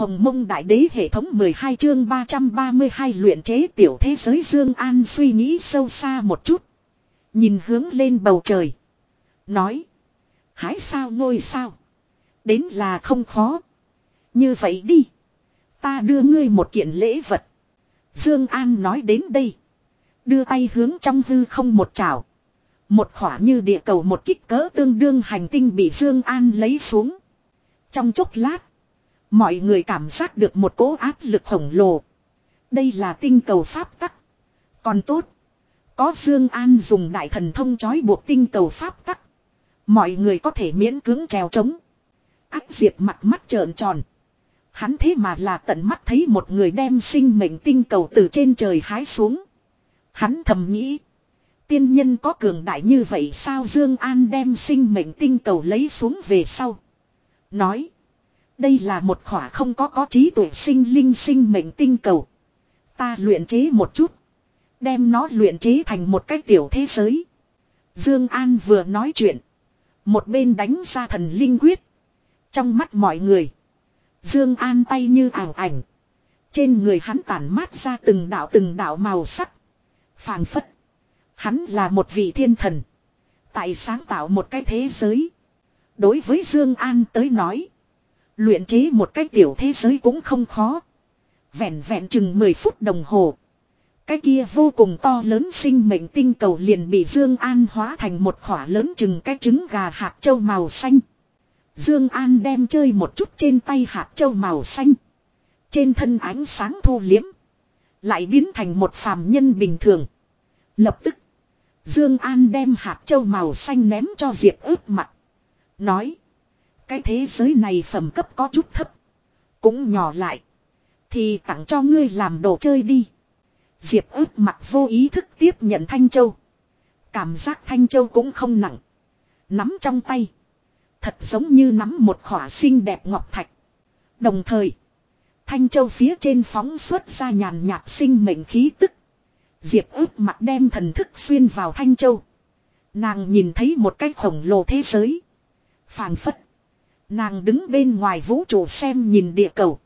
Hồng mông đại đế hệ thống 12 chương 332 luyện chế tiểu thế giới Dương An suy nghĩ sâu xa một chút. Nhìn hướng lên bầu trời. Nói. Hái sao ngôi sao. Đến là không khó. Như vậy đi. Ta đưa ngươi một kiện lễ vật. Dương An nói đến đây. Đưa tay hướng trong hư không một chảo. Một khỏa như địa cầu một kích cỡ tương đương hành tinh bị Dương An lấy xuống. Trong chốc lát. Mọi người cảm giác được một cỗ áp lực khổng lồ. Đây là tinh cầu pháp tắc. Còn tốt. Có Dương An dùng đại thần thông chói buộc tinh cầu pháp tắc. Mọi người có thể miễn cưỡng trèo trống. Ác diệp mặt mắt trợn tròn. Hắn thế mà là tận mắt thấy một người đem sinh mệnh tinh cầu từ trên trời hái xuống. Hắn thầm nghĩ. Tiên nhân có cường đại như vậy sao Dương An đem sinh mệnh tinh cầu lấy xuống về sau. Nói. Đây là một khỏa không có có trí tuệ sinh linh sinh mệnh tinh cầu. Ta luyện chế một chút. Đem nó luyện chế thành một cái tiểu thế giới. Dương An vừa nói chuyện. Một bên đánh ra thần linh quyết. Trong mắt mọi người. Dương An tay như ảo ảnh. Trên người hắn tản mát ra từng đạo từng đạo màu sắc. phảng phất. Hắn là một vị thiên thần. Tại sáng tạo một cái thế giới. Đối với Dương An tới nói. Luyện chế một cái tiểu thế giới cũng không khó. Vẹn vẹn chừng 10 phút đồng hồ. Cái kia vô cùng to lớn sinh mệnh tinh cầu liền bị Dương An hóa thành một khỏa lớn chừng cái trứng gà hạt châu màu xanh. Dương An đem chơi một chút trên tay hạt châu màu xanh. Trên thân ánh sáng thu liếm. Lại biến thành một phàm nhân bình thường. Lập tức. Dương An đem hạt châu màu xanh ném cho Diệp ướp mặt. Nói. Cái thế giới này phẩm cấp có chút thấp. Cũng nhỏ lại. Thì tặng cho ngươi làm đồ chơi đi. Diệp ước mặt vô ý thức tiếp nhận Thanh Châu. Cảm giác Thanh Châu cũng không nặng. Nắm trong tay. Thật giống như nắm một khỏa xinh đẹp ngọc thạch. Đồng thời. Thanh Châu phía trên phóng xuất ra nhàn nhạt sinh mệnh khí tức. Diệp ước mặt đem thần thức xuyên vào Thanh Châu. Nàng nhìn thấy một cái khổng lồ thế giới. phảng phất. Nàng đứng bên ngoài vũ trụ xem nhìn địa cầu.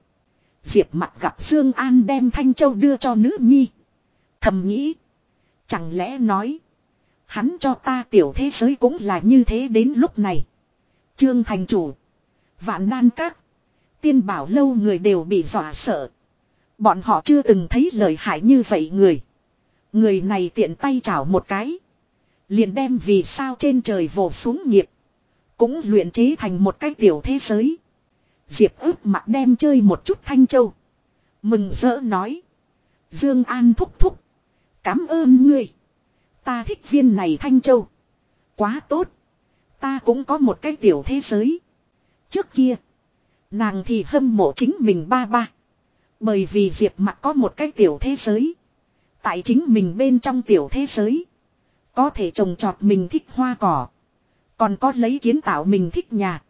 Diệp mặt gặp Dương An đem Thanh Châu đưa cho nữ nhi. Thầm nghĩ. Chẳng lẽ nói. Hắn cho ta tiểu thế giới cũng là như thế đến lúc này. Trương thành chủ. Vạn đan các. Tiên bảo lâu người đều bị dọa sợ. Bọn họ chưa từng thấy lời hại như vậy người. Người này tiện tay chảo một cái. Liền đem vì sao trên trời vồ xuống nghiệp. Cũng luyện chế thành một cái tiểu thế giới. Diệp ướp mặt đem chơi một chút thanh châu. Mừng rỡ nói. Dương An thúc thúc. Cảm ơn ngươi. Ta thích viên này thanh châu. Quá tốt. Ta cũng có một cái tiểu thế giới. Trước kia. Nàng thì hâm mộ chính mình ba ba. Bởi vì Diệp mặt có một cái tiểu thế giới. Tại chính mình bên trong tiểu thế giới. Có thể trồng trọt mình thích hoa cỏ. Còn có lấy kiến tạo mình thích nhà.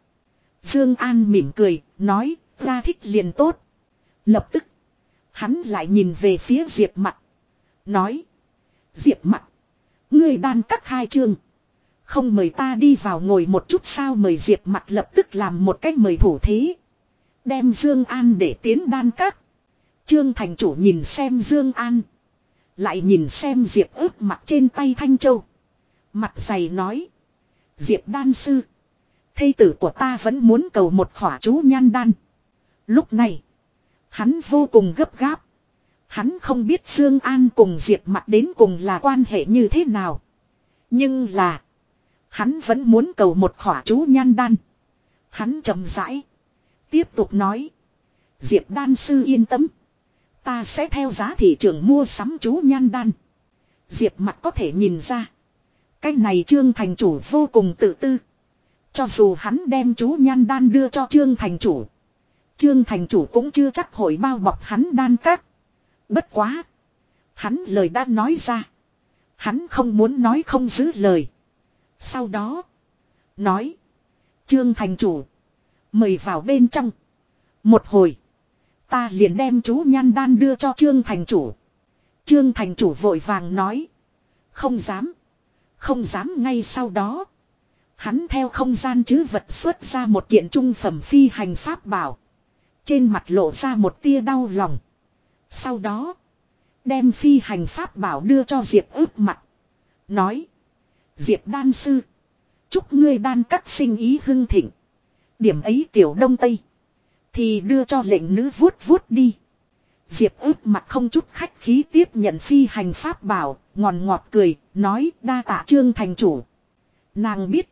Dương An mỉm cười, nói, ra thích liền tốt. Lập tức, hắn lại nhìn về phía Diệp Mặc, nói: "Diệp Mặc, ngươi đan các hai chương, không mời ta đi vào ngồi một chút sao?" Mời Diệp Mặc lập tức làm một cách mời thủ thế, đem Dương An để tiến đan các Trương thành chủ nhìn xem Dương An, lại nhìn xem Diệp ướp mặt trên tay Thanh Châu, mặt dày nói: Diệp đan sư. Thây tử của ta vẫn muốn cầu một khỏa chú nhan đan. Lúc này. Hắn vô cùng gấp gáp. Hắn không biết Dương An cùng Diệp mặt đến cùng là quan hệ như thế nào. Nhưng là. Hắn vẫn muốn cầu một khỏa chú nhan đan. Hắn chậm rãi. Tiếp tục nói. Diệp đan sư yên tâm. Ta sẽ theo giá thị trường mua sắm chú nhan đan. Diệp mặt có thể nhìn ra. Cái này Trương Thành Chủ vô cùng tự tư. Cho dù hắn đem chú nhan đan đưa cho Trương Thành Chủ. Trương Thành Chủ cũng chưa chắc hội bao bọc hắn đan các. Bất quá. Hắn lời đã nói ra. Hắn không muốn nói không giữ lời. Sau đó. Nói. Trương Thành Chủ. Mời vào bên trong. Một hồi. Ta liền đem chú nhan đan đưa cho Trương Thành Chủ. Trương Thành Chủ vội vàng nói. Không dám. Không dám ngay sau đó. Hắn theo không gian chứ vật xuất ra một kiện trung phẩm phi hành pháp bảo. Trên mặt lộ ra một tia đau lòng. Sau đó. Đem phi hành pháp bảo đưa cho Diệp ướp mặt. Nói. Diệp đan sư. Chúc ngươi đan cắt sinh ý hưng thịnh. Điểm ấy tiểu đông tây. Thì đưa cho lệnh nữ vuốt vuốt đi. Diệp ướp mặt không chút khách khí tiếp nhận phi hành pháp bảo, ngòn ngọt cười, nói đa tạ trương thành chủ. Nàng biết,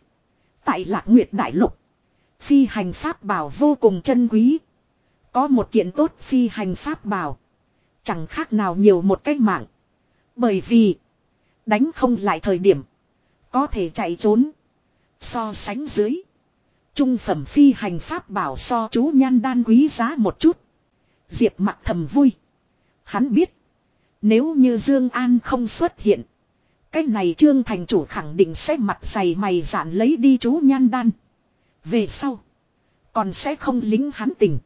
tại lạc nguyệt đại lục, phi hành pháp bảo vô cùng chân quý. Có một kiện tốt phi hành pháp bảo, chẳng khác nào nhiều một cách mạng. Bởi vì, đánh không lại thời điểm, có thể chạy trốn. So sánh dưới, trung phẩm phi hành pháp bảo so chú nhan đan quý giá một chút. Diệp mặt thầm vui. Hắn biết. Nếu như Dương An không xuất hiện. Cái này Trương Thành Chủ khẳng định sẽ mặt dày mày dạn lấy đi chú nhan đan. Về sau. Còn sẽ không lính hắn tình.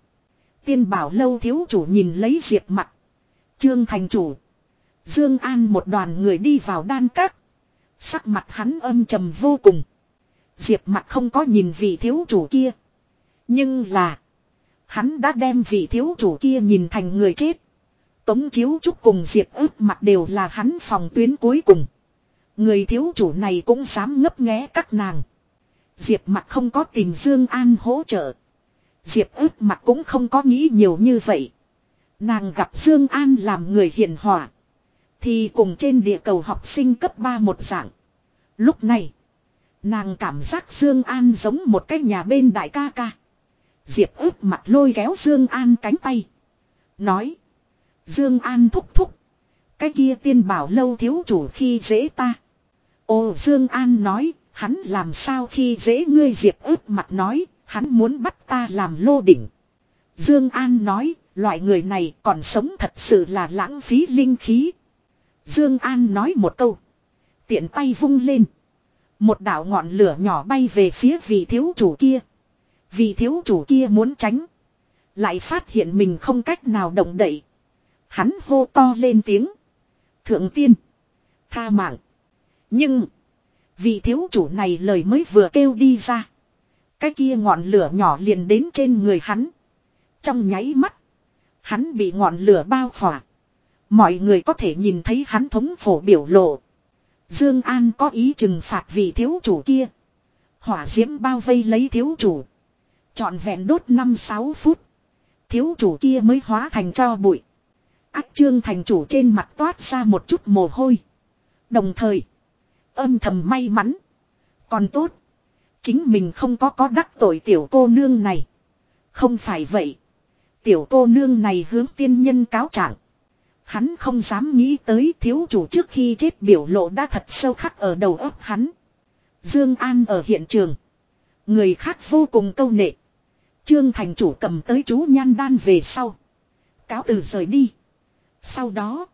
Tiên bảo lâu thiếu chủ nhìn lấy diệp mặt. Trương Thành Chủ. Dương An một đoàn người đi vào đan các. Sắc mặt hắn âm trầm vô cùng. Diệp mặt không có nhìn vị thiếu chủ kia. Nhưng là. Hắn đã đem vị thiếu chủ kia nhìn thành người chết. Tống Chiếu Trúc cùng Diệp ước mặt đều là hắn phòng tuyến cuối cùng. Người thiếu chủ này cũng dám ngấp nghé các nàng. Diệp mặt không có tìm Dương An hỗ trợ. Diệp ước mặt cũng không có nghĩ nhiều như vậy. Nàng gặp Dương An làm người hiền hòa. Thì cùng trên địa cầu học sinh cấp 3 một dạng. Lúc này. Nàng cảm giác Dương An giống một cái nhà bên đại ca ca. Diệp ướp mặt lôi kéo Dương An cánh tay. Nói. Dương An thúc thúc. Cái kia tiên bảo lâu thiếu chủ khi dễ ta. Ồ, Dương An nói. Hắn làm sao khi dễ ngươi Diệp ướp mặt nói. Hắn muốn bắt ta làm lô đỉnh. Dương An nói. Loại người này còn sống thật sự là lãng phí linh khí. Dương An nói một câu. Tiện tay vung lên. Một đạo ngọn lửa nhỏ bay về phía vị thiếu chủ kia. Vì thiếu chủ kia muốn tránh. Lại phát hiện mình không cách nào động đậy. Hắn hô to lên tiếng. Thượng tiên. Tha mạng. Nhưng. Vì thiếu chủ này lời mới vừa kêu đi ra. Cái kia ngọn lửa nhỏ liền đến trên người hắn. Trong nháy mắt. Hắn bị ngọn lửa bao khỏa. Mọi người có thể nhìn thấy hắn thống phổ biểu lộ. Dương An có ý trừng phạt vị thiếu chủ kia. Hỏa diễm bao vây lấy thiếu chủ. Chọn vẹn đốt 5-6 phút. Thiếu chủ kia mới hóa thành cho bụi. Ác trương thành chủ trên mặt toát ra một chút mồ hôi. Đồng thời. Âm thầm may mắn. Còn tốt. Chính mình không có có đắc tội tiểu cô nương này. Không phải vậy. Tiểu cô nương này hướng tiên nhân cáo trạng. Hắn không dám nghĩ tới thiếu chủ trước khi chết biểu lộ đã thật sâu khắc ở đầu óc hắn. Dương An ở hiện trường. Người khác vô cùng câu nệ. Trương thành chủ cầm tới chú nhan đan về sau. Cáo từ rời đi. Sau đó.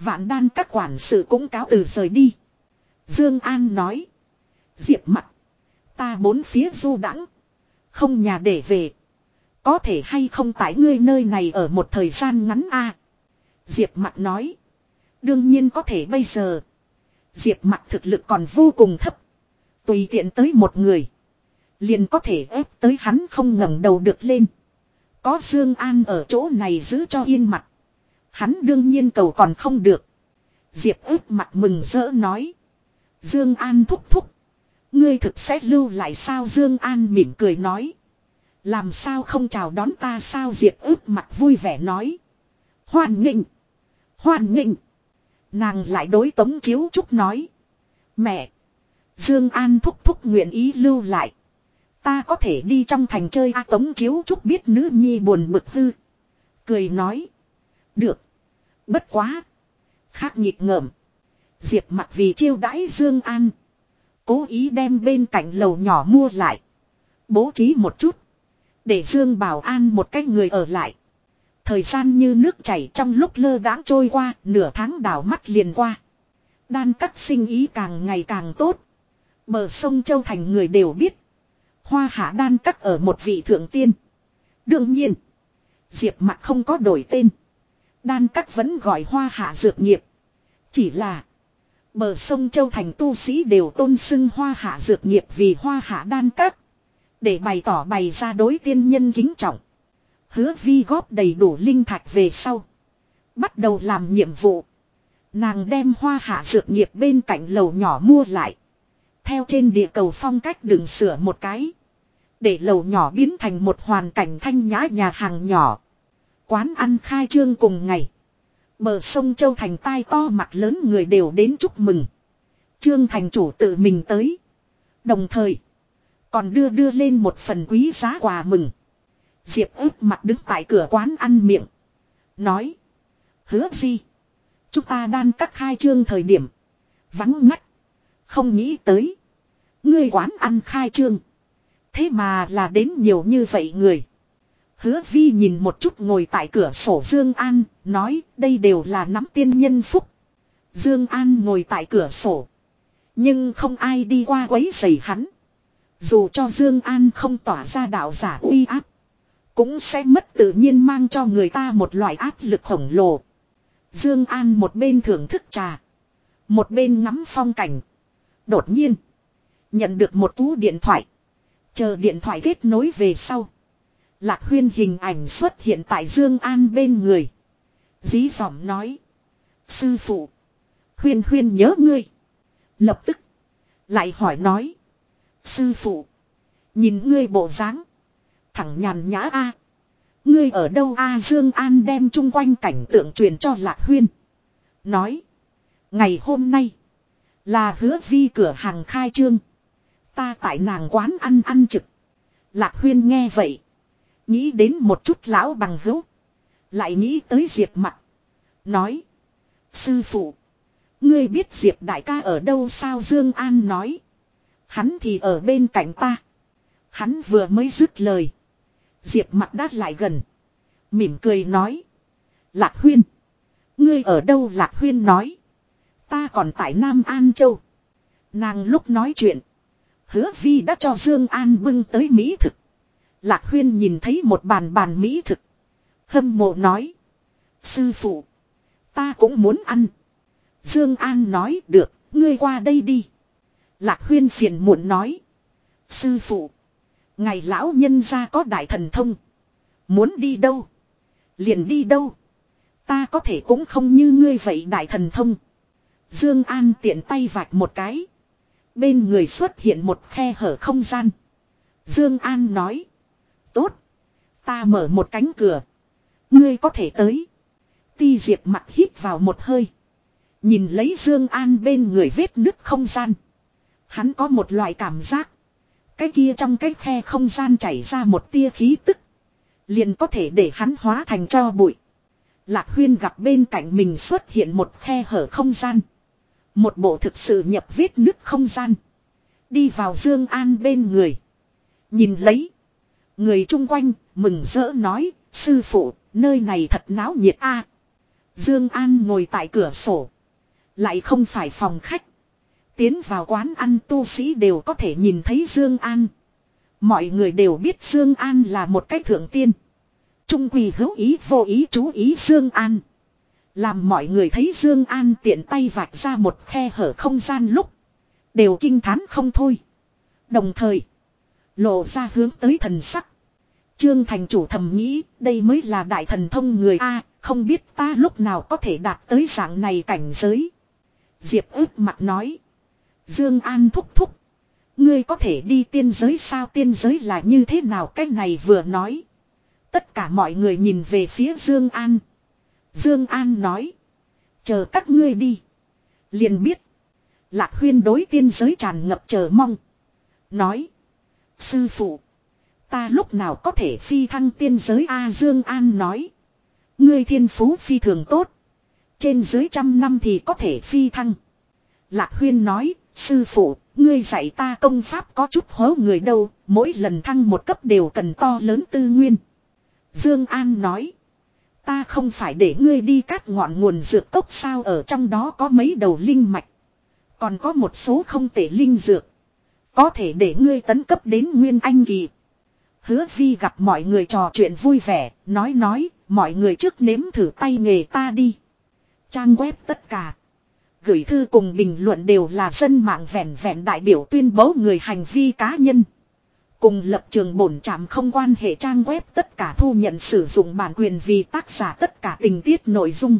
Vạn đan các quản sự cũng cáo từ rời đi. Dương An nói. Diệp mặt. Ta bốn phía du đãng, Không nhà để về. Có thể hay không tại ngươi nơi này ở một thời gian ngắn a Diệp mặt nói. Đương nhiên có thể bây giờ. Diệp mặt thực lực còn vô cùng thấp. Tùy tiện tới một người. Liền có thể ép tới hắn không ngẩng đầu được lên. Có Dương An ở chỗ này giữ cho yên mặt. Hắn đương nhiên cầu còn không được. Diệp ướp mặt mừng rỡ nói. Dương An thúc thúc. Ngươi thực sẽ lưu lại sao Dương An mỉm cười nói. Làm sao không chào đón ta sao Diệp ướp mặt vui vẻ nói. Hoan nghênh. Hoan nghênh. Nàng lại đối tống chiếu trúc nói. Mẹ. Dương An thúc thúc nguyện ý lưu lại. Ta có thể đi trong thành chơi A Tống Chiếu Trúc biết nữ nhi buồn bực hư. Cười nói. Được. Bất quá. Khác nhịp ngợm. Diệp mặt vì chiêu đãi Dương An. Cố ý đem bên cạnh lầu nhỏ mua lại. Bố trí một chút. Để Dương Bảo An một cách người ở lại. Thời gian như nước chảy trong lúc lơ đãng trôi qua, nửa tháng đảo mắt liền qua. Đan cắt sinh ý càng ngày càng tốt. Bờ sông Châu Thành người đều biết. Hoa hạ đan cắt ở một vị thượng tiên. Đương nhiên. Diệp mặt không có đổi tên. Đan cắt vẫn gọi hoa hạ dược nghiệp. Chỉ là. Bờ sông Châu Thành tu sĩ đều tôn xưng hoa hạ dược nghiệp vì hoa hạ đan cắt. Để bày tỏ bày ra đối tiên nhân kính trọng. Hứa vi góp đầy đủ linh thạch về sau. Bắt đầu làm nhiệm vụ. Nàng đem hoa hạ dược nghiệp bên cạnh lầu nhỏ mua lại. Theo trên địa cầu phong cách đừng sửa một cái. Để lầu nhỏ biến thành một hoàn cảnh thanh nhã nhà hàng nhỏ. Quán ăn khai trương cùng ngày. Bờ sông Châu Thành tai to mặt lớn người đều đến chúc mừng. Trương Thành chủ tự mình tới. Đồng thời. Còn đưa đưa lên một phần quý giá quà mừng. Diệp ướp mặt đứng tại cửa quán ăn miệng. Nói. Hứa gì. Chúng ta đan các khai trương thời điểm. Vắng ngắt. Không nghĩ tới. Ngươi quán ăn khai trương. Thế mà là đến nhiều như vậy người. Hứa vi nhìn một chút ngồi tại cửa sổ Dương An, nói đây đều là nắm tiên nhân phúc. Dương An ngồi tại cửa sổ. Nhưng không ai đi qua quấy rầy hắn. Dù cho Dương An không tỏa ra đạo giả uy áp. Cũng sẽ mất tự nhiên mang cho người ta một loại áp lực khổng lồ. Dương An một bên thưởng thức trà. Một bên ngắm phong cảnh. Đột nhiên. Nhận được một cú điện thoại. Chờ điện thoại kết nối về sau. Lạc huyên hình ảnh xuất hiện tại Dương An bên người. Dí dỏm nói. Sư phụ. Huyên huyên nhớ ngươi. Lập tức. Lại hỏi nói. Sư phụ. Nhìn ngươi bộ dáng Thẳng nhàn nhã a Ngươi ở đâu a Dương An đem chung quanh cảnh tượng truyền cho Lạc Huyên. Nói. Ngày hôm nay. Là hứa vi cửa hàng khai trương. Ta tại nàng quán ăn ăn trực. Lạc Huyên nghe vậy. Nghĩ đến một chút lão bằng hữu. Lại nghĩ tới Diệp mặt. Nói. Sư phụ. Ngươi biết Diệp đại ca ở đâu sao Dương An nói. Hắn thì ở bên cạnh ta. Hắn vừa mới dứt lời. Diệp mặt đát lại gần. Mỉm cười nói. Lạc huyên. Ngươi ở đâu Lạc huyên nói. Ta còn tại Nam An Châu. Nàng lúc nói chuyện. Hứa vi đã cho Dương An bưng tới Mỹ thực. Lạc huyên nhìn thấy một bàn bàn Mỹ thực. Hâm mộ nói. Sư phụ. Ta cũng muốn ăn. Dương An nói, được. Ngươi qua đây đi. Lạc huyên phiền muộn nói. Sư phụ. Ngày lão nhân gia có đại thần thông. Muốn đi đâu. Liền đi đâu. Ta có thể cũng không như ngươi vậy đại thần thông. Dương An tiện tay vạch một cái. Bên người xuất hiện một khe hở không gian. Dương An nói. Tốt. Ta mở một cánh cửa. Ngươi có thể tới. Ti Diệp mặt hít vào một hơi. Nhìn lấy Dương An bên người vết nứt không gian. Hắn có một loại cảm giác. Cái kia trong cái khe không gian chảy ra một tia khí tức. Liền có thể để hắn hóa thành cho bụi. Lạc huyên gặp bên cạnh mình xuất hiện một khe hở không gian. Một bộ thực sự nhập vết nước không gian. Đi vào Dương An bên người. Nhìn lấy. Người chung quanh, mừng rỡ nói. Sư phụ, nơi này thật náo nhiệt a. Dương An ngồi tại cửa sổ. Lại không phải phòng khách. Tiến vào quán ăn tu sĩ đều có thể nhìn thấy Dương An. Mọi người đều biết Dương An là một cái thượng tiên. Trung quỳ hữu ý, vô ý chú ý Dương An. Làm mọi người thấy Dương An tiện tay vạch ra một khe hở không gian lúc. Đều kinh thán không thôi. Đồng thời. Lộ ra hướng tới thần sắc. Trương thành chủ thầm nghĩ, đây mới là đại thần thông người A. Không biết ta lúc nào có thể đạt tới dạng này cảnh giới. Diệp ước mặt nói. Dương An thúc thúc. Ngươi có thể đi tiên giới sao tiên giới là như thế nào cái này vừa nói. Tất cả mọi người nhìn về phía Dương An. Dương An nói. Chờ các ngươi đi. Liền biết. Lạc huyên đối tiên giới tràn ngập chờ mong. Nói. Sư phụ. Ta lúc nào có thể phi thăng tiên giới A Dương An nói. Ngươi thiên phú phi thường tốt. Trên dưới trăm năm thì có thể phi thăng. Lạc huyên nói. Sư phụ, ngươi dạy ta công pháp có chút hố người đâu, mỗi lần thăng một cấp đều cần to lớn tư nguyên. Dương An nói. Ta không phải để ngươi đi cắt ngọn nguồn dược cốc sao ở trong đó có mấy đầu linh mạch. Còn có một số không tể linh dược. Có thể để ngươi tấn cấp đến nguyên anh kỳ. Hứa vi gặp mọi người trò chuyện vui vẻ, nói nói, mọi người trước nếm thử tay nghề ta đi. Trang web tất cả. Gửi thư cùng bình luận đều là dân mạng vẹn vẹn đại biểu tuyên bố người hành vi cá nhân. Cùng lập trường bổn trạm không quan hệ trang web tất cả thu nhận sử dụng bản quyền vì tác giả tất cả tình tiết nội dung.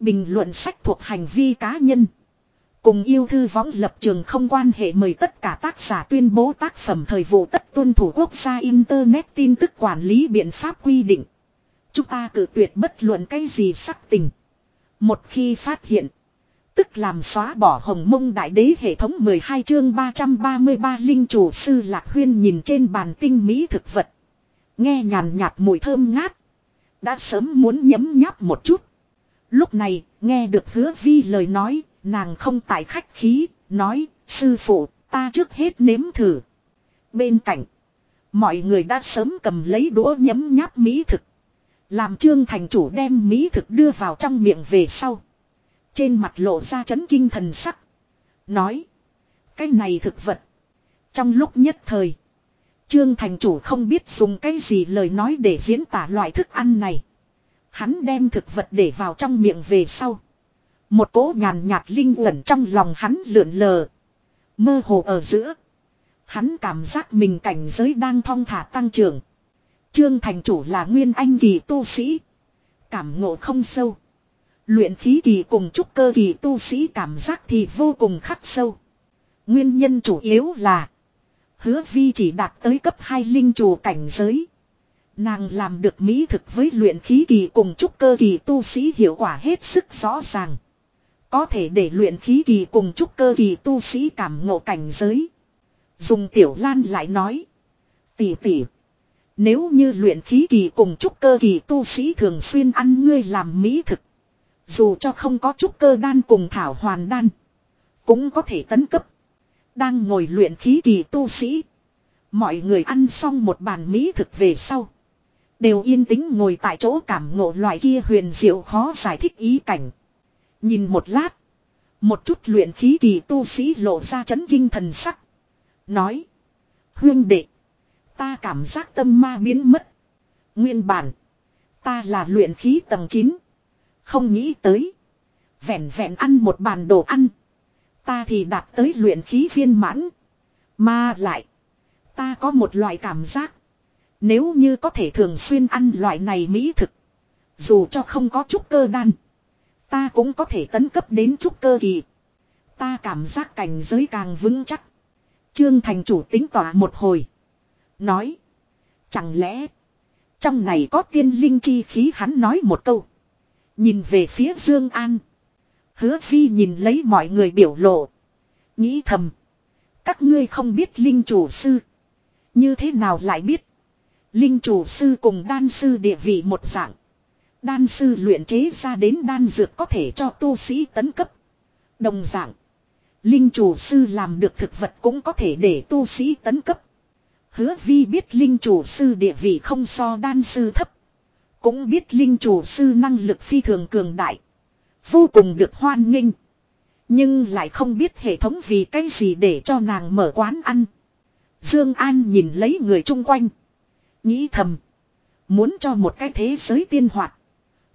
Bình luận sách thuộc hành vi cá nhân. Cùng yêu thư võng lập trường không quan hệ mời tất cả tác giả tuyên bố tác phẩm thời vụ tất tuân thủ quốc gia Internet tin tức quản lý biện pháp quy định. Chúng ta cử tuyệt bất luận cái gì sắc tình. Một khi phát hiện. Tức làm xóa bỏ hồng mông đại đế hệ thống 12 chương 333 linh chủ sư lạc huyên nhìn trên bàn tinh mỹ thực vật. Nghe nhàn nhạt mùi thơm ngát. Đã sớm muốn nhấm nháp một chút. Lúc này, nghe được hứa vi lời nói, nàng không tại khách khí, nói, sư phụ, ta trước hết nếm thử. Bên cạnh, mọi người đã sớm cầm lấy đũa nhấm nháp mỹ thực. Làm trương thành chủ đem mỹ thực đưa vào trong miệng về sau. Trên mặt lộ ra chấn kinh thần sắc. Nói. Cái này thực vật. Trong lúc nhất thời. Trương thành chủ không biết dùng cái gì lời nói để diễn tả loại thức ăn này. Hắn đem thực vật để vào trong miệng về sau. Một cỗ nhàn nhạt linh ẩn trong lòng hắn lượn lờ. Mơ hồ ở giữa. Hắn cảm giác mình cảnh giới đang thong thả tăng trưởng. Trương thành chủ là nguyên anh kỳ tu sĩ. Cảm ngộ không sâu. Luyện khí kỳ cùng trúc cơ kỳ tu sĩ cảm giác thì vô cùng khắc sâu. Nguyên nhân chủ yếu là. Hứa vi chỉ đạt tới cấp 2 linh chủ cảnh giới. Nàng làm được mỹ thực với luyện khí kỳ cùng trúc cơ kỳ tu sĩ hiệu quả hết sức rõ ràng. Có thể để luyện khí kỳ cùng trúc cơ kỳ tu sĩ cảm ngộ cảnh giới. Dùng tiểu lan lại nói. Tỷ tỷ. Nếu như luyện khí kỳ cùng trúc cơ kỳ tu sĩ thường xuyên ăn ngươi làm mỹ thực. Dù cho không có trúc cơ đan cùng thảo hoàn đan. Cũng có thể tấn cấp. Đang ngồi luyện khí kỳ tu sĩ. Mọi người ăn xong một bàn mỹ thực về sau. Đều yên tĩnh ngồi tại chỗ cảm ngộ loại kia huyền diệu khó giải thích ý cảnh. Nhìn một lát. Một chút luyện khí kỳ tu sĩ lộ ra chấn kinh thần sắc. Nói. Huyên đệ. Ta cảm giác tâm ma biến mất. Nguyên bản. Ta là luyện khí tầng 9. Không nghĩ tới. Vẹn vẹn ăn một bàn đồ ăn. Ta thì đạt tới luyện khí viên mãn. Mà lại. Ta có một loại cảm giác. Nếu như có thể thường xuyên ăn loại này mỹ thực. Dù cho không có chút cơ đan. Ta cũng có thể tấn cấp đến chút cơ kỳ. Ta cảm giác cảnh giới càng vững chắc. Trương thành chủ tính tỏa một hồi. Nói. Chẳng lẽ. Trong này có tiên linh chi khí hắn nói một câu. Nhìn về phía Dương An. Hứa phi nhìn lấy mọi người biểu lộ. Nghĩ thầm. Các ngươi không biết linh chủ sư. Như thế nào lại biết. Linh chủ sư cùng đan sư địa vị một dạng. Đan sư luyện chế ra đến đan dược có thể cho tu sĩ tấn cấp. Đồng dạng. Linh chủ sư làm được thực vật cũng có thể để tu sĩ tấn cấp. Hứa vi biết linh chủ sư địa vị không so đan sư thấp. Cũng biết linh chủ sư năng lực phi thường cường đại. Vô cùng được hoan nghênh. Nhưng lại không biết hệ thống vì cái gì để cho nàng mở quán ăn. Dương An nhìn lấy người chung quanh. Nghĩ thầm. Muốn cho một cái thế giới tiên hoạt.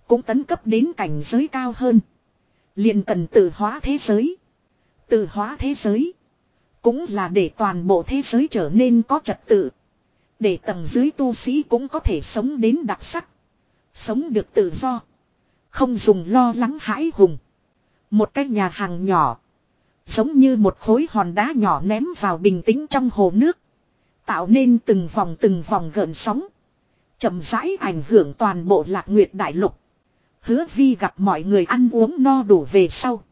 Cũng tấn cấp đến cảnh giới cao hơn. liền cần tự hóa thế giới. Tự hóa thế giới. Cũng là để toàn bộ thế giới trở nên có trật tự. Để tầng dưới tu sĩ cũng có thể sống đến đặc sắc. Sống được tự do. Không dùng lo lắng hãi hùng. Một cái nhà hàng nhỏ. Giống như một khối hòn đá nhỏ ném vào bình tĩnh trong hồ nước. Tạo nên từng vòng từng vòng gợn sóng. chậm rãi ảnh hưởng toàn bộ lạc nguyệt đại lục. Hứa vi gặp mọi người ăn uống no đủ về sau.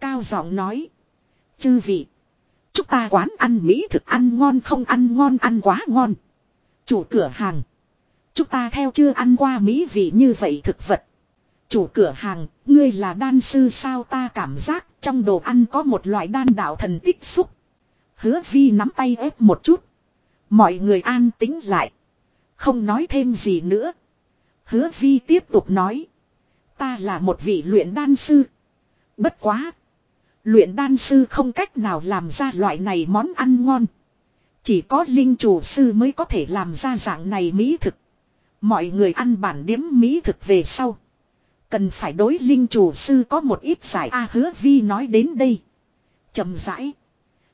Cao giọng nói. Chư vị. Chúng ta quán ăn Mỹ thực ăn ngon không ăn ngon ăn quá ngon. Chủ cửa hàng. Chúng ta theo chưa ăn qua Mỹ vị như vậy thực vật. Chủ cửa hàng, ngươi là đan sư sao ta cảm giác trong đồ ăn có một loại đan đạo thần tích xúc. Hứa vi nắm tay ép một chút. Mọi người an tính lại. Không nói thêm gì nữa. Hứa vi tiếp tục nói. Ta là một vị luyện đan sư. Bất quá. Luyện đan sư không cách nào làm ra loại này món ăn ngon. Chỉ có linh chủ sư mới có thể làm ra dạng này mỹ thực. Mọi người ăn bản điếm mỹ thực về sau. Cần phải đối linh chủ sư có một ít giải A hứa vi nói đến đây. trầm rãi.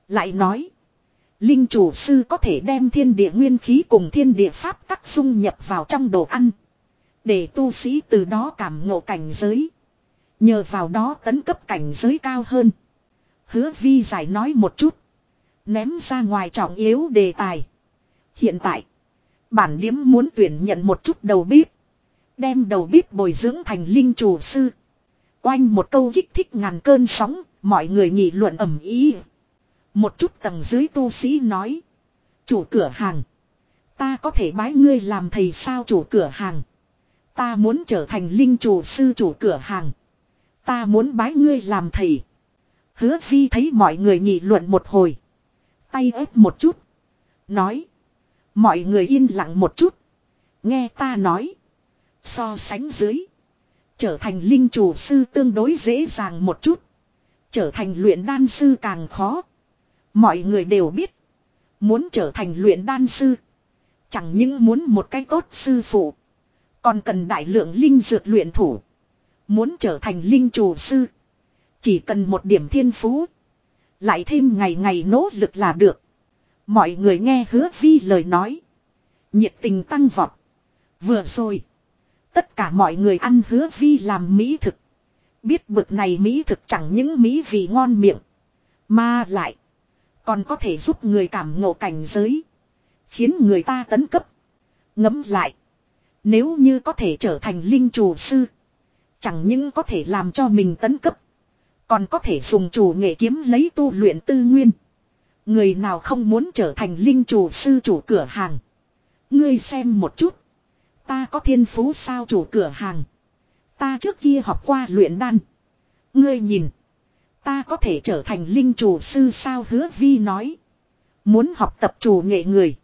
Lại nói. Linh chủ sư có thể đem thiên địa nguyên khí cùng thiên địa pháp tắc dung nhập vào trong đồ ăn. Để tu sĩ từ đó cảm ngộ cảnh giới. Nhờ vào đó tấn cấp cảnh giới cao hơn. Hứa vi giải nói một chút. Ném ra ngoài trọng yếu đề tài. Hiện tại. Bản điếm muốn tuyển nhận một chút đầu bếp. Đem đầu bếp bồi dưỡng thành linh chủ sư. Oanh một câu kích thích ngàn cơn sóng. Mọi người nghị luận ẩm ý. Một chút tầng dưới tu sĩ nói. Chủ cửa hàng. Ta có thể bái ngươi làm thầy sao chủ cửa hàng. Ta muốn trở thành linh chủ sư chủ cửa hàng. Ta muốn bái ngươi làm thầy. Hứa vi thấy mọi người nghị luận một hồi. Tay ép một chút. Nói. Mọi người yên lặng một chút. Nghe ta nói. So sánh dưới. Trở thành linh chủ sư tương đối dễ dàng một chút. Trở thành luyện đan sư càng khó. Mọi người đều biết. Muốn trở thành luyện đan sư. Chẳng những muốn một cái tốt sư phụ. Còn cần đại lượng linh dược luyện thủ. Muốn trở thành linh chủ sư. Chỉ cần một điểm thiên phú. Lại thêm ngày ngày nỗ lực là được. Mọi người nghe hứa vi lời nói. Nhiệt tình tăng vọt. Vừa rồi. Tất cả mọi người ăn hứa vi làm mỹ thực. Biết bực này mỹ thực chẳng những mỹ vị ngon miệng. Mà lại. Còn có thể giúp người cảm ngộ cảnh giới. Khiến người ta tấn cấp. Ngấm lại. Nếu như có thể trở thành linh chủ sư. Chẳng những có thể làm cho mình tấn cấp. Còn có thể dùng chủ nghệ kiếm lấy tu luyện tư nguyên. Người nào không muốn trở thành linh chủ sư chủ cửa hàng. Ngươi xem một chút. Ta có thiên phú sao chủ cửa hàng. Ta trước kia học qua luyện đan. Ngươi nhìn. Ta có thể trở thành linh chủ sư sao hứa vi nói. Muốn học tập chủ nghệ người.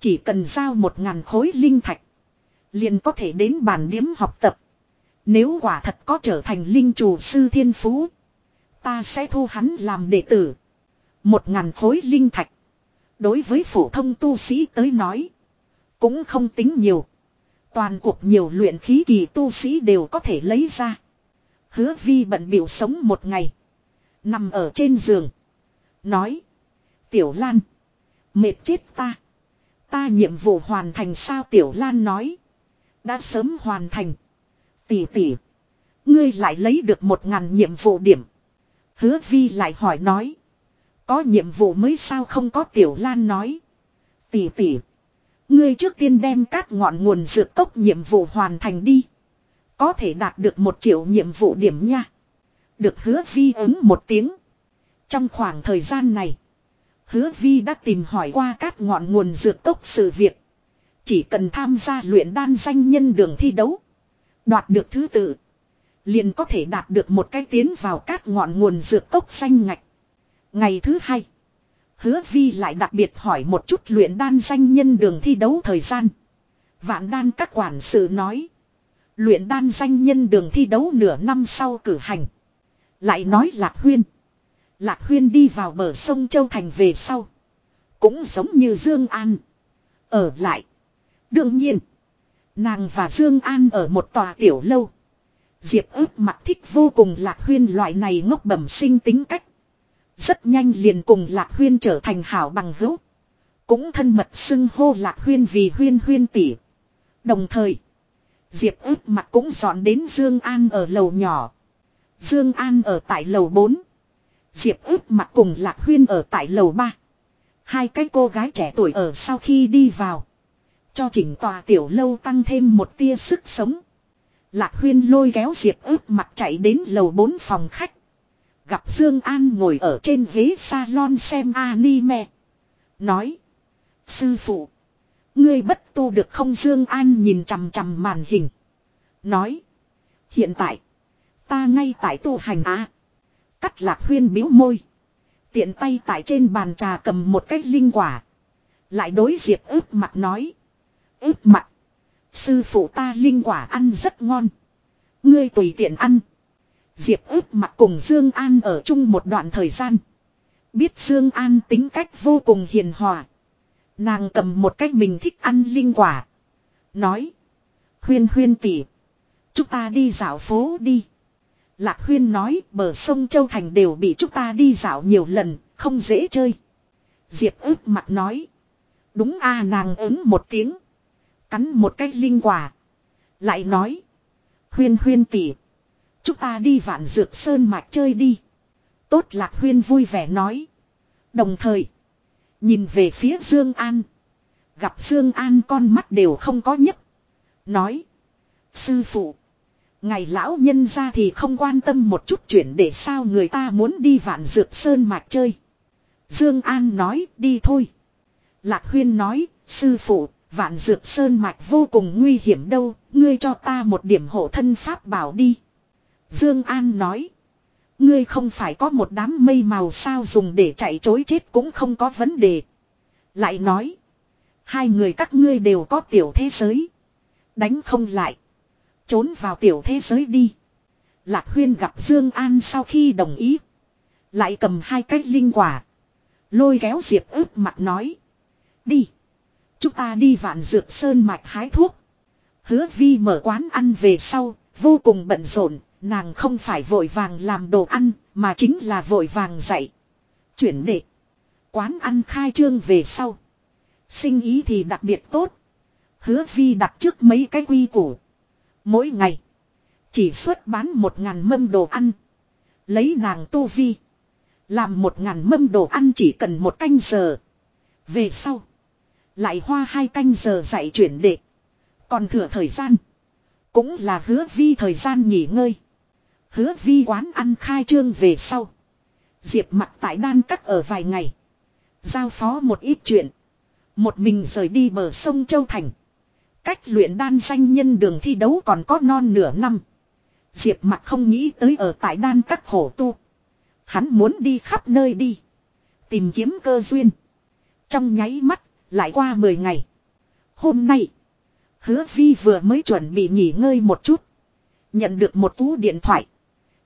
Chỉ cần giao một ngàn khối linh thạch. Liền có thể đến bàn điếm học tập. Nếu quả thật có trở thành linh chủ sư thiên phú. Ta sẽ thu hắn làm đệ tử. Một ngàn khối linh thạch. Đối với phổ thông tu sĩ tới nói. Cũng không tính nhiều. Toàn cuộc nhiều luyện khí kỳ tu sĩ đều có thể lấy ra. Hứa vi bận biểu sống một ngày. Nằm ở trên giường. Nói. Tiểu Lan. Mệt chết ta. Ta nhiệm vụ hoàn thành sao Tiểu Lan nói. Đã sớm hoàn thành. Tỷ tỷ. Ngươi lại lấy được một ngàn nhiệm vụ điểm. Hứa vi lại hỏi nói. Có nhiệm vụ mới sao không có Tiểu Lan nói. Tỷ tỷ. Ngươi trước tiên đem các ngọn nguồn dược cốc nhiệm vụ hoàn thành đi. Có thể đạt được một triệu nhiệm vụ điểm nha. Được hứa vi ứng một tiếng. Trong khoảng thời gian này. Hứa vi đã tìm hỏi qua các ngọn nguồn dược tốc sự việc. Chỉ cần tham gia luyện đan danh nhân đường thi đấu. Đoạt được thứ tự. Liền có thể đạt được một cái tiến vào các ngọn nguồn dược tốc xanh ngạch. Ngày thứ hai. Hứa vi lại đặc biệt hỏi một chút luyện đan danh nhân đường thi đấu thời gian. Vạn đan các quản sự nói. Luyện đan danh nhân đường thi đấu nửa năm sau cử hành. Lại nói Lạc Huyên. Lạc Huyên đi vào bờ sông Châu Thành về sau. Cũng giống như Dương An. Ở lại. Đương nhiên. Nàng và Dương An ở một tòa tiểu lâu. Diệp ước mặt thích vô cùng Lạc Huyên loại này ngốc bẩm sinh tính cách. Rất nhanh liền cùng Lạc Huyên trở thành hảo bằng hữu. Cũng thân mật xưng hô Lạc Huyên vì Huyên Huyên tỷ. Đồng thời. Diệp ước mặt cũng dọn đến Dương An ở lầu nhỏ. Dương An ở tại lầu 4. Diệp ước mặt cùng Lạc Huyên ở tại lầu 3. Hai cái cô gái trẻ tuổi ở sau khi đi vào. Cho chỉnh tòa tiểu lâu tăng thêm một tia sức sống. Lạc Huyên lôi kéo Diệp ước mặt chạy đến lầu 4 phòng khách. Gặp Dương An ngồi ở trên ghế salon xem anime. Nói. Sư phụ. Ngươi bất tu được không Dương An nhìn chằm chằm màn hình. Nói. Hiện tại. Ta ngay tại tu hành á. Cắt lạc huyên biếu môi. Tiện tay tại trên bàn trà cầm một cái linh quả. Lại đối diệp ướp mặt nói. Ướp mặt. Sư phụ ta linh quả ăn rất ngon. Ngươi tùy tiện ăn. Diệp ướp mặt cùng Dương An ở chung một đoạn thời gian. Biết Dương An tính cách vô cùng hiền hòa. Nàng cầm một cách mình thích ăn linh quả. Nói. Huyên huyên tỷ. Chúng ta đi dạo phố đi. Lạc huyên nói bờ sông Châu Thành đều bị chúng ta đi dạo nhiều lần, không dễ chơi. Diệp Ước mặt nói. Đúng a nàng ứng một tiếng. Cắn một cái linh quả. Lại nói. Huyên huyên tỉ. Chúng ta đi vạn dược sơn mạch chơi đi. Tốt lạc huyên vui vẻ nói. Đồng thời. Nhìn về phía Dương An. Gặp Dương An con mắt đều không có nhấp. Nói. Sư phụ. Ngày lão nhân ra thì không quan tâm một chút chuyện để sao người ta muốn đi vạn dược sơn mạch chơi. Dương An nói đi thôi. Lạc Huyên nói, sư phụ, vạn dược sơn mạch vô cùng nguy hiểm đâu, ngươi cho ta một điểm hộ thân pháp bảo đi. Dương An nói, ngươi không phải có một đám mây màu sao dùng để chạy chối chết cũng không có vấn đề. Lại nói, hai người các ngươi đều có tiểu thế giới. Đánh không lại. Trốn vào tiểu thế giới đi. Lạc Huyên gặp Dương An sau khi đồng ý. Lại cầm hai cái linh quả. Lôi kéo Diệp ướp mặt nói. Đi. Chúng ta đi vạn dược sơn mạch hái thuốc. Hứa vi mở quán ăn về sau, vô cùng bận rộn, nàng không phải vội vàng làm đồ ăn, mà chính là vội vàng dạy. Chuyển đệ. Quán ăn khai trương về sau. Sinh ý thì đặc biệt tốt. Hứa vi đặt trước mấy cái quy củ. Mỗi ngày. Chỉ xuất bán một ngàn mâm đồ ăn. Lấy nàng tu vi. Làm một ngàn mâm đồ ăn chỉ cần một canh giờ. Về sau. Lại hoa hai canh giờ dạy chuyển đệ. Còn thừa thời gian. Cũng là hứa vi thời gian nghỉ ngơi. Hứa vi quán ăn khai trương về sau. Diệp mặt tại đan cắt ở vài ngày. Giao phó một ít chuyện. Một mình rời đi bờ sông Châu Thành. Cách luyện đan danh nhân đường thi đấu còn có non nửa năm. Diệp mặt không nghĩ tới ở tại đan các khổ tu. Hắn muốn đi khắp nơi đi. Tìm kiếm cơ duyên. Trong nháy mắt, lại qua 10 ngày. Hôm nay, hứa vi vừa mới chuẩn bị nghỉ ngơi một chút. Nhận được một cú điện thoại.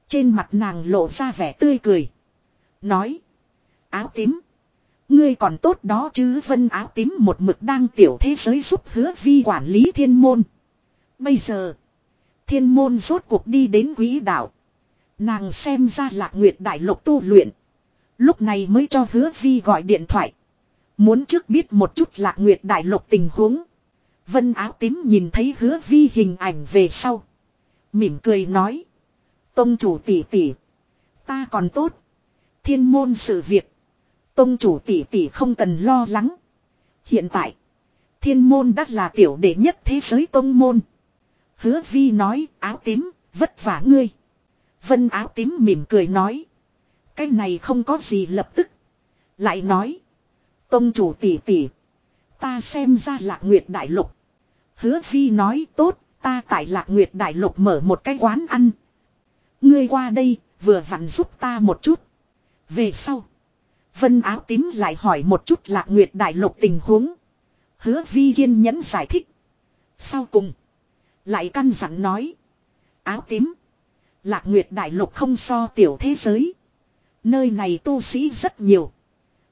Trên mặt nàng lộ ra vẻ tươi cười. Nói. Áo tím. Ngươi còn tốt đó chứ, vân áo tím một mực đang tiểu thế giới giúp hứa vi quản lý thiên môn. Bây giờ. Thiên môn rốt cuộc đi đến quý đạo. Nàng xem ra lạc nguyệt đại lục tu luyện. Lúc này mới cho hứa vi gọi điện thoại. Muốn trước biết một chút lạc nguyệt đại lục tình huống. Vân áo tím nhìn thấy hứa vi hình ảnh về sau. Mỉm cười nói. Tông chủ tỷ tỷ. Ta còn tốt. Thiên môn sự việc. Tông chủ tỷ tỷ không cần lo lắng. Hiện tại. Thiên môn đã là tiểu đệ nhất thế giới tông môn. Hứa vi nói áo tím, vất vả ngươi. Vân áo tím mỉm cười nói. Cái này không có gì lập tức. Lại nói. Tông chủ tỷ tỷ. Ta xem ra lạc nguyệt đại lục. Hứa vi nói tốt, ta tại lạc nguyệt đại lục mở một cái quán ăn. Ngươi qua đây, vừa vặn giúp ta một chút. Về sau. Vân áo tím lại hỏi một chút lạc nguyệt đại lục tình huống. Hứa vi kiên nhẫn giải thích. Sau cùng. Lại căn dặn nói. Áo tím. Lạc nguyệt đại lục không so tiểu thế giới. Nơi này tu sĩ rất nhiều.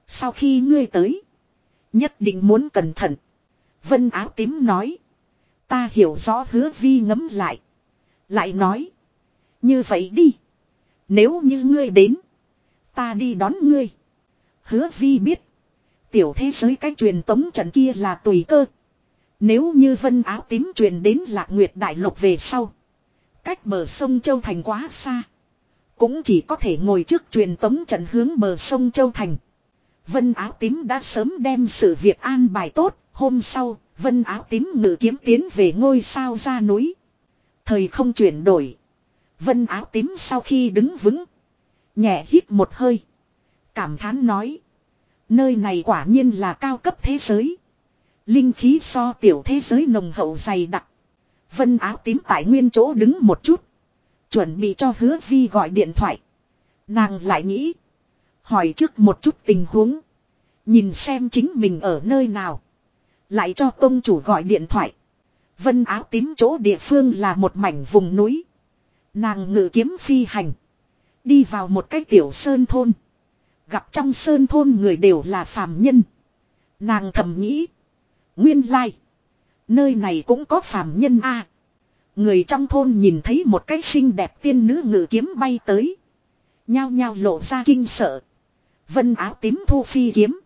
Sau khi ngươi tới. Nhất định muốn cẩn thận. Vân áo tím nói. Ta hiểu rõ hứa vi ngấm lại. Lại nói. Như vậy đi. Nếu như ngươi đến. Ta đi đón ngươi. Hứa vi biết. Tiểu thế giới cái truyền tống trận kia là tùy cơ. Nếu như vân áo tím truyền đến lạc nguyệt đại lục về sau. Cách bờ sông Châu Thành quá xa. Cũng chỉ có thể ngồi trước truyền tống trận hướng bờ sông Châu Thành. Vân áo tím đã sớm đem sự việc an bài tốt. Hôm sau, vân áo tím ngự kiếm tiến về ngôi sao ra núi. Thời không chuyển đổi. Vân áo tím sau khi đứng vững. Nhẹ hít một hơi. Cảm thán nói. Nơi này quả nhiên là cao cấp thế giới. Linh khí so tiểu thế giới nồng hậu dày đặc. Vân áo tím tại nguyên chỗ đứng một chút. Chuẩn bị cho hứa vi gọi điện thoại. Nàng lại nghĩ. Hỏi trước một chút tình huống. Nhìn xem chính mình ở nơi nào. Lại cho tông chủ gọi điện thoại. Vân áo tím chỗ địa phương là một mảnh vùng núi. Nàng ngự kiếm phi hành. Đi vào một cái tiểu sơn thôn. Gặp trong sơn thôn người đều là phàm nhân. Nàng thầm nghĩ. Nguyên lai. Nơi này cũng có phàm nhân a. người trong thôn nhìn thấy một cái xinh đẹp tiên nữ ngự kiếm bay tới. Nhao nhao lộ ra kinh sợ. Vân áo tím thu phi kiếm.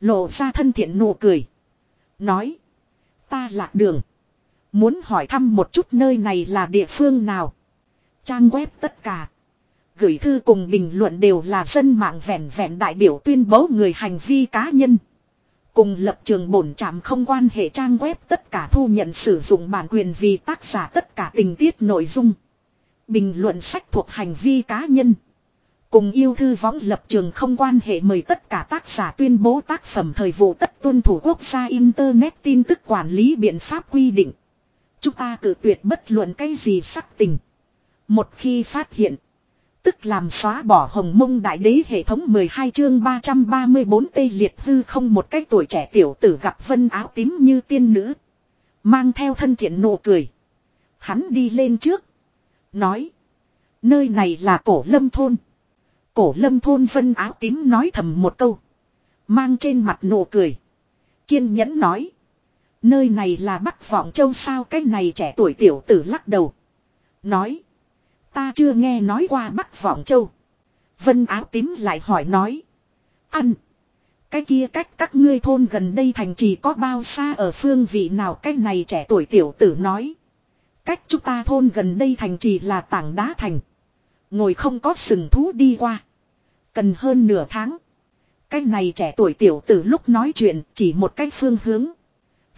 Lộ ra thân thiện nụ cười. Nói. Ta lạc đường. Muốn hỏi thăm một chút nơi này là địa phương nào. Trang web tất cả. Gửi thư cùng bình luận đều là dân mạng vẹn vẹn đại biểu tuyên bố người hành vi cá nhân. Cùng lập trường bổn trạm không quan hệ trang web tất cả thu nhận sử dụng bản quyền vì tác giả tất cả tình tiết nội dung. Bình luận sách thuộc hành vi cá nhân. Cùng yêu thư võng lập trường không quan hệ mời tất cả tác giả tuyên bố tác phẩm thời vụ tất tuân thủ quốc gia Internet tin tức quản lý biện pháp quy định. Chúng ta cử tuyệt bất luận cái gì sắc tình. Một khi phát hiện. Tức làm xóa bỏ hồng mông đại đế hệ thống 12 chương 334 tê liệt hư không một cách tuổi trẻ tiểu tử gặp vân áo tím như tiên nữ. Mang theo thân thiện nụ cười. Hắn đi lên trước. Nói. Nơi này là cổ lâm thôn. Cổ lâm thôn vân áo tím nói thầm một câu. Mang trên mặt nụ cười. Kiên nhẫn nói. Nơi này là Bắc Vọng Châu sao cái này trẻ tuổi tiểu tử lắc đầu. Nói. Ta chưa nghe nói qua Bắc Vọng Châu. Vân áo tím lại hỏi nói. Ăn. Cái kia cách các ngươi thôn gần đây thành trì có bao xa ở phương vị nào cách này trẻ tuổi tiểu tử nói. Cách chúng ta thôn gần đây thành trì là tảng đá thành. Ngồi không có sừng thú đi qua. Cần hơn nửa tháng. Cái này trẻ tuổi tiểu tử lúc nói chuyện chỉ một cách phương hướng.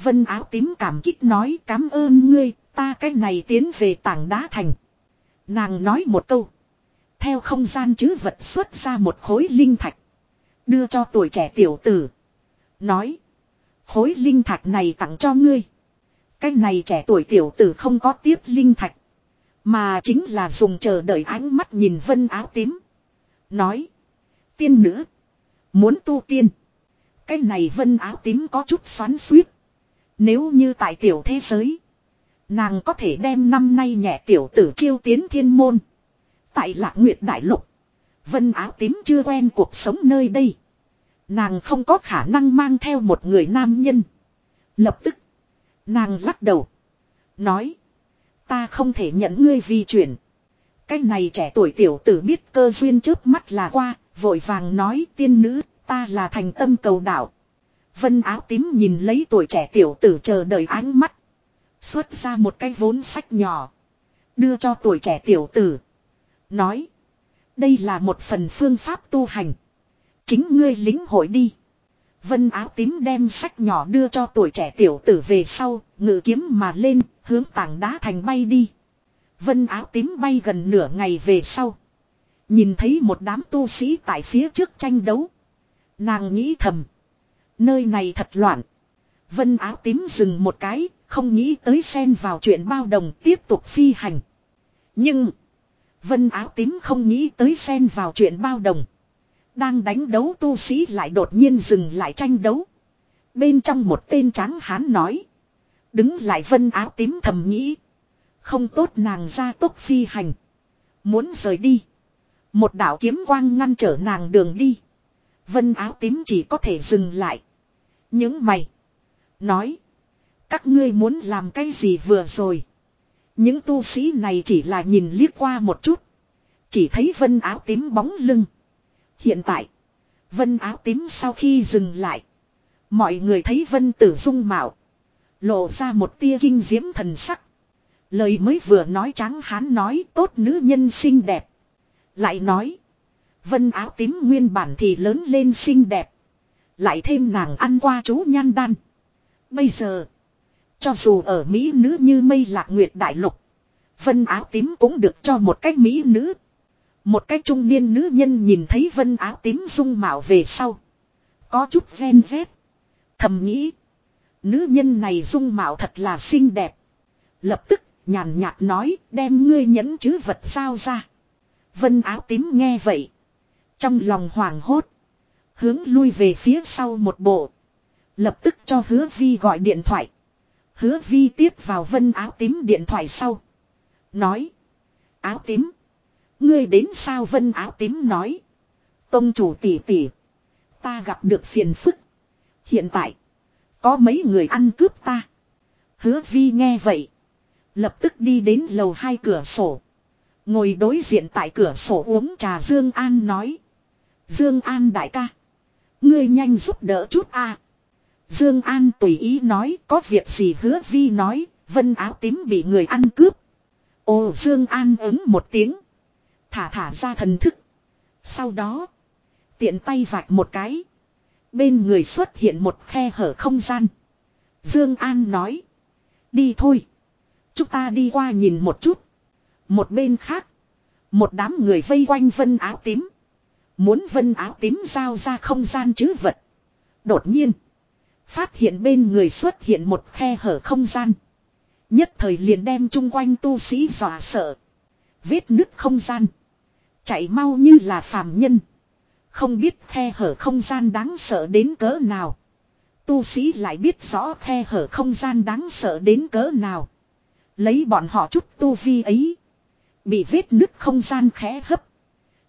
Vân áo tím cảm kích nói cảm ơn ngươi, ta cái này tiến về tảng đá thành. Nàng nói một câu. Theo không gian chứ vật xuất ra một khối linh thạch. Đưa cho tuổi trẻ tiểu tử. Nói. Khối linh thạch này tặng cho ngươi. Cái này trẻ tuổi tiểu tử không có tiếp linh thạch. Mà chính là dùng chờ đợi ánh mắt nhìn vân áo tím. Nói. Tiên nữ. Muốn tu tiên. Cái này vân áo tím có chút xoắn suýt. Nếu như tại tiểu thế giới. Nàng có thể đem năm nay nhẹ tiểu tử chiêu tiến thiên môn. Tại lạc nguyệt đại lục. Vân áo tím chưa quen cuộc sống nơi đây. Nàng không có khả năng mang theo một người nam nhân. Lập tức. Nàng lắc đầu. Nói. Ta không thể nhận ngươi vi chuyển. Cái này trẻ tuổi tiểu tử biết cơ duyên trước mắt là qua. Vội vàng nói, tiên nữ. Ta là thành tâm cầu đạo. Vân áo tím nhìn lấy tuổi trẻ tiểu tử chờ đợi ánh mắt. Xuất ra một cái vốn sách nhỏ. Đưa cho tuổi trẻ tiểu tử. Nói. Đây là một phần phương pháp tu hành. Chính ngươi lính hội đi. Vân áo tím đem sách nhỏ đưa cho tuổi trẻ tiểu tử về sau, ngự kiếm mà lên, hướng tảng đá thành bay đi. Vân áo tím bay gần nửa ngày về sau. Nhìn thấy một đám tu sĩ tại phía trước tranh đấu. Nàng nghĩ thầm. Nơi này thật loạn. Vân áo tím dừng một cái, không nghĩ tới xen vào chuyện bao đồng tiếp tục phi hành. Nhưng, vân áo tím không nghĩ tới xen vào chuyện bao đồng. Đang đánh đấu tu sĩ lại đột nhiên dừng lại tranh đấu. Bên trong một tên trắng hán nói. Đứng lại vân áo tím thầm nghĩ. Không tốt nàng ra tốc phi hành. Muốn rời đi. Một đạo kiếm quang ngăn trở nàng đường đi. Vân áo tím chỉ có thể dừng lại. Những mày. Nói. Các ngươi muốn làm cái gì vừa rồi. Những tu sĩ này chỉ là nhìn liếc qua một chút. Chỉ thấy vân áo tím bóng lưng. Hiện tại. Vân áo tím sau khi dừng lại. Mọi người thấy vân tử dung mạo. Lộ ra một tia kinh diễm thần sắc. Lời mới vừa nói trắng hán nói tốt nữ nhân xinh đẹp. Lại nói. Vân áo tím nguyên bản thì lớn lên xinh đẹp. Lại thêm nàng ăn qua chú nhan đan. Bây giờ. Cho dù ở Mỹ nữ như mây lạc nguyệt đại lục. Vân áo tím cũng được cho một cách Mỹ nữ. Một cách trung niên nữ nhân nhìn thấy vân áo tím dung mạo về sau. Có chút ven vét. Thầm nghĩ. Nữ nhân này dung mạo thật là xinh đẹp. Lập tức, nhàn nhạt nói, đem ngươi nhẫn chứ vật sao ra. Vân áo tím nghe vậy. Trong lòng hoảng hốt. Hướng lui về phía sau một bộ. Lập tức cho hứa vi gọi điện thoại. Hứa vi tiếp vào vân áo tím điện thoại sau. Nói. Áo tím. Ngươi đến sao vân áo tím nói. Tông chủ tỷ tỷ. Ta gặp được phiền phức. Hiện tại. Có mấy người ăn cướp ta. Hứa vi nghe vậy. Lập tức đi đến lầu hai cửa sổ. Ngồi đối diện tại cửa sổ uống trà Dương An nói. Dương An đại ca. Ngươi nhanh giúp đỡ chút a. Dương An tùy ý nói có việc gì hứa vi nói, vân áo tím bị người ăn cướp. Ồ Dương An ứng một tiếng. Thả thả ra thần thức. Sau đó, tiện tay vạch một cái. Bên người xuất hiện một khe hở không gian. Dương An nói. Đi thôi. Chúng ta đi qua nhìn một chút. Một bên khác. Một đám người vây quanh vân áo tím. Muốn vân áo tím giao ra không gian chứ vật. Đột nhiên. Phát hiện bên người xuất hiện một khe hở không gian. Nhất thời liền đem chung quanh tu sĩ dọa sợ. Vết nứt không gian. Chạy mau như là phàm nhân. Không biết khe hở không gian đáng sợ đến cỡ nào. Tu sĩ lại biết rõ khe hở không gian đáng sợ đến cỡ nào. Lấy bọn họ chút tu vi ấy. Bị vết nứt không gian khẽ hấp.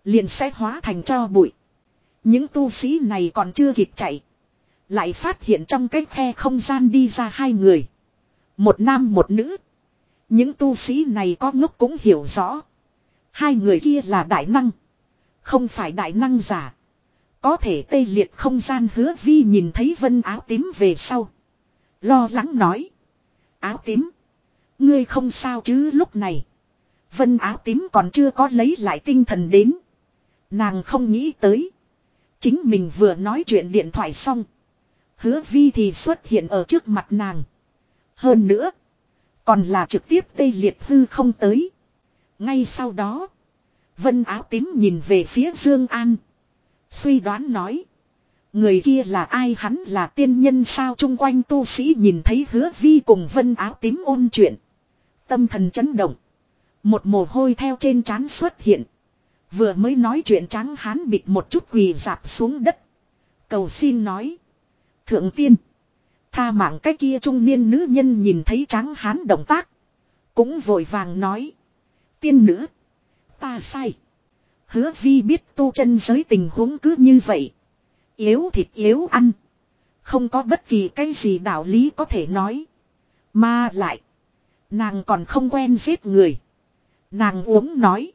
Liền sẽ hóa thành cho bụi. Những tu sĩ này còn chưa kịp chạy. Lại phát hiện trong cái khe không gian đi ra hai người. Một nam một nữ. Những tu sĩ này có ngốc cũng hiểu rõ. Hai người kia là đại năng. Không phải đại năng giả. Có thể tê liệt không gian hứa vi nhìn thấy vân áo tím về sau. Lo lắng nói. Áo tím. Ngươi không sao chứ lúc này. Vân áo tím còn chưa có lấy lại tinh thần đến. Nàng không nghĩ tới. Chính mình vừa nói chuyện điện thoại xong. Hứa vi thì xuất hiện ở trước mặt nàng. Hơn nữa. Còn là trực tiếp tê liệt hư không tới. Ngay sau đó. Vân áo tím nhìn về phía Dương An. Suy đoán nói. Người kia là ai hắn là tiên nhân sao chung quanh tu sĩ nhìn thấy hứa vi cùng vân áo tím ôn chuyện. Tâm thần chấn động. Một mồ hôi theo trên trán xuất hiện. Vừa mới nói chuyện trắng hán bịt một chút quỳ dạp xuống đất. Cầu xin nói. Thượng tiên. Tha mạng cái kia trung niên nữ nhân nhìn thấy trắng hán động tác. Cũng vội vàng nói. Tiên nữ. Ta sai. Hứa vi biết tu chân giới tình huống cứ như vậy. Yếu thịt yếu ăn. Không có bất kỳ cái gì đạo lý có thể nói. Mà lại. Nàng còn không quen giết người. Nàng uống nói.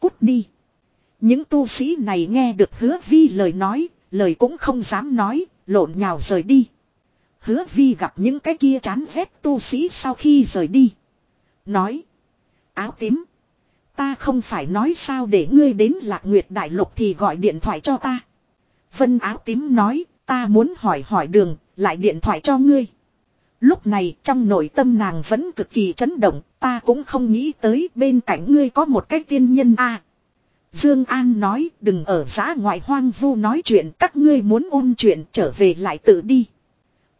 Cút đi. Những tu sĩ này nghe được hứa vi lời nói. Lời cũng không dám nói. Lộn nhào rời đi. Hứa vi gặp những cái kia chán ghét tu sĩ sau khi rời đi. Nói. Áo tím. Ta không phải nói sao để ngươi đến lạc nguyệt đại lục thì gọi điện thoại cho ta. Vân áo tím nói, ta muốn hỏi hỏi đường, lại điện thoại cho ngươi. Lúc này trong nội tâm nàng vẫn cực kỳ chấn động, ta cũng không nghĩ tới bên cạnh ngươi có một cái tiên nhân a. Dương An nói đừng ở giã ngoại hoang vu nói chuyện các ngươi muốn ôn chuyện trở về lại tự đi.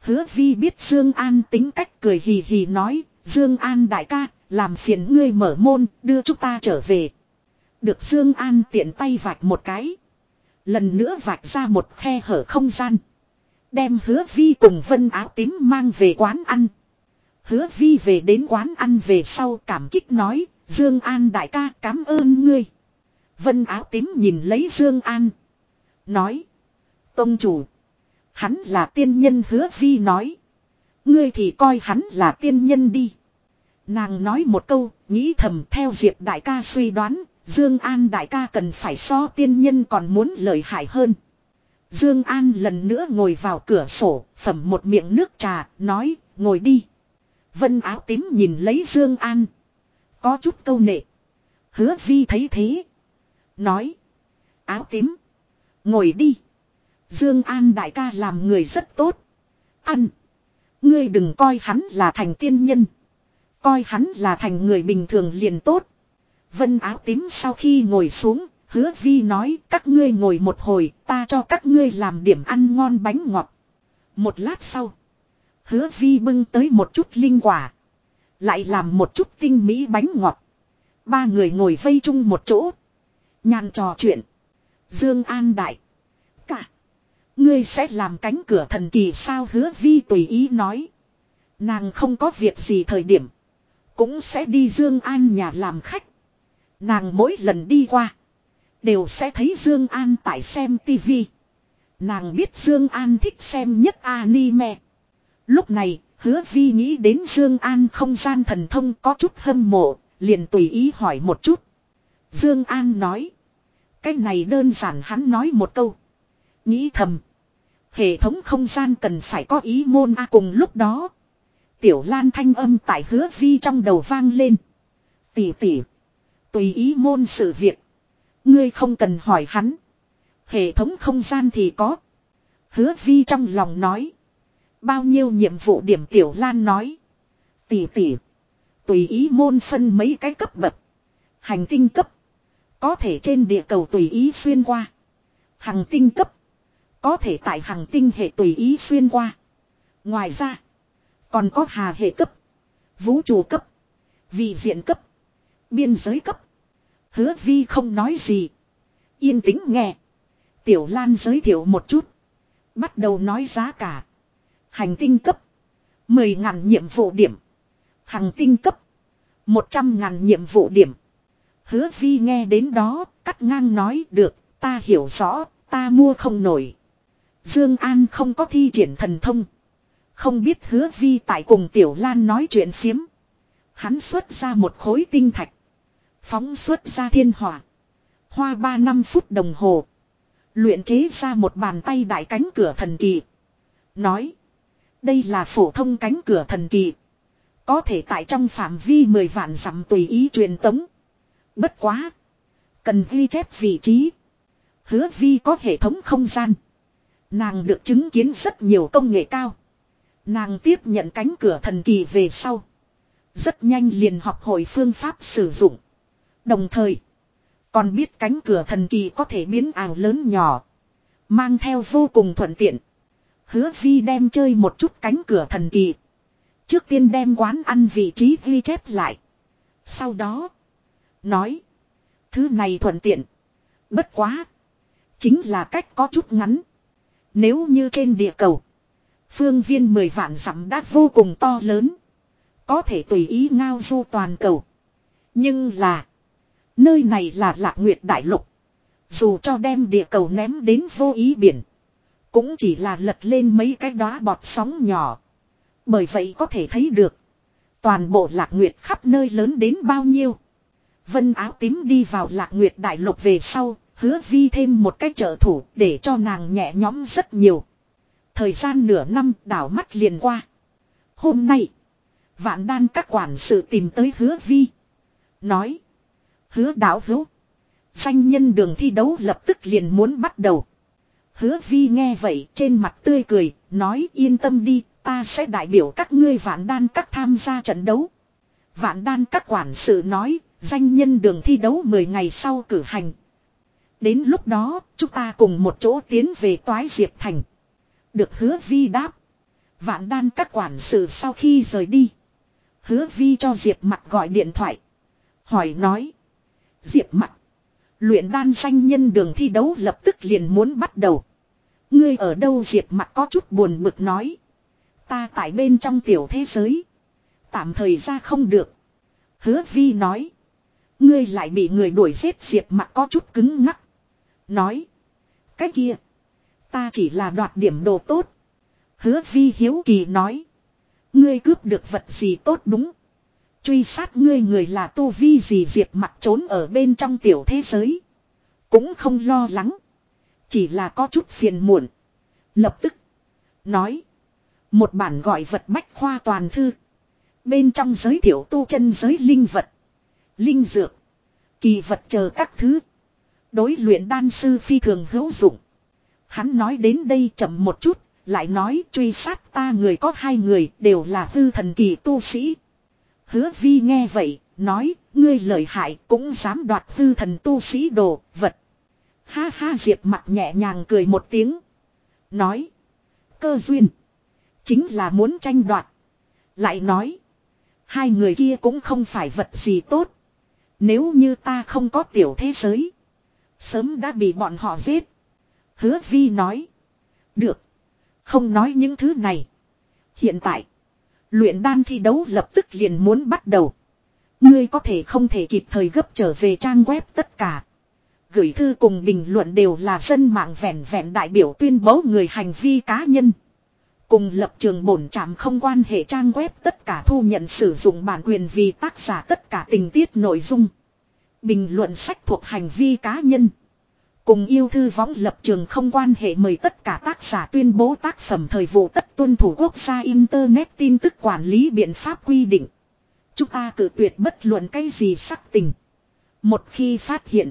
Hứa vi biết Dương An tính cách cười hì hì nói Dương An đại ca làm phiền ngươi mở môn, đưa chúng ta trở về. Được Dương An tiện tay vạch một cái. Lần nữa vạch ra một khe hở không gian. Đem hứa vi cùng vân áo tím mang về quán ăn. Hứa vi về đến quán ăn về sau cảm kích nói, Dương An đại ca cảm ơn ngươi. Vân áo tím nhìn lấy Dương An. Nói. Tông chủ. Hắn là tiên nhân hứa vi nói. Ngươi thì coi hắn là tiên nhân đi. Nàng nói một câu, nghĩ thầm theo Diệp đại ca suy đoán, Dương An đại ca cần phải so tiên nhân còn muốn lợi hại hơn. Dương An lần nữa ngồi vào cửa sổ, phẩm một miệng nước trà, nói, ngồi đi. Vân áo tím nhìn lấy Dương An. Có chút câu nệ. Hứa vi thấy thế. Nói. Áo tím. Ngồi đi. Dương An đại ca làm người rất tốt. Ăn. Ngươi đừng coi hắn là thành tiên nhân. Coi hắn là thành người bình thường liền tốt. Vân áo tím sau khi ngồi xuống, hứa vi nói các ngươi ngồi một hồi, ta cho các ngươi làm điểm ăn ngon bánh ngọt. Một lát sau, hứa vi bưng tới một chút linh quả. Lại làm một chút tinh mỹ bánh ngọt. Ba người ngồi vây chung một chỗ. Nhàn trò chuyện. Dương An Đại. Cả. Ngươi sẽ làm cánh cửa thần kỳ sao hứa vi tùy ý nói. Nàng không có việc gì thời điểm. Cũng sẽ đi Dương An nhà làm khách. Nàng mỗi lần đi qua. Đều sẽ thấy Dương An tại xem tivi. Nàng biết Dương An thích xem nhất anime. Lúc này, hứa vi nghĩ đến Dương An không gian thần thông có chút hâm mộ, liền tùy ý hỏi một chút. Dương An nói. Cái này đơn giản hắn nói một câu. Nghĩ thầm. Hệ thống không gian cần phải có ý môn a cùng lúc đó. Tiểu Lan thanh âm tại hứa vi trong đầu vang lên. Tỷ tỷ. Tùy ý môn sự việc. Ngươi không cần hỏi hắn. Hệ thống không gian thì có. Hứa vi trong lòng nói. Bao nhiêu nhiệm vụ điểm Tiểu Lan nói. Tỷ tỷ. Tùy ý môn phân mấy cái cấp bậc. Hành tinh cấp. Có thể trên địa cầu tùy ý xuyên qua. hằng tinh cấp. Có thể tại hằng tinh hệ tùy ý xuyên qua. Ngoài ra. Còn có hà hệ cấp. Vũ trụ cấp. Vị diện cấp. Biên giới cấp. Hứa vi không nói gì. Yên tĩnh nghe. Tiểu Lan giới thiệu một chút. Bắt đầu nói giá cả. Hành tinh cấp. 10 ngàn nhiệm vụ điểm. Hành tinh cấp. 100 ngàn nhiệm vụ điểm. Hứa vi nghe đến đó, cắt ngang nói được, ta hiểu rõ, ta mua không nổi. Dương An không có thi triển thần thông. Không biết hứa vi tại cùng Tiểu Lan nói chuyện phiếm. Hắn xuất ra một khối tinh thạch. Phóng xuất ra thiên hỏa. Hoa ba năm phút đồng hồ. Luyện chế ra một bàn tay đại cánh cửa thần kỳ. Nói. Đây là phổ thông cánh cửa thần kỳ. Có thể tại trong phạm vi 10 vạn dặm tùy ý truyền tống. Bất quá. Cần ghi chép vị trí. Hứa vi có hệ thống không gian. Nàng được chứng kiến rất nhiều công nghệ cao. Nàng tiếp nhận cánh cửa thần kỳ về sau. Rất nhanh liền học hội phương pháp sử dụng. Đồng thời. Còn biết cánh cửa thần kỳ có thể biến ảo lớn nhỏ. Mang theo vô cùng thuận tiện. Hứa vi đem chơi một chút cánh cửa thần kỳ. Trước tiên đem quán ăn vị trí ghi chép lại. Sau đó. Nói. Thứ này thuận tiện. Bất quá. Chính là cách có chút ngắn. Nếu như trên địa cầu. Phương viên 10 vạn dặm đã vô cùng to lớn. Có thể tùy ý ngao du toàn cầu. Nhưng là. Nơi này là lạc nguyệt đại lục. Dù cho đem địa cầu ném đến vô ý biển. Cũng chỉ là lật lên mấy cái đóa bọt sóng nhỏ. Bởi vậy có thể thấy được. Toàn bộ lạc nguyệt khắp nơi lớn đến bao nhiêu. Vân áo tím đi vào lạc nguyệt đại lục về sau. Hứa vi thêm một cái trợ thủ để cho nàng nhẹ nhõm rất nhiều. Thời gian nửa năm đảo mắt liền qua. Hôm nay. Vạn đan các quản sự tìm tới hứa vi. Nói. Hứa đảo hữu. Danh nhân đường thi đấu lập tức liền muốn bắt đầu. Hứa vi nghe vậy trên mặt tươi cười, nói yên tâm đi, ta sẽ đại biểu các ngươi vạn đan các tham gia trận đấu. Vạn đan các quản sự nói, danh nhân đường thi đấu 10 ngày sau cử hành. Đến lúc đó, chúng ta cùng một chỗ tiến về toái diệp thành. Được hứa vi đáp. Vạn đan các quản sự sau khi rời đi. Hứa vi cho Diệp mặt gọi điện thoại. Hỏi nói. Diệp mặt. Luyện đan danh nhân đường thi đấu lập tức liền muốn bắt đầu. Ngươi ở đâu Diệp mặt có chút buồn bực nói. Ta tại bên trong tiểu thế giới. Tạm thời ra không được. Hứa vi nói. Ngươi lại bị người đuổi giết Diệp mặt có chút cứng ngắc. Nói. Cái kia. Ta chỉ là đoạt điểm đồ tốt. Hứa vi hiếu kỳ nói. Ngươi cướp được vật gì tốt đúng. Truy sát ngươi người là tu vi gì diệp mặt trốn ở bên trong tiểu thế giới. Cũng không lo lắng. Chỉ là có chút phiền muộn. Lập tức. Nói. Một bản gọi vật bách khoa toàn thư. Bên trong giới thiệu tu chân giới linh vật. Linh dược. Kỳ vật chờ các thứ. Đối luyện đan sư phi thường hữu dụng. Hắn nói đến đây chậm một chút, lại nói truy sát ta người có hai người đều là hư thần kỳ tu sĩ. Hứa vi nghe vậy, nói, ngươi lợi hại cũng dám đoạt hư thần tu sĩ đồ, vật. Ha ha diệp mặt nhẹ nhàng cười một tiếng. Nói, cơ duyên. Chính là muốn tranh đoạt. Lại nói, hai người kia cũng không phải vật gì tốt. Nếu như ta không có tiểu thế giới, sớm đã bị bọn họ giết. Hứa vi nói. Được. Không nói những thứ này. Hiện tại. Luyện đan thi đấu lập tức liền muốn bắt đầu. Ngươi có thể không thể kịp thời gấp trở về trang web tất cả. Gửi thư cùng bình luận đều là dân mạng vẹn vẹn đại biểu tuyên bố người hành vi cá nhân. Cùng lập trường bổn trạm không quan hệ trang web tất cả thu nhận sử dụng bản quyền vì tác giả tất cả tình tiết nội dung. Bình luận sách thuộc hành vi cá nhân. Cùng yêu thư võng lập trường không quan hệ mời tất cả tác giả tuyên bố tác phẩm thời vụ tất tuân thủ quốc gia Internet tin tức quản lý biện pháp quy định. Chúng ta cử tuyệt bất luận cái gì sắc tình. Một khi phát hiện.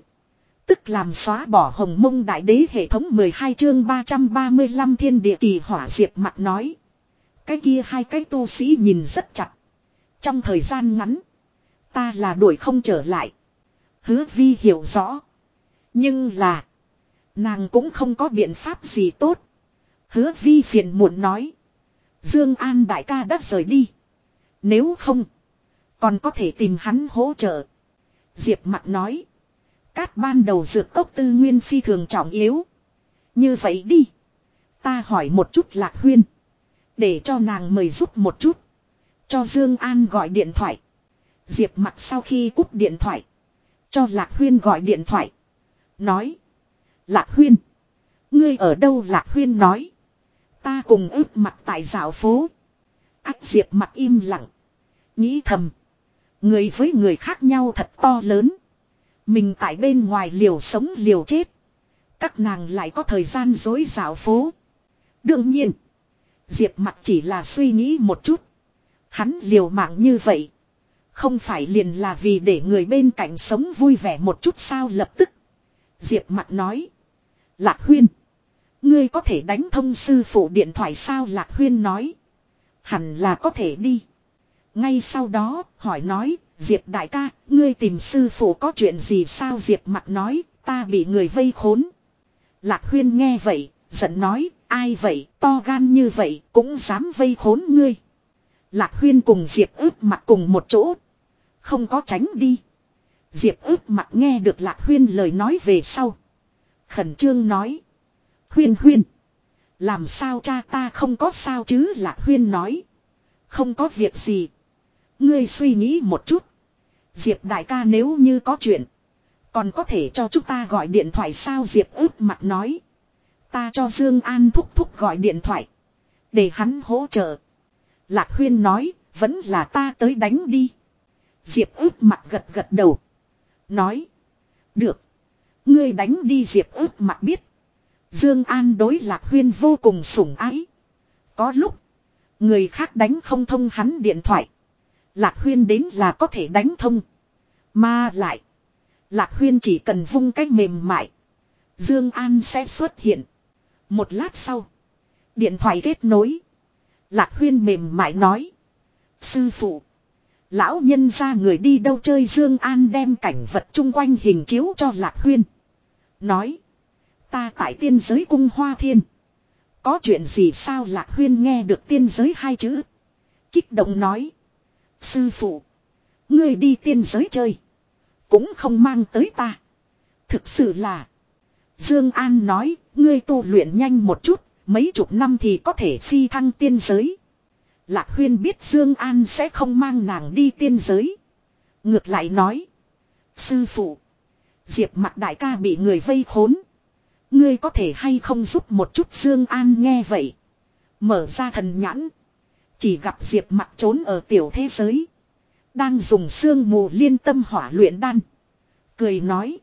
Tức làm xóa bỏ hồng mông đại đế hệ thống 12 chương 335 thiên địa kỳ hỏa diệp mặt nói. Cái kia hai cái tu sĩ nhìn rất chặt. Trong thời gian ngắn. Ta là đuổi không trở lại. Hứa vi hiểu rõ. Nhưng là. Nàng cũng không có biện pháp gì tốt. Hứa vi phiền muộn nói. Dương An đại ca đã rời đi. Nếu không. Còn có thể tìm hắn hỗ trợ. Diệp mặt nói. Cát ban đầu dược cốc tư nguyên phi thường trọng yếu. Như vậy đi. Ta hỏi một chút lạc huyên. Để cho nàng mời giúp một chút. Cho Dương An gọi điện thoại. Diệp mặt sau khi cúp điện thoại. Cho Lạc Huyên gọi điện thoại. Nói. Lạc Huyên. Ngươi ở đâu Lạc Huyên nói. Ta cùng ướp mặt tại dạo phố. Ác Diệp mặt im lặng. Nghĩ thầm. Người với người khác nhau thật to lớn. Mình tại bên ngoài liều sống liều chết. Các nàng lại có thời gian dối dạo phố. Đương nhiên. Diệp mặt chỉ là suy nghĩ một chút. Hắn liều mạng như vậy. Không phải liền là vì để người bên cạnh sống vui vẻ một chút sao lập tức. Diệp mặt nói. Lạc huyên. Ngươi có thể đánh thông sư phụ điện thoại sao Lạc huyên nói. Hẳn là có thể đi. Ngay sau đó, hỏi nói. Diệp đại ca, ngươi tìm sư phụ có chuyện gì sao Diệp mặt nói, ta bị người vây khốn. Lạc huyên nghe vậy, giận nói, ai vậy, to gan như vậy, cũng dám vây khốn ngươi. Lạc huyên cùng Diệp ướp mặt cùng một chỗ. Không có tránh đi. Diệp ướp mặt nghe được Lạc huyên lời nói về sau. Khẩn trương nói. Huyên huyên. Làm sao cha ta không có sao chứ Lạc huyên nói. Không có việc gì. Ngươi suy nghĩ một chút. Diệp đại ca nếu như có chuyện. Còn có thể cho chúng ta gọi điện thoại sao Diệp ướp mặt nói. Ta cho Dương An thúc thúc gọi điện thoại. Để hắn hỗ trợ. Lạc Huyên nói, vẫn là ta tới đánh đi. Diệp ướp mặt gật gật đầu. Nói. Được. Ngươi đánh đi Diệp ướp mặt biết. Dương An đối Lạc Huyên vô cùng sủng ái. Có lúc. Người khác đánh không thông hắn điện thoại. Lạc Huyên đến là có thể đánh thông. Mà lại. Lạc Huyên chỉ cần vung cách mềm mại. Dương An sẽ xuất hiện. Một lát sau. Điện thoại kết nối. Lạc Huyên mềm mại nói. Sư phụ. Lão nhân ra người đi đâu chơi Dương An đem cảnh vật chung quanh hình chiếu cho Lạc Huyên. Nói. Ta tại tiên giới cung hoa thiên. Có chuyện gì sao Lạc Huyên nghe được tiên giới hai chữ. Kích động nói. Sư phụ. Ngươi đi tiên giới chơi. Cũng không mang tới ta. Thực sự là. Dương An nói. Ngươi tu luyện nhanh một chút. Mấy chục năm thì có thể phi thăng tiên giới. Lạc Huyên biết Dương An sẽ không mang nàng đi tiên giới. Ngược lại nói. Sư phụ. Diệp mặt đại ca bị người vây khốn. Ngươi có thể hay không giúp một chút Dương An nghe vậy. Mở ra thần nhãn. Chỉ gặp Diệp mặt trốn ở tiểu thế giới. Đang dùng xương mù liên tâm hỏa luyện đan. Cười nói.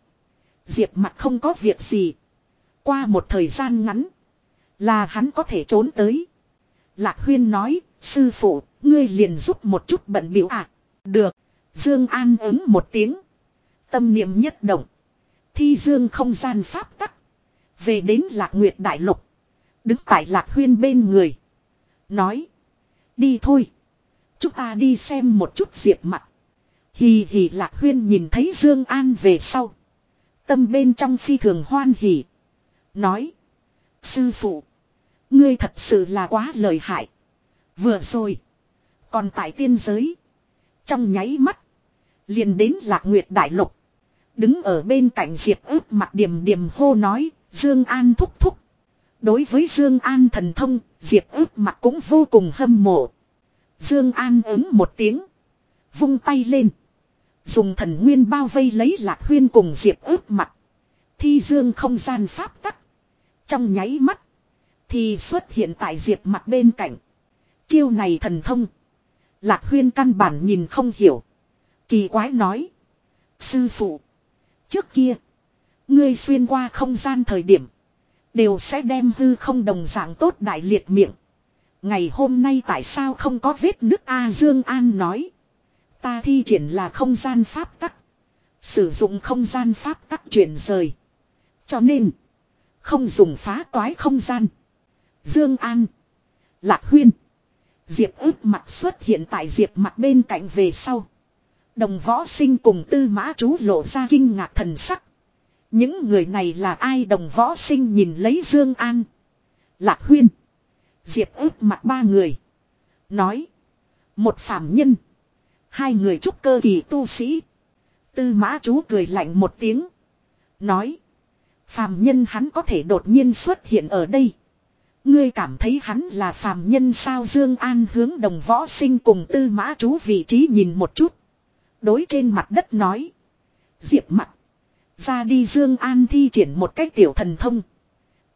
Diệp mặt không có việc gì. Qua một thời gian ngắn. Là hắn có thể trốn tới. Lạc Huyên nói. Sư phụ, ngươi liền giúp một chút bận biểu à. Được. Dương An ứng một tiếng. Tâm niệm nhất động. Thi dương không gian pháp tắc. Về đến Lạc Nguyệt Đại Lục. Đứng tại Lạc Huyên bên người. Nói. Đi thôi. Chúng ta đi xem một chút diệp mặt. Hì hì Lạc Huyên nhìn thấy Dương An về sau. Tâm bên trong phi thường hoan hỉ. Nói. Sư phụ. Ngươi thật sự là quá lợi hại. Vừa rồi. Còn tại tiên giới. Trong nháy mắt. Liền đến Lạc Nguyệt Đại Lục. Đứng ở bên cạnh Diệp ướp mặt điểm điểm hô nói. Dương An thúc thúc. Đối với Dương An thần thông. Diệp ước mặt cũng vô cùng hâm mộ. Dương An ứng một tiếng. Vung tay lên. Dùng thần nguyên bao vây lấy lạc huyên cùng Diệp ước mặt. Thi dương không gian pháp tắc. Trong nháy mắt. Thì xuất hiện tại Diệp mặt bên cạnh. Chiêu này thần thông. Lạc huyên căn bản nhìn không hiểu. Kỳ quái nói. Sư phụ. Trước kia. Ngươi xuyên qua không gian thời điểm. Đều sẽ đem hư không đồng dạng tốt đại liệt miệng. Ngày hôm nay tại sao không có vết nước A Dương An nói. Ta thi triển là không gian pháp tắc. Sử dụng không gian pháp tắc chuyển rời. Cho nên. Không dùng phá toái không gian. Dương An. Lạc Huyên. Diệp ước mặt xuất hiện tại Diệp mặt bên cạnh về sau. Đồng võ sinh cùng tư mã chú lộ ra kinh ngạc thần sắc. Những người này là ai đồng võ sinh nhìn lấy Dương An. Lạc Huyên. Diệp ước mặt ba người. Nói. Một phạm nhân. Hai người trúc cơ kỳ tu sĩ. Tư mã chú cười lạnh một tiếng. Nói. Phàm nhân hắn có thể đột nhiên xuất hiện ở đây. Ngươi cảm thấy hắn là phàm nhân sao Dương An hướng đồng võ sinh cùng tư mã chú vị trí nhìn một chút. Đối trên mặt đất nói. Diệp mặt. Ra đi Dương An thi triển một cách tiểu thần thông.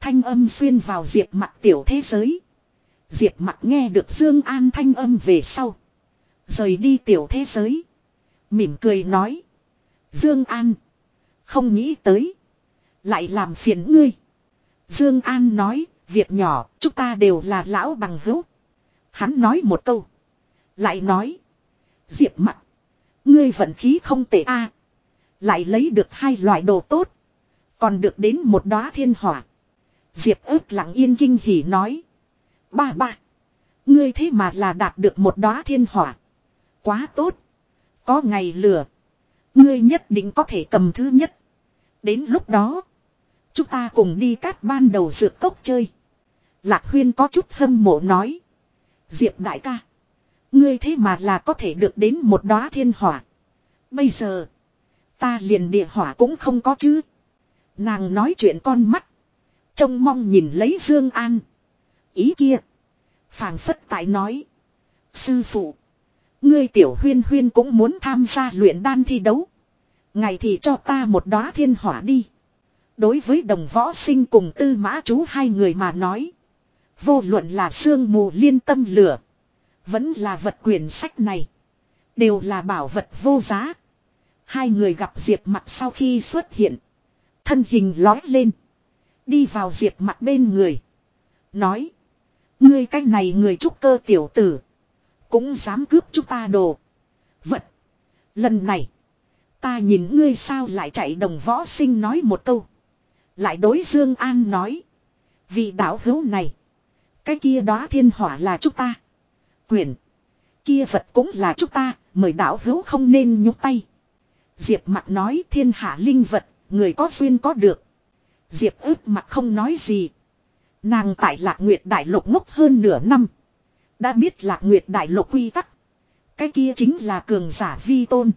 Thanh âm xuyên vào diệp mặt tiểu thế giới. Diệp mặt nghe được Dương An thanh âm về sau. Rời đi tiểu thế giới. Mỉm cười nói. Dương An. Không nghĩ tới. Lại làm phiền ngươi. Dương An nói. Việc nhỏ. Chúng ta đều là lão bằng hữu. Hắn nói một câu. Lại nói. Diệp mặt. Ngươi vận khí không tệ a. Lại lấy được hai loại đồ tốt. Còn được đến một đóa thiên hỏa. Diệp ước lặng yên kinh hỉ nói. Ba ba. Ngươi thế mà là đạt được một đóa thiên hỏa. Quá tốt. Có ngày lửa. Ngươi nhất định có thể cầm thứ nhất. Đến lúc đó. Chúng ta cùng đi cát ban đầu dược cốc chơi. Lạc Huyên có chút hâm mộ nói. Diệp đại ca. Ngươi thế mà là có thể được đến một đóa thiên hỏa. Bây giờ. Ta liền địa hỏa cũng không có chứ. Nàng nói chuyện con mắt. Trông mong nhìn lấy Dương An. Ý kia. phảng phất tại nói. Sư phụ. Ngươi tiểu huyên huyên cũng muốn tham gia luyện đan thi đấu. Ngày thì cho ta một đóa thiên hỏa đi. Đối với đồng võ sinh cùng tư mã chú hai người mà nói. Vô luận là sương mù liên tâm lửa. Vẫn là vật quyển sách này. Đều là bảo vật vô giá. Hai người gặp Diệp mặt sau khi xuất hiện. Thân hình lói lên. Đi vào Diệp mặt bên người. Nói. Ngươi cái này người trúc cơ tiểu tử. Cũng dám cướp chúng ta đồ. Vật. Lần này. Ta nhìn ngươi sao lại chạy đồng võ sinh nói một câu. Lại đối Dương An nói. Vì đạo hữu này. Cái kia đó thiên hỏa là chúng ta. quyển Kia vật cũng là chúng ta. Mời đạo hữu không nên nhúc tay. Diệp mặt nói thiên hạ linh vật. Người có duyên có được. Diệp ước mặt không nói gì. Nàng tại lạc nguyệt đại lục ngốc hơn nửa năm. Đã biết lạc nguyệt đại lục quy tắc. Cái kia chính là cường giả vi tôn.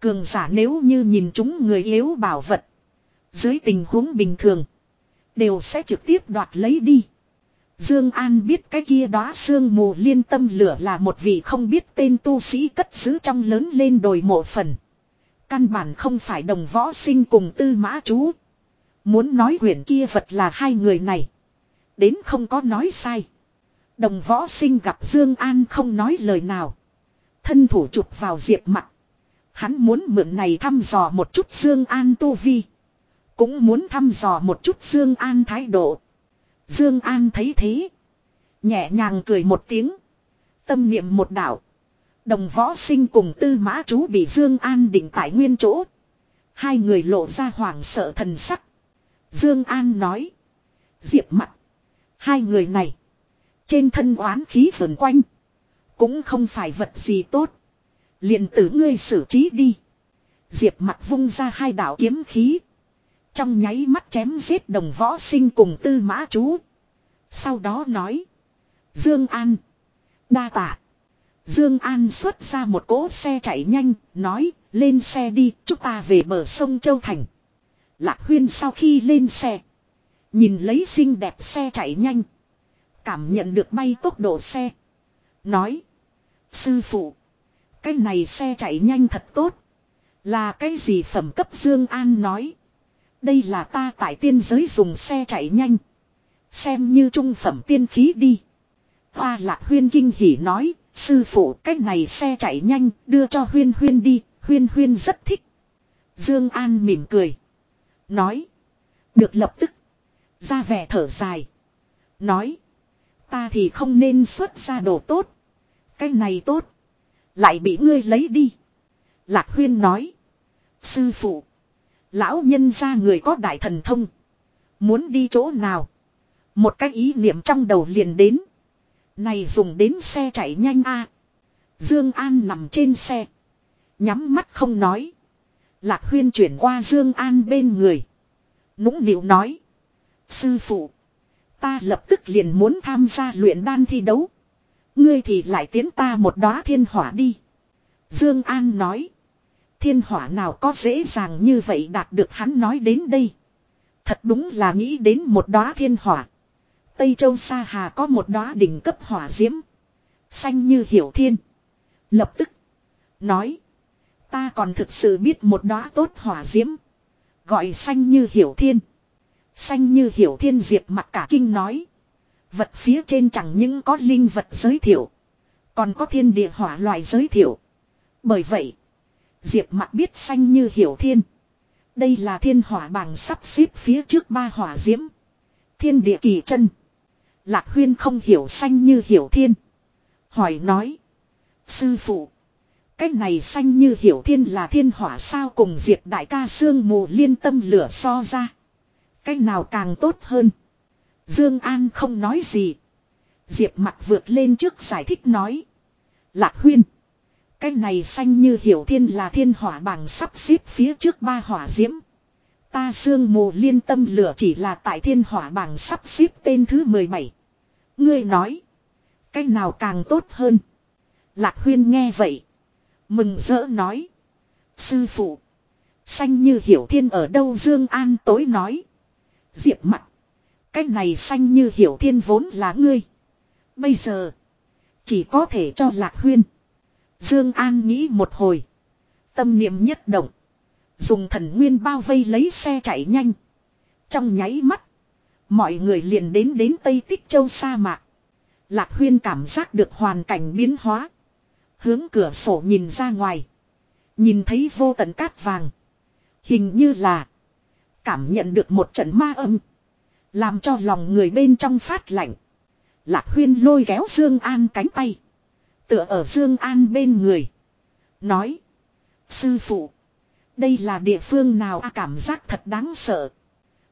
Cường giả nếu như nhìn chúng người yếu bảo vật. Dưới tình huống bình thường. Đều sẽ trực tiếp đoạt lấy đi. Dương An biết cái kia đó sương mù liên tâm lửa là một vị không biết tên tu sĩ cất giữ trong lớn lên đồi mộ phần. Căn bản không phải đồng võ sinh cùng tư mã chú. Muốn nói quyển kia vật là hai người này. Đến không có nói sai. Đồng võ sinh gặp Dương An không nói lời nào. Thân thủ chụp vào diệp mặt. Hắn muốn mượn này thăm dò một chút Dương An tu vi. Cũng muốn thăm dò một chút Dương An thái độ. Dương An thấy thế. Nhẹ nhàng cười một tiếng. Tâm niệm một đạo. Đồng võ sinh cùng tư mã chú bị Dương An định tại nguyên chỗ. Hai người lộ ra hoảng sợ thần sắc. Dương An nói. Diệp mặt. Hai người này. Trên thân oán khí vần quanh. Cũng không phải vật gì tốt. liền tử ngươi xử trí đi. Diệp mặt vung ra hai đạo kiếm khí. Trong nháy mắt chém giết đồng võ sinh cùng tư mã chú. Sau đó nói. Dương An. Đa tạ. Dương An xuất ra một cỗ xe chạy nhanh. Nói, lên xe đi, chúng ta về bờ sông Châu Thành. Lạc Huyên sau khi lên xe. Nhìn lấy xinh đẹp xe chạy nhanh. Cảm nhận được bay tốc độ xe. Nói. Sư phụ. Cái này xe chạy nhanh thật tốt. Là cái gì phẩm cấp Dương An nói. Đây là ta tại tiên giới dùng xe chạy nhanh. Xem như trung phẩm tiên khí đi. Hoa lạc huyên kinh hỉ nói. Sư phụ cái này xe chạy nhanh, đưa cho huyên huyên đi. Huyên huyên rất thích. Dương An mỉm cười. Nói. Được lập tức. Ra vẻ thở dài. Nói. Ta thì không nên xuất ra đồ tốt. Cái này tốt. Lại bị ngươi lấy đi. Lạc huyên nói. Sư phụ. Lão nhân ra người có đại thần thông. Muốn đi chỗ nào. Một cái ý niệm trong đầu liền đến. Này dùng đến xe chạy nhanh a. Dương An nằm trên xe. Nhắm mắt không nói. Lạc huyên chuyển qua Dương An bên người. Nũng nịu nói. Sư phụ. Ta lập tức liền muốn tham gia luyện đan thi đấu. Ngươi thì lại tiến ta một đóa thiên hỏa đi. Dương An nói. Thiên hỏa nào có dễ dàng như vậy đạt được hắn nói đến đây. Thật đúng là nghĩ đến một đóa thiên hỏa. Tây Châu Sa Hà có một đóa đỉnh cấp hỏa diễm. Xanh như hiểu thiên. Lập tức. Nói. Ta còn thực sự biết một đóa tốt hỏa diễm. Gọi xanh như hiểu thiên. Xanh như hiểu thiên diệp mặt cả kinh nói. Vật phía trên chẳng những có linh vật giới thiệu. Còn có thiên địa hỏa loại giới thiệu. Bởi vậy. Diệp mặt biết xanh như hiểu thiên. Đây là thiên hỏa bảng sắp xếp phía trước ba hỏa diễm. Thiên địa kỳ chân. Lạc huyên không hiểu xanh như hiểu thiên. Hỏi nói. Sư phụ. Cái này xanh như hiểu thiên là thiên hỏa sao cùng diệt đại ca sương mù liên tâm lửa so ra. Cái nào càng tốt hơn. Dương An không nói gì. Diệp mặt vượt lên trước giải thích nói. Lạc huyên. Cái này xanh như hiểu thiên là thiên hỏa bằng sắp xếp phía trước ba hỏa diễm. Ta sương mù liên tâm lửa chỉ là tại thiên hỏa bảng sắp xếp tên thứ 17. Ngươi nói. Cái nào càng tốt hơn. Lạc huyên nghe vậy. Mừng rỡ nói. Sư phụ. Xanh như hiểu thiên ở đâu Dương An tối nói. Diệp mặt. Cái này xanh như hiểu thiên vốn là ngươi. Bây giờ. Chỉ có thể cho lạc huyên. Dương An nghĩ một hồi. Tâm niệm nhất động. Dùng thần nguyên bao vây lấy xe chạy nhanh. Trong nháy mắt. Mọi người liền đến đến Tây Tích Châu sa mạc. Lạc huyên cảm giác được hoàn cảnh biến hóa. Hướng cửa sổ nhìn ra ngoài. Nhìn thấy vô tận cát vàng. Hình như là. Cảm nhận được một trận ma âm. Làm cho lòng người bên trong phát lạnh. Lạc huyên lôi kéo Dương An cánh tay. Tựa ở Dương An bên người. Nói. Sư phụ. Đây là địa phương nào a cảm giác thật đáng sợ.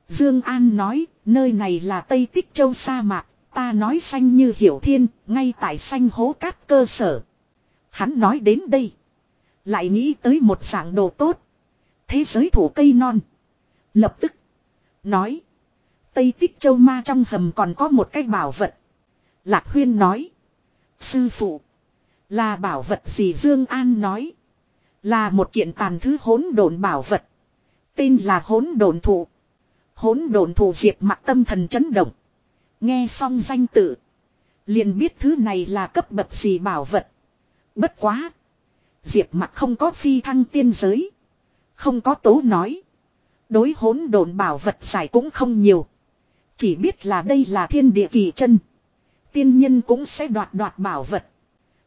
Dương An nói, nơi này là Tây Tích Châu sa mạc, ta nói xanh như hiểu thiên, ngay tại xanh hố cát cơ sở. Hắn nói đến đây, lại nghĩ tới một dạng đồ tốt. Thế giới thủ cây non. Lập tức nói, Tây Tích Châu ma trong hầm còn có một cái bảo vật. Lạc Huyên nói, sư phụ, là bảo vật gì Dương An nói, là một kiện tàn thứ hỗn độn bảo vật, tên là hỗn độn thụ. Hỗn độn thù diệp mặt tâm thần chấn động. Nghe xong danh tự. Liền biết thứ này là cấp bậc gì bảo vật. Bất quá. Diệp mặt không có phi thăng tiên giới. Không có tố nói. Đối hỗn độn bảo vật giải cũng không nhiều. Chỉ biết là đây là thiên địa kỳ chân. Tiên nhân cũng sẽ đoạt đoạt bảo vật.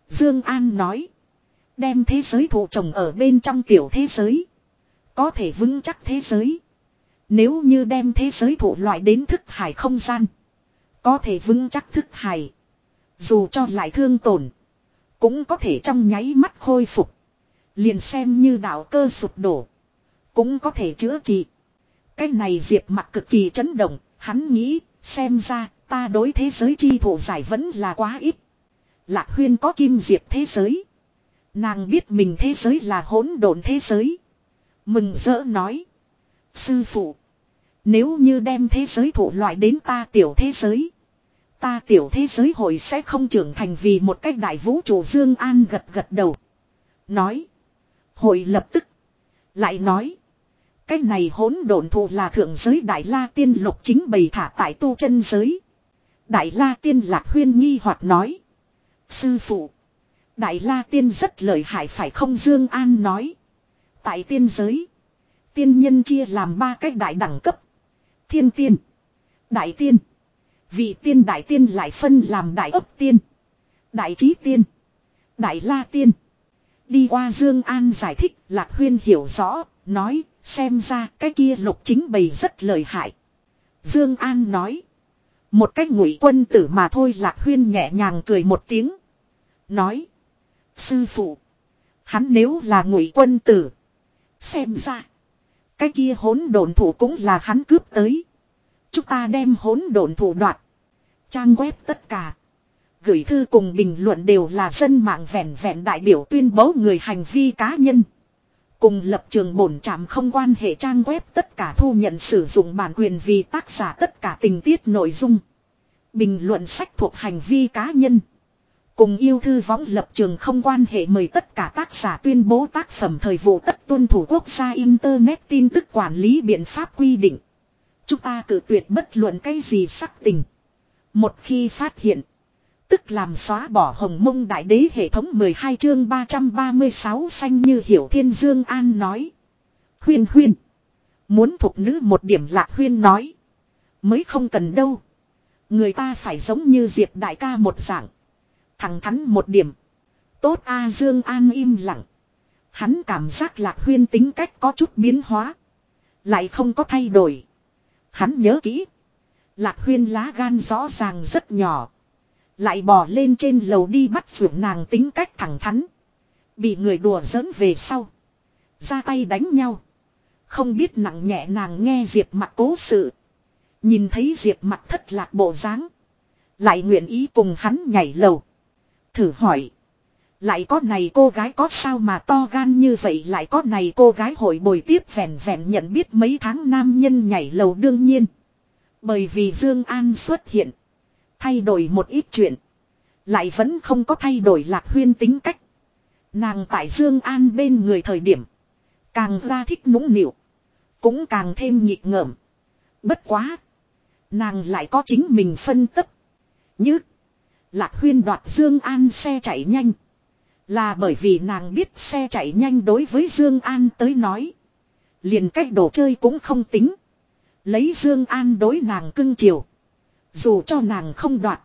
Dương An nói. Đem thế giới thụ trồng ở bên trong tiểu thế giới. Có thể vững chắc thế giới. Nếu như đem thế giới thụ loại đến thức hải không gian. Có thể vững chắc thức hải. Dù cho lại thương tổn. Cũng có thể trong nháy mắt khôi phục. Liền xem như đạo cơ sụp đổ. Cũng có thể chữa trị. Cái này diệp mặt cực kỳ chấn động. Hắn nghĩ, xem ra, ta đối thế giới chi thụ giải vẫn là quá ít. Lạc huyên có kim diệp thế giới. Nàng biết mình thế giới là hỗn độn thế giới. Mừng rỡ nói. Sư phụ. Nếu như đem thế giới thủ loại đến ta tiểu thế giới. Ta tiểu thế giới hội sẽ không trưởng thành vì một cách đại vũ trụ Dương An gật gật đầu. Nói. Hội lập tức. Lại nói. cách này hỗn độn thụ là thượng giới Đại La Tiên lục chính bày thả tại tu chân giới. Đại La Tiên Lạc Huyên nghi hoặc nói. Sư phụ. Đại La Tiên rất lợi hại phải không Dương An nói. Tại tiên giới. Tiên nhân chia làm ba cách đại đẳng cấp. Thiên tiên. Đại tiên. Vị tiên đại tiên lại phân làm đại ấp tiên. Đại trí tiên. Đại la tiên. Đi qua Dương An giải thích, Lạc Huyên hiểu rõ, nói, xem ra cái kia lục chính bày rất lợi hại. Dương An nói, một cách ngụy quân tử mà thôi Lạc Huyên nhẹ nhàng cười một tiếng. Nói, sư phụ, hắn nếu là ngụy quân tử. Xem ra, cái kia hỗn độn thủ cũng là hắn cướp tới. Chúng ta đem hỗn độn thủ đoạt. Trang web tất cả. Gửi thư cùng bình luận đều là dân mạng vẹn vẹn đại biểu tuyên bố người hành vi cá nhân. Cùng lập trường bổn trạm không quan hệ trang web tất cả thu nhận sử dụng bản quyền vì tác giả tất cả tình tiết nội dung. Bình luận sách thuộc hành vi cá nhân. Cùng yêu thư võng lập trường không quan hệ mời tất cả tác giả tuyên bố tác phẩm thời vụ tất tuân thủ quốc gia Internet tin tức quản lý biện pháp quy định. Chúng ta cử tuyệt bất luận cái gì sắc tình. Một khi phát hiện. Tức làm xóa bỏ hồng mông đại đế hệ thống 12 chương 336 xanh như hiểu thiên dương an nói. Huyên huyên. Muốn thuộc nữ một điểm lạc huyên nói. Mới không cần đâu. Người ta phải giống như diệp đại ca một dạng. Thẳng thắn một điểm. Tốt A Dương An im lặng. Hắn cảm giác lạc huyên tính cách có chút biến hóa. Lại không có thay đổi. Hắn nhớ kỹ. Lạc huyên lá gan rõ ràng rất nhỏ. Lại bò lên trên lầu đi bắt phượng nàng tính cách thẳng thắn. Bị người đùa giỡn về sau. Ra tay đánh nhau. Không biết nặng nhẹ nàng nghe Diệp mặt cố sự. Nhìn thấy Diệp mặt thất lạc bộ dáng Lại nguyện ý cùng hắn nhảy lầu. Thử hỏi. Lại có này cô gái có sao mà to gan như vậy, lại có này cô gái hội bồi tiếp vẹn vẹn nhận biết mấy tháng nam nhân nhảy lầu đương nhiên. Bởi vì Dương An xuất hiện. Thay đổi một ít chuyện. Lại vẫn không có thay đổi lạc huyên tính cách. Nàng tại Dương An bên người thời điểm. Càng ra thích nũng nịu. Cũng càng thêm nhịp ngợm. Bất quá. Nàng lại có chính mình phân tích. Như. Lạc huyên đoạt Dương An xe chạy nhanh. Là bởi vì nàng biết xe chạy nhanh đối với Dương An tới nói. Liền cách đồ chơi cũng không tính. Lấy Dương An đối nàng cưng chiều. Dù cho nàng không đoạt.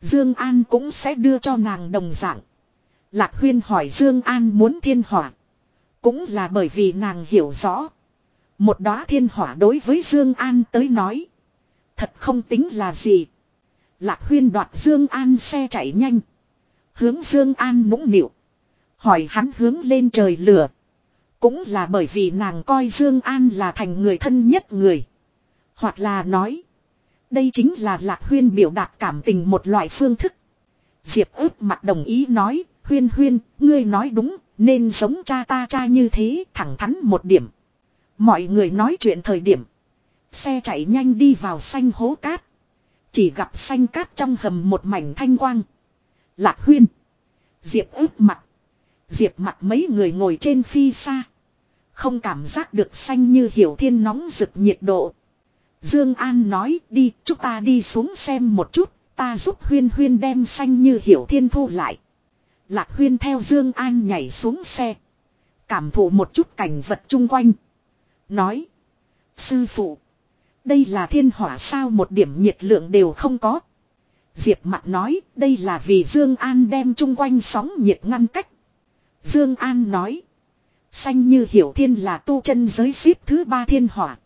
Dương An cũng sẽ đưa cho nàng đồng dạng. Lạc Huyên hỏi Dương An muốn thiên hỏa. Cũng là bởi vì nàng hiểu rõ. Một đóa thiên hỏa đối với Dương An tới nói. Thật không tính là gì. Lạc Huyên đoạt Dương An xe chạy nhanh. Hướng Dương An nũng nịu. Hỏi hắn hướng lên trời lửa. Cũng là bởi vì nàng coi Dương An là thành người thân nhất người. Hoặc là nói. Đây chính là lạc huyên biểu đạt cảm tình một loại phương thức. Diệp ướp mặt đồng ý nói, huyên huyên, ngươi nói đúng, nên giống cha ta cha như thế, thẳng thắn một điểm. Mọi người nói chuyện thời điểm. Xe chạy nhanh đi vào xanh hố cát. Chỉ gặp xanh cát trong hầm một mảnh thanh quang. Lạc huyên. Diệp ướp mặt. Diệp mặt mấy người ngồi trên phi xa. Không cảm giác được xanh như hiểu thiên nóng rực nhiệt độ. Dương An nói đi chúng ta đi xuống xem một chút, ta giúp huyên huyên đem xanh như hiểu thiên thu lại. Lạc huyên theo Dương An nhảy xuống xe. Cảm thụ một chút cảnh vật chung quanh. Nói. Sư phụ. Đây là thiên hỏa sao một điểm nhiệt lượng đều không có. Diệp mặt nói, đây là vì Dương An đem chung quanh sóng nhiệt ngăn cách. Dương An nói. Xanh như hiểu thiên là tu chân giới xếp thứ ba thiên hỏa.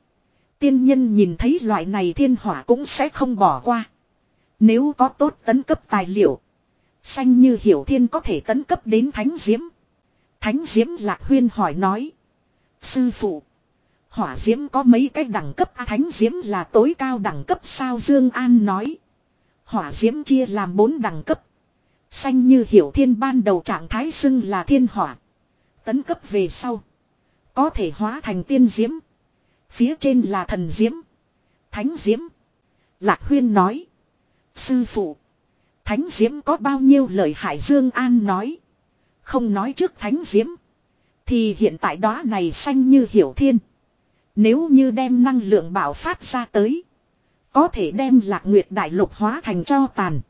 Tiên nhân nhìn thấy loại này thiên hỏa cũng sẽ không bỏ qua. Nếu có tốt tấn cấp tài liệu. Xanh như hiểu thiên có thể tấn cấp đến thánh diễm. Thánh diễm lạc huyên hỏi nói. Sư phụ. Hỏa diễm có mấy cái đẳng cấp à, thánh diễm là tối cao đẳng cấp sao Dương An nói. Hỏa diễm chia làm bốn đẳng cấp. Xanh như hiểu thiên ban đầu trạng thái xưng là thiên hỏa. Tấn cấp về sau. Có thể hóa thành tiên diễm. Phía trên là thần diễm. Thánh diễm. Lạc huyên nói. Sư phụ. Thánh diễm có bao nhiêu lời hại Dương An nói. Không nói trước thánh diễm. Thì hiện tại đó này xanh như hiểu thiên. Nếu như đem năng lượng bảo phát ra tới. Có thể đem lạc nguyệt đại lục hóa thành cho tàn.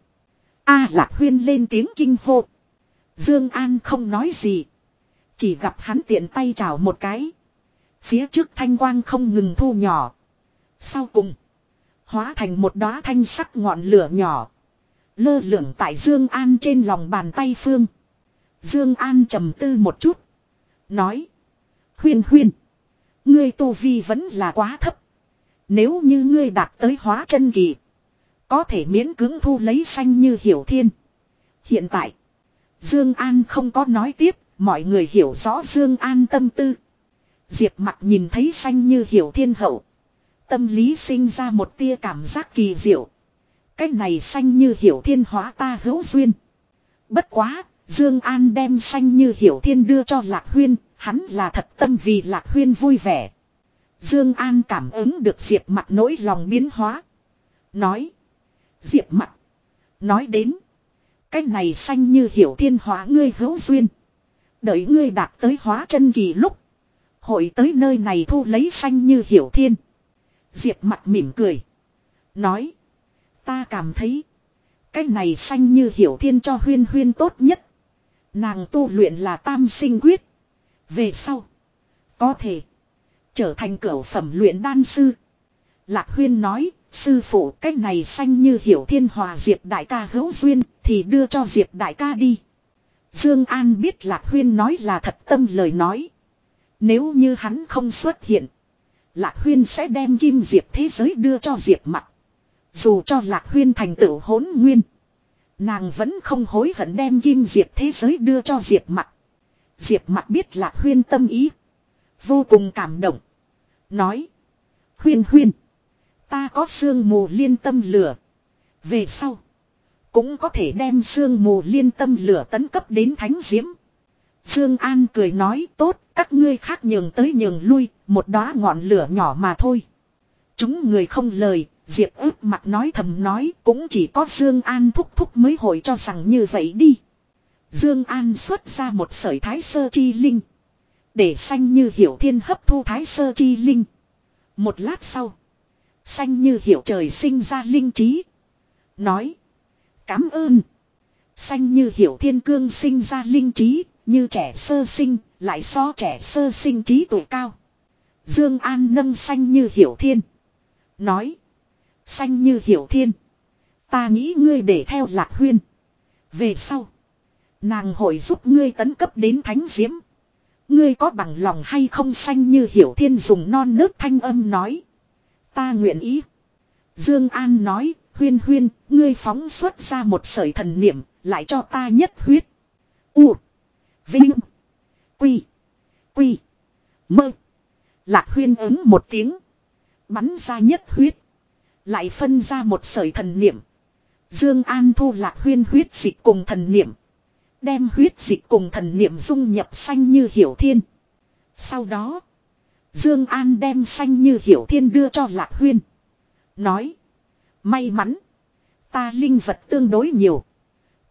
A lạc huyên lên tiếng kinh hô. Dương An không nói gì. Chỉ gặp hắn tiện tay chào một cái. Phía trước thanh quang không ngừng thu nhỏ. Sau cùng. Hóa thành một đóa thanh sắc ngọn lửa nhỏ. Lơ lửng tại Dương An trên lòng bàn tay phương. Dương An trầm tư một chút. Nói. Huyên huyên. Ngươi tu vi vẫn là quá thấp. Nếu như ngươi đạt tới hóa chân kỳ. Có thể miễn cưỡng thu lấy xanh như hiểu thiên. Hiện tại. Dương An không có nói tiếp. Mọi người hiểu rõ Dương An tâm tư. Diệp mặt nhìn thấy xanh như hiểu thiên hậu. Tâm lý sinh ra một tia cảm giác kỳ diệu. Cái này xanh như hiểu thiên hóa ta hữu duyên. Bất quá, Dương An đem xanh như hiểu thiên đưa cho Lạc Huyên, hắn là thật tâm vì Lạc Huyên vui vẻ. Dương An cảm ứng được Diệp mặt nỗi lòng biến hóa. Nói. Diệp mặt. Nói đến. Cái này xanh như hiểu thiên hóa ngươi hữu duyên. Đợi ngươi đạt tới hóa chân kỳ lúc. Hội tới nơi này thu lấy xanh như hiểu thiên. Diệp mặt mỉm cười. Nói. Ta cảm thấy. Cái này xanh như hiểu thiên cho huyên huyên tốt nhất. Nàng tu luyện là tam sinh quyết. Về sau. Có thể. Trở thành cửu phẩm luyện đan sư. Lạc huyên nói. Sư phụ cách này xanh như hiểu thiên hòa Diệp đại ca hữu duyên. Thì đưa cho Diệp đại ca đi. Dương An biết Lạc huyên nói là thật tâm lời nói. Nếu như hắn không xuất hiện. Lạc huyên sẽ đem kim diệp thế giới đưa cho diệp mặt. Dù cho lạc huyên thành tựu hỗn nguyên. Nàng vẫn không hối hận đem kim diệp thế giới đưa cho diệp mặt. Diệp mặt biết lạc huyên tâm ý. Vô cùng cảm động. Nói. Huyên huyên. Ta có sương mù liên tâm lửa. Về sau. Cũng có thể đem sương mù liên tâm lửa tấn cấp đến thánh diễm. Dương An cười nói tốt, các ngươi khác nhường tới nhường lui, một đóa ngọn lửa nhỏ mà thôi. Chúng người không lời, Diệp ước mặt nói thầm nói cũng chỉ có Dương An thúc thúc mới hội cho rằng như vậy đi. Dương An xuất ra một sợi thái sơ chi linh. Để xanh như hiểu thiên hấp thu thái sơ chi linh. Một lát sau. Xanh như hiểu trời sinh ra linh trí. Nói. Cám ơn. Xanh như hiểu thiên cương sinh ra linh trí. Như trẻ sơ sinh, lại so trẻ sơ sinh trí tuổi cao. Dương An nâng xanh như hiểu thiên. Nói. Xanh như hiểu thiên. Ta nghĩ ngươi để theo lạc huyên. Về sau. Nàng hội giúp ngươi tấn cấp đến thánh diễm. Ngươi có bằng lòng hay không xanh như hiểu thiên dùng non nớt thanh âm nói. Ta nguyện ý. Dương An nói, huyên huyên, ngươi phóng xuất ra một sợi thần niệm, lại cho ta nhất huyết. U. Vinh. Quy. Quy. Mơ. Lạc huyên ứng một tiếng. Bắn ra nhất huyết. Lại phân ra một sợi thần niệm. Dương An thu lạc huyên huyết dịch cùng thần niệm. Đem huyết dịch cùng thần niệm dung nhập xanh như hiểu thiên. Sau đó. Dương An đem xanh như hiểu thiên đưa cho lạc huyên. Nói. May mắn. Ta linh vật tương đối nhiều.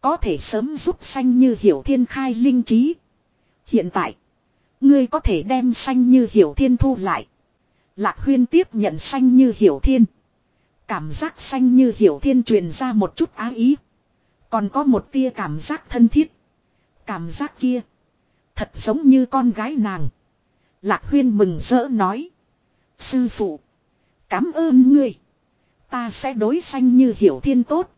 Có thể sớm giúp xanh như hiểu thiên khai linh trí. Hiện tại. Ngươi có thể đem xanh như hiểu thiên thu lại. Lạc huyên tiếp nhận xanh như hiểu thiên. Cảm giác xanh như hiểu thiên truyền ra một chút á ý. Còn có một tia cảm giác thân thiết. Cảm giác kia. Thật giống như con gái nàng. Lạc huyên mừng rỡ nói. Sư phụ. Cảm ơn ngươi. Ta sẽ đối xanh như hiểu thiên tốt.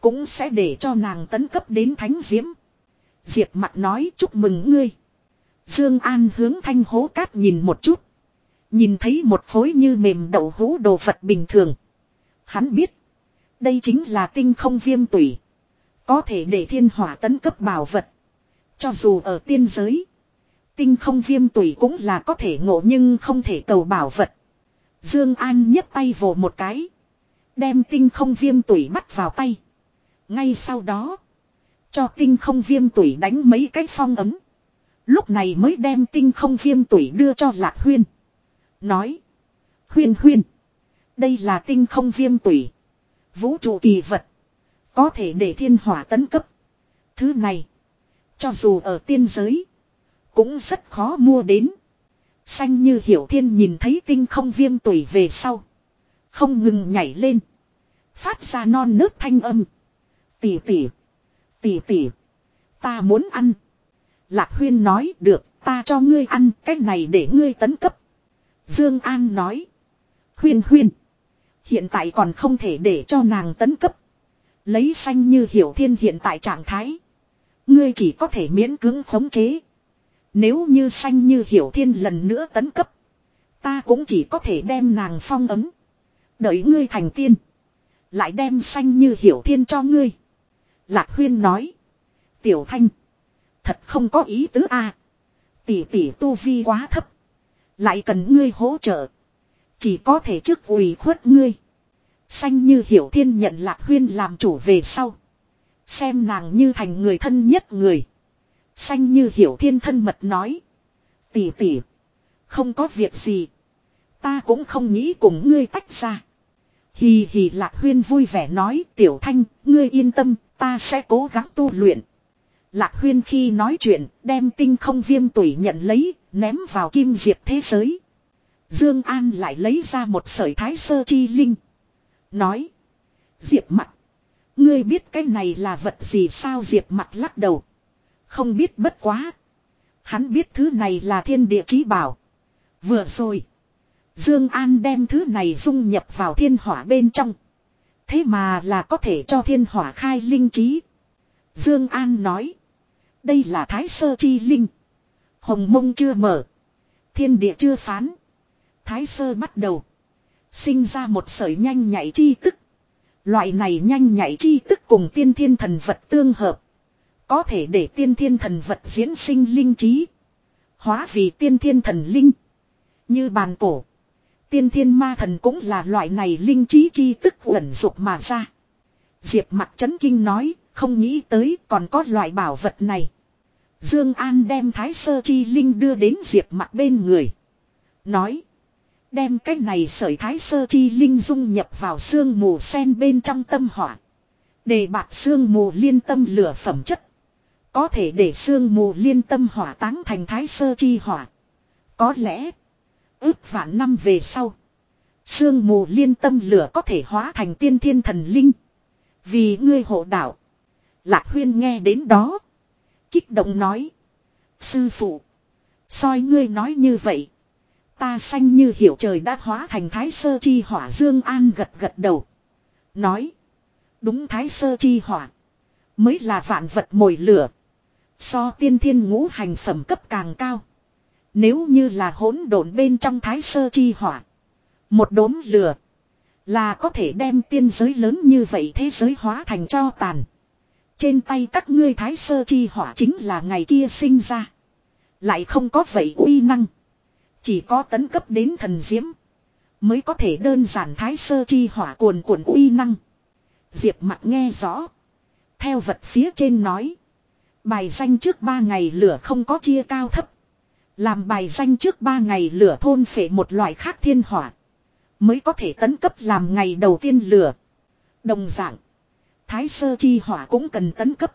Cũng sẽ để cho nàng tấn cấp đến thánh diễm. Diệp mặt nói chúc mừng ngươi. Dương An hướng thanh hố cát nhìn một chút. Nhìn thấy một khối như mềm đậu hũ đồ vật bình thường. Hắn biết. Đây chính là tinh không viêm tủy. Có thể để thiên hỏa tấn cấp bảo vật. Cho dù ở tiên giới. Tinh không viêm tủy cũng là có thể ngộ nhưng không thể cầu bảo vật. Dương An nhấc tay vồ một cái. Đem tinh không viêm tủy bắt vào tay. Ngay sau đó. Cho tinh không viêm tủy đánh mấy cái phong ấm. Lúc này mới đem tinh không viêm tủy đưa cho Lạc Huyên. Nói. Huyên huyên. Đây là tinh không viêm tủy. Vũ trụ kỳ vật. Có thể để thiên hỏa tấn cấp. Thứ này. Cho dù ở tiên giới. Cũng rất khó mua đến. Xanh như hiểu thiên nhìn thấy tinh không viêm tuổi về sau. Không ngừng nhảy lên. Phát ra non nước thanh âm. Tỉ tỉ. Tỉ tỉ. Ta muốn ăn. Lạc huyên nói, được, ta cho ngươi ăn, cái này để ngươi tấn cấp. Dương An nói. Huyên huyên. Hiện tại còn không thể để cho nàng tấn cấp. Lấy xanh như hiểu thiên hiện tại trạng thái. Ngươi chỉ có thể miễn cưỡng khống chế. Nếu như xanh như hiểu thiên lần nữa tấn cấp. Ta cũng chỉ có thể đem nàng phong ấm. Đợi ngươi thành tiên. Lại đem xanh như hiểu thiên cho ngươi. Lạc huyên nói. Tiểu thanh. Thật không có ý tứ a. Tỷ tỷ tu vi quá thấp. Lại cần ngươi hỗ trợ. Chỉ có thể trước ủy khuất ngươi. Xanh như hiểu thiên nhận lạc huyên làm chủ về sau. Xem nàng như thành người thân nhất người. Xanh như hiểu thiên thân mật nói. Tỷ tỷ. Không có việc gì. Ta cũng không nghĩ cùng ngươi tách ra. Hì hì lạc huyên vui vẻ nói tiểu thanh, ngươi yên tâm, ta sẽ cố gắng tu luyện. Lạc huyên khi nói chuyện, đem tinh không viêm tủy nhận lấy, ném vào kim diệp thế giới. Dương An lại lấy ra một sợi thái sơ chi linh. Nói. Diệp mặt. Ngươi biết cái này là vật gì sao Diệp mặt lắc đầu. Không biết bất quá. Hắn biết thứ này là thiên địa chí bảo. Vừa rồi. Dương An đem thứ này dung nhập vào thiên hỏa bên trong. Thế mà là có thể cho thiên hỏa khai linh trí. Dương An nói. Đây là thái sơ chi linh. Hồng mông chưa mở. Thiên địa chưa phán. Thái sơ bắt đầu. Sinh ra một sợi nhanh nhạy chi tức. Loại này nhanh nhạy chi tức cùng tiên thiên thần vật tương hợp. Có thể để tiên thiên thần vật diễn sinh linh trí. Hóa vì tiên thiên thần linh. Như bàn cổ. Tiên thiên ma thần cũng là loại này linh trí chi tức ẩn dục mà ra. Diệp mặt chấn kinh nói, không nghĩ tới còn có loại bảo vật này. Dương An đem thái sơ chi linh đưa đến diệp mặt bên người. Nói. Đem cái này sợi thái sơ chi linh dung nhập vào xương mù sen bên trong tâm hỏa. Để bạc xương mù liên tâm lửa phẩm chất. Có thể để xương mù liên tâm hỏa táng thành thái sơ chi hỏa. Có lẽ. Ước vạn năm về sau. Sương mù liên tâm lửa có thể hóa thành tiên thiên thần linh. Vì ngươi hộ đạo. Lạc huyên nghe đến đó. Kích động nói. Sư phụ. soi ngươi nói như vậy. Ta xanh như hiểu trời đã hóa thành thái sơ chi hỏa dương an gật gật đầu. Nói. Đúng thái sơ chi hỏa. Mới là vạn vật mồi lửa. So tiên thiên ngũ hành phẩm cấp càng cao. Nếu như là hỗn độn bên trong thái sơ chi hỏa. Một đốm lửa. Là có thể đem tiên giới lớn như vậy thế giới hóa thành cho tàn. Trên tay các ngươi thái sơ chi hỏa chính là ngày kia sinh ra. Lại không có vậy uy năng. Chỉ có tấn cấp đến thần diễm. Mới có thể đơn giản thái sơ chi hỏa cuồn cuộn uy năng. Diệp mặt nghe rõ. Theo vật phía trên nói. Bài danh trước ba ngày lửa không có chia cao thấp. Làm bài danh trước ba ngày lửa thôn phệ một loại khác thiên hỏa. Mới có thể tấn cấp làm ngày đầu tiên lửa. Đồng dạng. Thái sơ chi hỏa cũng cần tấn cấp.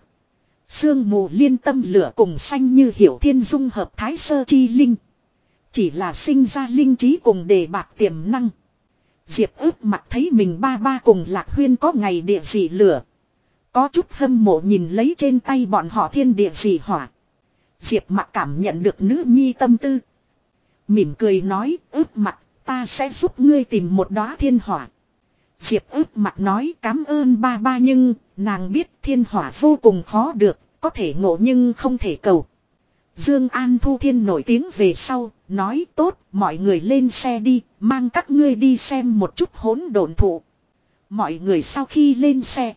Sương mù liên tâm lửa cùng xanh như hiểu thiên dung hợp thái sơ chi linh. Chỉ là sinh ra linh trí cùng đề bạc tiềm năng. Diệp ước mặt thấy mình ba ba cùng lạc huyên có ngày địa dị lửa. Có chút hâm mộ nhìn lấy trên tay bọn họ thiên địa dị hỏa. Diệp mặt cảm nhận được nữ nhi tâm tư. Mỉm cười nói ước mặt ta sẽ giúp ngươi tìm một đóa thiên hỏa. Diệp ước mặt nói cảm ơn ba ba nhưng nàng biết thiên hỏa vô cùng khó được, có thể ngộ nhưng không thể cầu. Dương An Thu Thiên nổi tiếng về sau, nói tốt, mọi người lên xe đi, mang các ngươi đi xem một chút hỗn độn thụ. Mọi người sau khi lên xe,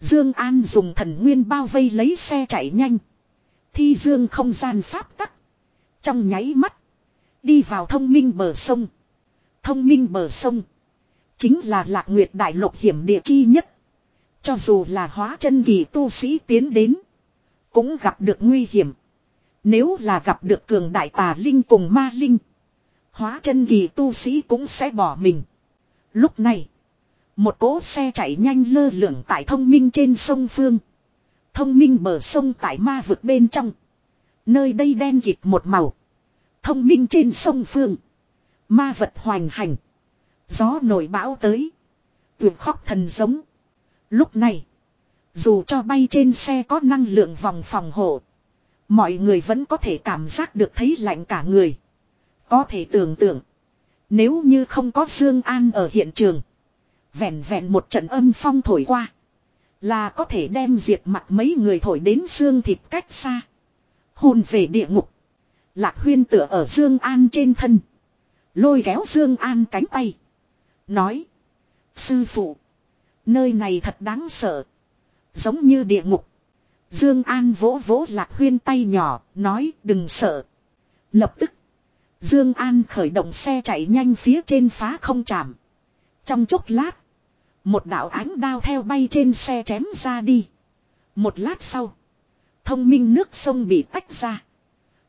Dương An dùng thần nguyên bao vây lấy xe chạy nhanh. Thi Dương không gian pháp tắc, trong nháy mắt đi vào thông minh bờ sông. Thông minh bờ sông chính là Lạc Nguyệt đại lục hiểm địa chi nhất. Cho dù là hóa chân kỳ tu sĩ tiến đến, cũng gặp được nguy hiểm. Nếu là gặp được cường đại tà linh cùng ma linh. Hóa chân kỳ tu sĩ cũng sẽ bỏ mình. Lúc này. Một cỗ xe chạy nhanh lơ lửng tại thông minh trên sông Phương. Thông minh bờ sông tại ma vực bên trong. Nơi đây đen kịt một màu. Thông minh trên sông Phương. Ma vật hoành hành. Gió nổi bão tới. Tuyệt khóc thần giống. Lúc này. Dù cho bay trên xe có năng lượng vòng phòng hộ. Mọi người vẫn có thể cảm giác được thấy lạnh cả người. Có thể tưởng tượng. Nếu như không có Dương An ở hiện trường. Vẹn vẹn một trận âm phong thổi qua. Là có thể đem diệt mặt mấy người thổi đến xương thịt cách xa. Hồn về địa ngục. Lạc huyên tựa ở Dương An trên thân. Lôi kéo Dương An cánh tay. Nói. Sư phụ. Nơi này thật đáng sợ. Giống như địa ngục. Dương An vỗ vỗ Lạc Huyên tay nhỏ, nói đừng sợ. Lập tức. Dương An khởi động xe chạy nhanh phía trên phá không chạm. Trong chốc lát. Một đạo ánh đao theo bay trên xe chém ra đi. Một lát sau. Thông minh nước sông bị tách ra.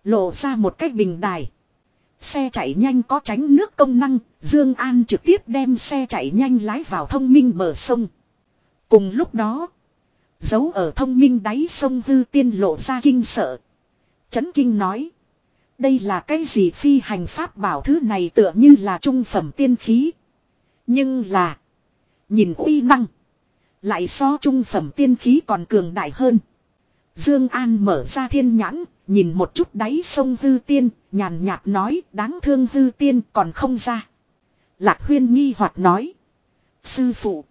Lộ ra một cái bình đài. Xe chạy nhanh có tránh nước công năng, Dương An trực tiếp đem xe chạy nhanh lái vào thông minh bờ sông. Cùng lúc đó, giấu ở thông minh đáy sông hư tiên lộ ra kinh sợ. Chấn kinh nói, đây là cái gì phi hành pháp bảo thứ này tựa như là trung phẩm tiên khí. Nhưng là, nhìn uy năng, lại so trung phẩm tiên khí còn cường đại hơn. Dương An mở ra thiên nhãn, nhìn một chút đáy sông hư tiên, nhàn nhạt nói đáng thương hư tiên còn không ra. Lạc huyên nghi hoặc nói. Sư phụ.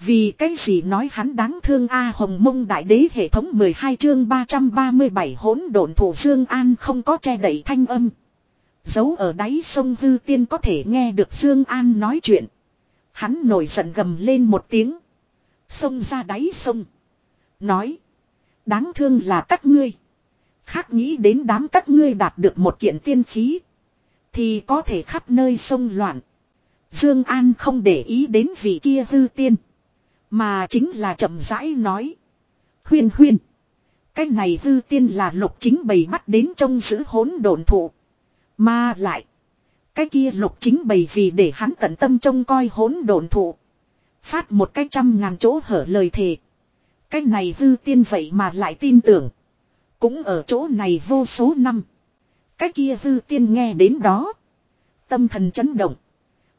Vì cái gì nói hắn đáng thương A Hồng Mông Đại Đế hệ thống 12 chương 337 hỗn độn thủ Dương An không có che đậy thanh âm. Giấu ở đáy sông hư tiên có thể nghe được Dương An nói chuyện. Hắn nổi giận gầm lên một tiếng. Xông ra đáy sông. Nói. Đáng thương là các ngươi. Khác nghĩ đến đám các ngươi đạt được một kiện tiên khí. Thì có thể khắp nơi sông loạn. Dương An không để ý đến vị kia hư tiên. Mà chính là chậm rãi nói. Huyên huyên. Cái này hư tiên là lục chính bầy bắt đến trông giữ hỗn độn thụ. Mà lại. Cái kia lục chính bầy vì để hắn tận tâm trông coi hỗn độn thụ. Phát một cái trăm ngàn chỗ hở lời thề. Cái này hư tiên vậy mà lại tin tưởng. Cũng ở chỗ này vô số năm. Cái kia hư tiên nghe đến đó. Tâm thần chấn động.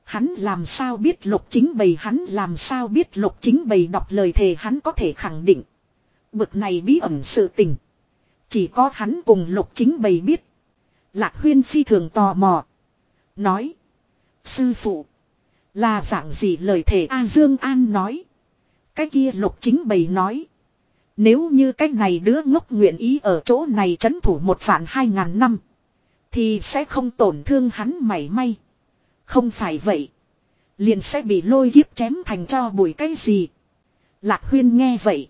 Hắn làm sao biết lục chính bầy, hắn làm sao biết lục chính bầy đọc lời thề hắn có thể khẳng định. Bực này bí ẩn sự tình. Chỉ có hắn cùng lục chính bầy biết. Lạc huyên phi thường tò mò. Nói. Sư phụ. Là dạng gì lời thề A Dương An nói. Cái kia lục chính bầy nói. Nếu như cái này đứa ngốc nguyện ý ở chỗ này trấn thủ một phản hai ngàn năm. Thì sẽ không tổn thương hắn mảy may. Không phải vậy. Liền sẽ bị lôi kiếp chém thành cho bụi cái gì. Lạc huyên nghe vậy.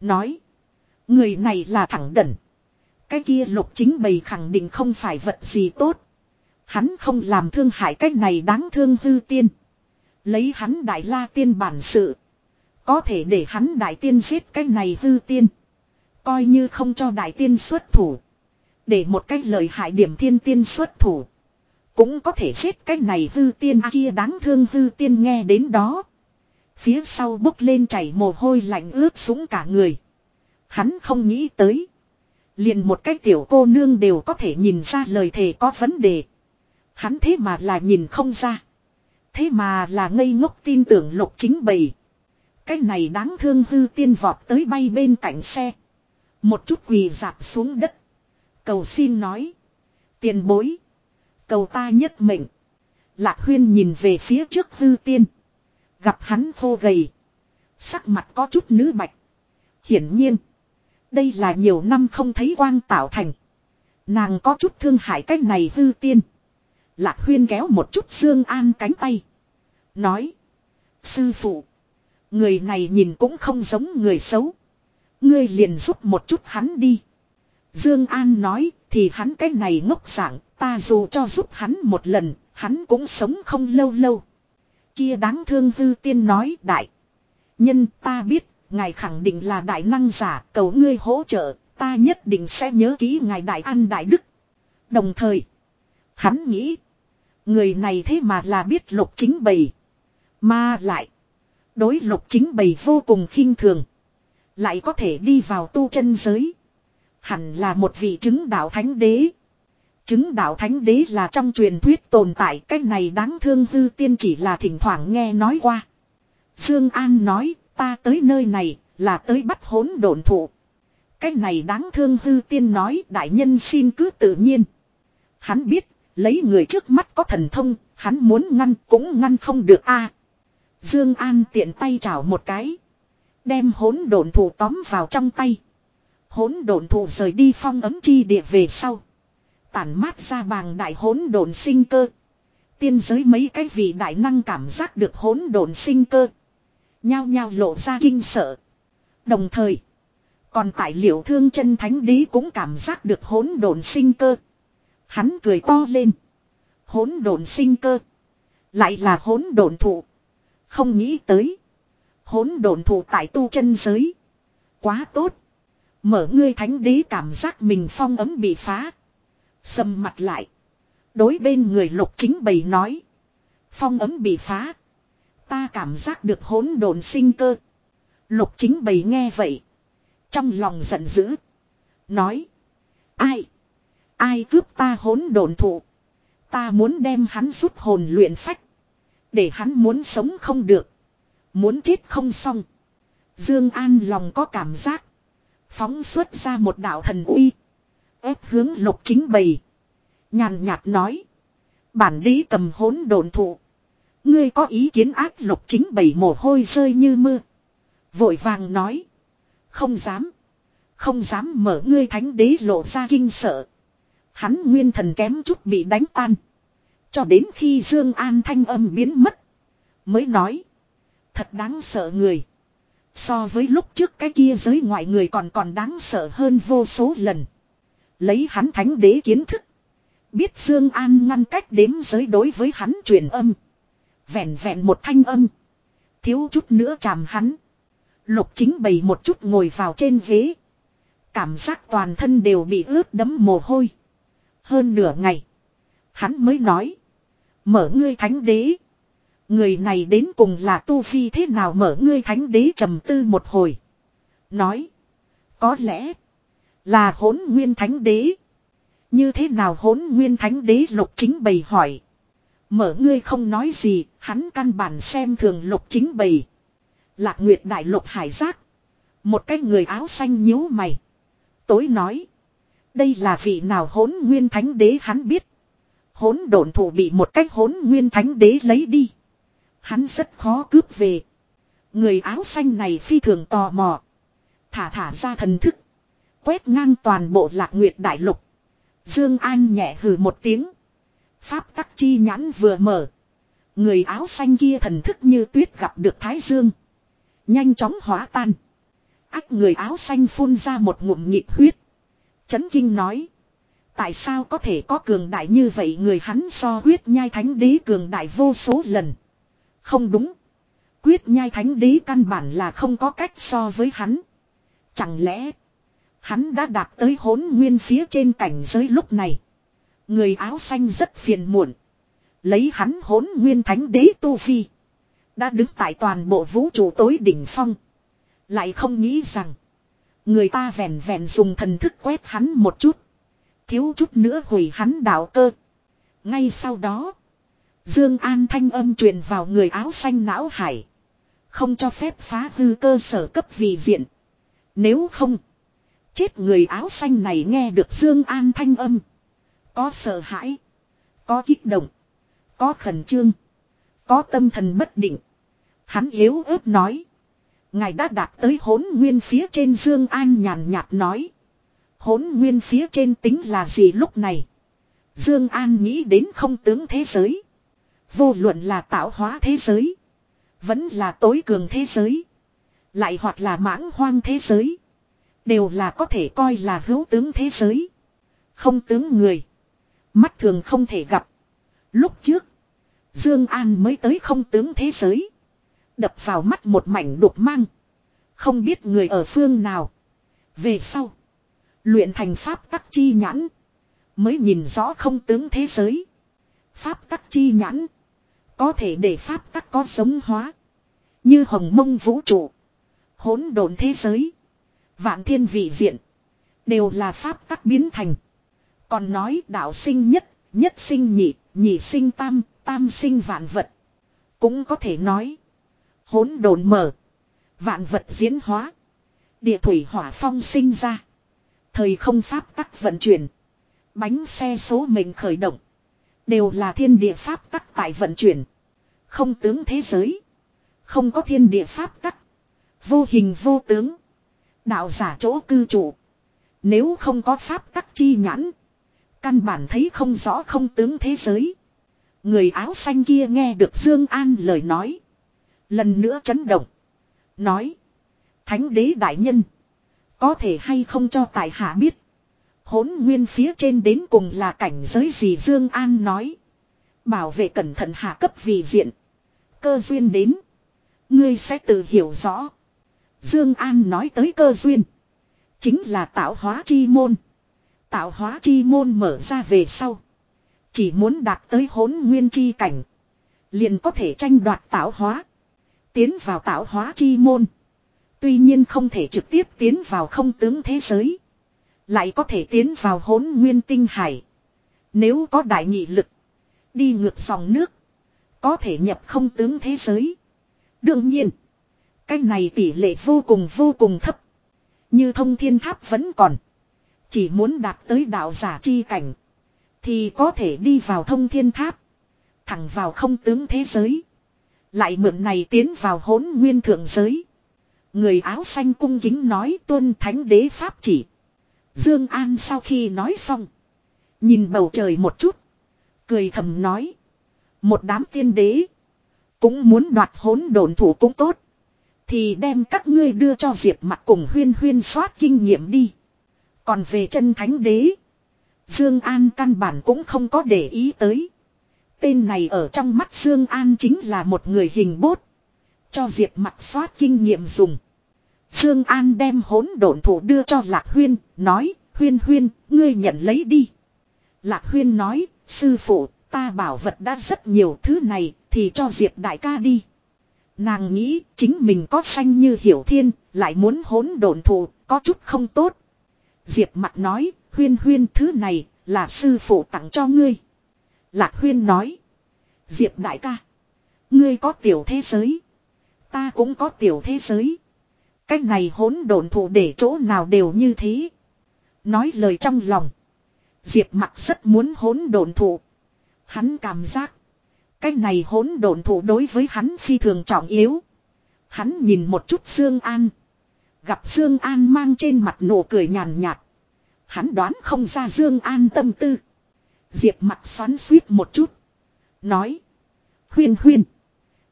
Nói. Người này là thẳng đẩn. Cái kia lục chính bầy khẳng định không phải vật gì tốt. Hắn không làm thương hại cách này đáng thương hư tiên. Lấy hắn đại la tiên bản sự. Có thể để hắn đại tiên giết cái này hư tiên. Coi như không cho đại tiên xuất thủ. Để một cách lời hại điểm thiên tiên xuất thủ. Cũng có thể giết cái này hư tiên à kia đáng thương hư tiên nghe đến đó. Phía sau bốc lên chảy mồ hôi lạnh ướt sũng cả người. Hắn không nghĩ tới. Liền một cái tiểu cô nương đều có thể nhìn ra lời thề có vấn đề. Hắn thế mà là nhìn không ra. Thế mà là ngây ngốc tin tưởng lục chính bầy. Cái này đáng thương hư tiên vọt tới bay bên cạnh xe. Một chút quỳ dạp xuống đất. Cầu xin nói. Tiền bối. Cầu ta nhất mệnh. Lạc huyên nhìn về phía trước hư tiên. Gặp hắn khô gầy. Sắc mặt có chút nữ bạch. Hiển nhiên. Đây là nhiều năm không thấy quang tạo thành. Nàng có chút thương hại cách này hư tiên. Lạc huyên kéo một chút Dương An cánh tay. Nói. Sư phụ. Người này nhìn cũng không giống người xấu. Ngươi liền giúp một chút hắn đi. Dương An nói, thì hắn cái này ngốc dạng, ta dù cho giúp hắn một lần, hắn cũng sống không lâu lâu. Kia đáng thương hư tiên nói đại. Nhân ta biết, ngài khẳng định là đại năng giả, cầu ngươi hỗ trợ, ta nhất định sẽ nhớ kỹ ngài đại an đại đức. Đồng thời, hắn nghĩ, người này thế mà là biết lục chính bày. Mà lại, Đối lục chính bày vô cùng khinh thường. Lại có thể đi vào tu chân giới. Hẳn là một vị chứng đạo thánh đế. Chứng đạo thánh đế là trong truyền thuyết tồn tại cách này đáng thương hư tiên chỉ là thỉnh thoảng nghe nói qua. Dương An nói, ta tới nơi này là tới bắt hỗn độn thụ. Cách này đáng thương hư tiên nói, đại nhân xin cứ tự nhiên. Hắn biết, lấy người trước mắt có thần thông, hắn muốn ngăn cũng ngăn không được a Dương An tiện tay chảo một cái. Đem hỗn độn thụ tóm vào trong tay. Hỗn độn thụ rời đi phong ấm chi địa về sau. Tản mát ra bàng đại hỗn độn sinh cơ. Tiên giới mấy cái vị đại năng cảm giác được hỗn độn sinh cơ. Nhao nhao lộ ra kinh sợ. Đồng thời. Còn tại liệu thương chân thánh đế cũng cảm giác được hỗn độn sinh cơ. Hắn cười to lên. Hỗn độn sinh cơ. Lại là hỗn độn thụ. Không nghĩ tới. Hỗn độn thụ tại tu chân giới. Quá tốt. Mở ngươi thánh đế cảm giác mình phong ấm bị phá. Sầm mặt lại. Đối bên người lục chính bày nói. Phong ấm bị phá. Ta cảm giác được hỗn độn sinh cơ. Lục chính bày nghe vậy. Trong lòng giận dữ. Nói. Ai. Ai cướp ta hỗn độn thụ. Ta muốn đem hắn rút hồn luyện phách. Để hắn muốn sống không được. Muốn chết không xong. Dương An lòng có cảm giác. Phóng xuất ra một đạo thần uy. ép hướng lục chính bầy. Nhàn nhạt nói. Bản đế cầm hỗn độn thụ. Ngươi có ý kiến ác lục chính bầy mồ hôi rơi như mưa. Vội vàng nói. Không dám. Không dám mở ngươi thánh đế lộ ra kinh sợ. Hắn nguyên thần kém chút bị đánh tan. Cho đến khi Dương An thanh âm biến mất. Mới nói. Thật đáng sợ người. So với lúc trước cái kia giới ngoại người còn còn đáng sợ hơn vô số lần. Lấy hắn thánh đế kiến thức. Biết Dương An ngăn cách đếm giới đối với hắn truyền âm. Vẹn vẹn một thanh âm. Thiếu chút nữa chàm hắn. Lục chính bày một chút ngồi vào trên ghế. Cảm giác toàn thân đều bị ướt đẫm mồ hôi. Hơn nửa ngày. Hắn mới nói. Mở ngươi thánh đế. Người này đến cùng là tu phi thế nào mở ngươi thánh đế trầm tư một hồi. Nói. Có lẽ. Là hỗn nguyên thánh đế. Như thế nào hỗn nguyên thánh đế lục chính bày hỏi. Mở ngươi không nói gì, hắn căn bản xem thường lục chính bày. Lạc Nguyệt đại lục hải giác. Một cái người áo xanh nhíu mày. Tối nói. Đây là vị nào hỗn nguyên thánh đế hắn biết. Hỗn độn thủ bị một cách hỗn nguyên thánh đế lấy đi. Hắn rất khó cướp về. Người áo xanh này phi thường tò mò. Thả thả ra thần thức. Quét ngang toàn bộ lạc nguyệt đại lục. Dương An nhẹ hừ một tiếng. Pháp tắc chi nhãn vừa mở. Người áo xanh kia thần thức như tuyết gặp được Thái Dương. Nhanh chóng hóa tan. Ách người áo xanh phun ra một ngụm nhịp huyết. Chấn kinh nói. Tại sao có thể có cường đại như vậy người hắn so huyết nhai thánh đế cường đại vô số lần. Không đúng. Quyết nhai thánh đế căn bản là không có cách so với hắn. Chẳng lẽ. Hắn đã đạt tới hỗn nguyên phía trên cảnh giới lúc này. Người áo xanh rất phiền muộn. Lấy hắn hỗn nguyên thánh đế tu vi. Đã đứng tại toàn bộ vũ trụ tối đỉnh phong. Lại không nghĩ rằng. Người ta vẹn vẹn dùng thần thức quét hắn một chút. Thiếu chút nữa hủy hắn đạo cơ. Ngay sau đó. Dương An thanh âm truyền vào người áo xanh não hải. Không cho phép phá hư cơ sở cấp vị diện. Nếu không. Chết người áo xanh này nghe được Dương An thanh âm. Có sợ hãi. Có kích động. Có khẩn trương. Có tâm thần bất định. Hắn yếu ớt nói. Ngài đã đạt tới hỗn nguyên phía trên Dương An nhàn nhạt nói. hỗn nguyên phía trên tính là gì lúc này? Dương An nghĩ đến không tướng thế giới. Vô luận là tạo hóa thế giới. Vẫn là tối cường thế giới. Lại hoặc là mãng hoang thế giới. Đều là có thể coi là hữu tướng thế giới. Không tướng người. Mắt thường không thể gặp. Lúc trước. Dương An mới tới không tướng thế giới. Đập vào mắt một mảnh đục mang. Không biết người ở phương nào. Về sau. Luyện thành pháp tắc chi nhãn. Mới nhìn rõ không tướng thế giới. Pháp tắc chi nhãn. Có thể để pháp tắc có sống hóa. Như hồng mông vũ trụ. hỗn độn thế giới. Vạn thiên vị diện. Đều là pháp tắc biến thành. Còn nói đạo sinh nhất, nhất sinh nhị, nhị sinh tam, tam sinh vạn vật. Cũng có thể nói. hỗn độn mở. Vạn vật diễn hóa. Địa thủy hỏa phong sinh ra. Thời không pháp tắc vận chuyển. Bánh xe số mình khởi động. Đều là thiên địa pháp tắc tại vận chuyển. Không tướng thế giới. Không có thiên địa pháp tắc. Vô hình vô tướng. Đạo giả chỗ cư trụ. Nếu không có pháp tắc chi nhãn. Căn bản thấy không rõ không tướng thế giới. Người áo xanh kia nghe được Dương An lời nói. Lần nữa chấn động. Nói. Thánh đế đại nhân. Có thể hay không cho tại hạ biết. Hốn nguyên phía trên đến cùng là cảnh giới gì Dương An nói. Bảo vệ cẩn thận hạ cấp vì diện. Cơ duyên đến. Ngươi sẽ tự hiểu rõ. Dương An nói tới cơ duyên. Chính là tạo hóa chi môn. Tạo hóa chi môn mở ra về sau. Chỉ muốn đạt tới hốn nguyên chi cảnh. Liền có thể tranh đoạt tạo hóa. Tiến vào tạo hóa chi môn. Tuy nhiên không thể trực tiếp tiến vào không tướng thế giới. Lại có thể tiến vào hỗn nguyên tinh hải. Nếu có đại nghị lực. Đi ngược dòng nước. Có thể nhập không tướng thế giới. Đương nhiên. Cái này tỷ lệ vô cùng vô cùng thấp. Như thông thiên tháp vẫn còn. Chỉ muốn đạt tới đạo giả chi cảnh. Thì có thể đi vào thông thiên tháp. Thẳng vào không tướng thế giới. Lại mượn này tiến vào hỗn nguyên thượng giới. Người áo xanh cung kính nói tuân thánh đế pháp chỉ. Dương An sau khi nói xong. Nhìn bầu trời một chút. Cười thầm nói. Một đám tiên đế. Cũng muốn đoạt hỗn đồn thủ cũng tốt. Thì đem các ngươi đưa cho Diệp Mặc cùng huyên huyên soát kinh nghiệm đi. Còn về chân thánh đế. Dương An căn bản cũng không có để ý tới. Tên này ở trong mắt Dương An chính là một người hình bốt. Cho Diệp Mặc soát kinh nghiệm dùng. Dương An đem hỗn độn thủ đưa cho Lạc Huyên, nói, Huyên Huyên, ngươi nhận lấy đi. Lạc Huyên nói, sư phụ, ta bảo vật đã rất nhiều thứ này, thì cho Diệp đại ca đi. Nàng nghĩ chính mình có xanh như hiểu thiên, lại muốn hỗn độn thủ, có chút không tốt. Diệp Mặc nói, huyên huyên thứ này, là sư phụ tặng cho ngươi. Lạc huyên nói, Diệp đại ca, ngươi có tiểu thế giới, ta cũng có tiểu thế giới. Cách này hỗn độn thủ để chỗ nào đều như thế. Nói lời trong lòng. Diệp mặt rất muốn hỗn độn thủ. Hắn cảm giác. Cái này hỗn độn thủ đối với hắn phi thường trọng yếu. Hắn nhìn một chút Dương An. Gặp Dương An mang trên mặt nụ cười nhàn nhạt. Hắn đoán không ra Dương An tâm tư. Diệp mặt xoắn suýt một chút. Nói. Huyên huyên.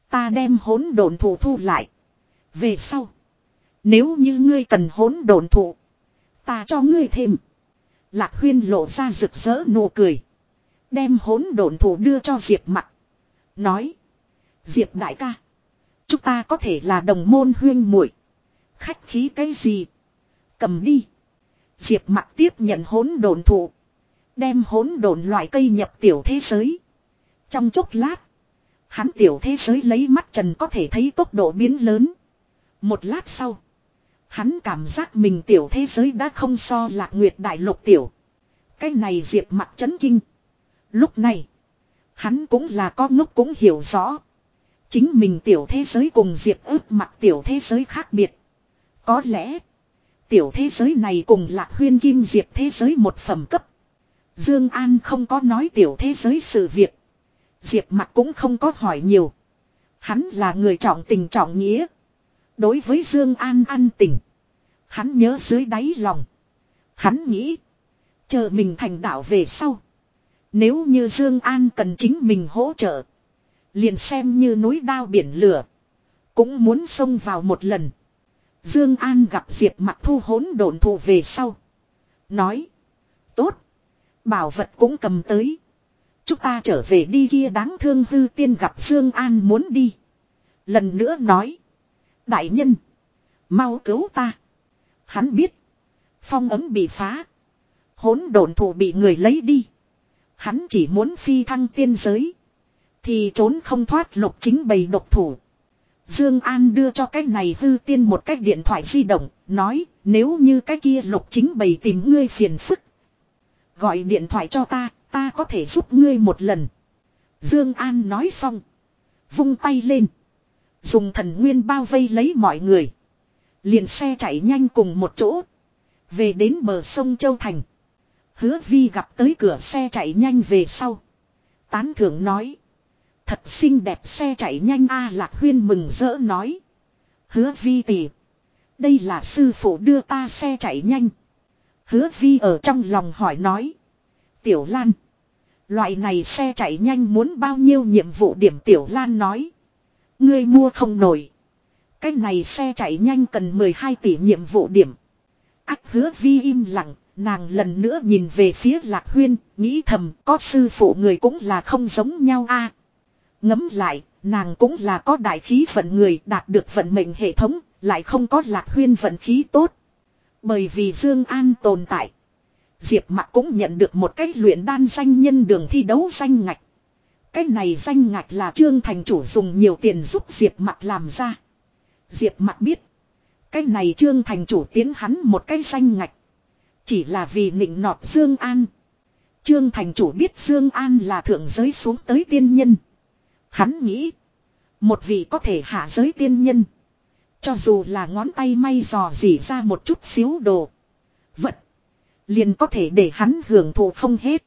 Ta đem hỗn độn thủ thu lại. Về sau. Nếu như ngươi cần hỗn độn thụ, Ta cho ngươi thêm. Lạc huyên lộ ra rực rỡ nụ cười. Đem hỗn độn thụ đưa cho Diệp mặt. Nói. Diệp đại ca. Chúng ta có thể là đồng môn huyên muội Khách khí cái gì? Cầm đi. Diệp mặt tiếp nhận hỗn độn thụ. Đem hỗn độn loại cây nhập tiểu thế giới. Trong chốc lát. Hắn tiểu thế giới lấy mắt trần có thể thấy tốc độ biến lớn. Một lát sau. Hắn cảm giác mình tiểu thế giới đã không so lạc nguyệt đại lục tiểu. Cái này diệp mặt chấn kinh. Lúc này. Hắn cũng là có ngốc cũng hiểu rõ. Chính mình tiểu thế giới cùng diệp ước mặt tiểu thế giới khác biệt. Có lẽ. Tiểu thế giới này cùng lạc huyên kim diệp thế giới một phẩm cấp. Dương An không có nói tiểu thế giới sự việc. Diệp mặt cũng không có hỏi nhiều. Hắn là người trọng tình trọng nghĩa. Đối với Dương An an tình. Hắn nhớ dưới đáy lòng. Hắn nghĩ. Chờ mình thành đạo về sau. Nếu như Dương An cần chính mình hỗ trợ. Liền xem như núi đao biển lửa. Cũng muốn xông vào một lần. Dương An gặp Diệp mặt thu hỗn độn thụ về sau. Nói. Tốt. Bảo vật cũng cầm tới. Chúng ta trở về đi kia đáng thương hư tiên gặp Dương An muốn đi. Lần nữa nói. Đại nhân. Mau cứu ta. Hắn biết. Phong ấm bị phá. Hỗn độn thủ bị người lấy đi. Hắn chỉ muốn phi thăng tiên giới. Thì trốn không thoát lục chính bầy độc thủ. Dương An đưa cho cái này hư tiên một cái điện thoại di động, nói nếu như cái kia lục chính bầy tìm ngươi phiền phức. Gọi điện thoại cho ta, ta có thể giúp ngươi một lần. Dương An nói xong. Vung tay lên. Dùng thần nguyên bao vây lấy mọi người. Liền xe chạy nhanh cùng một chỗ. Về đến bờ sông Châu Thành. Hứa vi gặp tới cửa xe chạy nhanh về sau. Tán thưởng nói. Thật xinh đẹp xe chạy nhanh a lạc huyên mừng rỡ nói. Hứa vi tỷ. Đây là sư phụ đưa ta xe chạy nhanh. Hứa vi ở trong lòng hỏi nói. Tiểu Lan. Loại này xe chạy nhanh muốn bao nhiêu nhiệm vụ điểm Tiểu Lan nói. Ngươi mua không nổi. Cái này xe chạy nhanh cần 12 tỷ nhiệm vụ điểm. Ách hứa vi im lặng, nàng lần nữa nhìn về phía lạc huyên, nghĩ thầm có sư phụ người cũng là không giống nhau a Ngấm lại, nàng cũng là có đại khí vận người đạt được vận mệnh hệ thống, lại không có lạc huyên vận khí tốt. Bởi vì Dương An tồn tại. Diệp Mặc cũng nhận được một cách luyện đan danh nhân đường thi đấu danh ngạch. Cái này danh ngạch là Trương Thành chủ dùng nhiều tiền giúp Diệp Mặc làm ra. Diệp mặt biết, cái này Trương Thành chủ tiến hắn một cái xanh ngạch, chỉ là vì nịnh nọt Dương An. Trương Thành chủ biết Dương An là thượng giới xuống tới tiên nhân. Hắn nghĩ, một vị có thể hạ giới tiên nhân, cho dù là ngón tay may dò dỉ ra một chút xíu đồ, vật Liền có thể để hắn hưởng thụ không hết.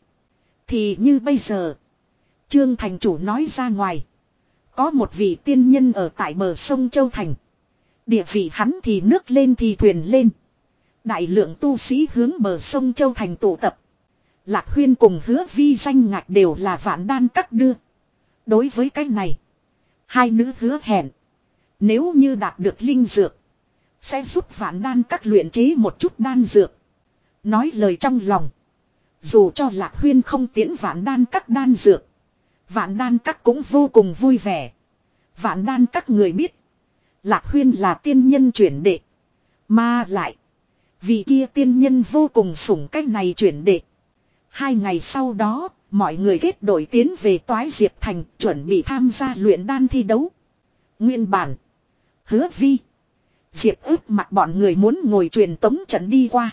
Thì như bây giờ. Trương thành chủ nói ra ngoài. Có một vị tiên nhân ở tại bờ sông Châu Thành. Địa vị hắn thì nước lên thì thuyền lên. Đại lượng tu sĩ hướng bờ sông Châu Thành tụ tập. Lạc huyên cùng hứa vi danh ngạch đều là vạn đan cắt đưa. Đối với cái này. Hai nữ hứa hẹn. Nếu như đạt được linh dược. Sẽ giúp vạn đan các luyện chế một chút đan dược. Nói lời trong lòng. Dù cho lạc huyên không tiễn vạn đan các đan dược. Vạn đan các cũng vô cùng vui vẻ. Vạn đan các người biết. Lạc huyên là tiên nhân chuyển đệ. Mà lại. Vì kia tiên nhân vô cùng sủng cách này chuyển đệ. Hai ngày sau đó, mọi người kết đội tiến về toái diệp thành chuẩn bị tham gia luyện đan thi đấu. Nguyên bản. Hứa vi. Diệp ước mặt bọn người muốn ngồi truyền tống trận đi qua.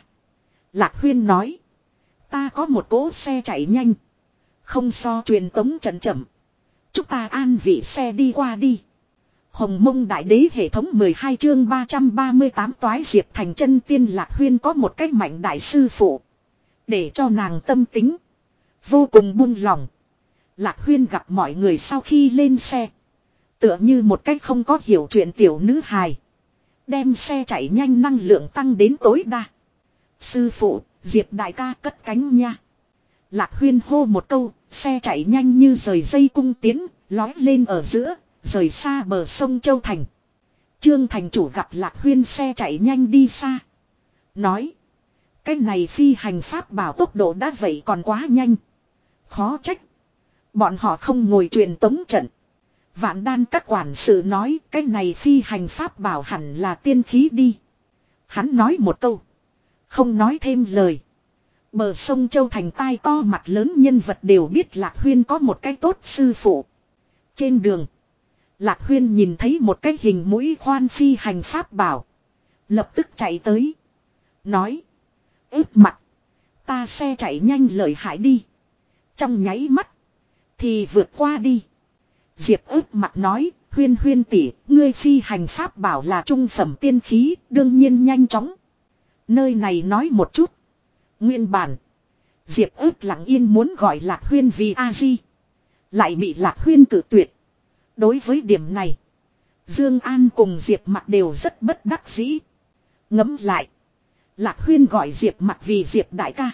Lạc Huyên nói. Ta có một cỗ xe chạy nhanh. Không so truyền tống trận chậm. Chúng ta an vị xe đi qua đi. Hồng mông đại đế hệ thống 12 chương 338 toái diệp thành chân tiên Lạc Huyên có một cách mạnh đại sư phụ. Để cho nàng tâm tính. Vô cùng buông lòng. Lạc Huyên gặp mọi người sau khi lên xe. Tựa như một cách không có hiểu chuyện tiểu nữ hài. Đem xe chạy nhanh năng lượng tăng đến tối đa. Sư phụ, Diệp đại ca cất cánh nha. Lạc huyên hô một câu, xe chạy nhanh như rời dây cung tiến, lói lên ở giữa, rời xa bờ sông Châu Thành. Trương Thành chủ gặp Lạc huyên xe chạy nhanh đi xa. Nói, cái này phi hành pháp bảo tốc độ đã vậy còn quá nhanh. Khó trách. Bọn họ không ngồi truyền tống trận. Vạn đan các quản sự nói cái này phi hành pháp bảo hẳn là tiên khí đi. Hắn nói một câu. Không nói thêm lời. Bờ sông Châu Thành tai to mặt lớn nhân vật đều biết Lạc Huyên có một cái tốt sư phụ. Trên đường. Lạc Huyên nhìn thấy một cái hình mũi khoan phi hành pháp bảo. Lập tức chạy tới. Nói. ướp mặt. Ta xe chạy nhanh lợi hại đi. Trong nháy mắt. Thì vượt qua đi. Diệp ướp mặt nói. Huyên huyên tỷ, ngươi phi hành pháp bảo là trung phẩm tiên khí, đương nhiên nhanh chóng. Nơi này nói một chút. Nguyên bản. Diệp ước lặng yên muốn gọi Lạc Huyên vì A-di. Lại bị Lạc Huyên cử tuyệt. Đối với điểm này. Dương An cùng Diệp mặt đều rất bất đắc dĩ. Ngấm lại. Lạc Huyên gọi Diệp mặt vì Diệp đại ca.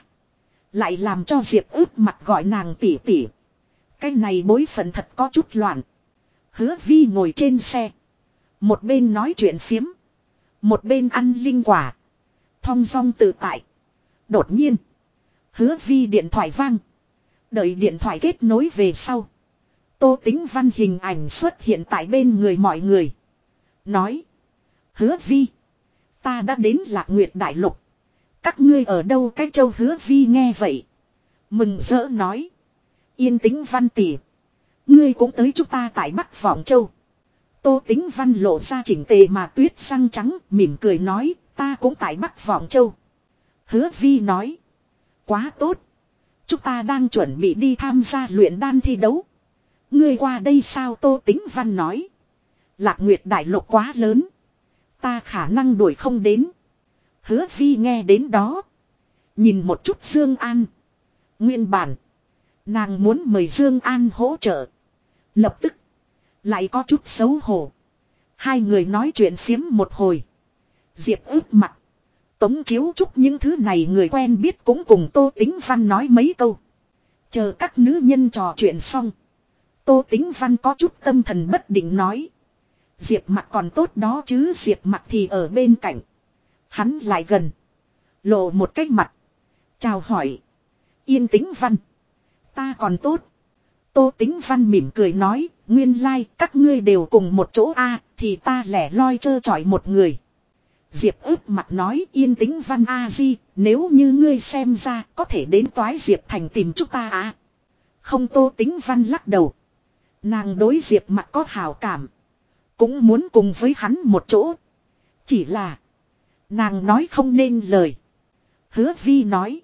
Lại làm cho Diệp ước mặt gọi nàng tỷ tỷ. Cái này bối phận thật có chút loạn. Hứa vi ngồi trên xe. Một bên nói chuyện phiếm. Một bên ăn linh quả. Thong dong tự tại. Đột nhiên. Hứa vi điện thoại vang. Đợi điện thoại kết nối về sau. Tô tính văn hình ảnh xuất hiện tại bên người mọi người. Nói. Hứa vi. Ta đã đến lạc nguyệt đại lục. Các ngươi ở đâu cái châu hứa vi nghe vậy. Mừng rỡ nói. Yên tĩnh văn tỉ. Ngươi cũng tới chúng ta tại Bắc Vọng Châu. Tô tính văn lộ ra chỉnh tề mà tuyết răng trắng, mỉm cười nói, Ta cũng tại Bắc Vọng Châu. Hứa Vi nói. Quá tốt. Chúng ta đang chuẩn bị đi tham gia luyện đan thi đấu. Ngươi qua đây sao Tô tĩnh Văn nói. Lạc Nguyệt Đại Lục quá lớn. Ta khả năng đuổi không đến. Hứa Vi nghe đến đó. Nhìn một chút Dương An. Nguyên bản. Nàng muốn mời Dương An hỗ trợ. Lập tức. Lại có chút xấu hổ. Hai người nói chuyện phiếm một hồi. Diệp ướp mặt. Tống chiếu chúc những thứ này người quen biết cũng cùng Tô Tính Văn nói mấy câu. Chờ các nữ nhân trò chuyện xong. Tô Tính Văn có chút tâm thần bất định nói. Diệp mặt còn tốt đó chứ Diệp mặt thì ở bên cạnh. Hắn lại gần. Lộ một cách mặt. Chào hỏi. Yên tĩnh văn. Ta còn tốt. Tô tính văn mỉm cười nói. Nguyên lai like, các ngươi đều cùng một chỗ A. thì ta lẻ loi trơ trọi một người. Diệp ướp mặt nói yên tĩnh văn A di. Nếu như ngươi xem ra có thể đến toái Diệp thành tìm chúng ta A. Không tô tính văn lắc đầu. Nàng đối Diệp mặt có hào cảm. Cũng muốn cùng với hắn một chỗ. Chỉ là. Nàng nói không nên lời. Hứa vi nói.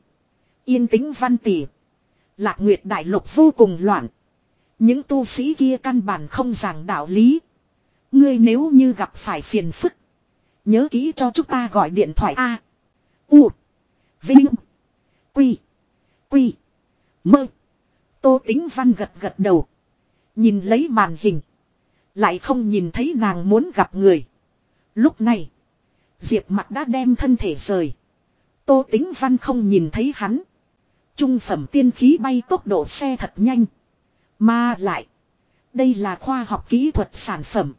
Yên tĩnh văn tỉ Lạc Nguyệt Đại Lục vô cùng loạn. Những tu sĩ kia căn bản không giảng đạo lý. Ngươi nếu như gặp phải phiền phức. Nhớ kỹ cho chúng ta gọi điện thoại A. U. Vinh. Quy. Quy. Mơ. Tô tính văn gật gật đầu. Nhìn lấy màn hình. Lại không nhìn thấy nàng muốn gặp người. Lúc này. Diệp mặt đã đem thân thể rời. Tô tính văn không nhìn thấy hắn. Trung phẩm tiên khí bay tốc độ xe thật nhanh. Mà lại. Đây là khoa học kỹ thuật sản phẩm.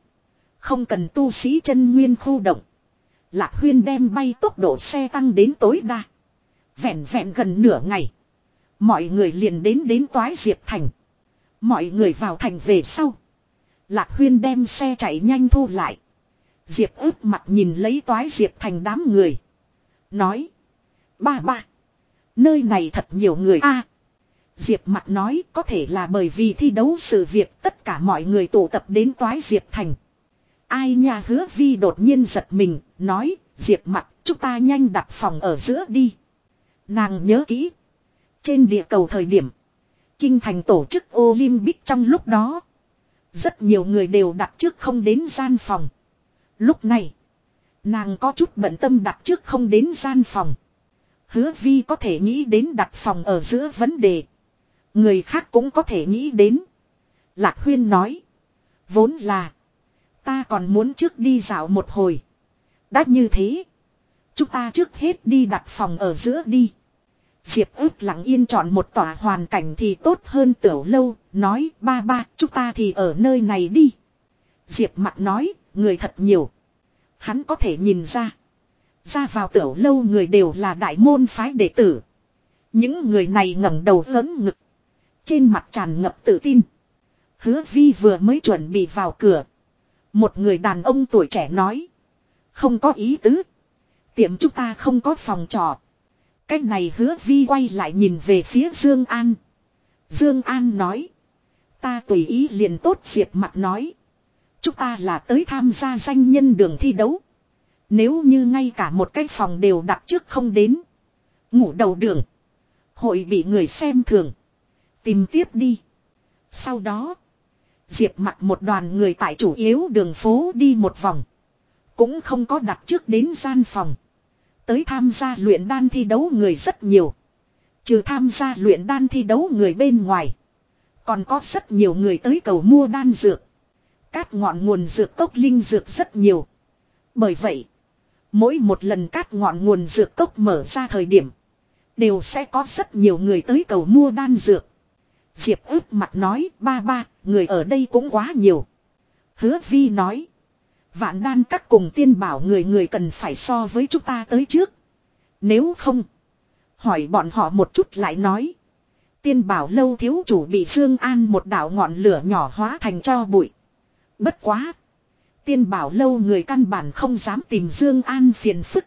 Không cần tu sĩ chân nguyên khu động. Lạc huyên đem bay tốc độ xe tăng đến tối đa. Vẹn vẹn gần nửa ngày. Mọi người liền đến đến toái diệp thành. Mọi người vào thành về sau. Lạc huyên đem xe chạy nhanh thu lại. Diệp ướp mặt nhìn lấy toái diệp thành đám người. Nói. Ba ba. Nơi này thật nhiều người a. Diệp mặt nói có thể là bởi vì thi đấu sự việc tất cả mọi người tụ tập đến toái Diệp thành. Ai nha hứa vi đột nhiên giật mình, nói, Diệp mặt, chúng ta nhanh đặt phòng ở giữa đi. Nàng nhớ kỹ. Trên địa cầu thời điểm, kinh thành tổ chức Olympic trong lúc đó. Rất nhiều người đều đặt trước không đến gian phòng. Lúc này, nàng có chút bận tâm đặt trước không đến gian phòng. Hứa vi có thể nghĩ đến đặt phòng ở giữa vấn đề. Người khác cũng có thể nghĩ đến. Lạc huyên nói. Vốn là. Ta còn muốn trước đi dạo một hồi. Đã như thế. Chúng ta trước hết đi đặt phòng ở giữa đi. Diệp ước lặng yên chọn một tòa hoàn cảnh thì tốt hơn tiểu lâu. Nói, ba ba, chúng ta thì ở nơi này đi. Diệp mặt nói, người thật nhiều. Hắn có thể nhìn ra. Ra vào tiểu lâu người đều là đại môn phái đệ tử. Những người này ngẩng đầu lớn ngực. Trên mặt tràn ngập tự tin. Hứa vi vừa mới chuẩn bị vào cửa. Một người đàn ông tuổi trẻ nói. Không có ý tứ. Tiệm chúng ta không có phòng trọ. Cách này hứa vi quay lại nhìn về phía Dương An. Dương An nói. Ta tùy ý liền tốt diệp mặt nói. Chúng ta là tới tham gia danh nhân đường thi đấu. Nếu như ngay cả một cái phòng đều đặt trước không đến. Ngủ đầu đường. Hội bị người xem thường. Tìm tiếp đi. Sau đó. Diệp mặt một đoàn người tại chủ yếu đường phố đi một vòng. Cũng không có đặt trước đến gian phòng. Tới tham gia luyện đan thi đấu người rất nhiều. Trừ tham gia luyện đan thi đấu người bên ngoài. Còn có rất nhiều người tới cầu mua đan dược. Cát ngọn nguồn dược tốc linh dược rất nhiều. Bởi vậy. Mỗi một lần cát ngọn nguồn dược tốc mở ra thời điểm. Đều sẽ có rất nhiều người tới cầu mua đan dược. Diệp ướp mặt nói ba ba, người ở đây cũng quá nhiều. Hứa vi nói. Vạn đan các cùng tiên bảo người người cần phải so với chúng ta tới trước. Nếu không. Hỏi bọn họ một chút lại nói. Tiên bảo lâu thiếu chủ bị Dương An một đạo ngọn lửa nhỏ hóa thành cho bụi. Bất quá. Tiên bảo lâu người căn bản không dám tìm Dương An phiền phức.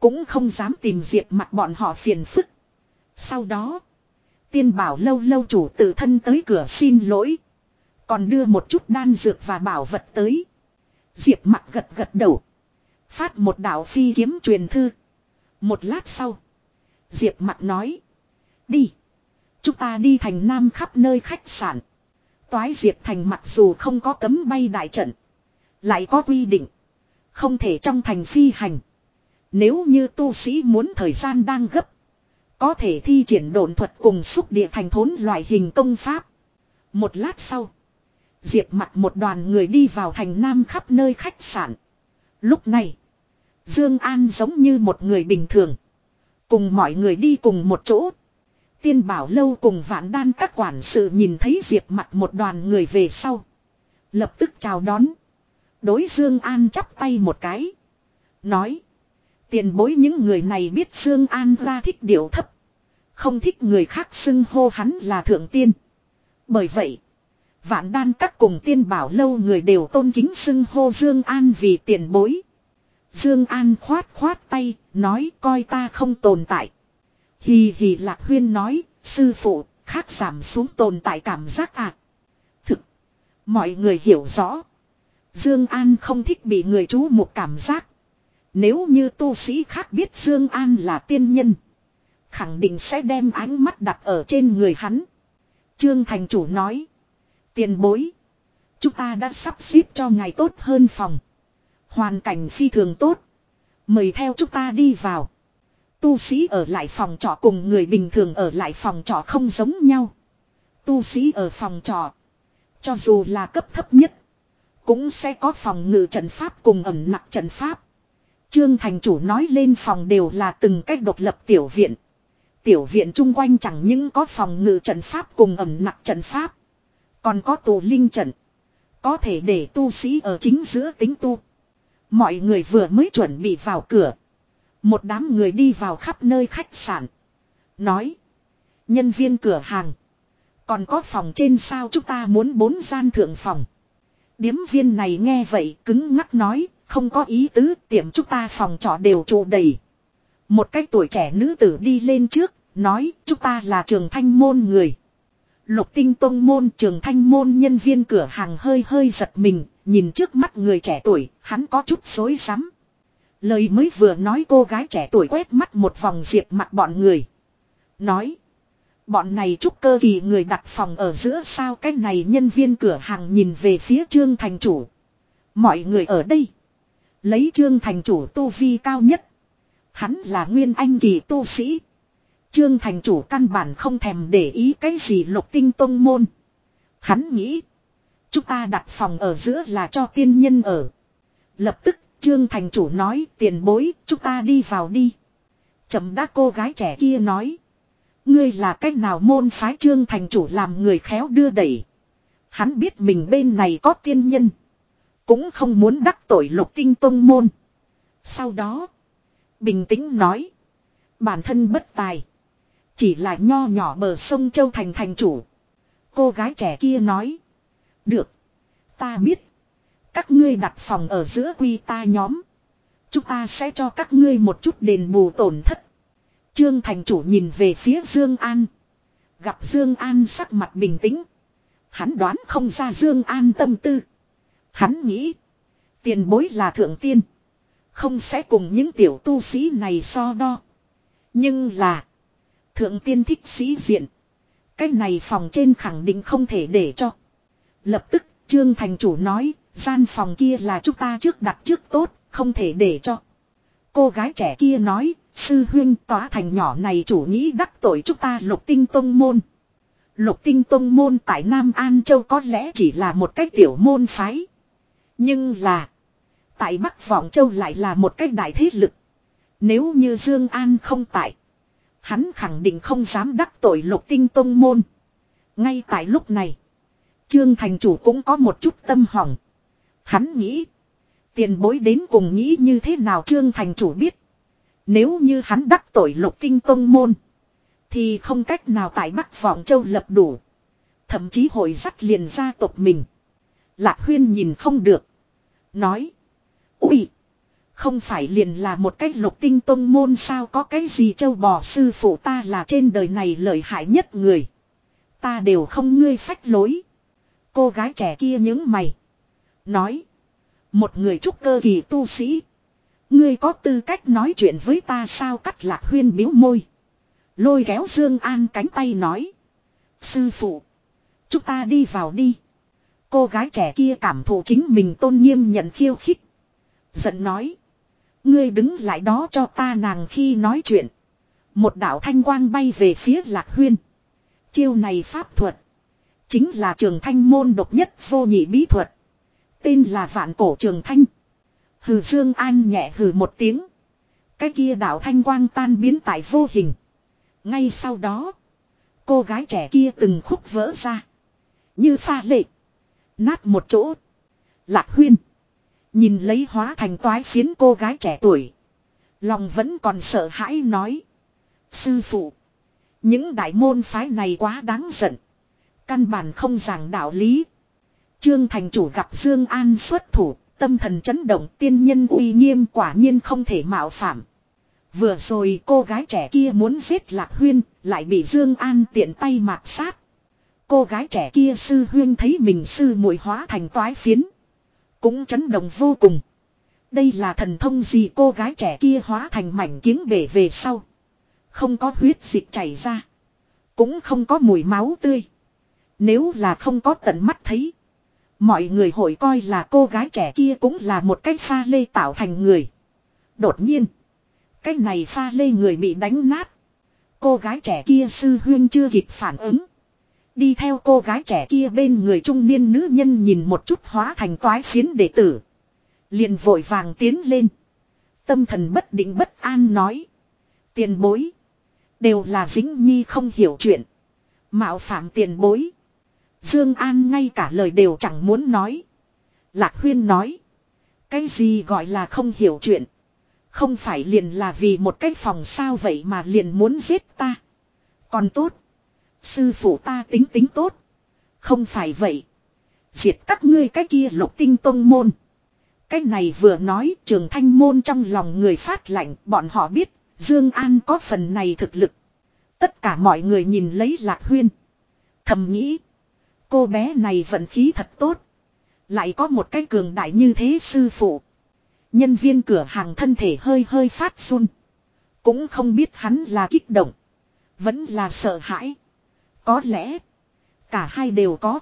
Cũng không dám tìm Diệp mặt bọn họ phiền phức. Sau đó. Tiên bảo lâu lâu chủ tự thân tới cửa xin lỗi. Còn đưa một chút đan dược và bảo vật tới. Diệp mặt gật gật đầu. Phát một đạo phi kiếm truyền thư. Một lát sau. Diệp mặt nói. Đi. Chúng ta đi thành nam khắp nơi khách sạn. Toái Diệp thành mặc dù không có cấm bay đại trận. Lại có quy định. Không thể trong thành phi hành. Nếu như tu sĩ muốn thời gian đang gấp. Có thể thi triển độn thuật cùng xúc địa thành thốn loại hình công pháp. Một lát sau. Diệp mặt một đoàn người đi vào thành nam khắp nơi khách sạn. Lúc này. Dương An giống như một người bình thường. Cùng mọi người đi cùng một chỗ. Tiên bảo lâu cùng vạn đan các quản sự nhìn thấy Diệp mặt một đoàn người về sau. Lập tức chào đón. Đối Dương An chắp tay một cái. Nói. Tiền bối những người này biết Dương An ra thích điệu thấp. Không thích người khác xưng hô hắn là thượng tiên. Bởi vậy. Vạn đan các cùng tiên bảo lâu người đều tôn kính xưng hô Dương An vì tiền bối. Dương An khoát khoát tay, nói coi ta không tồn tại. Hì hì lạc huyên nói, sư phụ, khác giảm xuống tồn tại cảm giác à. Thực, mọi người hiểu rõ. Dương An không thích bị người chú một cảm giác. Nếu như tu sĩ khác biết Dương An là tiên nhân. Khẳng định sẽ đem ánh mắt đặt ở trên người hắn. Trương Thành Chủ nói. Tiền bối. Chúng ta đã sắp xếp cho ngài tốt hơn phòng. Hoàn cảnh phi thường tốt. Mời theo chúng ta đi vào. Tu sĩ ở lại phòng trọ cùng người bình thường ở lại phòng trọ không giống nhau. Tu sĩ ở phòng trọ. Cho dù là cấp thấp nhất. Cũng sẽ có phòng ngự trận pháp cùng ẩm nặng trận pháp. Trương thành chủ nói lên phòng đều là từng cách độc lập tiểu viện. Tiểu viện chung quanh chẳng những có phòng ngự trận pháp cùng ẩm nặng trận pháp. Còn có tù linh trận. Có thể để tu sĩ ở chính giữa tính tu. Mọi người vừa mới chuẩn bị vào cửa. Một đám người đi vào khắp nơi khách sạn. Nói. Nhân viên cửa hàng. Còn có phòng trên sao chúng ta muốn bốn gian thượng phòng. Điếm viên này nghe vậy cứng ngắc nói. Không có ý tứ, tiệm chúng ta phòng trọ đều trụ đầy. Một cái tuổi trẻ nữ tử đi lên trước. Nói, chúng ta là trường thanh môn người. Lục tinh tông môn trường thanh môn nhân viên cửa hàng hơi hơi giật mình, nhìn trước mắt người trẻ tuổi, hắn có chút xối xắm. Lời mới vừa nói cô gái trẻ tuổi quét mắt một vòng diệp mặt bọn người. Nói. Bọn này trúc cơ kỳ người đặt phòng ở giữa sao cái này nhân viên cửa hàng nhìn về phía trương thành chủ. Mọi người ở đây. Lấy trương thành chủ tu vi cao nhất. Hắn là nguyên anh kỳ tu sĩ. Trương thành chủ căn bản không thèm để ý cái gì lục tinh tông môn. Hắn nghĩ. Chúng ta đặt phòng ở giữa là cho tiên nhân ở. Lập tức, trương thành chủ nói, tiền bối, chúng ta đi vào đi. Chậm đã cô gái trẻ kia nói. Ngươi là cách nào môn phái trương thành chủ làm người khéo đưa đẩy. Hắn biết mình bên này có tiên nhân. Cũng không muốn đắc tội lục tinh tông môn. Sau đó. Bình tĩnh nói. Bản thân bất tài. Chỉ là nho nhỏ bờ sông Châu Thành thành chủ. Cô gái trẻ kia nói. Được. Ta biết. Các ngươi đặt phòng ở giữa quy ta nhóm. Chúng ta sẽ cho các ngươi một chút đền bù tổn thất. Trương thành chủ nhìn về phía Dương An. Gặp Dương An sắc mặt bình tĩnh. Hắn đoán không ra Dương An tâm tư. Hắn nghĩ. Tiền bối là thượng tiên. Không sẽ cùng những tiểu tu sĩ này so đo. Nhưng là. Thượng tiên thích sĩ diện. Cái này phòng trên khẳng định không thể để cho. Lập tức Trương Thành Chủ nói, gian phòng kia là chúng ta trước đặt trước tốt, không thể để cho. Cô gái trẻ kia nói, sư huyên tỏa thành nhỏ này chủ nghĩ đắc tội chúng ta lục tinh tông môn. Lục tinh tông môn tại Nam An Châu có lẽ chỉ là một cách tiểu môn phái. Nhưng là, tại Bắc Vọng Châu lại là một cách đại thế lực. Nếu như Dương An không tại, Hắn khẳng định không dám đắc tội lục tinh tông môn. Ngay tại lúc này. Trương thành chủ cũng có một chút tâm hỏng. Hắn nghĩ. Tiền bối đến cùng nghĩ như thế nào trương thành chủ biết. Nếu như hắn đắc tội lục tinh tông môn. Thì không cách nào tại Bắc Vọng Châu lập đủ. Thậm chí hồi dắt liền gia tộc mình. Lạc huyên nhìn không được. Nói. Ui. Không phải liền là một cái lục tinh tông môn sao có cái gì châu bò sư phụ ta là trên đời này lợi hại nhất người. Ta đều không ngươi phách lối. Cô gái trẻ kia những mày. Nói. Một người trúc cơ kỳ tu sĩ. Ngươi có tư cách nói chuyện với ta sao cắt lạc huyên biếu môi. Lôi kéo Dương An cánh tay nói. Sư phụ. Chúng ta đi vào đi. Cô gái trẻ kia cảm thụ chính mình tôn nghiêm nhận khiêu khích. Giận nói. Ngươi đứng lại đó cho ta nàng khi nói chuyện. Một đạo thanh quang bay về phía lạc huyên. Chiêu này pháp thuật. Chính là trường thanh môn độc nhất vô nhị bí thuật. Tên là vạn cổ trường thanh. Hừ Dương An nhẹ hừ một tiếng. Cái kia đạo thanh quang tan biến tại vô hình. Ngay sau đó. Cô gái trẻ kia từng khúc vỡ ra. Như pha lệ. Nát một chỗ. Lạc huyên. Nhìn lấy hóa thành toái phiến cô gái trẻ tuổi. Lòng vẫn còn sợ hãi nói. Sư phụ. Những đại môn phái này quá đáng giận. Căn bản không giảng đạo lý. Trương thành chủ gặp Dương An xuất thủ. Tâm thần chấn động tiên nhân uy nghiêm quả nhiên không thể mạo phạm. Vừa rồi cô gái trẻ kia muốn giết Lạc Huyên, lại bị Dương An tiện tay mạt sát. Cô gái trẻ kia sư huyên thấy mình sư muội hóa thành toái phiến. Cũng chấn động vô cùng. Đây là thần thông gì cô gái trẻ kia hóa thành mảnh kiếng bể về sau. Không có huyết dịch chảy ra. Cũng không có mùi máu tươi. Nếu là không có tận mắt thấy. Mọi người hội coi là cô gái trẻ kia cũng là một cái pha lê tạo thành người. Đột nhiên. Cái này pha lê người bị đánh nát. Cô gái trẻ kia sư huyên chưa kịp phản ứng. Đi theo cô gái trẻ kia bên người trung niên nữ nhân nhìn một chút hóa thành toái phiến đệ tử. Liền vội vàng tiến lên. Tâm thần bất định bất an nói. Tiền bối. Đều là dính nhi không hiểu chuyện. Mạo phạm tiền bối. Dương An ngay cả lời đều chẳng muốn nói. Lạc Huyên nói. Cái gì gọi là không hiểu chuyện. Không phải liền là vì một cái phòng sao vậy mà liền muốn giết ta. Còn tốt. Sư phụ ta tính tính tốt. Không phải vậy. Diệt các ngươi cái kia lục tinh tông môn. Cái này vừa nói, trường thanh môn trong lòng người phát lạnh, bọn họ biết, Dương An có phần này thực lực. Tất cả mọi người nhìn lấy lạc huyên. Thầm nghĩ. Cô bé này vận khí thật tốt. Lại có một cái cường đại như thế sư phụ. Nhân viên cửa hàng thân thể hơi hơi phát run. Cũng không biết hắn là kích động. Vẫn là sợ hãi. Có lẽ. Cả hai đều có.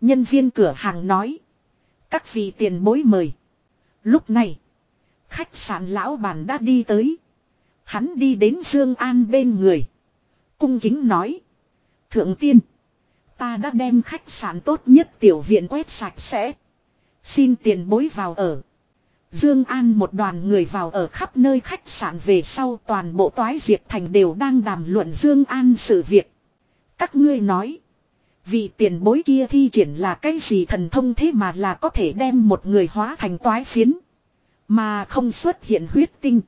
Nhân viên cửa hàng nói. Các vị tiền bối mời. Lúc này. Khách sạn lão bàn đã đi tới. Hắn đi đến Dương An bên người. Cung kính nói. Thượng tiên. Ta đã đem khách sạn tốt nhất tiểu viện quét sạch sẽ. Xin tiền bối vào ở. Dương An một đoàn người vào ở khắp nơi khách sạn về sau toàn bộ toái diệp thành đều đang đàm luận Dương An sự việc. Các ngươi nói. Vì tiền bối kia thi triển là cái gì thần thông thế mà là có thể đem một người hóa thành toái phiến. Mà không xuất hiện huyết tinh.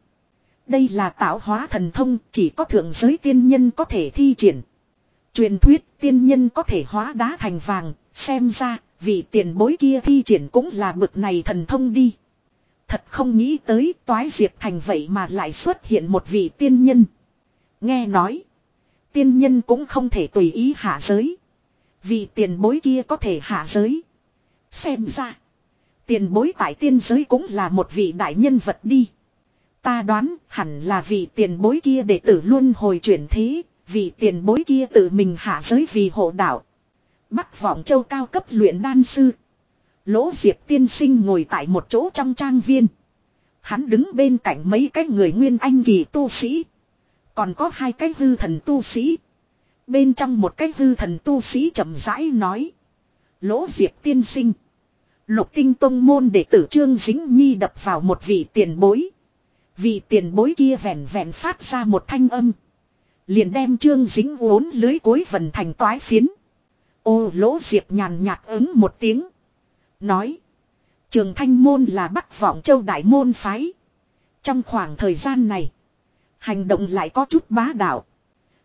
Đây là tạo hóa thần thông chỉ có thượng giới tiên nhân có thể thi triển. Truyền thuyết tiên nhân có thể hóa đá thành vàng, xem ra vị tiền bối kia thi triển cũng là bực này thần thông đi. Thật không nghĩ tới toái diệt thành vậy mà lại xuất hiện một vị tiên nhân. Nghe nói, tiên nhân cũng không thể tùy ý hạ giới. vì tiền bối kia có thể hạ giới. Xem ra, tiền bối tại tiên giới cũng là một vị đại nhân vật đi. Ta đoán hẳn là vị tiền bối kia đệ tử luôn hồi chuyển thế, vị tiền bối kia tự mình hạ giới vì hộ đạo. Bắc vọng châu cao cấp luyện đan sư. Lỗ Diệp tiên sinh ngồi tại một chỗ trong trang viên. Hắn đứng bên cạnh mấy cái người nguyên anh kỳ tu sĩ. Còn có hai cái hư thần tu sĩ. Bên trong một cái hư thần tu sĩ chậm rãi nói. Lỗ Diệp tiên sinh. Lục tinh tông môn đệ tử Trương Dính Nhi đập vào một vị tiền bối. Vị tiền bối kia vẹn vẹn phát ra một thanh âm. Liền đem Trương Dính uốn lưới cối vần thành toái phiến. Ô, lỗ diệp nhàn nhạt ứng một tiếng. Nói. Trường Thanh Môn là Bắc Vọng Châu Đại Môn Phái. Trong khoảng thời gian này. Hành động lại có chút bá đạo.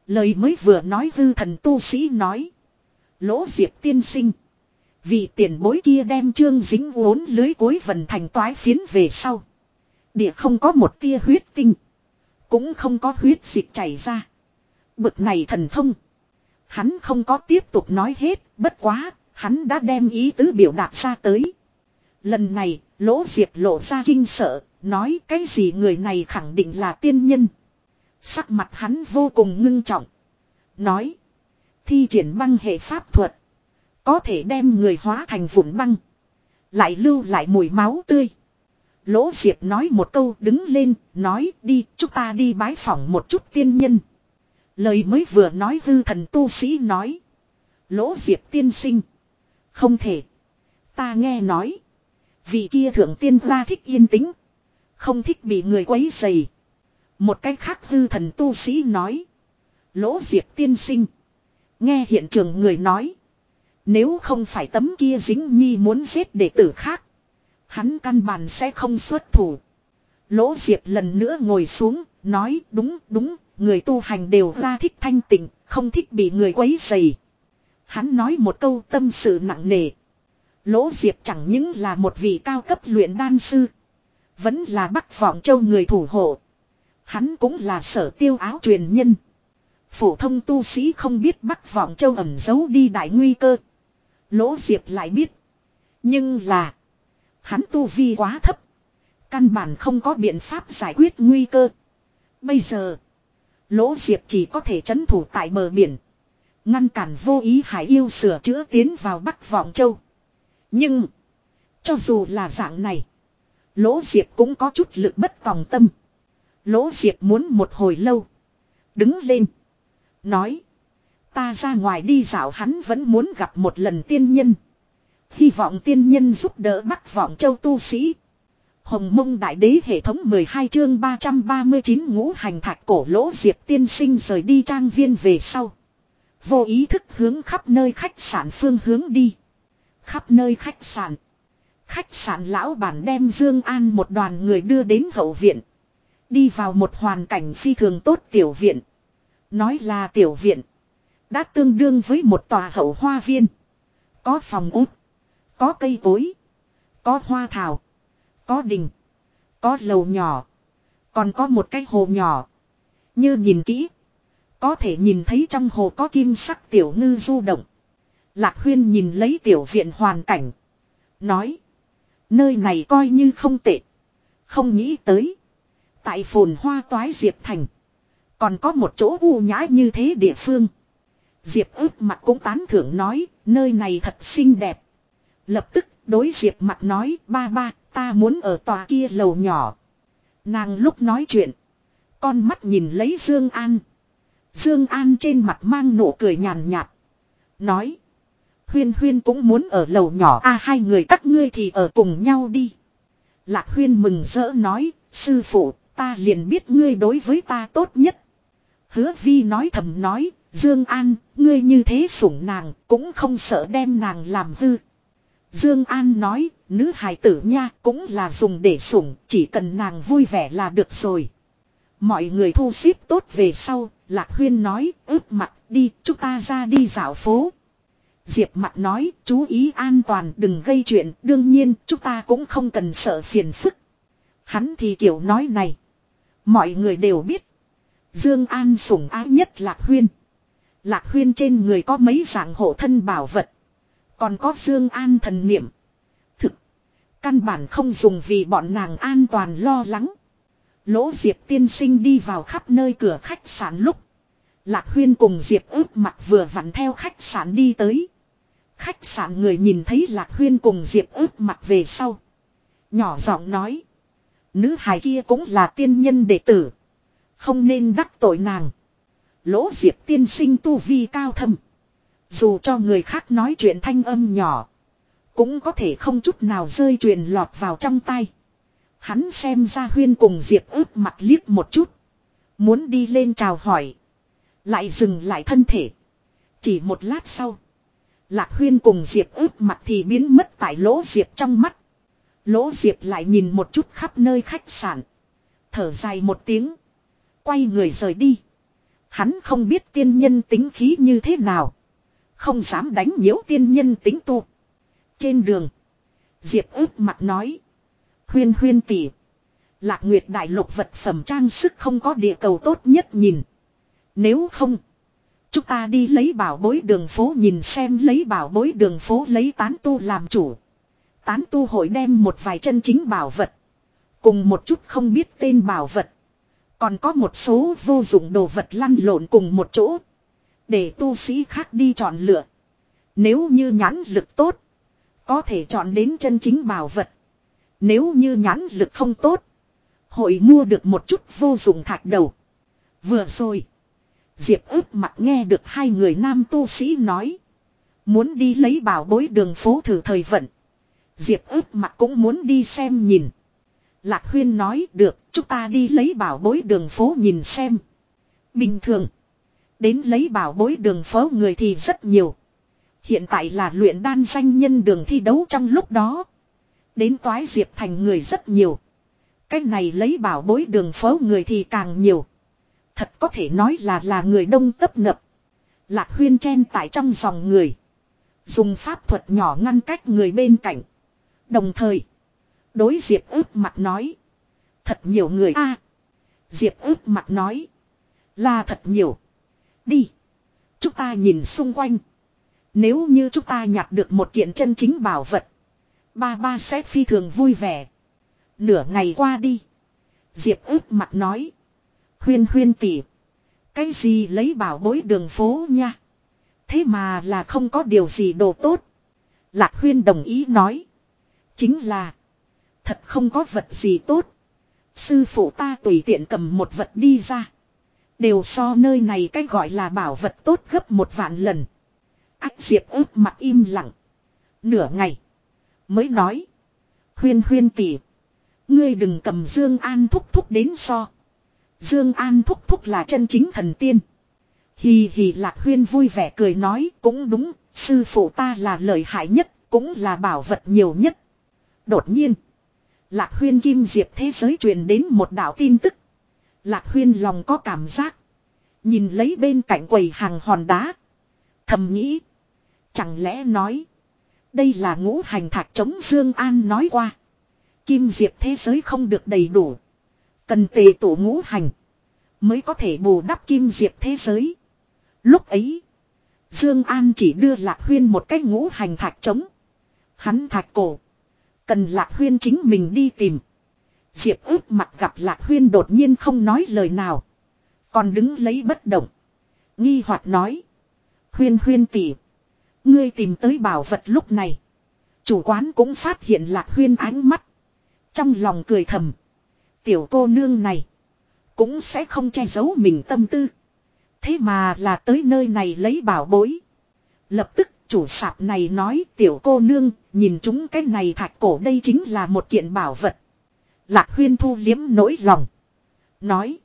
Lời mới vừa nói hư thần tu sĩ nói. Lỗ diệp tiên sinh. Vì tiền bối kia đem trương dính uốn lưới cuối vần thành toái phiến về sau. Địa không có một tia huyết tinh. Cũng không có huyết dịch chảy ra. Bực này thần thông. Hắn không có tiếp tục nói hết, bất quá, hắn đã đem ý tứ biểu đạt ra tới. Lần này, lỗ diệp lộ ra kinh sợ, nói cái gì người này khẳng định là tiên nhân. Sắc mặt hắn vô cùng ngưng trọng. Nói, thi triển băng hệ pháp thuật. Có thể đem người hóa thành vụn băng. Lại lưu lại mùi máu tươi. Lỗ Diệp nói một câu đứng lên, nói đi, chúng ta đi bái phỏng một chút tiên nhân. Lời mới vừa nói hư thần tu sĩ nói. Lỗ Diệp tiên sinh. Không thể. Ta nghe nói. Vị kia thượng tiên ra thích yên tĩnh. Không thích bị người quấy dày. Một cách khác hư thần tu sĩ nói. Lỗ diệt tiên sinh. Nghe hiện trường người nói. Nếu không phải tấm kia dính nhi muốn giết đệ tử khác. Hắn căn bản sẽ không xuất thủ. Lỗ diệt lần nữa ngồi xuống. Nói, đúng đúng. Người tu hành đều ra thích thanh tịnh. Không thích bị người quấy dày. Hắn nói một câu tâm sự nặng nề. Lỗ diệp chẳng những là một vị cao cấp luyện đan sư. Vẫn là bắc vọng châu người thủ hộ. Hắn cũng là sở tiêu áo truyền nhân. Phổ thông tu sĩ không biết Bắc Vọng Châu ẩn giấu đi đại nguy cơ. Lỗ Diệp lại biết. Nhưng là. Hắn tu vi quá thấp. Căn bản không có biện pháp giải quyết nguy cơ. Bây giờ. Lỗ Diệp chỉ có thể chấn thủ tại bờ biển. Ngăn cản vô ý hải yêu sửa chữa tiến vào Bắc Vọng Châu. Nhưng. Cho dù là dạng này. Lỗ Diệp cũng có chút lực bất tòng tâm. Lỗ Diệp muốn một hồi lâu. Đứng lên. Nói. Ta ra ngoài đi dạo hắn vẫn muốn gặp một lần tiên nhân. Hy vọng tiên nhân giúp đỡ Bắc Vọng Châu tu sĩ. Hồng mông đại đế hệ thống 12 chương 339 ngũ hành thạch cổ lỗ diệp tiên sinh rời đi trang viên về sau. Vô ý thức hướng khắp nơi khách sạn phương hướng đi. Khắp nơi khách sạn. Khách sạn lão bản đem Dương An một đoàn người đưa đến hậu viện. Đi vào một hoàn cảnh phi thường tốt tiểu viện. Nói là tiểu viện. Đã tương đương với một tòa hậu hoa viên. Có phòng út. Có cây cối. Có hoa thảo. Có đình. Có lầu nhỏ. Còn có một cái hồ nhỏ. Như nhìn kỹ. Có thể nhìn thấy trong hồ có kim sắc tiểu ngư du động. Lạc huyên nhìn lấy tiểu viện hoàn cảnh. Nói. Nơi này coi như không tệ. Không nghĩ tới. Tại phồn hoa toái diệp thành. Còn có một chỗ u nhã như thế địa phương. Diệp ước mặt cũng tán thưởng nói, nơi này thật xinh đẹp. Lập tức đối Diệp mặt nói, ba ba, ta muốn ở tòa kia lầu nhỏ. Nàng lúc nói chuyện. Con mắt nhìn lấy Dương An. Dương An trên mặt mang nụ cười nhàn nhạt. Nói. Huyên Huyên cũng muốn ở lầu nhỏ a hai người các ngươi thì ở cùng nhau đi. Lạc Huyên mừng rỡ nói, sư phụ, ta liền biết ngươi đối với ta tốt nhất. Hứa vi nói thầm nói, Dương An, ngươi như thế sủng nàng, cũng không sợ đem nàng làm hư. Dương An nói, nữ hài tử nha, cũng là dùng để sủng, chỉ cần nàng vui vẻ là được rồi. Mọi người thu xếp tốt về sau, Lạc Huyên nói, ướp mặt, đi, chúng ta ra đi dạo phố. Diệp mặt nói, chú ý an toàn, đừng gây chuyện, đương nhiên, chúng ta cũng không cần sợ phiền phức. Hắn thì kiểu nói này. Mọi người đều biết. Dương An sủng ái nhất Lạc Huyên. Lạc Huyên trên người có mấy dạng hộ thân bảo vật. Còn có Dương An thần niệm. Thực. Căn bản không dùng vì bọn nàng an toàn lo lắng. Lỗ Diệp tiên sinh đi vào khắp nơi cửa khách sạn lúc. Lạc Huyên cùng Diệp ướp mặt vừa vặn theo khách sạn đi tới. Khách sạn người nhìn thấy Lạc Huyên cùng Diệp ướp mặt về sau. Nhỏ giọng nói. Nữ hài kia cũng là tiên nhân đệ tử. Không nên đắc tội nàng. Lỗ diệp tiên sinh tu vi cao thâm. Dù cho người khác nói chuyện thanh âm nhỏ. Cũng có thể không chút nào rơi truyền lọt vào trong tay. Hắn xem ra huyên cùng diệp ướp mặt liếc một chút. Muốn đi lên chào hỏi. Lại dừng lại thân thể. Chỉ một lát sau. Lạc huyên cùng diệp ướp mặt thì biến mất tại lỗ diệp trong mắt. Lỗ diệp lại nhìn một chút khắp nơi khách sạn. Thở dài một tiếng. Quay người rời đi. Hắn không biết tiên nhân tính khí như thế nào. Không dám đánh nhiễu tiên nhân tính tu. Trên đường. Diệp ướp mặt nói. Huyên huyên tỉ. Lạc Nguyệt Đại Lục vật phẩm trang sức không có địa cầu tốt nhất nhìn. Nếu không. Chúng ta đi lấy bảo bối đường phố nhìn xem lấy bảo bối đường phố lấy tán tu làm chủ. Tán tu hội đem một vài chân chính bảo vật. Cùng một chút không biết tên bảo vật. Còn có một số vô dụng đồ vật lăn lộn cùng một chỗ. Để tu sĩ khác đi chọn lựa. Nếu như nhãn lực tốt. Có thể chọn đến chân chính bảo vật. Nếu như nhãn lực không tốt. Hội mua được một chút vô dụng thạch đầu. Vừa rồi. Diệp ướp mặt nghe được hai người nam tu sĩ nói. Muốn đi lấy bảo bối đường phố thử thời vận. Diệp ước mặt cũng muốn đi xem nhìn. Lạc Huyên nói, được, chúng ta đi lấy bảo bối đường phố nhìn xem. Bình thường. Đến lấy bảo bối đường phố người thì rất nhiều. Hiện tại là luyện đan danh nhân đường thi đấu trong lúc đó. Đến toái diệp thành người rất nhiều. Cách này lấy bảo bối đường phố người thì càng nhiều. Thật có thể nói là là người đông tấp nập. Lạc huyên chen tại trong dòng người. Dùng pháp thuật nhỏ ngăn cách người bên cạnh. Đồng thời. Đối diệp ướp mặt nói. Thật nhiều người a Diệp ướp mặt nói. Là thật nhiều. Đi. Chúng ta nhìn xung quanh. Nếu như chúng ta nhặt được một kiện chân chính bảo vật. Ba ba sẽ phi thường vui vẻ. Nửa ngày qua đi. Diệp ướp mặt nói. Huyên huyên tỉ. Cái gì lấy bảo bối đường phố nha. Thế mà là không có điều gì đồ tốt. Lạc huyên đồng ý nói. Chính là. Thật không có vật gì tốt. Sư phụ ta tùy tiện cầm một vật đi ra. Đều so nơi này cái gọi là bảo vật tốt gấp một vạn lần. Ách diệp ướp mặt im lặng. Nửa ngày. Mới nói. Huyên huyên tỉ. Ngươi đừng cầm Dương An thúc thúc đến so. Dương An thúc thúc là chân chính thần tiên. Hì hì lạc huyên vui vẻ cười nói, cũng đúng. Sư phụ ta là lợi hại nhất. Cũng là bảo vật nhiều nhất. Đột nhiên. Lạc huyên kim diệp thế giới truyền đến một đạo tin tức. Lạc huyên lòng có cảm giác. Nhìn lấy bên cạnh quầy hàng hòn đá. Thầm nghĩ. Chẳng lẽ nói. Đây là ngũ hành thạch chống Dương An nói qua. Kim diệp thế giới không được đầy đủ. Cần tề tổ ngũ hành. Mới có thể bù đắp kim diệp thế giới. Lúc ấy. Dương An chỉ đưa Lạc Huyên một cái ngũ hành thạch chống. Hắn thạch cổ. Cần Lạc Huyên chính mình đi tìm. Diệp ướp mặt gặp Lạc Huyên đột nhiên không nói lời nào. Còn đứng lấy bất động. Nghi hoặc nói. Huyên huyên tỉ. Ngươi tìm tới bảo vật lúc này. Chủ quán cũng phát hiện Lạc Huyên ánh mắt. Trong lòng cười thầm. Tiểu cô nương này. Cũng sẽ không che giấu mình tâm tư. Thế mà là tới nơi này lấy bảo bối. Lập tức chủ sạp này nói, tiểu cô nương, nhìn chúng cái này thạch cổ đây chính là một kiện bảo vật. Lạc huyên thu liếm nỗi lòng. Nói.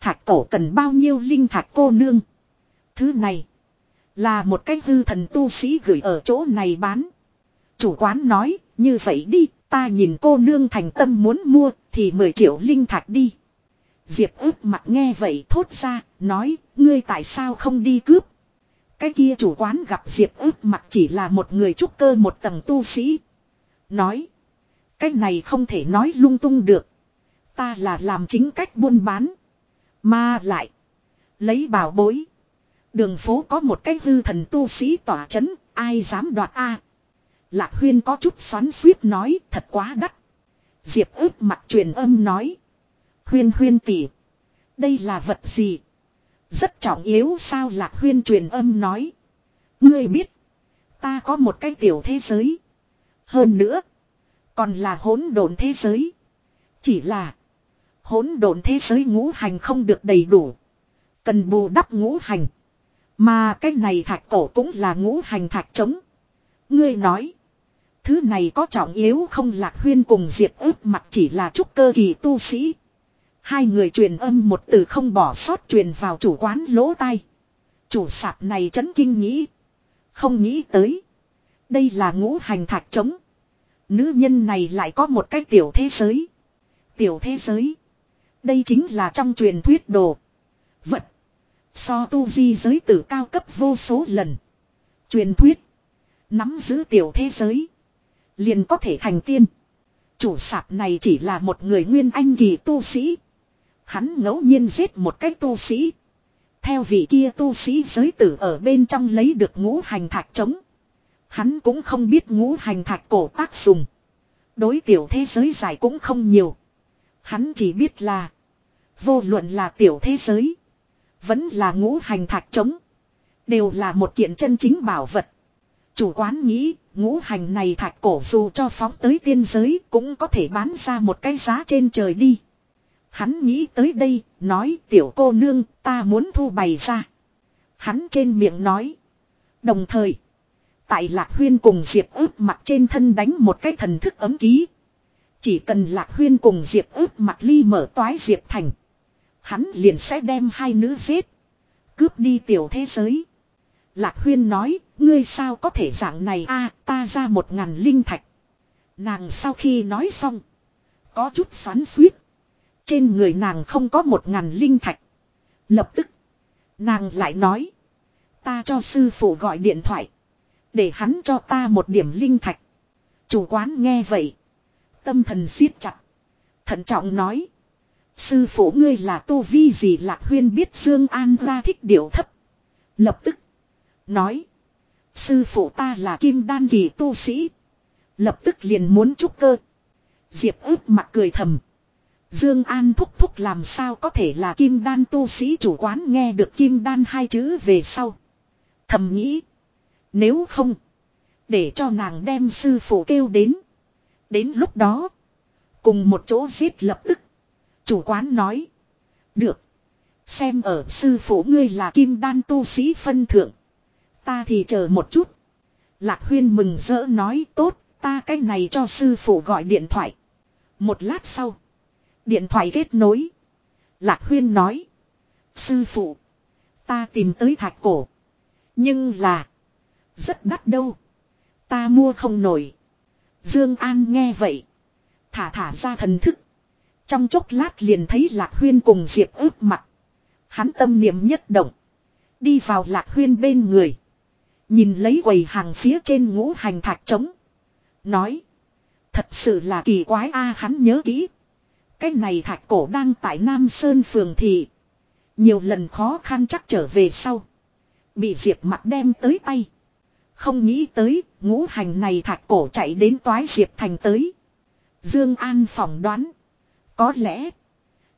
Thạch cổ cần bao nhiêu linh thạch cô nương. Thứ này. Là một cái hư thần tu sĩ gửi ở chỗ này bán. Chủ quán nói. Như vậy đi. Ta nhìn cô nương thành tâm muốn mua. Thì 10 triệu linh thạch đi. Diệp ước mặt nghe vậy thốt ra. Nói. Ngươi tại sao không đi cướp. Cái kia chủ quán gặp Diệp ước mặt chỉ là một người trúc cơ một tầng tu sĩ. Nói. Cái này không thể nói lung tung được. Ta là làm chính cách buôn bán. Mà lại. Lấy bảo bối. Đường phố có một cái hư thần tu sĩ tỏa chấn. Ai dám đoạt a Lạc huyên có chút xoắn suýt nói, thật quá đắt. Diệp ướp mặt truyền âm nói. Huyên huyên tỉ. Đây là vật gì? Rất trọng yếu sao lạc huyên truyền âm nói. Ngươi biết. Ta có một cái tiểu thế giới. Hơn nữa. Còn là hỗn độn thế giới. Chỉ là. Hỗn độn thế giới ngũ hành không được đầy đủ. Cần bù đắp ngũ hành. Mà cái này thạch cổ cũng là ngũ hành thạch trống. Ngươi nói. Thứ này có trọng yếu không lạc huyên cùng diệp ước mặt chỉ là trúc cơ kỳ tu sĩ. Hai người truyền âm một từ không bỏ sót truyền vào chủ quán lỗ tai. Chủ sạp này chấn kinh nghĩ. Không nghĩ tới. Đây là ngũ hành thạch trống. Nữ nhân này lại có một cái tiểu thế giới. Tiểu thế giới. Đây chính là trong truyền thuyết đồ. Vật. So tu di giới tử cao cấp vô số lần. Truyền thuyết. Nắm giữ tiểu thế giới. Liền có thể thành tiên. Chủ sạp này chỉ là một người nguyên anh kỳ tu sĩ. Hắn ngẫu nhiên giết một cái tu sĩ. Theo vị kia tu sĩ giới tử ở bên trong lấy được ngũ hành thạch trống. Hắn cũng không biết ngũ hành thạch cổ tác dùng. Đối tiểu thế giới giải cũng không nhiều. Hắn chỉ biết là. Vô luận là tiểu thế giới. Vẫn là ngũ hành thạch trống. Đều là một kiện chân chính bảo vật. Chủ quán nghĩ, ngũ hành này thạch cổ dù cho phóng tới tiên giới cũng có thể bán ra một cái giá trên trời đi. Hắn nghĩ tới đây, nói tiểu cô nương ta muốn thu bày ra. Hắn trên miệng nói. Đồng thời, Tại Lạc Huyên cùng Diệp ướp mặt trên thân đánh một cái thần thức ấm ký. Chỉ cần Lạc Huyên cùng Diệp ướp mặt ly mở toái Diệp thành. Hắn liền sẽ đem hai nữ giết. Cướp đi tiểu thế giới. Lạc Huyên nói, ngươi sao có thể dạng này a ta ra một ngàn linh thạch. Nàng sau khi nói xong. Có chút xoắn suýt. Trên người nàng không có một ngàn linh thạch. Lập tức. Nàng lại nói. Ta cho sư phụ gọi điện thoại. Để hắn cho ta một điểm linh thạch. Chủ quán nghe vậy. Tâm thần siết chặt. Thận trọng nói. Sư phụ ngươi là tu vi gì lạc huyên biết Dương An ra thích điệu thấp. Lập tức. Nói. Sư phụ ta là kim đan kỳ tu sĩ. Lập tức liền muốn trúc cơ. Diệp ướp mặt cười thầm. Dương An thúc thúc làm sao có thể là kim đan tu sĩ chủ quán nghe được kim đan hai chữ về sau. Thầm nghĩ. Nếu không. Để cho nàng đem sư phụ kêu đến. Đến lúc đó. Cùng một chỗ giết lập tức. Chủ quán nói. Được. Xem ở sư phụ ngươi là kim đan tu sĩ phân thượng. Ta thì chờ một chút. Lạc huyên mừng rỡ nói, tốt. Ta cái này cho sư phụ gọi điện thoại. Một lát sau. Điện thoại kết nối. Lạc huyên nói. Sư phụ. Ta tìm tới thạch cổ. Nhưng là. Rất đắt đâu. Ta mua không nổi. Dương An nghe vậy. Thả thả ra thần thức. Trong chốc lát liền thấy Lạc Huyên cùng Diệp ướp mặt. Hắn tâm niệm nhất động. Đi vào Lạc Huyên bên người. Nhìn lấy quầy hàng phía trên ngũ hành thạch trống. Nói. Thật sự là kỳ quái a, hắn nhớ kỹ. Cái này thạch cổ đang tại Nam Sơn phường thị. Nhiều lần khó khăn chắc trở về sau. Bị Diệp mặt đem tới tay. Không nghĩ tới, ngũ hành này thạch cổ chạy đến toái Diệp thành tới. Dương An phỏng đoán. Có lẽ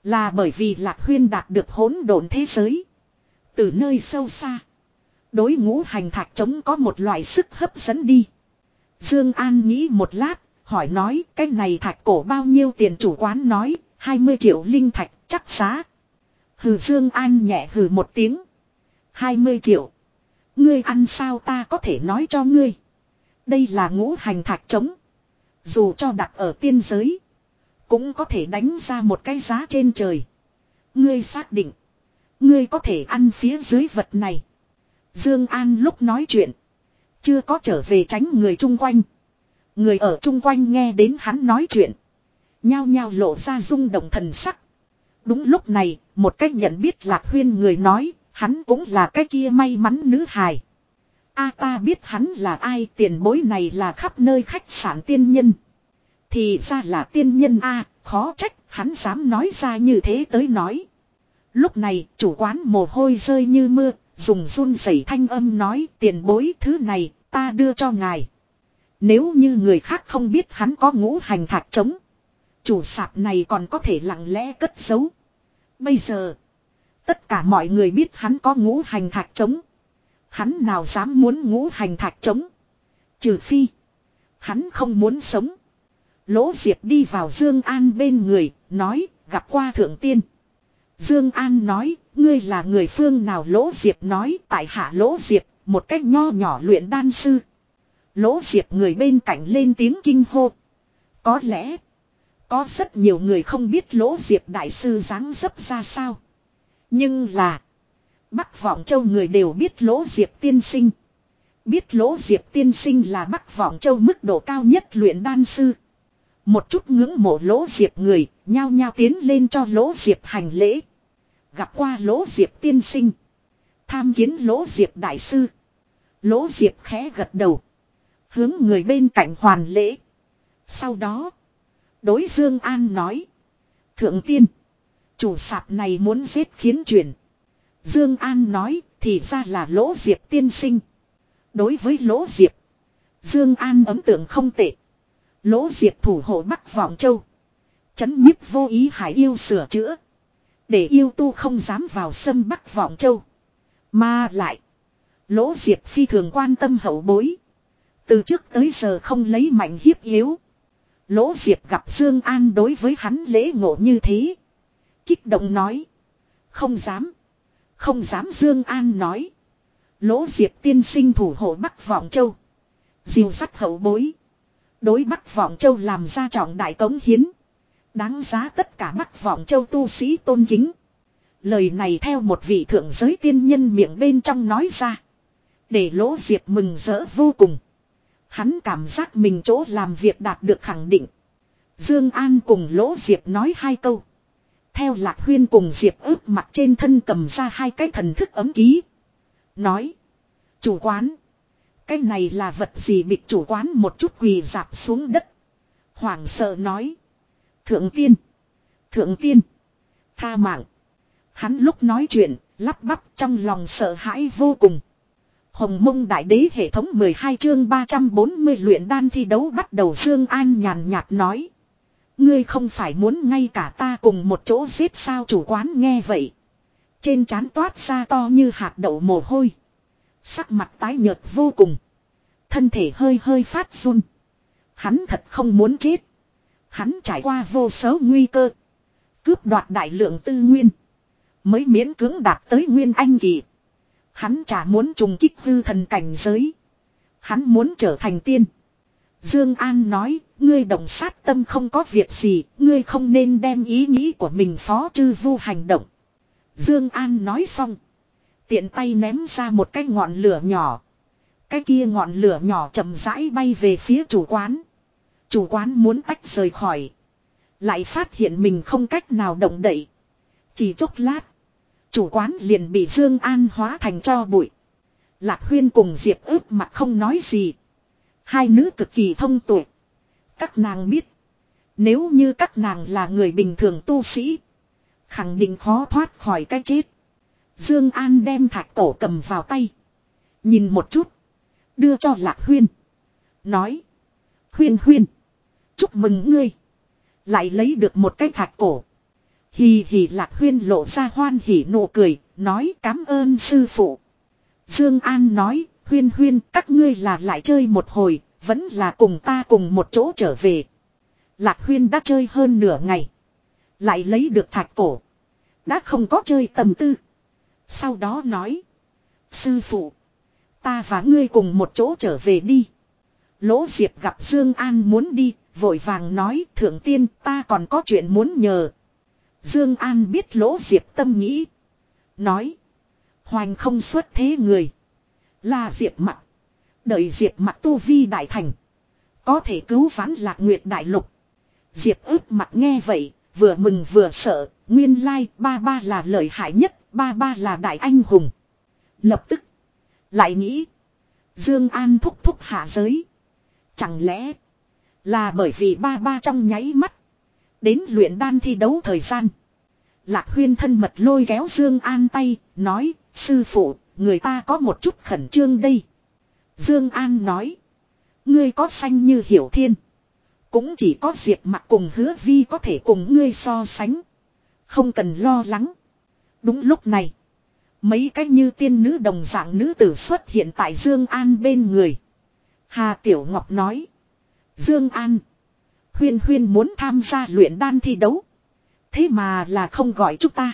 là bởi vì Lạc Huyên đạt được hỗn độn thế giới. Từ nơi sâu xa. Đối ngũ hành thạch trống có một loại sức hấp dẫn đi. Dương An nghĩ một lát, hỏi nói cái này thạch cổ bao nhiêu tiền chủ quán nói, 20 triệu linh thạch chắc giá. Hừ Dương An nhẹ hừ một tiếng. 20 triệu. Ngươi ăn sao ta có thể nói cho ngươi. Đây là ngũ hành thạch trống. Dù cho đặt ở tiên giới. Cũng có thể đánh ra một cái giá trên trời. Ngươi xác định. Ngươi có thể ăn phía dưới vật này. Dương An lúc nói chuyện. Chưa có trở về tránh người chung quanh. Người ở chung quanh nghe đến hắn nói chuyện. Nhao nhao lộ ra rung động thần sắc. Đúng lúc này, một cách nhận biết lạc huyên người nói, hắn cũng là cái kia may mắn nữ hài. A ta biết hắn là ai tiền bối này là khắp nơi khách sạn tiên nhân. Thì ra là tiên nhân A, khó trách, hắn dám nói ra như thế tới nói. Lúc này, chủ quán mồ hôi rơi như mưa, dùng run rẩy thanh âm nói tiền bối thứ này, ta đưa cho ngài. Nếu như người khác không biết hắn có ngũ hành thạch trống. Chủ sạp này còn có thể lặng lẽ cất giấu. Bây giờ, tất cả mọi người biết hắn có ngũ hành thạch trống. Hắn nào dám muốn ngũ hành thạch trống. Trừ phi, hắn không muốn sống. Lỗ Diệp đi vào Dương An bên người, nói, gặp qua thượng tiên. Dương An nói, ngươi là người phương nào Lỗ Diệp nói, tại hạ Lỗ Diệp, một cách nho nhỏ luyện đan sư. Lỗ Diệp người bên cạnh lên tiếng kinh hô. Có lẽ, có rất nhiều người không biết Lỗ Diệp đại sư dáng dấp ra sao. Nhưng là, Bắc Vọng Châu người đều biết Lỗ Diệp tiên sinh. Biết Lỗ Diệp tiên sinh là Bắc Vọng Châu mức độ cao nhất luyện đan sư. Một chút ngưỡng mộ lỗ diệp người, nhao nhao tiến lên cho lỗ diệp hành lễ. Gặp qua lỗ diệp tiên sinh. Tham kiến lỗ diệp đại sư. Lỗ diệp khẽ gật đầu. Hướng người bên cạnh hoàn lễ. Sau đó. Đối Dương An nói. Thượng tiên. Chủ sạp này muốn giết khiến chuyển. Dương An nói, thì ra là lỗ diệp tiên sinh. Đối với lỗ diệp. Dương An ấn tượng không tệ. Lỗ diệp thủ hộ Bắc Vọng Châu. Chấn nhiếp vô ý hải yêu sửa chữa. Để yêu tu không dám vào sâm Bắc Vọng Châu. Mà lại. Lỗ diệp phi thường quan tâm hậu bối. Từ trước tới giờ không lấy mạnh hiếp yếu. Lỗ diệp gặp Dương An đối với hắn lễ ngộ như thế. Kích động nói. Không dám. Không dám Dương An nói. Lỗ diệp tiên sinh thủ hộ Bắc Vọng Châu. Diêu sắt hậu bối. Đối Bắc Vọng Châu làm ra trọng đại cống hiến. Đáng giá tất cả Bắc Vọng Châu tu sĩ tôn kính. Lời này theo một vị thượng giới tiên nhân miệng bên trong nói ra. Để lỗ diệp mừng rỡ vô cùng. Hắn cảm giác mình chỗ làm việc đạt được khẳng định. Dương An cùng lỗ diệp nói hai câu. Theo lạc huyên cùng diệp ướp mặt trên thân cầm ra hai cái thần thức ấm ký. Nói. Chủ quán. Cái này là vật gì bị chủ quán một chút quỳ dạp xuống đất. Hoàng sợ nói. Thượng tiên. Thượng tiên. Tha mạng. Hắn lúc nói chuyện, lắp bắp trong lòng sợ hãi vô cùng. Hồng mông đại đế hệ thống 12 chương 340 luyện đan thi đấu bắt đầu Dương An nhàn nhạt nói. Ngươi không phải muốn ngay cả ta cùng một chỗ giết sao chủ quán nghe vậy. Trên trán toát ra to như hạt đậu mồ hôi. Sắc mặt tái nhợt vô cùng. Thân thể hơi hơi phát run. Hắn thật không muốn chết. Hắn trải qua vô số nguy cơ. Cướp đoạt đại lượng tư nguyên. Mới miễn cưỡng đạt tới nguyên anh kỳ. Hắn chả muốn trùng kích hư thần cảnh giới. Hắn muốn trở thành tiên. Dương An nói, ngươi động sát tâm không có việc gì, ngươi không nên đem ý nghĩ của mình phó chư vu hành động. Dương An nói xong. Tiện tay ném ra một cái ngọn lửa nhỏ. Cái kia ngọn lửa nhỏ chậm rãi bay về phía chủ quán. Chủ quán muốn tách rời khỏi. Lại phát hiện mình không cách nào động đậy. Chỉ chốc lát. Chủ quán liền bị Dương An hóa thành cho bụi. Lạc Huyên cùng Diệp ướp mặt không nói gì. Hai nữ cực kỳ thông tuệ. Các nàng biết. Nếu như các nàng là người bình thường tu sĩ. Khẳng định khó thoát khỏi cái chết. Dương An đem thạch tổ cầm vào tay. Nhìn một chút. Đưa cho Lạc Huyên. Nói. Huyên huyên. Chúc mừng ngươi. Lại lấy được một cái thạch cổ. Hì hì lạc huyên lộ ra hoan hỉ nụ cười, nói cảm ơn sư phụ. Dương An nói, huyên huyên các ngươi là lại chơi một hồi, vẫn là cùng ta cùng một chỗ trở về. Lạc huyên đã chơi hơn nửa ngày. Lại lấy được thạch cổ. Đã không có chơi tầm tư. Sau đó nói. Sư phụ. Ta và ngươi cùng một chỗ trở về đi. Lỗ Diệp gặp Dương An muốn đi, vội vàng nói thượng tiên ta còn có chuyện muốn nhờ. Dương An biết lỗ Diệp tâm nghĩ. Nói. Hoành không xuất thế người. Là Diệp mặt. Đợi Diệp mặt tu vi đại thành. Có thể cứu vãn lạc nguyệt đại lục. Diệp ướp mặt nghe vậy. Vừa mừng vừa sợ. Nguyên lai, ba ba là lợi hại nhất. Ba ba là đại anh hùng. Lập tức. Lại nghĩ. Dương An thúc thúc hạ giới. Chẳng lẽ. Là bởi vì ba ba trong nháy mắt. Đến luyện đan thi đấu thời gian. Lạc huyên thân mật lôi kéo Dương An tay, nói, sư phụ, người ta có một chút khẩn trương đây. Dương An nói, ngươi có xanh như hiểu thiên. Cũng chỉ có diệp mặt cùng hứa vi có thể cùng ngươi so sánh. Không cần lo lắng. Đúng lúc này, mấy cái như tiên nữ đồng dạng nữ tử xuất hiện tại Dương An bên người. Hà Tiểu Ngọc nói, Dương An, Huyên Huyên muốn tham gia luyện đan thi đấu. Thế mà là không gọi chúng ta.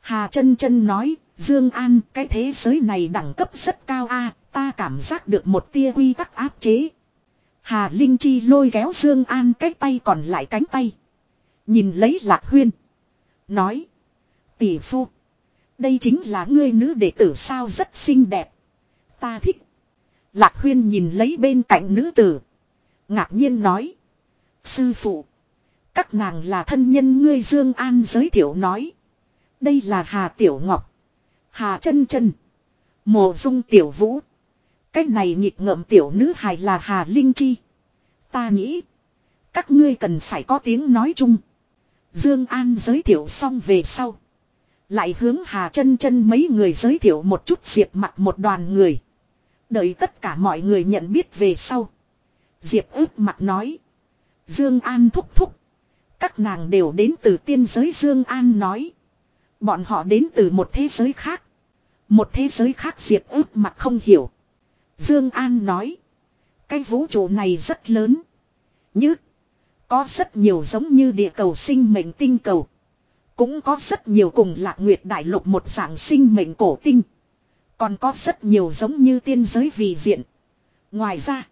Hà chân chân nói, Dương An, cái thế giới này đẳng cấp rất cao a, ta cảm giác được một tia quy tắc áp chế. Hà Linh Chi lôi kéo Dương An cái tay còn lại cánh tay. Nhìn lấy Lạc Huyên. Nói. Tỷ phu. Đây chính là ngươi nữ đệ tử sao rất xinh đẹp. Ta thích. Lạc Huyên nhìn lấy bên cạnh nữ tử. Ngạc nhiên nói. Sư phụ. Các nàng là thân nhân ngươi Dương An giới thiệu nói. Đây là Hà Tiểu Ngọc. Hà chân chân. Mộ dung tiểu vũ. Cái này nhịp ngậm tiểu nữ hài là Hà Linh Chi. Ta nghĩ. Các ngươi cần phải có tiếng nói chung. Dương An giới thiệu xong về sau. Lại hướng Hà chân chân mấy người giới thiệu một chút diệp mặt một đoàn người. Đợi tất cả mọi người nhận biết về sau. Diệp ước mặt nói. Dương An thúc thúc. Các nàng đều đến từ tiên giới Dương An nói. Bọn họ đến từ một thế giới khác. Một thế giới khác diệt ước mặt không hiểu. Dương An nói. Cái vũ trụ này rất lớn. Như. Có rất nhiều giống như địa cầu sinh mệnh tinh cầu. Cũng có rất nhiều cùng lạc nguyệt đại lục một dạng sinh mệnh cổ tinh. Còn có rất nhiều giống như tiên giới vì diện. Ngoài ra.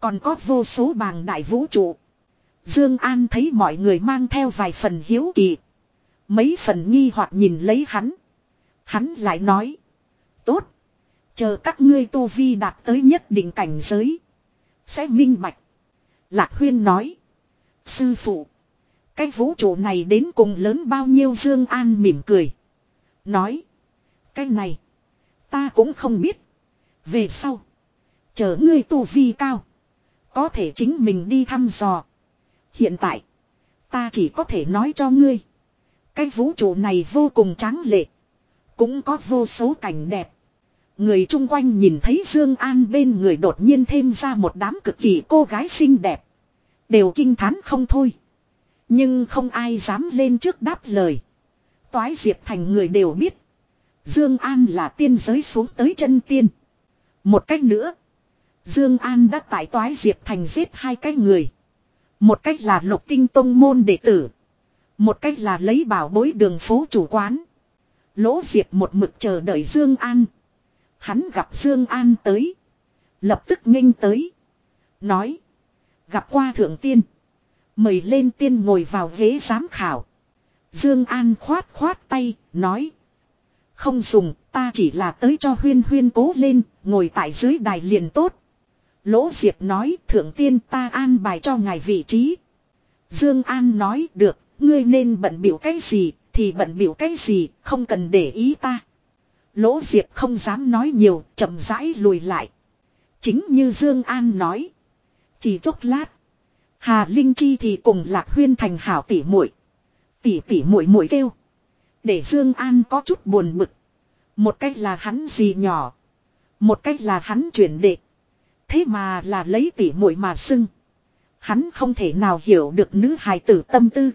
Còn có vô số bàng đại vũ trụ. Dương An thấy mọi người mang theo vài phần hiếu kỳ. Mấy phần nghi hoặc nhìn lấy hắn. Hắn lại nói. Tốt. Chờ các ngươi tu vi đạt tới nhất định cảnh giới. Sẽ minh bạch. Lạc Huyên nói. Sư phụ. Cái vũ trụ này đến cùng lớn bao nhiêu Dương An mỉm cười. Nói. Cái này. Ta cũng không biết. Về sau. Chờ ngươi tu vi cao. Có thể chính mình đi thăm dò. Hiện tại. Ta chỉ có thể nói cho ngươi. Cái vũ trụ này vô cùng tráng lệ. Cũng có vô số cảnh đẹp. Người chung quanh nhìn thấy Dương An bên người đột nhiên thêm ra một đám cực kỳ cô gái xinh đẹp. Đều kinh thán không thôi. Nhưng không ai dám lên trước đáp lời. Toái Diệp Thành người đều biết. Dương An là tiên giới xuống tới chân tiên. Một cách nữa. Dương An đã tại Toái Diệp Thành giết hai cái người. Một cách là lục tinh tông môn đệ tử. Một cách là lấy bảo bối đường phố chủ quán. Lỗ Diệp một mực chờ đợi Dương An. Hắn gặp Dương An tới. Lập tức nghênh tới. Nói. Gặp qua thượng tiên. Mời lên tiên ngồi vào ghế giám khảo. Dương An khoát khoát tay, nói. Không dùng, ta chỉ là tới cho huyên huyên cố lên, ngồi tại dưới đài liền tốt. Lỗ Diệp nói, thượng tiên ta an bài cho ngài vị trí. Dương An nói, được, ngươi nên bận biểu cái gì, thì bận biểu cái gì, không cần để ý ta. Lỗ Diệp không dám nói nhiều, chậm rãi lùi lại. Chính như Dương An nói. Chỉ chốc lát. Hà Linh Chi thì cùng Lạc Huyên thành hảo tỷ muội. Tỷ tỷ muội muội kêu. Để Dương An có chút buồn bực. Một cách là hắn gì nhỏ. Một cách là hắn chuyển đệ. Thế mà là lấy tỷ muội mà xưng. Hắn không thể nào hiểu được nữ hài tử tâm tư.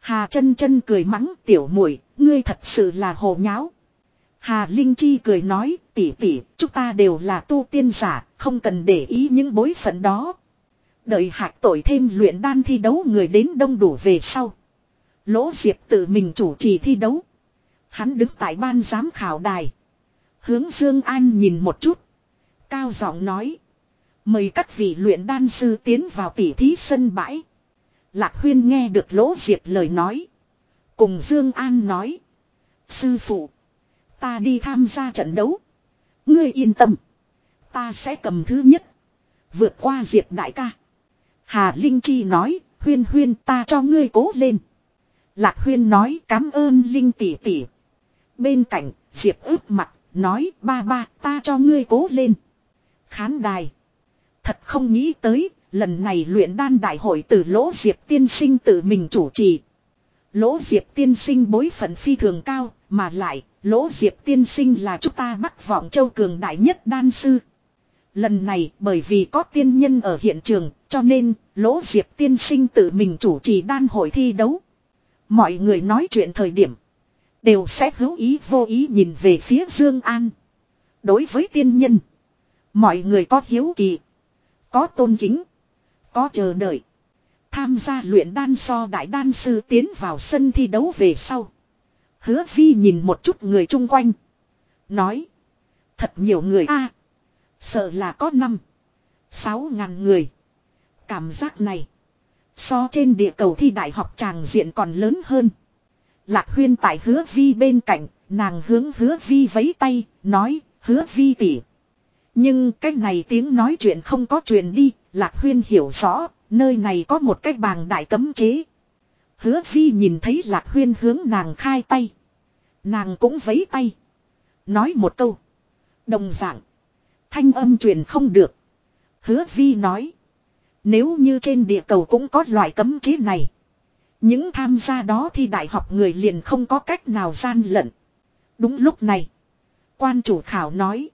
Hà chân chân cười mắng tiểu muội, ngươi thật sự là hồ nháo. Hà Linh Chi cười nói, tỷ tỷ, chúng ta đều là tu tiên giả, không cần để ý những bối phận đó. Đợi hạc tội thêm luyện đan thi đấu người đến đông đủ về sau. Lỗ Diệp tự mình chủ trì thi đấu. Hắn đứng tại ban giám khảo đài. Hướng Dương An nhìn một chút. Cao giọng nói. Mời các vị luyện đan sư tiến vào tỉ thí sân bãi. Lạc Huyên nghe được Lỗ Diệp lời nói. Cùng Dương An nói. Sư phụ. Ta đi tham gia trận đấu. Ngươi yên tâm. Ta sẽ cầm thứ nhất. Vượt qua Diệp đại ca. Hà Linh Chi nói. Huyên huyên ta cho ngươi cố lên. Lạc Huyên nói, cảm ơn Linh tỷ tỷ. Bên cạnh, Diệp ướp mặt. Nói, ba ba, ta cho ngươi cố lên. Khán đài. Thật không nghĩ tới. Lần này luyện đan đại hội từ lỗ Diệp tiên sinh tự mình chủ trì. Lỗ Diệp tiên sinh bối phận phi thường cao, mà lại, lỗ Diệp tiên sinh là chúng ta bắc vọng châu cường đại nhất đan sư. Lần này bởi vì có tiên nhân ở hiện trường, cho nên lỗ Diệp tiên sinh tự mình chủ trì đan hội thi đấu. Mọi người nói chuyện thời điểm, đều sẽ hữu ý vô ý nhìn về phía Dương An. Đối với tiên nhân, mọi người có hiếu kỳ, có tôn kính, có chờ đợi. Tham gia luyện đan so đại đan sư tiến vào sân thi đấu về sau. Hứa vi nhìn một chút người chung quanh. Nói. Thật nhiều người a Sợ là có năm. Sáu ngàn người. Cảm giác này. So trên địa cầu thi đại học tràng diện còn lớn hơn. Lạc huyên tại hứa vi bên cạnh. Nàng hướng hứa vi vấy tay. Nói. Hứa vi tỉ. Nhưng cái này tiếng nói chuyện không có truyền đi. Lạc huyên hiểu rõ. Nơi này có một cái bàng đại cấm chế. Hứa phi nhìn thấy lạc huyên hướng nàng khai tay. Nàng cũng vấy tay. Nói một câu. Đồng dạng. Thanh âm truyền không được. Hứa vi nói. Nếu như trên địa cầu cũng có loại cấm chế này. Những tham gia đó thì đại học người liền không có cách nào gian lận. Đúng lúc này. Quan chủ khảo nói.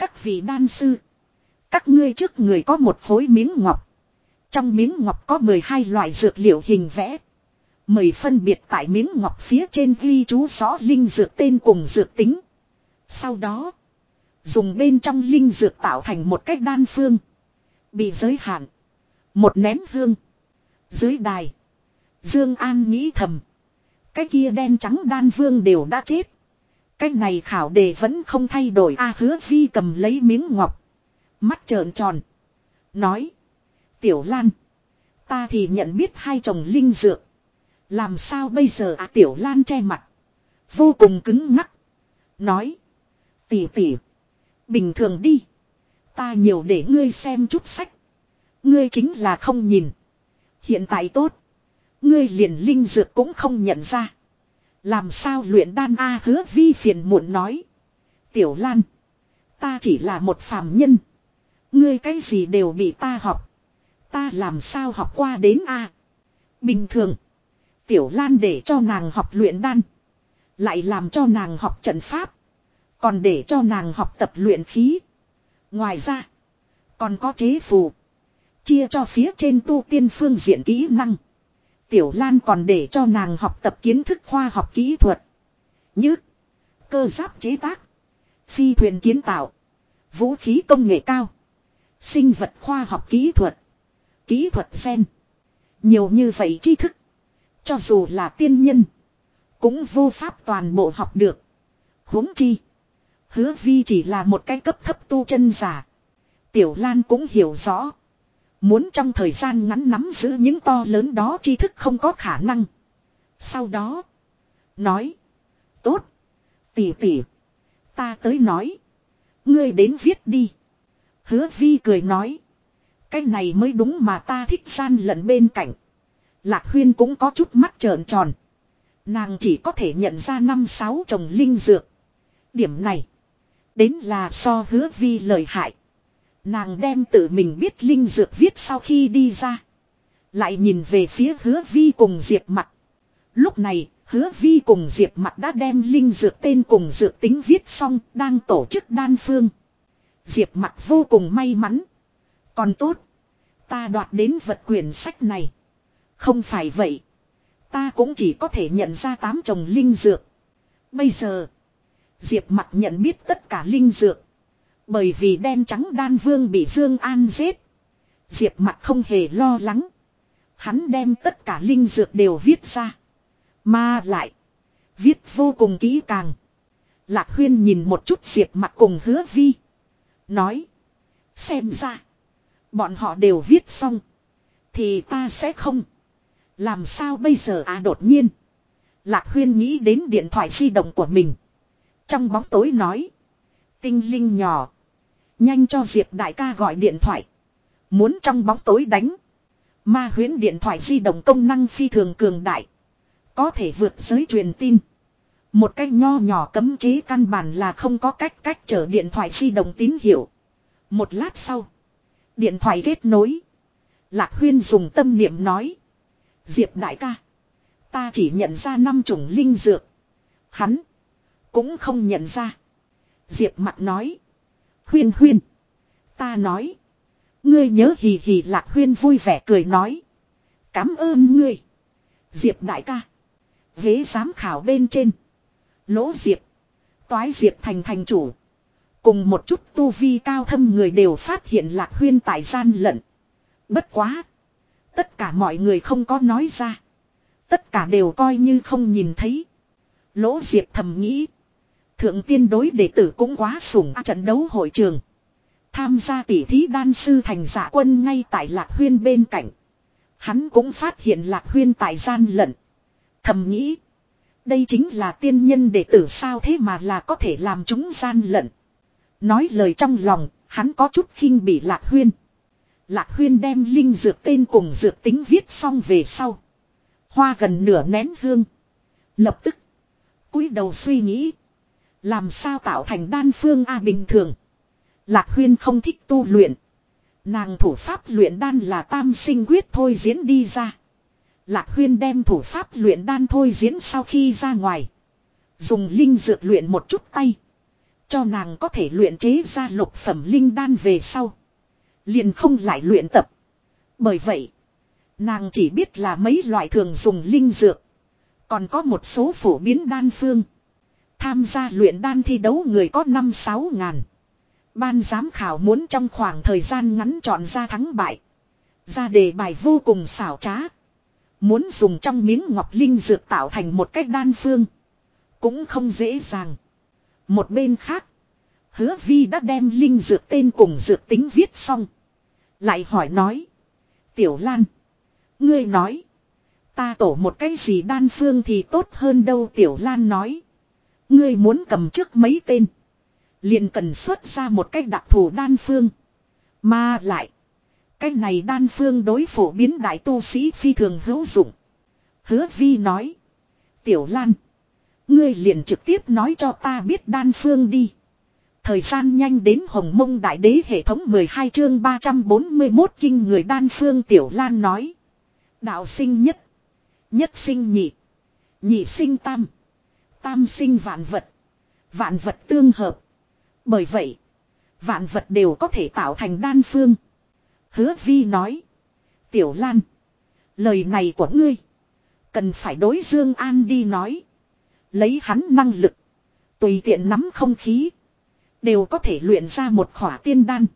Các vị đan sư. Các ngươi trước người có một khối miếng ngọc. Trong miếng ngọc có 12 loại dược liệu hình vẽ. Mời phân biệt tại miếng ngọc phía trên ghi chú rõ linh dược tên cùng dược tính. Sau đó, dùng bên trong linh dược tạo thành một cách đan phương. Bị giới hạn. Một nén hương. Dưới đài. Dương An nghĩ thầm. Cái kia đen trắng đan vương đều đã chết. Cái này khảo đề vẫn không thay đổi a hứa vi cầm lấy miếng ngọc. Mắt trợn tròn. Nói. Tiểu Lan. Ta thì nhận biết hai chồng linh dược. Làm sao bây giờ à Tiểu Lan che mặt. Vô cùng cứng ngắc. Nói. Tỉ tỉ. Bình thường đi. Ta nhiều để ngươi xem chút sách. Ngươi chính là không nhìn. Hiện tại tốt. Ngươi liền linh dược cũng không nhận ra. Làm sao luyện đan A hứa vi phiền muộn nói. Tiểu Lan. Ta chỉ là một phàm nhân. Ngươi cái gì đều bị ta học. Ta làm sao học qua đến A. Bình thường. Tiểu Lan để cho nàng học luyện đan. Lại làm cho nàng học trận pháp. Còn để cho nàng học tập luyện khí. Ngoài ra. Còn có chế phù. Chia cho phía trên tu tiên phương diện kỹ năng. Tiểu Lan còn để cho nàng học tập kiến thức khoa học kỹ thuật. Như cơ giáp chế tác, phi thuyền kiến tạo, vũ khí công nghệ cao, sinh vật khoa học kỹ thuật, kỹ thuật sen. Nhiều như vậy tri thức. Cho dù là tiên nhân, cũng vô pháp toàn bộ học được. huống chi. Hứa vi chỉ là một cái cấp thấp tu chân giả. Tiểu Lan cũng hiểu rõ. Muốn trong thời gian ngắn nắm giữ những to lớn đó tri thức không có khả năng. Sau đó. Nói. Tốt. Tỉ tỉ. Ta tới nói. Ngươi đến viết đi. Hứa vi cười nói. Cái này mới đúng mà ta thích gian lận bên cạnh. Lạc huyên cũng có chút mắt trợn tròn. Nàng chỉ có thể nhận ra năm sáu chồng linh dược. Điểm này. Đến là so hứa vi lời hại. Nàng đem tự mình biết linh dược viết sau khi đi ra. Lại nhìn về phía hứa vi cùng diệp mặt. Lúc này, hứa vi cùng diệp mặt đã đem linh dược tên cùng dược tính viết xong, đang tổ chức đan phương. Diệp mặt vô cùng may mắn. Còn tốt. Ta đoạt đến vật quyển sách này. Không phải vậy. Ta cũng chỉ có thể nhận ra tám chồng linh dược. Bây giờ. Diệp mặt nhận biết tất cả linh dược. Bởi vì đen trắng đan vương bị Dương An giết. Diệp mặt không hề lo lắng. Hắn đem tất cả linh dược đều viết ra. Mà lại. Viết vô cùng kỹ càng. Lạc huyên nhìn một chút diệp mặt cùng hứa vi. Nói. Xem ra. Bọn họ đều viết xong. Thì ta sẽ không. Làm sao bây giờ à đột nhiên. Lạc huyên nghĩ đến điện thoại di động của mình. Trong bóng tối nói. Tinh linh nhỏ. Nhanh cho Diệp đại ca gọi điện thoại. Muốn trong bóng tối đánh. Ma huyến điện thoại di động công năng phi thường cường đại. Có thể vượt giới truyền tin. Một cái nho nhỏ cấm chế căn bản là không có cách cách trở điện thoại di động tín hiệu. Một lát sau. Điện thoại kết nối. Lạc huyên dùng tâm niệm nói. Diệp đại ca. Ta chỉ nhận ra năm chủng linh dược. Hắn. Cũng không nhận ra. Diệp mặt nói. Huyên huyên. Ta nói. Ngươi nhớ hì hì lạc huyên vui vẻ cười nói. Cám ơn ngươi. Diệp đại ca. Ghế giám khảo bên trên. Lỗ Diệp. Toái Diệp thành thành chủ. Cùng một chút tu vi cao thâm người đều phát hiện lạc huyên tại gian lận. Bất quá. Tất cả mọi người không có nói ra. Tất cả đều coi như không nhìn thấy. Lỗ Diệp thầm nghĩ. Thượng tiên đối đệ tử cũng quá sủng trận đấu hội trường. Tham gia tỉ thí đan sư thành giả quân ngay tại Lạc Huyên bên cạnh. Hắn cũng phát hiện Lạc Huyên tại gian lận. Thầm nghĩ. Đây chính là tiên nhân đệ tử sao thế mà là có thể làm chúng gian lận. Nói lời trong lòng, hắn có chút khinh bị Lạc Huyên. Lạc Huyên đem linh dược tên cùng dược tính viết xong về sau. Hoa gần nửa nén hương. Lập tức. cúi đầu suy nghĩ. Làm sao tạo thành đan phương A bình thường. Lạc Huyên không thích tu luyện. Nàng thủ pháp luyện đan là tam sinh quyết thôi diễn đi ra. Lạc Huyên đem thủ pháp luyện đan thôi diễn sau khi ra ngoài. Dùng linh dược luyện một chút tay. Cho nàng có thể luyện chế ra lục phẩm linh đan về sau. Liền không lại luyện tập. Bởi vậy, nàng chỉ biết là mấy loại thường dùng linh dược. Còn có một số phổ biến đan phương. Tham gia luyện đan thi đấu người có 5-6 ngàn. Ban giám khảo muốn trong khoảng thời gian ngắn chọn ra thắng bại. Ra đề bài vô cùng xảo trá. Muốn dùng trong miếng ngọc linh dược tạo thành một cách đan phương. Cũng không dễ dàng. Một bên khác. Hứa vi đã đem linh dược tên cùng dược tính viết xong. Lại hỏi nói. Tiểu Lan. Ngươi nói. Ta tổ một cái gì đan phương thì tốt hơn đâu Tiểu Lan nói. Ngươi muốn cầm trước mấy tên. Liền cần xuất ra một cách đặc thù đan phương. Mà lại. cách này đan phương đối phổ biến đại tu sĩ phi thường hữu dụng. Hứa vi nói. Tiểu Lan. Ngươi liền trực tiếp nói cho ta biết đan phương đi. Thời gian nhanh đến hồng mông đại đế hệ thống 12 chương 341 kinh người đan phương Tiểu Lan nói. Đạo sinh nhất. Nhất sinh nhị. Nhị sinh tam. Tam sinh vạn vật. Vạn vật tương hợp. Bởi vậy. Vạn vật đều có thể tạo thành đan phương. Hứa vi nói. Tiểu Lan. Lời này của ngươi. Cần phải đối Dương An đi nói. Lấy hắn năng lực. Tùy tiện nắm không khí. Đều có thể luyện ra một khỏa tiên đan.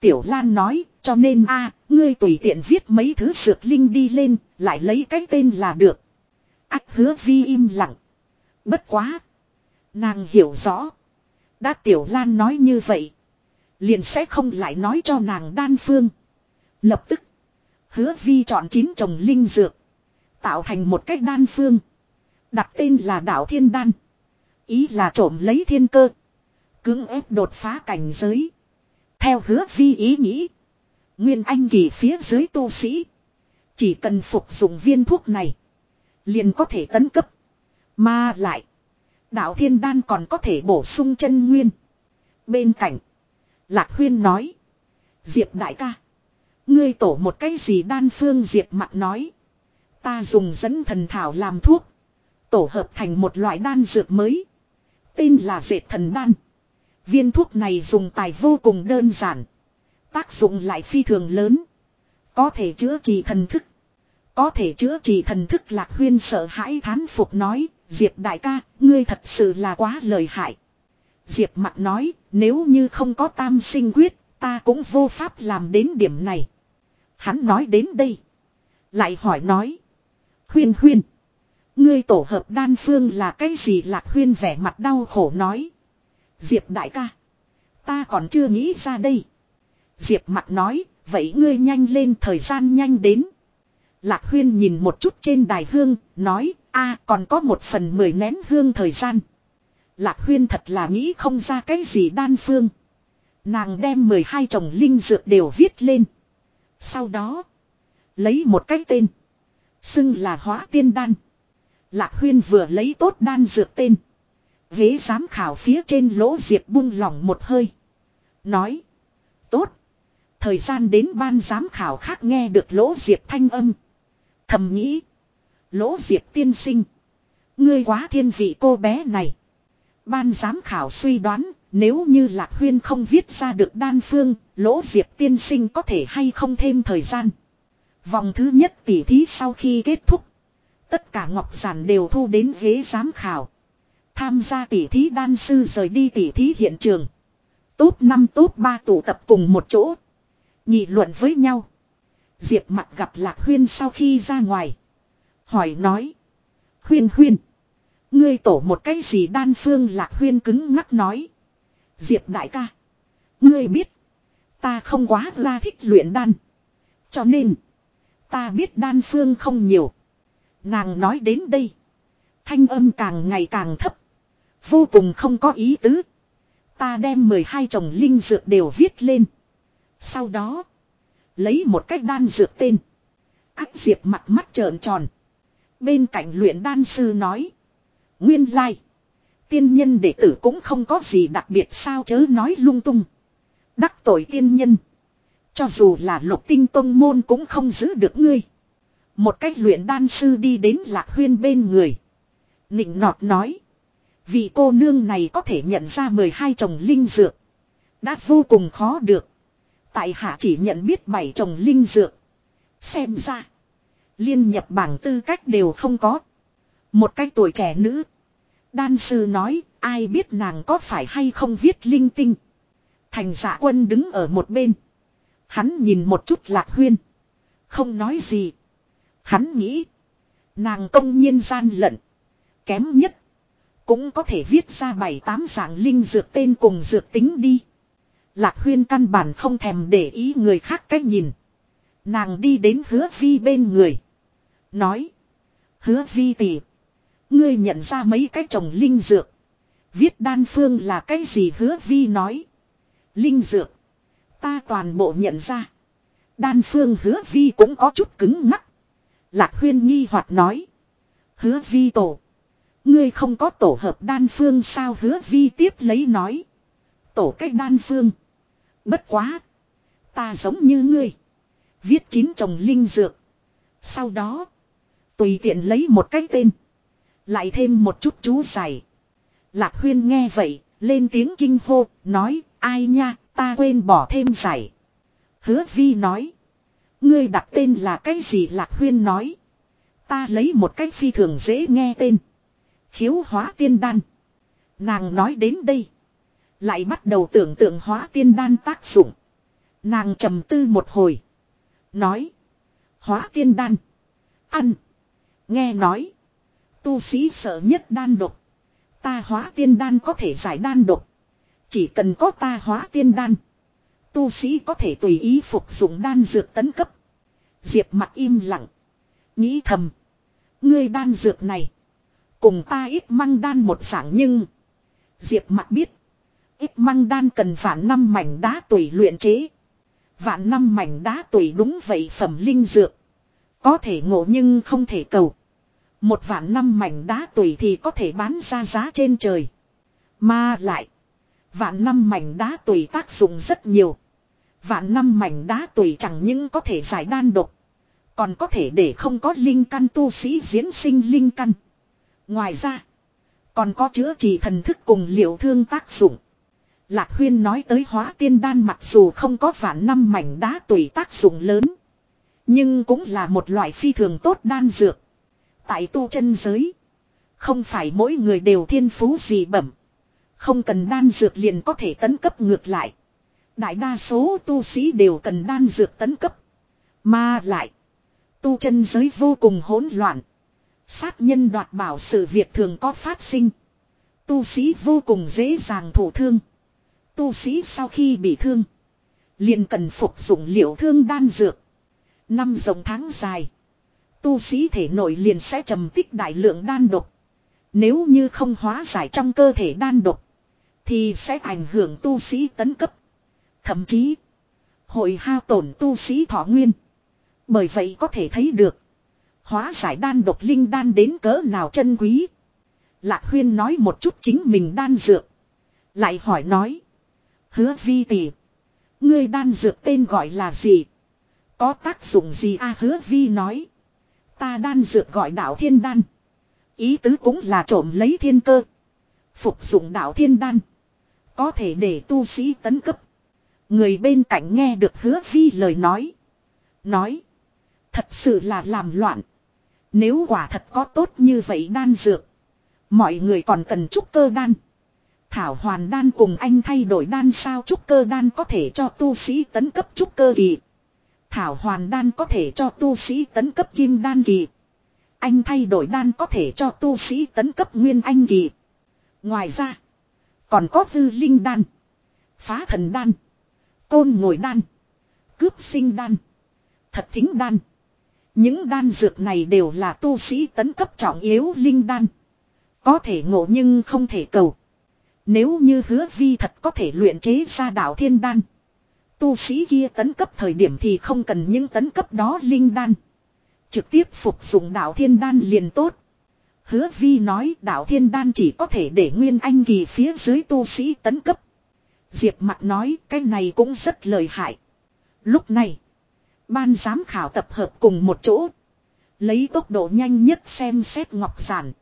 Tiểu Lan nói, cho nên a, ngươi tùy tiện viết mấy thứ sược linh đi lên, lại lấy cái tên là được. Ác hứa vi im lặng. Bất quá. Nàng hiểu rõ. Đã Tiểu Lan nói như vậy. Liền sẽ không lại nói cho nàng đan phương. Lập tức. Hứa vi chọn chín trồng linh dược. Tạo thành một cách đan phương. Đặt tên là đảo thiên đan. Ý là trộm lấy thiên cơ. Cưỡng ép đột phá cảnh giới. Theo hứa vi ý nghĩ. Nguyên anh kỳ phía dưới tu sĩ. Chỉ cần phục dụng viên thuốc này. Liền có thể tấn cấp. Mà lại. Đạo thiên đan còn có thể bổ sung chân nguyên. Bên cạnh. Lạc huyên nói. Diệp đại ca. Ngươi tổ một cái gì đan phương diệp mặt nói. Ta dùng dẫn thần thảo làm thuốc. Tổ hợp thành một loại đan dược mới. Tên là dệt thần đan. Viên thuốc này dùng tài vô cùng đơn giản. Tác dụng lại phi thường lớn. Có thể chữa trị thần thức. Có thể chữa trị thần thức lạc huyên sợ hãi thán phục nói. Diệp đại ca, ngươi thật sự là quá lời hại. Diệp mặt nói, nếu như không có tam sinh quyết, ta cũng vô pháp làm đến điểm này. Hắn nói đến đây. Lại hỏi nói. Huyên huyên. Ngươi tổ hợp đan phương là cái gì lạc huyên vẻ mặt đau khổ nói. Diệp đại ca. Ta còn chưa nghĩ ra đây. Diệp mặt nói, vậy ngươi nhanh lên thời gian nhanh đến. Lạc huyên nhìn một chút trên đài hương, nói, a còn có một phần mười nén hương thời gian. Lạc huyên thật là nghĩ không ra cái gì đan phương. Nàng đem 12 chồng linh dược đều viết lên. Sau đó, lấy một cái tên. Xưng là hóa tiên đan. Lạc huyên vừa lấy tốt đan dược tên. Ghế giám khảo phía trên lỗ diệp buông lỏng một hơi. Nói. Tốt. Thời gian đến ban giám khảo khác nghe được lỗ diệp thanh âm. Thầm nghĩ. Lỗ diệp tiên sinh. Ngươi quá thiên vị cô bé này. Ban giám khảo suy đoán. Nếu như Lạc Huyên không viết ra được đan phương. Lỗ diệp tiên sinh có thể hay không thêm thời gian. Vòng thứ nhất tỉ thí sau khi kết thúc. Tất cả ngọc giản đều thu đến ghế giám khảo. Tham gia tỉ thí đan sư rời đi tỉ thí hiện trường. Tốt năm tốt ba tụ tập cùng một chỗ. Nhị luận với nhau. Diệp mặt gặp Lạc Huyên sau khi ra ngoài. Hỏi nói. Huyên huyên. Ngươi tổ một cái gì đan phương Lạc Huyên cứng ngắc nói. Diệp đại ca. Ngươi biết. Ta không quá ra thích luyện đan. Cho nên. Ta biết đan phương không nhiều. Nàng nói đến đây. Thanh âm càng ngày càng thấp. Vô cùng không có ý tứ. Ta đem 12 chồng linh dược đều viết lên. Sau đó. Lấy một cách đan dược tên. Ác diệp mặt mắt trợn tròn. Bên cạnh luyện đan sư nói. Nguyên lai. Tiên nhân đệ tử cũng không có gì đặc biệt sao chớ nói lung tung. Đắc tội tiên nhân. Cho dù là lục tinh tông môn cũng không giữ được ngươi. Một cách luyện đan sư đi đến lạc huyên bên người. Nịnh nọt nói. Vị cô nương này có thể nhận ra 12 chồng linh dược. Đã vô cùng khó được. Tại hạ chỉ nhận biết 7 chồng linh dược. Xem ra. Liên nhập bảng tư cách đều không có. Một cách tuổi trẻ nữ. Đan sư nói, ai biết nàng có phải hay không viết linh tinh. Thành giả quân đứng ở một bên. Hắn nhìn một chút lạc huyên. Không nói gì. Hắn nghĩ. Nàng công nhiên gian lận. Kém nhất. Cũng có thể viết ra bảy tám dạng linh dược tên cùng dược tính đi. Lạc huyên căn bản không thèm để ý người khác cách nhìn. Nàng đi đến hứa vi bên người. Nói. Hứa vi tỷ. Ngươi nhận ra mấy cái trồng linh dược. Viết đan phương là cái gì hứa vi nói. Linh dược. Ta toàn bộ nhận ra. Đan phương hứa vi cũng có chút cứng ngắc. Lạc huyên nghi hoặc nói. Hứa vi tổ. Ngươi không có tổ hợp đan phương sao hứa vi tiếp lấy nói. Tổ cách đan phương. Bất quá. Ta giống như ngươi. Viết chín trồng linh dược. Sau đó. Tùy tiện lấy một cái tên. Lại thêm một chút chú giải. Lạc huyên nghe vậy. Lên tiếng kinh hô. Nói. Ai nha. Ta quên bỏ thêm giải. Hứa vi nói. Ngươi đặt tên là cái gì Lạc huyên nói. Ta lấy một cách phi thường dễ nghe tên. Khiếu hóa tiên đan. Nàng nói đến đây. Lại bắt đầu tưởng tượng hóa tiên đan tác dụng. Nàng trầm tư một hồi. Nói. Hóa tiên đan. Ăn. Nghe nói. Tu sĩ sợ nhất đan độc. Ta hóa tiên đan có thể giải đan độc. Chỉ cần có ta hóa tiên đan. Tu sĩ có thể tùy ý phục dụng đan dược tấn cấp. Diệp mặt im lặng. Nghĩ thầm. Ngươi đan dược này. Cùng ta ít măng đan một dạng nhưng. Diệp mặt biết. Ít măng đan cần vạn năm mảnh đá tùy luyện chế. Vạn năm mảnh đá tùy đúng vậy phẩm linh dược. Có thể ngộ nhưng không thể cầu. Một vạn năm mảnh đá tùy thì có thể bán ra giá trên trời. Mà lại. Vạn năm mảnh đá tùy tác dụng rất nhiều. Vạn năm mảnh đá tùy chẳng những có thể giải đan độc. Còn có thể để không có linh căn tu sĩ diễn sinh linh căn. Ngoài ra. Còn có chữa trị thần thức cùng liệu thương tác dụng. Lạc Huyên nói tới hóa tiên đan mặc dù không có vạn năm mảnh đá tùy tác dụng lớn. Nhưng cũng là một loại phi thường tốt đan dược. Tại tu chân giới. Không phải mỗi người đều thiên phú gì bẩm. Không cần đan dược liền có thể tấn cấp ngược lại. Đại đa số tu sĩ đều cần đan dược tấn cấp. Mà lại. Tu chân giới vô cùng hỗn loạn. Sát nhân đoạt bảo sự việc thường có phát sinh. Tu sĩ vô cùng dễ dàng thổ thương. Tu sĩ sau khi bị thương. Liền cần phục dụng liệu thương đan dược. Năm rồng tháng dài. Tu sĩ thể nội liền sẽ trầm tích đại lượng đan độc. Nếu như không hóa giải trong cơ thể đan độc. Thì sẽ ảnh hưởng tu sĩ tấn cấp. Thậm chí. Hội hao tổn tu sĩ thọ nguyên. Bởi vậy có thể thấy được. Hóa giải đan độc linh đan đến cỡ nào chân quý. Lạc huyên nói một chút chính mình đan dược. Lại hỏi nói. Hứa vi tỷ. Ngươi đan dược tên gọi là gì? Có tác dụng gì a hứa vi nói. Ta đan dược gọi đạo thiên đan. Ý tứ cũng là trộm lấy thiên cơ. Phục dụng đạo thiên đan. Có thể để tu sĩ tấn cấp. Người bên cạnh nghe được hứa vi lời nói. Nói. Thật sự là làm loạn. Nếu quả thật có tốt như vậy đan dược. Mọi người còn cần trúc cơ đan. Thảo hoàn đan cùng anh thay đổi đan sao trúc cơ đan có thể cho tu sĩ tấn cấp trúc cơ kỳ. Thảo hoàn đan có thể cho tu sĩ tấn cấp kim đan kỳ. Anh thay đổi đan có thể cho tu sĩ tấn cấp nguyên anh kỳ. Ngoài ra. Còn có hư linh đan. Phá thần đan. Côn ngồi đan. Cướp sinh đan. Thật thính đan. Những đan dược này đều là tu sĩ tấn cấp trọng yếu linh đan. Có thể ngộ nhưng không thể cầu. Nếu như hứa vi thật có thể luyện chế ra đạo thiên đan. Tu sĩ kia tấn cấp thời điểm thì không cần những tấn cấp đó linh đan. Trực tiếp phục dụng đạo thiên đan liền tốt. Hứa vi nói đạo thiên đan chỉ có thể để nguyên anh kỳ phía dưới tu sĩ tấn cấp. Diệp mặt nói cái này cũng rất lợi hại. Lúc này. Ban giám khảo tập hợp cùng một chỗ. Lấy tốc độ nhanh nhất xem xét ngọc giản.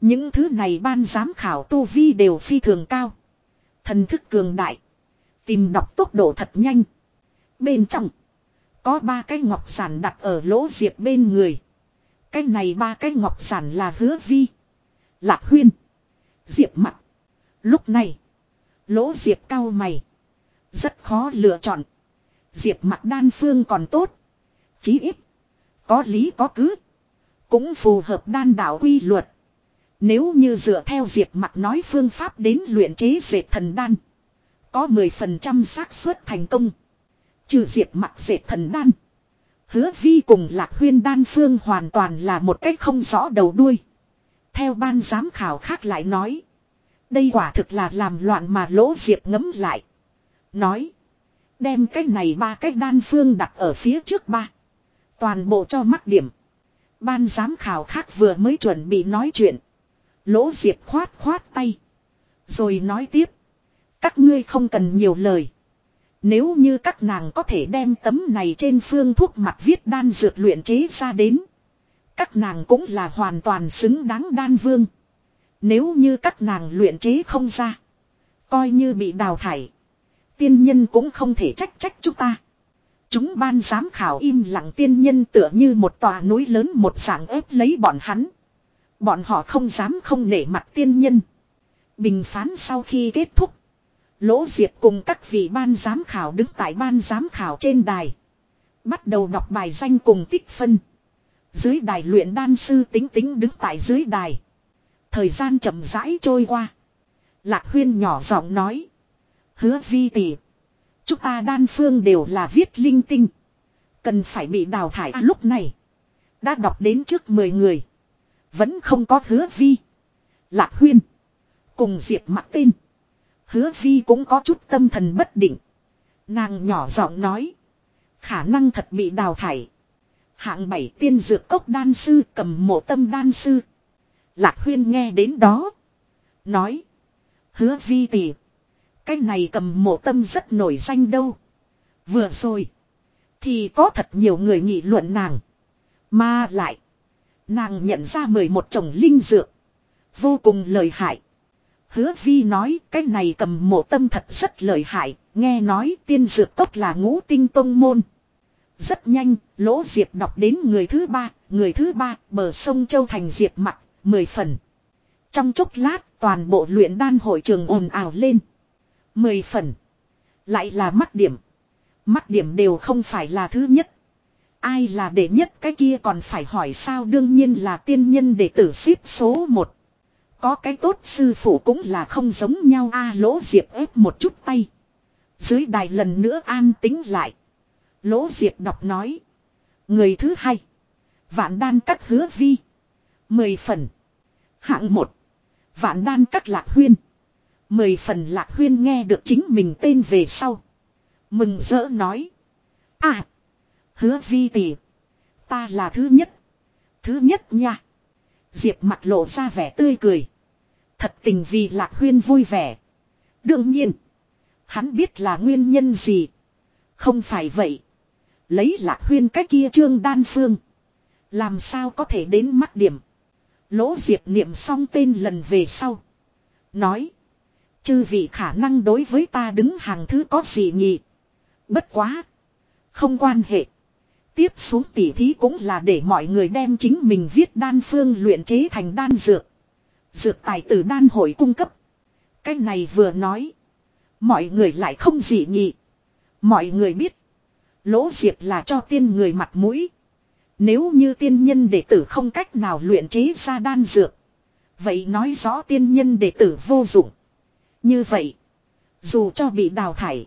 Những thứ này ban giám khảo tu vi đều phi thường cao. Thần thức cường đại. Tìm đọc tốc độ thật nhanh. Bên trong. Có ba cái ngọc giản đặt ở lỗ diệp bên người. Cái này ba cái ngọc giản là hứa vi. Lạc huyên. Diệp mặt. Lúc này. Lỗ diệp cao mày. Rất khó lựa chọn. Diệp mặt đan phương còn tốt. Chí ít. Có lý có cứ. Cũng phù hợp đan đạo quy luật. Nếu như dựa theo diệp mặt nói phương pháp đến luyện chế dệt thần đan. Có 10% xác suất thành công. Trừ diệp mặt dệt thần đan. Hứa vi cùng lạc huyên đan phương hoàn toàn là một cách không rõ đầu đuôi. Theo ban giám khảo khác lại nói. Đây quả thực là làm loạn mà lỗ diệp ngấm lại. Nói. Đem cái này ba cái đan phương đặt ở phía trước ba. Toàn bộ cho mắc điểm. Ban giám khảo khác vừa mới chuẩn bị nói chuyện. Lỗ diệp khoát khoát tay. Rồi nói tiếp. Các ngươi không cần nhiều lời. Nếu như các nàng có thể đem tấm này trên phương thuốc mặt viết đan dược luyện chế ra đến. Các nàng cũng là hoàn toàn xứng đáng đan vương. Nếu như các nàng luyện chế không ra. Coi như bị đào thải. Tiên nhân cũng không thể trách trách chúng ta. Chúng ban giám khảo im lặng tiên nhân tựa như một tòa núi lớn một dạng ép lấy bọn hắn. Bọn họ không dám không nể mặt tiên nhân. Bình phán sau khi kết thúc. Lỗ Diệp cùng các vị ban giám khảo đứng tại ban giám khảo trên đài. Bắt đầu đọc bài danh cùng tích phân. Dưới đài luyện đan sư tính tính đứng tại dưới đài. Thời gian chậm rãi trôi qua. Lạc huyên nhỏ giọng nói. Hứa vi tỷ. Chúng ta đan phương đều là viết linh tinh. Cần phải bị đào thải à, lúc này. Đã đọc đến trước 10 người. Vẫn không có hứa vi. Lạc huyên. Cùng diệp Mặc tên. Hứa vi cũng có chút tâm thần bất định. Nàng nhỏ giọng nói. Khả năng thật bị đào thải. Hạng bảy tiên dược cốc đan sư cầm mộ tâm đan sư. Lạc huyên nghe đến đó. Nói. Hứa vi tỷ. Cái này cầm mộ tâm rất nổi danh đâu. Vừa rồi. Thì có thật nhiều người nghị luận nàng. Mà lại. Nàng nhận ra mười một chồng linh dược. Vô cùng lợi hại. Hứa vi nói cái này cầm mộ tâm thật rất lợi hại. Nghe nói tiên dược cốc là ngũ tinh tông môn. Rất nhanh, lỗ diệp đọc đến người thứ ba, người thứ ba, bờ sông Châu Thành diệp mặt, mười phần. Trong chốc lát, toàn bộ luyện đan hội trường ồn ào lên. Mười phần. Lại là mắt điểm. Mắt điểm đều không phải là thứ nhất. Ai là đệ nhất cái kia còn phải hỏi sao đương nhiên là tiên nhân đệ tử xếp số một. Có cái tốt sư phụ cũng là không giống nhau a lỗ diệp ép một chút tay. Dưới đài lần nữa an tính lại. Lỗ diệp đọc nói. Người thứ hai. Vạn đan cắt hứa vi. Mười phần. Hạng một. Vạn đan cắt lạc huyên. Mười phần lạc huyên nghe được chính mình tên về sau. Mừng rỡ nói. À. Hứa vi tỷ. Ta là thứ nhất. Thứ nhất nha. Diệp mặt lộ ra vẻ tươi cười. Thật tình vì lạc huyên vui vẻ. Đương nhiên. Hắn biết là nguyên nhân gì. Không phải vậy. Lấy lạc huyên cái kia trương đan phương. Làm sao có thể đến mắt điểm. Lỗ diệp niệm xong tên lần về sau. Nói. Chư vị khả năng đối với ta đứng hàng thứ có gì nhỉ. Bất quá. Không quan hệ. Tiếp xuống tỉ thí cũng là để mọi người đem chính mình viết đan phương luyện chế thành đan dược. Dược tài từ đan hội cung cấp. Cái này vừa nói. Mọi người lại không gì nhị. Mọi người biết. Lỗ diệp là cho tiên người mặt mũi. Nếu như tiên nhân đệ tử không cách nào luyện chế ra đan dược. Vậy nói rõ tiên nhân đệ tử vô dụng. Như vậy. Dù cho bị đào thải.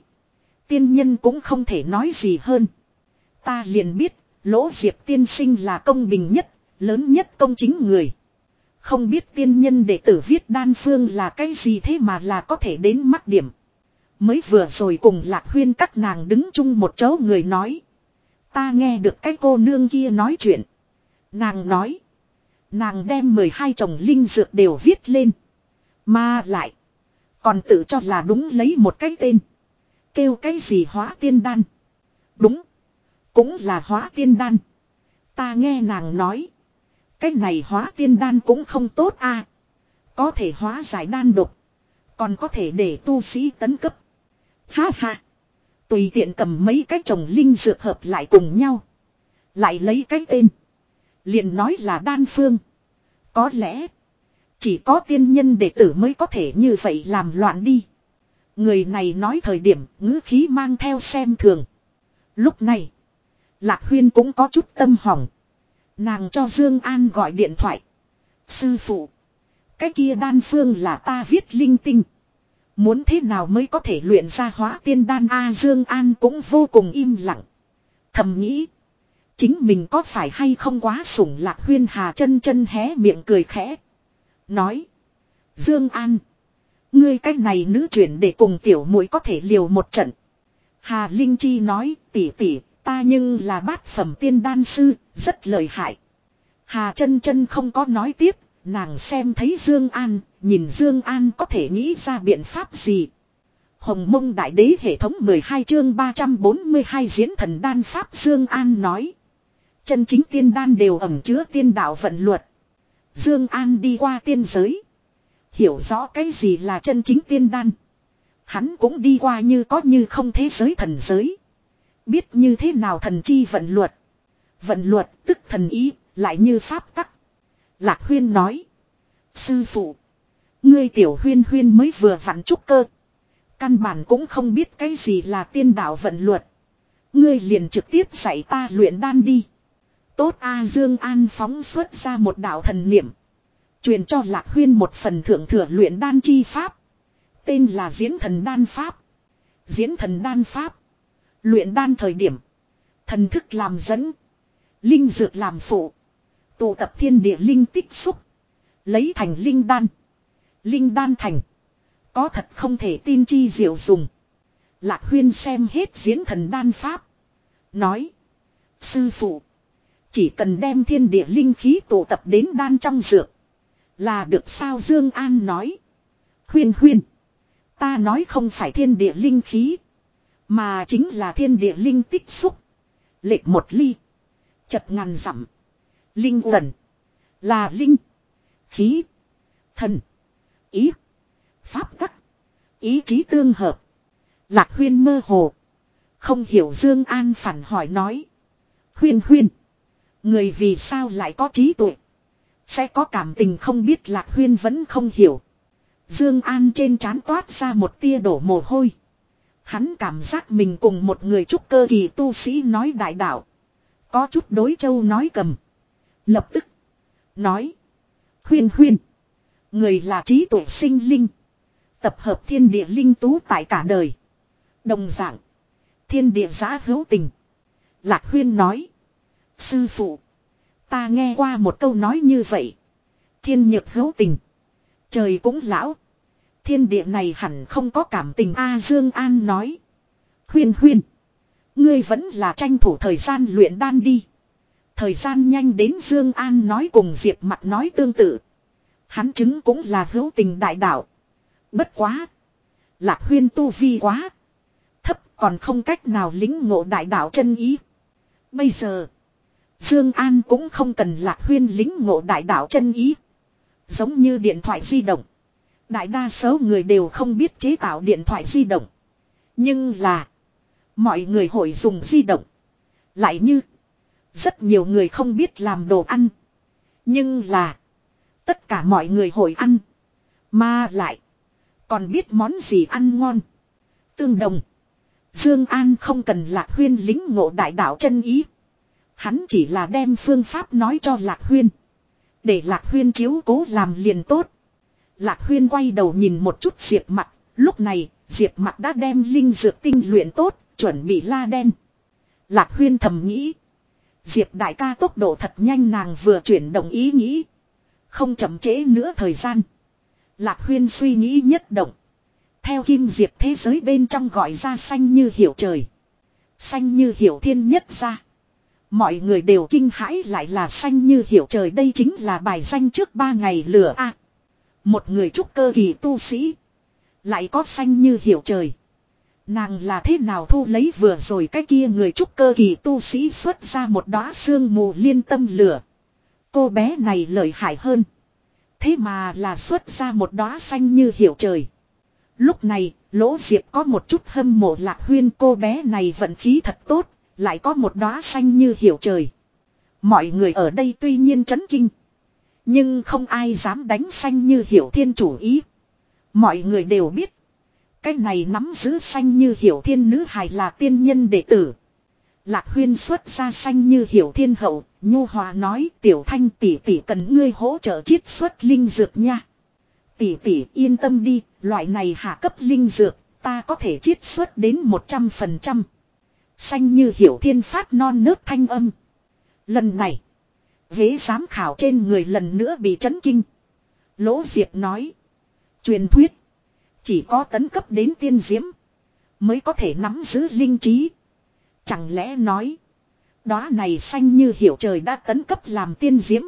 Tiên nhân cũng không thể nói gì hơn. Ta liền biết. Lỗ diệp tiên sinh là công bình nhất. Lớn nhất công chính người. Không biết tiên nhân đệ tử viết đan phương là cái gì thế mà là có thể đến mắc điểm. Mới vừa rồi cùng lạc huyên các nàng đứng chung một chỗ người nói. Ta nghe được cái cô nương kia nói chuyện. Nàng nói. Nàng đem 12 chồng linh dược đều viết lên. Mà lại. Còn tự cho là đúng lấy một cái tên. Kêu cái gì hóa tiên đan. Đúng. Cũng là hóa tiên đan. Ta nghe nàng nói. Cái này hóa tiên đan cũng không tốt a Có thể hóa giải đan độc. Còn có thể để tu sĩ tấn cấp. Ha ha. Tùy tiện cầm mấy cái trồng linh dược hợp lại cùng nhau. Lại lấy cái tên. liền nói là đan phương. Có lẽ. Chỉ có tiên nhân đệ tử mới có thể như vậy làm loạn đi. Người này nói thời điểm, ngữ khí mang theo xem thường. Lúc này. Lạc Huyên cũng có chút tâm hỏng. Nàng cho Dương An gọi điện thoại. Sư phụ. Cái kia đan phương là ta viết linh tinh. Muốn thế nào mới có thể luyện ra hóa tiên đan A, Dương An cũng vô cùng im lặng. Thầm nghĩ. Chính mình có phải hay không quá sủng lạc huyên hà chân chân hé miệng cười khẽ. Nói. Dương An. Ngươi cách này nữ chuyển để cùng tiểu muội có thể liều một trận. Hà Linh Chi nói, tỷ tỷ, ta nhưng là bát phẩm tiên đan sư rất lợi hại. Hà chân chân không có nói tiếp. Nàng xem thấy Dương An, nhìn Dương An có thể nghĩ ra biện pháp gì. Hồng mông đại đế hệ thống 12 chương 342 diễn thần đan pháp Dương An nói. Chân chính tiên đan đều ẩn chứa tiên đạo vận luật. Dương An đi qua tiên giới. Hiểu rõ cái gì là chân chính tiên đan. Hắn cũng đi qua như có như không thế giới thần giới. Biết như thế nào thần chi vận luật. Vận luật tức thần ý, lại như pháp tắc. Lạc huyên nói. Sư phụ. Ngươi tiểu huyên huyên mới vừa vặn trúc cơ. Căn bản cũng không biết cái gì là tiên đạo vận luật. Ngươi liền trực tiếp dạy ta luyện đan đi. Tốt A Dương An phóng xuất ra một đạo thần niệm. Truyền cho Lạc Huyên một phần thượng thừa luyện đan chi pháp. Tên là diễn thần đan pháp. Diễn thần đan pháp. Luyện đan thời điểm. Thần thức làm dẫn. Linh dược làm phụ. Tụ tập thiên địa linh tích xúc. Lấy thành linh đan. Linh đan thành. Có thật không thể tin chi diệu dùng. Lạc huyên xem hết diễn thần đan pháp. Nói. Sư phụ. Chỉ cần đem thiên địa linh khí tụ tập đến đan trong dược. Là được sao Dương An nói. Huyên huyên. Ta nói không phải thiên địa linh khí. Mà chính là thiên địa linh tích xúc. Lệch một ly. Chật ngàn dặm. Linh uẩn. Là linh. Khí. Thần. Ý. Pháp tắc. Ý chí tương hợp. Lạc huyên mơ hồ. Không hiểu Dương An phản hỏi nói. Huyên huyên. Người vì sao lại có trí tuệ. Sẽ có cảm tình không biết Lạc huyên vẫn không hiểu. Dương An trên trán toát ra một tia đổ mồ hôi. Hắn cảm giác mình cùng một người trúc cơ kỳ tu sĩ nói đại đạo. Có chút đối châu nói cầm. Lập tức. Nói. Huyên huyên. Người là trí tuệ sinh linh. Tập hợp thiên địa linh tú tại cả đời. Đồng dạng. Thiên địa giá hữu tình. Lạc huyên nói. Sư phụ. Ta nghe qua một câu nói như vậy. Thiên nhược hữu tình. Trời cũng lão. Thiên địa này hẳn không có cảm tình A Dương An nói. Huyên huyên. Ngươi vẫn là tranh thủ thời gian luyện đan đi. Thời gian nhanh đến Dương An nói cùng Diệp mặt nói tương tự. Hắn chứng cũng là hữu tình đại đạo. Bất quá. Lạc huyên tu vi quá. Thấp còn không cách nào lĩnh ngộ đại đạo chân ý. Bây giờ. Dương An cũng không cần lạc huyên lĩnh ngộ đại đạo chân ý. Giống như điện thoại di động. Đại đa số người đều không biết chế tạo điện thoại di động. Nhưng là. Mọi người hội dùng di động. Lại như. Rất nhiều người không biết làm đồ ăn. Nhưng là. Tất cả mọi người hội ăn. Mà lại. Còn biết món gì ăn ngon. Tương đồng. Dương An không cần Lạc Huyên lính ngộ đại đạo chân ý. Hắn chỉ là đem phương pháp nói cho Lạc Huyên. Để Lạc Huyên chiếu cố làm liền tốt. Lạc Huyên quay đầu nhìn một chút Diệp Mặc, lúc này, Diệp Mặc đã đem linh dược tinh luyện tốt, chuẩn bị la đen. Lạc Huyên thầm nghĩ, Diệp đại ca tốc độ thật nhanh nàng vừa chuyển động ý nghĩ, không chậm trễ nữa thời gian. Lạc Huyên suy nghĩ nhất động. Theo kim diệp thế giới bên trong gọi ra xanh như hiểu trời. Xanh như hiểu thiên nhất ra. Mọi người đều kinh hãi lại là xanh như hiểu trời đây chính là bài danh trước ba ngày lửa a một người trúc cơ kỳ tu sĩ. Lại có xanh như hiểu trời. Nàng là thế nào thu lấy vừa rồi cái kia người trúc cơ kỳ tu sĩ xuất ra một đóa sương mù liên tâm lửa. Cô bé này lợi hại hơn. Thế mà là xuất ra một đóa xanh như hiểu trời. Lúc này, lỗ diệp có một chút hâm mộ lạc huyên cô bé này vận khí thật tốt, lại có một đóa xanh như hiểu trời. Mọi người ở đây tuy nhiên chấn kinh. Nhưng không ai dám đánh xanh như hiểu thiên chủ ý. Mọi người đều biết. Cái này nắm giữ xanh như hiểu thiên nữ hài là tiên nhân đệ tử. Lạc huyên xuất ra xanh như hiểu thiên hậu, nhu hòa nói tiểu thanh tỷ tỷ cần ngươi hỗ trợ chiết xuất linh dược nha. Tỷ tỷ yên tâm đi, loại này hạ cấp linh dược, ta có thể chiết xuất đến 100%. Xanh như hiểu thiên phát non nớt thanh âm. Lần này, ghế giám khảo trên người lần nữa bị chấn kinh. Lỗ Diệp nói. Truyền thuyết. Chỉ có tấn cấp đến tiên diễm. Mới có thể nắm giữ linh trí. Chẳng lẽ nói. Đó này xanh như hiểu trời đã tấn cấp làm tiên diễm.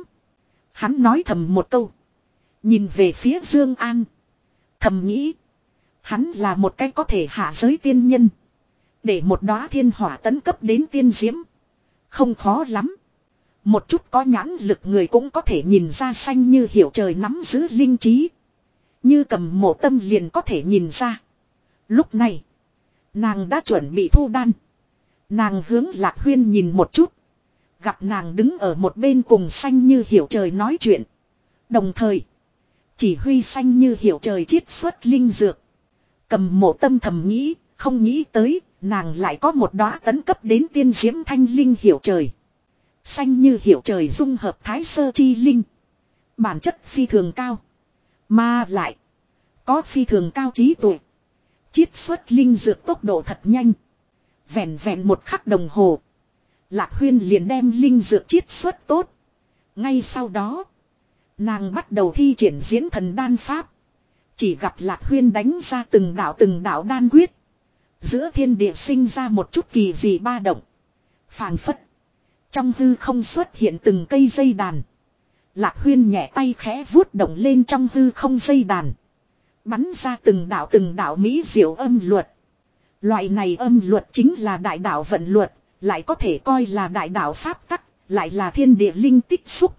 Hắn nói thầm một câu. Nhìn về phía Dương An. Thầm nghĩ. Hắn là một cái có thể hạ giới tiên nhân. Để một đóa thiên hỏa tấn cấp đến tiên diễm. Không khó lắm. Một chút có nhãn lực người cũng có thể nhìn ra xanh như hiểu trời nắm giữ linh trí. Như cầm mộ tâm liền có thể nhìn ra. Lúc này. Nàng đã chuẩn bị thu đan. Nàng hướng lạc huyên nhìn một chút. Gặp nàng đứng ở một bên cùng xanh như hiểu trời nói chuyện. Đồng thời. Chỉ huy xanh như hiểu trời chiết xuất linh dược. Cầm mộ tâm thầm nghĩ. Không nghĩ tới. Nàng lại có một đóa tấn cấp đến tiên diễm thanh linh hiểu trời. Xanh như hiểu trời dung hợp thái sơ chi linh. Bản chất phi thường cao. Mà lại. Có phi thường cao trí tuệ. Chiết xuất linh dược tốc độ thật nhanh. Vẹn vẹn một khắc đồng hồ. Lạc huyên liền đem linh dược chiết xuất tốt. Ngay sau đó. Nàng bắt đầu thi triển diễn thần đan pháp. Chỉ gặp lạc huyên đánh ra từng đạo từng đạo đan quyết. Giữa thiên địa sinh ra một chút kỳ dị ba động. phảng phất. Trong hư không xuất hiện từng cây dây đàn. Lạc huyên nhẹ tay khẽ vuốt động lên trong hư không dây đàn. Bắn ra từng đạo từng đạo mỹ diệu âm luật. Loại này âm luật chính là đại đạo vận luật, lại có thể coi là đại đạo pháp tắc, lại là thiên địa linh tích xúc.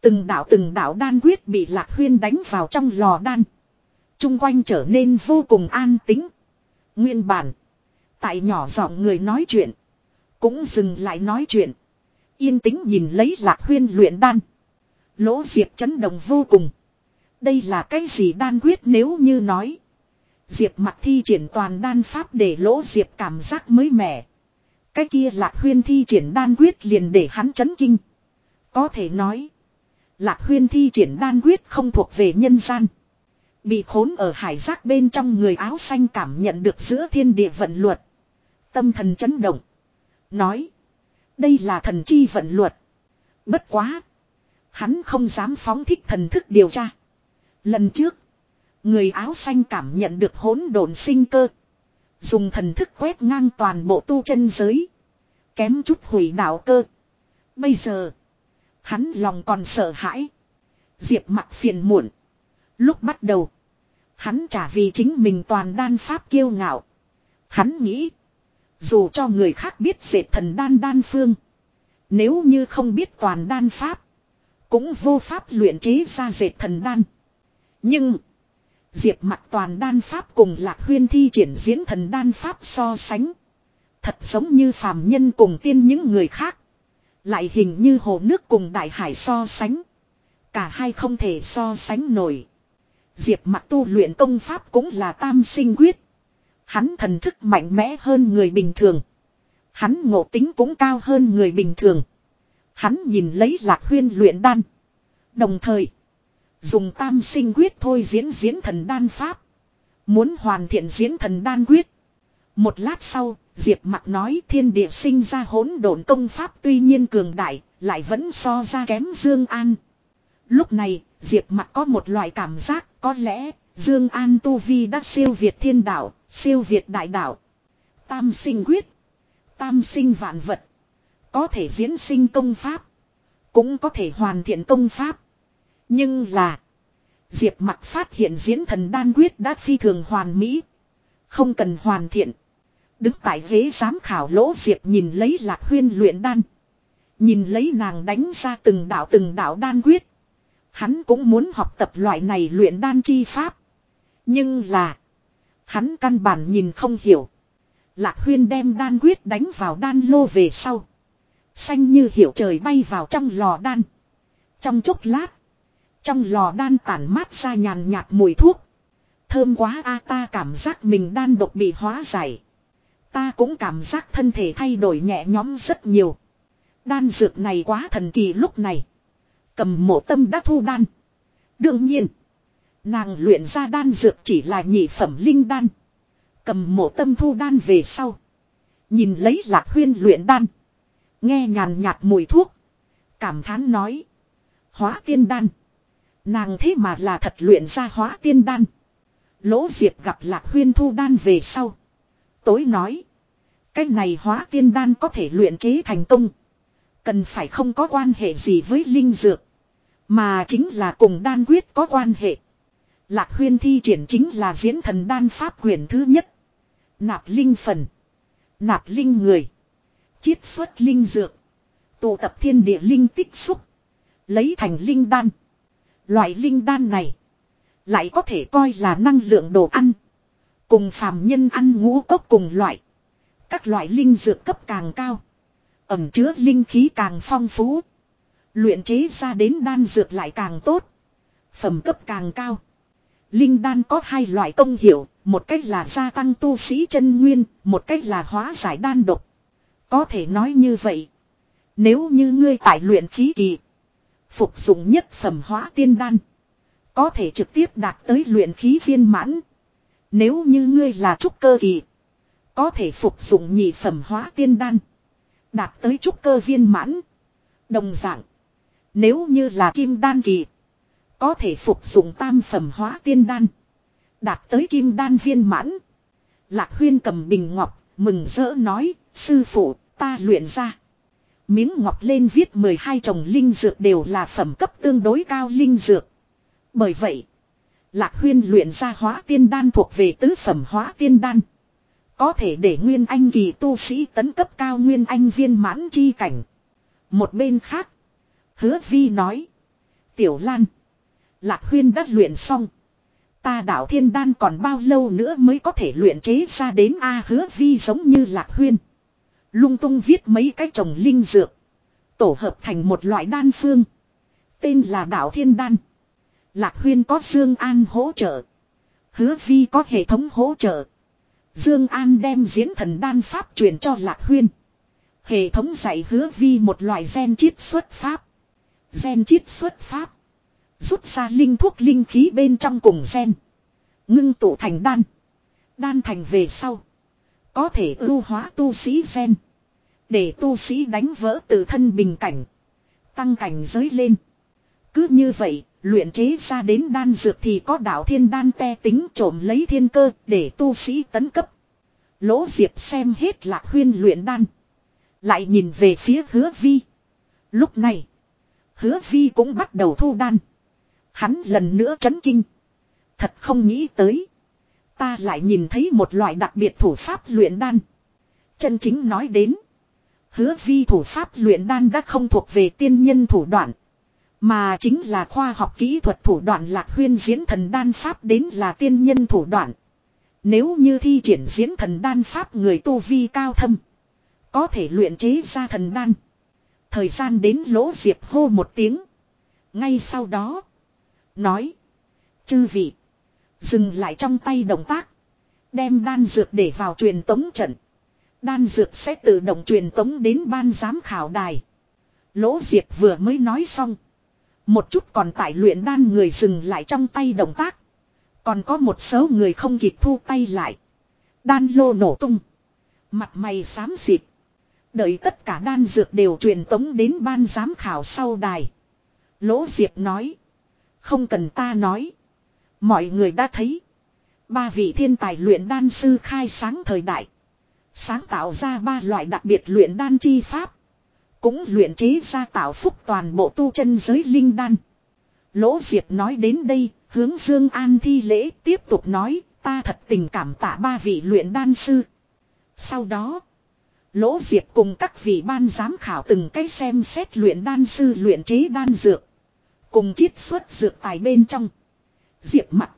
Từng đạo từng đạo đan quyết bị lạc huyên đánh vào trong lò đan. Trung quanh trở nên vô cùng an tĩnh. Nguyên bản. Tại nhỏ giọng người nói chuyện. Cũng dừng lại nói chuyện. Yên tĩnh nhìn lấy lạc huyên luyện đan. Lỗ diệp chấn động vô cùng. Đây là cái gì đan quyết nếu như nói. Diệp mặt thi triển toàn đan pháp để lỗ diệp cảm giác mới mẻ. Cái kia lạc huyên thi triển đan quyết liền để hắn chấn kinh. Có thể nói. Lạc huyên thi triển đan quyết không thuộc về nhân gian. Bị khốn ở hải giác bên trong người áo xanh cảm nhận được giữa thiên địa vận luật. Tâm thần chấn động. Nói. Đây là thần chi vận luật. Bất quá. Hắn không dám phóng thích thần thức điều tra. Lần trước. Người áo xanh cảm nhận được hỗn độn sinh cơ. Dùng thần thức quét ngang toàn bộ tu chân giới. Kém chút hủy đạo cơ. Bây giờ. Hắn lòng còn sợ hãi. Diệp mặt phiền muộn. Lúc bắt đầu. Hắn trả vì chính mình toàn đan pháp kiêu ngạo. Hắn nghĩ. Dù cho người khác biết dệt thần đan đan phương. Nếu như không biết toàn đan pháp. Cũng vô pháp luyện chế ra dệt thần đan. Nhưng. Diệp mặt toàn đan pháp cùng lạc huyên thi triển diễn thần đan pháp so sánh. Thật giống như phàm nhân cùng tiên những người khác. Lại hình như hồ nước cùng đại hải so sánh. Cả hai không thể so sánh nổi. Diệp mặt tu luyện công pháp cũng là tam sinh quyết. Hắn thần thức mạnh mẽ hơn người bình thường. Hắn ngộ tính cũng cao hơn người bình thường. Hắn nhìn lấy lạc huyên luyện đan. Đồng thời. Dùng tam sinh quyết thôi diễn diễn thần đan pháp. Muốn hoàn thiện diễn thần đan quyết. Một lát sau, Diệp mặt nói thiên địa sinh ra hỗn độn công pháp tuy nhiên cường đại, lại vẫn so ra kém Dương An. Lúc này, Diệp mặt có một loại cảm giác có lẽ Dương An Tu Vi đã siêu việt thiên đạo, siêu việt đại đạo. Tam sinh quyết. Tam sinh vạn vật. Có thể diễn sinh công pháp. Cũng có thể hoàn thiện công pháp. Nhưng là. Diệp mặt phát hiện diễn thần đan quyết đã phi thường hoàn mỹ. Không cần hoàn thiện. Đứng tại ghế giám khảo lỗ Diệp nhìn lấy lạc huyên luyện đan. Nhìn lấy nàng đánh ra từng đạo từng đạo đan quyết. Hắn cũng muốn học tập loại này luyện đan chi pháp. Nhưng là. Hắn căn bản nhìn không hiểu. Lạc huyên đem đan quyết đánh vào đan lô về sau. Xanh như hiểu trời bay vào trong lò đan. Trong chốc lát. Trong lò đan tản mát ra nhàn nhạt mùi thuốc. Thơm quá a, ta cảm giác mình đan độc bị hóa giải. Ta cũng cảm giác thân thể thay đổi nhẹ nhõm rất nhiều. Đan dược này quá thần kỳ lúc này. Cầm mộ tâm đã thu đan. Đương nhiên. Nàng luyện ra đan dược chỉ là nhị phẩm linh đan. Cầm mộ tâm thu đan về sau. Nhìn lấy lạc huyên luyện đan. Nghe nhàn nhạt mùi thuốc. Cảm thán nói. Hóa tiên đan. Nàng thế mà là thật luyện ra hóa tiên đan. Lỗ Diệp gặp lạc huyên thu đan về sau. Tối nói. Cái này hóa tiên đan có thể luyện chế thành công. Cần phải không có quan hệ gì với linh dược. Mà chính là cùng đan quyết có quan hệ. Lạc huyên thi triển chính là diễn thần đan pháp quyền thứ nhất. Nạp linh phần. Nạp linh người. Chiết xuất linh dược. Tụ tập thiên địa linh tích xúc. Lấy thành linh đan. Loại linh đan này. Lại có thể coi là năng lượng đồ ăn. Cùng phàm nhân ăn ngũ cốc cùng loại. Các loại linh dược cấp càng cao. Ẩm chứa linh khí càng phong phú. Luyện chế ra đến đan dược lại càng tốt. Phẩm cấp càng cao. Linh đan có hai loại công hiệu, một cách là gia tăng tu sĩ chân nguyên, một cách là hóa giải đan độc. Có thể nói như vậy. Nếu như ngươi tại luyện khí kỳ, phục dụng nhất phẩm hóa tiên đan, có thể trực tiếp đạt tới luyện khí viên mãn. Nếu như ngươi là trúc cơ kỳ, có thể phục dụng nhị phẩm hóa tiên đan, đạt tới trúc cơ viên mãn. Đồng dạng, nếu như là kim đan kỳ, có thể phục dụng tam phẩm hóa tiên đan. Đạt tới kim đan viên mãn. Lạc huyên cầm bình ngọc, mừng rỡ nói, sư phụ, ta luyện ra. Miếng ngọc lên viết 12 chồng linh dược đều là phẩm cấp tương đối cao linh dược. Bởi vậy, Lạc huyên luyện ra hóa tiên đan thuộc về tứ phẩm hóa tiên đan. Có thể để nguyên anh kỳ tu sĩ tấn cấp cao nguyên anh viên mãn chi cảnh. Một bên khác, hứa vi nói. Tiểu Lan. Lạc huyên đã luyện xong. Ta đạo thiên đan còn bao lâu nữa mới có thể luyện chế ra đến A hứa vi giống như lạc huyên. Lung tung viết mấy cái trồng linh dược. Tổ hợp thành một loại đan phương. Tên là đạo thiên đan. Lạc huyên có Dương An hỗ trợ. Hứa vi có hệ thống hỗ trợ. Dương An đem diễn thần đan pháp truyền cho Lạc huyên. Hệ thống dạy hứa vi một loại gen chiết xuất pháp. Gen chiết xuất pháp. Rút ra linh thuốc linh khí bên trong cùng gen. Ngưng tụ thành đan. Đan thành về sau. Có thể ưu hóa tu sĩ gen. Để tu sĩ đánh vỡ tự thân bình cảnh. Tăng cảnh giới lên. Cứ như vậy, luyện chế ra đến đan dược thì có đạo thiên đan te tính trộm lấy thiên cơ để tu sĩ tấn cấp. Lỗ Diệp xem hết lạc huyên luyện đan. Lại nhìn về phía hứa vi. Lúc này, hứa vi cũng bắt đầu thu đan. Hắn lần nữa chấn kinh. Thật không nghĩ tới. Ta lại nhìn thấy một loại đặc biệt thủ pháp luyện đan. Chân chính nói đến. Hứa vi thủ pháp luyện đan đã không thuộc về tiên nhân thủ đoạn. Mà chính là khoa học kỹ thuật thủ đoạn lạc huyên diễn thần đan pháp đến là tiên nhân thủ đoạn. Nếu như thi triển diễn thần đan pháp người tu vi cao thâm. Có thể luyện chế ra thần đan. Thời gian đến lỗ diệp hô một tiếng. Ngay sau đó. Nói. Chư vị. Dừng lại trong tay động tác. Đem đan dược để vào truyền tống trận. Đan dược sẽ tự động truyền tống đến ban giám khảo đài. Lỗ Diệp vừa mới nói xong. Một chút còn tại luyện đan người dừng lại trong tay động tác. Còn có một số người không kịp thu tay lại. Đan lô nổ tung. Mặt mày xám xịt. Đợi tất cả đan dược đều truyền tống đến ban giám khảo sau đài. Lỗ Diệp nói. Không cần ta nói. Mọi người đã thấy. Ba vị thiên tài luyện đan sư khai sáng thời đại. Sáng tạo ra ba loại đặc biệt luyện đan chi pháp. Cũng luyện chế ra tạo phúc toàn bộ tu chân giới linh đan. Lỗ Diệp nói đến đây, hướng Dương An thi lễ tiếp tục nói, ta thật tình cảm tạ ba vị luyện đan sư. Sau đó, Lỗ Diệp cùng các vị ban giám khảo từng cái xem xét luyện đan sư luyện chế đan dược. Cùng chiết xuất dược tài bên trong. Diệp mặt.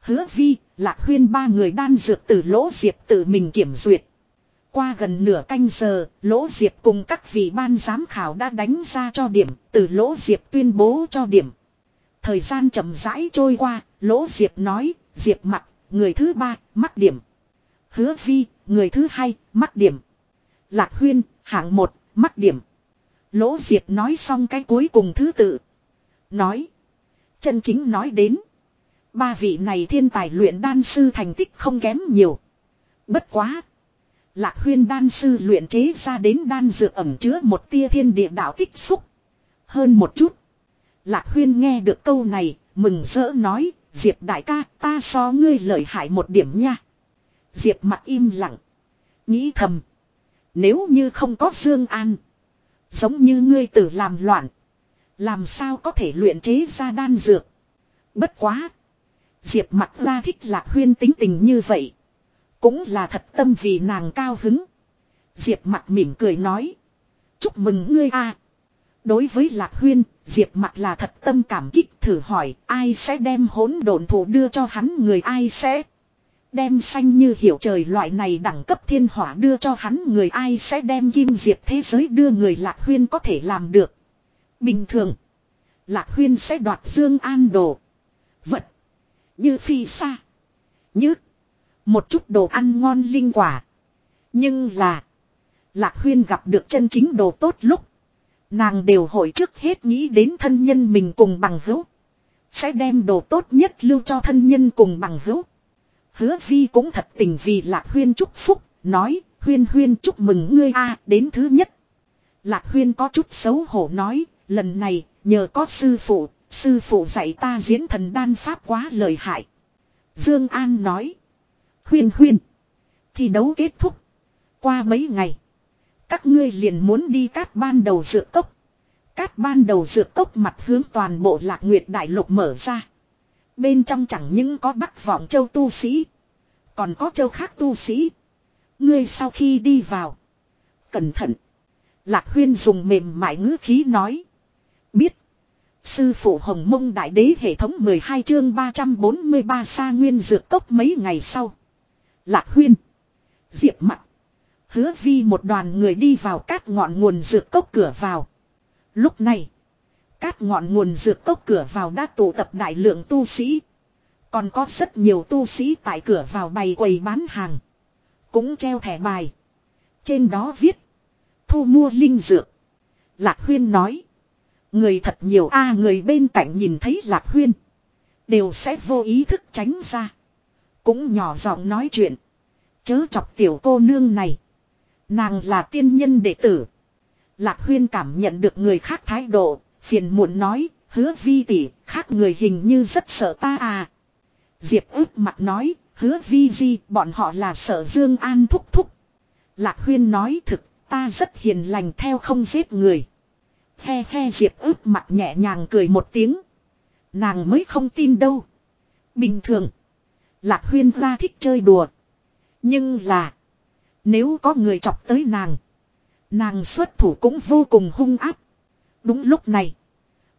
Hứa vi, lạc huyên ba người đan dược từ lỗ diệp tự mình kiểm duyệt. Qua gần nửa canh giờ, lỗ diệp cùng các vị ban giám khảo đã đánh ra cho điểm, từ lỗ diệp tuyên bố cho điểm. Thời gian chậm rãi trôi qua, lỗ diệp nói, diệp mặt, người thứ ba, mắc điểm. Hứa vi, người thứ hai, mắc điểm. Lạc huyên, hạng một, mắc điểm. Lỗ diệp nói xong cái cuối cùng thứ tự. Nói. Chân chính nói đến. Ba vị này thiên tài luyện đan sư thành tích không kém nhiều. Bất quá. Lạc huyên đan sư luyện chế ra đến đan dược ẩm chứa một tia thiên địa đạo tích xúc. Hơn một chút. Lạc huyên nghe được câu này, mừng rỡ nói, Diệp đại ca, ta so ngươi lợi hại một điểm nha. Diệp mặt im lặng. Nghĩ thầm. Nếu như không có Dương An. Giống như ngươi tử làm loạn. Làm sao có thể luyện chế ra đan dược. Bất quá. Diệp mặt ra thích lạc huyên tính tình như vậy. Cũng là thật tâm vì nàng cao hứng. Diệp mặt mỉm cười nói. Chúc mừng ngươi a. Đối với Lạc Huyên, Diệp mặt là thật tâm cảm kích thử hỏi ai sẽ đem hỗn độn thủ đưa cho hắn người ai sẽ đem xanh như hiểu trời loại này đẳng cấp thiên hỏa đưa cho hắn người ai sẽ đem kim diệp thế giới đưa người Lạc Huyên có thể làm được. Bình thường, Lạc Huyên sẽ đoạt Dương An đồ. Vật. Như phi xa. Như. Một chút đồ ăn ngon linh quả. Nhưng là. Lạc Huyên gặp được chân chính đồ tốt lúc. Nàng đều hội trước hết nghĩ đến thân nhân mình cùng bằng hữu. Sẽ đem đồ tốt nhất lưu cho thân nhân cùng bằng hữu. Hứa vi cũng thật tình vì Lạc Huyên chúc phúc. Nói, Huyên Huyên chúc mừng ngươi a, đến thứ nhất. Lạc Huyên có chút xấu hổ nói. Lần này, nhờ có sư phụ. Sư phụ dạy ta diễn thần đan pháp quá lợi hại. Dương An nói. Huyên Huyên. Thi đấu kết thúc. Qua mấy ngày. Các ngươi liền muốn đi cát ban đầu dựa cốc. Cát ban đầu dược cốc mặt hướng toàn bộ lạc nguyệt đại lục mở ra. Bên trong chẳng những có bắc vọng châu tu sĩ. Còn có châu khác tu sĩ. Ngươi sau khi đi vào. Cẩn thận. Lạc huyên dùng mềm mại ngữ khí nói. Biết. Sư phụ Hồng Mông Đại Đế hệ thống 12 chương 343 xa nguyên dược tốc mấy ngày sau. Lạc huyên. Diệp mặt. Hứa vi một đoàn người đi vào các ngọn nguồn dược cốc cửa vào. Lúc này, các ngọn nguồn dược cốc cửa vào đã tụ tập đại lượng tu sĩ. Còn có rất nhiều tu sĩ tại cửa vào bày quầy bán hàng. Cũng treo thẻ bài. Trên đó viết. Thu mua linh dược. Lạc Huyên nói. Người thật nhiều a người bên cạnh nhìn thấy Lạc Huyên. Đều sẽ vô ý thức tránh ra. Cũng nhỏ giọng nói chuyện. Chớ chọc tiểu cô nương này. Nàng là tiên nhân đệ tử. Lạc Huyên cảm nhận được người khác thái độ, phiền muộn nói, hứa vi tỷ, khác người hình như rất sợ ta à. Diệp ướp mặt nói, hứa vi di, bọn họ là sợ Dương An thúc thúc. Lạc Huyên nói thực, ta rất hiền lành theo không giết người. He he Diệp ướp mặt nhẹ nhàng cười một tiếng. Nàng mới không tin đâu. Bình thường. Lạc Huyên ra thích chơi đùa. Nhưng là. Nếu có người chọc tới nàng. Nàng xuất thủ cũng vô cùng hung áp. Đúng lúc này.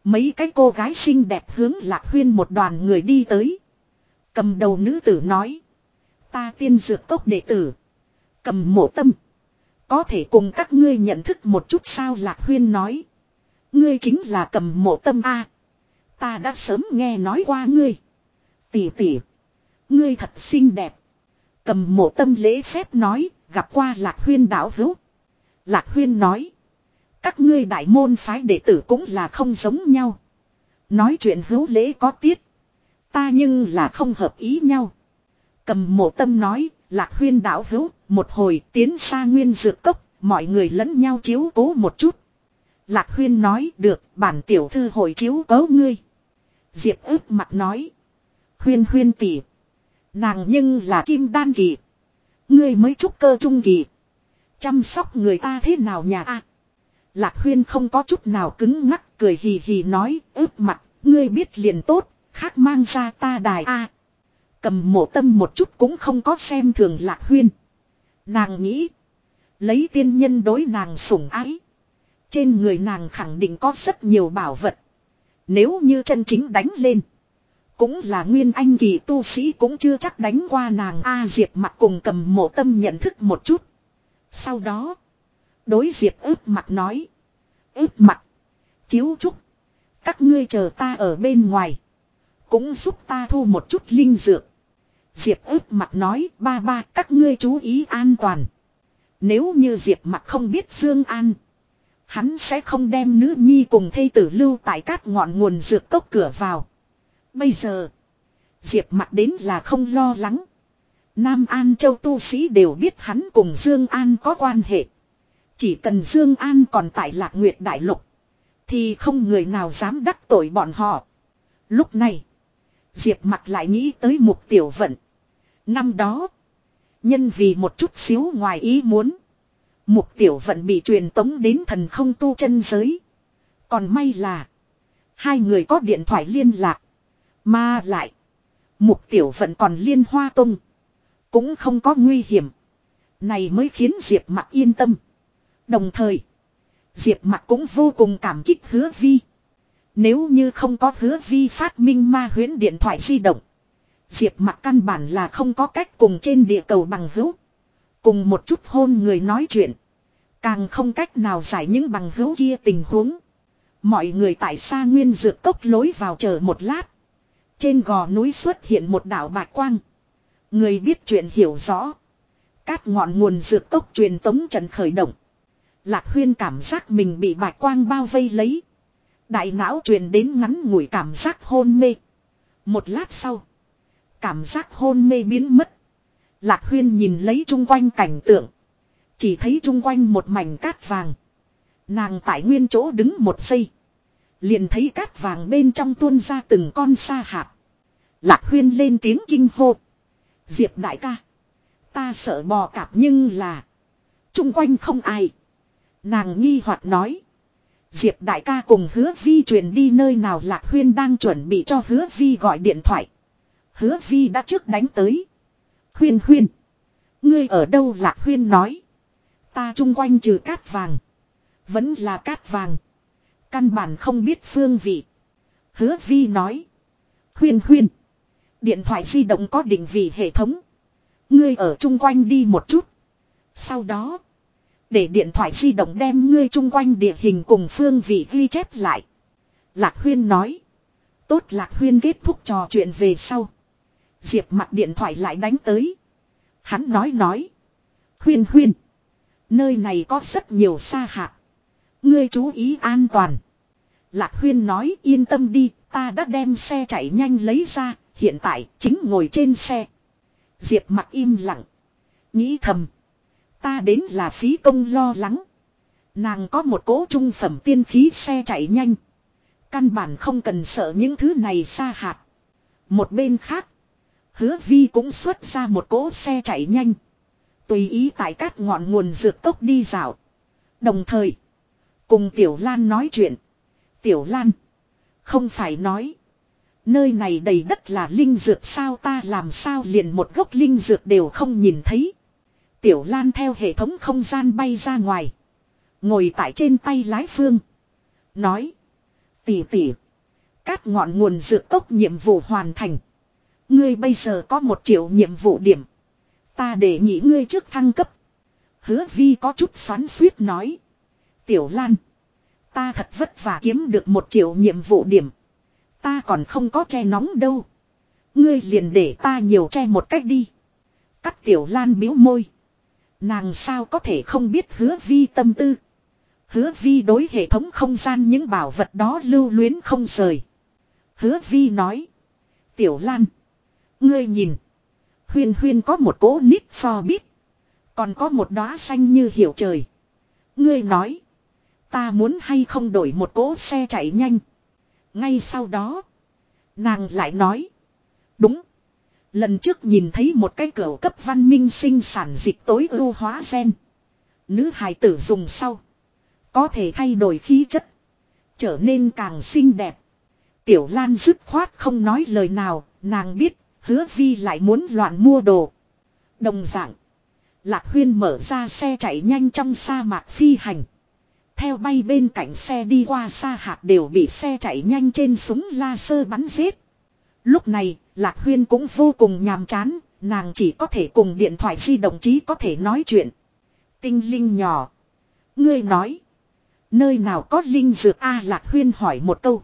Mấy cái cô gái xinh đẹp hướng lạc huyên một đoàn người đi tới. Cầm đầu nữ tử nói. Ta tiên dược cốc đệ tử. Cầm mộ tâm. Có thể cùng các ngươi nhận thức một chút sao lạc huyên nói. Ngươi chính là cầm mộ tâm A. Ta đã sớm nghe nói qua ngươi. Tỷ tỷ. Ngươi thật xinh đẹp. Cầm mộ tâm lễ phép nói, gặp qua lạc huyên đảo hữu. Lạc huyên nói. Các ngươi đại môn phái đệ tử cũng là không giống nhau. Nói chuyện hữu lễ có tiết. Ta nhưng là không hợp ý nhau. Cầm mộ tâm nói, lạc huyên đảo hữu, một hồi tiến xa nguyên dược cốc, mọi người lẫn nhau chiếu cố một chút. Lạc huyên nói, được, bản tiểu thư hồi chiếu cấu ngươi. Diệp ước mặt nói. Huyên huyên tỷ. Nàng nhưng là kim đan kỳ. Ngươi mới trúc cơ trung kỳ. Chăm sóc người ta thế nào nhà a? Lạc huyên không có chút nào cứng ngắc cười hì hì nói ướp mặt, ngươi biết liền tốt, khác mang ra ta đài a. cầm mộ tâm một chút cũng không có xem thường lạc huyên. Nàng nghĩ, lấy tiên nhân đối nàng sủng ái. Trên người nàng khẳng định có rất nhiều bảo vật. Nếu như chân chính đánh lên. Cũng là nguyên anh kỳ tu sĩ cũng chưa chắc đánh qua nàng A Diệp mặt cùng cầm mộ tâm nhận thức một chút. Sau đó. Đối Diệp ướp mặt nói. ướp mặt. Chiếu trúc. Các ngươi chờ ta ở bên ngoài. Cũng giúp ta thu một chút linh dược. Diệp ướp mặt nói, ba ba, các ngươi chú ý an toàn. Nếu như Diệp mặt không biết Dương An. Hắn sẽ không đem nữ nhi cùng thây tử lưu tại các ngọn nguồn dược cốc cửa vào. Bây giờ. Diệp mặt đến là không lo lắng. Nam An Châu tu sĩ đều biết hắn cùng Dương An có quan hệ. Chỉ cần Dương An còn tại Lạc Nguyệt Đại Lục. Thì không người nào dám đắc tội bọn họ. Lúc này. Diệp mặt lại nghĩ tới mục tiểu vận. Năm đó. Nhân vì một chút xíu ngoài ý muốn. Mục tiểu vận bị truyền tống đến thần không tu chân giới. Còn may là. Hai người có điện thoại liên lạc. Mà lại. Mục tiểu vận còn liên hoa tung. Cũng không có nguy hiểm. Này mới khiến Diệp mặt yên tâm. Đồng thời. Diệp mặt cũng vô cùng cảm kích hứa vi. Nếu như không có hứa vi phát minh ma huyến điện thoại di động. Diệp mặt căn bản là không có cách cùng trên địa cầu bằng hữu. Cùng một chút hôn người nói chuyện. Càng không cách nào giải những bằng hữu kia tình huống. Mọi người tại xa nguyên dược cốc lối vào chờ một lát. Trên gò núi xuất hiện một đảo bạc quang. Người biết chuyện hiểu rõ. Cát ngọn nguồn dược cốc truyền tống trận khởi động. Lạc huyên cảm giác mình bị bạch quang bao vây lấy. Đại não truyền đến ngắn ngủi cảm giác hôn mê. Một lát sau. Cảm giác hôn mê biến mất. Lạc huyên nhìn lấy chung quanh cảnh tượng. Chỉ thấy chung quanh một mảnh cát vàng. Nàng tại nguyên chỗ đứng một giây. Liền thấy cát vàng bên trong tuôn ra từng con sa hạt. Lạc huyên lên tiếng kinh hô. Diệp đại ca. Ta sợ bò cạp nhưng là. Chung quanh không ai. Nàng nghi hoặc nói. Diệp đại ca cùng hứa vi truyền đi nơi nào lạc huyên đang chuẩn bị cho hứa vi gọi điện thoại. Hứa vi đã trước đánh tới. Huyên huyên. Ngươi ở đâu lạc huyên nói. Ta chung quanh trừ cát vàng. Vẫn là cát vàng. Căn bản không biết phương vị. Hứa vi nói. Huyên huyên. Điện thoại di động có định vị hệ thống. Ngươi ở chung quanh đi một chút. Sau đó. Để điện thoại di động đem ngươi chung quanh địa hình cùng phương vị ghi chép lại. Lạc Huyên nói. Tốt Lạc Huyên kết thúc trò chuyện về sau. Diệp mặt điện thoại lại đánh tới. Hắn nói nói. Huyên huyên. Nơi này có rất nhiều xa hạt. Ngươi chú ý an toàn. Lạc Huyên nói yên tâm đi, ta đã đem xe chạy nhanh lấy ra, hiện tại chính ngồi trên xe. Diệp mặt im lặng. Nghĩ thầm. Ta đến là phí công lo lắng. Nàng có một cố trung phẩm tiên khí xe chạy nhanh. Căn bản không cần sợ những thứ này xa hạt. Một bên khác. Hứa vi cũng xuất ra một cỗ xe chạy nhanh. Tùy ý tại các ngọn nguồn dược tốc đi dạo. Đồng thời. Cùng Tiểu Lan nói chuyện. Tiểu Lan. Không phải nói. Nơi này đầy đất là linh dược sao ta làm sao liền một gốc linh dược đều không nhìn thấy. Tiểu Lan theo hệ thống không gian bay ra ngoài. Ngồi tại trên tay lái phương. Nói. Tỉ tỉ. Cát ngọn nguồn dược tốc nhiệm vụ hoàn thành. Ngươi bây giờ có một triệu nhiệm vụ điểm. Ta để nghỉ ngươi trước thăng cấp. Hứa vi có chút xoắn suýt nói. Tiểu Lan. Ta thật vất vả kiếm được một triệu nhiệm vụ điểm. Ta còn không có che nóng đâu. Ngươi liền để ta nhiều che một cách đi. Cắt tiểu lan biếu môi. Nàng sao có thể không biết hứa vi tâm tư. Hứa vi đối hệ thống không gian những bảo vật đó lưu luyến không rời. Hứa vi nói. Tiểu lan. Ngươi nhìn. Huyên huyên có một cỗ nít for bít. Còn có một đóa xanh như hiểu trời. Ngươi nói. Ta muốn hay không đổi một cỗ xe chạy nhanh. Ngay sau đó. Nàng lại nói. Đúng. Lần trước nhìn thấy một cái cửa cấp văn minh sinh sản dịch tối ưu hóa gen. Nữ hài tử dùng sau. Có thể thay đổi khí chất. Trở nên càng xinh đẹp. Tiểu Lan dứt khoát không nói lời nào. Nàng biết hứa vi lại muốn loạn mua đồ. Đồng dạng. Lạc huyên mở ra xe chạy nhanh trong sa mạc phi hành. Theo bay bên cạnh xe đi qua xa hạt đều bị xe chạy nhanh trên súng laser bắn giết. Lúc này, Lạc Huyên cũng vô cùng nhàm chán, nàng chỉ có thể cùng điện thoại di động chí có thể nói chuyện. Tinh linh nhỏ. Ngươi nói. Nơi nào có linh dược A Lạc Huyên hỏi một câu.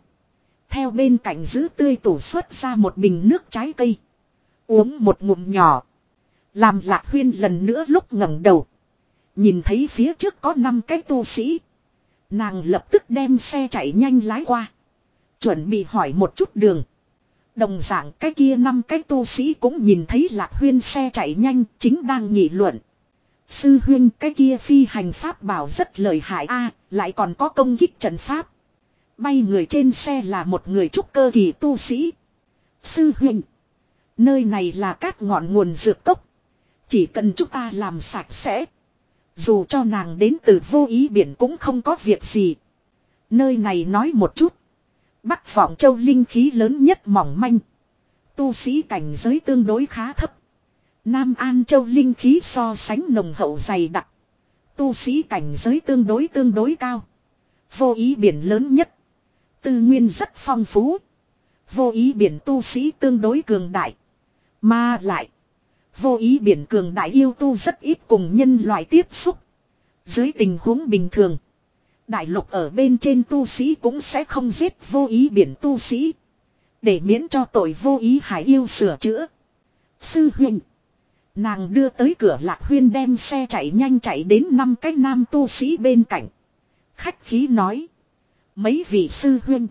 Theo bên cạnh giữ tươi tủ xuất ra một bình nước trái cây. Uống một ngụm nhỏ. Làm Lạc Huyên lần nữa lúc ngẩng đầu. Nhìn thấy phía trước có năm cái tu sĩ. Nàng lập tức đem xe chạy nhanh lái qua. Chuẩn bị hỏi một chút đường. Đồng dạng cái kia năm cái tu sĩ cũng nhìn thấy lạc huyên xe chạy nhanh chính đang nghị luận. Sư huyên, cái kia phi hành pháp bảo rất lợi hại a, lại còn có công kích trận pháp. Bay người trên xe là một người trúc cơ kỳ tu sĩ. Sư huynh. Nơi này là cát ngọn nguồn dược cốc. Chỉ cần chúng ta làm sạch sẽ. Dù cho nàng đến từ vô ý biển cũng không có việc gì. Nơi này nói một chút. Bắc vọng châu linh khí lớn nhất mỏng manh. Tu sĩ cảnh giới tương đối khá thấp. Nam An châu linh khí so sánh nồng hậu dày đặc. Tu sĩ cảnh giới tương đối tương đối cao. Vô ý biển lớn nhất. Tư nguyên rất phong phú. Vô ý biển tu sĩ tương đối cường đại. Mà lại. Vô ý biển cường đại yêu tu rất ít cùng nhân loại tiếp xúc. Dưới tình huống bình thường. Đại lục ở bên trên tu sĩ cũng sẽ không giết vô ý biển tu sĩ. Để miễn cho tội vô ý hải yêu sửa chữa. Sư huynh. Nàng đưa tới cửa lạc huyên đem xe chạy nhanh chạy đến năm cái nam tu sĩ bên cạnh. Khách khí nói. Mấy vị sư huynh.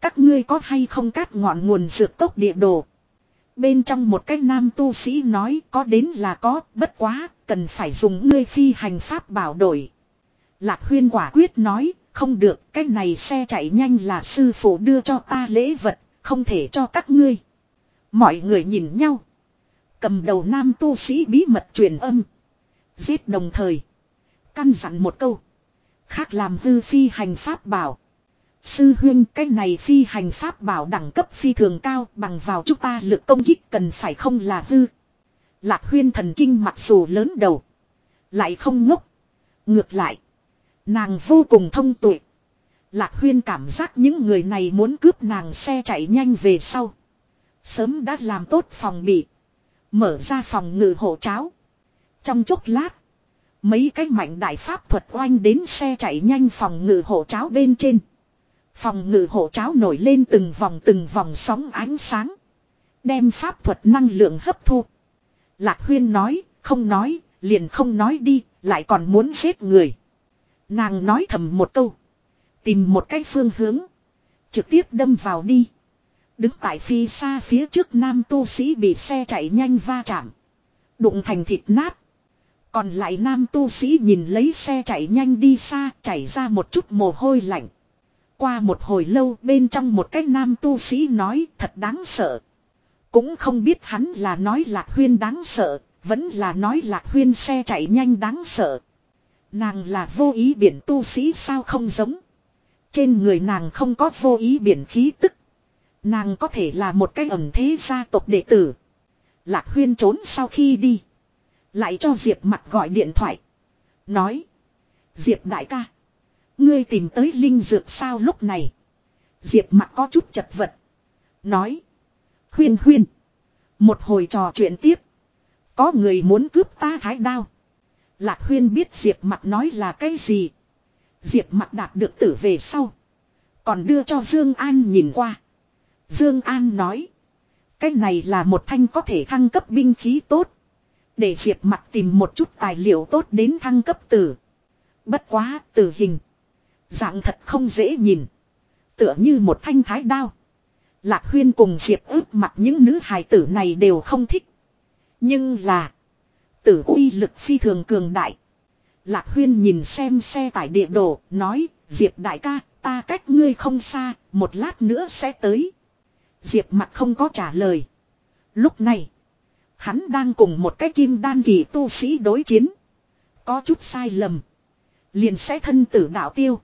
Các ngươi có hay không cát ngọn nguồn dược tốc địa đồ. Bên trong một cái nam tu sĩ nói có đến là có, bất quá, cần phải dùng ngươi phi hành pháp bảo đổi. Lạc huyên quả quyết nói, không được, cái này xe chạy nhanh là sư phụ đưa cho ta lễ vật, không thể cho các ngươi. Mọi người nhìn nhau. Cầm đầu nam tu sĩ bí mật truyền âm. Giết đồng thời. Căn dặn một câu. Khác làm hư phi hành pháp bảo. Sư huyên cái này phi hành pháp bảo đẳng cấp phi thường cao, bằng vào chúng ta lực công kích cần phải không là hư. Lạc huyên thần kinh mặc dù lớn đầu. Lại không ngốc. Ngược lại. Nàng vô cùng thông tuệ. Lạc huyên cảm giác những người này muốn cướp nàng xe chạy nhanh về sau. Sớm đã làm tốt phòng bị. Mở ra phòng ngự hộ cháo. Trong chốc lát. Mấy cái mạnh đại pháp thuật oanh đến xe chạy nhanh phòng ngự hộ cháo bên trên. Phòng ngự hộ cháo nổi lên từng vòng từng vòng sóng ánh sáng. Đem pháp thuật năng lượng hấp thu. Lạc huyên nói, không nói, liền không nói đi, lại còn muốn giết người. Nàng nói thầm một câu. Tìm một cái phương hướng. Trực tiếp đâm vào đi. Đứng tại phi xa phía trước nam tu sĩ bị xe chạy nhanh va chạm. Đụng thành thịt nát. Còn lại nam tu sĩ nhìn lấy xe chạy nhanh đi xa chảy ra một chút mồ hôi lạnh. Qua một hồi lâu bên trong một cái nam tu sĩ nói thật đáng sợ. Cũng không biết hắn là nói lạc huyên đáng sợ, vẫn là nói lạc huyên xe chạy nhanh đáng sợ. Nàng là vô ý biển tu sĩ sao không giống. Trên người nàng không có vô ý biển khí tức. Nàng có thể là một cái ẩn thế gia tộc đệ tử. Lạc huyên trốn sau khi đi. Lại cho Diệp mặt gọi điện thoại. Nói. Diệp đại ca. Ngươi tìm tới linh dược sao lúc này. Diệp mặt có chút chật vật. Nói. Huyên huyên. Một hồi trò chuyện tiếp. Có người muốn cướp ta thái đao. Lạc huyên biết Diệp mặt nói là cái gì. Diệp mặt đạt được tử về sau. Còn đưa cho Dương An nhìn qua. Dương An nói. Cái này là một thanh có thể thăng cấp binh khí tốt. Để Diệp mặt tìm một chút tài liệu tốt đến thăng cấp tử. Bất quá, tử hình. Dạng thật không dễ nhìn. Tựa như một thanh thái đao. Lạc Huyên cùng Diệp ướp mặt những nữ hài tử này đều không thích. Nhưng là. Tử uy lực phi thường cường đại. Lạc Huyên nhìn xem xe tải địa đồ, nói, Diệp đại ca, ta cách ngươi không xa, một lát nữa sẽ tới. Diệp mặt không có trả lời. Lúc này, hắn đang cùng một cái kim đan kỳ tu sĩ đối chiến. Có chút sai lầm. Liền sẽ thân tử đạo tiêu.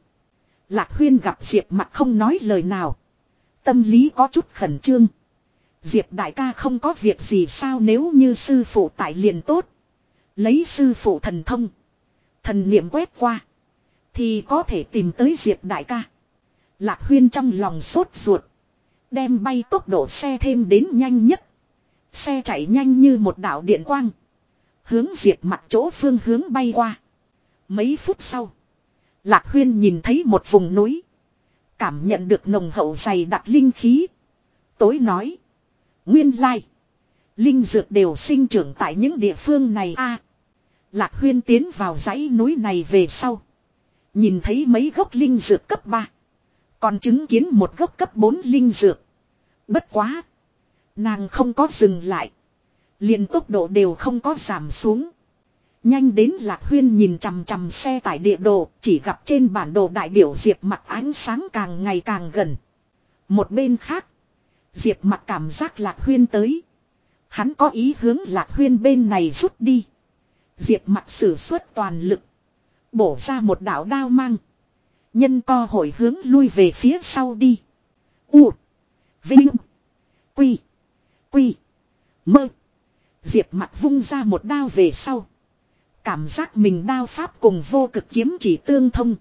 Lạc Huyên gặp Diệp mặt không nói lời nào. Tâm lý có chút khẩn trương. Diệp đại ca không có việc gì sao nếu như sư phụ tại liền tốt. Lấy sư phụ thần thông. Thần niệm quét qua. Thì có thể tìm tới Diệp đại ca. Lạc Huyên trong lòng sốt ruột. Đem bay tốc độ xe thêm đến nhanh nhất. Xe chạy nhanh như một đạo điện quang. Hướng Diệp mặt chỗ phương hướng bay qua. Mấy phút sau. Lạc Huyên nhìn thấy một vùng núi. Cảm nhận được nồng hậu dày đặc linh khí. Tối nói. Nguyên lai. Linh dược đều sinh trưởng tại những địa phương này a. Lạc Huyên tiến vào dãy núi này về sau. Nhìn thấy mấy gốc linh dược cấp 3. Còn chứng kiến một gốc cấp 4 linh dược. Bất quá. Nàng không có dừng lại. liền tốc độ đều không có giảm xuống. Nhanh đến Lạc Huyên nhìn chằm chằm xe tải địa đồ, chỉ gặp trên bản đồ đại biểu Diệp mặt ánh sáng càng ngày càng gần. Một bên khác, Diệp mặt cảm giác Lạc Huyên tới. Hắn có ý hướng Lạc Huyên bên này rút đi. Diệp mặt sử xuất toàn lực. Bổ ra một đạo đao mang. Nhân co hồi hướng lui về phía sau đi. U. Vinh. Quy. Quy. Mơ. Diệp mặt vung ra một đao về sau. Cảm giác mình đao pháp cùng vô cực kiếm chỉ tương thông.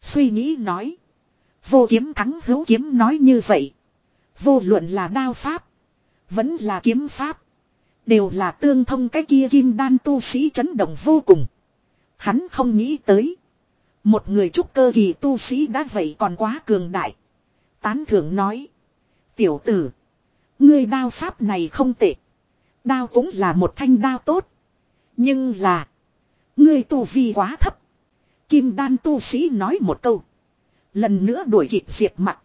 Suy nghĩ nói. Vô kiếm thắng hữu kiếm nói như vậy. Vô luận là đao pháp. Vẫn là kiếm pháp. Đều là tương thông cái kia kim đan tu sĩ chấn động vô cùng. Hắn không nghĩ tới. Một người trúc cơ kỳ tu sĩ đã vậy còn quá cường đại. Tán thưởng nói. Tiểu tử. Ngươi đao pháp này không tệ. Đao cũng là một thanh đao tốt. Nhưng là. Ngươi tu vi quá thấp. Kim đan tu sĩ nói một câu. Lần nữa đuổi kịp Diệp mặt.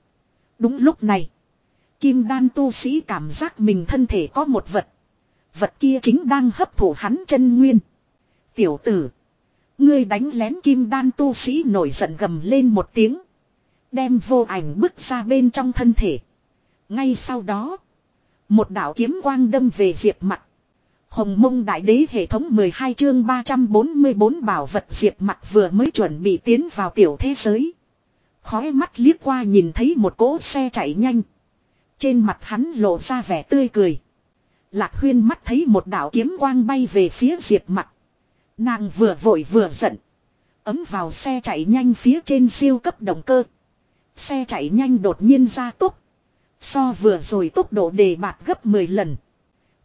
Đúng lúc này. Kim đan tu sĩ cảm giác mình thân thể có một vật. Vật kia chính đang hấp thụ hắn chân nguyên. Tiểu tử. Ngươi đánh lén kim đan tu sĩ nổi giận gầm lên một tiếng. Đem vô ảnh bước ra bên trong thân thể. Ngay sau đó. Một đạo kiếm quang đâm về diệp mặt. Hồng mông đại đế hệ thống 12 chương 344 bảo vật diệp mặt vừa mới chuẩn bị tiến vào tiểu thế giới. Khói mắt liếc qua nhìn thấy một cỗ xe chạy nhanh. Trên mặt hắn lộ ra vẻ tươi cười. Lạc huyên mắt thấy một đạo kiếm quang bay về phía diệp mặt. Nàng vừa vội vừa giận. Ấm vào xe chạy nhanh phía trên siêu cấp động cơ. Xe chạy nhanh đột nhiên ra tốc. So vừa rồi tốc độ đề bạt gấp 10 lần.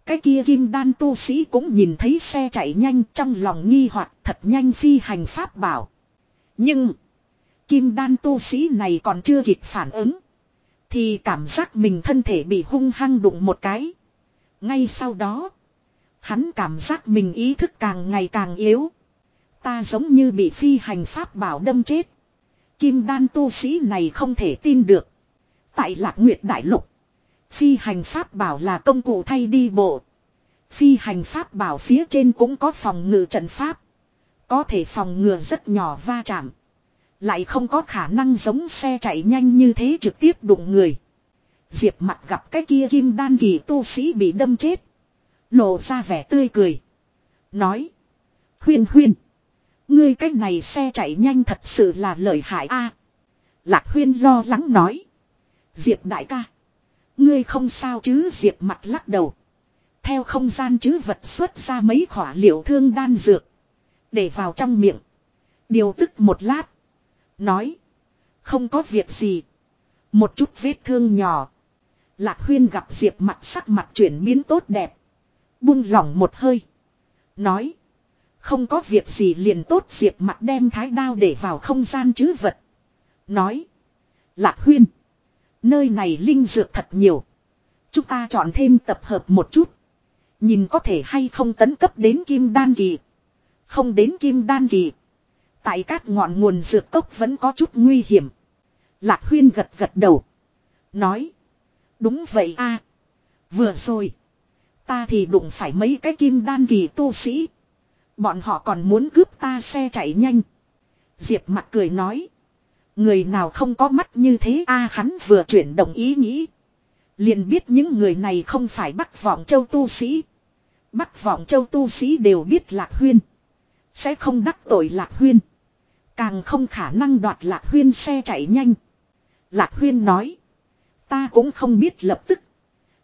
Cái kia kim đan tu sĩ cũng nhìn thấy xe chạy nhanh trong lòng nghi hoặc thật nhanh phi hành pháp bảo. Nhưng. Kim đan tu sĩ này còn chưa kịp phản ứng. Thì cảm giác mình thân thể bị hung hăng đụng một cái. Ngay sau đó. Hắn cảm giác mình ý thức càng ngày càng yếu. Ta giống như bị phi hành pháp bảo đâm chết. Kim đan tu sĩ này không thể tin được. Tại lạc nguyệt đại lục. Phi hành pháp bảo là công cụ thay đi bộ. Phi hành pháp bảo phía trên cũng có phòng ngự trận pháp. Có thể phòng ngừa rất nhỏ va chạm. Lại không có khả năng giống xe chạy nhanh như thế trực tiếp đụng người. Diệp mặt gặp cái kia kim đan kỳ tu sĩ bị đâm chết. Lộ ra vẻ tươi cười. Nói. Huyên huyên. Ngươi cái này xe chạy nhanh thật sự là lợi hại a. Lạc huyên lo lắng nói. Diệp đại ca. Ngươi không sao chứ Diệp mặt lắc đầu. Theo không gian chứ vật xuất ra mấy khỏa liệu thương đan dược. Để vào trong miệng. Điều tức một lát. Nói. Không có việc gì. Một chút vết thương nhỏ. Lạc huyên gặp Diệp mặt sắc mặt chuyển biến tốt đẹp. Buông lỏng một hơi. Nói. Không có việc gì liền tốt Diệp mặt đem thái đao để vào không gian chứ vật. Nói. Lạc huyên. Nơi này linh dược thật nhiều. Chúng ta chọn thêm tập hợp một chút. Nhìn có thể hay không tấn cấp đến kim đan kỳ. Không đến kim đan kỳ. Tại các ngọn nguồn dược cốc vẫn có chút nguy hiểm. Lạc huyên gật gật đầu. Nói. Đúng vậy a Vừa rồi. Ta thì đụng phải mấy cái kim đan kỳ tu sĩ. Bọn họ còn muốn cướp ta xe chạy nhanh. Diệp mặt cười nói. Người nào không có mắt như thế a à, hắn vừa chuyển động ý nghĩ. Liền biết những người này không phải Bắc Vọng Châu tu sĩ. Bắc Vọng Châu tu sĩ đều biết Lạc Huyên. Sẽ không đắc tội Lạc Huyên. Càng không khả năng đoạt Lạc Huyên xe chạy nhanh. Lạc Huyên nói. Ta cũng không biết lập tức.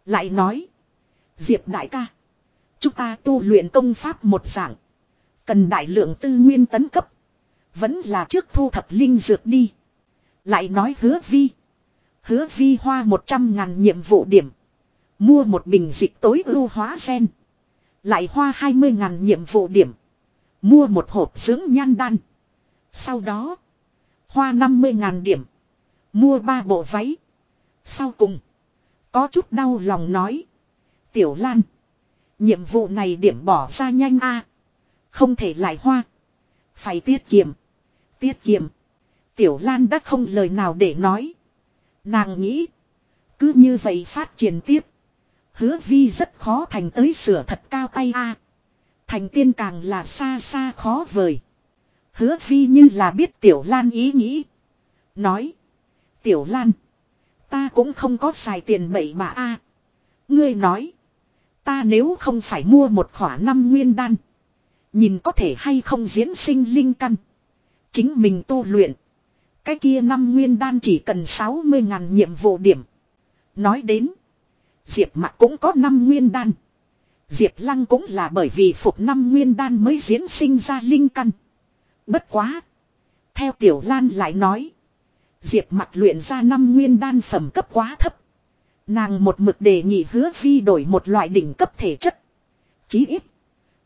Lại nói. Diệp đại ca. Chúng ta tu luyện công pháp một dạng. Cần đại lượng tư nguyên tấn cấp. Vẫn là trước thu thập linh dược đi. Lại nói hứa vi. Hứa vi hoa một trăm ngàn nhiệm vụ điểm. Mua một bình dịch tối ưu hóa sen. Lại hoa hai mươi ngàn nhiệm vụ điểm. Mua một hộp dưỡng nhan đan. Sau đó. Hoa năm mươi ngàn điểm. Mua ba bộ váy. Sau cùng. Có chút đau lòng nói. Tiểu Lan. Nhiệm vụ này điểm bỏ ra nhanh a Không thể lại hoa. Phải tiết kiệm. Tiết kiệm. Tiểu Lan đã không lời nào để nói. Nàng nghĩ. Cứ như vậy phát triển tiếp. Hứa vi rất khó thành tới sửa thật cao tay a Thành tiên càng là xa xa khó vời. Hứa vi như là biết Tiểu Lan ý nghĩ. Nói. Tiểu Lan. Ta cũng không có xài tiền bậy bạ a Ngươi nói. Ta nếu không phải mua một khỏa năm nguyên đan. Nhìn có thể hay không diễn sinh linh căn. Chính mình tu luyện. Cái kia năm nguyên đan chỉ cần 60 ngàn nhiệm vụ điểm. Nói đến. Diệp mặt cũng có năm nguyên đan. Diệp lăng cũng là bởi vì phục năm nguyên đan mới diễn sinh ra linh căn. Bất quá. Theo tiểu lan lại nói. Diệp mặt luyện ra năm nguyên đan phẩm cấp quá thấp. Nàng một mực đề nghị hứa vi đổi một loại đỉnh cấp thể chất. Chí ít.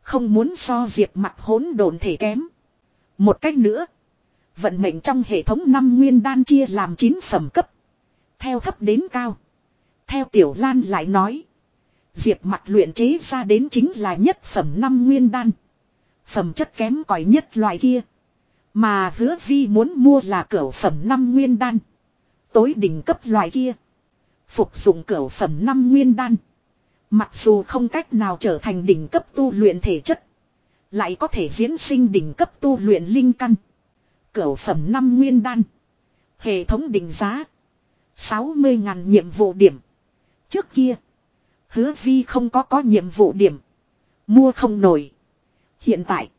Không muốn so diệp mặt hỗn độn thể kém. Một cách nữa. Vận mệnh trong hệ thống năm nguyên đan chia làm 9 phẩm cấp. Theo thấp đến cao. Theo Tiểu Lan lại nói. Diệp mặt luyện chế ra đến chính là nhất phẩm năm nguyên đan. Phẩm chất kém cỏi nhất loại kia. Mà hứa vi muốn mua là cửu phẩm năm nguyên đan. Tối đỉnh cấp loại kia. Phục dụng cửu phẩm năm nguyên đan. Mặc dù không cách nào trở thành đỉnh cấp tu luyện thể chất. Lại có thể diễn sinh đỉnh cấp tu luyện linh căn. Cửu phẩm năm nguyên đan. Hệ thống định giá. 60.000 nhiệm vụ điểm. Trước kia. Hứa vi không có có nhiệm vụ điểm. Mua không nổi. Hiện tại.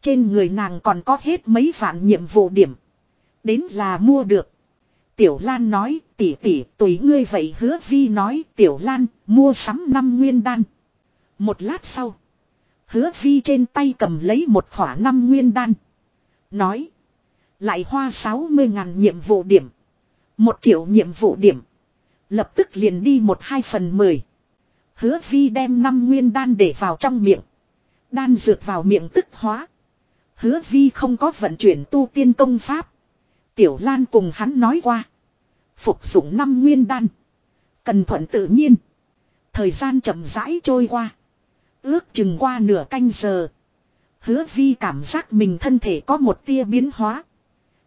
Trên người nàng còn có hết mấy vạn nhiệm vụ điểm. Đến là mua được. Tiểu Lan nói, tỷ tỷ, tùy ngươi vậy hứa vi nói, Tiểu Lan, mua sắm năm nguyên đan. Một lát sau. Hứa vi trên tay cầm lấy một khỏa năm nguyên đan. Nói. Lại hoa 60 ngàn nhiệm vụ điểm. Một triệu nhiệm vụ điểm. Lập tức liền đi một hai phần mười. Hứa vi đem năm nguyên đan để vào trong miệng. Đan dược vào miệng tức hóa. Hứa vi không có vận chuyển tu tiên công pháp. Tiểu Lan cùng hắn nói qua. Phục dụng năm nguyên đan. Cần thuận tự nhiên. Thời gian chậm rãi trôi qua. Ước chừng qua nửa canh giờ. Hứa vi cảm giác mình thân thể có một tia biến hóa.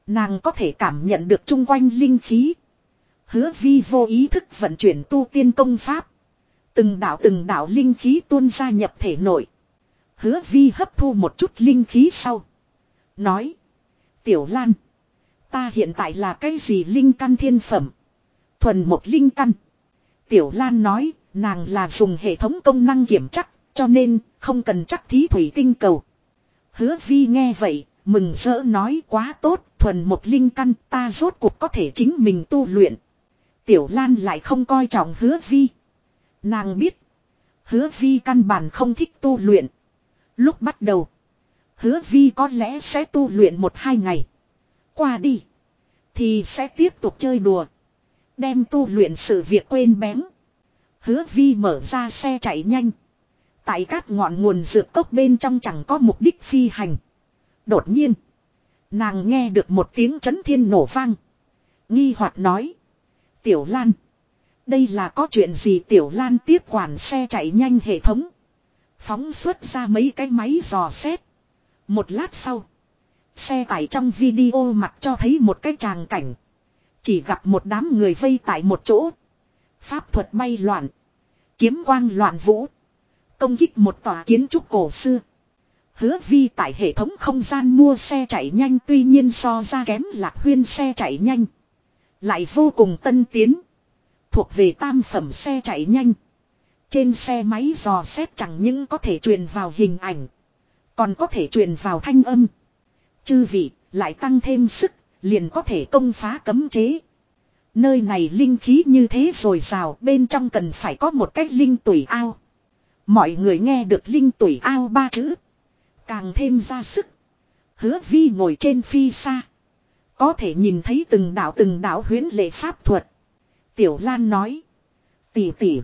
Nàng có thể cảm nhận được chung quanh linh khí. Hứa vi vô ý thức vận chuyển tu tiên công pháp. Từng đạo từng đạo linh khí tuôn ra nhập thể nội. Hứa vi hấp thu một chút linh khí sau. Nói. Tiểu Lan. Ta hiện tại là cái gì linh căn thiên phẩm. Thuần một linh căn. Tiểu Lan nói. Nàng là dùng hệ thống công năng kiểm chắc. Cho nên không cần chắc thí thủy tinh cầu. Hứa vi nghe vậy. Mừng rỡ nói quá tốt. Thuần một linh căn, ta rốt cuộc có thể chính mình tu luyện. Tiểu Lan lại không coi trọng hứa vi. Nàng biết. Hứa vi căn bản không thích tu luyện. Lúc bắt đầu. Hứa vi có lẽ sẽ tu luyện một hai ngày. Qua đi. Thì sẽ tiếp tục chơi đùa. Đem tu luyện sự việc quên bén. Hứa vi mở ra xe chạy nhanh. Tại các ngọn nguồn dược cốc bên trong chẳng có mục đích phi hành. Đột nhiên. Nàng nghe được một tiếng chấn thiên nổ vang. Nghi hoặc nói. Tiểu Lan. Đây là có chuyện gì Tiểu Lan tiếp quản xe chạy nhanh hệ thống. Phóng xuất ra mấy cái máy dò xét. Một lát sau. Xe tải trong video mặt cho thấy một cái tràng cảnh. Chỉ gặp một đám người vây tại một chỗ. Pháp thuật bay loạn. Kiếm quang loạn vũ. Công kích một tòa kiến trúc cổ xưa. Hứa vi tại hệ thống không gian mua xe chạy nhanh tuy nhiên so ra kém lạc huyên xe chạy nhanh. Lại vô cùng tân tiến. Thuộc về tam phẩm xe chạy nhanh. Trên xe máy dò xét chẳng những có thể truyền vào hình ảnh. Còn có thể truyền vào thanh âm. Chư vị, lại tăng thêm sức, liền có thể công phá cấm chế. Nơi này linh khí như thế rồi rào, bên trong cần phải có một cách linh tủy ao. Mọi người nghe được linh tủy ao ba chữ. Càng thêm ra sức. Hứa vi ngồi trên phi xa. Có thể nhìn thấy từng đạo từng đạo huyến lệ pháp thuật. Tiểu Lan nói. Tỷ tỷ.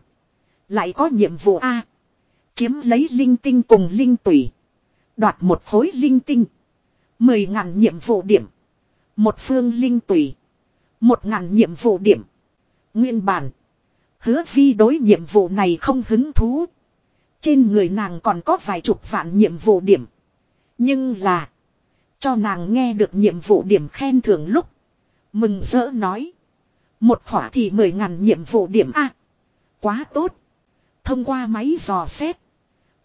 Lại có nhiệm vụ A. Chiếm lấy linh tinh cùng linh tủy. Đoạt một khối linh tinh. Mười ngàn nhiệm vụ điểm. Một phương linh tủy. Một ngàn nhiệm vụ điểm. Nguyên bản. Hứa vi đối nhiệm vụ này không hứng thú. Trên người nàng còn có vài chục vạn nhiệm vụ điểm. Nhưng là. Cho nàng nghe được nhiệm vụ điểm khen thưởng lúc. Mừng rỡ nói. Một khỏa thì mười ngàn nhiệm vụ điểm A. Quá tốt. Thông qua máy dò xét.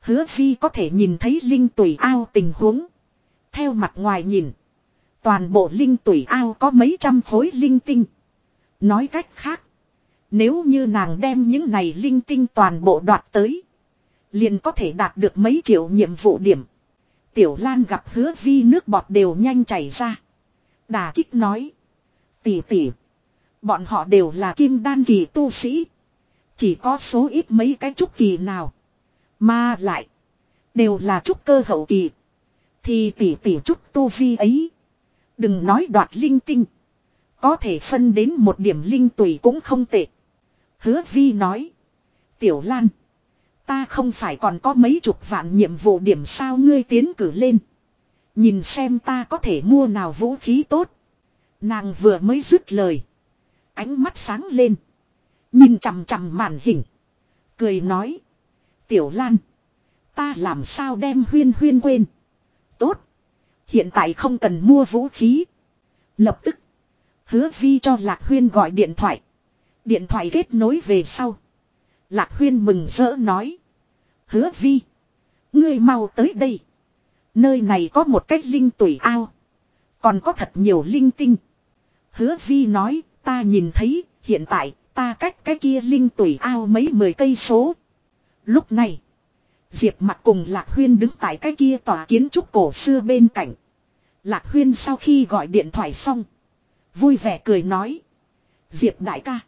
Hứa vi có thể nhìn thấy linh tùy ao tình huống. Theo mặt ngoài nhìn. Toàn bộ linh tùy ao có mấy trăm khối linh tinh. Nói cách khác. Nếu như nàng đem những này linh tinh toàn bộ đoạt tới. Liền có thể đạt được mấy triệu nhiệm vụ điểm. Tiểu Lan gặp hứa vi nước bọt đều nhanh chảy ra. Đà kích nói. Tỷ tỷ. Bọn họ đều là kim đan kỳ tu sĩ. Chỉ có số ít mấy cái trúc kỳ nào. Mà lại. Đều là trúc cơ hậu kỳ. Thì tỷ tỷ trúc tu vi ấy. Đừng nói đoạt linh tinh. Có thể phân đến một điểm linh tùy cũng không tệ. Hứa vi nói. Tiểu Lan. Ta không phải còn có mấy chục vạn nhiệm vụ điểm sao ngươi tiến cử lên. Nhìn xem ta có thể mua nào vũ khí tốt. Nàng vừa mới dứt lời. Ánh mắt sáng lên. Nhìn chằm chằm màn hình. Cười nói. Tiểu Lan. Ta làm sao đem huyên huyên quên. Tốt. Hiện tại không cần mua vũ khí. Lập tức. Hứa vi cho Lạc Huyên gọi điện thoại. Điện thoại kết nối về sau. Lạc Huyên mừng rỡ nói. Hứa vi. Ngươi mau tới đây. Nơi này có một cách linh tủy ao. Còn có thật nhiều linh tinh. Hứa vi nói, ta nhìn thấy, hiện tại, ta cách cái kia linh tủy ao mấy mười cây số. Lúc này. Diệp mặt cùng Lạc Huyên đứng tại cái kia tòa kiến trúc cổ xưa bên cạnh. Lạc Huyên sau khi gọi điện thoại xong. Vui vẻ cười nói. Diệp đại ca.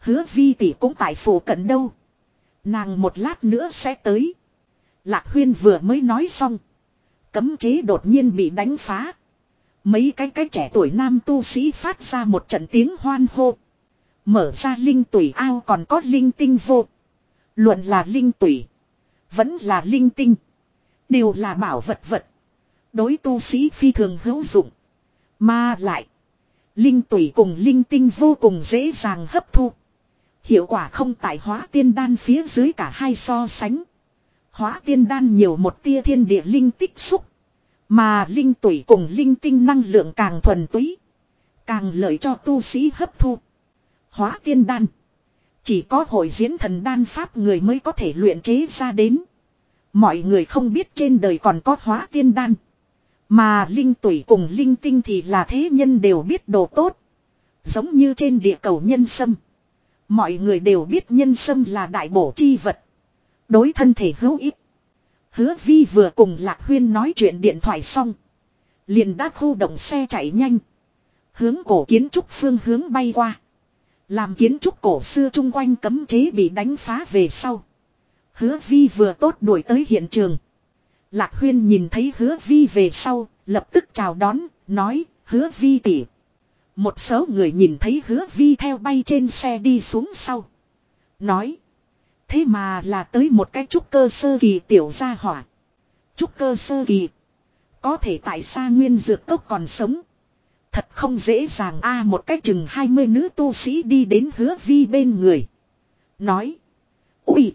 Hứa vi tỷ cũng tại phủ cận đâu. Nàng một lát nữa sẽ tới. Lạc Huyên vừa mới nói xong. Cấm chế đột nhiên bị đánh phá. Mấy cái cái trẻ tuổi nam tu sĩ phát ra một trận tiếng hoan hô. Mở ra linh tủy ao còn có linh tinh vô. Luận là linh tủy. Vẫn là linh tinh. Đều là bảo vật vật. Đối tu sĩ phi thường hữu dụng. Mà lại. Linh tủy cùng linh tinh vô cùng dễ dàng hấp thu. Hiệu quả không tại hóa tiên đan phía dưới cả hai so sánh. Hóa tiên đan nhiều một tia thiên địa linh tích xúc. Mà linh tủy cùng linh tinh năng lượng càng thuần túy. Càng lợi cho tu sĩ hấp thu. Hóa tiên đan. Chỉ có hội diễn thần đan pháp người mới có thể luyện chế ra đến. Mọi người không biết trên đời còn có hóa tiên đan. Mà linh tủy cùng linh tinh thì là thế nhân đều biết đồ tốt. Giống như trên địa cầu nhân sâm. Mọi người đều biết nhân sâm là đại bổ chi vật. Đối thân thể hữu ích. Hứa vi vừa cùng Lạc Huyên nói chuyện điện thoại xong. Liền đã khu động xe chạy nhanh. Hướng cổ kiến trúc phương hướng bay qua. Làm kiến trúc cổ xưa chung quanh cấm chế bị đánh phá về sau. Hứa vi vừa tốt đuổi tới hiện trường. Lạc Huyên nhìn thấy hứa vi về sau, lập tức chào đón, nói, hứa vi tỉ. Một số người nhìn thấy hứa vi theo bay trên xe đi xuống sau. Nói. Thế mà là tới một cái trúc cơ sơ kỳ tiểu gia hỏa. Trúc cơ sơ kỳ. Có thể tại xa nguyên dược tốc còn sống. Thật không dễ dàng a à, một cách chừng 20 nữ tu sĩ đi đến hứa vi bên người. Nói. Úi.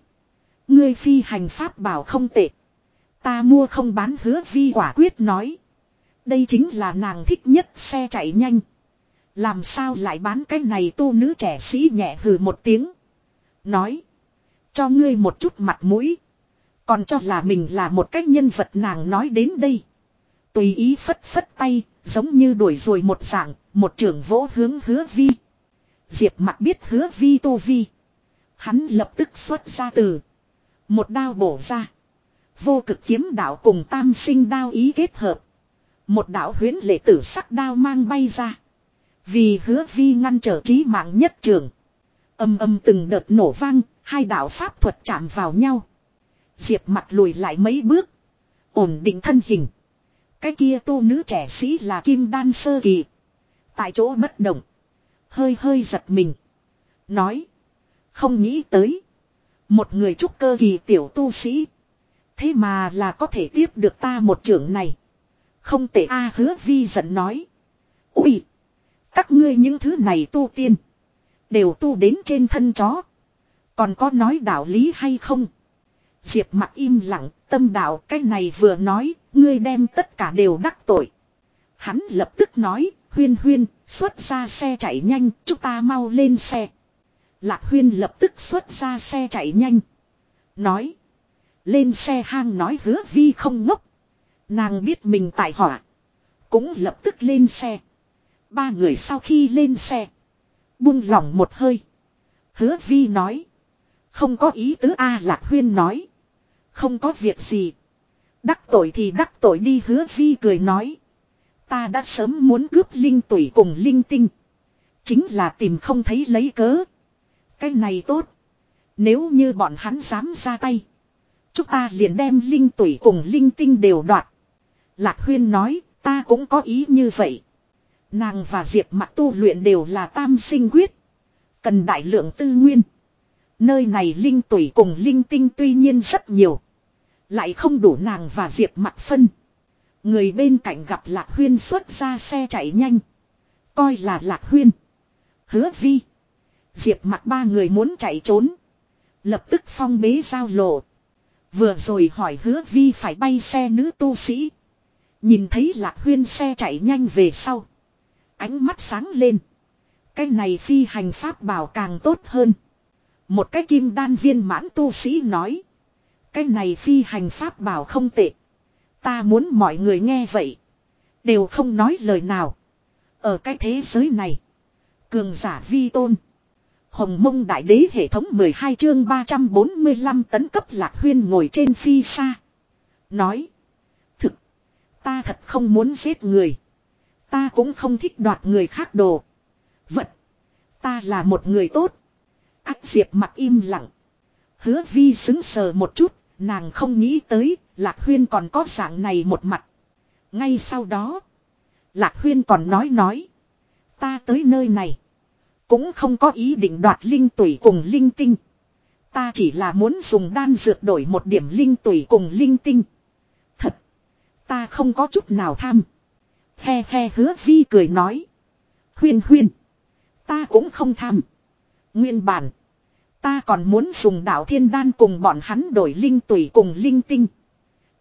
Ngươi phi hành pháp bảo không tệ. Ta mua không bán hứa vi quả quyết nói. Đây chính là nàng thích nhất xe chạy nhanh. Làm sao lại bán cái này tu nữ trẻ sĩ nhẹ hừ một tiếng. Nói. Cho ngươi một chút mặt mũi. Còn cho là mình là một cái nhân vật nàng nói đến đây. Tùy ý phất phất tay, giống như đuổi rồi một dạng, một trưởng vỗ hướng hứa vi. Diệp mặt biết hứa vi tu vi. Hắn lập tức xuất ra từ. Một đao bổ ra. Vô cực kiếm đạo cùng tam sinh đao ý kết hợp. Một đạo huyến lệ tử sắc đao mang bay ra. Vì hứa vi ngăn trở trí mạng nhất trường. Âm âm từng đợt nổ vang, hai đạo pháp thuật chạm vào nhau. Diệp mặt lùi lại mấy bước. Ổn định thân hình. Cái kia tu nữ trẻ sĩ là kim đan sơ kỳ. Tại chỗ bất động. Hơi hơi giật mình. Nói. Không nghĩ tới. Một người trúc cơ kỳ tiểu tu sĩ. Thế mà là có thể tiếp được ta một trưởng này. Không tệ A hứa vi giận nói. Ui. Các ngươi những thứ này tu tiên. Đều tu đến trên thân chó. Còn có nói đạo lý hay không? Diệp mặt im lặng, tâm đạo cái này vừa nói, ngươi đem tất cả đều đắc tội. Hắn lập tức nói, huyên huyên, xuất ra xe chạy nhanh, chúng ta mau lên xe. Lạc huyên lập tức xuất ra xe chạy nhanh. Nói. Lên xe hang nói hứa vi không ngốc. Nàng biết mình tại họa. Cũng lập tức lên xe. Ba người sau khi lên xe. Buông lỏng một hơi. Hứa vi nói. Không có ý tứ A Lạc Huyên nói. Không có việc gì. Đắc tội thì đắc tội đi hứa vi cười nói. Ta đã sớm muốn cướp linh tủy cùng linh tinh. Chính là tìm không thấy lấy cớ. Cái này tốt. Nếu như bọn hắn dám ra tay. Chúng ta liền đem linh tủy cùng linh tinh đều đoạt. Lạc Huyên nói, ta cũng có ý như vậy. Nàng và Diệp mặt tu luyện đều là tam sinh quyết. Cần đại lượng tư nguyên. Nơi này linh tuỷ cùng linh tinh tuy nhiên rất nhiều. Lại không đủ nàng và Diệp mặt phân. Người bên cạnh gặp Lạc Huyên xuất ra xe chạy nhanh. Coi là Lạc Huyên. Hứa vi. Diệp mặt ba người muốn chạy trốn. Lập tức phong bế giao lộ. Vừa rồi hỏi hứa vi phải bay xe nữ tu sĩ. Nhìn thấy lạc huyên xe chạy nhanh về sau. Ánh mắt sáng lên. Cái này phi hành pháp bảo càng tốt hơn. Một cái kim đan viên mãn tu sĩ nói. Cái này phi hành pháp bảo không tệ. Ta muốn mọi người nghe vậy. Đều không nói lời nào. Ở cái thế giới này. Cường giả vi tôn. Hồng mông đại đế hệ thống 12 chương 345 tấn cấp lạc huyên ngồi trên phi xa. Nói. Thực. Ta thật không muốn giết người. Ta cũng không thích đoạt người khác đồ. Vật. Ta là một người tốt. Ác diệp mặt im lặng. Hứa vi xứng sờ một chút. Nàng không nghĩ tới. Lạc huyên còn có dạng này một mặt. Ngay sau đó. Lạc huyên còn nói nói. Ta tới nơi này. Cũng không có ý định đoạt linh tủy cùng linh tinh. Ta chỉ là muốn dùng đan dược đổi một điểm linh tủy cùng linh tinh. Thật. Ta không có chút nào tham. He he hứa vi cười nói. Huyên huyên. Ta cũng không tham. Nguyên bản. Ta còn muốn dùng đạo thiên đan cùng bọn hắn đổi linh tủy cùng linh tinh.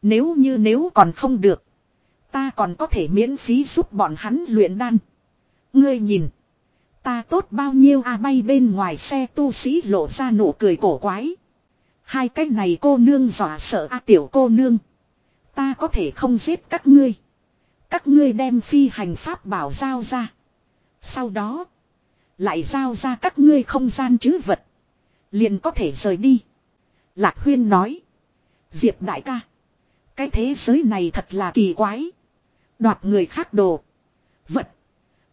Nếu như nếu còn không được. Ta còn có thể miễn phí giúp bọn hắn luyện đan. Ngươi nhìn. Ta tốt bao nhiêu a bay bên ngoài xe tu sĩ lộ ra nụ cười cổ quái. Hai cái này cô nương dọa sợ a tiểu cô nương. Ta có thể không giết các ngươi. Các ngươi đem phi hành pháp bảo giao ra. Sau đó. Lại giao ra các ngươi không gian chứ vật. Liền có thể rời đi. Lạc huyên nói. Diệp đại ca. Cái thế giới này thật là kỳ quái. Đoạt người khác đồ. Vật.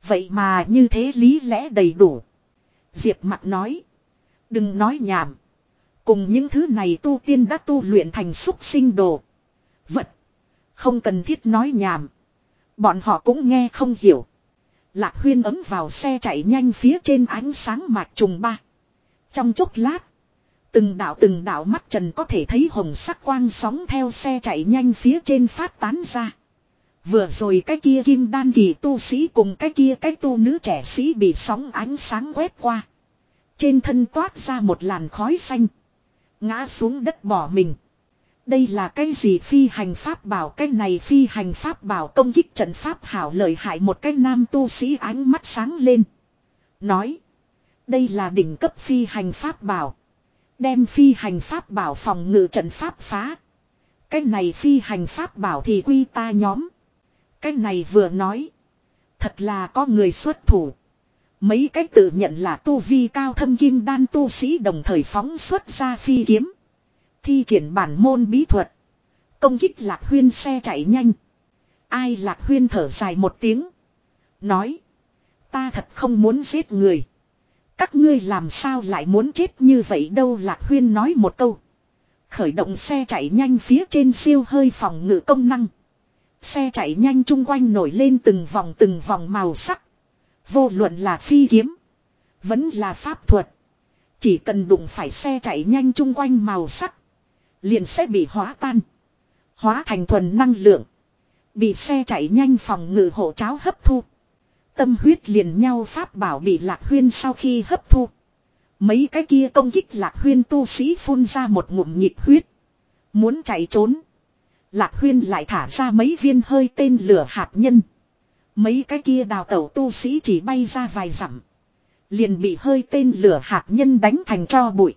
Vậy mà như thế lý lẽ đầy đủ. Diệp mặt nói. Đừng nói nhảm. Cùng những thứ này tu tiên đã tu luyện thành xúc sinh đồ. Vật. Không cần thiết nói nhảm. Bọn họ cũng nghe không hiểu. Lạc huyên ấm vào xe chạy nhanh phía trên ánh sáng mạc trùng ba. Trong chốc lát. Từng đạo từng đạo mắt trần có thể thấy hồng sắc quang sóng theo xe chạy nhanh phía trên phát tán ra. Vừa rồi cái kia kim đan kỳ tu sĩ cùng cái kia cái tu nữ trẻ sĩ bị sóng ánh sáng quét qua. Trên thân toát ra một làn khói xanh. Ngã xuống đất bỏ mình. Đây là cái gì phi hành pháp bảo cái này phi hành pháp bảo công kích trận pháp hảo lợi hại một cái nam tu sĩ ánh mắt sáng lên. Nói. Đây là đỉnh cấp phi hành pháp bảo. Đem phi hành pháp bảo phòng ngự trận pháp phá. Cái này phi hành pháp bảo thì quy ta nhóm. Cái này vừa nói. Thật là có người xuất thủ. Mấy cách tự nhận là tu vi cao thâm kim đan tu sĩ đồng thời phóng xuất ra phi kiếm. Thi triển bản môn bí thuật. Công kích lạc huyên xe chạy nhanh. Ai lạc huyên thở dài một tiếng. Nói. Ta thật không muốn giết người. Các ngươi làm sao lại muốn chết như vậy đâu lạc huyên nói một câu. Khởi động xe chạy nhanh phía trên siêu hơi phòng ngự công năng. Xe chạy nhanh chung quanh nổi lên từng vòng từng vòng màu sắc. Vô luận là phi kiếm. Vẫn là pháp thuật. Chỉ cần đụng phải xe chạy nhanh chung quanh màu sắc. Liền sẽ bị hóa tan. Hóa thành thuần năng lượng. Bị xe chạy nhanh phòng ngự hộ cháo hấp thu. Tâm huyết liền nhau pháp bảo bị lạc huyên sau khi hấp thu. Mấy cái kia công kích lạc huyên tu sĩ phun ra một ngụm nhịp huyết. Muốn chạy trốn. Lạc huyên lại thả ra mấy viên hơi tên lửa hạt nhân. Mấy cái kia đào tẩu tu sĩ chỉ bay ra vài dặm. Liền bị hơi tên lửa hạt nhân đánh thành cho bụi.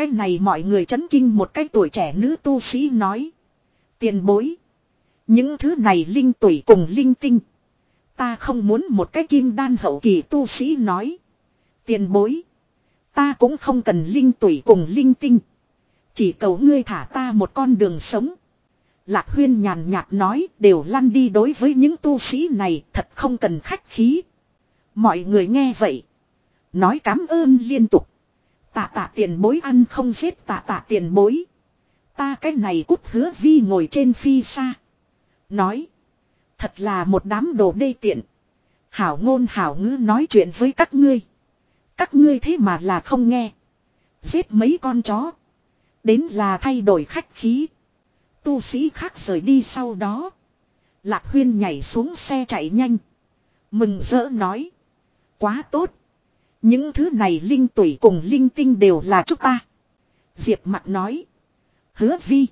Cái này mọi người chấn kinh một cái tuổi trẻ nữ tu sĩ nói. Tiền bối. Những thứ này linh tuổi cùng linh tinh. Ta không muốn một cái kim đan hậu kỳ tu sĩ nói. Tiền bối. Ta cũng không cần linh tuổi cùng linh tinh. Chỉ cầu ngươi thả ta một con đường sống. Lạc huyên nhàn nhạt nói đều lăn đi đối với những tu sĩ này thật không cần khách khí. Mọi người nghe vậy. Nói cảm ơn liên tục. Tạ tạ tiền bối ăn không giết tạ tạ tiền bối. Ta cái này cút hứa vi ngồi trên phi xa. Nói. Thật là một đám đồ đê tiện. Hảo ngôn hảo ngữ nói chuyện với các ngươi. Các ngươi thế mà là không nghe. Giết mấy con chó. Đến là thay đổi khách khí. Tu sĩ khác rời đi sau đó. Lạc huyên nhảy xuống xe chạy nhanh. Mừng rỡ nói. Quá tốt. Những thứ này linh tuổi cùng linh tinh đều là chúng ta. Diệp mặt nói. Hứa vi.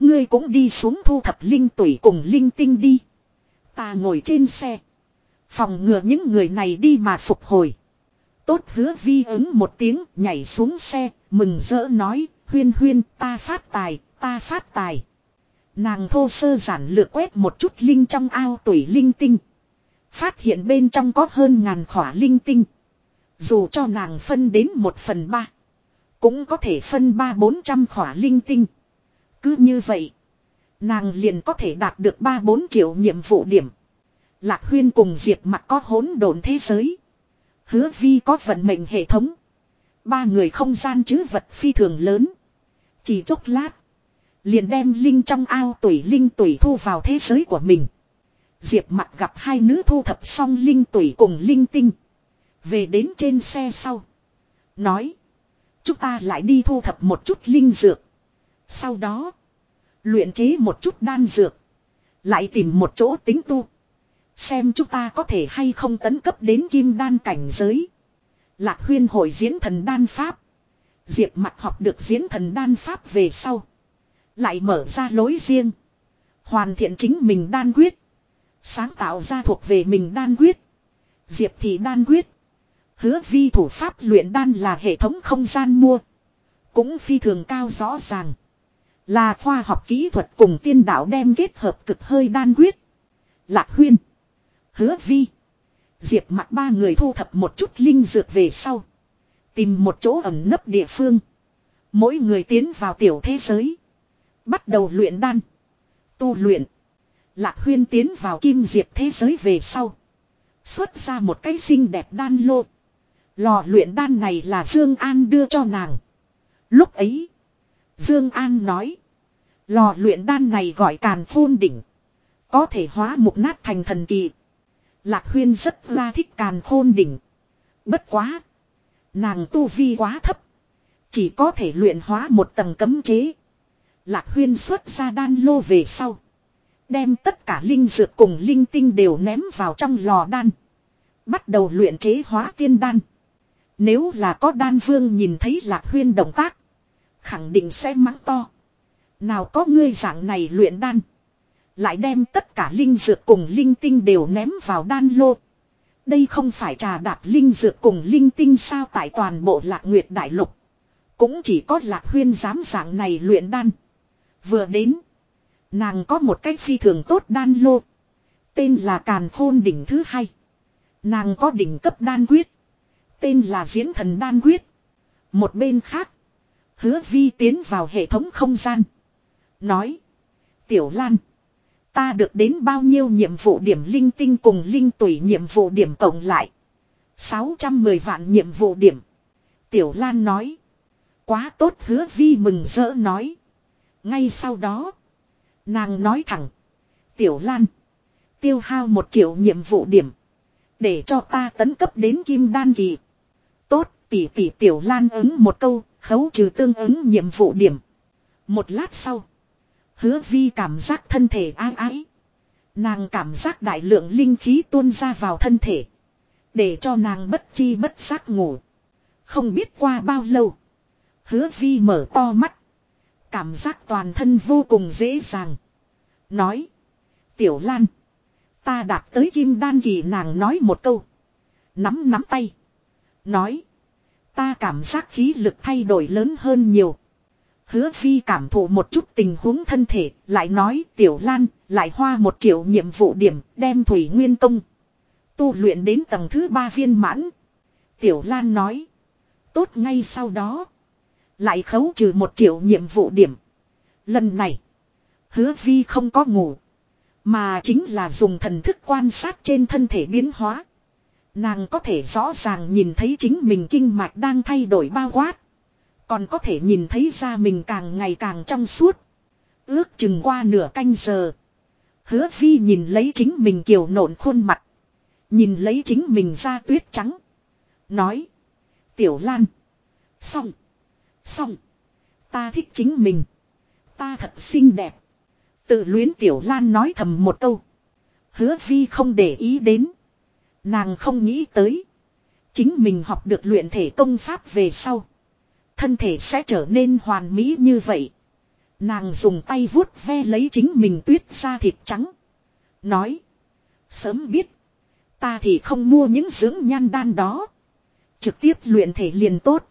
Ngươi cũng đi xuống thu thập linh tuổi cùng linh tinh đi. Ta ngồi trên xe. Phòng ngừa những người này đi mà phục hồi. Tốt hứa vi ứng một tiếng nhảy xuống xe. Mừng rỡ nói. Huyên huyên ta phát tài, ta phát tài. Nàng thô sơ giản lược quét một chút linh trong ao tuổi linh tinh. Phát hiện bên trong có hơn ngàn khỏa linh tinh. Dù cho nàng phân đến một phần ba. Cũng có thể phân ba bốn trăm khỏa linh tinh. Cứ như vậy. Nàng liền có thể đạt được ba bốn triệu nhiệm vụ điểm. Lạc huyên cùng diệp mặt có hỗn độn thế giới. Hứa vi có vận mệnh hệ thống. Ba người không gian chứ vật phi thường lớn. Chỉ chốc lát. Liền đem linh trong ao tuổi linh tuổi thu vào thế giới của mình. Diệp mặt gặp hai nữ thu thập xong linh tuổi cùng linh tinh. Về đến trên xe sau. Nói. Chúng ta lại đi thu thập một chút linh dược. Sau đó. Luyện chế một chút đan dược. Lại tìm một chỗ tính tu. Xem chúng ta có thể hay không tấn cấp đến kim đan cảnh giới. Lạc huyên hội diễn thần đan pháp. Diệp mặt học được diễn thần đan pháp về sau. Lại mở ra lối riêng. Hoàn thiện chính mình đan quyết. Sáng tạo ra thuộc về mình đan quyết. Diệp thì đan quyết. Hứa vi thủ pháp luyện đan là hệ thống không gian mua. Cũng phi thường cao rõ ràng. Là khoa học kỹ thuật cùng tiên đạo đem kết hợp cực hơi đan quyết. Lạc huyên. Hứa vi. Diệp mặt ba người thu thập một chút linh dược về sau. Tìm một chỗ ẩn nấp địa phương. Mỗi người tiến vào tiểu thế giới. Bắt đầu luyện đan. Tu luyện. Lạc huyên tiến vào kim diệp thế giới về sau. Xuất ra một cái xinh đẹp đan lô. Lò luyện đan này là Dương An đưa cho nàng. Lúc ấy. Dương An nói. Lò luyện đan này gọi càn phôn đỉnh. Có thể hóa mục nát thành thần kỳ. Lạc huyên rất ra thích càn khôn đỉnh. Bất quá. Nàng tu vi quá thấp. Chỉ có thể luyện hóa một tầng cấm chế. Lạc huyên xuất ra đan lô về sau. Đem tất cả linh dược cùng linh tinh đều ném vào trong lò đan. Bắt đầu luyện chế hóa tiên đan. Nếu là có đan vương nhìn thấy lạc huyên động tác. Khẳng định sẽ mắng to. Nào có ngươi dạng này luyện đan. Lại đem tất cả linh dược cùng linh tinh đều ném vào đan lô. Đây không phải trà đạp linh dược cùng linh tinh sao tại toàn bộ lạc nguyệt đại lục. Cũng chỉ có lạc huyên dám dạng này luyện đan. Vừa đến. Nàng có một cách phi thường tốt đan lô. Tên là Càn Khôn đỉnh thứ hai. Nàng có đỉnh cấp đan quyết. Tên là Diễn Thần Đan Quyết. Một bên khác. Hứa vi tiến vào hệ thống không gian. Nói. Tiểu Lan. Ta được đến bao nhiêu nhiệm vụ điểm linh tinh cùng linh tủy nhiệm vụ điểm cộng lại. 610 vạn nhiệm vụ điểm. Tiểu Lan nói. Quá tốt hứa vi mừng rỡ nói. Ngay sau đó. Nàng nói thẳng. Tiểu Lan. Tiêu hao một triệu nhiệm vụ điểm. Để cho ta tấn cấp đến kim đan kỳ. Tốt tỷ tỷ Tiểu Lan ứng một câu. Khấu trừ tương ứng nhiệm vụ điểm. Một lát sau. Hứa vi cảm giác thân thể ái ái. Nàng cảm giác đại lượng linh khí tuôn ra vào thân thể. Để cho nàng bất chi bất giác ngủ. Không biết qua bao lâu. Hứa vi mở to mắt. Cảm giác toàn thân vô cùng dễ dàng. Nói. Tiểu Lan. Ta đạt tới kim đan kỳ nàng nói một câu. Nắm nắm tay. Nói. Ta cảm giác khí lực thay đổi lớn hơn nhiều. Hứa Phi cảm thụ một chút tình huống thân thể, lại nói tiểu lan, lại hoa một triệu nhiệm vụ điểm, đem thủy nguyên công. Tu luyện đến tầng thứ ba viên mãn. Tiểu lan nói. Tốt ngay sau đó. Lại khấu trừ một triệu nhiệm vụ điểm. Lần này. Hứa vi không có ngủ. Mà chính là dùng thần thức quan sát trên thân thể biến hóa. Nàng có thể rõ ràng nhìn thấy chính mình kinh mạch đang thay đổi bao quát. Còn có thể nhìn thấy ra mình càng ngày càng trong suốt. Ước chừng qua nửa canh giờ. Hứa vi nhìn lấy chính mình kiều nộn khuôn mặt. Nhìn lấy chính mình ra tuyết trắng. Nói. Tiểu Lan. Xong. Xong. Ta thích chính mình. Ta thật xinh đẹp. Tự luyến Tiểu Lan nói thầm một câu. Hứa vi không để ý đến. Nàng không nghĩ tới. Chính mình học được luyện thể công pháp về sau. Thân thể sẽ trở nên hoàn mỹ như vậy. Nàng dùng tay vuốt ve lấy chính mình tuyết ra thịt trắng. Nói. Sớm biết. Ta thì không mua những dưỡng nhan đan đó. Trực tiếp luyện thể liền tốt.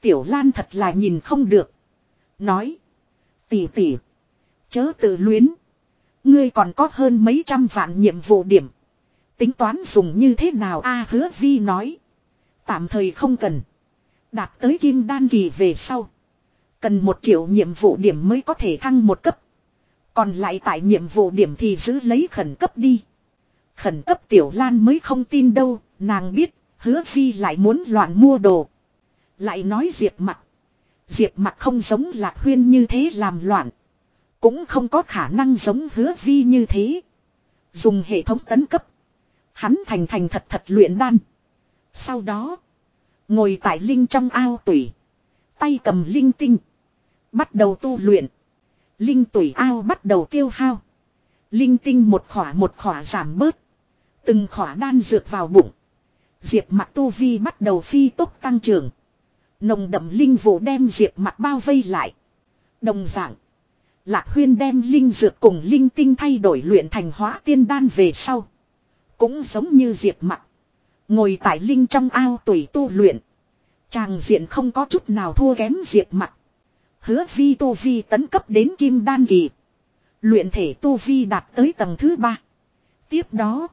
Tiểu Lan thật là nhìn không được. Nói. Tỷ tỷ. Chớ tự luyến. Ngươi còn có hơn mấy trăm vạn nhiệm vụ điểm. Tính toán dùng như thế nào a hứa vi nói. Tạm thời không cần. Đạt tới kim đan kỳ về sau. Cần một triệu nhiệm vụ điểm mới có thể thăng một cấp. Còn lại tại nhiệm vụ điểm thì giữ lấy khẩn cấp đi. Khẩn cấp tiểu lan mới không tin đâu, nàng biết, hứa vi lại muốn loạn mua đồ. Lại nói diệp mặt. Diệp mặt không giống lạc huyên như thế làm loạn. Cũng không có khả năng giống hứa vi như thế. Dùng hệ thống tấn cấp. Hắn thành thành thật thật luyện đan. Sau đó. Ngồi tại linh trong ao tủy. Tay cầm linh tinh. Bắt đầu tu luyện. Linh tủy ao bắt đầu tiêu hao. Linh tinh một khỏa một khỏa giảm bớt. Từng khỏa đan dược vào bụng. Diệp mặt tu vi bắt đầu phi tốc tăng trưởng. Nồng đậm linh vụ đem diệp mặt bao vây lại. Đồng dạng. Lạc huyên đem linh dược cùng linh tinh thay đổi luyện thành hóa tiên đan về sau. Cũng giống như diệp mặt. Ngồi tại linh trong ao tùy tu luyện. Tràng diện không có chút nào thua kém diệp mặt. Hứa vi tu vi tấn cấp đến kim đan kỳ. Luyện thể tu vi đạt tới tầng thứ ba. Tiếp đó.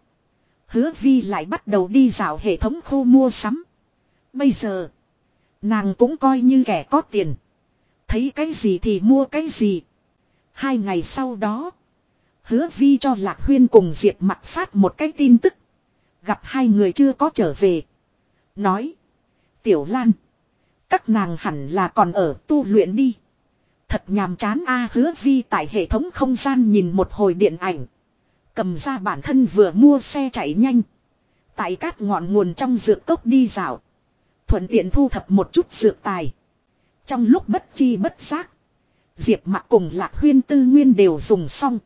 Hứa vi lại bắt đầu đi dạo hệ thống khu mua sắm. Bây giờ. Nàng cũng coi như kẻ có tiền. Thấy cái gì thì mua cái gì. Hai ngày sau đó. Hứa vi cho Lạc Huyên cùng Diệp mặt phát một cái tin tức. Gặp hai người chưa có trở về. Nói. Tiểu Lan. Các nàng hẳn là còn ở tu luyện đi. Thật nhàm chán a, hứa vi tại hệ thống không gian nhìn một hồi điện ảnh. Cầm ra bản thân vừa mua xe chạy nhanh. Tại các ngọn nguồn trong dược cốc đi dạo. Thuận tiện thu thập một chút dược tài. Trong lúc bất chi bất giác. Diệp mặt cùng Lạc Huyên tư nguyên đều dùng xong.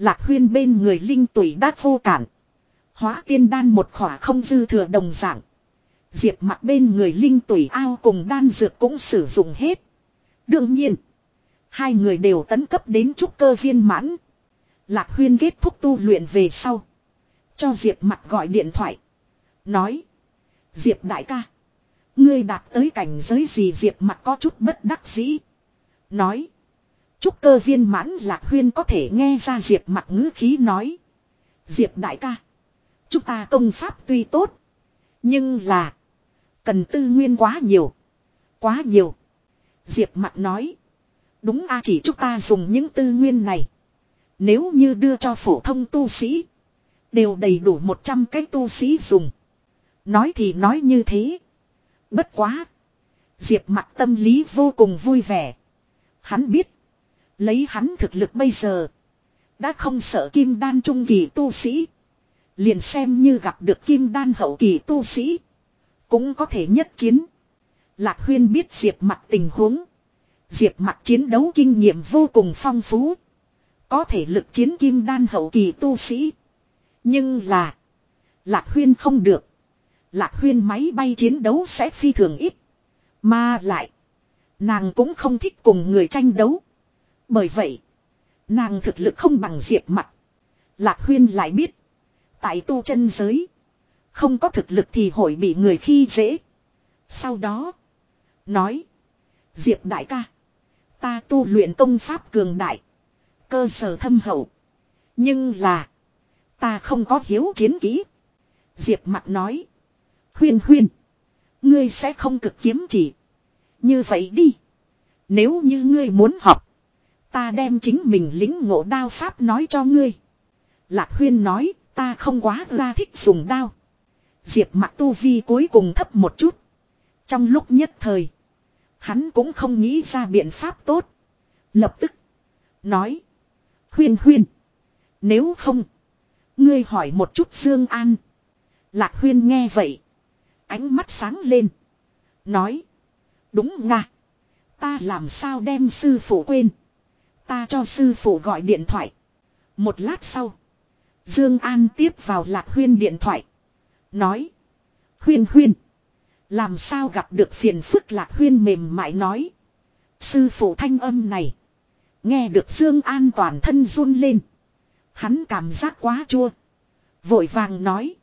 Lạc Huyên bên người linh tuổi đát vô cản. Hóa tiên đan một khỏa không dư thừa đồng dạng. Diệp mặt bên người linh tuổi ao cùng đan dược cũng sử dụng hết. Đương nhiên. Hai người đều tấn cấp đến trúc cơ viên mãn. Lạc Huyên kết thúc tu luyện về sau. Cho Diệp mặt gọi điện thoại. Nói. Diệp đại ca. Ngươi đạt tới cảnh giới gì Diệp mặt có chút bất đắc dĩ. Nói. Trúc cơ viên mãn Lạc Huyên có thể nghe ra Diệp mặt ngữ khí nói. Diệp đại ca. Chúng ta công pháp tuy tốt. Nhưng là. Cần tư nguyên quá nhiều. Quá nhiều. Diệp mặt nói. Đúng a, chỉ chúng ta dùng những tư nguyên này. Nếu như đưa cho phổ thông tu sĩ. Đều đầy đủ 100 cái tu sĩ dùng. Nói thì nói như thế. Bất quá. Diệp mặt tâm lý vô cùng vui vẻ. Hắn biết. Lấy hắn thực lực bây giờ. Đã không sợ kim đan trung kỳ tu sĩ. Liền xem như gặp được kim đan hậu kỳ tu sĩ. Cũng có thể nhất chiến. Lạc huyên biết diệp mặt tình huống. Diệp mặt chiến đấu kinh nghiệm vô cùng phong phú. Có thể lực chiến kim đan hậu kỳ tu sĩ. Nhưng là. Lạc huyên không được. Lạc huyên máy bay chiến đấu sẽ phi thường ít. Mà lại. Nàng cũng không thích cùng người tranh đấu. Bởi vậy. Nàng thực lực không bằng diệp mặt. Lạc huyên lại biết. Tại tu chân giới. Không có thực lực thì hội bị người khi dễ. Sau đó. Nói. Diệp đại ca. Ta tu luyện công pháp cường đại. Cơ sở thâm hậu. Nhưng là. Ta không có hiếu chiến kỹ. Diệp mặt nói. Huyên huyên. Ngươi sẽ không cực kiếm chỉ. Như vậy đi. Nếu như ngươi muốn học. Ta đem chính mình lính ngộ đao pháp nói cho ngươi. Lạc huyên nói. Ta không quá ra thích dùng đao. Diệp mặt tu vi cuối cùng thấp một chút. Trong lúc nhất thời. Hắn cũng không nghĩ ra biện pháp tốt. Lập tức. Nói. Huyên huyên. Nếu không. Ngươi hỏi một chút Dương An. Lạc huyên nghe vậy. Ánh mắt sáng lên. Nói. Đúng nga. Ta làm sao đem sư phụ quên. Ta cho sư phụ gọi điện thoại. Một lát sau. Dương An tiếp vào Lạc Huyên điện thoại. Nói. Huyên huyên. Làm sao gặp được phiền phức Lạc Huyên mềm mại nói. Sư phụ thanh âm này. Nghe được Dương An toàn thân run lên. Hắn cảm giác quá chua. Vội vàng nói.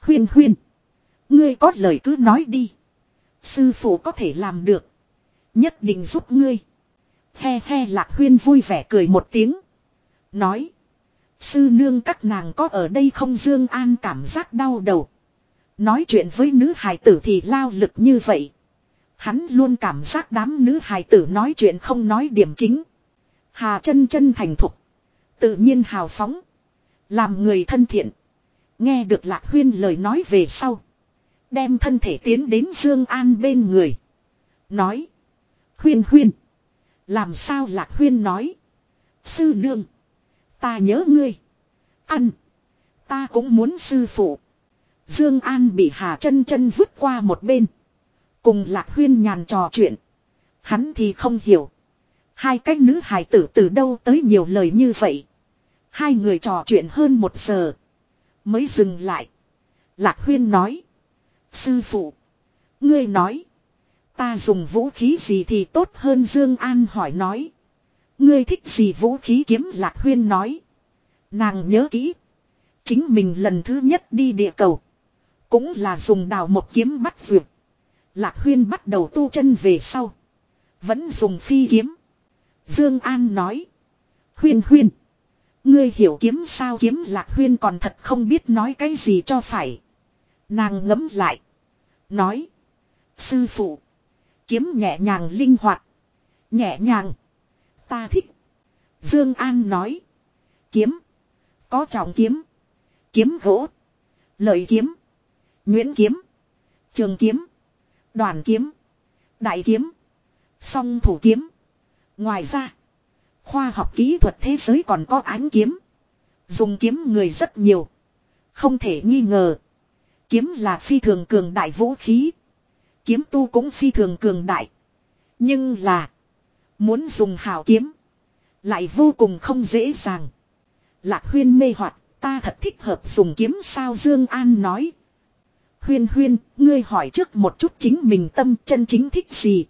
Huyên huyên. Ngươi có lời cứ nói đi. Sư phụ có thể làm được. Nhất định giúp ngươi. He he lạc huyên vui vẻ cười một tiếng. Nói. Sư nương các nàng có ở đây không Dương An cảm giác đau đầu. Nói chuyện với nữ hài tử thì lao lực như vậy. Hắn luôn cảm giác đám nữ hài tử nói chuyện không nói điểm chính. Hà chân chân thành thục. Tự nhiên hào phóng. Làm người thân thiện. Nghe được Lạc Huyên lời nói về sau. Đem thân thể tiến đến Dương An bên người. Nói. Huyên huyên. Làm sao Lạc Huyên nói. Sư nương. Ta nhớ ngươi. Ăn. Ta cũng muốn sư phụ. Dương An bị Hà chân chân vứt qua một bên. Cùng Lạc Huyên nhàn trò chuyện. Hắn thì không hiểu. Hai cách nữ hài tử từ đâu tới nhiều lời như vậy. Hai người trò chuyện hơn một giờ. Mới dừng lại. Lạc Huyên nói. Sư phụ. Ngươi nói. Ta dùng vũ khí gì thì tốt hơn Dương An hỏi nói. Ngươi thích gì vũ khí kiếm Lạc Huyên nói. Nàng nhớ kỹ. Chính mình lần thứ nhất đi địa cầu. Cũng là dùng đào một kiếm bắt vượt. Lạc Huyên bắt đầu tu chân về sau. Vẫn dùng phi kiếm. Dương An nói. Huyên huyên. Ngươi hiểu kiếm sao kiếm Lạc Huyên còn thật không biết nói cái gì cho phải. Nàng ngấm lại. Nói. Sư phụ. Kiếm nhẹ nhàng linh hoạt. Nhẹ nhàng. Ta thích. Dương An nói. Kiếm. Có trọng kiếm. Kiếm gỗ. Lợi kiếm. Nguyễn kiếm. Trường kiếm. Đoàn kiếm. Đại kiếm. Song thủ kiếm. Ngoài ra. Khoa học kỹ thuật thế giới còn có ánh kiếm. Dùng kiếm người rất nhiều. Không thể nghi ngờ. Kiếm là phi thường cường đại vũ khí. Kiếm tu cũng phi thường cường đại. Nhưng là. Muốn dùng hào kiếm. Lại vô cùng không dễ dàng. Lạc huyên mê hoặc ta thật thích hợp dùng kiếm sao Dương An nói. Huyên huyên, ngươi hỏi trước một chút chính mình tâm chân chính thích gì.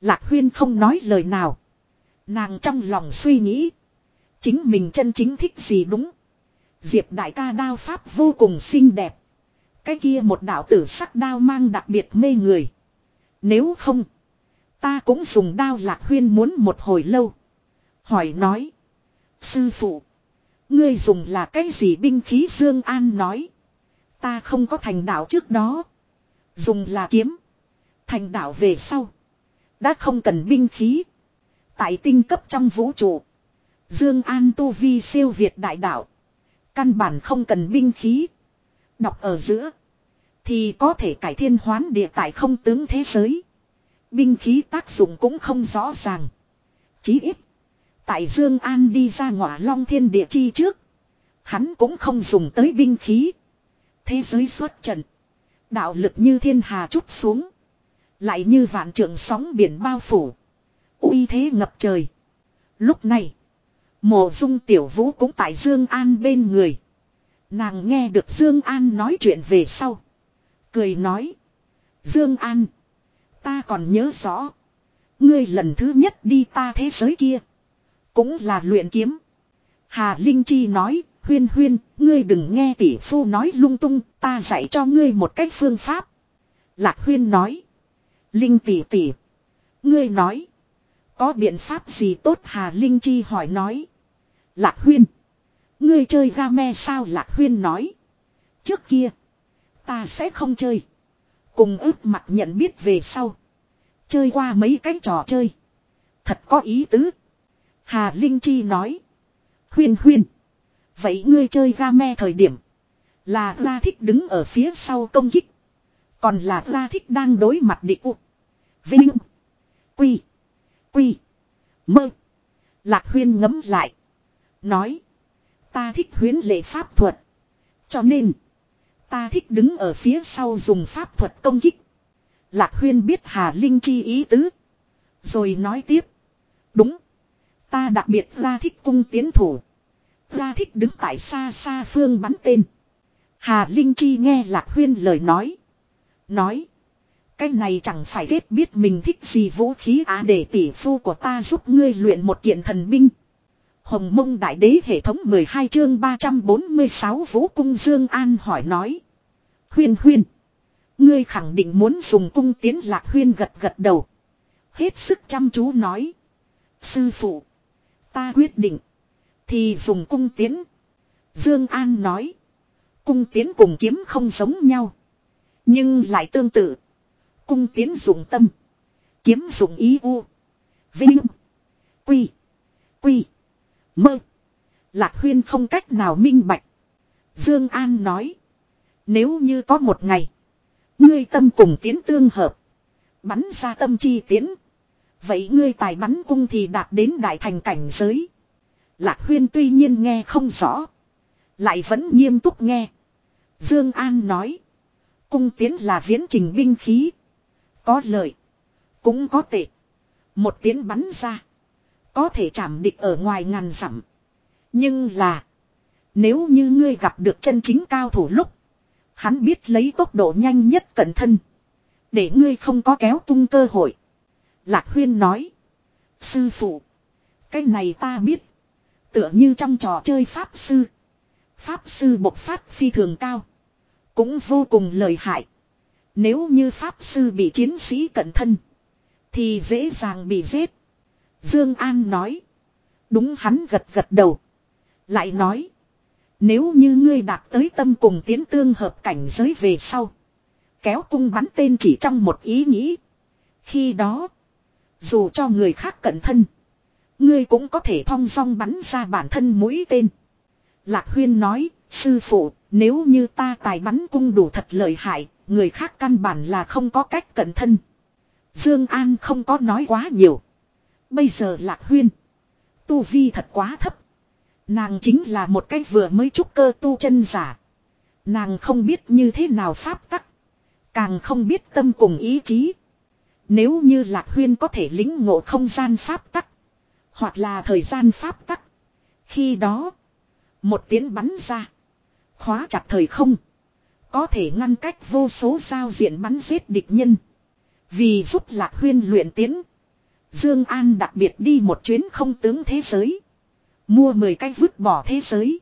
Lạc huyên không nói lời nào. Nàng trong lòng suy nghĩ. Chính mình chân chính thích gì đúng. Diệp đại ca đao pháp vô cùng xinh đẹp. Cái kia một đạo tử sắc đao mang đặc biệt mê người. Nếu không. Ta cũng dùng đao lạc huyên muốn một hồi lâu. Hỏi nói. Sư phụ. Ngươi dùng là cái gì binh khí Dương An nói. Ta không có thành đạo trước đó. Dùng là kiếm. Thành đạo về sau. Đã không cần binh khí. Tại tinh cấp trong vũ trụ. Dương An tu vi siêu việt đại đạo. Căn bản không cần binh khí. Đọc ở giữa. Thì có thể cải thiên hoán địa tại không tướng thế giới. Binh khí tác dụng cũng không rõ ràng. Chí ít. Tại Dương An đi ra ngọa long thiên địa chi trước. Hắn cũng không dùng tới binh khí. Thế giới xuất trận. Đạo lực như thiên hà chút xuống. Lại như vạn trượng sóng biển bao phủ uy thế ngập trời. Lúc này, mộ dung tiểu vũ cũng tại Dương An bên người. Nàng nghe được Dương An nói chuyện về sau. Cười nói. Dương An. Ta còn nhớ rõ. Ngươi lần thứ nhất đi ta thế giới kia. Cũng là luyện kiếm. Hà Linh Chi nói. Huyên huyên. Ngươi đừng nghe tỷ phu nói lung tung. Ta dạy cho ngươi một cách phương pháp. Lạc huyên nói. Linh tỷ tỷ. Ngươi nói. Có biện pháp gì tốt Hà Linh Chi hỏi nói. Lạc Huyên. Ngươi chơi game sao Lạc Huyên nói. Trước kia. Ta sẽ không chơi. Cùng ước mặt nhận biết về sau. Chơi qua mấy cái trò chơi. Thật có ý tứ. Hà Linh Chi nói. Huyên huyên. Vậy ngươi chơi game thời điểm. Là ra thích đứng ở phía sau công kích. Còn là ra thích đang đối mặt địch u. Vinh. Quy. Quy. Mơ. Lạc huyên ngấm lại. Nói. Ta thích huyến lệ pháp thuật. Cho nên. Ta thích đứng ở phía sau dùng pháp thuật công kích. Lạc huyên biết Hà Linh chi ý tứ. Rồi nói tiếp. Đúng. Ta đặc biệt ra thích cung tiến thủ. Ra thích đứng tại xa xa phương bắn tên. Hà Linh chi nghe Lạc huyên lời nói. Nói. Cái này chẳng phải kết biết mình thích gì vũ khí á để tỷ phu của ta giúp ngươi luyện một kiện thần binh. Hồng mông đại đế hệ thống 12 chương 346 vũ cung Dương An hỏi nói. Huyên huyên. Ngươi khẳng định muốn dùng cung tiến lạc huyên gật gật đầu. Hết sức chăm chú nói. Sư phụ. Ta quyết định. Thì dùng cung tiến. Dương An nói. Cung tiến cùng kiếm không giống nhau. Nhưng lại tương tự. Cung tiến dùng tâm. Kiếm dùng ý u. Vinh. Quy. Quy. Mơ. Lạc huyên không cách nào minh bạch. Dương An nói. Nếu như có một ngày. Ngươi tâm cùng tiến tương hợp. Bắn ra tâm chi tiến. Vậy ngươi tài bắn cung thì đạt đến đại thành cảnh giới. Lạc huyên tuy nhiên nghe không rõ. Lại vẫn nghiêm túc nghe. Dương An nói. Cung tiến là viễn trình binh khí. Có lợi. Cũng có tệ. Một tiến bắn ra. Có thể chạm địch ở ngoài ngàn dặm. Nhưng là. Nếu như ngươi gặp được chân chính cao thủ lúc. Hắn biết lấy tốc độ nhanh nhất cẩn thân. Để ngươi không có kéo tung cơ hội. Lạc Huyên nói. Sư phụ. Cái này ta biết. Tựa như trong trò chơi Pháp Sư. Pháp Sư bộc phát phi thường cao. Cũng vô cùng lợi hại. Nếu như Pháp Sư bị chiến sĩ cẩn thân. Thì dễ dàng bị giết. Dương An nói. Đúng hắn gật gật đầu. Lại nói. Nếu như ngươi đạt tới tâm cùng tiến tương hợp cảnh giới về sau. Kéo cung bắn tên chỉ trong một ý nghĩ. Khi đó. Dù cho người khác cẩn thân. Ngươi cũng có thể thong dong bắn ra bản thân mũi tên. Lạc Huyên nói. Sư phụ, nếu như ta tài bắn cung đủ thật lợi hại, người khác căn bản là không có cách cẩn thân. Dương An không có nói quá nhiều. Bây giờ Lạc Huyên. Tu Vi thật quá thấp. Nàng chính là một cách vừa mới trúc cơ tu chân giả. Nàng không biết như thế nào pháp tắc. Càng không biết tâm cùng ý chí. Nếu như Lạc Huyên có thể lĩnh ngộ không gian pháp tắc. Hoặc là thời gian pháp tắc. Khi đó. Một tiếng bắn ra. Khóa chặt thời không. Có thể ngăn cách vô số giao diện bắn giết địch nhân. Vì giúp Lạc Huyên luyện tiến. Dương An đặc biệt đi một chuyến không tướng thế giới. Mua 10 cái vứt bỏ thế giới.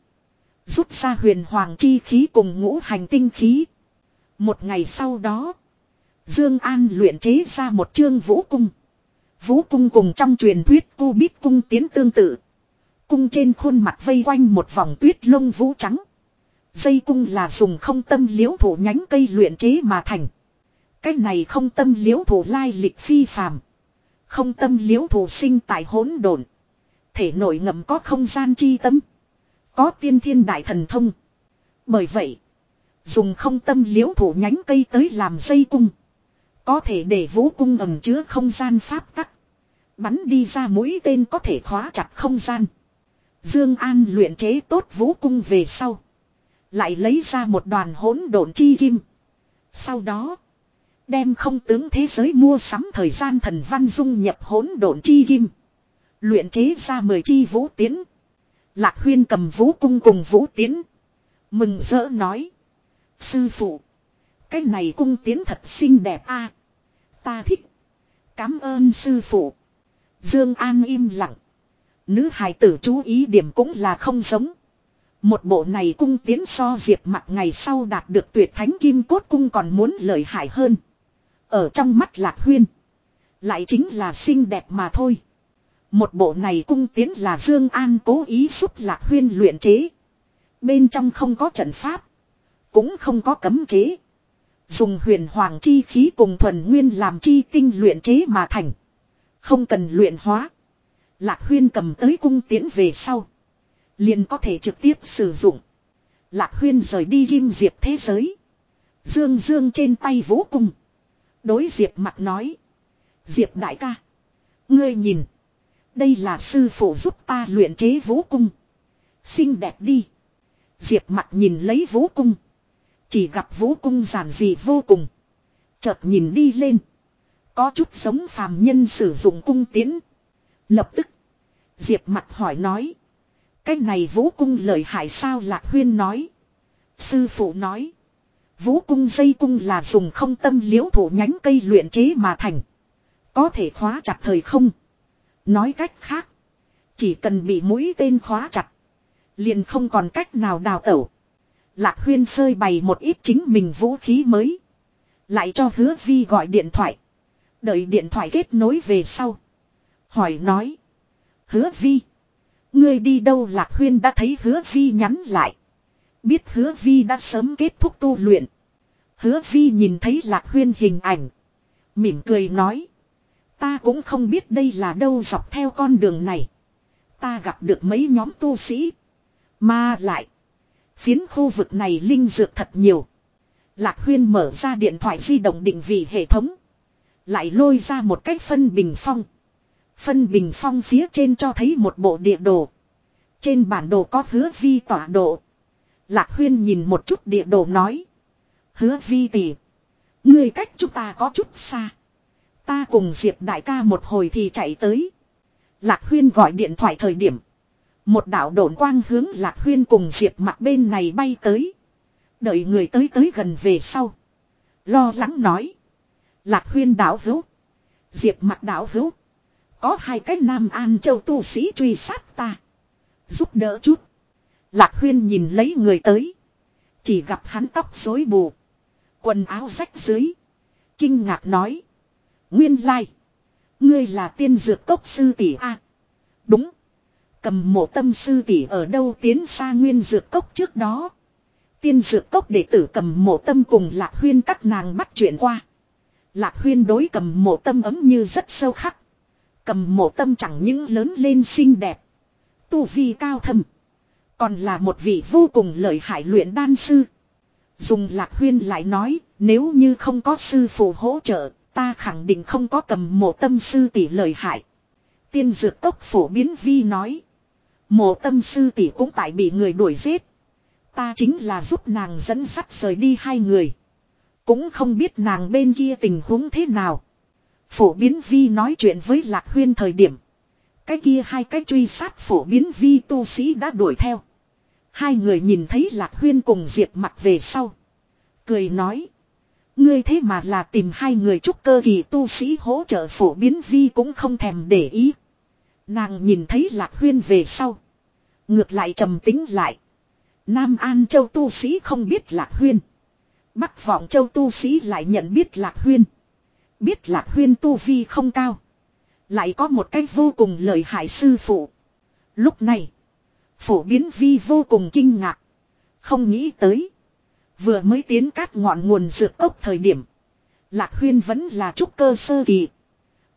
Rút ra huyền hoàng chi khí cùng ngũ hành tinh khí. Một ngày sau đó. Dương An luyện chế ra một chương vũ cung. Vũ cung cùng trong truyền thuyết cu bít cung tiến tương tự. Cung trên khuôn mặt vây quanh một vòng tuyết lông vũ trắng. Dây cung là dùng không tâm liễu thủ nhánh cây luyện chế mà thành. Cái này không tâm liễu thủ lai lịch phi phàm. Không tâm liễu thủ sinh tại hỗn độn. Thể nội ngầm có không gian chi tâm. Có tiên thiên đại thần thông. Bởi vậy. Dùng không tâm liễu thủ nhánh cây tới làm dây cung. Có thể để vũ cung ẩm chứa không gian pháp tắc. Bắn đi ra mũi tên có thể khóa chặt không gian. Dương An luyện chế tốt vũ cung về sau. Lại lấy ra một đoàn hỗn độn chi kim. Sau đó. Đem không tướng thế giới mua sắm thời gian thần văn dung nhập hỗn độn chi kim. Luyện chế ra mười chi vũ tiến. Lạc huyên cầm vũ cung cùng vũ tiến. Mừng rỡ nói. Sư phụ. Cái này cung tiến thật xinh đẹp a Ta thích. Cám ơn sư phụ. Dương An im lặng. Nữ hài tử chú ý điểm cũng là không giống. Một bộ này cung tiến so diệp mặt ngày sau đạt được tuyệt thánh kim cốt cung còn muốn lợi hại hơn. Ở trong mắt lạc huyên. Lại chính là xinh đẹp mà thôi. Một bộ này cung tiến là Dương An cố ý giúp lạc huyên luyện chế. Bên trong không có trận pháp. Cũng không có cấm chế. Dùng huyền hoàng chi khí cùng thuần nguyên làm chi tinh luyện chế mà thành. Không cần luyện hóa. Lạc huyên cầm tới cung tiến về sau. Liền có thể trực tiếp sử dụng. Lạc huyên rời đi ghim diệp thế giới. Dương dương trên tay vũ cung. Đối diệp mặt nói. Diệp đại ca. Ngươi nhìn. Đây là sư phụ giúp ta luyện chế vũ cung. Xinh đẹp đi. Diệp mặt nhìn lấy vũ cung. Chỉ gặp vũ cung giản dị vô cùng. Chợt nhìn đi lên. Có chút giống phàm nhân sử dụng cung tiến. Lập tức. Diệp mặt hỏi nói. Cái này vũ cung lợi hại sao lạc huyên nói. Sư phụ nói. Vũ cung dây cung là dùng không tâm liễu thủ nhánh cây luyện chế mà thành. Có thể khóa chặt thời không. Nói cách khác. Chỉ cần bị mũi tên khóa chặt. Liền không còn cách nào đào tẩu. Lạc huyên phơi bày một ít chính mình vũ khí mới. Lại cho hứa vi gọi điện thoại. Đợi điện thoại kết nối về sau. Hỏi nói. Hứa vi. Ngươi đi đâu lạc huyên đã thấy hứa vi nhắn lại. Biết hứa vi đã sớm kết thúc tu luyện. Hứa vi nhìn thấy lạc huyên hình ảnh. Mỉm cười nói. Ta cũng không biết đây là đâu dọc theo con đường này. Ta gặp được mấy nhóm tu sĩ. Mà lại. Phiến khu vực này linh dược thật nhiều. Lạc huyên mở ra điện thoại di động định vị hệ thống. Lại lôi ra một cách phân bình phong. Phân bình phong phía trên cho thấy một bộ địa đồ. Trên bản đồ có hứa vi tọa độ. Lạc huyên nhìn một chút địa đồ nói. Hứa vi tỷ. Người cách chúng ta có chút xa. Ta cùng Diệp đại ca một hồi thì chạy tới. Lạc huyên gọi điện thoại thời điểm. Một đạo độn quang hướng Lạc huyên cùng Diệp mặt bên này bay tới. Đợi người tới tới gần về sau. Lo lắng nói. Lạc huyên đảo hữu. Diệp mặt đảo hữu. Có hai cái Nam An Châu tu sĩ truy sát ta. Giúp đỡ chút. Lạc huyên nhìn lấy người tới. Chỉ gặp hắn tóc rối bù. Quần áo rách dưới. Kinh ngạc nói. Nguyên lai. Ngươi là tiên dược cốc sư tỷ A. đúng. Cầm mộ tâm sư tỷ ở đâu tiến xa nguyên dược cốc trước đó. Tiên dược cốc đệ tử cầm mộ tâm cùng lạc huyên các nàng bắt chuyện qua. Lạc huyên đối cầm mộ tâm ấm như rất sâu khắc. Cầm mộ tâm chẳng những lớn lên xinh đẹp. Tu vi cao thâm. Còn là một vị vô cùng lợi hại luyện đan sư. Dùng lạc huyên lại nói, nếu như không có sư phụ hỗ trợ, ta khẳng định không có cầm mộ tâm sư tỷ lợi hại. Tiên dược tốc phổ biến vi nói. Mộ tâm sư tỷ cũng tại bị người đuổi giết. Ta chính là giúp nàng dẫn sắt rời đi hai người. Cũng không biết nàng bên kia tình huống thế nào. Phổ biến vi nói chuyện với lạc huyên thời điểm. Cái kia hai cái truy sát phổ biến vi tu sĩ đã đuổi theo. Hai người nhìn thấy lạc huyên cùng diệp mặt về sau. Cười nói. Ngươi thế mà là tìm hai người trúc cơ kỳ tu sĩ hỗ trợ phổ biến vi cũng không thèm để ý. Nàng nhìn thấy lạc huyên về sau. Ngược lại trầm tính lại. Nam An Châu tu sĩ không biết lạc huyên. Bắc Vọng Châu tu sĩ lại nhận biết lạc huyên. Biết lạc huyên tu vi không cao. Lại có một cách vô cùng lợi hại sư phụ. Lúc này. Phổ biến vi vô cùng kinh ngạc. Không nghĩ tới. Vừa mới tiến cát ngọn nguồn dược ốc thời điểm. Lạc huyên vẫn là trúc cơ sơ kỳ.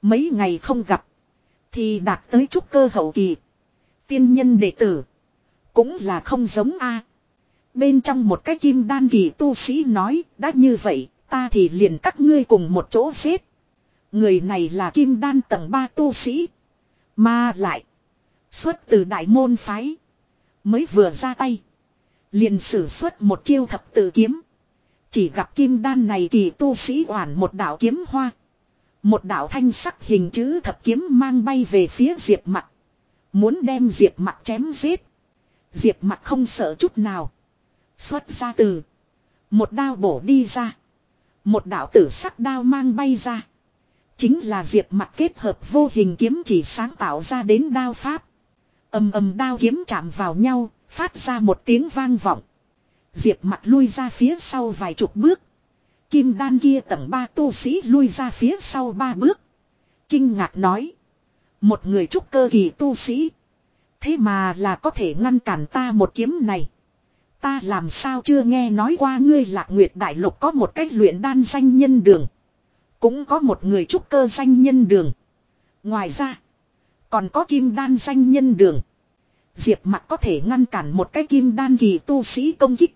Mấy ngày không gặp. Thì đạt tới trúc cơ hậu kỳ. Tiên nhân đệ tử. Cũng là không giống A. Bên trong một cái kim đan kỳ tu sĩ nói. Đã như vậy. Ta thì liền các ngươi cùng một chỗ xếp. Người này là kim đan tầng 3 tu sĩ. Mà lại. Xuất từ đại môn phái. Mới vừa ra tay. Liền sử xuất một chiêu thập tự kiếm. Chỉ gặp kim đan này kỳ tu sĩ oản một đạo kiếm hoa. Một đạo thanh sắc hình chữ thập kiếm mang bay về phía diệp mặt. Muốn đem diệp mặt chém giết. Diệp mặt không sợ chút nào. Xuất ra từ. Một đao bổ đi ra. Một đạo tử sắc đao mang bay ra. Chính là diệp mặt kết hợp vô hình kiếm chỉ sáng tạo ra đến đao pháp ầm ầm đao kiếm chạm vào nhau, phát ra một tiếng vang vọng. Diệp mặt lui ra phía sau vài chục bước. Kim đan kia tầng ba tu sĩ lui ra phía sau ba bước. Kinh ngạc nói. Một người trúc cơ kỳ tu sĩ. Thế mà là có thể ngăn cản ta một kiếm này. Ta làm sao chưa nghe nói qua ngươi lạc nguyệt đại lục có một cách luyện đan danh nhân đường. Cũng có một người trúc cơ danh nhân đường. Ngoài ra. Còn có kim đan danh nhân đường. Diệp mặt có thể ngăn cản một cái kim đan kỳ tu sĩ công kích.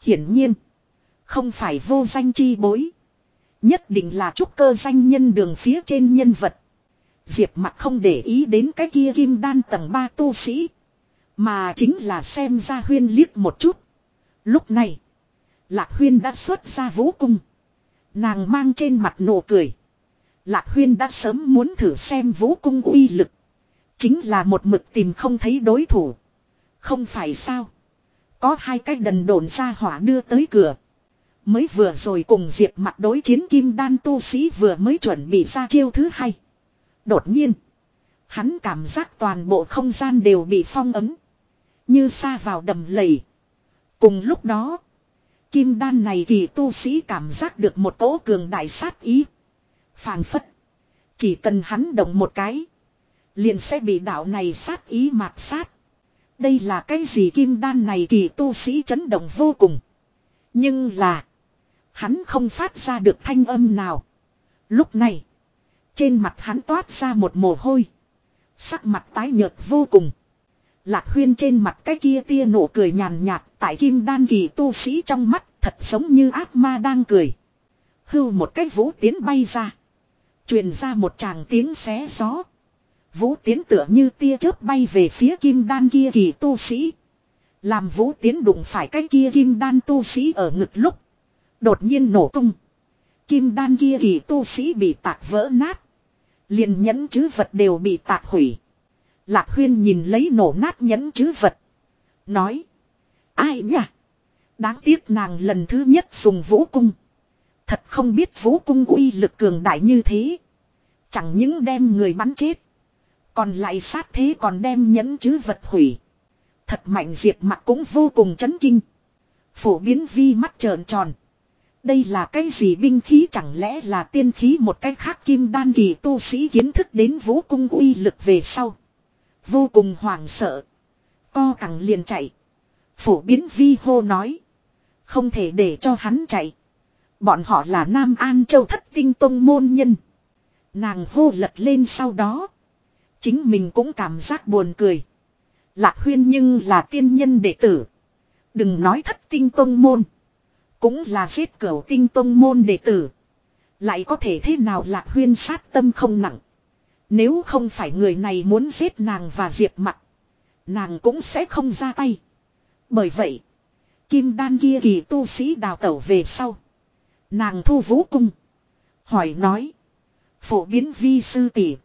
Hiển nhiên. Không phải vô danh chi bối. Nhất định là trúc cơ danh nhân đường phía trên nhân vật. Diệp mặt không để ý đến cái kia kim đan tầng 3 tu sĩ. Mà chính là xem ra huyên liếc một chút. Lúc này. Lạc huyên đã xuất ra vũ cung. Nàng mang trên mặt nụ cười. Lạc huyên đã sớm muốn thử xem vũ cung uy lực. Chính là một mực tìm không thấy đối thủ. Không phải sao. Có hai cái đần đồn ra hỏa đưa tới cửa. Mới vừa rồi cùng Diệp mặt đối chiến kim đan tu sĩ vừa mới chuẩn bị ra chiêu thứ hai. Đột nhiên. Hắn cảm giác toàn bộ không gian đều bị phong ấm. Như xa vào đầm lầy. Cùng lúc đó. Kim đan này kỳ tu sĩ cảm giác được một cỗ cường đại sát ý phảng phất. Chỉ cần hắn động một cái. Liền sẽ bị đạo này sát ý mạt sát. Đây là cái gì kim đan này kỳ tu sĩ chấn động vô cùng. Nhưng là. Hắn không phát ra được thanh âm nào. Lúc này. Trên mặt hắn toát ra một mồ hôi. Sắc mặt tái nhợt vô cùng. Lạc huyên trên mặt cái kia tia nụ cười nhàn nhạt tại kim đan kỳ tu sĩ trong mắt thật giống như ác ma đang cười. Hưu một cái vũ tiến bay ra. Truyền ra một tràng tiếng xé gió. Vũ tiến tựa như tia chớp bay về phía kim đan kia kỳ tu sĩ. Làm vũ tiến đụng phải cái kia kim đan tu sĩ ở ngực lúc. Đột nhiên nổ tung. Kim đan kia kỳ tu sĩ bị tạc vỡ nát. liền nhẫn chứ vật đều bị tạc hủy. Lạc huyên nhìn lấy nổ nát nhẫn chứ vật. Nói. Ai nhỉ? Đáng tiếc nàng lần thứ nhất dùng vũ cung. Thật không biết vũ cung uy lực cường đại như thế. Chẳng những đem người bắn chết. Còn lại sát thế còn đem nhẫn chứ vật hủy. Thật mạnh diệt mặt cũng vô cùng chấn kinh. Phổ biến vi mắt trợn tròn. Đây là cái gì binh khí chẳng lẽ là tiên khí một cái khác kim đan kỳ tu sĩ kiến thức đến vũ cung uy lực về sau. Vô cùng hoảng sợ. Co cẳng liền chạy. Phổ biến vi hô nói. Không thể để cho hắn chạy. Bọn họ là Nam An Châu thất tinh tông môn nhân. Nàng hô lật lên sau đó. Chính mình cũng cảm giác buồn cười. Lạc huyên nhưng là tiên nhân đệ tử. Đừng nói thất tinh tông môn. Cũng là giết cửu tinh tông môn đệ tử. Lại có thể thế nào lạc huyên sát tâm không nặng. Nếu không phải người này muốn giết nàng và diệp mặt. Nàng cũng sẽ không ra tay. Bởi vậy. Kim đan kia kỳ tu sĩ đào tẩu về sau. Nàng thu vũ cung. Hỏi nói. Phổ biến vi sư tỷ.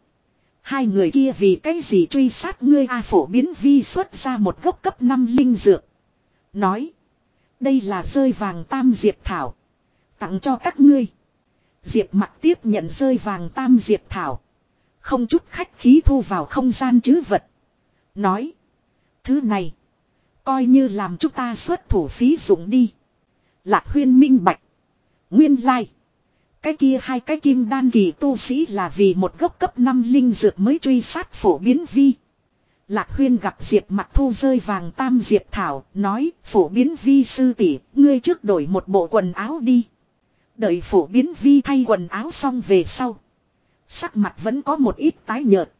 Hai người kia vì cái gì truy sát ngươi a, phổ biến vi xuất ra một gốc cấp 5 linh dược. Nói. Đây là rơi vàng tam diệp thảo. Tặng cho các ngươi. Diệp mặt tiếp nhận rơi vàng tam diệp thảo. Không chút khách khí thu vào không gian chứ vật. Nói. Thứ này. Coi như làm chúng ta xuất thủ phí dụng đi. Lạc huyên minh bạch. Nguyên lai. Cái kia hai cái kim đan kỳ tu sĩ là vì một gốc cấp 5 linh dược mới truy sát phổ biến vi. Lạc huyên gặp Diệp mặt thu rơi vàng tam Diệp Thảo, nói phổ biến vi sư tỷ, ngươi trước đổi một bộ quần áo đi. Đợi phổ biến vi thay quần áo xong về sau. Sắc mặt vẫn có một ít tái nhợt.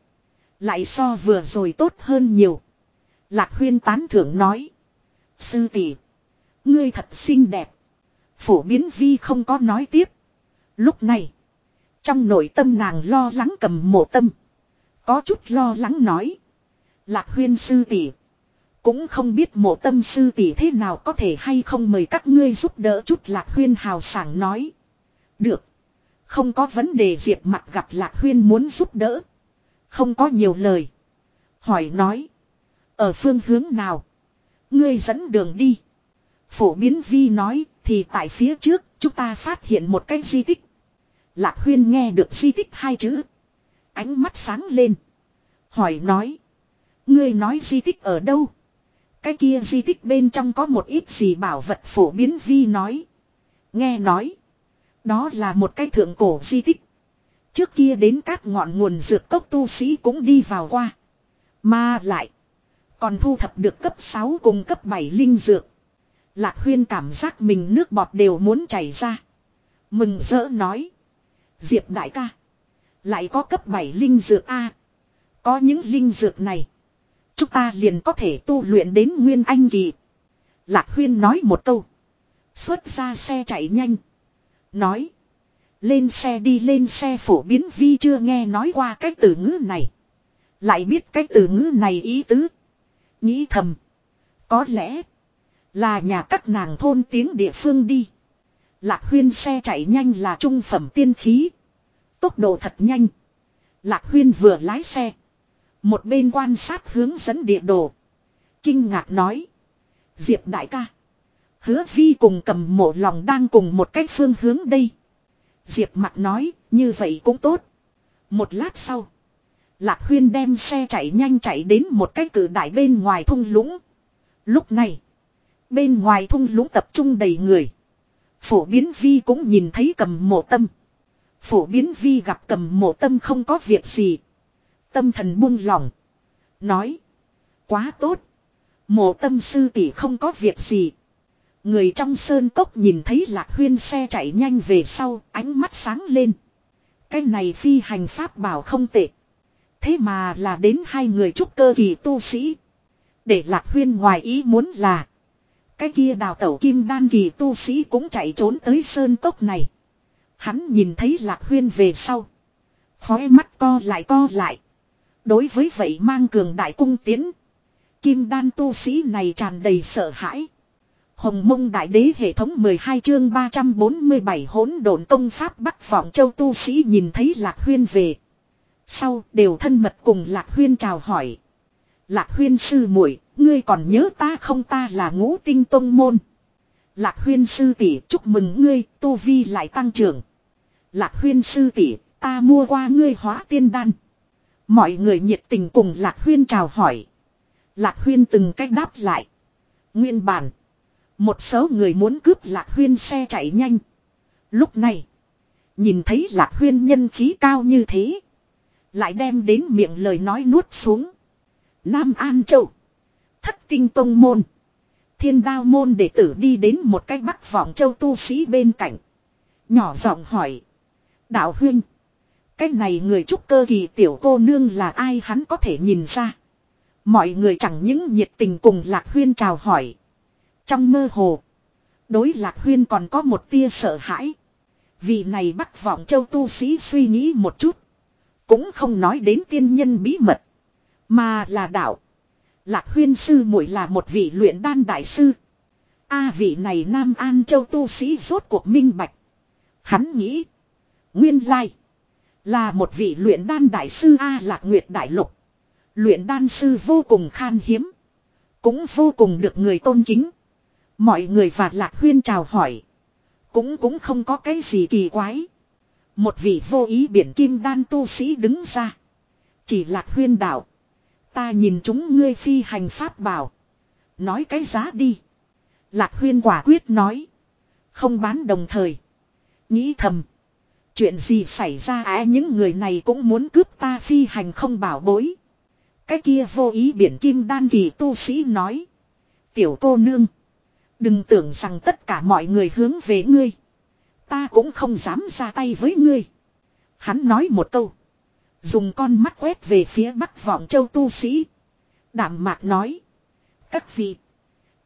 Lại so vừa rồi tốt hơn nhiều. Lạc huyên tán thưởng nói. Sư tỷ, Ngươi thật xinh đẹp. Phổ biến vi không có nói tiếp. Lúc này. Trong nội tâm nàng lo lắng cầm mộ tâm. Có chút lo lắng nói. Lạc huyên sư tỷ, Cũng không biết mộ tâm sư tỷ thế nào có thể hay không mời các ngươi giúp đỡ chút lạc huyên hào sảng nói. Được. Không có vấn đề diệp mặt gặp lạc huyên muốn giúp đỡ. Không có nhiều lời. Hỏi nói. Ở phương hướng nào? Ngươi dẫn đường đi. Phổ biến vi nói thì tại phía trước, chúng ta phát hiện một cái di tích. Lạc huyên nghe được di tích hai chữ. Ánh mắt sáng lên. Hỏi nói. Ngươi nói di tích ở đâu? Cái kia di tích bên trong có một ít gì bảo vật phổ biến vi nói. Nghe nói. Đó là một cái thượng cổ di tích. Trước kia đến các ngọn nguồn dược cốc tu sĩ cũng đi vào qua. Mà lại. Còn thu thập được cấp 6 cùng cấp 7 linh dược. Lạc huyên cảm giác mình nước bọt đều muốn chảy ra. Mừng rỡ nói. Diệp đại ca. Lại có cấp 7 linh dược A. Có những linh dược này. Chúng ta liền có thể tu luyện đến nguyên anh kỳ. Lạc huyên nói một câu. Xuất ra xe chạy nhanh. Nói. Lên xe đi lên xe phổ biến vi chưa nghe nói qua cái từ ngữ này. Lại biết cái từ ngữ này ý tứ. Nghĩ thầm. Có lẽ. Là nhà các nàng thôn tiếng địa phương đi. Lạc huyên xe chạy nhanh là trung phẩm tiên khí. Tốc độ thật nhanh. Lạc huyên vừa lái xe. Một bên quan sát hướng dẫn địa đồ. Kinh ngạc nói. Diệp đại ca. Hứa vi cùng cầm mộ lòng đang cùng một cách phương hướng đây. Diệp mặt nói, như vậy cũng tốt. Một lát sau. Lạc huyên đem xe chạy nhanh chạy đến một cái cử đại bên ngoài thung lũng. Lúc này. Bên ngoài thung lũng tập trung đầy người. Phổ biến vi cũng nhìn thấy cầm mộ tâm. Phổ biến vi gặp cầm mộ tâm không có việc gì. Tâm thần buông lỏng. Nói. Quá tốt. Mộ tâm sư tỷ không có việc gì. Người trong sơn cốc nhìn thấy lạc huyên xe chạy nhanh về sau, ánh mắt sáng lên. Cái này phi hành pháp bảo không tệ. Thế mà là đến hai người trúc cơ kỳ tu sĩ. Để lạc huyên ngoài ý muốn là. Cái kia đào tẩu kim đan kỳ tu sĩ cũng chạy trốn tới sơn cốc này. Hắn nhìn thấy lạc huyên về sau. Khói mắt co lại co lại. Đối với vậy mang cường đại cung tiến. Kim đan tu sĩ này tràn đầy sợ hãi. Hồng mông đại đế hệ thống 12 chương 347 hỗn độn công pháp Bắc Vọng Châu tu sĩ nhìn thấy Lạc Huyên về. Sau đều thân mật cùng Lạc Huyên chào hỏi. Lạc Huyên sư muội ngươi còn nhớ ta không ta là ngũ tinh tông môn. Lạc Huyên sư tỷ chúc mừng ngươi, tu vi lại tăng trưởng. Lạc Huyên sư tỷ ta mua qua ngươi hóa tiên đan. Mọi người nhiệt tình cùng Lạc Huyên chào hỏi. Lạc Huyên từng cách đáp lại. Nguyên bản. Một số người muốn cướp Lạc Huyên xe chạy nhanh. Lúc này. Nhìn thấy Lạc Huyên nhân khí cao như thế. Lại đem đến miệng lời nói nuốt xuống. Nam An Châu. Thất tinh tông môn. Thiên đao môn đệ tử đi đến một cái bắc vọng châu tu sĩ bên cạnh. Nhỏ giọng hỏi. Đạo huyên. Cái này người trúc cơ kỳ tiểu cô nương là ai hắn có thể nhìn ra. Mọi người chẳng những nhiệt tình cùng lạc huyên chào hỏi. Trong mơ hồ. Đối lạc huyên còn có một tia sợ hãi. Vị này bắc vọng châu tu sĩ suy nghĩ một chút. Cũng không nói đến tiên nhân bí mật. Mà là đạo. Lạc huyên sư muội là một vị luyện đan đại sư. A vị này Nam An Châu tu sĩ rốt cuộc minh bạch. Hắn nghĩ. Nguyên lai. Là một vị luyện đan đại sư A Lạc Nguyệt Đại Lục. Luyện đan sư vô cùng khan hiếm. Cũng vô cùng được người tôn kính. Mọi người và Lạc Huyên chào hỏi. Cũng cũng không có cái gì kỳ quái. Một vị vô ý biển kim đan tu sĩ đứng ra. Chỉ Lạc Huyên đạo. Ta nhìn chúng ngươi phi hành pháp bảo. Nói cái giá đi. Lạc huyên quả quyết nói. Không bán đồng thời. Nghĩ thầm. Chuyện gì xảy ra á, những người này cũng muốn cướp ta phi hành không bảo bối. Cái kia vô ý biển kim đan kỳ tu sĩ nói. Tiểu cô nương. Đừng tưởng rằng tất cả mọi người hướng về ngươi. Ta cũng không dám ra tay với ngươi. Hắn nói một câu. Dùng con mắt quét về phía bắc vọng châu tu sĩ. Đảm mạc nói. Các vị.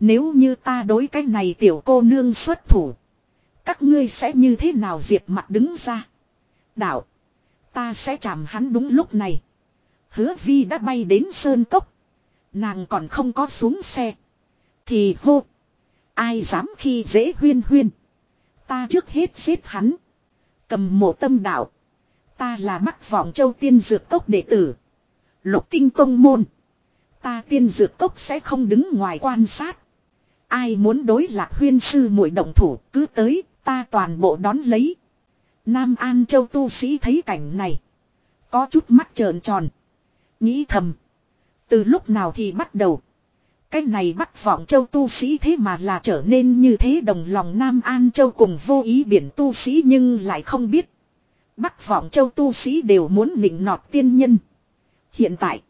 Nếu như ta đối cái này tiểu cô nương xuất thủ. Các ngươi sẽ như thế nào diệt mặt đứng ra. Đạo. Ta sẽ chạm hắn đúng lúc này. Hứa vi đã bay đến sơn cốc. Nàng còn không có xuống xe. Thì hô. Ai dám khi dễ huyên huyên. Ta trước hết giết hắn. Cầm mộ tâm đạo. Ta là Bắc Vọng Châu Tiên Dược Cốc đệ tử. Lục Tinh Tông Môn. Ta Tiên Dược Cốc sẽ không đứng ngoài quan sát. Ai muốn đối lạc huyên sư muội động thủ cứ tới, ta toàn bộ đón lấy. Nam An Châu tu sĩ thấy cảnh này. Có chút mắt trợn tròn. Nghĩ thầm. Từ lúc nào thì bắt đầu. Cái này bắt Vọng Châu tu sĩ thế mà là trở nên như thế đồng lòng Nam An Châu cùng vô ý biển tu sĩ nhưng lại không biết. Bắc Vọng Châu tu sĩ đều muốn nịnh nọt tiên nhân. Hiện tại.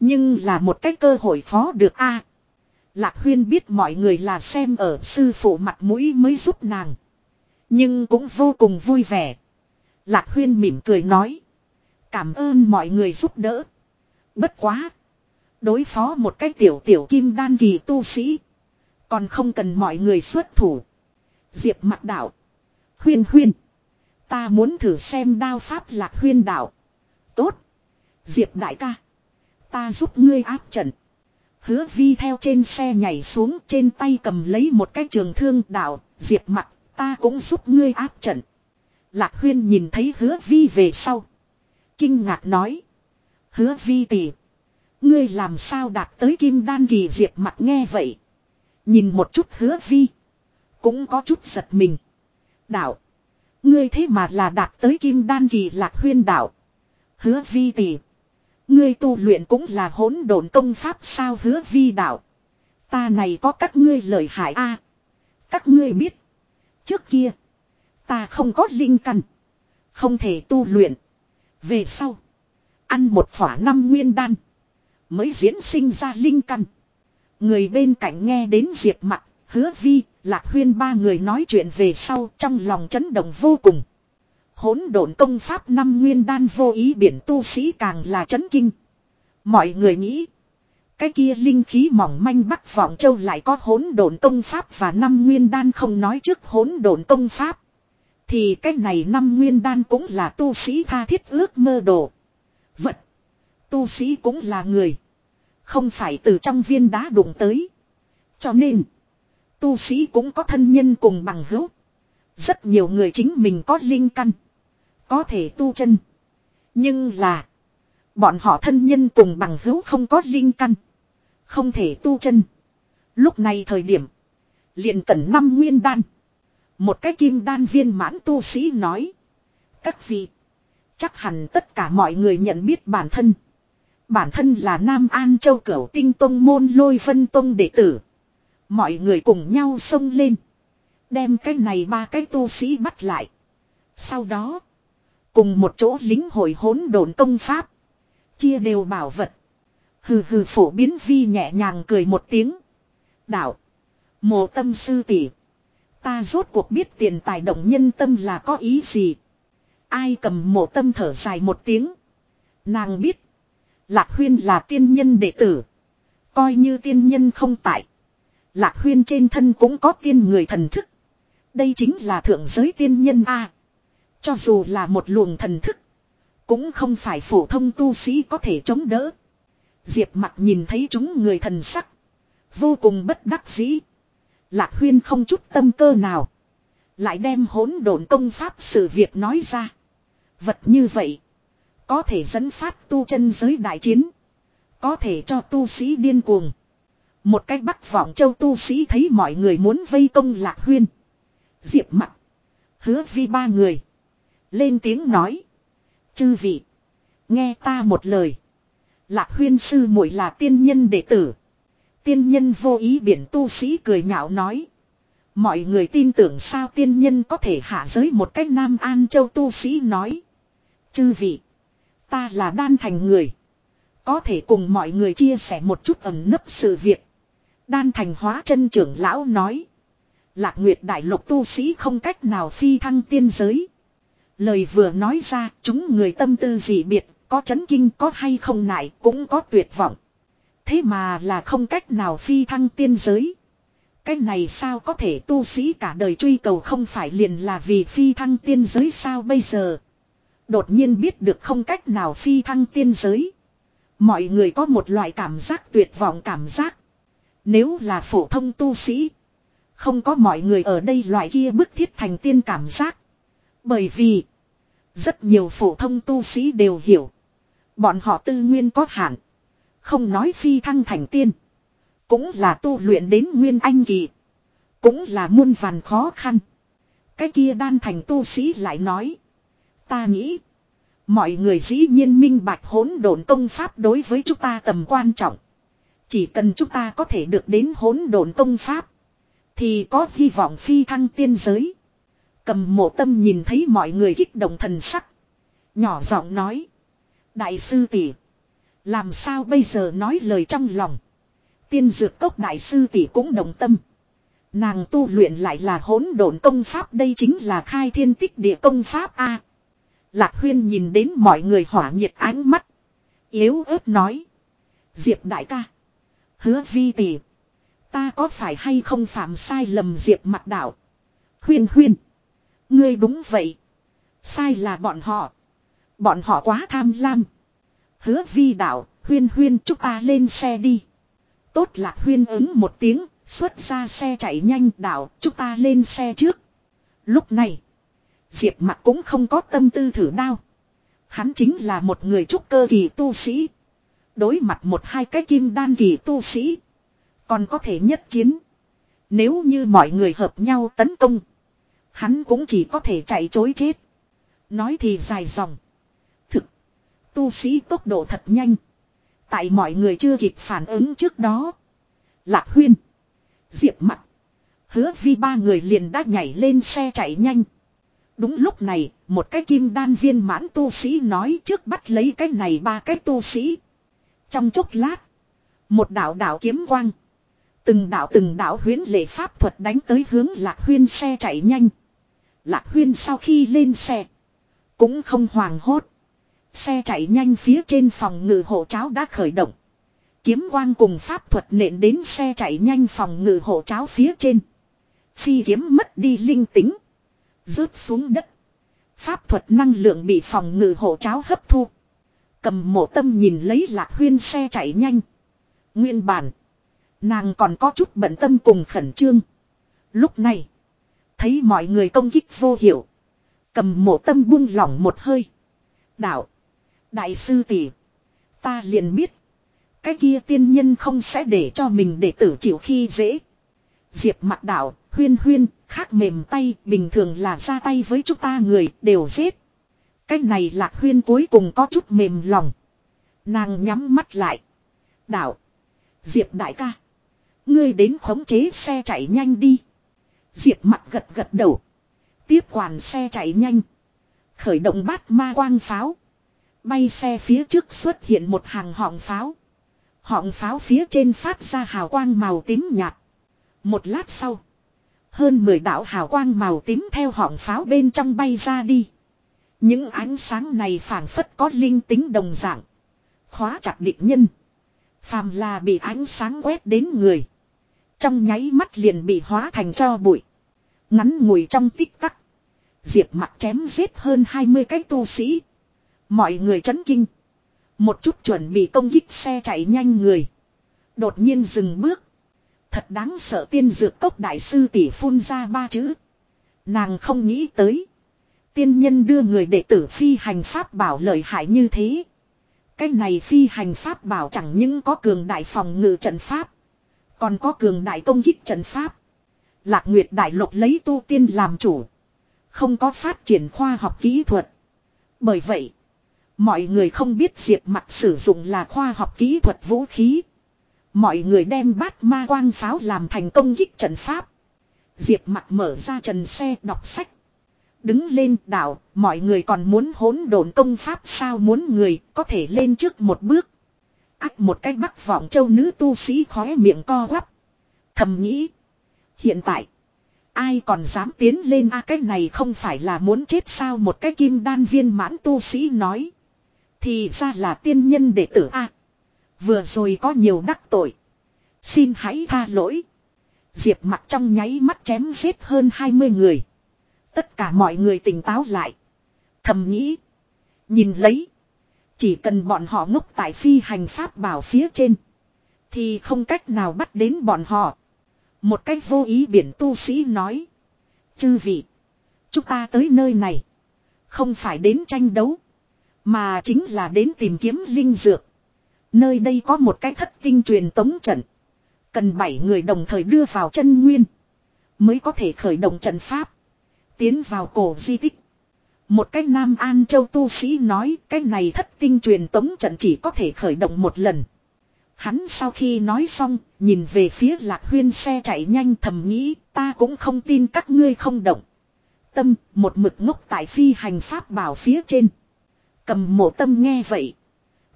Nhưng là một cái cơ hội khó được a. Lạc Huyên biết mọi người là xem ở sư phụ mặt mũi mới giúp nàng. Nhưng cũng vô cùng vui vẻ. Lạc Huyên mỉm cười nói. Cảm ơn mọi người giúp đỡ. Bất quá. Đối phó một cái tiểu tiểu kim đan kỳ tu sĩ. Còn không cần mọi người xuất thủ. Diệp mặt đạo. Huyên huyên. Ta muốn thử xem đao pháp lạc huyên đạo. Tốt. Diệp đại ca. Ta giúp ngươi áp trận. Hứa vi theo trên xe nhảy xuống, trên tay cầm lấy một cái trường thương đạo. Diệp mặt, ta cũng giúp ngươi áp trận. Lạc huyên nhìn thấy hứa vi về sau. Kinh ngạc nói. Hứa vi tỷ. Ngươi làm sao đạt tới kim đan kỳ diệp mặt nghe vậy. Nhìn một chút hứa vi. Cũng có chút giật mình. Đạo. Ngươi thế mà là đạt tới kim đan kỳ lạc huyên đạo. Hứa vi tỷ. Ngươi tu luyện cũng là hỗn độn công pháp sao hứa vi đạo. Ta này có các ngươi lời hại a Các ngươi biết. Trước kia. Ta không có linh căn. Không thể tu luyện. Về sau. Ăn một phỏa năm nguyên đan. Mới diễn sinh ra linh căn. Người bên cạnh nghe đến diệt mặt. Hứa vi. Lạc huyên ba người nói chuyện về sau. Trong lòng chấn động vô cùng. Hỗn độn công pháp năm nguyên đan vô ý biển tu sĩ càng là chấn kinh. Mọi người nghĩ. Cái kia linh khí mỏng manh bắc vọng châu lại có hỗn độn công pháp và năm nguyên đan không nói trước hỗn độn công pháp. Thì cái này năm nguyên đan cũng là tu sĩ tha thiết ước mơ đồ. Vật. Tu sĩ cũng là người. Không phải từ trong viên đá đụng tới. Cho nên. Tu sĩ cũng có thân nhân cùng bằng hữu. Rất nhiều người chính mình có linh căn. Có thể tu chân. Nhưng là. Bọn họ thân nhân cùng bằng hữu không có linh căn. Không thể tu chân. Lúc này thời điểm. liền cần năm nguyên đan. Một cái kim đan viên mãn tu sĩ nói. Các vị. Chắc hẳn tất cả mọi người nhận biết bản thân. Bản thân là Nam An Châu Cửu Tinh Tông Môn Lôi Vân Tông đệ tử. Mọi người cùng nhau xông lên. Đem cái này ba cái tu sĩ bắt lại. Sau đó. Cùng một chỗ lính hội hỗn độn công pháp. Chia đều bảo vật. Hừ hừ phổ biến vi nhẹ nhàng cười một tiếng. Đạo. Mộ tâm sư tỷ. Ta rốt cuộc biết tiền tài động nhân tâm là có ý gì. Ai cầm mộ tâm thở dài một tiếng. Nàng biết. Lạc huyên là tiên nhân đệ tử. Coi như tiên nhân không tại. Lạc huyên trên thân cũng có tiên người thần thức. Đây chính là thượng giới tiên nhân A. Cho dù là một luồng thần thức. Cũng không phải phổ thông tu sĩ có thể chống đỡ. Diệp mặt nhìn thấy chúng người thần sắc. Vô cùng bất đắc dĩ. Lạc huyên không chút tâm cơ nào. Lại đem hỗn độn công pháp sự việc nói ra. Vật như vậy. Có thể dẫn phát tu chân giới đại chiến. Có thể cho tu sĩ điên cuồng. Một cách bắc vọng châu tu sĩ thấy mọi người muốn vây công lạc huyên. Diệp mặt. Hứa vi ba người. Lên tiếng nói. Chư vị. Nghe ta một lời. Lạc huyên sư muội là tiên nhân đệ tử. Tiên nhân vô ý biển tu sĩ cười nhạo nói. Mọi người tin tưởng sao tiên nhân có thể hạ giới một cách Nam An Châu tu sĩ nói. Chư vị. Ta là đan thành người. Có thể cùng mọi người chia sẻ một chút ẩn nấp sự việc. Đan thành hóa chân trưởng lão nói. Lạc Nguyệt Đại Lục tu sĩ không cách nào phi thăng tiên giới. Lời vừa nói ra, chúng người tâm tư dị biệt, có chấn kinh có hay không nại, cũng có tuyệt vọng. Thế mà là không cách nào phi thăng tiên giới. Cái này sao có thể tu sĩ cả đời truy cầu không phải liền là vì phi thăng tiên giới sao bây giờ. Đột nhiên biết được không cách nào phi thăng tiên giới. Mọi người có một loại cảm giác tuyệt vọng cảm giác. Nếu là phổ thông tu sĩ. Không có mọi người ở đây loại kia bức thiết thành tiên cảm giác. Bởi vì. Rất nhiều phổ thông tu sĩ đều hiểu. Bọn họ tư nguyên có hạn. Không nói phi thăng thành tiên. Cũng là tu luyện đến nguyên anh kỳ. Cũng là muôn vàn khó khăn. Cái kia đan thành tu sĩ lại nói. Ta nghĩ. Mọi người dĩ nhiên minh bạch hỗn độn công pháp đối với chúng ta tầm quan trọng. Chỉ cần chúng ta có thể được đến hỗn độn công pháp. Thì có hy vọng phi thăng tiên giới. Cầm mộ tâm nhìn thấy mọi người kích động thần sắc. Nhỏ giọng nói. Đại sư tỷ, Làm sao bây giờ nói lời trong lòng. Tiên dược cốc đại sư tỷ cũng đồng tâm. Nàng tu luyện lại là hỗn độn công pháp, đây chính là khai thiên tích địa công pháp A. Lạc huyên nhìn đến mọi người hỏa nhiệt ánh mắt. Yếu ớt nói. Diệp đại ca. Hứa vi tỷ. Ta có phải hay không phạm sai lầm diệp mặt đảo Huyên huyên. Ngươi đúng vậy. Sai là bọn họ. Bọn họ quá tham lam. Hứa vi đảo huyên huyên chúng ta lên xe đi. Tốt là huyên ứng một tiếng, xuất ra xe chạy nhanh đảo chúng ta lên xe trước. Lúc này, Diệp mặt cũng không có tâm tư thử đao. Hắn chính là một người trúc cơ kỳ tu sĩ. Đối mặt một hai cái kim đan kỳ tu sĩ. Còn có thể nhất chiến. Nếu như mọi người hợp nhau tấn công. Hắn cũng chỉ có thể chạy chối chết. Nói thì dài dòng. Thực. Tu sĩ tốc độ thật nhanh. Tại mọi người chưa kịp phản ứng trước đó. Lạc huyên. Diệp mặt. Hứa vi ba người liền đã nhảy lên xe chạy nhanh. Đúng lúc này, một cái kim đan viên mãn tu sĩ nói trước bắt lấy cái này ba cái tu sĩ. Trong chốc lát, một đạo đạo kiếm quang. Từng đạo từng đạo huyễn lệ pháp thuật đánh tới hướng lạc huyên xe chạy nhanh. Lạc huyên sau khi lên xe, cũng không hoàng hốt. Xe chạy nhanh phía trên phòng ngự hộ cháo đã khởi động. Kiếm quang cùng pháp thuật nện đến xe chạy nhanh phòng ngự hộ cháo phía trên. Phi kiếm mất đi linh tính. Rớt xuống đất. Pháp thuật năng lượng bị phòng ngự hộ cháo hấp thu. Cầm mộ tâm nhìn lấy lạc huyên xe chạy nhanh. Nguyên bản. Nàng còn có chút bận tâm cùng khẩn trương. Lúc này. Thấy mọi người công kích vô hiệu. Cầm mộ tâm buông lỏng một hơi. Đạo. Đại sư tỷ, Ta liền biết. Cái kia tiên nhân không sẽ để cho mình để tử chịu khi dễ. Diệp mặt đạo, huyên huyên, khác mềm tay, bình thường là ra tay với chúng ta người, đều giết. Cái này lạc huyên cuối cùng có chút mềm lòng. Nàng nhắm mắt lại. Đạo. Diệp đại ca. Ngươi đến khống chế xe chạy nhanh đi. Diệp mặt gật gật đầu. Tiếp quản xe chạy nhanh. Khởi động bát ma quang pháo. Bay xe phía trước xuất hiện một hàng họng pháo. Họng pháo phía trên phát ra hào quang màu tím nhạt. Một lát sau. Hơn 10 đạo hào quang màu tím theo họng pháo bên trong bay ra đi. Những ánh sáng này phản phất có linh tính đồng dạng. Khóa chặt địch nhân. Phàm là bị ánh sáng quét đến người. Trong nháy mắt liền bị hóa thành cho bụi. Ngắn ngủi trong tích tắc. Diệp mặt chém giết hơn 20 cái tu sĩ. Mọi người chấn kinh. Một chút chuẩn bị công kích xe chạy nhanh người. Đột nhiên dừng bước. Thật đáng sợ tiên dược cốc đại sư tỷ phun ra ba chữ. Nàng không nghĩ tới. Tiên nhân đưa người đệ tử phi hành pháp bảo lợi hại như thế. Cái này phi hành pháp bảo chẳng những có cường đại phòng ngự trận pháp. Còn có cường đại công kích trận pháp. Lạc Nguyệt Đại Lộc lấy tu tiên làm chủ. Không có phát triển khoa học kỹ thuật. Bởi vậy. Mọi người không biết diệt mặt sử dụng là khoa học kỹ thuật vũ khí. Mọi người đem bát ma quang pháo làm thành công kích trận pháp. Diệp mặt mở ra trần xe đọc sách. Đứng lên đảo, mọi người còn muốn hỗn độn công pháp sao muốn người có thể lên trước một bước. Ác một cái bắc vọng châu nữ tu sĩ khóe miệng co quắp. Thầm nghĩ. Hiện tại. Ai còn dám tiến lên a cái này không phải là muốn chết sao một cái kim đan viên mãn tu sĩ nói. Thì ra là tiên nhân đệ tử a Vừa rồi có nhiều đắc tội. Xin hãy tha lỗi. Diệp mặt trong nháy mắt chém giết hơn 20 người. Tất cả mọi người tỉnh táo lại. Thầm nghĩ. Nhìn lấy. Chỉ cần bọn họ ngốc tại phi hành pháp bảo phía trên. Thì không cách nào bắt đến bọn họ. Một cách vô ý biển tu sĩ nói. Chư vị. Chúng ta tới nơi này. Không phải đến tranh đấu. Mà chính là đến tìm kiếm linh dược. Nơi đây có một cái thất tinh truyền tống trận. Cần 7 người đồng thời đưa vào chân nguyên. Mới có thể khởi động trận pháp. Tiến vào cổ di tích. Một cái Nam An Châu tu sĩ nói cái này thất tinh truyền tống trận chỉ có thể khởi động một lần. Hắn sau khi nói xong, nhìn về phía lạc huyên xe chạy nhanh thầm nghĩ, ta cũng không tin các ngươi không động. Tâm, một mực ngốc tại phi hành pháp bảo phía trên. Cầm mộ tâm nghe vậy.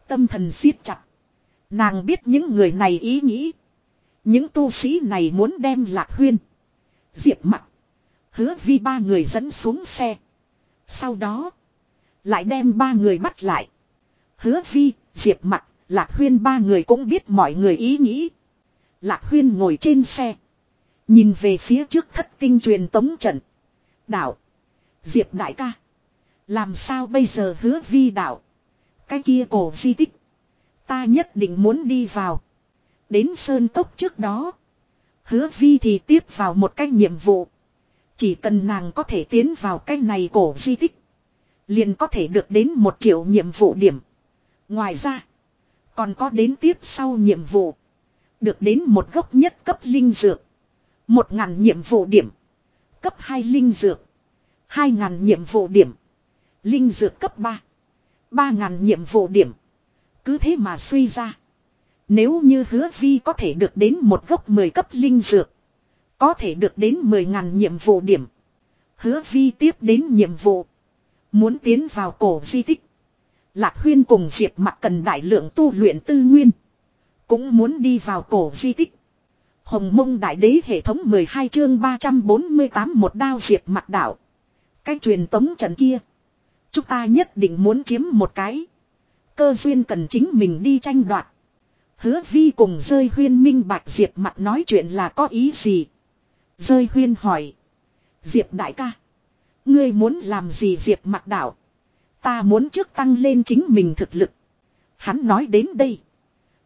Tâm thần siết chặt. Nàng biết những người này ý nghĩ. Những tu sĩ này muốn đem lạc huyên. Diệp mặt. Hứa vi ba người dẫn xuống xe. Sau đó. Lại đem ba người bắt lại. Hứa vi, diệp mặt, lạc huyên ba người cũng biết mọi người ý nghĩ. Lạc huyên ngồi trên xe. Nhìn về phía trước thất tinh truyền tống trận. Đạo. Diệp đại ca. Làm sao bây giờ hứa vi đạo. Cái kia cổ di tích. Ta nhất định muốn đi vào. Đến sơn tốc trước đó. Hứa vi thì tiếp vào một cái nhiệm vụ. Chỉ cần nàng có thể tiến vào cái này cổ di tích. Liền có thể được đến một triệu nhiệm vụ điểm. Ngoài ra. Còn có đến tiếp sau nhiệm vụ. Được đến một gốc nhất cấp linh dược. Một ngàn nhiệm vụ điểm. Cấp 2 linh dược. Hai ngàn nhiệm vụ điểm. Linh dược cấp 3. Ba ngàn nhiệm vụ điểm. Cứ thế mà suy ra. Nếu như hứa vi có thể được đến một gốc 10 cấp linh dược. Có thể được đến 10 ngàn nhiệm vụ điểm. Hứa vi tiếp đến nhiệm vụ. Muốn tiến vào cổ di tích. Lạc huyên cùng Diệp mặt cần đại lượng tu luyện tư nguyên. Cũng muốn đi vào cổ di tích. Hồng mông đại đế hệ thống 12 chương 348 một đao Diệp mặt đảo. Cái truyền tống trận kia. Chúng ta nhất định muốn chiếm một cái. Cơ duyên cần chính mình đi tranh đoạt. Hứa vi cùng rơi huyên minh bạch Diệp mặt nói chuyện là có ý gì. Rơi huyên hỏi. Diệp đại ca. Ngươi muốn làm gì Diệp mặt đảo. Ta muốn trước tăng lên chính mình thực lực. Hắn nói đến đây.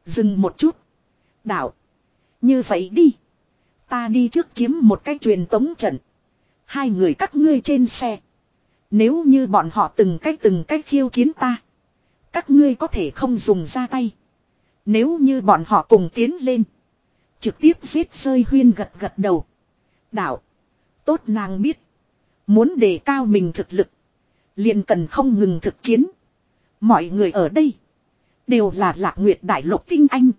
Dừng một chút. Đảo. Như vậy đi. Ta đi trước chiếm một cái truyền tống trận. Hai người các ngươi trên xe. Nếu như bọn họ từng cách từng cách khiêu chiến ta. Các ngươi có thể không dùng ra tay. Nếu như bọn họ cùng tiến lên. Trực tiếp giết rơi huyên gật gật đầu. Đạo. Tốt nàng biết. Muốn đề cao mình thực lực. liền cần không ngừng thực chiến. Mọi người ở đây. Đều là lạc nguyệt đại lục tinh anh.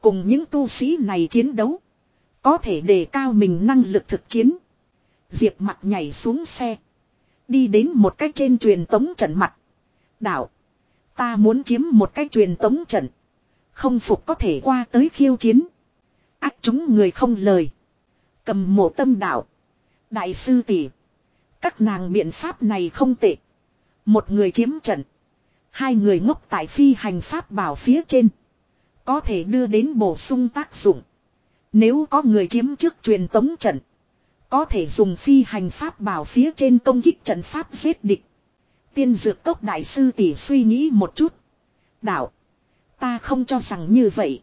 Cùng những tu sĩ này chiến đấu. Có thể đề cao mình năng lực thực chiến. Diệp mặt nhảy xuống xe. Đi đến một cái trên truyền tống trận mặt. Đạo. Ta muốn chiếm một cái truyền tống trận. Không phục có thể qua tới khiêu chiến. Ác chúng người không lời. Cầm mộ tâm đạo. Đại sư tỷ. Các nàng biện pháp này không tệ. Một người chiếm trận. Hai người ngốc tại phi hành pháp bảo phía trên. Có thể đưa đến bổ sung tác dụng. Nếu có người chiếm trước truyền tống trận. Có thể dùng phi hành pháp bảo phía trên công kích trận pháp giết địch. Tiên dược cốc đại sư tỷ suy nghĩ một chút. Đạo. Ta không cho rằng như vậy.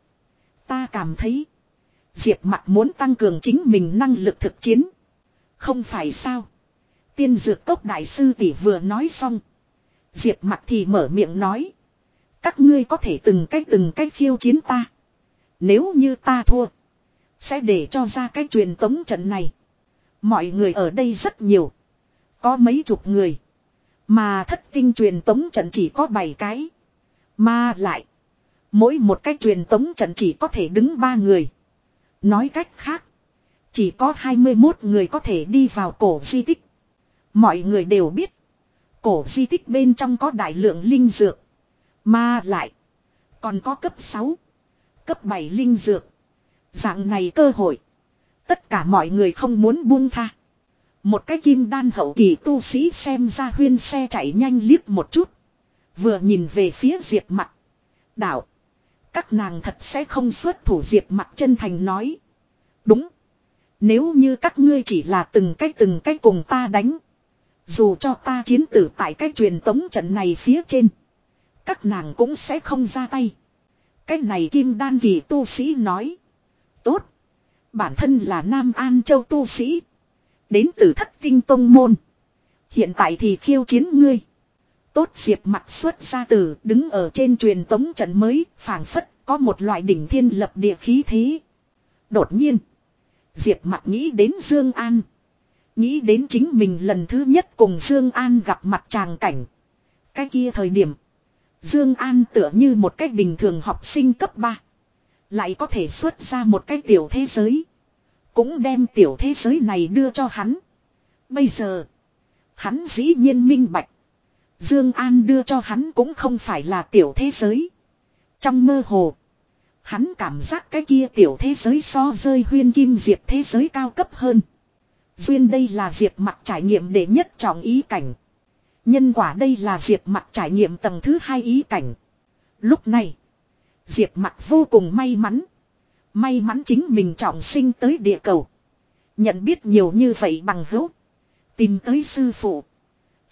Ta cảm thấy. Diệp mặt muốn tăng cường chính mình năng lực thực chiến. Không phải sao. Tiên dược cốc đại sư tỷ vừa nói xong. Diệp mặt thì mở miệng nói. Các ngươi có thể từng cách từng cách khiêu chiến ta. Nếu như ta thua. Sẽ để cho ra cái truyền tống trận này. Mọi người ở đây rất nhiều. Có mấy chục người. Mà thất tinh truyền tống trận chỉ có 7 cái. Mà lại. Mỗi một cái truyền tống trận chỉ có thể đứng ba người. Nói cách khác. Chỉ có 21 người có thể đi vào cổ di tích. Mọi người đều biết. Cổ di tích bên trong có đại lượng linh dược. Mà lại. Còn có cấp 6. Cấp 7 linh dược. Dạng này cơ hội. Tất cả mọi người không muốn buông tha. Một cái kim đan hậu kỳ tu sĩ xem ra huyên xe chạy nhanh liếc một chút. Vừa nhìn về phía diệp mặt. Đạo. Các nàng thật sẽ không xuất thủ diệp mặt chân thành nói. Đúng. Nếu như các ngươi chỉ là từng cái từng cái cùng ta đánh. Dù cho ta chiến tử tại cái truyền tống trận này phía trên. Các nàng cũng sẽ không ra tay. Cái này kim đan kỳ tu sĩ nói. Tốt. Bản thân là Nam An Châu tu sĩ. Đến từ thất tinh tông môn. Hiện tại thì khiêu chiến ngươi. Tốt diệp mặt xuất ra từ đứng ở trên truyền tống trận mới, phảng phất, có một loại đỉnh thiên lập địa khí thế. Đột nhiên, diệp mặt nghĩ đến Dương An. Nghĩ đến chính mình lần thứ nhất cùng Dương An gặp mặt tràng cảnh. Cái kia thời điểm, Dương An tựa như một cách bình thường học sinh cấp ba Lại có thể xuất ra một cái tiểu thế giới. Cũng đem tiểu thế giới này đưa cho hắn. Bây giờ. Hắn dĩ nhiên minh bạch. Dương An đưa cho hắn cũng không phải là tiểu thế giới. Trong mơ hồ. Hắn cảm giác cái kia tiểu thế giới so rơi huyên kim diệp thế giới cao cấp hơn. Duyên đây là diệp mặt trải nghiệm để nhất trọng ý cảnh. Nhân quả đây là diệp mặt trải nghiệm tầng thứ hai ý cảnh. Lúc này. Diệp mặt vô cùng may mắn. May mắn chính mình trọng sinh tới địa cầu. Nhận biết nhiều như vậy bằng hữu. Tìm tới sư phụ.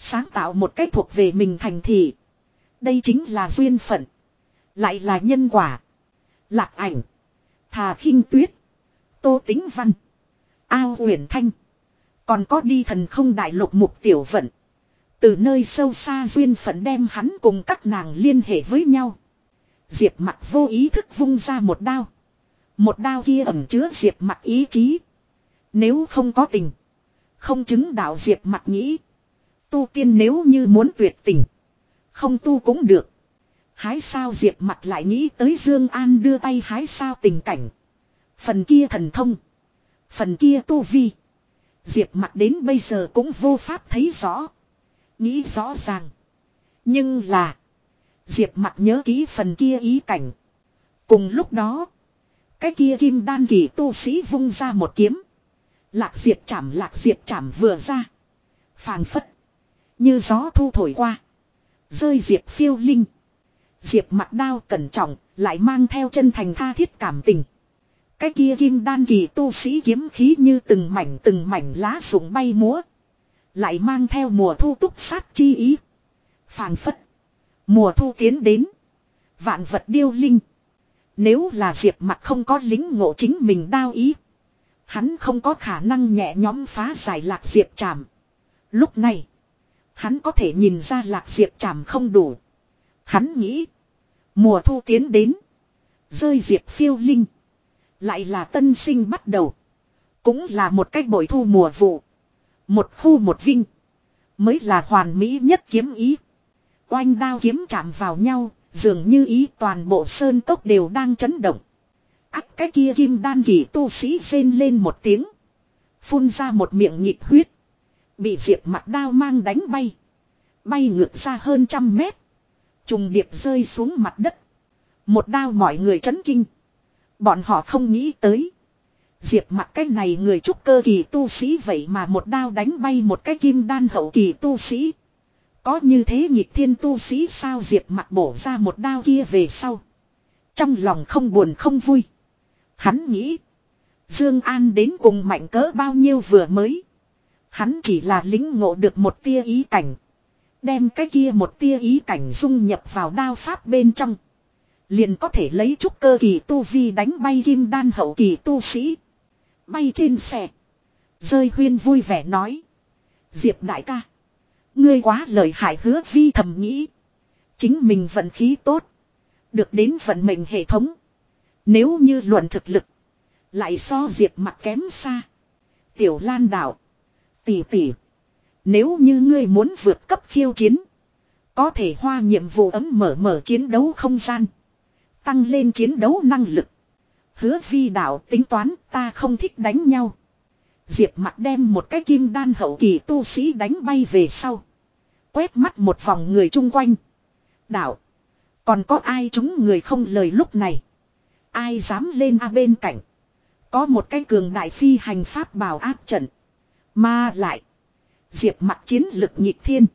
Sáng tạo một cách thuộc về mình thành thị. Đây chính là duyên phận. Lại là nhân quả. Lạc ảnh. Thà khinh tuyết. Tô tính văn. Ao huyền thanh. Còn có đi thần không đại lục mục tiểu vận. Từ nơi sâu xa duyên phận đem hắn cùng các nàng liên hệ với nhau. Diệp mặt vô ý thức vung ra một đao. Một đao kia ẩm chứa diệp mặt ý chí. Nếu không có tình. Không chứng đạo diệp mặt nghĩ. Tu tiên nếu như muốn tuyệt tình. Không tu cũng được. Hái sao diệp mặt lại nghĩ tới Dương An đưa tay hái sao tình cảnh. Phần kia thần thông. Phần kia tu vi. Diệp mặt đến bây giờ cũng vô pháp thấy rõ. Nghĩ rõ ràng. Nhưng là. Diệp mặt nhớ kỹ phần kia ý cảnh. Cùng lúc đó. Cái kia kim đan kỳ tu sĩ vung ra một kiếm. Lạc diệp chảm lạc diệp chảm vừa ra. Phàng phất. Như gió thu thổi qua. Rơi diệp phiêu linh. Diệp mặt đao cẩn trọng, lại mang theo chân thành tha thiết cảm tình. Cái kia kim đan kỳ tu sĩ kiếm khí như từng mảnh từng mảnh lá rụng bay múa. Lại mang theo mùa thu túc sát chi ý. Phàng phất. Mùa thu tiến đến. Vạn vật điêu linh. Nếu là diệp mặt không có lính ngộ chính mình đao ý. Hắn không có khả năng nhẹ nhóm phá giải lạc diệp trảm. Lúc này. Hắn có thể nhìn ra lạc diệp chảm không đủ. Hắn nghĩ. Mùa thu tiến đến. Rơi diệp phiêu linh. Lại là tân sinh bắt đầu. Cũng là một cách bội thu mùa vụ. Một khu một vinh. Mới là hoàn mỹ nhất kiếm ý. Oanh đao kiếm chạm vào nhau. Dường như ý toàn bộ sơn tốc đều đang chấn động. ắt cái kia kim đan kỳ tu sĩ rên lên một tiếng. Phun ra một miệng nhịp huyết. Bị diệp mặt đao mang đánh bay. Bay ngược ra hơn trăm mét. Trùng điệp rơi xuống mặt đất. Một đao mọi người chấn kinh. Bọn họ không nghĩ tới. Diệp mặt cái này người trúc cơ kỳ tu sĩ vậy mà một đao đánh bay một cái kim đan hậu kỳ tu sĩ. Có như thế nhịp thiên tu sĩ sao Diệp mặt bổ ra một đao kia về sau. Trong lòng không buồn không vui. Hắn nghĩ. Dương An đến cùng mạnh cỡ bao nhiêu vừa mới. Hắn chỉ là lính ngộ được một tia ý cảnh. Đem cái kia một tia ý cảnh dung nhập vào đao pháp bên trong. Liền có thể lấy chút cơ kỳ tu vi đánh bay kim đan hậu kỳ tu sĩ. Bay trên xe. Rơi huyên vui vẻ nói. Diệp đại ca. Ngươi quá lời hại hứa vi thầm nghĩ. Chính mình vận khí tốt. Được đến vận mệnh hệ thống. Nếu như luận thực lực. Lại so diệp mặt kém xa. Tiểu lan đảo. Tỷ tỷ. Nếu như ngươi muốn vượt cấp khiêu chiến. Có thể hoa nhiệm vụ ấm mở mở chiến đấu không gian. Tăng lên chiến đấu năng lực. Hứa vi đạo tính toán ta không thích đánh nhau. Diệp mặt đem một cái kim đan hậu kỳ tu sĩ đánh bay về sau. Quét mắt một vòng người chung quanh. Đạo. Còn có ai chúng người không lời lúc này. Ai dám lên a bên cạnh. Có một cái cường đại phi hành pháp bảo áp trận. Mà lại. Diệp mặt chiến lực nhịp thiên.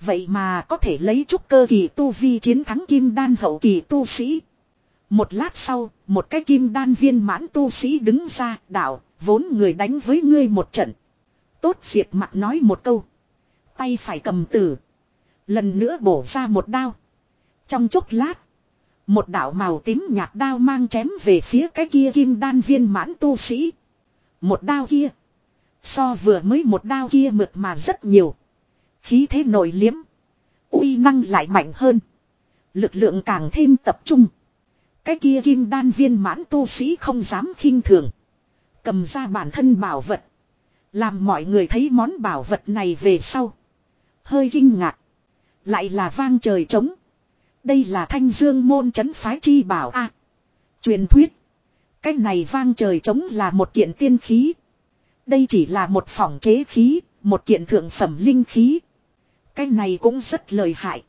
Vậy mà có thể lấy chút cơ kỳ tu vi chiến thắng kim đan hậu kỳ tu sĩ. Một lát sau, một cái kim đan viên mãn tu sĩ đứng ra, đảo vốn người đánh với ngươi một trận. Tốt diệp mặt nói một câu. Tay phải cầm tử. Lần nữa bổ ra một đao. Trong chốc lát. Một đạo màu tím nhạt đao mang chém về phía cái kia kim đan viên mãn tu sĩ. Một đao kia. So vừa mới một đao kia mượt mà rất nhiều. Khí thế nổi liếm. uy năng lại mạnh hơn. Lực lượng càng thêm tập trung. Cái kia kim đan viên mãn tu sĩ không dám khinh thường. Cầm ra bản thân bảo vật. Làm mọi người thấy món bảo vật này về sau. Hơi kinh ngạc. Lại là vang trời trống. Đây là thanh dương môn chấn phái chi bảo a Truyền thuyết. Cái này vang trời trống là một kiện tiên khí. Đây chỉ là một phòng chế khí, một kiện thượng phẩm linh khí. Cái này cũng rất lợi hại.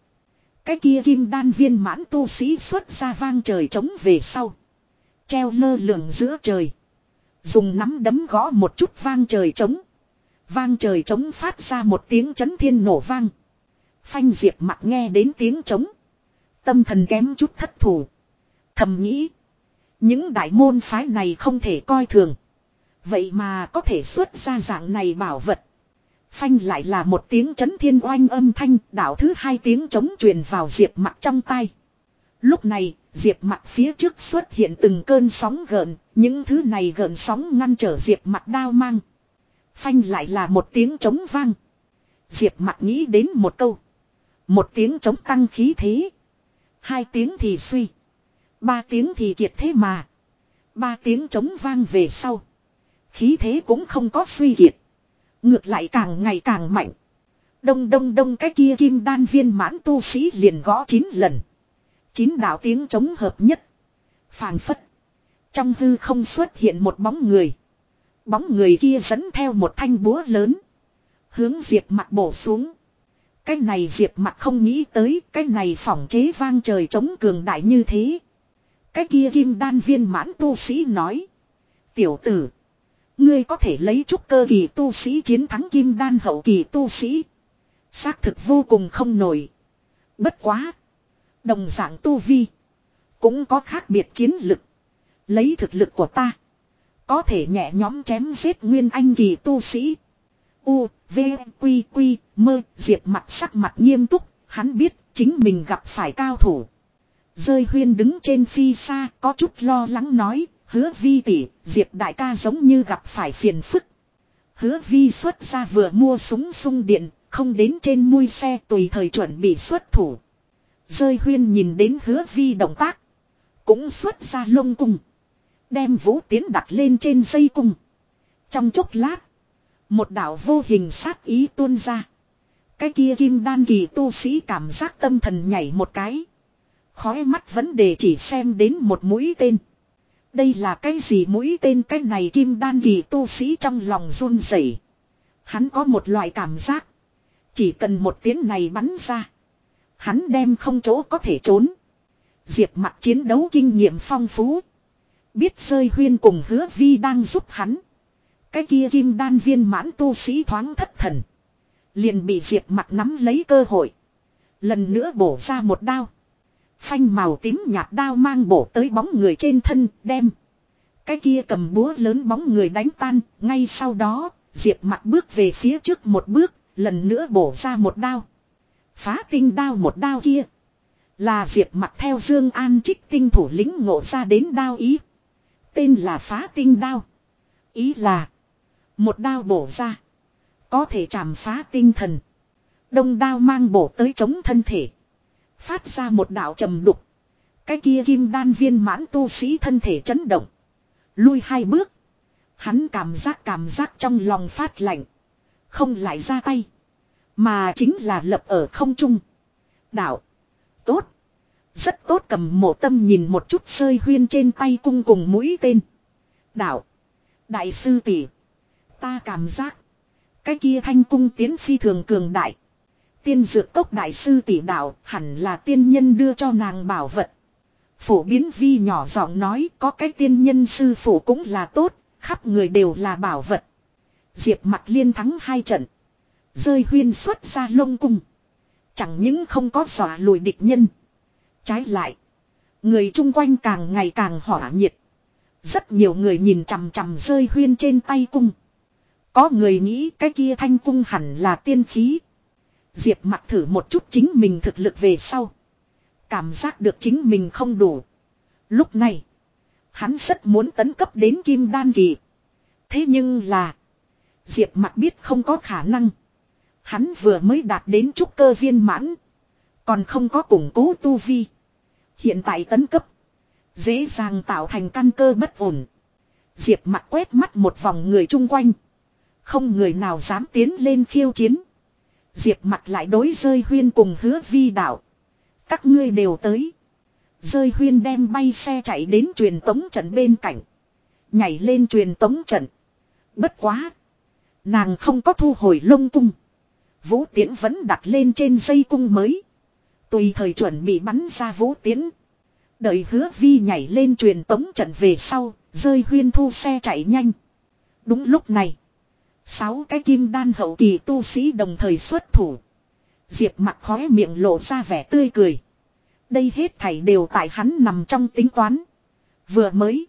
Cái kia kim đan viên mãn tu sĩ xuất ra vang trời trống về sau. Treo lơ lửng giữa trời. Dùng nắm đấm gõ một chút vang trời trống. Vang trời trống phát ra một tiếng chấn thiên nổ vang. Phanh diệp mặt nghe đến tiếng trống. Tâm thần kém chút thất thủ. Thầm nghĩ. Những đại môn phái này không thể coi thường. Vậy mà có thể xuất ra dạng này bảo vật. Phanh lại là một tiếng chấn thiên oanh âm thanh, đảo thứ hai tiếng chống truyền vào diệp mặt trong tay. Lúc này, diệp mặt phía trước xuất hiện từng cơn sóng gợn, những thứ này gợn sóng ngăn trở diệp mặt đao mang. Phanh lại là một tiếng chống vang. Diệp mặt nghĩ đến một câu. Một tiếng chống tăng khí thế. Hai tiếng thì suy. Ba tiếng thì kiệt thế mà. Ba tiếng chống vang về sau. Khí thế cũng không có suy kiệt. Ngược lại càng ngày càng mạnh. Đông đông đông cái kia kim đan viên mãn tu sĩ liền gõ chín lần. Chín đạo tiếng chống hợp nhất. Phàng phất. Trong hư không xuất hiện một bóng người. Bóng người kia dẫn theo một thanh búa lớn. Hướng diệp mặt bổ xuống. Cái này diệp mặt không nghĩ tới, cái này phỏng chế vang trời chống cường đại như thế. Cái kia kim đan viên mãn tu sĩ nói. Tiểu tử. Ngươi có thể lấy chút cơ kỳ tu sĩ chiến thắng kim đan hậu kỳ tu sĩ. Xác thực vô cùng không nổi. Bất quá. Đồng dạng tu vi. Cũng có khác biệt chiến lực. Lấy thực lực của ta. Có thể nhẹ nhóm chém giết nguyên anh kỳ tu sĩ. U, V, Quy, Quy, mơ, diệp mặt sắc mặt nghiêm túc. Hắn biết chính mình gặp phải cao thủ. Rơi huyên đứng trên phi xa có chút lo lắng nói. Hứa vi tỷ, diệp đại ca giống như gặp phải phiền phức. Hứa vi xuất ra vừa mua súng sung điện, không đến trên mui xe tùy thời chuẩn bị xuất thủ. Rơi huyên nhìn đến hứa vi động tác. Cũng xuất ra lông cung. Đem vũ tiến đặt lên trên dây cung. Trong chốc lát. Một đạo vô hình sát ý tuôn ra. Cái kia kim đan kỳ tu sĩ cảm giác tâm thần nhảy một cái. Khói mắt vấn đề chỉ xem đến một mũi tên. Đây là cái gì mũi tên cái này kim đan kỳ tu sĩ trong lòng run rẩy. Hắn có một loại cảm giác. Chỉ cần một tiếng này bắn ra. Hắn đem không chỗ có thể trốn. Diệp mặt chiến đấu kinh nghiệm phong phú. Biết rơi huyên cùng hứa vi đang giúp hắn. Cái kia kim đan viên mãn tu sĩ thoáng thất thần. Liền bị diệp mặt nắm lấy cơ hội. Lần nữa bổ ra một đao. Phanh màu tím nhạt đao mang bổ tới bóng người trên thân, đem. Cái kia cầm búa lớn bóng người đánh tan. Ngay sau đó, diệp mặt bước về phía trước một bước. Lần nữa bổ ra một đao. Phá tinh đao một đao kia. Là diệp mặt theo Dương An trích tinh thủ lĩnh ngộ ra đến đao ý. Tên là phá tinh đao. Ý là. Một đao bổ ra. Có thể chạm phá tinh thần. Đông đao mang bổ tới chống thân thể. Phát ra một đạo trầm đục. Cái kia kim đan viên mãn tu sĩ thân thể chấn động. Lui hai bước. Hắn cảm giác cảm giác trong lòng phát lạnh. Không lại ra tay. Mà chính là lập ở không trung. Đạo. Tốt. Rất tốt cầm mộ tâm nhìn một chút sơi huyên trên tay cung cùng mũi tên. Đạo. Đại sư tỷ. Ta cảm giác. Cái kia thanh cung tiến phi thường cường đại. Tiên dược cốc đại sư tỷ đạo hẳn là tiên nhân đưa cho nàng bảo vật. Phổ biến vi nhỏ giọng nói có cái tiên nhân sư phụ cũng là tốt, khắp người đều là bảo vật. Diệp mặt liên thắng hai trận. Rơi huyên xuất ra lông cung. Chẳng những không có dọa lùi địch nhân. Trái lại. Người chung quanh càng ngày càng hỏa nhiệt. Rất nhiều người nhìn chằm chằm rơi huyên trên tay cung. Có người nghĩ cái kia thanh cung hẳn là tiên khí. Diệp mặt thử một chút chính mình thực lực về sau. Cảm giác được chính mình không đủ. Lúc này. Hắn rất muốn tấn cấp đến kim đan kỳ. Thế nhưng là. Diệp mặt biết không có khả năng. Hắn vừa mới đạt đến trúc cơ viên mãn. Còn không có củng cố tu vi. Hiện tại tấn cấp. Dễ dàng tạo thành căn cơ bất ổn. Diệp mặt quét mắt một vòng người chung quanh. Không người nào dám tiến lên khiêu chiến. Diệp mặt lại đối rơi huyên cùng hứa vi đạo. Các ngươi đều tới. Rơi huyên đem bay xe chạy đến truyền tống trận bên cạnh. Nhảy lên truyền tống trận. Bất quá. Nàng không có thu hồi lông cung. Vũ tiễn vẫn đặt lên trên dây cung mới. Tùy thời chuẩn bị bắn ra vũ tiễn. Đợi hứa vi nhảy lên truyền tống trận về sau, rơi huyên thu xe chạy nhanh. Đúng lúc này. Sáu cái kim đan hậu kỳ tu sĩ đồng thời xuất thủ. Diệp mặt khóe miệng lộ ra vẻ tươi cười. Đây hết thảy đều tại hắn nằm trong tính toán. Vừa mới.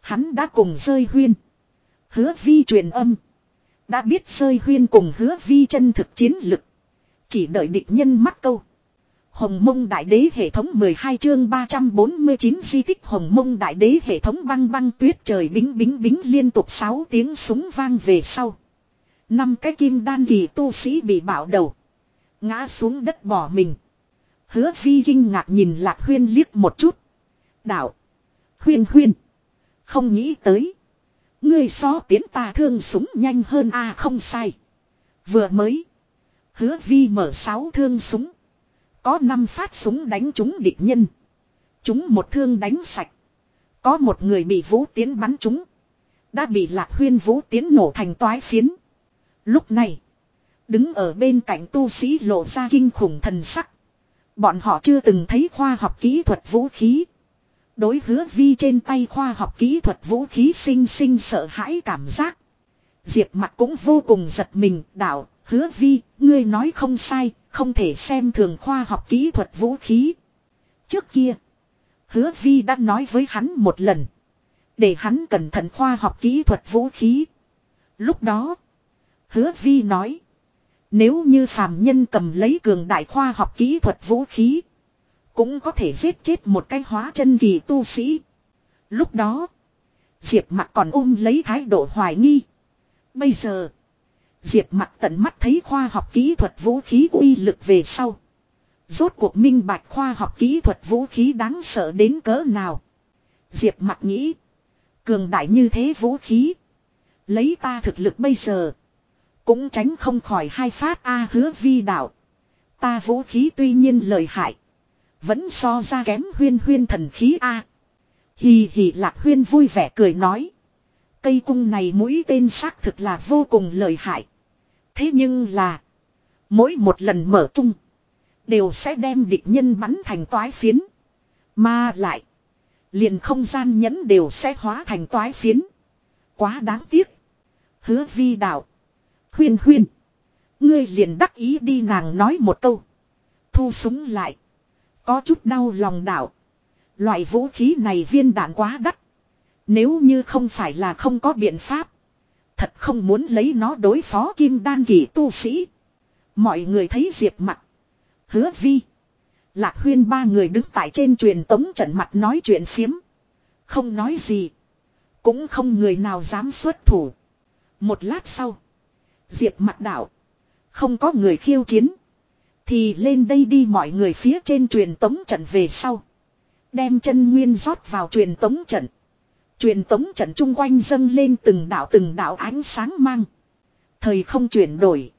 Hắn đã cùng rơi huyên. Hứa vi truyền âm. Đã biết rơi huyên cùng hứa vi chân thực chiến lực. Chỉ đợi địch nhân mắc câu. Hồng mông đại đế hệ thống 12 chương 349 di tích hồng mông đại đế hệ thống băng băng tuyết trời bính bính bính liên tục 6 tiếng súng vang về sau. Năm cái kim đan kỳ tu sĩ bị bạo đầu. Ngã xuống đất bỏ mình. Hứa vi kinh ngạc nhìn lạc huyên liếc một chút. Đạo. Huyên huyên. Không nghĩ tới. Ngươi so tiến ta thương súng nhanh hơn a, không sai. Vừa mới. Hứa vi mở sáu thương súng. Có năm phát súng đánh trúng địch nhân. Chúng một thương đánh sạch. Có một người bị vũ tiến bắn trúng. Đã bị lạc huyên vũ tiến nổ thành toái phiến. Lúc này. Đứng ở bên cạnh tu sĩ lộ ra kinh khủng thần sắc. Bọn họ chưa từng thấy khoa học kỹ thuật vũ khí. Đối hứa vi trên tay khoa học kỹ thuật vũ khí sinh sinh sợ hãi cảm giác. Diệp mặt cũng vô cùng giật mình, đạo, hứa vi, ngươi nói không sai, không thể xem thường khoa học kỹ thuật vũ khí. Trước kia, hứa vi đã nói với hắn một lần. Để hắn cẩn thận khoa học kỹ thuật vũ khí. Lúc đó, hứa vi nói. Nếu như phàm nhân cầm lấy cường đại khoa học kỹ thuật vũ khí. Cũng có thể giết chết một cái hóa chân kỳ tu sĩ. Lúc đó. Diệp mặt còn ôm lấy thái độ hoài nghi. Bây giờ. Diệp mặt tận mắt thấy khoa học kỹ thuật vũ khí uy lực về sau. Rốt cuộc minh bạch khoa học kỹ thuật vũ khí đáng sợ đến cỡ nào. Diệp mặt nghĩ. Cường đại như thế vũ khí. Lấy ta thực lực bây giờ. Cũng tránh không khỏi hai phát A hứa vi đạo. Ta vũ khí tuy nhiên lợi hại. Vẫn so ra kém huyên huyên thần khí A. Hì hì lạc huyên vui vẻ cười nói. Cây cung này mũi tên xác thực là vô cùng lợi hại. Thế nhưng là. Mỗi một lần mở tung. Đều sẽ đem địch nhân bắn thành toái phiến. Mà lại. Liền không gian nhẫn đều sẽ hóa thành toái phiến. Quá đáng tiếc. Hứa vi đạo. Huyên huyên. Ngươi liền đắc ý đi nàng nói một câu. Thu súng lại. Có chút đau lòng đạo, Loại vũ khí này viên đạn quá đắt. Nếu như không phải là không có biện pháp. Thật không muốn lấy nó đối phó kim đan kỳ tu sĩ. Mọi người thấy diệp mặt. Hứa vi. Lạc huyên ba người đứng tại trên truyền tống trận mặt nói chuyện phiếm. Không nói gì. Cũng không người nào dám xuất thủ. Một lát sau. Diệp mặt đảo. Không có người khiêu chiến. Thì lên đây đi mọi người phía trên truyền tống trận về sau. Đem chân nguyên rót vào truyền tống trận. Truyền tống trận chung quanh dâng lên từng đạo từng đạo ánh sáng mang. Thời không chuyển đổi.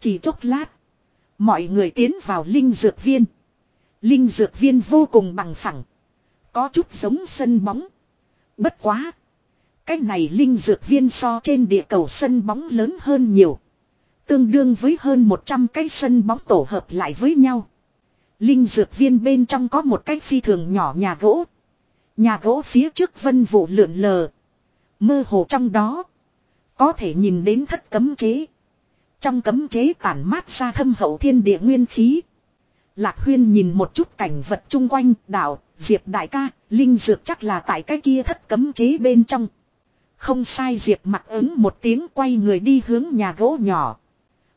Chỉ chốc lát. Mọi người tiến vào linh dược viên. Linh dược viên vô cùng bằng phẳng. Có chút giống sân bóng. Bất quá. Cái này linh dược viên so trên địa cầu sân bóng lớn hơn nhiều. Tương đương với hơn 100 cái sân bóng tổ hợp lại với nhau. Linh dược viên bên trong có một cái phi thường nhỏ nhà gỗ. Nhà gỗ phía trước vân vụ lượn lờ. Mơ hồ trong đó. Có thể nhìn đến thất cấm chế. Trong cấm chế tản mát ra thâm hậu thiên địa nguyên khí. Lạc huyên nhìn một chút cảnh vật chung quanh đảo, diệp đại ca, linh dược chắc là tại cái kia thất cấm chế bên trong. Không sai Diệp mặt ứng một tiếng quay người đi hướng nhà gỗ nhỏ.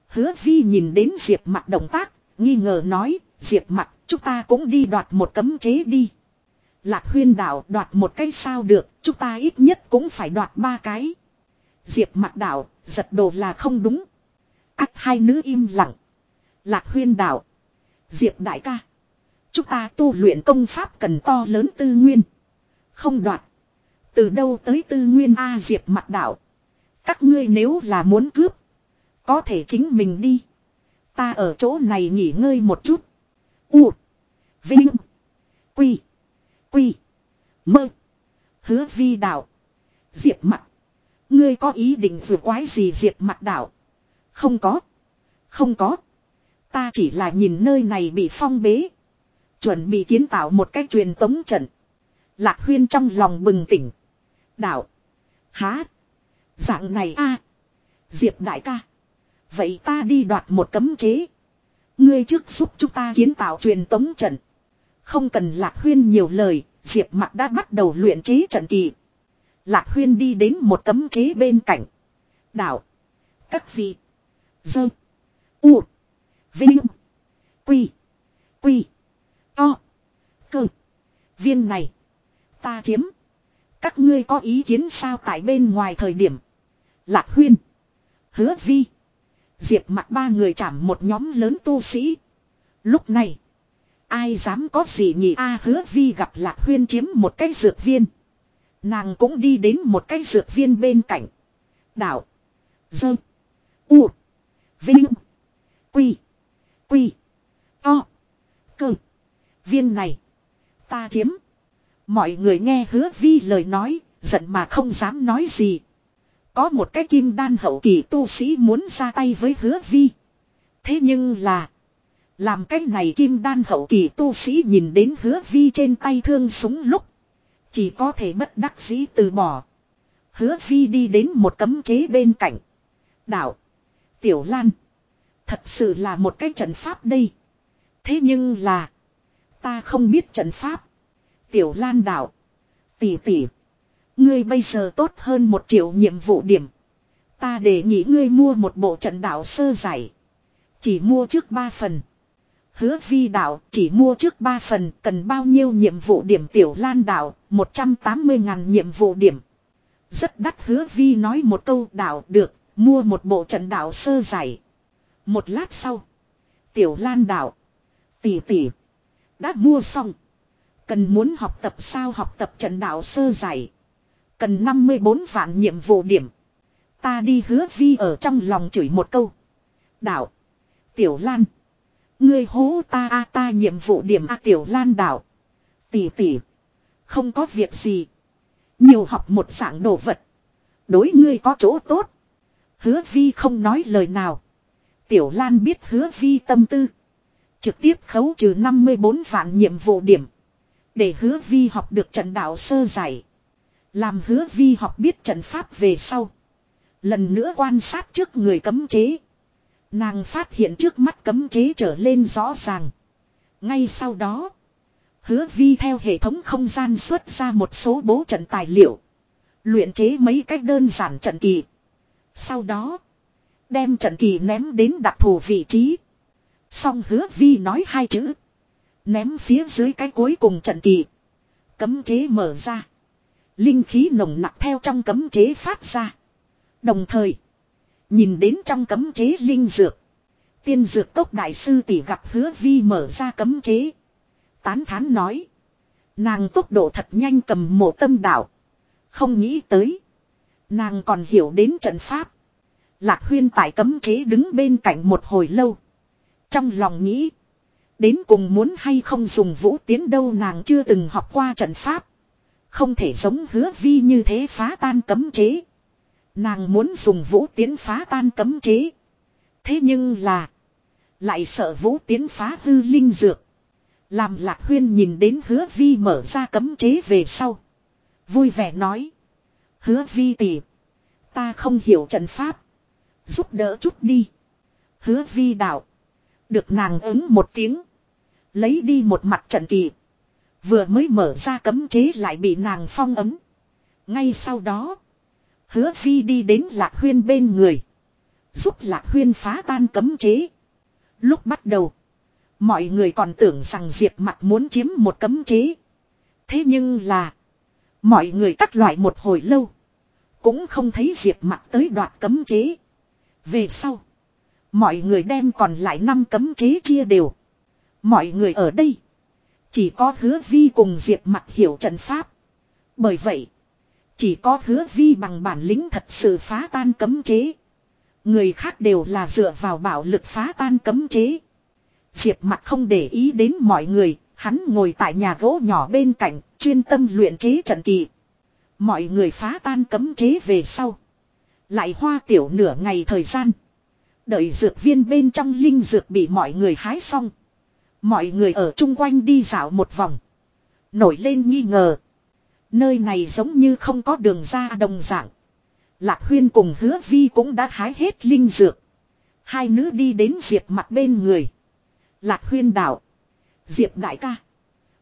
Hứa vi nhìn đến Diệp mặt động tác, nghi ngờ nói, Diệp mặt, chúng ta cũng đi đoạt một cấm chế đi. Lạc huyên đảo đoạt một cái sao được, chúng ta ít nhất cũng phải đoạt ba cái. Diệp mặt đảo, giật đồ là không đúng. Ác hai nữ im lặng. Lạc huyên đảo. Diệp đại ca. Chúng ta tu luyện công pháp cần to lớn tư nguyên. Không đoạt. Từ đâu tới tư nguyên A Diệp mặt đảo. Các ngươi nếu là muốn cướp. Có thể chính mình đi. Ta ở chỗ này nghỉ ngơi một chút. U. Vinh. Quy. Quy. Mơ. Hứa vi đạo. Diệp mặt. Ngươi có ý định vừa quái gì diệp mặt đạo. Không có. Không có. Ta chỉ là nhìn nơi này bị phong bế. Chuẩn bị kiến tạo một cái truyền tống trận. Lạc huyên trong lòng bừng tỉnh. Đạo. Há. Dạng này a Diệp đại ca. Vậy ta đi đoạt một cấm chế. Ngươi trước giúp chúng ta kiến tạo truyền tống trận. Không cần Lạc Huyên nhiều lời, Diệp Mặc đã bắt đầu luyện chế trận kỳ. Lạc Huyên đi đến một cấm chế bên cạnh. Đạo. Các vị. Dơ. U. Vinh. Quy. Quy. To. Cơ. Viên này. Ta chiếm. Các ngươi có ý kiến sao tại bên ngoài thời điểm. Lạc Huyên. Hứa Vi. Diệp mặt ba người chạm một nhóm lớn tu sĩ. Lúc này. Ai dám có gì nhỉ a hứa vi gặp lạc huyên chiếm một cái dược viên. Nàng cũng đi đến một cái dược viên bên cạnh. Đạo. Dơ. U. Vinh. Quy. Quy. To. Cơ. Viên này. Ta chiếm. Mọi người nghe hứa vi lời nói. Giận mà không dám nói gì. Có một cái kim đan hậu kỳ tu sĩ muốn ra tay với hứa vi. Thế nhưng là. Làm cái này kim đan hậu kỳ tu sĩ nhìn đến hứa vi trên tay thương súng lúc. Chỉ có thể bất đắc dĩ từ bỏ. Hứa vi đi đến một cấm chế bên cạnh. Đạo. Tiểu Lan. Thật sự là một cái trận pháp đây. Thế nhưng là. Ta không biết trận pháp. Tiểu Lan đạo. Tỷ tỷ. Ngươi bây giờ tốt hơn một triệu nhiệm vụ điểm. Ta để nghĩ ngươi mua một bộ trận đạo sơ giải. Chỉ mua trước ba phần. Hứa vi đạo chỉ mua trước 3 phần, cần bao nhiêu nhiệm vụ điểm tiểu lan đạo 180 ngàn nhiệm vụ điểm. Rất đắt, hứa vi nói một câu, đạo, được, mua một bộ trận đạo sơ giải. Một lát sau. Tiểu lan đạo. Tỷ tỷ. Đã mua xong. Cần muốn học tập sao học tập trận đạo sơ giải. Cần 54 vạn nhiệm vụ điểm. Ta đi, hứa vi ở trong lòng chửi một câu. Đạo. Tiểu lan. Ngươi hố ta a ta nhiệm vụ điểm a tiểu lan đảo. Tỷ tỷ. Không có việc gì. Nhiều học một dạng đồ vật. Đối ngươi có chỗ tốt. Hứa vi không nói lời nào. Tiểu lan biết hứa vi tâm tư. Trực tiếp khấu trừ 54 vạn nhiệm vụ điểm. Để hứa vi học được trận đạo sơ giải. Làm hứa vi học biết trận pháp về sau. Lần nữa quan sát trước người cấm chế. Nàng phát hiện trước mắt cấm chế trở lên rõ ràng. Ngay sau đó. Hứa vi theo hệ thống không gian xuất ra một số bố trận tài liệu. Luyện chế mấy cách đơn giản trận kỳ. Sau đó. Đem trận kỳ ném đến đặc thù vị trí. Xong hứa vi nói hai chữ. Ném phía dưới cái cuối cùng trận kỳ. Cấm chế mở ra. Linh khí nồng nặc theo trong cấm chế phát ra. Đồng thời. Nhìn đến trong cấm chế linh dược. Tiên dược cốc đại sư tỷ gặp hứa vi mở ra cấm chế. Tán thán nói. Nàng tốc độ thật nhanh cầm mộ tâm đạo. Không nghĩ tới. Nàng còn hiểu đến trận pháp. Lạc huyên tại cấm chế đứng bên cạnh một hồi lâu. Trong lòng nghĩ. Đến cùng muốn hay không dùng vũ tiến đâu nàng chưa từng học qua trận pháp. Không thể giống hứa vi như thế phá tan cấm chế. Nàng muốn dùng vũ tiến phá tan cấm chế. Thế nhưng là. Lại sợ vũ tiến phá hư linh dược. Làm lạc huyên nhìn đến hứa vi mở ra cấm chế về sau. Vui vẻ nói. Hứa vi tỷ. Ta không hiểu trận pháp. Giúp đỡ chút đi. Hứa vi đạo. Được nàng ứng một tiếng. Lấy đi một mặt trận kỳ. Vừa mới mở ra cấm chế lại bị nàng phong ấm. Ngay sau đó. Hứa phi đi đến lạc huyên bên người. Giúp lạc huyên phá tan cấm chế. Lúc bắt đầu. Mọi người còn tưởng rằng diệp mặt muốn chiếm một cấm chế. Thế nhưng là. Mọi người cắt loại một hồi lâu. Cũng không thấy diệp mặt tới đoạt cấm chế. Về sau. Mọi người đem còn lại năm cấm chế chia đều. Mọi người ở đây. Chỉ có hứa vi cùng diệp mặt hiểu trận pháp. Bởi vậy. Chỉ có hứa vi bằng bản lĩnh thật sự phá tan cấm chế. Người khác đều là dựa vào bạo lực phá tan cấm chế. Diệp mặt không để ý đến mọi người, hắn ngồi tại nhà gỗ nhỏ bên cạnh, chuyên tâm luyện chế trận kỳ. Mọi người phá tan cấm chế về sau. Lại hoa tiểu nửa ngày thời gian. Đợi dược viên bên trong linh dược bị mọi người hái xong. Mọi người ở chung quanh đi dạo một vòng. Nổi lên nghi ngờ. Nơi này giống như không có đường ra đồng dạng. Lạc Huyên cùng hứa vi cũng đã hái hết linh dược. Hai nữ đi đến Diệp mặt bên người. Lạc Huyên đạo. Diệp đại ca.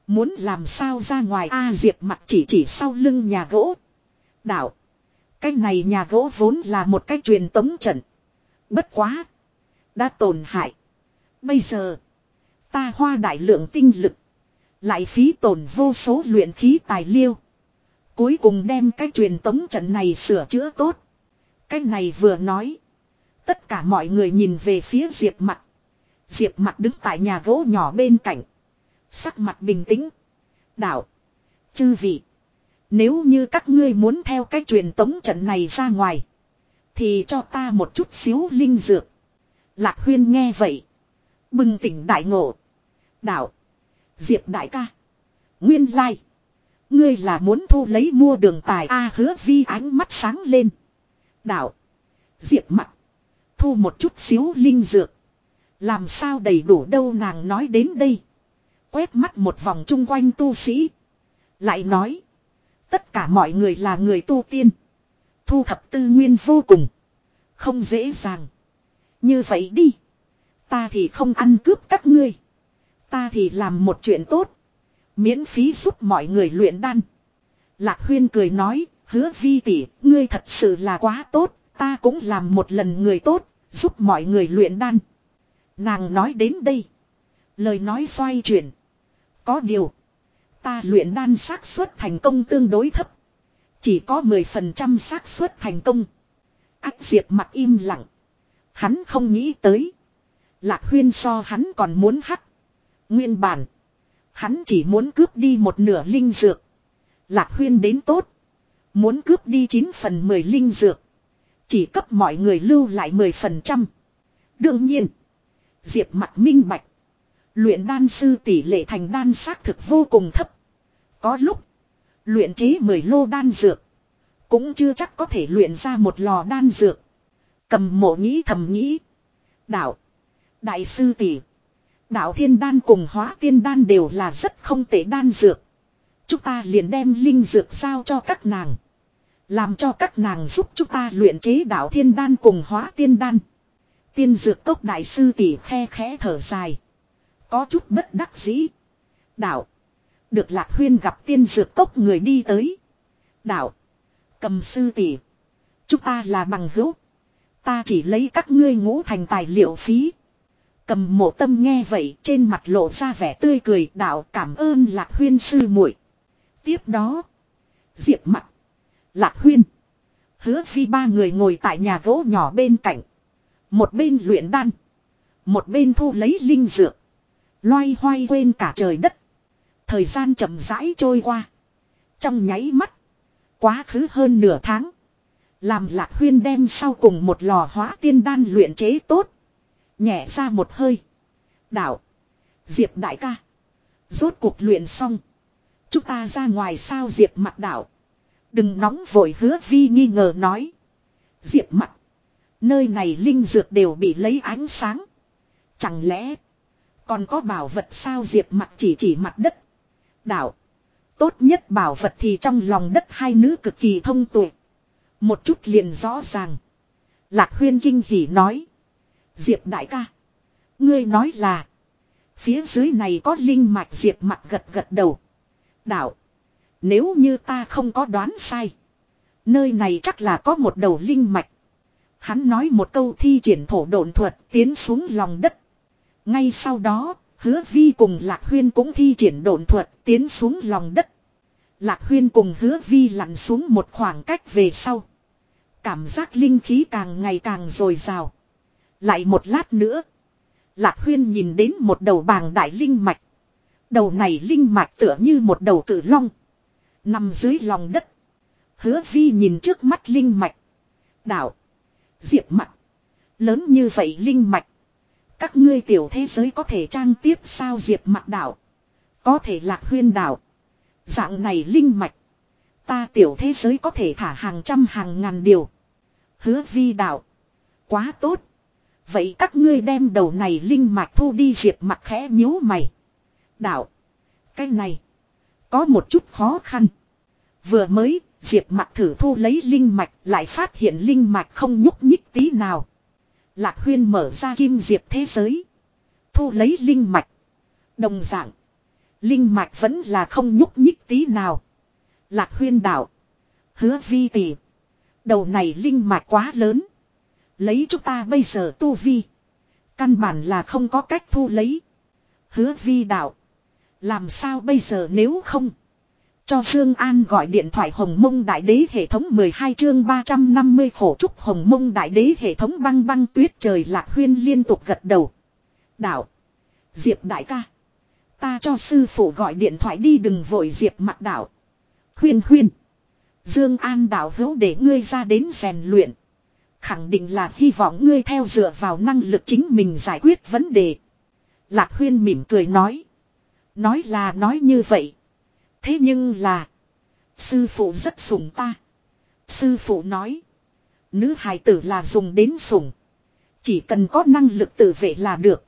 Muốn làm sao ra ngoài A Diệp mặt chỉ chỉ sau lưng nhà gỗ. Đạo. Cái này nhà gỗ vốn là một cái truyền tống trận. Bất quá. Đã tổn hại. Bây giờ. Ta hoa đại lượng tinh lực. Lại phí tổn vô số luyện khí tài liêu. Cuối cùng đem cái truyền tống trận này sửa chữa tốt. Cái này vừa nói. Tất cả mọi người nhìn về phía Diệp mặt. Diệp mặt đứng tại nhà gỗ nhỏ bên cạnh. Sắc mặt bình tĩnh. Đạo. Chư vị. Nếu như các ngươi muốn theo cái truyền tống trận này ra ngoài. Thì cho ta một chút xíu linh dược. Lạc huyên nghe vậy. Bừng tỉnh đại ngộ. Đạo. Diệp đại ca. Nguyên lai. Ngươi là muốn thu lấy mua đường tài A hứa vi ánh mắt sáng lên. Đạo. Diệp mặt. Thu một chút xíu linh dược. Làm sao đầy đủ đâu nàng nói đến đây. Quét mắt một vòng chung quanh tu sĩ. Lại nói. Tất cả mọi người là người tu tiên. Thu thập tư nguyên vô cùng. Không dễ dàng. Như vậy đi. Ta thì không ăn cướp các ngươi. Ta thì làm một chuyện tốt. Miễn phí giúp mọi người luyện đan. Lạc Huyên cười nói, hứa vi tỷ, ngươi thật sự là quá tốt, ta cũng làm một lần người tốt, giúp mọi người luyện đan. Nàng nói đến đây. Lời nói xoay chuyển. Có điều. Ta luyện đan xác suất thành công tương đối thấp. Chỉ có 10% xác suất thành công. Ác diệp mặt im lặng. Hắn không nghĩ tới. Lạc huyên so hắn còn muốn hắc. Nguyên bản. Hắn chỉ muốn cướp đi một nửa linh dược. Lạc huyên đến tốt. Muốn cướp đi 9 phần 10 linh dược. Chỉ cấp mọi người lưu lại 10%. Đương nhiên. Diệp mặt minh bạch. Luyện đan sư tỷ lệ thành đan xác thực vô cùng thấp. Có lúc. Luyện chế 10 lô đan dược. Cũng chưa chắc có thể luyện ra một lò đan dược. Cầm mộ nghĩ thầm nghĩ. Đạo. Đại sư tỷ. Đạo thiên đan cùng hóa tiên đan đều là rất không tệ đan dược. Chúng ta liền đem linh dược giao cho các nàng. Làm cho các nàng giúp chúng ta luyện chế đạo thiên đan cùng hóa tiên đan. Tiên dược cốc đại sư tỷ khe khẽ thở dài. Có chút bất đắc dĩ. Đạo. Được lạc huyên gặp tiên dược cốc người đi tới. Đạo. Cầm sư tỷ. Chúng ta là bằng hữu. Ta chỉ lấy các ngươi ngũ thành tài liệu phí. Cầm mộ tâm nghe vậy, trên mặt lộ ra vẻ tươi cười, đạo cảm ơn lạc huyên sư muội Tiếp đó. Diệp mặt. Lạc huyên. Hứa phi ba người ngồi tại nhà gỗ nhỏ bên cạnh. Một bên luyện đan. Một bên thu lấy linh dược. Loay hoay quên cả trời đất. Thời gian chậm rãi trôi qua. Trong nháy mắt. Quá khứ hơn nửa tháng. Làm lạc huyên đem sau cùng một lò hóa tiên đan luyện chế tốt. Nhẹ ra một hơi. Đạo. Diệp đại ca. Rốt cuộc luyện xong. Chúng ta ra ngoài sao Diệp mặt đạo. Đừng nóng vội hứa vi nghi ngờ nói. Diệp mặt. Nơi này linh dược đều bị lấy ánh sáng. Chẳng lẽ. Còn có bảo vật sao Diệp mặt chỉ chỉ mặt đất. Đạo. Tốt nhất bảo vật thì trong lòng đất hai nữ cực kỳ thông tuệ. Một chút liền rõ ràng. Lạc huyên kinh hỉ nói. Diệp đại ca. Ngươi nói là. Phía dưới này có linh mạch diệp mặt gật gật đầu. Đạo. Nếu như ta không có đoán sai. Nơi này chắc là có một đầu linh mạch. Hắn nói một câu thi triển thổ độn thuật tiến xuống lòng đất. Ngay sau đó, hứa vi cùng Lạc Huyên cũng thi triển độn thuật tiến xuống lòng đất. Lạc Huyên cùng hứa vi lặn xuống một khoảng cách về sau. Cảm giác linh khí càng ngày càng dồi dào. Lại một lát nữa. Lạc Huyên nhìn đến một đầu bàng đại linh mạch. Đầu này linh mạch tựa như một đầu cử long. Nằm dưới lòng đất. Hứa vi nhìn trước mắt linh mạch. Đạo. Diệp mặt. Lớn như vậy linh mạch. Các ngươi tiểu thế giới có thể trang tiếp sao diệp mặt đạo. Có thể lạc huyên đạo. Dạng này linh mạch. Ta tiểu thế giới có thể thả hàng trăm hàng ngàn điều. Hứa vi đạo. Quá tốt. Vậy các ngươi đem đầu này linh mạch thu đi diệp mặt khẽ nhíu mày. Đạo. Cái này. Có một chút khó khăn. Vừa mới, Diệp mặt thử thu lấy linh mạch lại phát hiện linh mạch không nhúc nhích tí nào. Lạc huyên mở ra kim diệp thế giới. Thu lấy linh mạch. Đồng dạng. Linh mạch vẫn là không nhúc nhích tí nào. Lạc huyên đạo. Hứa vi tỷ. Đầu này linh mạch quá lớn. Lấy chúng ta bây giờ tu vi. Căn bản là không có cách thu lấy. Hứa vi đạo. Làm sao bây giờ nếu không. Cho Dương An gọi điện thoại Hồng Mông Đại Đế hệ thống 12 chương 350 khổ trúc Hồng Mông Đại Đế hệ thống băng băng tuyết trời lạc huyên liên tục gật đầu. Đạo. Diệp đại ca. Ta cho sư phụ gọi điện thoại đi đừng vội Diệp mặt đạo. Huyên huyên. Dương An đạo hữu để ngươi ra đến rèn luyện. Khẳng định là hy vọng ngươi theo dựa vào năng lực chính mình giải quyết vấn đề. Lạc huyên mỉm cười nói. Nói là nói như vậy. Thế nhưng là. Sư phụ rất sủng ta. Sư phụ nói. Nữ hài tử là dùng đến sủng. Chỉ cần có năng lực tự vệ là được.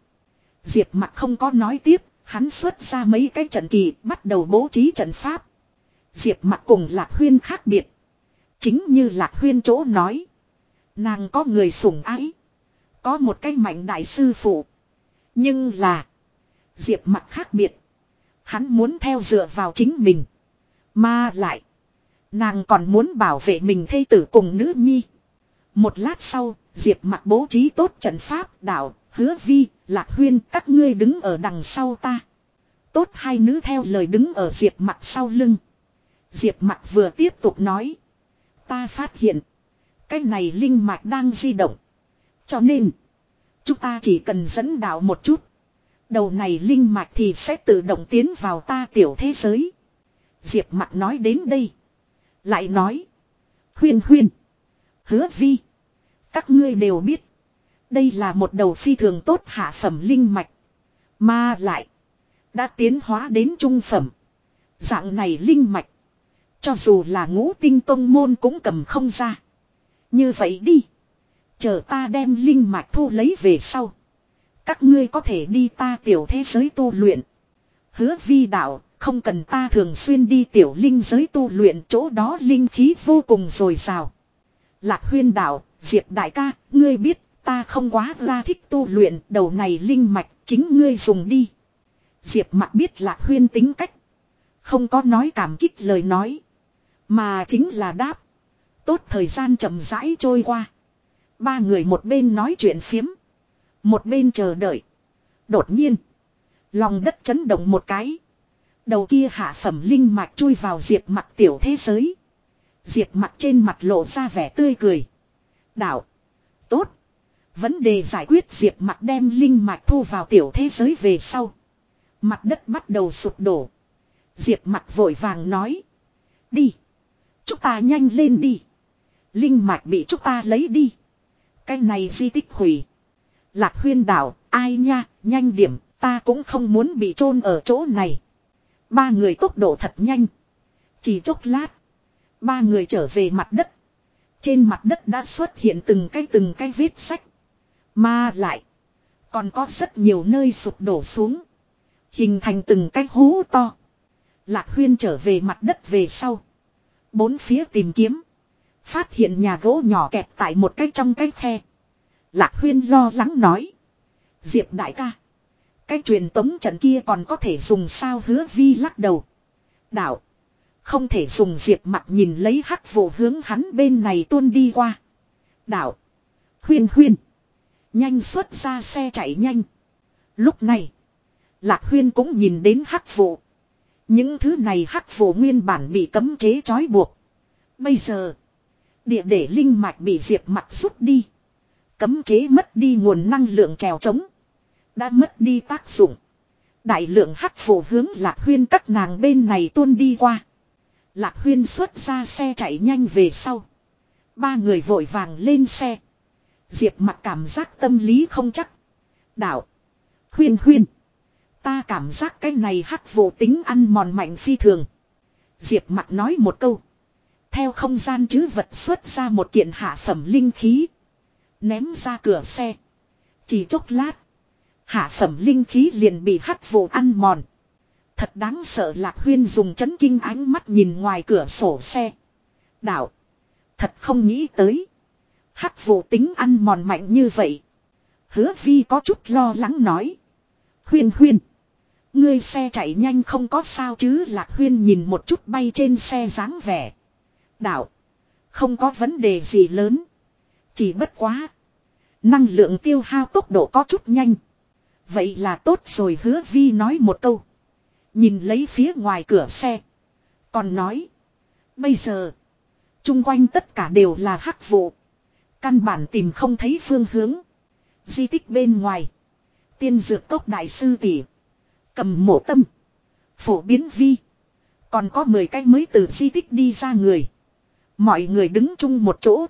Diệp mặt không có nói tiếp. Hắn xuất ra mấy cái trận kỳ, bắt đầu bố trí trận pháp. Diệp mặt cùng Lạc Huyên khác biệt. Chính như Lạc Huyên chỗ nói. Nàng có người sủng ái. Có một cái mạnh đại sư phụ. Nhưng là. Diệp mặt khác biệt. Hắn muốn theo dựa vào chính mình. Mà lại. Nàng còn muốn bảo vệ mình thây tử cùng nữ nhi. Một lát sau, Diệp mặt bố trí tốt trận pháp đạo, hứa vi, lạc huyên các ngươi đứng ở đằng sau ta. Tốt hai nữ theo lời đứng ở Diệp mặt sau lưng. Diệp mặt vừa tiếp tục nói. Ta phát hiện. Cái này linh mạch đang di động. Cho nên. Chúng ta chỉ cần dẫn đạo một chút. Đầu này linh mạch thì sẽ tự động tiến vào ta tiểu thế giới. Diệp mặt nói đến đây. Lại nói. Huyên huyên. Hứa vi. Các ngươi đều biết. Đây là một đầu phi thường tốt hạ phẩm linh mạch. Mà lại. Đã tiến hóa đến trung phẩm. Dạng này linh mạch. Cho dù là ngũ tinh tông môn cũng cầm không ra. Như vậy đi. Chờ ta đem linh mạch thu lấy về sau. Các ngươi có thể đi ta tiểu thế giới tu luyện. Hứa vi đạo, không cần ta thường xuyên đi tiểu linh giới tu luyện chỗ đó linh khí vô cùng dồi dào. Lạc huyên đạo, diệp đại ca, ngươi biết, ta không quá ra thích tu luyện, đầu này linh mạch, chính ngươi dùng đi. Diệp mặt biết lạc huyên tính cách. Không có nói cảm kích lời nói. Mà chính là đáp. Tốt thời gian chậm rãi trôi qua. Ba người một bên nói chuyện phiếm. Một bên chờ đợi. Đột nhiên. Lòng đất chấn động một cái. Đầu kia hạ phẩm linh mạch chui vào diệp mặt tiểu thế giới. Diệp mặt trên mặt lộ ra vẻ tươi cười. Đạo. Tốt. Vấn đề giải quyết diệp mặt đem linh mạch thu vào tiểu thế giới về sau. Mặt đất bắt đầu sụp đổ. Diệp mặt vội vàng nói. Đi. Chúng ta nhanh lên đi. Linh mạch bị chúng ta lấy đi. Cái này di tích hủy. Lạc huyên đảo, ai nha, nhanh điểm, ta cũng không muốn bị chôn ở chỗ này. Ba người tốc độ thật nhanh. Chỉ chốc lát. Ba người trở về mặt đất. Trên mặt đất đã xuất hiện từng cái từng cái vết sách. Mà lại. Còn có rất nhiều nơi sụp đổ xuống. Hình thành từng cái hố to. Lạc huyên trở về mặt đất về sau. Bốn phía tìm kiếm. Phát hiện nhà gỗ nhỏ kẹt tại một cái trong cái khe. Lạc huyên lo lắng nói. Diệp đại ca. Cái truyền tống trận kia còn có thể dùng sao hứa vi lắc đầu. Đạo. Không thể dùng diệp mặt nhìn lấy hắc vụ hướng hắn bên này tuôn đi qua. Đạo. Huyên huyên. Nhanh xuất ra xe chạy nhanh. Lúc này. Lạc huyên cũng nhìn đến hắc vụ. Những thứ này hắc vụ nguyên bản bị cấm chế trói buộc. Bây giờ. Địa để linh mạch bị diệp mặt rút đi. Cấm chế mất đi nguồn năng lượng trèo trống. Đã mất đi tác dụng. Đại lượng hắc phổ hướng lạc huyên các nàng bên này tuôn đi qua. Lạc huyên xuất ra xe chạy nhanh về sau. Ba người vội vàng lên xe. Diệp mặt cảm giác tâm lý không chắc. Đạo. Huyên huyên. Ta cảm giác cái này hắc vô tính ăn mòn mạnh phi thường. Diệp mặt nói một câu. Theo không gian chứ vật xuất ra một kiện hạ phẩm linh khí. Ném ra cửa xe. Chỉ chốc lát. Hạ phẩm linh khí liền bị hắc vụ ăn mòn. Thật đáng sợ lạc huyên dùng chấn kinh ánh mắt nhìn ngoài cửa sổ xe. Đạo. Thật không nghĩ tới. Hắc vụ tính ăn mòn mạnh như vậy. Hứa vi có chút lo lắng nói. Huyên huyên. Ngươi xe chạy nhanh không có sao chứ lạc huyên nhìn một chút bay trên xe dáng vẻ. Đạo. Không có vấn đề gì lớn. Chỉ bất quá. Năng lượng tiêu hao tốc độ có chút nhanh. Vậy là tốt rồi hứa vi nói một câu. Nhìn lấy phía ngoài cửa xe. Còn nói. Bây giờ. Trung quanh tất cả đều là hắc vụ. Căn bản tìm không thấy phương hướng. Di tích bên ngoài. Tiên dược cốc đại sư tỷ Cầm mổ tâm. Phổ biến vi. Còn có 10 cái mới từ di tích đi ra người. Mọi người đứng chung một chỗ.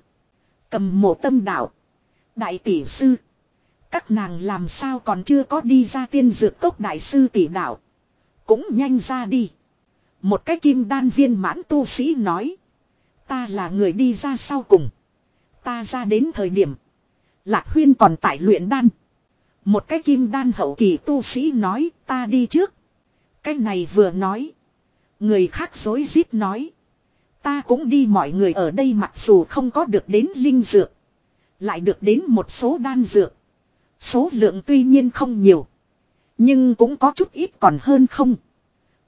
Cầm mộ tâm đạo. Đại tỷ sư. Các nàng làm sao còn chưa có đi ra tiên dược cốc đại sư tỷ đạo. Cũng nhanh ra đi. Một cái kim đan viên mãn tu sĩ nói. Ta là người đi ra sau cùng. Ta ra đến thời điểm. Lạc huyên còn tại luyện đan. Một cái kim đan hậu kỳ tu sĩ nói, ta đi trước. Cái này vừa nói. Người khác dối rít nói. Ta cũng đi mọi người ở đây mặc dù không có được đến linh dược. Lại được đến một số đan dược. Số lượng tuy nhiên không nhiều. Nhưng cũng có chút ít còn hơn không.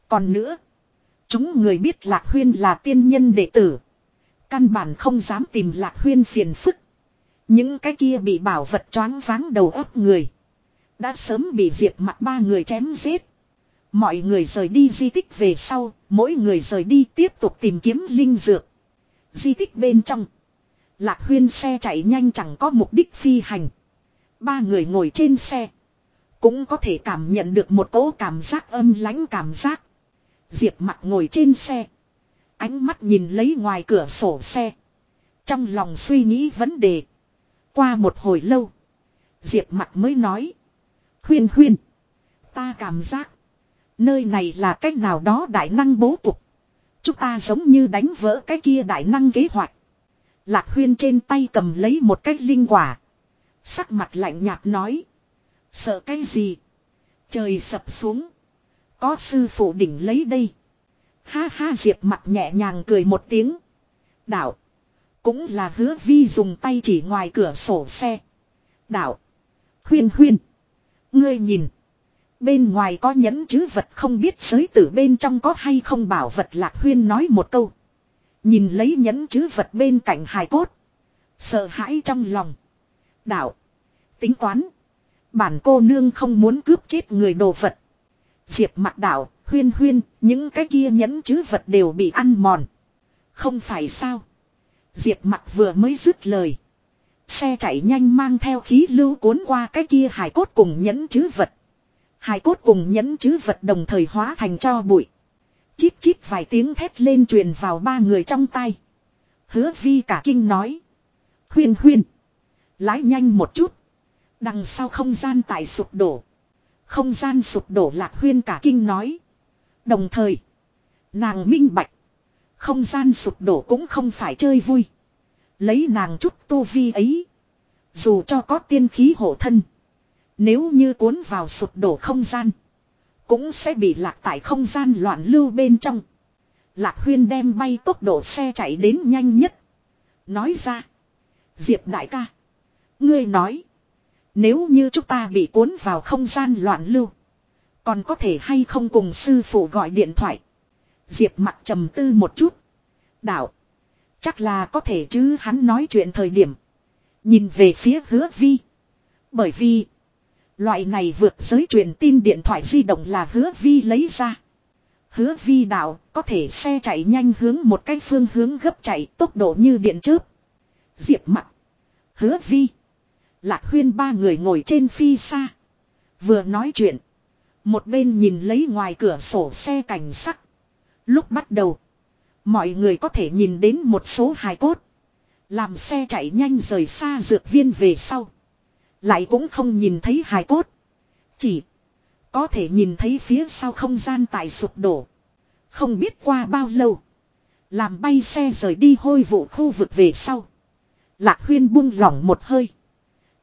Còn nữa. Chúng người biết Lạc Huyên là tiên nhân đệ tử. Căn bản không dám tìm Lạc Huyên phiền phức. Những cái kia bị bảo vật choáng váng đầu óc người. Đã sớm bị diệt mặt ba người chém giết. Mọi người rời đi di tích về sau, mỗi người rời đi tiếp tục tìm kiếm linh dược. Di tích bên trong. Lạc huyên xe chạy nhanh chẳng có mục đích phi hành. Ba người ngồi trên xe. Cũng có thể cảm nhận được một cỗ cảm giác âm lãnh cảm giác. Diệp mặt ngồi trên xe. Ánh mắt nhìn lấy ngoài cửa sổ xe. Trong lòng suy nghĩ vấn đề. Qua một hồi lâu. Diệp mặt mới nói. Huyên huyên. Ta cảm giác. Nơi này là cách nào đó đại năng bố cục. Chúng ta giống như đánh vỡ cái kia đại năng kế hoạch. Lạc huyên trên tay cầm lấy một cái linh quả. Sắc mặt lạnh nhạt nói. Sợ cái gì? Trời sập xuống. Có sư phụ đỉnh lấy đây. Ha ha diệp mặt nhẹ nhàng cười một tiếng. Đạo. Cũng là hứa vi dùng tay chỉ ngoài cửa sổ xe. Đạo. Huyên huyên. Ngươi nhìn. Bên ngoài có nhẫn chứ vật không biết giới tử bên trong có hay không bảo vật lạc huyên nói một câu. Nhìn lấy nhẫn chứ vật bên cạnh hài cốt. Sợ hãi trong lòng. Đạo. Tính toán. Bản cô nương không muốn cướp chết người đồ vật. Diệp mặt đạo, huyên huyên, những cái kia nhẫn chứ vật đều bị ăn mòn. Không phải sao. Diệp mặt vừa mới dứt lời. Xe chạy nhanh mang theo khí lưu cuốn qua cái kia hải cốt cùng nhẫn chứ vật. Hài cốt cùng nhẫn chứ vật đồng thời hóa thành cho bụi. Chít chít vài tiếng thét lên truyền vào ba người trong tay. Hứa vi cả kinh nói. Huyên huyên. Lái nhanh một chút. Đằng sau không gian tại sụp đổ. Không gian sụp đổ lạc huyên cả kinh nói. Đồng thời. Nàng minh bạch. Không gian sụp đổ cũng không phải chơi vui. Lấy nàng chút tu vi ấy. Dù cho có tiên khí hộ thân. Nếu như cuốn vào sụp đổ không gian. Cũng sẽ bị lạc tại không gian loạn lưu bên trong. Lạc huyên đem bay tốc độ xe chạy đến nhanh nhất. Nói ra. Diệp đại ca. Ngươi nói. Nếu như chúng ta bị cuốn vào không gian loạn lưu. Còn có thể hay không cùng sư phụ gọi điện thoại. Diệp mặt trầm tư một chút. Đạo. Chắc là có thể chứ, hắn nói chuyện thời điểm. Nhìn về phía hứa vi. Bởi vì. Loại này vượt giới truyền tin điện thoại di động là hứa vi lấy ra. Hứa vi đạo có thể xe chạy nhanh hướng một cái phương hướng gấp chạy tốc độ như điện chớp. Diệp mặt. Hứa vi. Lạc huyên ba người ngồi trên phi xa. Vừa nói chuyện. Một bên nhìn lấy ngoài cửa sổ xe cảnh sắc. Lúc bắt đầu. Mọi người có thể nhìn đến một số hài cốt. Làm xe chạy nhanh rời xa dược viên về sau. Lại cũng không nhìn thấy hài cốt. Chỉ có thể nhìn thấy phía sau không gian tại sụp đổ. Không biết qua bao lâu. Làm bay xe rời đi hôi vụ khu vực về sau. Lạc huyên buông lỏng một hơi.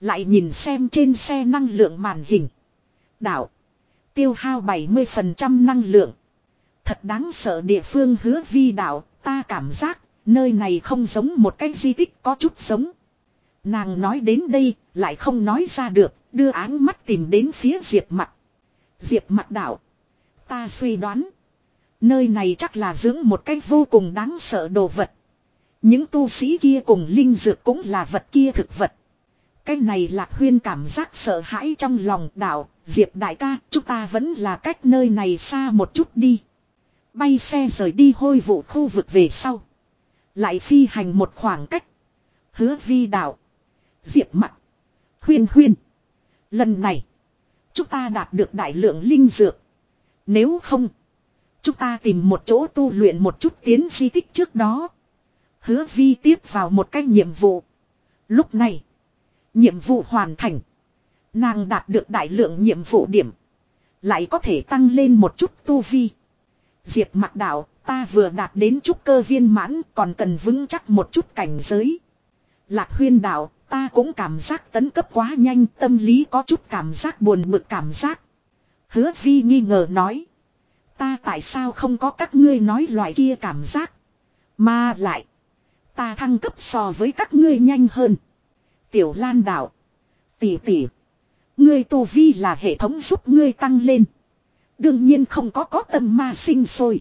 Lại nhìn xem trên xe năng lượng màn hình. Đạo. Tiêu hao 70% năng lượng. Thật đáng sợ địa phương hứa vi đạo. Ta cảm giác, nơi này không giống một cái di tích có chút giống. Nàng nói đến đây lại không nói ra được. Đưa áng mắt tìm đến phía diệp mặt. Diệp mặt đạo. Ta suy đoán. Nơi này chắc là dưỡng một cách vô cùng đáng sợ đồ vật. Những tu sĩ kia cùng linh dược cũng là vật kia thực vật. Cái này lạc huyên cảm giác sợ hãi trong lòng đạo, Diệp đại ca, chúng ta vẫn là cách nơi này xa một chút đi. Bay xe rời đi hôi vụ khu vực về sau. Lại phi hành một khoảng cách. Hứa vi đạo. Diệp mặt. Huyên huyên. Lần này. Chúng ta đạt được đại lượng linh dược. Nếu không. Chúng ta tìm một chỗ tu luyện một chút tiến di tích trước đó. Hứa vi tiếp vào một cái nhiệm vụ. Lúc này. Nhiệm vụ hoàn thành. Nàng đạt được đại lượng nhiệm vụ điểm. Lại có thể tăng lên một chút tu vi. Diệp mặt đạo, ta vừa đạt đến chút cơ viên mãn còn cần vững chắc một chút cảnh giới. Lạc huyên đạo, ta cũng cảm giác tấn cấp quá nhanh, tâm lý có chút cảm giác buồn bực cảm giác. Hứa vi nghi ngờ nói. Ta tại sao không có các ngươi nói loại kia cảm giác. Mà lại. Ta thăng cấp so với các ngươi nhanh hơn. Tiểu Lan đạo. Tỷ tỷ. Ngươi tu vi là hệ thống giúp ngươi tăng lên. Đương nhiên không có có tâm ma sinh sôi.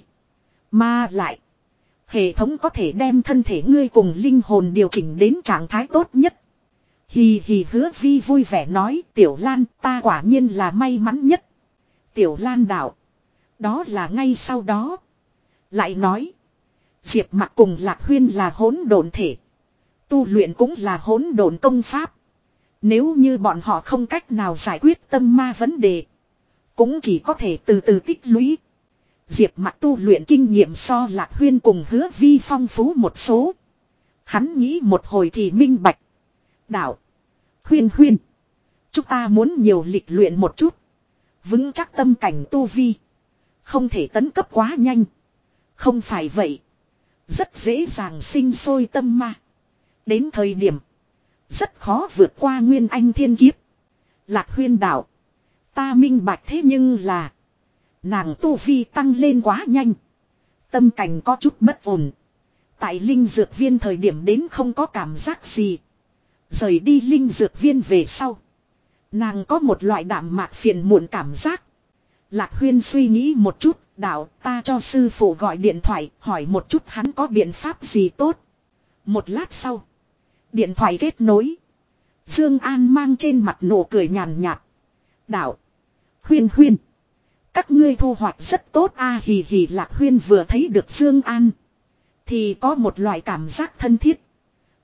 Mà lại. Hệ thống có thể đem thân thể ngươi cùng linh hồn điều chỉnh đến trạng thái tốt nhất. Hì hì hứa vi vui vẻ nói, Tiểu Lan, ta quả nhiên là may mắn nhất. Tiểu Lan đạo. Đó là ngay sau đó. Lại nói. Diệp mặt cùng Lạc Huyên là hỗn độn thể. Tu luyện cũng là hỗn độn công pháp. Nếu như bọn họ không cách nào giải quyết tâm ma vấn đề. Cũng chỉ có thể từ từ tích lũy. Diệp mặt tu luyện kinh nghiệm so Lạc Huyên cùng hứa vi phong phú một số. Hắn nghĩ một hồi thì minh bạch. Đạo. Huyên huyên. Chúng ta muốn nhiều lịch luyện một chút. Vững chắc tâm cảnh tu vi. Không thể tấn cấp quá nhanh. Không phải vậy. Rất dễ dàng sinh sôi tâm ma. Đến thời điểm. Rất khó vượt qua nguyên anh thiên kiếp. Lạc huyên đạo. Ta minh bạch thế nhưng là. Nàng tu vi tăng lên quá nhanh. Tâm cảnh có chút bất ổn. Tại linh dược viên thời điểm đến không có cảm giác gì. Rời đi linh dược viên về sau. Nàng có một loại đạm mạc phiền muộn cảm giác. Lạc Huyên suy nghĩ một chút, đạo ta cho sư phụ gọi điện thoại, hỏi một chút hắn có biện pháp gì tốt. Một lát sau, điện thoại kết nối. Dương An mang trên mặt nụ cười nhàn nhạt. Đạo, Huyên Huyên, các ngươi thu hoạch rất tốt a hì hì Lạc Huyên vừa thấy được Dương An. Thì có một loại cảm giác thân thiết.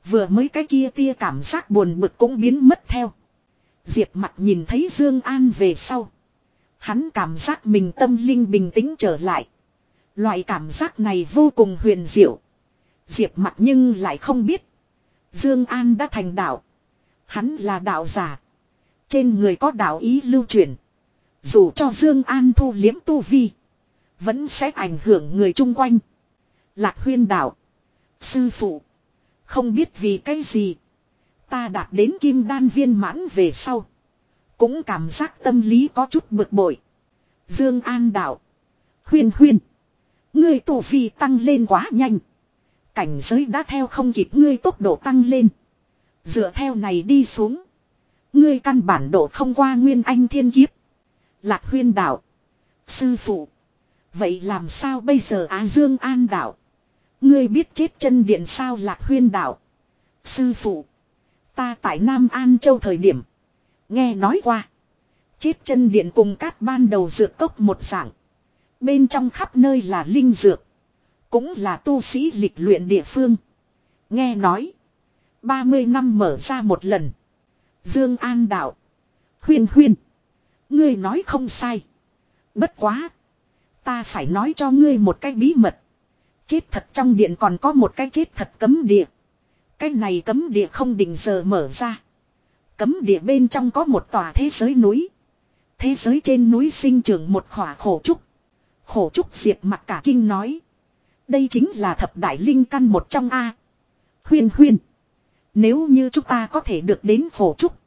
Vừa mới cái kia tia cảm giác buồn bực cũng biến mất theo. Diệp mặt nhìn thấy Dương An về sau. Hắn cảm giác mình tâm linh bình tĩnh trở lại. Loại cảm giác này vô cùng huyền diệu. Diệp mặt nhưng lại không biết. Dương An đã thành đạo. Hắn là đạo giả. Trên người có đạo ý lưu truyền. Dù cho Dương An thu liếm tu vi. Vẫn sẽ ảnh hưởng người chung quanh. Lạc huyên đạo. Sư phụ. Không biết vì cái gì. Ta đạt đến kim đan viên mãn về sau. Cũng cảm giác tâm lý có chút bực bội. Dương An đạo. Huyên huyên. Ngươi tổ phi tăng lên quá nhanh. Cảnh giới đã theo không kịp ngươi tốc độ tăng lên. Dựa theo này đi xuống. Ngươi căn bản độ không qua nguyên anh thiên kiếp. Lạc huyên đạo. Sư phụ. Vậy làm sao bây giờ Á Dương An đạo. Ngươi biết chết chân điện sao Lạc huyên đạo. Sư phụ. Ta tại Nam An Châu thời điểm. Nghe nói qua. Chết chân điện cùng các ban đầu dược cốc một dạng. Bên trong khắp nơi là linh dược. Cũng là tu sĩ lịch luyện địa phương. Nghe nói. 30 năm mở ra một lần. Dương An đạo. Huyên huyên. Ngươi nói không sai. Bất quá. Ta phải nói cho ngươi một cái bí mật. Chết thật trong điện còn có một cái chết thật cấm địa. Cái này cấm địa không định giờ mở ra. Cấm địa bên trong có một tòa thế giới núi. Thế giới trên núi sinh trưởng một khỏa khổ trúc. Khổ trúc diệt mặt cả kinh nói. Đây chính là thập đại linh căn một trong A. Huyên huyên. Nếu như chúng ta có thể được đến khổ trúc.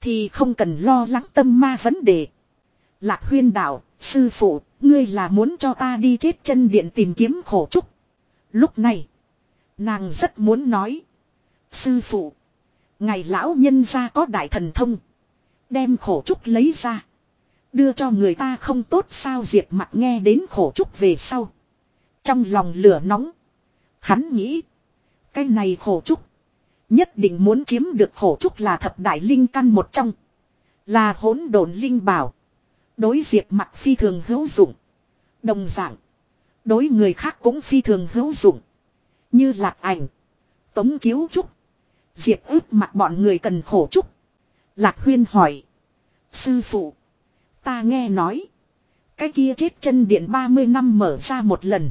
Thì không cần lo lắng tâm ma vấn đề. Lạc huyên đạo, sư phụ, ngươi là muốn cho ta đi chết chân điện tìm kiếm khổ trúc. Lúc này, nàng rất muốn nói. Sư phụ, ngày lão nhân gia có đại thần thông. Đem khổ trúc lấy ra. Đưa cho người ta không tốt sao diệt mặt nghe đến khổ trúc về sau. Trong lòng lửa nóng. Hắn nghĩ. Cái này khổ trúc. Nhất định muốn chiếm được khổ trúc là thập đại linh căn một trong. Là hỗn độn linh bảo. Đối diệt mặt phi thường hữu dụng. Đồng dạng. Đối người khác cũng phi thường hữu dụng. Như lạc ảnh. Tống chiếu trúc. Diệp ướp mặt bọn người cần khổ trúc. Lạc huyên hỏi. Sư phụ. Ta nghe nói. Cái kia chết chân điện 30 năm mở ra một lần.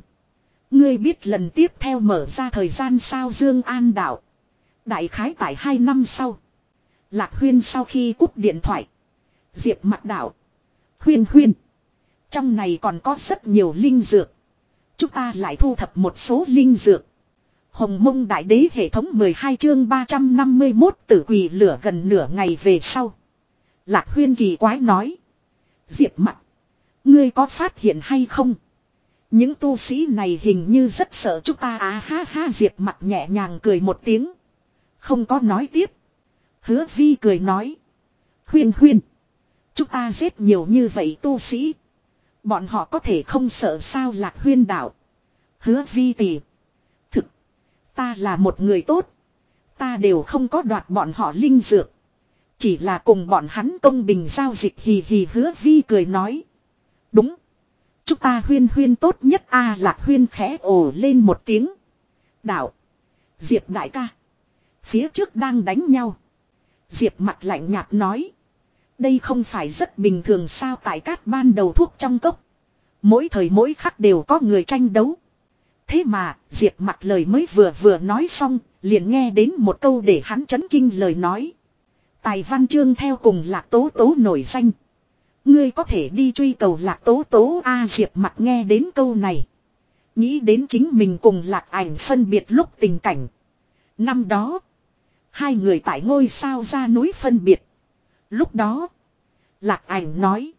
Ngươi biết lần tiếp theo mở ra thời gian sao Dương An đạo. Đại khái tại 2 năm sau. Lạc huyên sau khi cúp điện thoại. Diệp mặt đạo. Huyên huyên. Trong này còn có rất nhiều linh dược. Chúng ta lại thu thập một số linh dược. Hồng mông đại đế hệ thống 12 chương 351 tử quỷ lửa gần nửa ngày về sau. Lạc huyên kỳ quái nói. Diệp mặt. Ngươi có phát hiện hay không? Những tu sĩ này hình như rất sợ chúng ta á à, ha ha Diệp mặt nhẹ nhàng cười một tiếng. Không có nói tiếp. Hứa vi cười nói. Huyên huyên. Chúng ta giết nhiều như vậy tu sĩ. Bọn họ có thể không sợ sao lạc huyên đạo. Hứa vi tỷ. Thực. Ta là một người tốt. Ta đều không có đoạt bọn họ linh dược. Chỉ là cùng bọn hắn công bình giao dịch hì hì hứa vi cười nói. Đúng. Chúng ta huyên huyên tốt nhất a lạc huyên khẽ ồ lên một tiếng. Đạo. Diệp đại ca. Phía trước đang đánh nhau. Diệp mặt lạnh nhạt nói. Đây không phải rất bình thường sao tại các ban đầu thuốc trong cốc. Mỗi thời mỗi khắc đều có người tranh đấu. Thế mà, Diệp mặt lời mới vừa vừa nói xong, liền nghe đến một câu để hắn chấn kinh lời nói. Tài văn chương theo cùng lạc tố tố nổi danh. Ngươi có thể đi truy cầu lạc tố tố A Diệp mặt nghe đến câu này. Nghĩ đến chính mình cùng lạc ảnh phân biệt lúc tình cảnh. Năm đó, hai người tại ngôi sao ra núi phân biệt. Lúc đó, lạc ảnh nói.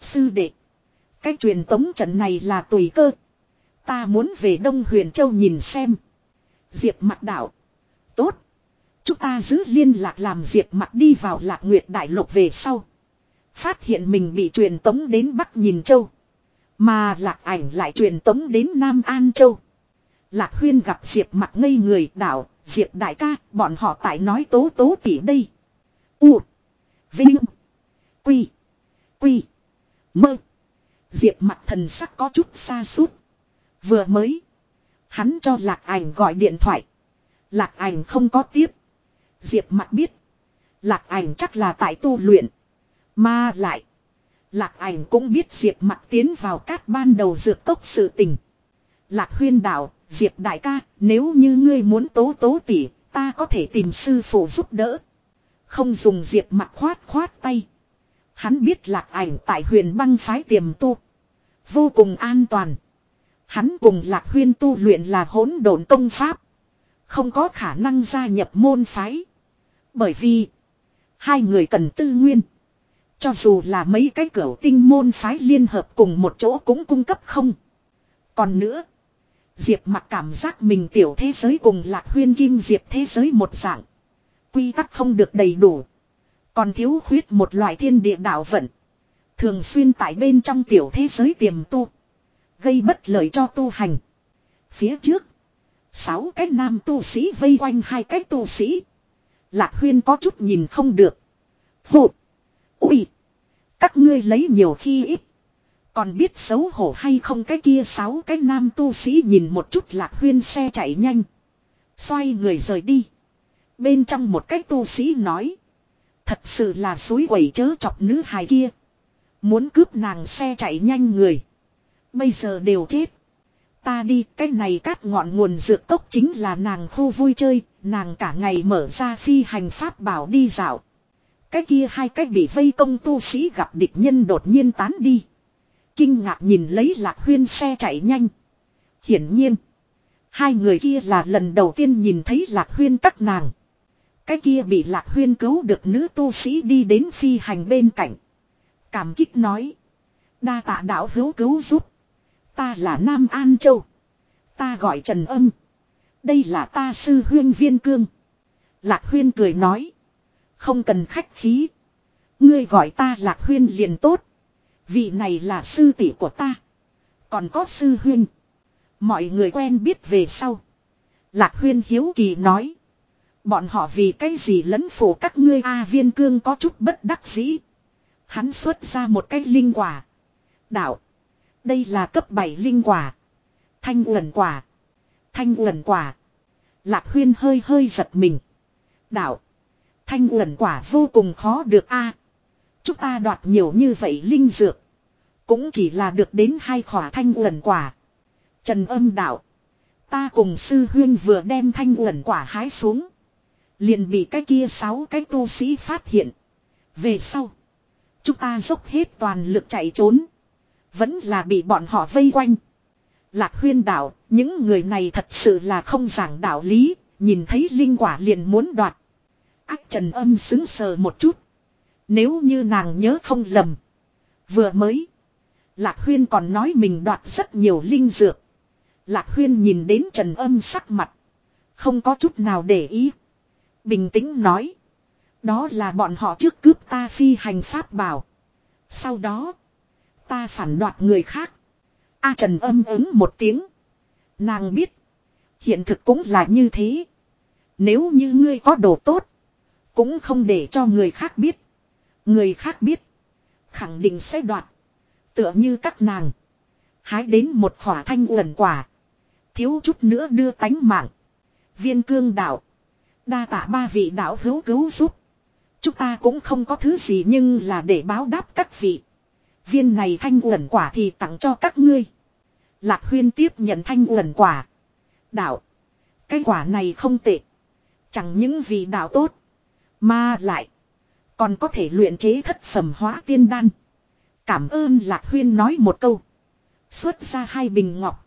Sư đệ, cái truyền tống trận này là tùy cơ. Ta muốn về Đông Huyền Châu nhìn xem. Diệp Mặc đạo. Tốt. Chúng ta giữ liên lạc làm Diệp Mặc đi vào lạc nguyệt đại lục về sau. Phát hiện mình bị truyền tống đến Bắc Nhìn Châu. Mà lạc ảnh lại truyền tống đến Nam An Châu. Lạc huyên gặp Diệp Mặc ngây người đảo. Diệp đại ca bọn họ tại nói tố tố tỉ đây. U. Vinh. Quy. Quy. Mơ. Diệp mặt thần sắc có chút xa suốt. Vừa mới. Hắn cho lạc ảnh gọi điện thoại. Lạc ảnh không có tiếp. Diệp mặt biết. Lạc ảnh chắc là tại tu luyện. Mà lại. Lạc ảnh cũng biết Diệp mặt tiến vào cát ban đầu dược cốc sự tình. Lạc huyên đạo, Diệp đại ca, nếu như ngươi muốn tố tố tỉ, ta có thể tìm sư phụ giúp đỡ. Không dùng Diệp mặt khoát khoát tay. Hắn biết lạc ảnh tại huyền băng phái tiềm tu. Vô cùng an toàn. Hắn cùng lạc huyên tu luyện là hỗn độn công pháp. Không có khả năng gia nhập môn phái. Bởi vì. Hai người cần tư nguyên. Cho dù là mấy cái cửa tinh môn phái liên hợp cùng một chỗ cũng cung cấp không. Còn nữa. Diệp mặt cảm giác mình tiểu thế giới cùng lạc huyên kim diệp thế giới một dạng. Quy tắc không được đầy đủ. Còn thiếu khuyết một loại thiên địa đạo vận. Thường xuyên tại bên trong tiểu thế giới tiềm tu. Gây bất lợi cho tu hành. Phía trước. Sáu cái nam tu sĩ vây quanh hai cái tu sĩ. Lạc huyên có chút nhìn không được. Phụ. Ui. Các ngươi lấy nhiều khi ít. Còn biết xấu hổ hay không cái kia sáu cái nam tu sĩ nhìn một chút lạc huyên xe chạy nhanh. Xoay người rời đi. Bên trong một cách tu sĩ nói. Thật sự là suối quẩy chớ chọc nữ hài kia. Muốn cướp nàng xe chạy nhanh người. Bây giờ đều chết. Ta đi, cái này cát ngọn nguồn dược cốc chính là nàng khu vui chơi. Nàng cả ngày mở ra phi hành pháp bảo đi dạo. Cái kia hai cái bị vây công tu sĩ gặp địch nhân đột nhiên tán đi. Kinh ngạc nhìn lấy lạc huyên xe chạy nhanh. Hiển nhiên. Hai người kia là lần đầu tiên nhìn thấy lạc huyên các nàng. Cái kia bị lạc huyên cứu được nữ tu sĩ đi đến phi hành bên cạnh. Cảm kích nói. Đa tạ đạo hữu cứu giúp. Ta là Nam An Châu. Ta gọi Trần Âm. Đây là ta sư huyên viên cương. Lạc huyên cười nói. Không cần khách khí. Ngươi gọi ta lạc huyên liền tốt. Vị này là sư tỷ của ta. Còn có sư huyên. Mọi người quen biết về sau. Lạc huyên hiếu kỳ nói. Bọn họ vì cái gì lấn phủ các ngươi A viên cương có chút bất đắc dĩ. Hắn xuất ra một cái linh quả. Đạo. Đây là cấp 7 linh quả. Thanh uẩn quả. Thanh uẩn quả. Lạc huyên hơi hơi giật mình. Đạo. Thanh uẩn quả vô cùng khó được a. Chúng ta đoạt nhiều như vậy linh dược. Cũng chỉ là được đến hai khỏa thanh uẩn quả. Trần âm đạo. Ta cùng sư huyên vừa đem thanh uẩn quả hái xuống. Liền bị cái kia sáu cái tu sĩ phát hiện. Về sau. Chúng ta dốc hết toàn lực chạy trốn. Vẫn là bị bọn họ vây quanh. Lạc huyên đạo, những người này thật sự là không giảng đạo lý, nhìn thấy linh quả liền muốn đoạt. Ác trần âm xứng sờ một chút. Nếu như nàng nhớ không lầm. Vừa mới. Lạc huyên còn nói mình đoạt rất nhiều linh dược. Lạc huyên nhìn đến trần âm sắc mặt. Không có chút nào để ý. Bình tĩnh nói. Đó là bọn họ trước cướp ta phi hành pháp bảo. Sau đó. Ta phản đoạt người khác. A Trần âm ứng một tiếng. Nàng biết. Hiện thực cũng là như thế. Nếu như ngươi có đồ tốt. Cũng không để cho người khác biết. Người khác biết. Khẳng định sẽ đoạt. Tựa như các nàng. Hái đến một khỏa thanh uẩn quả. Thiếu chút nữa đưa tánh mạng. Viên cương đạo. Đa tạ ba vị đạo hữu cứu giúp. Chúng ta cũng không có thứ gì nhưng là để báo đáp các vị. Viên này thanh uẩn quả thì tặng cho các ngươi. Lạc huyên tiếp nhận thanh uẩn quả. Đạo. Cái quả này không tệ. Chẳng những vì đạo tốt. Mà lại. Còn có thể luyện chế thất phẩm hóa tiên đan. Cảm ơn Lạc huyên nói một câu. Xuất ra hai bình ngọc.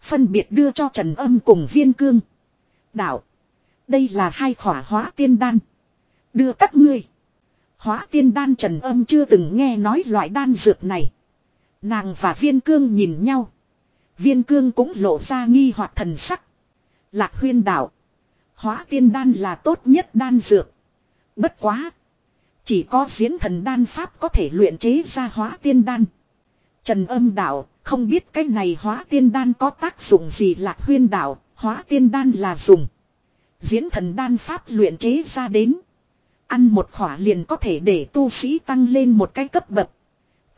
Phân biệt đưa cho Trần Âm cùng viên cương. Đạo. Đây là hai khỏa hóa tiên đan. Đưa các ngươi. Hóa tiên đan trần âm chưa từng nghe nói loại đan dược này. Nàng và viên cương nhìn nhau. Viên cương cũng lộ ra nghi hoặc thần sắc. Lạc huyên đạo. Hóa tiên đan là tốt nhất đan dược. Bất quá. Chỉ có diễn thần đan pháp có thể luyện chế ra hóa tiên đan. Trần âm đạo, không biết cái này hóa tiên đan có tác dụng gì lạc huyên đạo, hóa tiên đan là dùng. Diễn thần đan pháp luyện chế ra đến. Ăn một khỏa liền có thể để tu sĩ tăng lên một cái cấp bậc.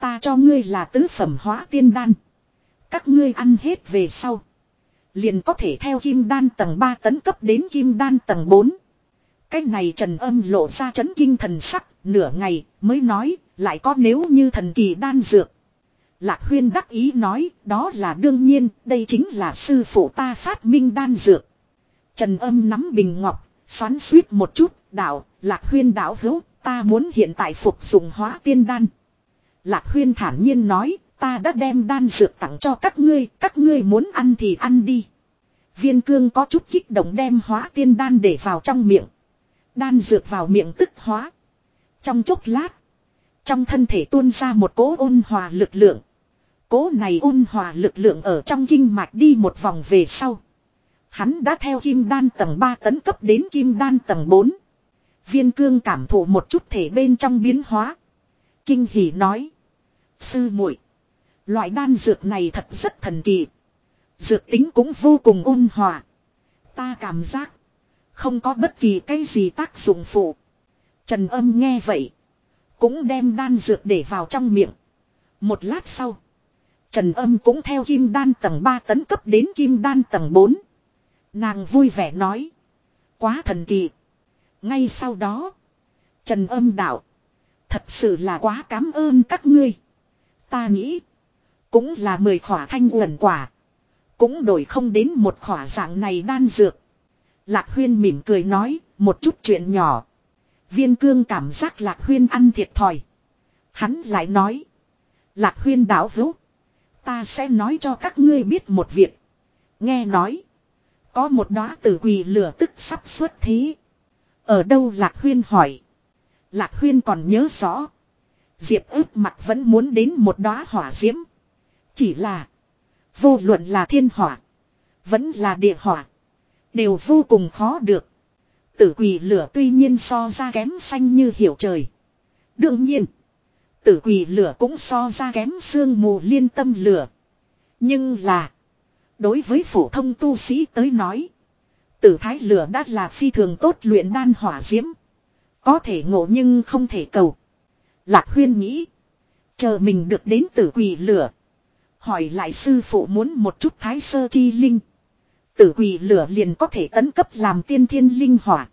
Ta cho ngươi là tứ phẩm hóa tiên đan. Các ngươi ăn hết về sau. Liền có thể theo kim đan tầng 3 tấn cấp đến kim đan tầng 4. Cái này trần âm lộ ra chấn kinh thần sắc, nửa ngày mới nói, lại có nếu như thần kỳ đan dược. Lạc huyên đắc ý nói, đó là đương nhiên, đây chính là sư phụ ta phát minh đan dược. Trần âm nắm bình ngọc, xoắn suýt một chút, đạo, lạc huyên đạo hữu, ta muốn hiện tại phục dụng hóa tiên đan. Lạc huyên thản nhiên nói, ta đã đem đan dược tặng cho các ngươi, các ngươi muốn ăn thì ăn đi. Viên cương có chút kích động đem hóa tiên đan để vào trong miệng. Đan dược vào miệng tức hóa. Trong chốc lát, trong thân thể tuôn ra một cỗ ôn hòa lực lượng. Cỗ này ôn hòa lực lượng ở trong kinh mạch đi một vòng về sau. Hắn đã theo kim đan tầng 3 tấn cấp đến kim đan tầng 4. Viên cương cảm thụ một chút thể bên trong biến hóa. Kinh hỉ nói. Sư muội, Loại đan dược này thật rất thần kỳ. Dược tính cũng vô cùng ôn hòa. Ta cảm giác. Không có bất kỳ cái gì tác dụng phụ. Trần âm nghe vậy. Cũng đem đan dược để vào trong miệng. Một lát sau. Trần âm cũng theo kim đan tầng 3 tấn cấp đến kim đan tầng 4. Nàng vui vẻ nói. Quá thần kỳ. Ngay sau đó. Trần âm đạo. Thật sự là quá cảm ơn các ngươi. Ta nghĩ. Cũng là mười khỏa thanh uẩn quả. Cũng đổi không đến một khỏa dạng này đan dược. Lạc huyên mỉm cười nói. Một chút chuyện nhỏ. Viên cương cảm giác lạc huyên ăn thiệt thòi. Hắn lại nói. Lạc huyên đảo hữu. Ta sẽ nói cho các ngươi biết một việc. Nghe nói. Có một đóa tử quỳ lửa tức sắp xuất thí. Ở đâu Lạc Huyên hỏi. Lạc Huyên còn nhớ rõ. Diệp ướp mặt vẫn muốn đến một đóa hỏa diễm. Chỉ là. Vô luận là thiên hỏa. Vẫn là địa hỏa. Đều vô cùng khó được. Tử quỳ lửa tuy nhiên so ra kém xanh như hiểu trời. Đương nhiên. Tử quỳ lửa cũng so ra kém sương mù liên tâm lửa. Nhưng là. Đối với phổ thông tu sĩ tới nói. Tử thái lửa đã là phi thường tốt luyện đan hỏa diễm. Có thể ngộ nhưng không thể cầu. Lạc huyên nghĩ. Chờ mình được đến tử quỷ lửa. Hỏi lại sư phụ muốn một chút thái sơ chi linh. Tử quỷ lửa liền có thể tấn cấp làm tiên thiên linh hỏa.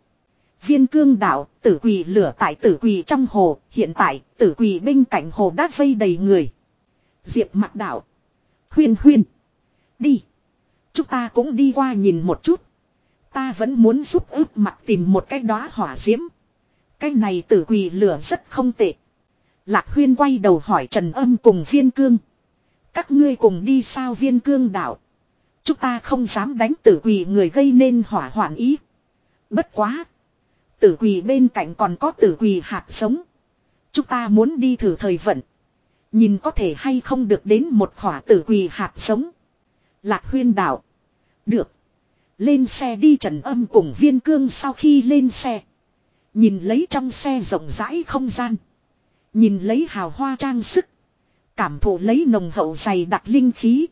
Viên cương đạo, tử quỷ lửa tại tử quỷ trong hồ, hiện tại, tử quỷ bên cạnh hồ đã vây đầy người. Diệp mặt đạo. Huyên huyên. Đi. Chúng ta cũng đi qua nhìn một chút. Ta vẫn muốn giúp ước mặt tìm một cái đóa hỏa diễm. Cái này tử quỳ lửa rất không tệ. Lạc huyên quay đầu hỏi Trần Âm cùng viên cương. Các ngươi cùng đi sao viên cương đạo. Chúng ta không dám đánh tử quỳ người gây nên hỏa hoạn ý. Bất quá. Tử quỳ bên cạnh còn có tử quỳ hạt sống. Chúng ta muốn đi thử thời vận. Nhìn có thể hay không được đến một khỏa tử quỳ hạt sống. Lạc huyên đạo. Được. Lên xe đi trần âm cùng viên cương sau khi lên xe. Nhìn lấy trong xe rộng rãi không gian. Nhìn lấy hào hoa trang sức. Cảm thụ lấy nồng hậu dày đặc linh khí.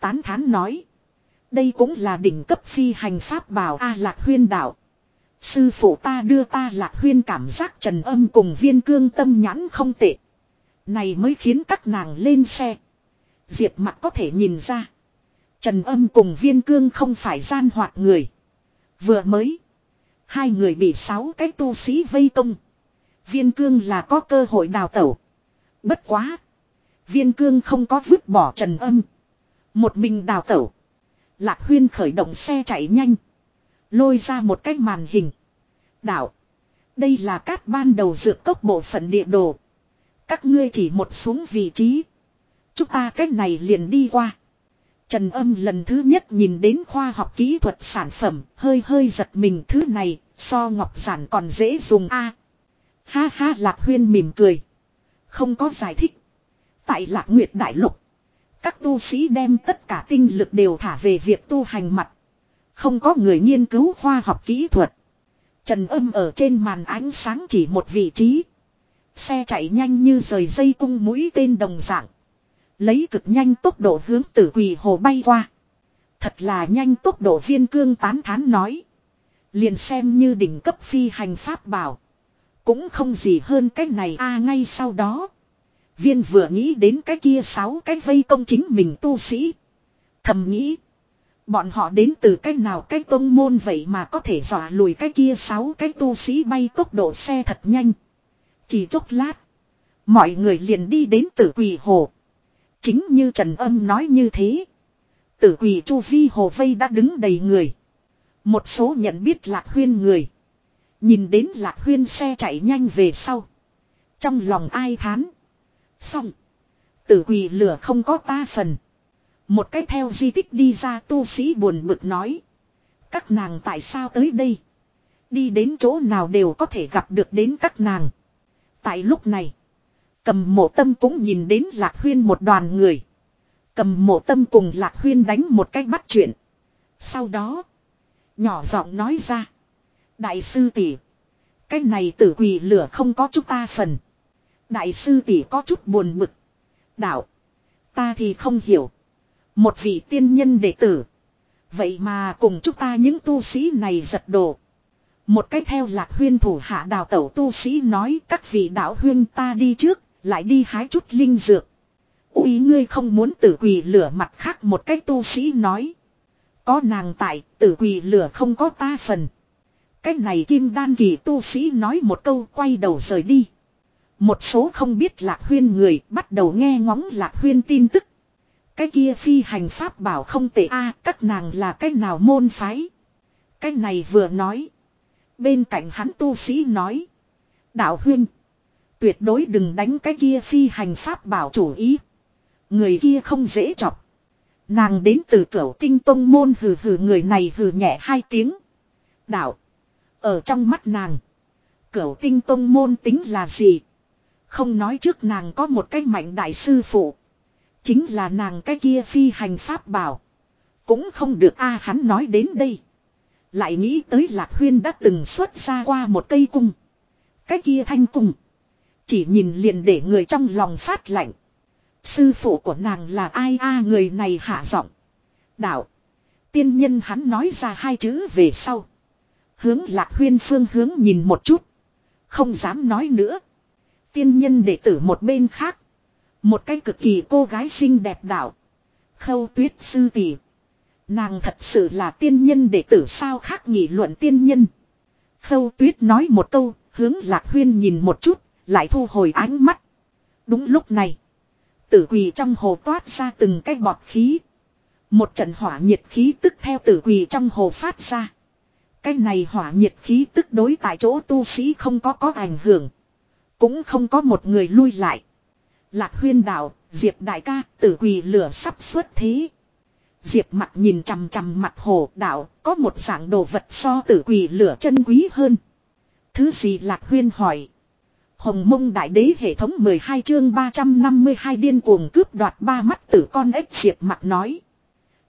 Tán thán nói. Đây cũng là đỉnh cấp phi hành pháp bảo A Lạc Huyên đạo. Sư phụ ta đưa ta Lạc Huyên cảm giác trần âm cùng viên cương tâm nhãn không tệ. Này mới khiến các nàng lên xe. Diệp mặt có thể nhìn ra. Trần âm cùng viên cương không phải gian hoạt người. Vừa mới. Hai người bị sáu cái tu sĩ vây công. Viên cương là có cơ hội đào tẩu. Bất quá. Viên cương không có vứt bỏ trần âm. Một mình đào tẩu. Lạc huyên khởi động xe chạy nhanh. Lôi ra một cái màn hình. Đảo. Đây là các ban đầu dược cốc bộ phận địa đồ. Các ngươi chỉ một xuống vị trí. Chúng ta cách này liền đi qua. Trần âm lần thứ nhất nhìn đến khoa học kỹ thuật sản phẩm, hơi hơi giật mình thứ này, so ngọc giản còn dễ dùng a. ha ha lạc huyên mỉm cười. Không có giải thích. Tại lạc nguyệt đại lục. Các tu sĩ đem tất cả tinh lực đều thả về việc tu hành mặt. Không có người nghiên cứu khoa học kỹ thuật. Trần âm ở trên màn ánh sáng chỉ một vị trí. Xe chạy nhanh như rời dây cung mũi tên đồng dạng. Lấy cực nhanh tốc độ hướng tử quỳ hồ bay qua. Thật là nhanh tốc độ viên cương tán thán nói. Liền xem như đỉnh cấp phi hành pháp bảo. Cũng không gì hơn cái này a à, ngay sau đó. Viên vừa nghĩ đến cái kia sáu cái vây công chính mình tu sĩ. Thầm nghĩ. Bọn họ đến từ cái nào cái tôn môn vậy mà có thể dọa lùi cái kia sáu cái tu sĩ bay tốc độ xe thật nhanh. Chỉ chốc lát. Mọi người liền đi đến tử quỳ hồ. Chính như Trần Âm nói như thế. Tử quỷ chu vi hồ vây đã đứng đầy người. Một số nhận biết lạc huyên người. Nhìn đến lạc huyên xe chạy nhanh về sau. Trong lòng ai thán. Xong. Tử quỷ lửa không có ta phần. Một cái theo di tích đi ra tu sĩ buồn bực nói. Các nàng tại sao tới đây? Đi đến chỗ nào đều có thể gặp được đến các nàng. Tại lúc này. Cầm mộ tâm cũng nhìn đến lạc huyên một đoàn người. Cầm mộ tâm cùng lạc huyên đánh một cách bắt chuyện. Sau đó. Nhỏ giọng nói ra. Đại sư tỷ Cái này tử quỳ lửa không có chúng ta phần. Đại sư tỷ có chút buồn bực. Đạo. Ta thì không hiểu. Một vị tiên nhân đệ tử. Vậy mà cùng chúng ta những tu sĩ này giật đồ. Một cách theo lạc huyên thủ hạ đào tẩu tu sĩ nói các vị đạo huyên ta đi trước, lại đi hái chút linh dược. Úi ngươi không muốn tử quỳ lửa mặt khác một cách tu sĩ nói. Có nàng tại, tử quỳ lửa không có ta phần. Cách này kim đan kỳ tu sĩ nói một câu quay đầu rời đi. Một số không biết lạc huyên người bắt đầu nghe ngóng lạc huyên tin tức. Cái kia phi hành pháp bảo không tệ a các nàng là cái nào môn phái. Cái này vừa nói. Bên cạnh hắn tu sĩ nói. Đạo huyên. Tuyệt đối đừng đánh cái kia phi hành pháp bảo chủ ý. Người kia không dễ chọc. Nàng đến từ cửa tinh tông môn hừ hừ người này hừ nhẹ hai tiếng. Đạo. Ở trong mắt nàng. Cửa tinh tông môn tính là gì? Không nói trước nàng có một cái mạnh đại sư phụ. Chính là nàng cái kia phi hành pháp bảo. Cũng không được a à hắn nói đến đây. Lại nghĩ tới Lạc Huyên đã từng xuất ra qua một cây cung. Cái kia thanh cung. Chỉ nhìn liền để người trong lòng phát lạnh. Sư phụ của nàng là ai a người này hạ giọng. Đạo. Tiên nhân hắn nói ra hai chữ về sau. Hướng lạc huyên phương hướng nhìn một chút. Không dám nói nữa. Tiên nhân đệ tử một bên khác. Một cái cực kỳ cô gái xinh đẹp đạo. Khâu tuyết sư tỷ. Nàng thật sự là tiên nhân đệ tử sao khác nghị luận tiên nhân. Khâu tuyết nói một câu, hướng lạc huyên nhìn một chút, lại thu hồi ánh mắt. Đúng lúc này. Tử quỳ trong hồ toát ra từng cái bọt khí. Một trận hỏa nhiệt khí tức theo tử quỳ trong hồ phát ra. Cái này hỏa nhiệt khí tức đối tại chỗ tu sĩ không có có ảnh hưởng. Cũng không có một người lui lại. Lạc huyên đạo, Diệp đại ca, tử quỳ lửa sắp xuất thế. Diệp mặt nhìn chằm chằm mặt hồ đạo, có một dạng đồ vật so tử quỳ lửa chân quý hơn. Thứ gì Lạc huyên hỏi. Hồng mông đại đế hệ thống 12 chương 352 điên cuồng cướp đoạt ba mắt tử con ếch Diệp mặt nói.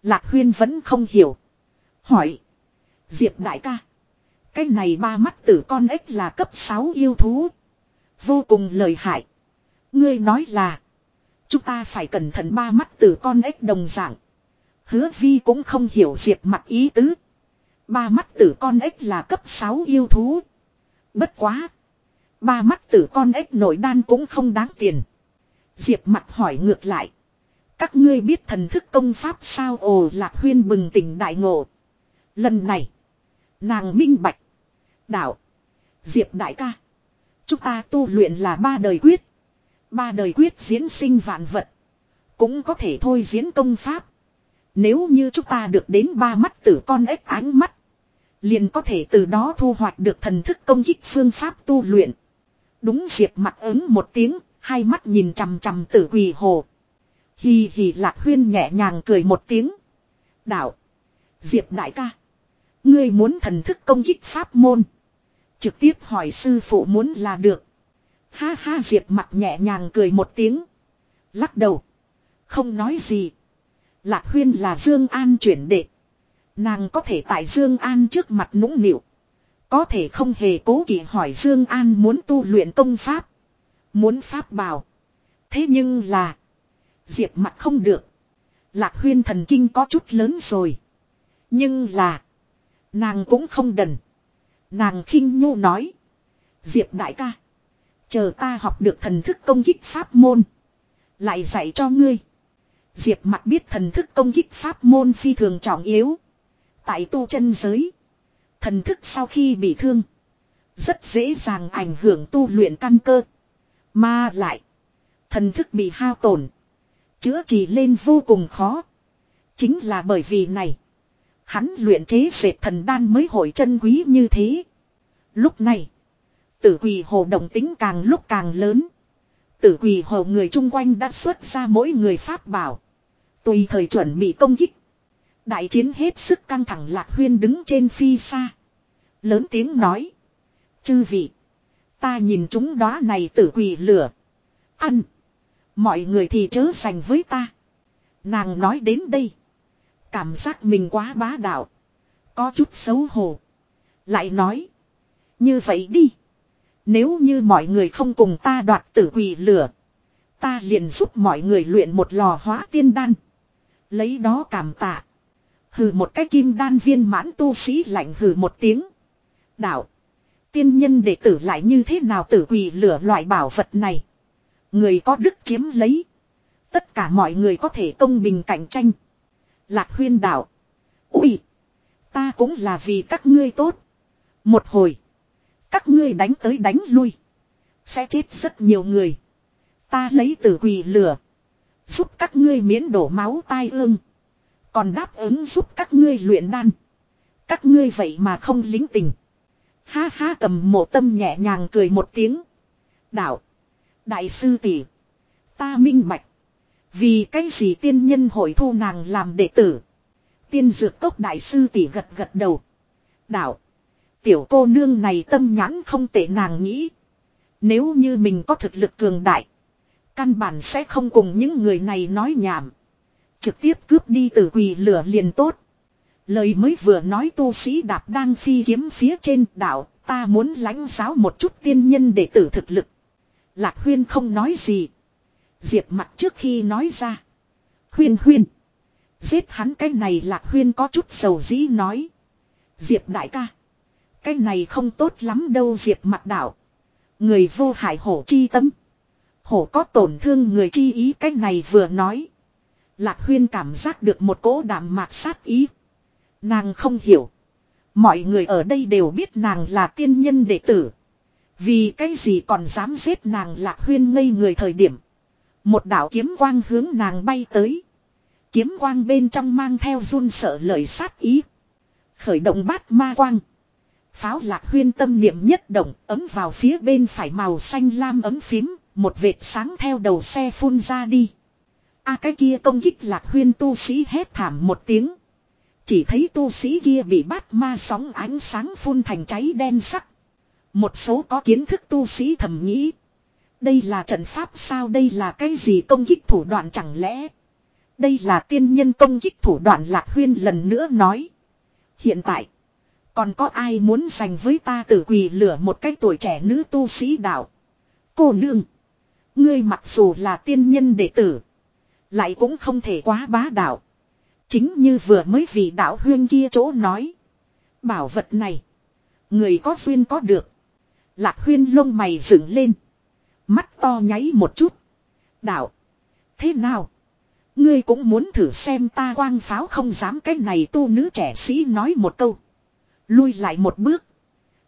Lạc huyên vẫn không hiểu. Hỏi. Diệp đại ca. Cái này ba mắt tử con ếch là cấp 6 yêu thú. Vô cùng lợi hại. Ngươi nói là. Chúng ta phải cẩn thận ba mắt tử con ếch đồng dạng. Hứa vi cũng không hiểu diệp mặt ý tứ. Ba mắt tử con ếch là cấp 6 yêu thú. Bất quá. Ba mắt tử con ếch nội đan cũng không đáng tiền. Diệp mặt hỏi ngược lại. Các ngươi biết thần thức công pháp sao ồ, lạc huyên bừng tỉnh đại ngộ. Lần này. Nàng minh bạch. Đạo. Diệp đại ca. Chúng ta tu luyện là ba đời quyết. Ba đời quyết diễn sinh vạn vật. Cũng có thể thôi diễn công pháp. Nếu như chúng ta được đến ba mắt tử con ếch ánh mắt. Liền có thể từ đó thu hoạch được thần thức công kích phương pháp tu luyện. Đúng diệp mặt ứng một tiếng, hai mắt nhìn chằm chằm tử quỳ hồ. Hì hì lạc huyên nhẹ nhàng cười một tiếng. Đạo. Diệp đại ca. Ngươi muốn thần thức công kích pháp môn. Trực tiếp hỏi sư phụ muốn là được. Ha ha diệp mặt nhẹ nhàng cười một tiếng. Lắc đầu. Không nói gì. Lạc huyên là Dương An chuyển đệ. Nàng có thể tại Dương An trước mặt nũng nịu. Có thể không hề cố kỵ hỏi Dương An muốn tu luyện công pháp. Muốn pháp bảo. Thế nhưng là. Diệp mặt không được. Lạc huyên thần kinh có chút lớn rồi. Nhưng là. Nàng cũng không đần. Nàng khinh nhu nói. Diệp đại ca. Chờ ta học được thần thức công kích pháp môn. Lại dạy cho ngươi. Diệp mặt biết thần thức công kích pháp môn phi thường trọng yếu. Tại tu chân giới. Thần thức sau khi bị thương. Rất dễ dàng ảnh hưởng tu luyện căn cơ. Mà lại. Thần thức bị hao tổn. Chữa trị lên vô cùng khó. Chính là bởi vì này. Hắn luyện chế dệt thần đan mới hội chân quý như thế. Lúc này. Tử quỳ hồ động tính càng lúc càng lớn. Tử quỳ hồ người chung quanh đã xuất ra mỗi người pháp bảo. Tùy thời chuẩn bị công kích. Đại chiến hết sức căng thẳng lạc huyên đứng trên phi xa. Lớn tiếng nói. Chư vị. Ta nhìn chúng đó này tử quỷ lửa. Ăn. Mọi người thì chớ sành với ta. Nàng nói đến đây. Cảm giác mình quá bá đạo. Có chút xấu hổ. Lại nói. Như vậy đi. Nếu như mọi người không cùng ta đoạt tử quỷ lửa. Ta liền giúp mọi người luyện một lò hóa tiên đan. Lấy đó cảm tạ. Hừ một cái kim đan viên mãn tu sĩ lạnh hừ một tiếng. Đạo. Tiên nhân đệ tử lại như thế nào tử quỷ lửa loại bảo vật này. Người có đức chiếm lấy. Tất cả mọi người có thể công bình cạnh tranh. Lạc huyên đạo. Úi. Ta cũng là vì các ngươi tốt. Một hồi. Các ngươi đánh tới đánh lui. Sẽ chết rất nhiều người. Ta lấy tử quỷ lửa. Giúp các ngươi miễn đổ máu tai ương. Còn đáp ứng giúp các ngươi luyện đan. Các ngươi vậy mà không lính tình. Ha ha cầm mộ tâm nhẹ nhàng cười một tiếng. Đạo. Đại sư tỷ, Ta minh bạch. Vì cái gì tiên nhân hội thu nàng làm đệ tử. Tiên dược cốc đại sư tỷ gật gật đầu. Đạo. Tiểu cô nương này tâm nhãn không tệ nàng nghĩ. Nếu như mình có thực lực cường đại. Căn bản sẽ không cùng những người này nói nhảm. Trực tiếp cướp đi tử quỳ lửa liền tốt. Lời mới vừa nói tu sĩ đạp đang phi kiếm phía trên đảo. Ta muốn lãnh giáo một chút tiên nhân để tử thực lực. Lạc huyên không nói gì. Diệp mặt trước khi nói ra. Huyên huyên. Giết hắn cái này lạc huyên có chút sầu dĩ nói. Diệp đại ca. Cái này không tốt lắm đâu Diệp mặt đảo Người vô hại hổ chi tâm. Hổ có tổn thương người chi ý cái này vừa nói. Lạc huyên cảm giác được một cỗ đạm mạc sát ý. Nàng không hiểu. Mọi người ở đây đều biết nàng là tiên nhân đệ tử. Vì cái gì còn dám giết nàng lạc huyên ngây người thời điểm. Một đạo kiếm quang hướng nàng bay tới. Kiếm quang bên trong mang theo run sợ lời sát ý. Khởi động bát ma quang. Pháo lạc huyên tâm niệm nhất động, ấm vào phía bên phải màu xanh lam ấm phím. Một vệt sáng theo đầu xe phun ra đi a cái kia công kích lạc huyên tu sĩ hét thảm một tiếng. Chỉ thấy tu sĩ kia bị bát ma sóng ánh sáng phun thành cháy đen sắc. Một số có kiến thức tu sĩ thầm nghĩ. Đây là trận pháp sao, đây là cái gì công kích thủ đoạn chẳng lẽ. Đây là tiên nhân công kích thủ đoạn lạc huyên lần nữa nói. Hiện tại. Còn có ai muốn giành với ta tử quỳ lửa một cái tuổi trẻ nữ tu sĩ đạo. Cô nương. Ngươi mặc dù là tiên nhân đệ tử. Lại cũng không thể quá bá đạo. Chính như vừa mới vì đạo huyên kia chỗ nói. Bảo vật này. Người có duyên có được. Lạc huyên lông mày dựng lên. Mắt to nháy một chút. Đạo. Thế nào? Ngươi cũng muốn thử xem ta quang pháo không dám cái này tu nữ trẻ sĩ nói một câu. Lui lại một bước.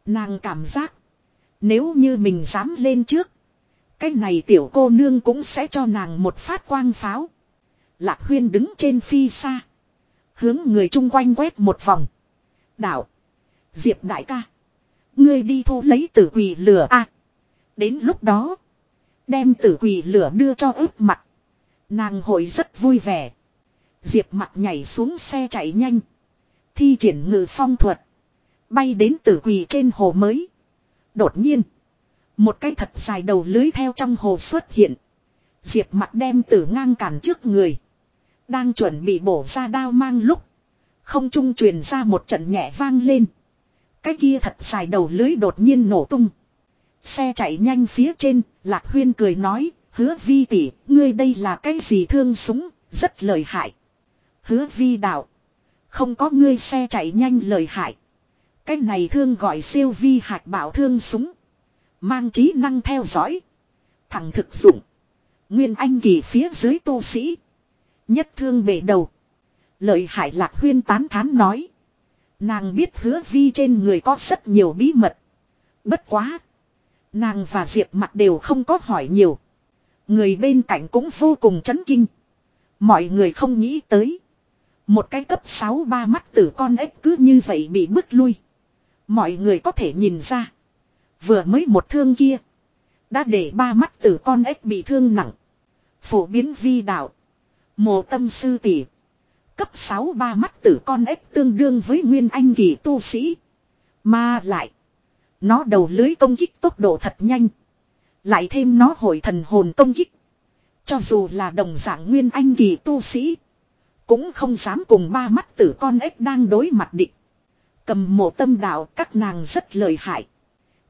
Nàng cảm giác. Nếu như mình dám lên trước. Cái này tiểu cô nương cũng sẽ cho nàng một phát quang pháo. Lạc huyên đứng trên phi xa. Hướng người chung quanh quét một vòng. Đạo. Diệp đại ca. Ngươi đi thu lấy tử quỷ lửa a. đến lúc đó. Đem tử quỷ lửa đưa cho ướp mặt. Nàng hội rất vui vẻ. Diệp mặt nhảy xuống xe chạy nhanh. Thi triển ngự phong thuật. Bay đến tử quỷ trên hồ mới. Đột nhiên. Một cái thật dài đầu lưới theo trong hồ xuất hiện. Diệp mặt đem tử ngang cản trước người. Đang chuẩn bị bổ ra đao mang lúc. Không trung truyền ra một trận nhẹ vang lên. Cái kia thật dài đầu lưới đột nhiên nổ tung. Xe chạy nhanh phía trên, Lạc Huyên cười nói, hứa vi tỷ, ngươi đây là cái gì thương súng, rất lợi hại. Hứa vi đạo. Không có ngươi xe chạy nhanh lợi hại. Cái này thương gọi siêu vi hạt bảo thương súng. Mang trí năng theo dõi. Thằng thực dụng. Nguyên anh kỳ phía dưới tu sĩ. Nhất thương bể đầu. Lợi hại lạc huyên tán thán nói. Nàng biết hứa vi trên người có rất nhiều bí mật. Bất quá. Nàng và Diệp mặt đều không có hỏi nhiều. Người bên cạnh cũng vô cùng chấn kinh. Mọi người không nghĩ tới. Một cái cấp 6 ba mắt tử con ếch cứ như vậy bị bước lui. Mọi người có thể nhìn ra. Vừa mới một thương kia. Đã để ba mắt tử con ếch bị thương nặng. Phổ biến vi đạo. Mộ tâm sư tỷ Cấp 6 ba mắt tử con ếch tương đương với nguyên anh kỳ tu sĩ. Mà lại. Nó đầu lưới công kích tốc độ thật nhanh. Lại thêm nó hồi thần hồn công kích. Cho dù là đồng dạng nguyên anh kỳ tu sĩ. Cũng không dám cùng ba mắt tử con ếch đang đối mặt địch. Cầm mộ tâm đạo các nàng rất lợi hại.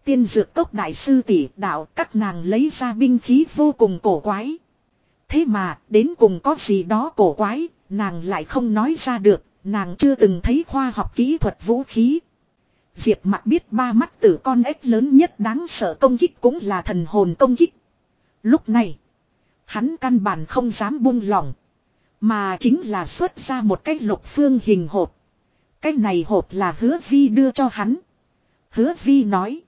Tiên dược cốc đại sư tỷ đạo các nàng lấy ra binh khí vô cùng cổ quái. Thế mà đến cùng có gì đó cổ quái, nàng lại không nói ra được, nàng chưa từng thấy khoa học kỹ thuật vũ khí. Diệp mặt biết ba mắt tử con ếch lớn nhất đáng sợ công kích cũng là thần hồn công kích. Lúc này, hắn căn bản không dám buông lỏng. Mà chính là xuất ra một cái lục phương hình hộp. Cái này hộp là hứa vi đưa cho hắn. Hứa vi nói.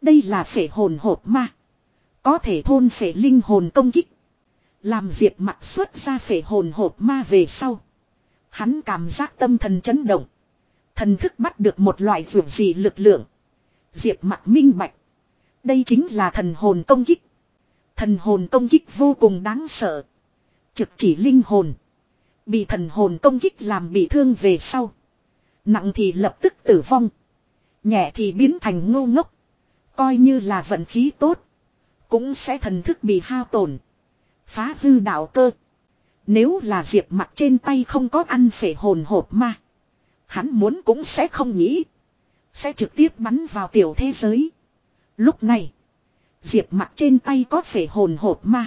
Đây là phể hồn hộp ma. Có thể thôn phể linh hồn công kích. Làm diệp mặt xuất ra phể hồn hộp ma về sau. Hắn cảm giác tâm thần chấn động. Thần thức bắt được một loại vượt gì lực lượng. Diệp mặt minh bạch. Đây chính là thần hồn công kích. Thần hồn công kích vô cùng đáng sợ. Trực chỉ linh hồn. Bị thần hồn công kích làm bị thương về sau. Nặng thì lập tức tử vong. Nhẹ thì biến thành ngu ngốc. Coi như là vận khí tốt. Cũng sẽ thần thức bị hao tổn. Phá hư đạo cơ. Nếu là diệp mặt trên tay không có ăn phể hồn hộp ma. Hắn muốn cũng sẽ không nghĩ. Sẽ trực tiếp bắn vào tiểu thế giới. Lúc này. Diệp mặt trên tay có phể hồn hộp ma.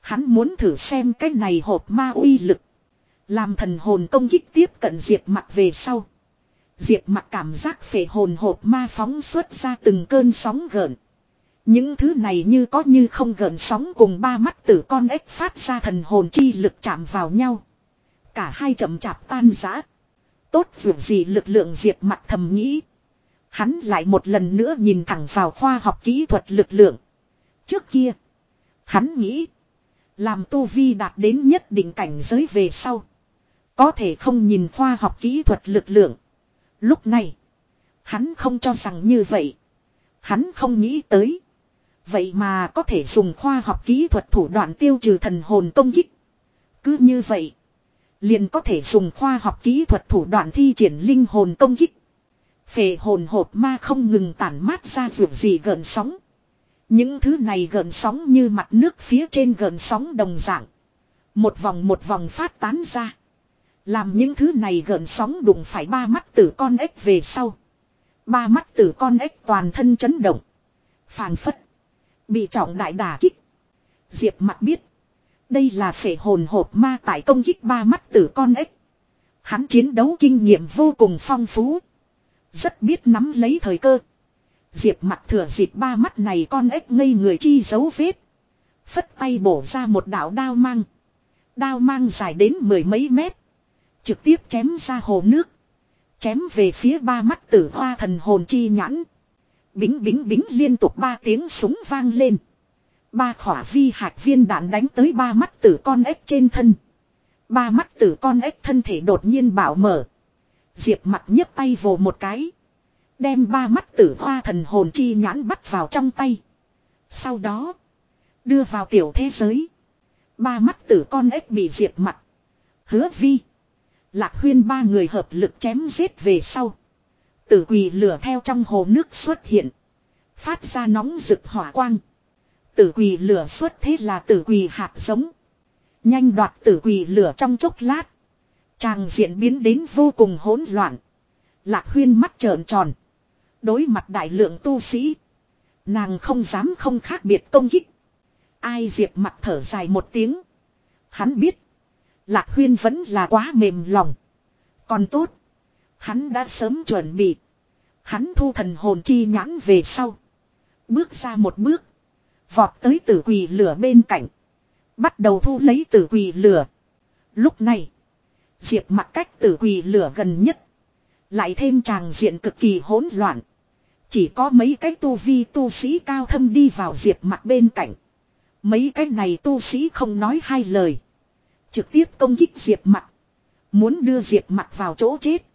Hắn muốn thử xem cái này hộp ma uy lực. Làm thần hồn công kích tiếp cận diệp mặt về sau. Diệp mặt cảm giác phể hồn hộp ma phóng xuất ra từng cơn sóng gợn. Những thứ này như có như không gợn sóng cùng ba mắt tử con ếch phát ra thần hồn chi lực chạm vào nhau. Cả hai chậm chạp tan rã. Tốt vượt gì lực lượng diệt mặt thầm nghĩ. Hắn lại một lần nữa nhìn thẳng vào khoa học kỹ thuật lực lượng. Trước kia, hắn nghĩ, làm tu vi đạt đến nhất định cảnh giới về sau. Có thể không nhìn khoa học kỹ thuật lực lượng. Lúc này, hắn không cho rằng như vậy. Hắn không nghĩ tới. Vậy mà có thể dùng khoa học kỹ thuật thủ đoạn tiêu trừ thần hồn công kích. Cứ như vậy, liền có thể dùng khoa học kỹ thuật thủ đoạn thi triển linh hồn công kích. Phệ hồn hộp ma không ngừng tản mát ra vượt gì gần sóng. Những thứ này gần sóng như mặt nước phía trên gần sóng đồng dạng. Một vòng một vòng phát tán ra. Làm những thứ này gần sóng đụng phải ba mắt tử con ếch về sau. Ba mắt tử con ếch toàn thân chấn động. phảng phất. Bị trọng đại đả kích. Diệp mặt biết. Đây là phệ hồn hộp ma tại công kích ba mắt tử con ếch. Hắn chiến đấu kinh nghiệm vô cùng phong phú. Rất biết nắm lấy thời cơ. Diệp mặt thừa dịp ba mắt này con ếch ngây người chi dấu vết. Phất tay bổ ra một đạo đao mang. Đao mang dài đến mười mấy mét. Trực tiếp chém ra hồ nước. Chém về phía ba mắt tử hoa thần hồn chi nhãn. Bính bính bính liên tục ba tiếng súng vang lên. Ba khỏa vi hạt viên đạn đánh tới ba mắt tử con ếch trên thân. Ba mắt tử con ếch thân thể đột nhiên bảo mở. Diệp mặt nhấc tay vồ một cái. Đem ba mắt tử hoa thần hồn chi nhãn bắt vào trong tay. Sau đó. Đưa vào tiểu thế giới. Ba mắt tử con ếch bị diệp mặt. Hứa vi. Lạc huyên ba người hợp lực chém giết về sau. Tử quỳ lửa theo trong hồ nước xuất hiện. Phát ra nóng rực hỏa quang. Tử quỳ lửa xuất thế là tử quỳ hạt giống. Nhanh đoạt tử quỳ lửa trong chốc lát. Tràng diện biến đến vô cùng hỗn loạn. Lạc huyên mắt trợn tròn. Đối mặt đại lượng tu sĩ. Nàng không dám không khác biệt công kích. Ai diệp mặt thở dài một tiếng. Hắn biết. Lạc huyên vẫn là quá mềm lòng. Còn tốt. Hắn đã sớm chuẩn bị. Hắn thu thần hồn chi nhãn về sau. Bước ra một bước. Vọt tới tử quỳ lửa bên cạnh. Bắt đầu thu lấy tử quỳ lửa. Lúc này. Diệp mặt cách tử quỳ lửa gần nhất. Lại thêm tràng diện cực kỳ hỗn loạn. Chỉ có mấy cái tu vi tu sĩ cao thâm đi vào diệp mặt bên cạnh. Mấy cái này tu sĩ không nói hai lời. Trực tiếp công kích diệp mặt. Muốn đưa diệp mặt vào chỗ chết.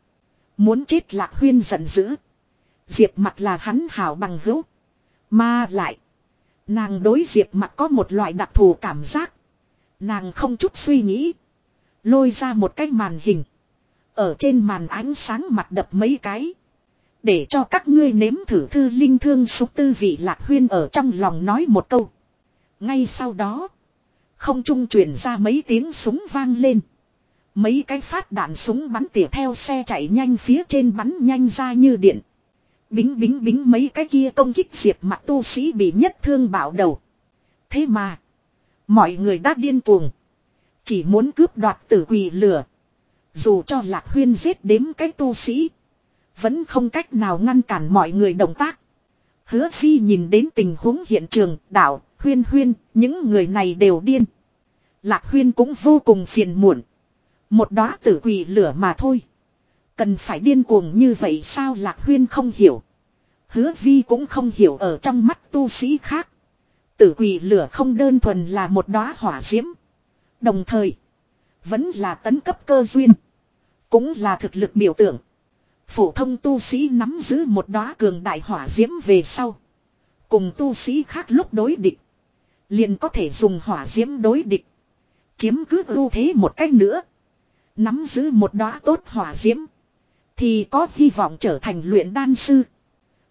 Muốn chết lạc huyên giận dữ. Diệp mặt là hắn hảo bằng hữu. Mà lại. Nàng đối diệp mặt có một loại đặc thù cảm giác. Nàng không chút suy nghĩ. Lôi ra một cái màn hình. Ở trên màn ánh sáng mặt đập mấy cái. Để cho các ngươi nếm thử thư linh thương xúc tư vị lạc huyên ở trong lòng nói một câu. Ngay sau đó. Không trung chuyển ra mấy tiếng súng vang lên. Mấy cái phát đạn súng bắn tỉa theo xe chạy nhanh phía trên bắn nhanh ra như điện. Bính bính bính mấy cái kia công kích diệp mặt tu sĩ bị nhất thương bảo đầu. Thế mà. Mọi người đã điên cuồng. Chỉ muốn cướp đoạt tử quỳ lửa. Dù cho lạc huyên giết đếm cái tu sĩ. Vẫn không cách nào ngăn cản mọi người động tác. Hứa phi nhìn đến tình huống hiện trường, đảo huyên huyên, những người này đều điên. Lạc huyên cũng vô cùng phiền muộn. Một đóa tử quỷ lửa mà thôi. Cần phải điên cuồng như vậy sao lạc huyên không hiểu. Hứa vi cũng không hiểu ở trong mắt tu sĩ khác. Tử quỷ lửa không đơn thuần là một đóa hỏa diễm. Đồng thời, vẫn là tấn cấp cơ duyên. Cũng là thực lực biểu tượng. Phổ thông tu sĩ nắm giữ một đóa cường đại hỏa diễm về sau. Cùng tu sĩ khác lúc đối địch. Liền có thể dùng hỏa diễm đối địch. chiếm cứ ưu thế một cách nữa. Nắm giữ một đóa tốt hỏa diễm. Thì có hy vọng trở thành luyện đan sư.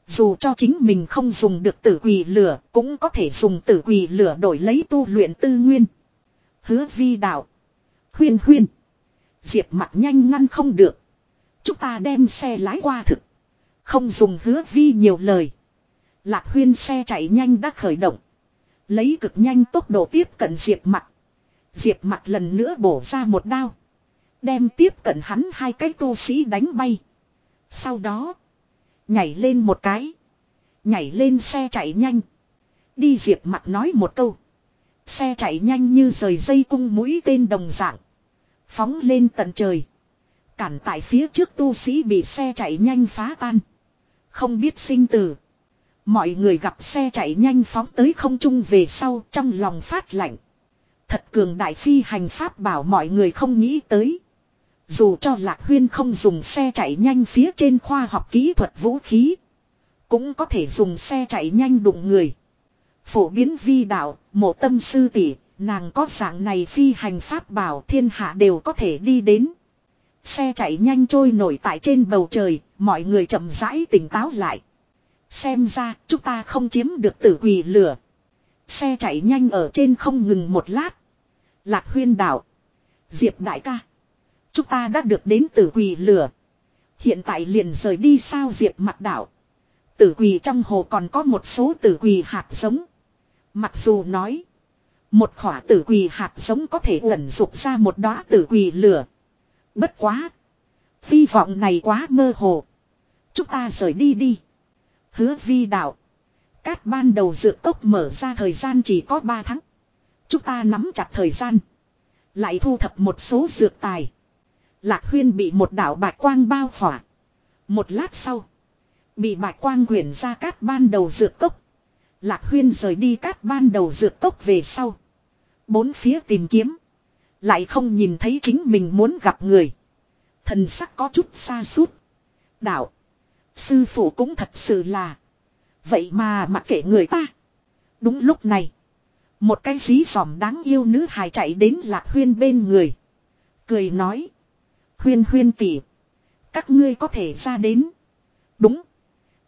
Dù cho chính mình không dùng được tử quỷ lửa, cũng có thể dùng tử quỷ lửa đổi lấy tu luyện tư nguyên. Hứa vi đạo. Huyên huyên. Diệp mặt nhanh ngăn không được. Chúng ta đem xe lái qua thực. Không dùng hứa vi nhiều lời. Lạc huyên xe chạy nhanh đã khởi động. Lấy cực nhanh tốc độ tiếp cận diệp mặt. Diệp mặt lần nữa bổ ra một đao. Đem tiếp cận hắn hai cái tu sĩ đánh bay. Sau đó. Nhảy lên một cái. Nhảy lên xe chạy nhanh. Đi diệp mặt nói một câu. Xe chạy nhanh như rời dây cung mũi tên đồng dạng. Phóng lên tận trời. Cản tại phía trước tu sĩ bị xe chạy nhanh phá tan. Không biết sinh tử. Mọi người gặp xe chạy nhanh phóng tới không trung về sau trong lòng phát lạnh. Thật cường đại phi hành pháp bảo mọi người không nghĩ tới. Dù cho Lạc Huyên không dùng xe chạy nhanh phía trên khoa học kỹ thuật vũ khí. Cũng có thể dùng xe chạy nhanh đụng người. Phổ biến vi đạo, mộ tâm sư tỷ, nàng có dạng này phi hành pháp bảo thiên hạ đều có thể đi đến. Xe chạy nhanh trôi nổi tại trên bầu trời, mọi người chậm rãi tỉnh táo lại. Xem ra, chúng ta không chiếm được tử quỷ lửa. Xe chạy nhanh ở trên không ngừng một lát. Lạc huyên đảo. Diệp đại ca. Chúng ta đã được đến tử quỳ lửa. Hiện tại liền rời đi sao diệp mặt đảo. Tử quỳ trong hồ còn có một số tử quỳ hạt giống. Mặc dù nói. Một khỏa tử quỳ hạt giống có thể ẩn dục ra một đóa tử quỳ lửa. Bất quá. Hy vọng này quá mơ hồ. Chúng ta rời đi đi. Hứa vi đạo. Cát ban đầu dược cốc mở ra thời gian chỉ có 3 tháng. Chúng ta nắm chặt thời gian. Lại thu thập một số dược tài. Lạc huyên bị một đạo bạch quang bao khỏa. Một lát sau. Bị bạch quang quyển ra cát ban đầu dược cốc. Lạc huyên rời đi cát ban đầu dược cốc về sau. Bốn phía tìm kiếm. Lại không nhìn thấy chính mình muốn gặp người. Thần sắc có chút xa suốt. Đạo. Sư phụ cũng thật sự là. Vậy mà mặc kệ người ta. Đúng lúc này. Một cái dí dòm đáng yêu nữ hài chạy đến lạc huyên bên người. Cười nói. Huyên huyên tỉ. Các ngươi có thể ra đến. Đúng.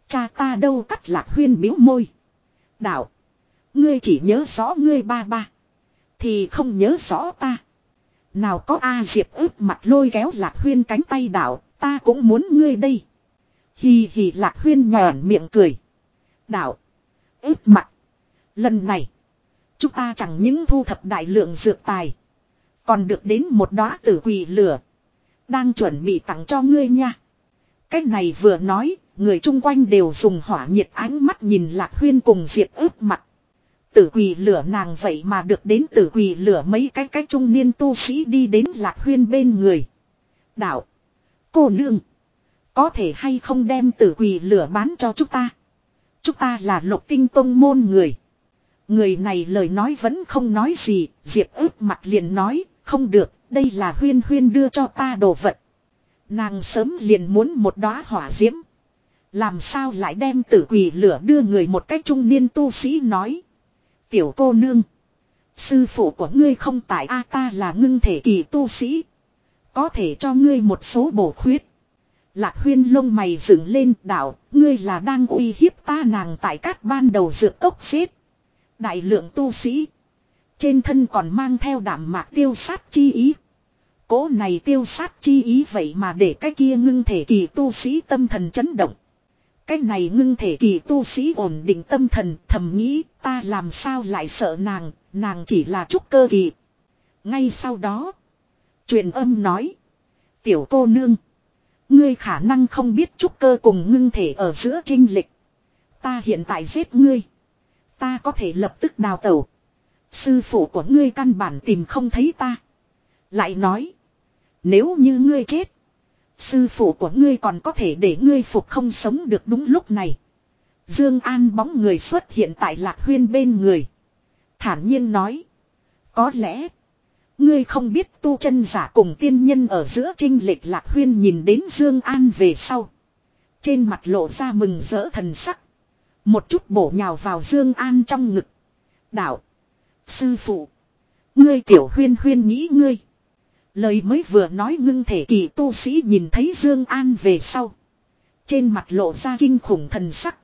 Cha ta đâu cắt lạc huyên biếu môi. Đạo. Ngươi chỉ nhớ rõ ngươi ba ba. Thì không nhớ rõ ta. Nào có A Diệp ướp mặt lôi kéo lạc huyên cánh tay đạo. Ta cũng muốn ngươi đây. Hì hì lạc huyên nhòn miệng cười. Đạo. ướp mặt. Lần này. Chúng ta chẳng những thu thập đại lượng dược tài. Còn được đến một đóa tử quỷ lửa. Đang chuẩn bị tặng cho ngươi nha. Cái này vừa nói, người chung quanh đều dùng hỏa nhiệt ánh mắt nhìn Lạc Huyên cùng Diệp ướp mặt. Tử quỳ lửa nàng vậy mà được đến tử quỳ lửa mấy cái cái trung niên tu sĩ đi đến Lạc Huyên bên người. Đạo. Cô nương. Có thể hay không đem tử quỳ lửa bán cho chúng ta. Chúng ta là lục tinh tông môn người. Người này lời nói vẫn không nói gì, Diệp ướp mặt liền nói, không được, đây là huyên huyên đưa cho ta đồ vật. Nàng sớm liền muốn một đóa hỏa diễm. Làm sao lại đem tử quỷ lửa đưa người một cách trung niên tu sĩ nói. Tiểu cô nương. Sư phụ của ngươi không tại a ta là ngưng thể kỳ tu sĩ. Có thể cho ngươi một số bổ khuyết. Lạc huyên lông mày dựng lên đảo, ngươi là đang uy hiếp ta nàng tại các ban đầu dược tốc xếp. Đại lượng tu sĩ. Trên thân còn mang theo đảm mạc tiêu sát chi ý. Cố này tiêu sát chi ý vậy mà để cái kia ngưng thể kỳ tu sĩ tâm thần chấn động. Cái này ngưng thể kỳ tu sĩ ổn định tâm thần thầm nghĩ ta làm sao lại sợ nàng, nàng chỉ là trúc cơ kỳ. Ngay sau đó, truyền âm nói, tiểu cô nương, ngươi khả năng không biết trúc cơ cùng ngưng thể ở giữa trinh lịch. Ta hiện tại giết ngươi, ta có thể lập tức đào tẩu. Sư phụ của ngươi căn bản tìm không thấy ta. Lại nói. Nếu như ngươi chết. Sư phụ của ngươi còn có thể để ngươi phục không sống được đúng lúc này. Dương An bóng người xuất hiện tại Lạc Huyên bên người. Thản nhiên nói. Có lẽ. Ngươi không biết tu chân giả cùng tiên nhân ở giữa trinh lệch Lạc Huyên nhìn đến Dương An về sau. Trên mặt lộ ra mừng rỡ thần sắc. Một chút bổ nhào vào Dương An trong ngực. Đạo. Sư phụ. Ngươi tiểu huyên huyên nghĩ ngươi. Lời mới vừa nói ngưng thể kỳ tu sĩ nhìn thấy Dương An về sau. Trên mặt lộ ra kinh khủng thần sắc.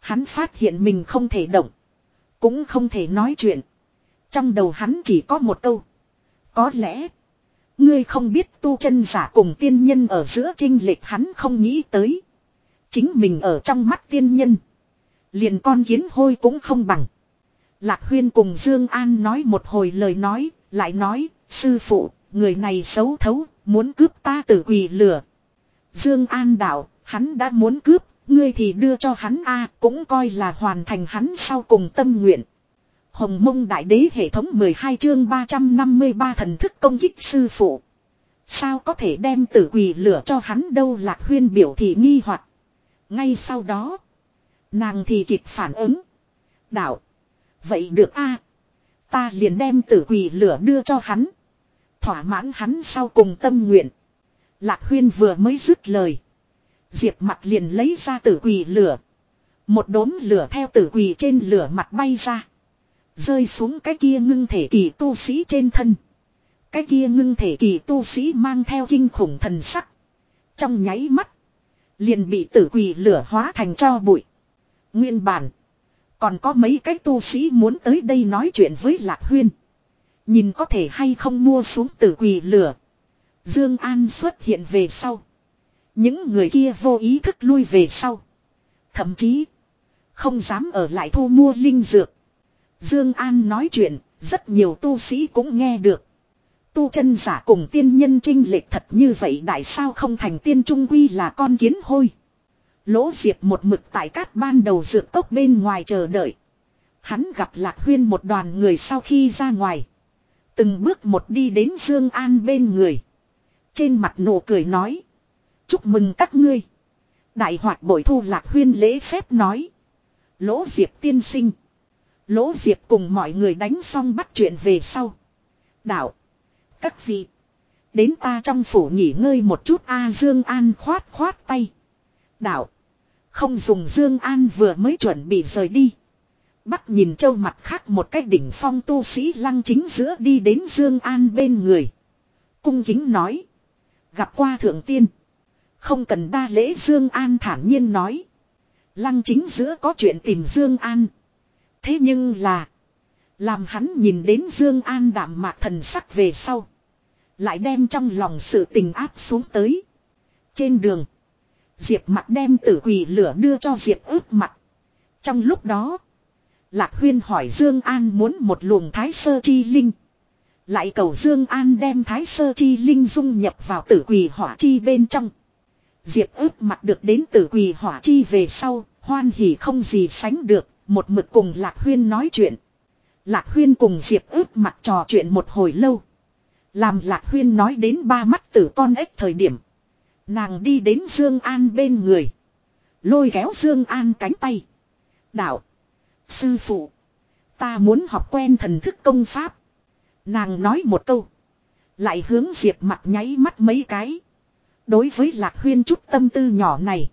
Hắn phát hiện mình không thể động. Cũng không thể nói chuyện. Trong đầu hắn chỉ có một câu. Có lẽ. Ngươi không biết tu chân giả cùng tiên nhân ở giữa trinh lệch hắn không nghĩ tới. Chính mình ở trong mắt tiên nhân. Liền con kiến hôi cũng không bằng. Lạc Huyên cùng Dương An nói một hồi lời nói, lại nói, sư phụ, người này xấu thấu, muốn cướp ta tử quỳ lửa. Dương An đạo, hắn đã muốn cướp, ngươi thì đưa cho hắn a, cũng coi là hoàn thành hắn sau cùng tâm nguyện. Hồng Mông Đại Đế hệ thống 12 chương 353 thần thức công kích sư phụ. Sao có thể đem tử quỳ lửa cho hắn đâu Lạc Huyên biểu thị nghi hoặc. Ngay sau đó, nàng thì kịp phản ứng. Đạo, vậy được a, ta liền đem tử quỷ lửa đưa cho hắn. Thỏa mãn hắn sau cùng tâm nguyện. Lạc Huyên vừa mới dứt lời. Diệp mặt liền lấy ra tử quỷ lửa. Một đốm lửa theo tử quỷ trên lửa mặt bay ra. Rơi xuống cái kia ngưng thể kỳ tu sĩ trên thân. Cái kia ngưng thể kỳ tu sĩ mang theo kinh khủng thần sắc. Trong nháy mắt. Liền bị tử quỷ lửa hóa thành cho bụi. Nguyên bản. Còn có mấy cái tu sĩ muốn tới đây nói chuyện với Lạc Huyên. Nhìn có thể hay không mua xuống tử quỳ lửa. Dương An xuất hiện về sau. Những người kia vô ý thức lui về sau. Thậm chí. Không dám ở lại thu mua linh dược. Dương An nói chuyện. Rất nhiều tu sĩ cũng nghe được. Tu chân giả cùng tiên nhân trinh lệch thật như vậy, đại sao không thành tiên trung quy là con kiến hôi. Lỗ Diệp một mực tại cát ban đầu dược cốc bên ngoài chờ đợi. Hắn gặp Lạc Huyên một đoàn người sau khi ra ngoài. Từng bước một đi đến Dương An bên người. Trên mặt nụ cười nói. Chúc mừng các ngươi. Đại hoạt bội thu Lạc Huyên lễ phép nói. Lỗ Diệp tiên sinh. Lỗ Diệp cùng mọi người đánh xong bắt chuyện về sau. Đạo. Các vị. Đến ta trong phủ nghỉ ngơi một chút A Dương An khoát khoát tay. Đạo. Không dùng Dương An vừa mới chuẩn bị rời đi. Bắt nhìn châu mặt khác một cái đỉnh phong tu sĩ lăng chính giữa đi đến Dương An bên người. Cung kính nói. Gặp qua thượng tiên. Không cần đa lễ Dương An thản nhiên nói. Lăng chính giữa có chuyện tìm Dương An. Thế nhưng là. Làm hắn nhìn đến Dương An đạm mạc thần sắc về sau. Lại đem trong lòng sự tình áp xuống tới. Trên đường. Diệp mặt đem tử quỷ lửa đưa cho Diệp ướp mặt. Trong lúc đó. Lạc Huyên hỏi Dương An muốn một luồng thái sơ chi linh. Lại cầu Dương An đem thái sơ chi linh dung nhập vào tử quỷ hỏa chi bên trong. Diệp ướp mặt được đến tử quỷ hỏa chi về sau, hoan hỉ không gì sánh được, một mực cùng Lạc Huyên nói chuyện. Lạc Huyên cùng Diệp ướp mặt trò chuyện một hồi lâu. Làm Lạc Huyên nói đến ba mắt tử con ếch thời điểm. Nàng đi đến Dương An bên người. Lôi kéo Dương An cánh tay. Đạo. Sư phụ. Ta muốn học quen thần thức công pháp. Nàng nói một câu. Lại hướng Diệp mặt nháy mắt mấy cái. Đối với Lạc Huyên chút tâm tư nhỏ này.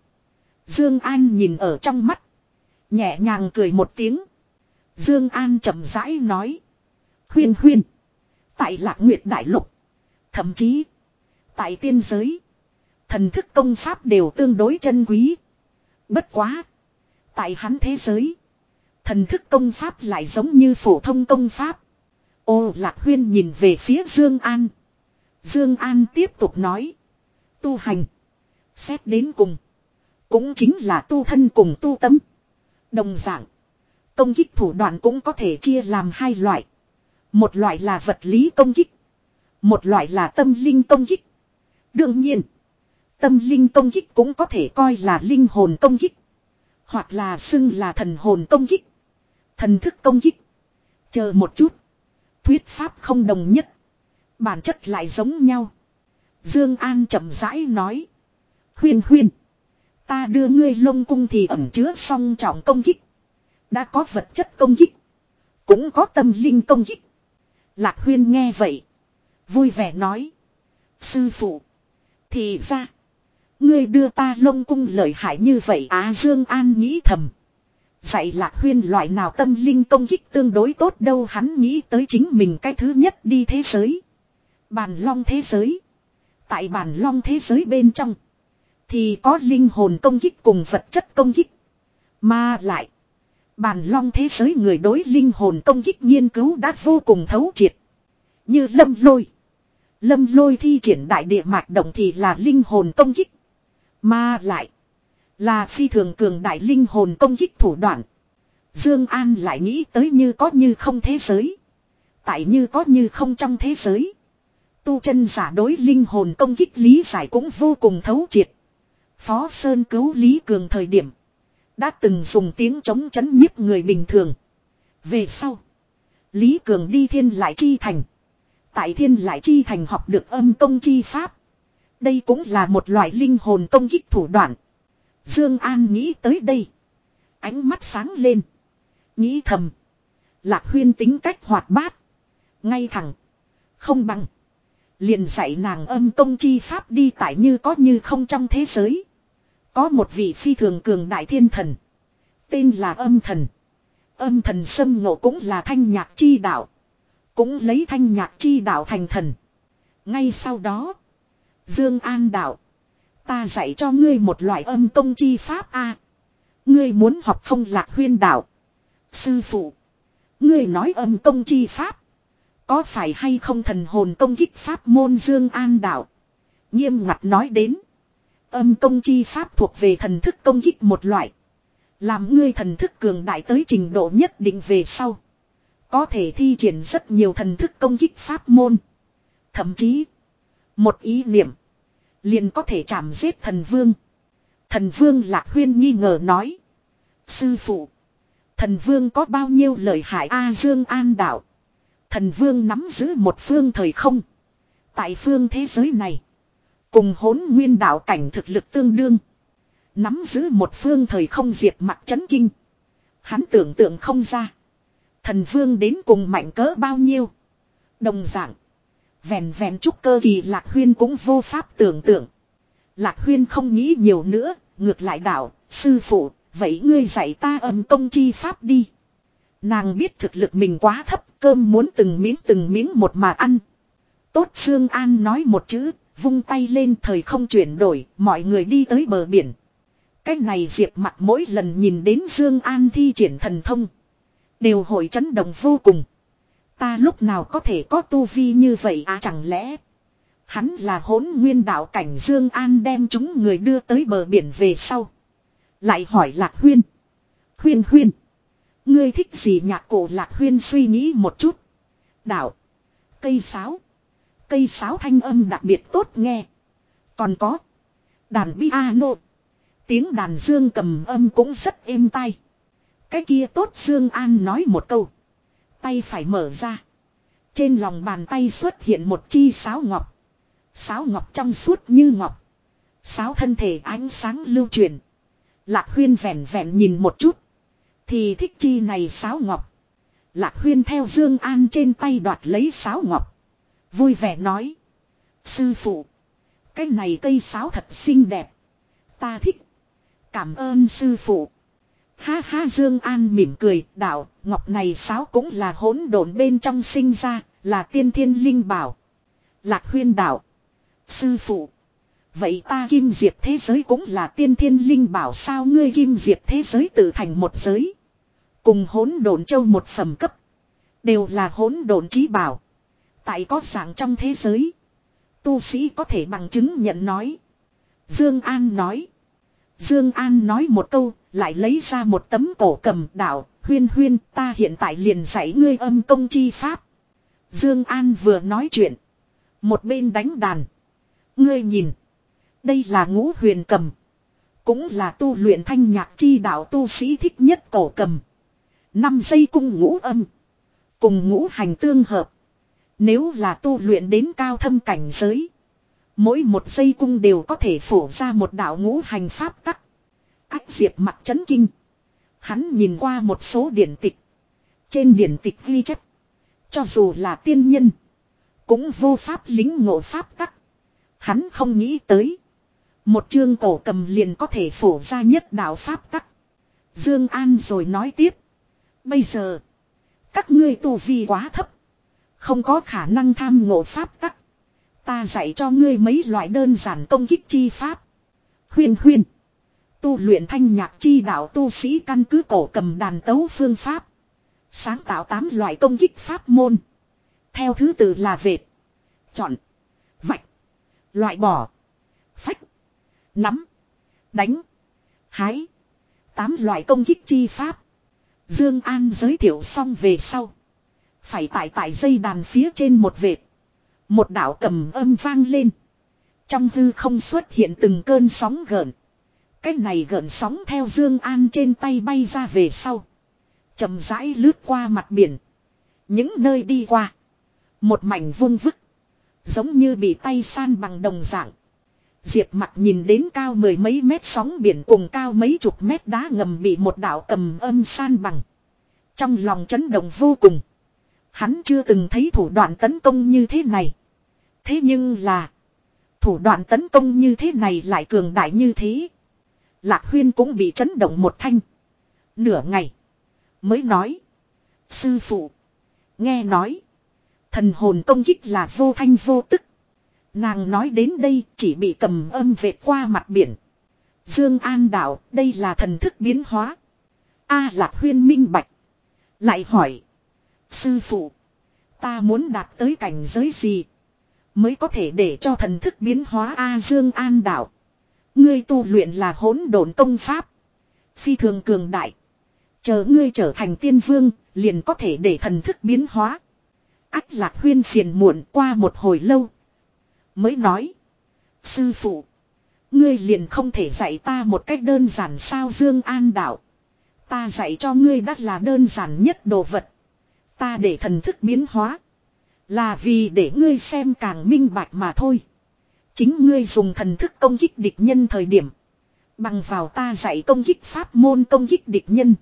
Dương An nhìn ở trong mắt. Nhẹ nhàng cười một tiếng. Dương An chậm rãi nói. Huyên huyên. Tại Lạc Nguyệt Đại Lục. Thậm chí. Tại tiên giới. Thần thức công pháp đều tương đối chân quý. Bất quá. Tại hắn thế giới. Thần thức công pháp lại giống như phổ thông công pháp. Ô, Lạc Huyên nhìn về phía Dương An. Dương An tiếp tục nói. Tu hành. Xét đến cùng. Cũng chính là tu thân cùng tu tâm. Đồng dạng. Công kích thủ đoạn cũng có thể chia làm hai loại. Một loại là vật lý công kích. Một loại là tâm linh công kích. Đương nhiên. Tâm linh công kích cũng có thể coi là linh hồn công kích. Hoặc là xưng là thần hồn công kích. Thần thức công kích. Chờ một chút. Thuyết pháp không đồng nhất. Bản chất lại giống nhau. Dương An chậm rãi nói. Huyên huyên. Ta đưa ngươi lông cung thì ẩn chứa song trọng công kích. Đã có vật chất công kích. Cũng có tâm linh công kích. Lạc huyên nghe vậy. Vui vẻ nói. Sư phụ. Thì ra. Ngươi đưa ta lông cung lợi hại như vậy Á, Dương An nghĩ thầm. Dạy lạc huyên loại nào tâm linh công kích tương đối tốt đâu, hắn nghĩ tới chính mình cái thứ nhất đi thế giới. Bàn long thế giới. Tại bàn long thế giới bên trong. Thì có linh hồn công kích cùng vật chất công kích. Mà lại. Bàn long thế giới người đối linh hồn công kích nghiên cứu đã vô cùng thấu triệt. Như lâm lôi. Lâm lôi thi triển đại địa mạch động thì là linh hồn công kích. Mà lại. Là phi thường cường đại linh hồn công kích thủ đoạn. Dương An lại nghĩ tới như có như không thế giới. Tại như có như không trong thế giới. Tu chân giả đối linh hồn công kích lý giải cũng vô cùng thấu triệt. Phó Sơn cứu Lý Cường thời điểm. Đã từng dùng tiếng chống chấn nhiếp người bình thường. Về sau. Lý Cường đi thiên lại chi thành. Tại thiên lại chi thành học được âm công chi pháp. Đây cũng là một loại linh hồn công kích thủ đoạn. Dương An nghĩ tới đây. Ánh mắt sáng lên. Nghĩ thầm. Lạc huyên tính cách hoạt bát. Ngay thẳng. Không bằng. Liền dạy nàng âm công chi pháp đi tại như có như không trong thế giới. Có một vị phi thường cường đại thiên thần. Tên là âm thần. Âm thần xâm ngộ cũng là thanh nhạc chi đạo. Cũng lấy thanh nhạc chi đạo thành thần. Ngay sau đó. Dương An đạo. Ta dạy cho ngươi một loại âm công chi pháp a. Ngươi muốn học không lạc huyên đạo. Sư phụ. Ngươi nói âm công chi pháp. Có phải hay không thần hồn công kích pháp môn Dương An đạo. Nghiêm ngặt nói đến. Âm công chi pháp thuộc về thần thức công kích một loại. Làm ngươi thần thức cường đại tới trình độ nhất định về sau. Có thể thi triển rất nhiều thần thức công kích pháp môn. Thậm chí. Một ý niệm. Liền có thể chạm giết thần vương. Thần vương lạc huyên nghi ngờ nói. Sư phụ. Thần vương có bao nhiêu lời hại A Dương An đạo. Thần vương nắm giữ một phương thời không. Tại phương thế giới này. Cùng hốn nguyên đạo cảnh thực lực tương đương. Nắm giữ một phương thời không diệt mặt chấn kinh. Hắn tưởng tượng không ra. Thần vương đến cùng mạnh cỡ bao nhiêu. Đồng dạng. Vẹn vẹn chút cơ kỳ lạc huyên cũng vô pháp tưởng tượng. Lạc huyên không nghĩ nhiều nữa. Ngược lại đảo Sư phụ. Vậy ngươi dạy ta âm công chi pháp đi. Nàng biết thực lực mình quá thấp. Cơm muốn từng miếng từng miếng một mà ăn. Tốt Sương An nói một chữ. Vung tay lên thời không chuyển đổi. Mọi người đi tới bờ biển. Cái này diệp mặt mỗi lần nhìn đến Dương An thi triển thần thông. Đều hội chấn động vô cùng. Ta lúc nào có thể có tu vi như vậy à chẳng lẽ. Hắn là hỗn nguyên đạo cảnh Dương An đem chúng người đưa tới bờ biển về sau. Lại hỏi Lạc Huyên. Huyên Huyên. Ngươi thích gì nhạc cổ Lạc Huyên suy nghĩ một chút. Đạo. Cây sáo. Cây sáo thanh âm đặc biệt tốt nghe. Còn có. Đàn piano. Tiếng đàn dương cầm âm cũng rất êm tai. Cái kia tốt Dương An nói một câu. Tay phải mở ra. Trên lòng bàn tay xuất hiện một chi sáo ngọc. Sáo ngọc trong suốt như ngọc. Sáo thân thể ánh sáng lưu truyền. Lạc huyên vẹn vẹn nhìn một chút. Thì thích chi này sáo ngọc. Lạc huyên theo Dương An trên tay đoạt lấy sáo ngọc. Vui vẻ nói. Sư phụ. Cái này cây sáo thật xinh đẹp. Ta thích. Cảm ơn sư phụ. Ha ha Dương An mỉm cười, đạo, ngọc này sáo cũng là hỗn độn bên trong sinh ra, là tiên thiên linh bảo. Lạc Huyên đạo, sư phụ, vậy ta kim diệp thế giới cũng là tiên thiên linh bảo sao ngươi kim diệp thế giới tự thành một giới, cùng hỗn độn châu một phẩm cấp, đều là hỗn độn chí bảo. Tại có dạng trong thế giới, tu sĩ có thể bằng chứng nhận nói. Dương An nói, Dương An nói một câu, lại lấy ra một tấm cổ cầm đạo, huyên huyên ta hiện tại liền dạy ngươi âm công chi pháp. Dương An vừa nói chuyện. Một bên đánh đàn. Ngươi nhìn. Đây là ngũ huyền cầm. Cũng là tu luyện thanh nhạc chi đạo tu sĩ thích nhất cổ cầm. Năm giây cung ngũ âm. Cùng ngũ hành tương hợp. Nếu là tu luyện đến cao thâm cảnh giới. Mỗi một giây cung đều có thể phổ ra một đạo ngũ hành pháp tắc. Ách diệp mặt chấn kinh. Hắn nhìn qua một số điển tịch. Trên điển tịch ghi chép. Cho dù là tiên nhân. Cũng vô pháp lính ngộ pháp tắc. Hắn không nghĩ tới. Một chương cổ cầm liền có thể phổ ra nhất đạo pháp tắc. Dương An rồi nói tiếp. Bây giờ. Các ngươi tu vi quá thấp. Không có khả năng tham ngộ pháp tắc. Ta dạy cho ngươi mấy loại đơn giản công kích chi pháp. Huyên huyên. Tu luyện thanh nhạc chi đạo tu sĩ căn cứ cổ cầm đàn tấu phương pháp. Sáng tạo tám loại công kích pháp môn. Theo thứ tự là vệt. Chọn. Vạch. Loại bỏ. Phách. Nắm. Đánh. Hái. Tám loại công kích chi pháp. Dương An giới thiệu xong về sau. Phải tải tại dây đàn phía trên một vệt. Một đạo cầm âm vang lên. Trong hư không xuất hiện từng cơn sóng gợn. Cái này gợn sóng theo Dương An trên tay bay ra về sau. chậm rãi lướt qua mặt biển. Những nơi đi qua. Một mảnh vung vức. Giống như bị tay san bằng đồng dạng. Diệp mặt nhìn đến cao mười mấy mét sóng biển cùng cao mấy chục mét đá ngầm bị một đạo cầm âm san bằng. Trong lòng chấn động vô cùng. Hắn chưa từng thấy thủ đoạn tấn công như thế này. Thế nhưng là. Thủ đoạn tấn công như thế này lại cường đại như thế. Lạc huyên cũng bị chấn động một thanh. Nửa ngày. Mới nói. Sư phụ. Nghe nói. Thần hồn công kích là vô thanh vô tức. Nàng nói đến đây chỉ bị cầm âm vệt qua mặt biển. Dương An đạo, đây là thần thức biến hóa. A Lạc Huyên minh bạch. Lại hỏi. Sư phụ. Ta muốn đạt tới cảnh giới gì? Mới có thể để cho thần thức biến hóa A Dương An đạo. Ngươi tu luyện là hỗn độn công pháp. Phi thường cường đại. Chờ ngươi trở thành tiên vương, liền có thể để thần thức biến hóa. Ách lạc huyên phiền muộn qua một hồi lâu. Mới nói. Sư phụ. Ngươi liền không thể dạy ta một cách đơn giản sao Dương An đạo. Ta dạy cho ngươi đắt là đơn giản nhất đồ vật. Ta để thần thức biến hóa. Là vì để ngươi xem càng minh bạch mà thôi. Chính ngươi dùng thần thức công kích địch nhân thời điểm. Bằng vào ta dạy công kích pháp môn công kích địch nhân.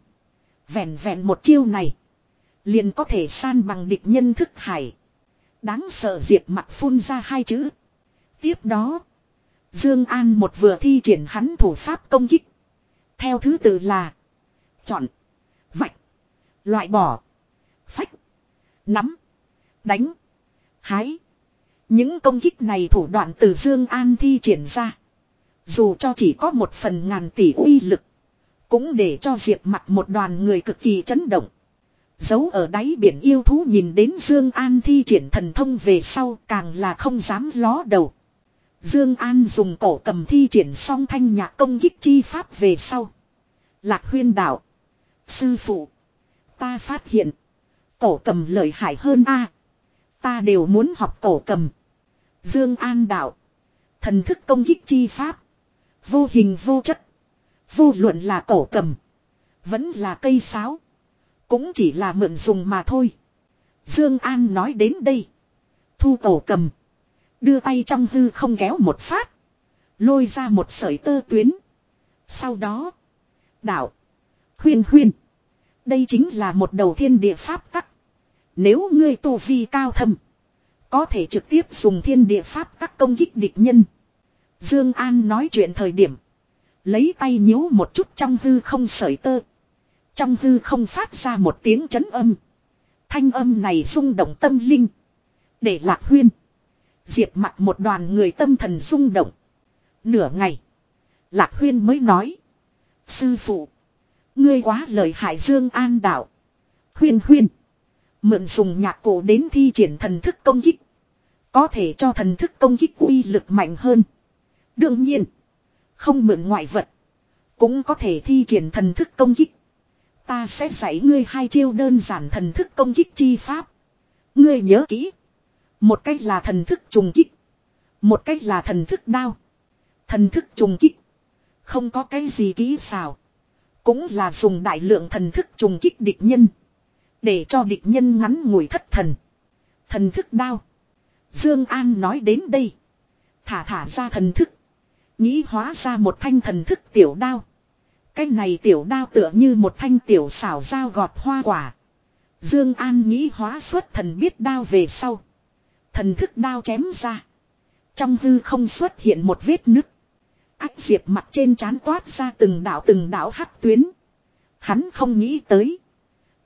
Vẹn vẹn một chiêu này. Liền có thể san bằng địch nhân thức hải. Đáng sợ diệt mặt phun ra hai chữ. Tiếp đó. Dương An một vừa thi triển hắn thủ pháp công kích. Theo thứ tự là. Chọn. Vạch. Loại bỏ. Phách. Nắm. Đánh. Hái. Những công kích này thủ đoạn từ Dương An thi triển ra. Dù cho chỉ có một phần ngàn tỷ uy lực. Cũng để cho Diệp mặt một đoàn người cực kỳ chấn động. Giấu ở đáy biển yêu thú nhìn đến Dương An thi triển thần thông về sau càng là không dám ló đầu. Dương An dùng cổ cầm thi triển song thanh nhạc công kích chi pháp về sau. Lạc huyên đạo. Sư phụ. Ta phát hiện. Cổ cầm lợi hại hơn a. Ta đều muốn học cổ cầm. Dương An đạo. Thần thức công kích chi pháp. Vô hình vô chất. Vô luận là cổ cầm. Vẫn là cây sáo. Cũng chỉ là mượn dùng mà thôi. Dương An nói đến đây. Thu cổ cầm. Đưa tay trong hư không kéo một phát. Lôi ra một sợi tơ tuyến. Sau đó. Đạo. Huyên huyên. Đây chính là một đầu thiên địa pháp tắc. Nếu ngươi tu vi cao thâm. Có thể trực tiếp dùng thiên địa pháp các công kích địch nhân. Dương An nói chuyện thời điểm. Lấy tay nhíu một chút trong hư không sợi tơ. Trong hư không phát ra một tiếng chấn âm. Thanh âm này rung động tâm linh. Để lạc huyên. Diệp mặt một đoàn người tâm thần rung động. Nửa ngày. Lạc huyên mới nói. Sư phụ. Ngươi quá lời hại Dương An đạo. Huyên huyên. Mượn dùng nhạc cổ đến thi triển thần thức công kích. Có thể cho thần thức công kích uy lực mạnh hơn. Đương nhiên. Không mượn ngoại vật. Cũng có thể thi triển thần thức công kích. Ta sẽ dạy ngươi hai chiêu đơn giản thần thức công kích chi pháp. Ngươi nhớ kỹ. Một cách là thần thức trùng kích. Một cách là thần thức đao. Thần thức trùng kích. Không có cái gì kỹ xào. Cũng là dùng đại lượng thần thức trùng kích địch nhân. Để cho địch nhân ngắn ngủi thất thần. Thần thức đao. Dương An nói đến đây. Thả thả ra thần thức. Nghĩ hóa ra một thanh thần thức tiểu đao. Cái này tiểu đao tựa như một thanh tiểu xảo dao gọt hoa quả. Dương An nghĩ hóa xuất thần biết đao về sau. Thần thức đao chém ra. Trong hư không xuất hiện một vết nứt. Ách diệp mặt trên trán toát ra từng đạo từng đạo hắc tuyến. Hắn không nghĩ tới.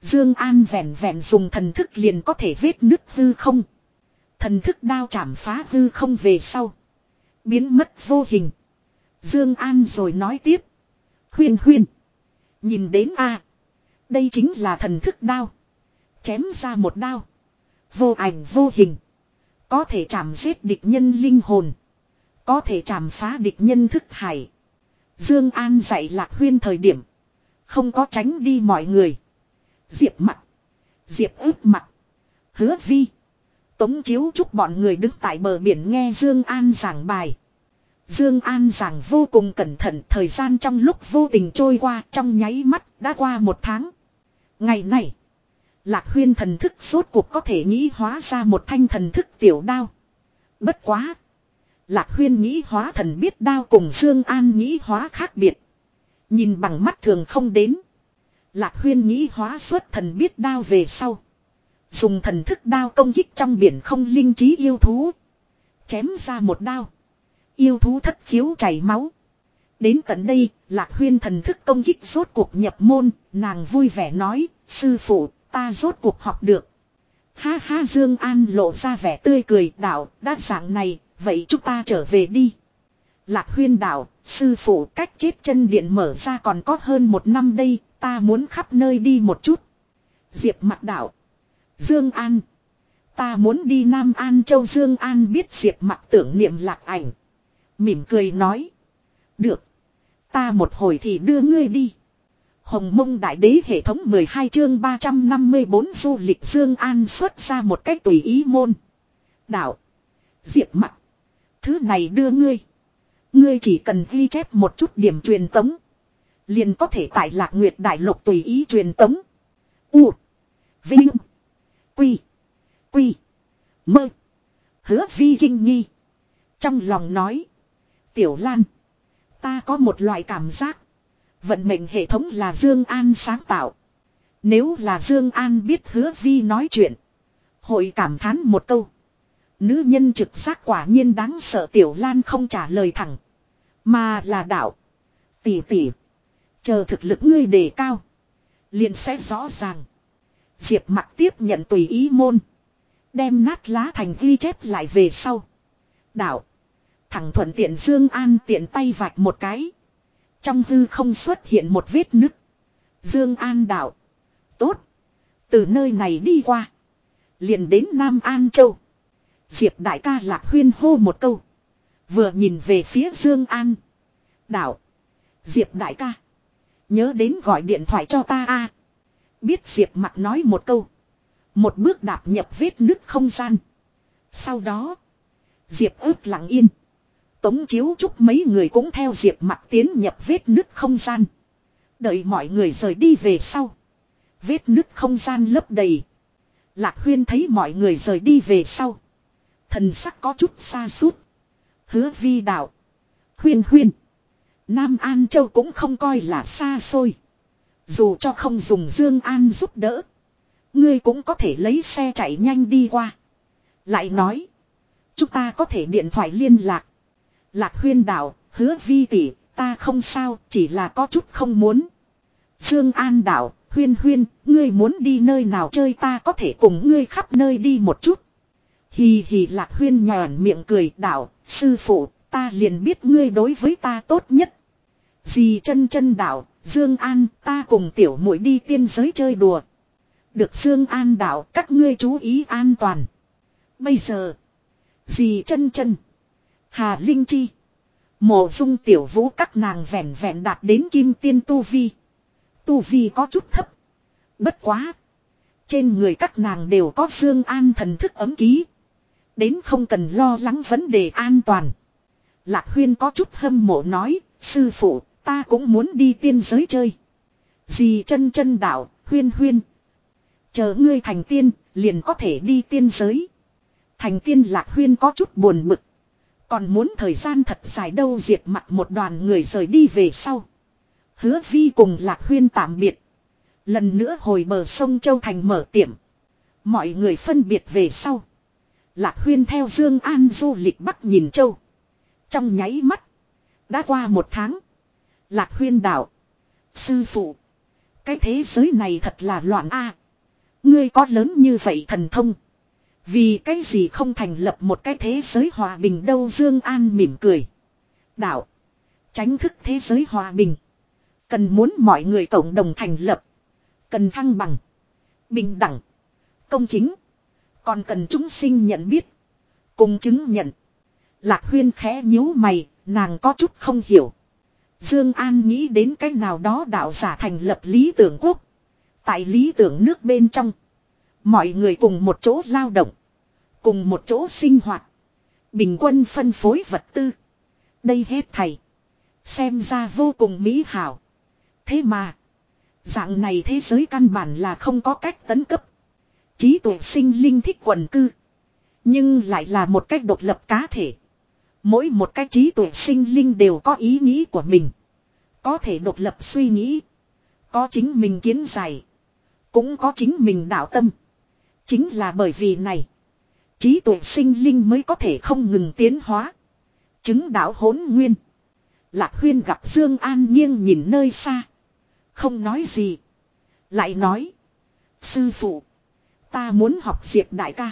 Dương An vẹn vẹn dùng thần thức liền có thể vết nứt hư không. Thần thức đao chạm phá hư không về sau. Biến mất vô hình. Dương An rồi nói tiếp. Huyên huyên. Nhìn đến a Đây chính là thần thức đao. Chém ra một đao. Vô ảnh vô hình. Có thể chạm giết địch nhân linh hồn. Có thể chạm phá địch nhân thức hải. Dương An dạy lạc huyên thời điểm. Không có tránh đi mọi người. Diệp mặt. Diệp ướp mặt. Hứa vi. Tống chiếu chúc bọn người đứng tại bờ biển nghe Dương An giảng bài. Dương An giảng vô cùng cẩn thận, thời gian trong lúc vô tình trôi qua, trong nháy mắt đã qua một tháng. Ngày này. Lạc huyên thần thức suốt cuộc có thể nghĩ hóa ra một thanh thần thức tiểu đao. Bất quá. Lạc huyên nghĩ hóa thần biết đao cùng Dương An nghĩ hóa khác biệt. Nhìn bằng mắt thường không đến. Lạc huyên nghĩ hóa xuất thần biết đao về sau. Dùng thần thức đao công kích trong biển không linh trí yêu thú. Chém ra một đao. Yêu thú thất khiếu chảy máu. Đến tận đây, Lạc Huyên thần thức công kích rốt cuộc nhập môn, nàng vui vẻ nói, sư phụ, ta rốt cuộc học được. Ha ha Dương An lộ ra vẻ tươi cười đạo, đã dạng này, vậy chúng ta trở về đi. Lạc Huyên đạo, sư phụ cách chết chân điện mở ra còn có hơn một năm đây, ta muốn khắp nơi đi một chút. Diệp mặt đạo. Dương An. Ta muốn đi Nam An Châu Dương An biết Diệp mặt tưởng niệm lạc ảnh. Mỉm cười nói. Được. Ta một hồi thì đưa ngươi đi. Hồng mông đại đế hệ thống 12 chương 354 du lịch Dương An xuất ra một cách tùy ý môn. Đạo. Diệp mặt. Thứ này đưa ngươi. Ngươi chỉ cần ghi chép một chút điểm truyền tống. Liền có thể tại lạc nguyệt đại lục tùy ý truyền tống. U. Vinh. Quy. Quy. Mơ. Hứa vi kinh nghi. Trong lòng nói. Tiểu Lan. Ta có một loại cảm giác. Vận mệnh hệ thống là Dương An sáng tạo. Nếu là Dương An biết hứa vi nói chuyện. Hội cảm thán một câu. Nữ nhân trực giác quả nhiên đáng sợ Tiểu Lan không trả lời thẳng. Mà là đạo. Tỷ tỷ. Chờ thực lực ngươi đề cao. Liền sẽ rõ ràng. Diệp mặt tiếp nhận tùy ý môn. Đem nát lá thành ghi chép lại về sau. Đạo. Thẳng thuận tiện Dương An tiện tay vạch một cái. Trong hư không xuất hiện một vết nứt. Dương An đạo. Tốt. Từ nơi này đi qua. Liền đến Nam An Châu. Diệp đại ca lạc huyên hô một câu. Vừa nhìn về phía Dương An. Đạo. Diệp đại ca. Nhớ đến gọi điện thoại cho ta a. Biết Diệp mặt nói một câu. Một bước đạp nhập vết nứt không gian. Sau đó. Diệp ướp lặng yên. Tống chiếu chúc mấy người cũng theo Diệp mặt tiến nhập vết nứt không gian. Đợi mọi người rời đi về sau. Vết nứt không gian lấp đầy. Lạc huyên thấy mọi người rời đi về sau. Thần sắc có chút xa suốt. Hứa vi đạo. Huyên huyên. Nam An Châu cũng không coi là xa xôi. Dù cho không dùng Dương An giúp đỡ. Ngươi cũng có thể lấy xe chạy nhanh đi qua. Lại nói. Chúng ta có thể điện thoại liên lạc. Lạc huyên đảo, hứa vi tỷ, ta không sao, chỉ là có chút không muốn. Dương An đảo, huyên huyên, ngươi muốn đi nơi nào chơi ta có thể cùng ngươi khắp nơi đi một chút. Hì hì lạc huyên nhòn miệng cười đảo, sư phụ, ta liền biết ngươi đối với ta tốt nhất. Dì chân chân đạo, Dương An, ta cùng tiểu muội đi tiên giới chơi đùa. Được Dương An đạo, các ngươi chú ý an toàn. Bây giờ, dì chân chân, Hà Linh Chi, Mộ Dung Tiểu Vũ các nàng vẹn vẹn đạt đến kim tiên tu vi. Tu vi có chút thấp. Bất quá, trên người các nàng đều có Dương An thần thức ấm ký. Đến không cần lo lắng vấn đề an toàn. Lạc Huyên có chút hâm mộ nói, sư phụ, ta cũng muốn đi tiên giới chơi. Dì chân chân đạo, huyên huyên. Chờ ngươi thành tiên, liền có thể đi tiên giới. Thành tiên lạc huyên có chút buồn bực. Còn muốn thời gian thật dài đâu diệt mặt một đoàn người rời đi về sau. Hứa vi cùng lạc huyên tạm biệt. Lần nữa hồi bờ sông Châu Thành mở tiệm. Mọi người phân biệt về sau. Lạc huyên theo Dương An du lịch Bắc nhìn Châu. Trong nháy mắt. Đã qua một tháng. Lạc huyên đạo. Sư phụ. cái thế giới này thật là loạn a. ngươi có lớn như vậy thần thông. Vì cái gì không thành lập một cái thế giới hòa bình đâu Dương An mỉm cười. Đạo. Tránh thức thế giới hòa bình. Cần muốn mọi người cộng đồng thành lập. Cần thăng bằng. Bình đẳng. Công chính. Còn cần chúng sinh nhận biết. Cùng chứng nhận. Lạc huyên khẽ nhíu mày. Nàng có chút không hiểu. Dương An nghĩ đến cách nào đó đạo giả thành lập lý tưởng quốc. Tại lý tưởng nước bên trong. Mọi người cùng một chỗ lao động. Cùng một chỗ sinh hoạt. Bình quân phân phối vật tư. Đây hết thầy. Xem ra vô cùng mỹ hảo. Thế mà. Dạng này thế giới căn bản là không có cách tấn cấp. Trí tuệ sinh linh thích quần cư. Nhưng lại là một cách độc lập cá thể. Mỗi một cái trí tuệ sinh linh đều có ý nghĩ của mình. Có thể độc lập suy nghĩ. Có chính mình kiến giải. Cũng có chính mình đạo tâm. Chính là bởi vì này. Trí tuệ sinh linh mới có thể không ngừng tiến hóa. Chứng đạo hỗn nguyên. Lạc huyên gặp Dương An nghiêng nhìn nơi xa. Không nói gì. Lại nói. Sư phụ. Ta muốn học diệp đại ca.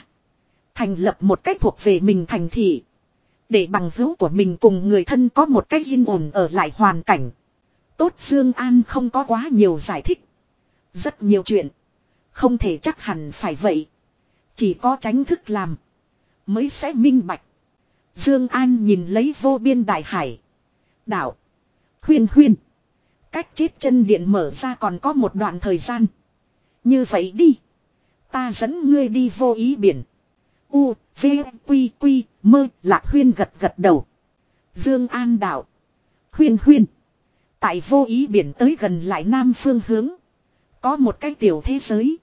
Thành lập một cách thuộc về mình thành thị. Để bằng hữu của mình cùng người thân có một cách yên ổn ở lại hoàn cảnh. Tốt Dương An không có quá nhiều giải thích. Rất nhiều chuyện. Không thể chắc hẳn phải vậy. Chỉ có tránh thức làm. Mới sẽ minh bạch. Dương An nhìn lấy vô biên đại hải. Đạo. Huyên huyên. Cách chết chân điện mở ra còn có một đoạn thời gian. Như vậy đi. Ta dẫn ngươi đi vô ý biển. U, V, Quy, Quy, mơ, lạc huyên gật gật đầu. Dương An đạo. Huyên huyên. Tại vô ý biển tới gần lại nam phương hướng. Có một cái tiểu thế giới.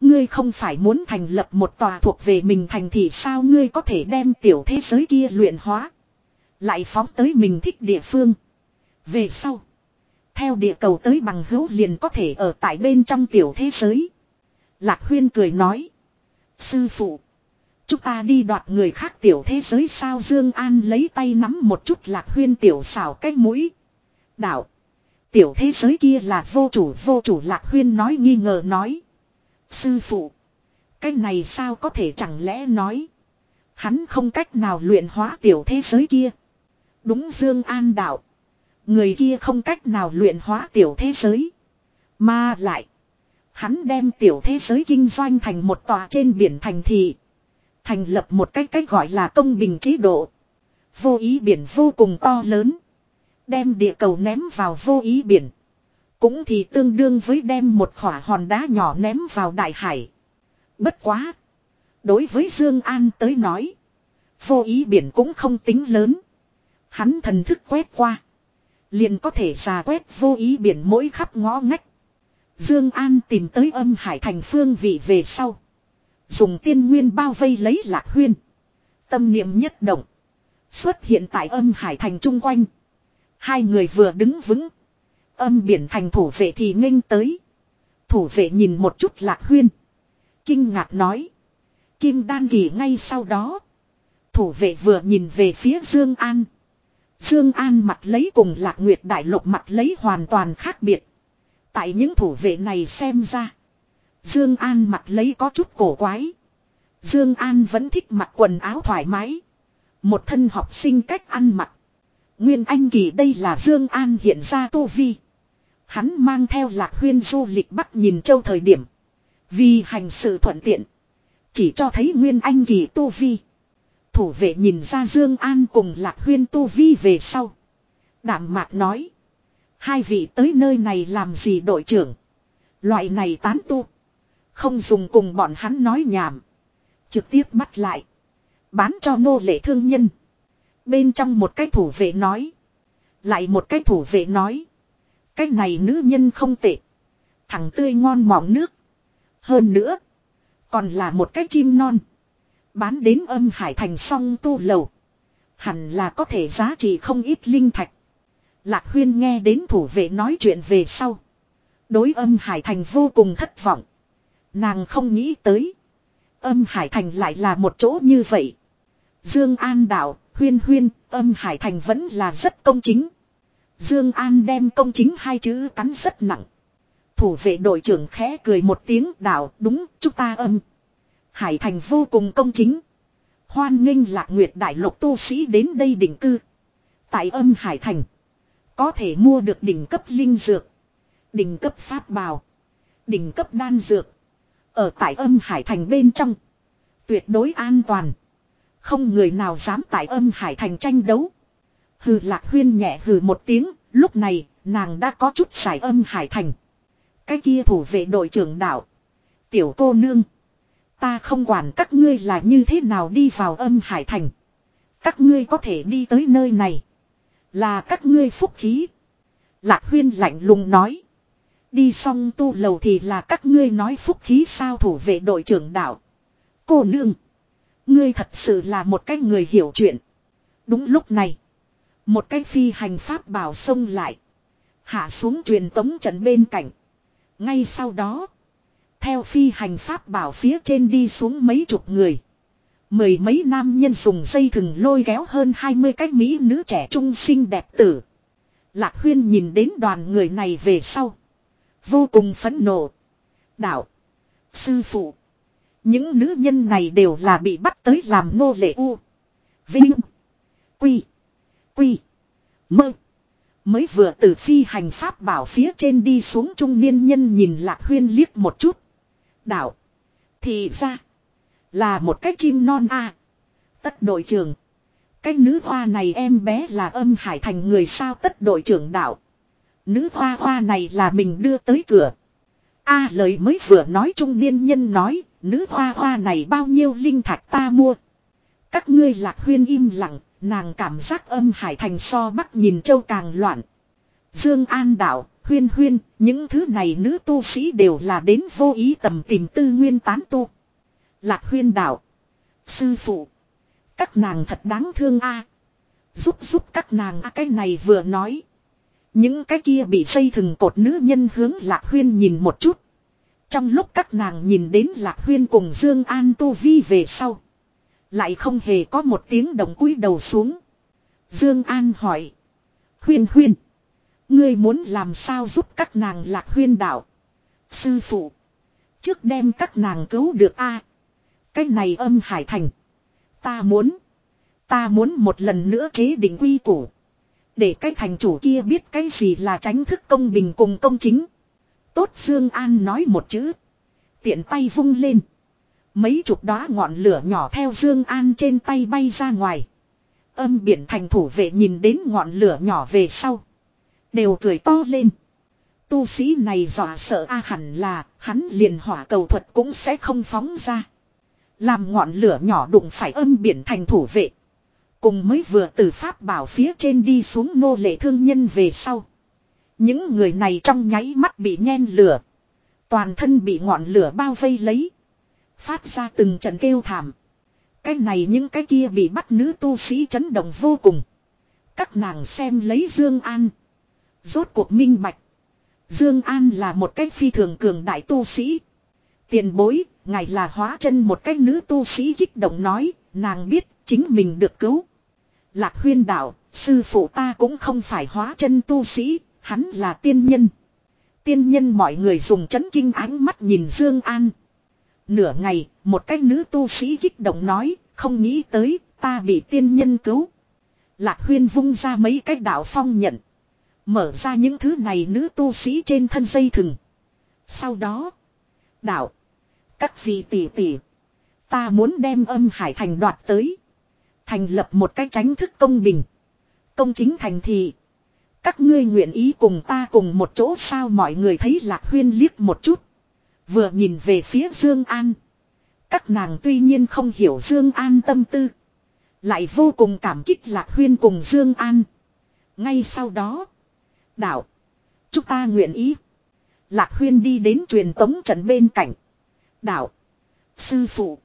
Ngươi không phải muốn thành lập một tòa thuộc về mình thành thì sao ngươi có thể đem tiểu thế giới kia luyện hóa. Lại phóng tới mình thích địa phương. Về sau. Theo địa cầu tới bằng hữu liền có thể ở tại bên trong tiểu thế giới. Lạc Huyên cười nói. Sư phụ. Chúng ta đi đoạt người khác tiểu thế giới sao Dương An lấy tay nắm một chút Lạc Huyên tiểu xảo cái mũi. Đạo. Tiểu thế giới kia là vô chủ vô chủ Lạc Huyên nói nghi ngờ nói. Sư phụ. Cái này sao có thể chẳng lẽ nói. Hắn không cách nào luyện hóa tiểu thế giới kia. Đúng Dương An đạo. Người kia không cách nào luyện hóa tiểu thế giới. Mà lại. Hắn đem tiểu thế giới kinh doanh thành một tòa trên biển thành thị. Thành lập một cái cách gọi là công bình chế độ. Vô ý biển vô cùng to lớn. Đem địa cầu ném vào vô ý biển. Cũng thì tương đương với đem một khỏa hòn đá nhỏ ném vào đại hải. Bất quá. Đối với Dương An tới nói. Vô ý biển cũng không tính lớn. Hắn thần thức quét qua. Liền có thể xà quét vô ý biển mỗi khắp ngõ ngách. Dương An tìm tới âm hải thành phương vị về sau. Dùng tiên nguyên bao vây lấy lạc huyên. Tâm niệm nhất động. Xuất hiện tại âm hải thành trung quanh. Hai người vừa đứng vững. Âm biển thành thủ vệ thì nghênh tới. Thủ vệ nhìn một chút lạc huyên. Kinh ngạc nói. Kim đan kỳ ngay sau đó. Thủ vệ vừa nhìn về phía Dương An. Dương An mặt lấy cùng lạc nguyệt đại lục mặt lấy hoàn toàn khác biệt. Tại những thủ vệ này xem ra. Dương An mặt lấy có chút cổ quái. Dương An vẫn thích mặc quần áo thoải mái. Một thân học sinh cách ăn mặc. Nguyên Anh Kỳ đây là Dương An hiện ra tu vi. Hắn mang theo lạc huyên du lịch Bắc nhìn châu thời điểm. Vì hành sự thuận tiện. Chỉ cho thấy Nguyên Anh Kỳ tu vi. Thủ vệ nhìn ra Dương An cùng lạc huyên tu vi về sau. Đảm mạc nói. Hai vị tới nơi này làm gì đội trưởng. Loại này tán tu. Không dùng cùng bọn hắn nói nhảm. Trực tiếp bắt lại. Bán cho nô lệ thương nhân. Bên trong một cái thủ vệ nói. Lại một cái thủ vệ nói. Cái này nữ nhân không tệ. Thằng tươi ngon mỏng nước. Hơn nữa. Còn là một cái chim non. Bán đến âm hải thành song tu lầu. Hẳn là có thể giá trị không ít linh thạch. Lạc huyên nghe đến thủ vệ nói chuyện về sau. Đối âm hải thành vô cùng thất vọng. Nàng không nghĩ tới. Âm hải thành lại là một chỗ như vậy. Dương An đạo, huyên huyên, âm hải thành vẫn là rất công chính. Dương An đem công chính hai chữ cắn rất nặng. Thủ vệ đội trưởng khẽ cười một tiếng đạo đúng chúng ta âm. Hải thành vô cùng công chính. Hoan nghênh lạc nguyệt đại lục tu sĩ đến đây định cư. Tại âm hải thành. Có thể mua được đỉnh cấp linh dược. Đỉnh cấp pháp bào. Đỉnh cấp đan dược. Ở tại âm hải thành bên trong. Tuyệt đối an toàn. Không người nào dám tại âm hải thành tranh đấu. Hừ lạc huyên nhẹ hừ một tiếng. Lúc này, nàng đã có chút giải âm hải thành. Cái kia thủ vệ đội trưởng đảo. Tiểu cô nương. Ta không quản các ngươi là như thế nào đi vào âm hải thành. Các ngươi có thể đi tới nơi này. Là các ngươi phúc khí. Lạc huyên lạnh lùng nói. Đi xong tu lầu thì là các ngươi nói phúc khí sao thủ vệ đội trưởng đảo. Cô nương. Ngươi thật sự là một cái người hiểu chuyện. Đúng lúc này. Một cái phi hành pháp bảo xông lại. Hạ xuống truyền tống trận bên cạnh. Ngay sau đó. Theo phi hành pháp bảo phía trên đi xuống mấy chục người. Mười mấy nam nhân dùng dây thừng lôi kéo hơn 20 cái mỹ nữ trẻ trung xinh đẹp tử. Lạc huyên nhìn đến đoàn người này về sau. Vô cùng phẫn nộ. Đạo. Sư phụ. Những nữ nhân này đều là bị bắt tới làm nô lệ u. Vinh. Quy. Quy. Mơ. Mới vừa từ phi hành pháp bảo phía trên đi xuống trung niên nhân nhìn lạc huyên liếc một chút. Đạo. Thì ra. Là một cái chim non a Tất đội trưởng. Cái nữ hoa này em bé là âm hải thành người sao tất đội trưởng đạo. Nữ hoa hoa này là mình đưa tới cửa. a lời mới vừa nói trung niên nhân nói. Nữ hoa hoa này bao nhiêu linh thạch ta mua. Các ngươi lạc huyên im lặng. Nàng cảm giác âm hải thành so bắc nhìn châu càng loạn. Dương An đạo, huyên huyên, những thứ này nữ tu sĩ đều là đến vô ý tầm tìm tư nguyên tán tu. Lạc huyên đạo. Sư phụ. Các nàng thật đáng thương a. Giúp giúp các nàng a cái này vừa nói. Những cái kia bị xây thừng cột nữ nhân hướng lạc huyên nhìn một chút. Trong lúc các nàng nhìn đến lạc huyên cùng Dương An tu vi về sau. Lại không hề có một tiếng động cúi đầu xuống. Dương An hỏi. Huyên huyên. Ngươi muốn làm sao giúp các nàng lạc huyên đạo. Sư phụ. Trước đem các nàng cứu được a cái này âm hải thành. Ta muốn. Ta muốn một lần nữa chế định quy củ. Để cái thành chủ kia biết cái gì là tránh thức công bình cùng công chính. Tốt Dương An nói một chữ. Tiện tay vung lên. Mấy chục đóa ngọn lửa nhỏ theo Dương An trên tay bay ra ngoài. Âm biển thành thủ vệ nhìn đến ngọn lửa nhỏ về sau. Đều cười to lên. Tu sĩ này dọa sợ a hẳn là hắn liền hỏa cầu thuật cũng sẽ không phóng ra. Làm ngọn lửa nhỏ đụng phải âm biển thành thủ vệ. Cùng mới vừa từ pháp bảo phía trên đi xuống nô lệ thương nhân về sau. Những người này trong nháy mắt bị nhen lửa. Toàn thân bị ngọn lửa bao vây lấy. Phát ra từng trận kêu thảm. Cái này những cái kia bị bắt nữ tu sĩ chấn động vô cùng. Các nàng xem lấy Dương An. Rốt cuộc minh bạch. Dương An là một cách phi thường cường đại tu sĩ. Tiền bối, ngài là hóa chân một cách nữ tu sĩ kích động nói, nàng biết chính mình được cứu. Lạc huyên đạo, sư phụ ta cũng không phải hóa chân tu sĩ, hắn là tiên nhân. Tiên nhân mọi người dùng chấn kinh ánh mắt nhìn Dương An. Nửa ngày, một cái nữ tu sĩ kích động nói, không nghĩ tới, ta bị tiên nhân cứu. Lạc huyên vung ra mấy cái đạo phong nhận. Mở ra những thứ này nữ tu sĩ trên thân dây thừng. Sau đó, đạo, các vị tỷ tỷ, ta muốn đem âm hải thành đoạt tới. Thành lập một cái tránh thức công bình. Công chính thành thị. Các ngươi nguyện ý cùng ta cùng một chỗ sao mọi người thấy lạc huyên liếc một chút. Vừa nhìn về phía Dương An. Các nàng tuy nhiên không hiểu Dương An tâm tư. Lại vô cùng cảm kích lạc huyên cùng Dương An. Ngay sau đó. Đạo. Chúng ta nguyện ý. Lạc huyên đi đến truyền tống trận bên cạnh. Đạo. Sư phụ.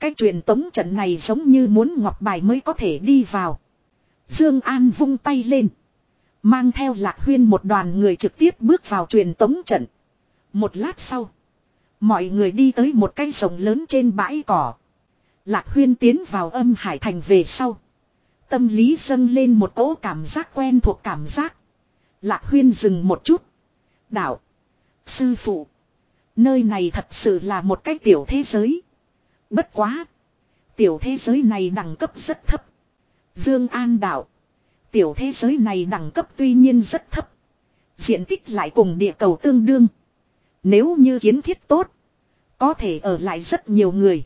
Cái truyền tống trận này giống như muốn ngọc bài mới có thể đi vào. Dương An vung tay lên. Mang theo lạc huyên một đoàn người trực tiếp bước vào truyền tống trận. Một lát sau. Mọi người đi tới một cái rồng lớn trên bãi cỏ. Lạc huyên tiến vào âm hải thành về sau. Tâm lý dâng lên một cỗ cảm giác quen thuộc cảm giác. Lạc huyên dừng một chút. Đạo. Sư phụ. Nơi này thật sự là một cái tiểu thế giới. Bất quá. Tiểu thế giới này đẳng cấp rất thấp. Dương An đạo. Tiểu thế giới này đẳng cấp tuy nhiên rất thấp. Diện tích lại cùng địa cầu tương đương. Nếu như kiến thiết tốt. Có thể ở lại rất nhiều người.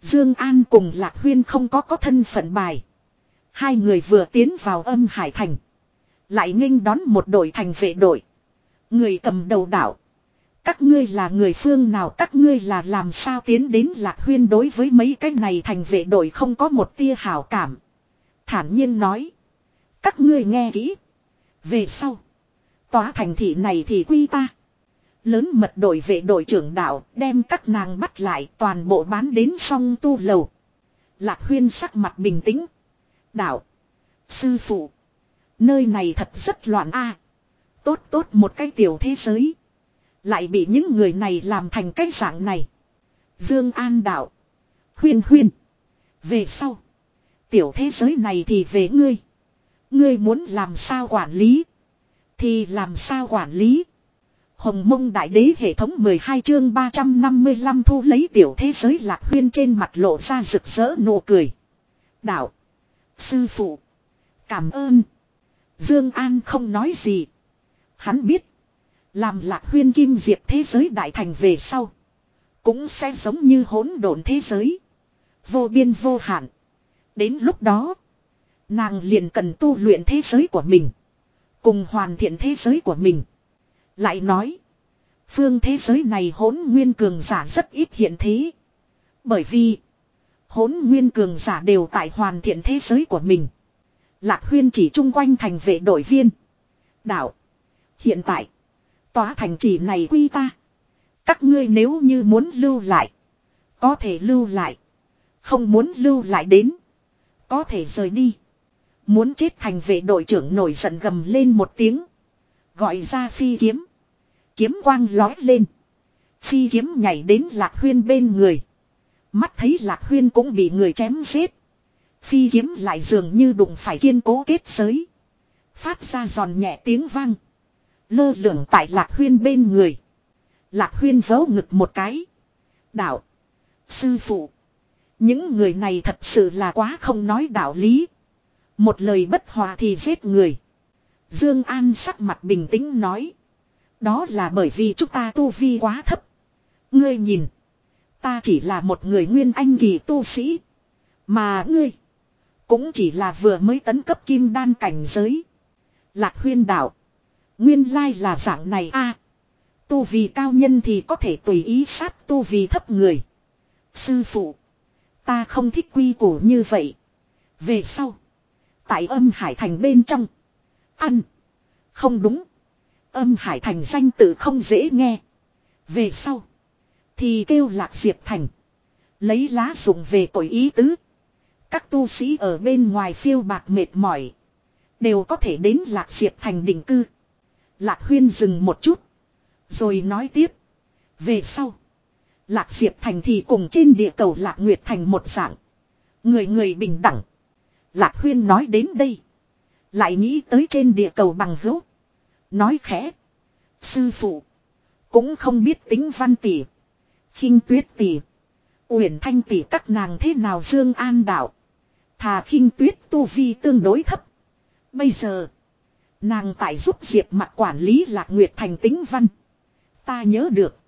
Dương An cùng Lạc Huyên không có có thân phận bài. Hai người vừa tiến vào âm hải thành. Lại nghênh đón một đội thành vệ đội. Người cầm đầu đảo. Các ngươi là người phương nào, các ngươi là làm sao tiến đến Lạc Huyên đối với mấy cái này thành vệ đội không có một tia hảo cảm. Thản nhiên nói. Các ngươi nghe kỹ. Về sau. Tòa thành thị này thì quy ta. Lớn mật đội vệ đội trưởng đạo đem các nàng bắt lại, toàn bộ bán đến song tu lầu. Lạc huyên sắc mặt bình tĩnh. Đạo. Sư phụ. Nơi này thật rất loạn a. Tốt tốt một cái tiểu thế giới. Lại bị những người này làm thành cái dạng này. Dương An đạo. Huyên huyên. Về sau. Tiểu thế giới này thì về ngươi. Ngươi muốn làm sao quản lý. Thì làm sao quản lý. Hồng mông đại đế hệ thống 12 chương 355 thu lấy tiểu thế giới lạc huyên trên mặt lộ ra rực rỡ nụ cười. Đạo. Sư phụ. Cảm ơn. Dương An không nói gì. Hắn biết. Làm lạc huyên kim diệt thế giới đại thành về sau. Cũng sẽ giống như hỗn độn thế giới. Vô biên vô hạn. Đến lúc đó. Nàng liền cần tu luyện thế giới của mình. Cùng hoàn thiện thế giới của mình. Lại nói. Phương thế giới này hỗn nguyên cường giả rất ít hiện thế. Bởi vì. Hỗn nguyên cường giả đều tại hoàn thiện thế giới của mình. Lạc huyên chỉ chung quanh thành vệ đội viên. Đạo. Hiện tại. Tòa thành chỉ này quy ta. Các ngươi nếu như muốn lưu lại. Có thể lưu lại. Không muốn lưu lại đến. Có thể rời đi. Muốn chết thành vệ đội trưởng nổi giận gầm lên một tiếng. Gọi ra phi kiếm. Kiếm quang lói lên. Phi kiếm nhảy đến lạc huyên bên người. Mắt thấy lạc huyên cũng bị người chém giết. Phi kiếm lại dường như đụng phải kiên cố kết giới. Phát ra giòn nhẹ tiếng vang. Lơ lửng tại lạc huyên bên người. Lạc huyên vớ ngực một cái. Đạo. Sư phụ. Những người này thật sự là quá không nói đạo lý. Một lời bất hòa thì giết người. Dương An sắc mặt bình tĩnh nói. Đó là bởi vì chúng ta tu vi quá thấp. Ngươi nhìn. Ta chỉ là một người nguyên anh kỳ tu sĩ. Mà ngươi. Cũng chỉ là vừa mới tấn cấp kim đan cảnh giới. Lạc huyên đạo. Nguyên lai là dạng này a. tu vì cao nhân thì có thể tùy ý sát tu vì thấp người. Sư phụ. Ta không thích quy củ như vậy. Về sau. Tại âm hải thành bên trong. Ăn. Không đúng. Âm hải thành danh tự không dễ nghe. Về sau. Thì kêu lạc diệp thành. Lấy lá dụng về cội ý tứ. Các tu sĩ ở bên ngoài phiêu bạc mệt mỏi. Đều có thể đến lạc diệp thành định cư. Lạc huyên dừng một chút. Rồi nói tiếp. Về sau. Lạc diệp thành thì cùng trên địa cầu lạc nguyệt thành một dạng. Người người bình đẳng. Lạc huyên nói đến đây. Lại nghĩ tới trên địa cầu bằng hữu. Nói khẽ. Sư phụ. Cũng không biết tính văn tỷ. khinh tuyết tỷ. Uyển thanh tỷ các nàng thế nào dương an đạo. Thà khinh tuyết tu vi tương đối thấp. Bây giờ. Nàng tại giúp Diệp mặt quản lý lạc nguyệt thành tính văn. Ta nhớ được.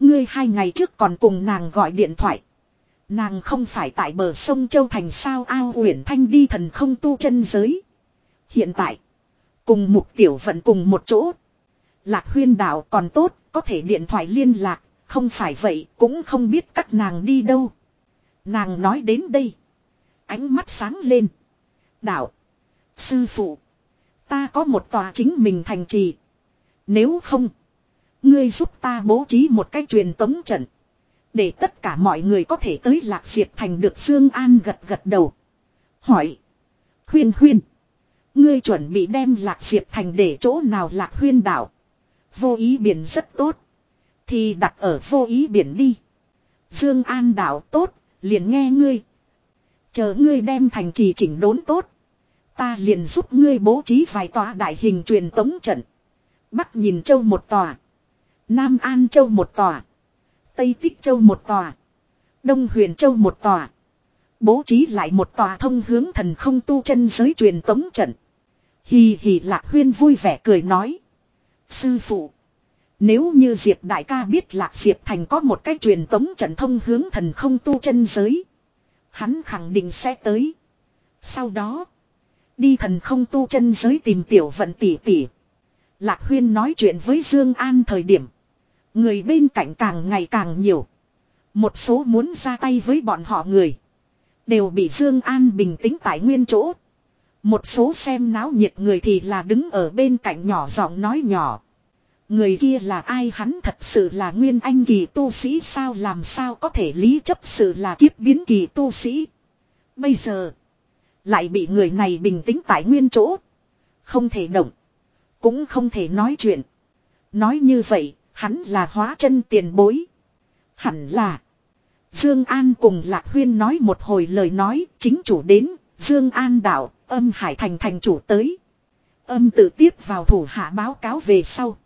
Ngươi hai ngày trước còn cùng nàng gọi điện thoại. Nàng không phải tại bờ sông Châu Thành sao ao uyển thanh đi thần không tu chân giới. Hiện tại. Cùng mục tiểu vận cùng một chỗ. Lạc huyên đạo còn tốt, có thể điện thoại liên lạc, không phải vậy cũng không biết các nàng đi đâu. Nàng nói đến đây. Ánh mắt sáng lên. Đạo. Sư phụ. Ta có một tòa chính mình thành trì. Nếu không. Ngươi giúp ta bố trí một cái truyền tống trận. Để tất cả mọi người có thể tới Lạc Diệp Thành được Dương An gật gật đầu. Hỏi. Huyên huyên. Ngươi chuẩn bị đem Lạc Diệp Thành để chỗ nào Lạc huyên đảo. Vô ý biển rất tốt. Thì đặt ở vô ý biển đi. Dương An đảo tốt, liền nghe ngươi. Chờ ngươi đem thành trì chỉnh đốn tốt. Ta liền giúp ngươi bố trí vài tòa đại hình truyền tống trận. Bắc nhìn châu một tòa. Nam An Châu một tòa. Tây Tích Châu một tòa. Đông Huyền Châu một tòa. Bố trí lại một tòa thông hướng thần không tu chân giới truyền tống trận. Hì hì lạc huyên vui vẻ cười nói. Sư phụ. Nếu như Diệp đại ca biết lạc Diệp thành có một cái truyền tống trận thông hướng thần không tu chân giới. Hắn khẳng định sẽ tới. Sau đó. Đi thần không tu chân giới tìm tiểu vận tỷ tỷ. Lạc huyên nói chuyện với Dương An thời điểm. Người bên cạnh càng ngày càng nhiều. Một số muốn ra tay với bọn họ người. Đều bị Dương An bình tĩnh tại nguyên chỗ. Một số xem náo nhiệt người thì là đứng ở bên cạnh nhỏ giọng nói nhỏ. Người kia là ai hắn thật sự là nguyên anh kỳ tu sĩ sao làm sao có thể lý chấp sự là kiếp biến kỳ tu sĩ. Bây giờ. Lại bị người này bình tĩnh tại nguyên chỗ. Không thể động. Cũng không thể nói chuyện. Nói như vậy, hắn là hóa chân tiền bối. Hẳn là. Dương An cùng Lạc Huyên nói một hồi lời nói, chính chủ đến, Dương An đạo, âm Hải Thành thành chủ tới. Âm tự tiếp vào thủ hạ báo cáo về sau.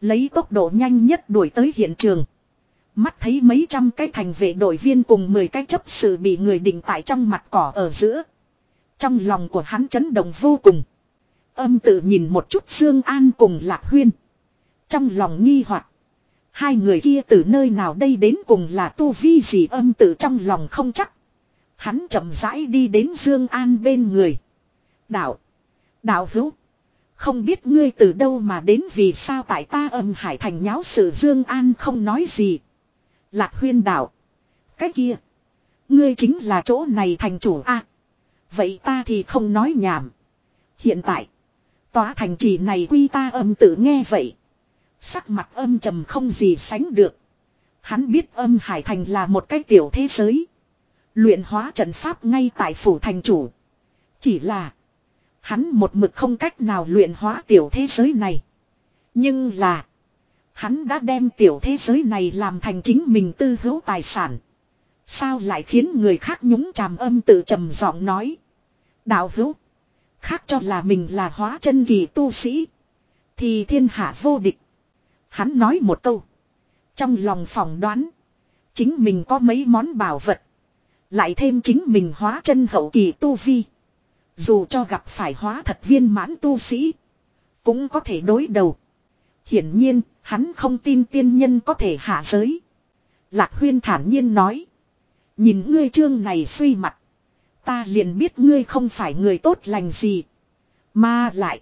Lấy tốc độ nhanh nhất đuổi tới hiện trường. Mắt thấy mấy trăm cái thành vệ đội viên cùng 10 cái chấp sự bị người định tại trong mặt cỏ ở giữa. Trong lòng của hắn chấn động vô cùng. Âm tự nhìn một chút Dương An cùng Lạc Huyên. Trong lòng nghi hoặc, Hai người kia từ nơi nào đây đến cùng là tu vi gì âm tự trong lòng không chắc. Hắn chậm rãi đi đến Dương An bên người. Đạo. Đạo hữu. Không biết ngươi từ đâu mà đến vì sao tại ta âm hải thành nháo sự Dương An không nói gì. Lạc huyên đạo. Cái kia. Ngươi chính là chỗ này thành chủ a Vậy ta thì không nói nhảm. Hiện tại. Tòa thành trì này quy ta âm tự nghe vậy. Sắc mặt âm trầm không gì sánh được. Hắn biết âm hải thành là một cái tiểu thế giới. Luyện hóa trận pháp ngay tại phủ thành chủ. Chỉ là. Hắn một mực không cách nào luyện hóa tiểu thế giới này. Nhưng là. Hắn đã đem tiểu thế giới này làm thành chính mình tư hữu tài sản. Sao lại khiến người khác nhúng chàm âm tự trầm giọng nói. Đạo hữu. Khác cho là mình là hóa chân kỳ tu sĩ. Thì thiên hạ vô địch. Hắn nói một câu. Trong lòng phỏng đoán. Chính mình có mấy món bảo vật. Lại thêm chính mình hóa chân hậu kỳ tu vi. Dù cho gặp phải hóa thật viên mãn tu sĩ. Cũng có thể đối đầu. Hiển nhiên, hắn không tin tiên nhân có thể hạ giới. Lạc huyên thản nhiên nói. Nhìn ngươi trương này suy mặt. Ta liền biết ngươi không phải người tốt lành gì. Mà lại.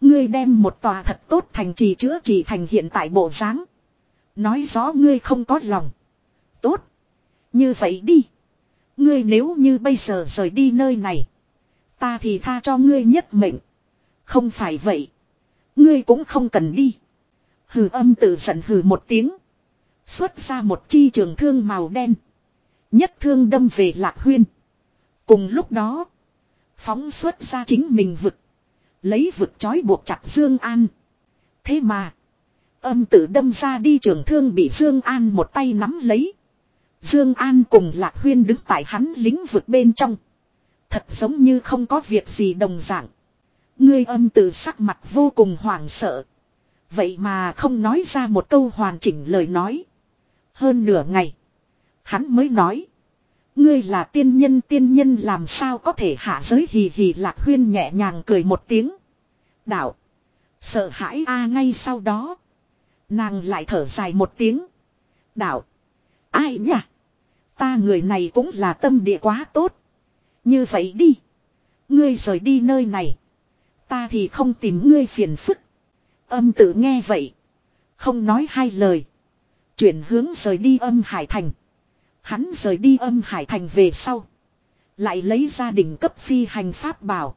Ngươi đem một tòa thật tốt thành trì chữa trị thành hiện tại bộ dáng. Nói rõ ngươi không có lòng. Tốt. Như vậy đi. Ngươi nếu như bây giờ rời đi nơi này. Ta thì tha cho ngươi nhất mệnh. Không phải vậy. Ngươi cũng không cần đi. Hừ âm tự giận hừ một tiếng. Xuất ra một chi trường thương màu đen. Nhất thương đâm về lạc huyên. Cùng lúc đó. Phóng xuất ra chính mình vực. Lấy vực trói buộc chặt Dương An. Thế mà. Âm tử đâm ra đi trường thương bị Dương An một tay nắm lấy. Dương An cùng Lạc Huyên đứng tại hắn lính vực bên trong. Thật giống như không có việc gì đồng dạng. Ngươi âm tử sắc mặt vô cùng hoảng sợ. Vậy mà không nói ra một câu hoàn chỉnh lời nói. Hơn nửa ngày. Hắn mới nói. Ngươi là tiên nhân tiên nhân làm sao có thể hạ giới hì hì lạc huyên nhẹ nhàng cười một tiếng. Đạo. Sợ hãi a ngay sau đó. Nàng lại thở dài một tiếng. Đạo. Ai nhỉ? Ta người này cũng là tâm địa quá tốt. Như vậy đi. Ngươi rời đi nơi này. Ta thì không tìm ngươi phiền phức. Âm tự nghe vậy. Không nói hai lời. Chuyển hướng rời đi âm hải thành. Hắn rời đi âm hải thành về sau. Lại lấy gia đình cấp phi hành pháp bảo.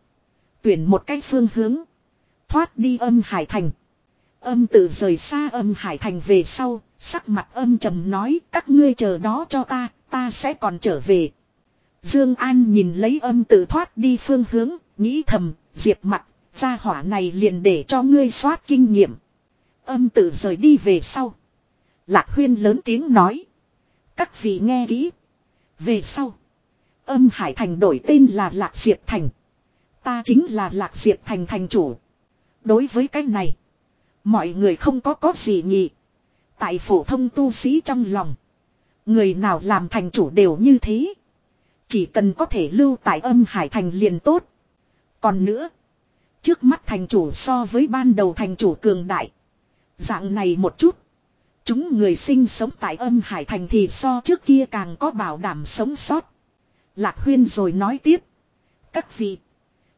Tuyển một cách phương hướng. Thoát đi âm hải thành. Âm tự rời xa âm hải thành về sau. Sắc mặt âm trầm nói, các ngươi chờ đó cho ta. Ta sẽ còn trở về. Dương An nhìn lấy âm tự thoát đi phương hướng. Nghĩ thầm. Diệp mặt. Gia hỏa này liền để cho ngươi soát kinh nghiệm. Âm tự rời đi về sau. Lạc huyên lớn tiếng nói. Các vị nghe kỹ. Về sau. Âm Hải Thành đổi tên là Lạc Diệp Thành. Ta chính là Lạc Diệp Thành thành chủ. Đối với cái này. Mọi người không có có gì nhỉ. Tại phổ thông tu sĩ trong lòng. Người nào làm thành chủ đều như thế. Chỉ cần có thể lưu tại âm hải thành liền tốt. Còn nữa. Trước mắt thành chủ so với ban đầu thành chủ cường đại. Dạng này một chút. Chúng người sinh sống tại âm hải thành thì so trước kia càng có bảo đảm sống sót. Lạc huyên rồi nói tiếp. Các vị.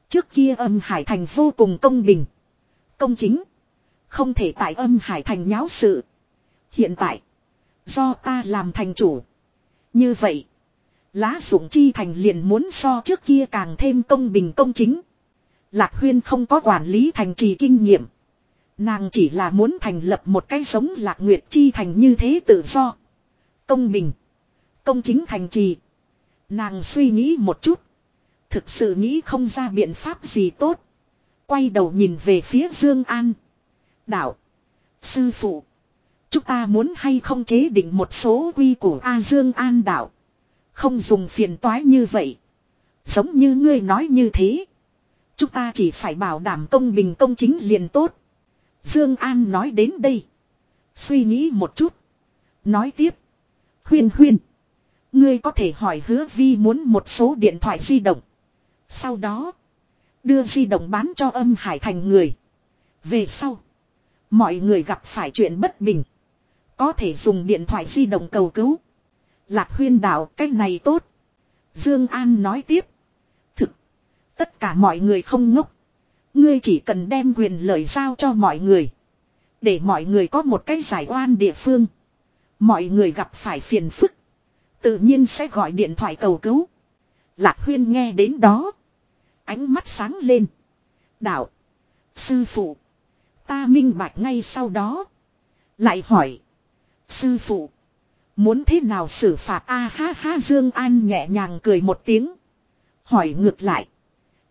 Trước kia âm hải thành vô cùng công bình. Công chính. Không thể tại âm hải thành nháo sự. Hiện tại. Do ta làm thành chủ. Như vậy. Lá dụng chi thành liền muốn so trước kia càng thêm công bình công chính. Lạc huyên không có quản lý thành trì kinh nghiệm. Nàng chỉ là muốn thành lập một cái giống lạc nguyệt chi thành như thế tự do. Công bình. Công chính thành trì. Nàng suy nghĩ một chút. Thực sự nghĩ không ra biện pháp gì tốt. Quay đầu nhìn về phía Dương An. Đạo. Sư phụ. Chúng ta muốn hay không chế định một số quy của A Dương An đạo. Không dùng phiền toái như vậy. Giống như ngươi nói như thế. Chúng ta chỉ phải bảo đảm công bình công chính liền tốt. Dương An nói đến đây. Suy nghĩ một chút. Nói tiếp. Huyên huyên. Ngươi có thể hỏi hứa vi muốn một số điện thoại di động. Sau đó. Đưa di động bán cho âm hải thành người. Về sau. Mọi người gặp phải chuyện bất bình. Có thể dùng điện thoại di động cầu cứu. Lạc huyên đạo cách này tốt. Dương An nói tiếp. Thực. Tất cả mọi người không ngốc. Ngươi chỉ cần đem quyền lợi giao cho mọi người. Để mọi người có một cái giải oan địa phương. Mọi người gặp phải phiền phức. Tự nhiên sẽ gọi điện thoại cầu cứu. Lạc huyên nghe đến đó. Ánh mắt sáng lên. Đạo. Sư phụ. Ta minh bạch ngay sau đó. Lại hỏi. Sư phụ. Muốn thế nào xử phạt a ha ha, Dương An nhẹ nhàng cười một tiếng. Hỏi ngược lại.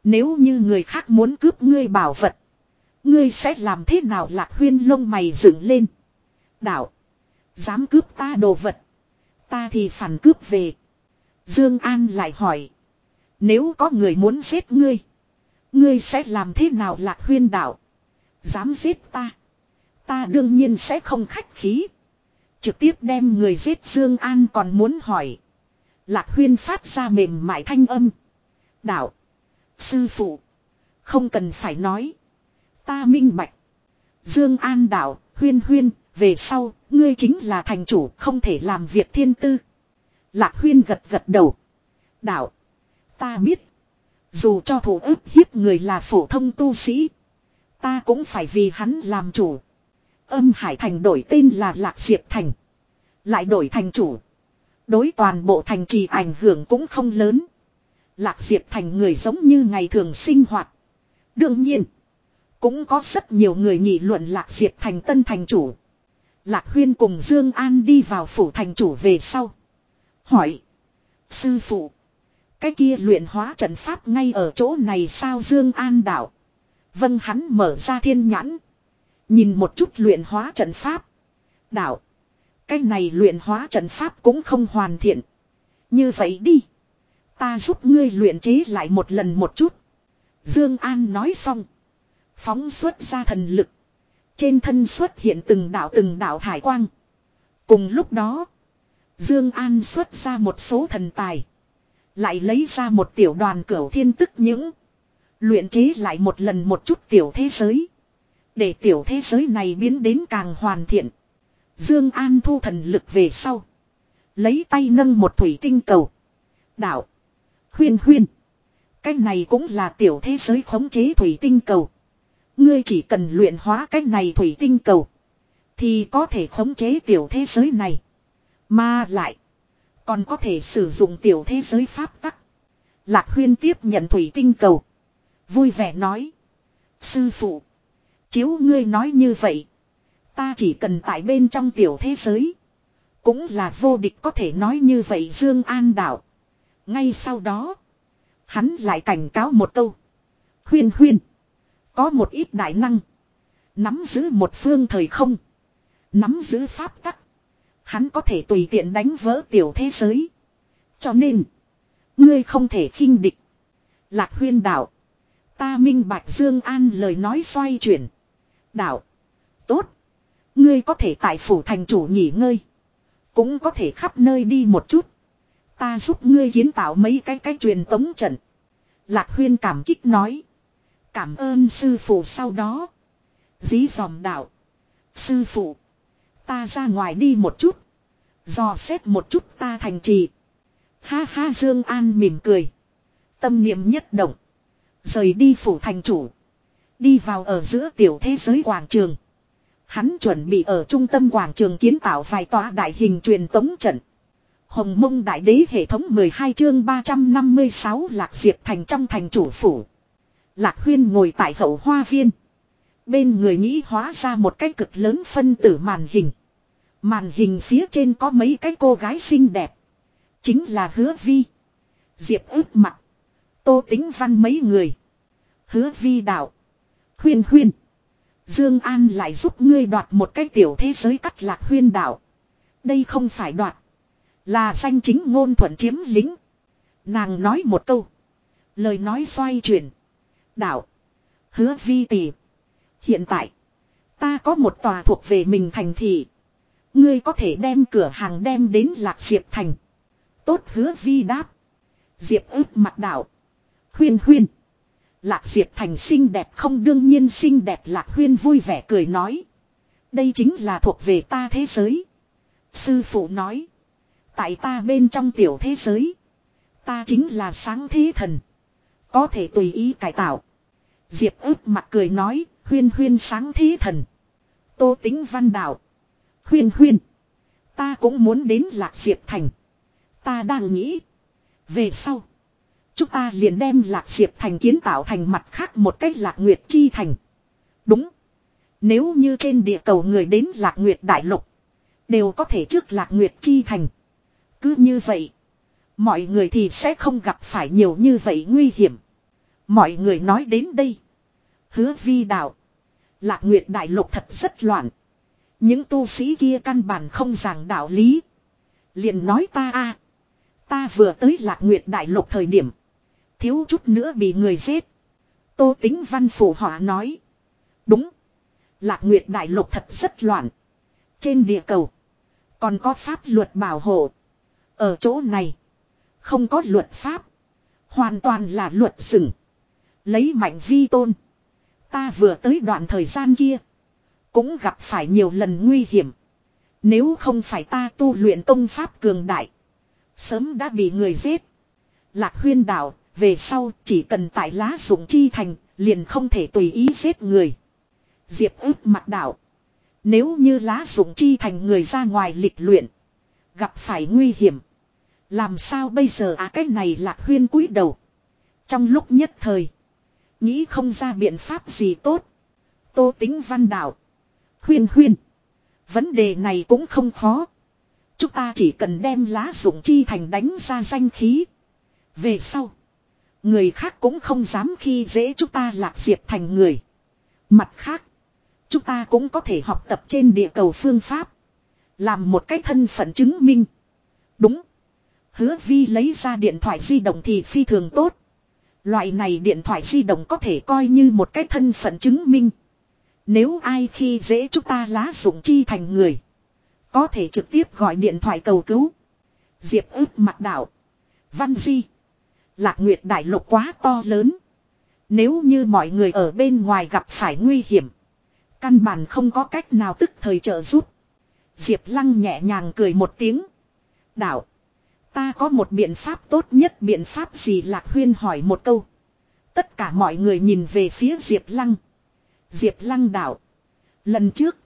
Nếu như người khác muốn cướp ngươi bảo vật. Ngươi sẽ làm thế nào lạc huyên lông mày dựng lên. Đạo. Dám cướp ta đồ vật. Ta thì phản cướp về. Dương An lại hỏi. Nếu có người muốn giết ngươi. Ngươi sẽ làm thế nào lạc huyên đạo. Dám giết ta. Ta đương nhiên sẽ không khách khí. Trực tiếp đem người giết Dương An còn muốn hỏi. Lạc huyên phát ra mềm mại thanh âm. Đạo. Sư phụ. Không cần phải nói. Ta minh bạch. Dương An đạo, huyên huyên, về sau, ngươi chính là thành chủ, không thể làm việc thiên tư. Lạc huyên gật gật đầu. Đạo. Ta biết. Dù cho thủ ức hiếp người là phổ thông tu sĩ. Ta cũng phải vì hắn làm chủ. Âm Hải Thành đổi tên là Lạc Diệp Thành. Lại đổi thành chủ. Đối toàn bộ thành trì ảnh hưởng cũng không lớn. Lạc Diệp Thành người giống như ngày thường sinh hoạt. Đương nhiên. Cũng có rất nhiều người nghị luận Lạc Diệp Thành tân thành chủ. Lạc Huyên cùng Dương An đi vào phủ thành chủ về sau. Hỏi. Sư phụ. Cái kia luyện hóa trận pháp ngay ở chỗ này sao Dương An đạo. Vâng hắn mở ra thiên nhãn. Nhìn một chút luyện hóa trận pháp. Đạo. Cái này luyện hóa trận pháp cũng không hoàn thiện. Như vậy đi. Ta giúp ngươi luyện chế lại một lần một chút. Dương An nói xong. Phóng xuất ra thần lực. Trên thân xuất hiện từng đạo từng đạo hải quang. Cùng lúc đó. Dương An xuất ra một số thần tài. Lại lấy ra một tiểu đoàn cửu thiên tức những. Luyện chế lại một lần một chút tiểu thế giới. Để tiểu thế giới này biến đến càng hoàn thiện. Dương An thu thần lực về sau. Lấy tay nâng một thủy tinh cầu. Đạo. Huyên huyên. Cái này cũng là tiểu thế giới khống chế thủy tinh cầu. Ngươi chỉ cần luyện hóa cái này thủy tinh cầu. Thì có thể khống chế tiểu thế giới này. Mà lại. Còn có thể sử dụng tiểu thế giới pháp tắc. Lạc huyên tiếp nhận thủy tinh cầu. Vui vẻ nói. Sư phụ. Chiếu ngươi nói như vậy. Ta chỉ cần tại bên trong tiểu thế giới. Cũng là vô địch có thể nói như vậy Dương An đạo. Ngay sau đó. Hắn lại cảnh cáo một câu. Huyên huyên. Có một ít đại năng. Nắm giữ một phương thời không. Nắm giữ pháp tắc. Hắn có thể tùy tiện đánh vỡ tiểu thế giới. Cho nên. Ngươi không thể khinh địch. Lạc huyên đạo. Ta minh bạch Dương An lời nói xoay chuyển. Đạo. Tốt. Ngươi có thể tại phủ thành chủ nghỉ ngơi. Cũng có thể khắp nơi đi một chút. Ta giúp ngươi kiến tạo mấy cái cái truyền tống trận. Lạc huyên cảm kích nói. Cảm ơn sư phụ sau đó. Dí dòm đạo. Sư phụ. Ta ra ngoài đi một chút. Dò xét một chút ta thành trì. Ha ha Dương An mỉm cười. Tâm niệm nhất động. Rời đi phủ thành chủ. Đi vào ở giữa tiểu thế giới quảng trường. Hắn chuẩn bị ở trung tâm quảng trường kiến tạo vài tòa đại hình truyền tống trận. Hồng mông đại đế hệ thống 12 chương 356 lạc diệp thành trong thành chủ phủ. Lạc huyên ngồi tại hậu hoa viên. Bên người nghĩ hóa ra một cái cực lớn phân tử màn hình. Màn hình phía trên có mấy cái cô gái xinh đẹp. Chính là hứa vi. Diệp ước mặt. Tô tính văn mấy người. Hứa vi đạo. Huyên huyên. Dương An lại giúp ngươi đoạt một cái tiểu thế giới cắt lạc huyên đạo. Đây không phải đoạt. Là danh chính ngôn thuận chiếm lính. Nàng nói một câu. Lời nói xoay chuyển. Đạo. Hứa vi tỷ. Hiện tại. Ta có một tòa thuộc về mình thành thị. Ngươi có thể đem cửa hàng đem đến lạc diệp thành. Tốt hứa vi đáp. Diệp ước mặt đạo. Huyên huyên. Lạc diệp thành xinh đẹp không đương nhiên xinh đẹp lạc huyên vui vẻ cười nói. Đây chính là thuộc về ta thế giới. Sư phụ nói. Tại ta bên trong tiểu thế giới. Ta chính là sáng thế thần. Có thể tùy ý cải tạo. Diệp ước mặt cười nói. Huyên huyên sáng thế thần. Tô tính văn đạo. Huyên huyên. Ta cũng muốn đến lạc diệp thành. Ta đang nghĩ. Về sau. Chúng ta liền đem lạc diệp thành kiến tạo thành mặt khác một cách lạc nguyệt chi thành. Đúng. Nếu như trên địa cầu người đến lạc nguyệt đại lục. Đều có thể trước lạc nguyệt chi thành. Cứ như vậy. Mọi người thì sẽ không gặp phải nhiều như vậy nguy hiểm. Mọi người nói đến đây. Hứa vi đạo. Lạc nguyệt đại lục thật rất loạn. Những tu sĩ kia căn bản không giảng đạo lý. liền nói ta a Ta vừa tới lạc nguyệt đại lục thời điểm. Thiếu chút nữa bị người giết. Tô tính văn phủ họa nói. Đúng. Lạc nguyệt đại lục thật rất loạn. Trên địa cầu. Còn có pháp luật bảo hộ. Ở chỗ này. Không có luật pháp. Hoàn toàn là luật rừng. Lấy mạnh vi tôn. Ta vừa tới đoạn thời gian kia. Cũng gặp phải nhiều lần nguy hiểm. Nếu không phải ta tu luyện công pháp cường đại. Sớm đã bị người giết. Lạc huyên đạo, về sau chỉ cần tại lá dụng chi thành, liền không thể tùy ý giết người. Diệp ước mặt đạo. Nếu như lá dụng chi thành người ra ngoài lịch luyện. Gặp phải nguy hiểm. Làm sao bây giờ à cái này lạc huyên cúi đầu. Trong lúc nhất thời. Nghĩ không ra biện pháp gì tốt. Tô tính văn đạo. Huyên huyên. Vấn đề này cũng không khó. Chúng ta chỉ cần đem lá dụng chi thành đánh ra danh khí. Về sau. Người khác cũng không dám khi dễ chúng ta lạc diệp thành người. Mặt khác. Chúng ta cũng có thể học tập trên địa cầu phương pháp. Làm một cái thân phận chứng minh. Đúng. Hứa vi lấy ra điện thoại di động thì phi thường tốt. Loại này điện thoại di động có thể coi như một cái thân phận chứng minh. Nếu ai khi dễ chúng ta lá dụng chi thành người. Có thể trực tiếp gọi điện thoại cầu cứu. Diệp ức mặt đạo. Văn Di. Lạc Nguyệt Đại Lục quá to lớn. Nếu như mọi người ở bên ngoài gặp phải nguy hiểm. Căn bản không có cách nào tức thời trợ giúp. Diệp Lăng nhẹ nhàng cười một tiếng. Đạo. Ta có một biện pháp tốt nhất, biện pháp gì Lạc Huyên hỏi một câu. Tất cả mọi người nhìn về phía Diệp Lăng. Diệp Lăng đạo. Lần trước.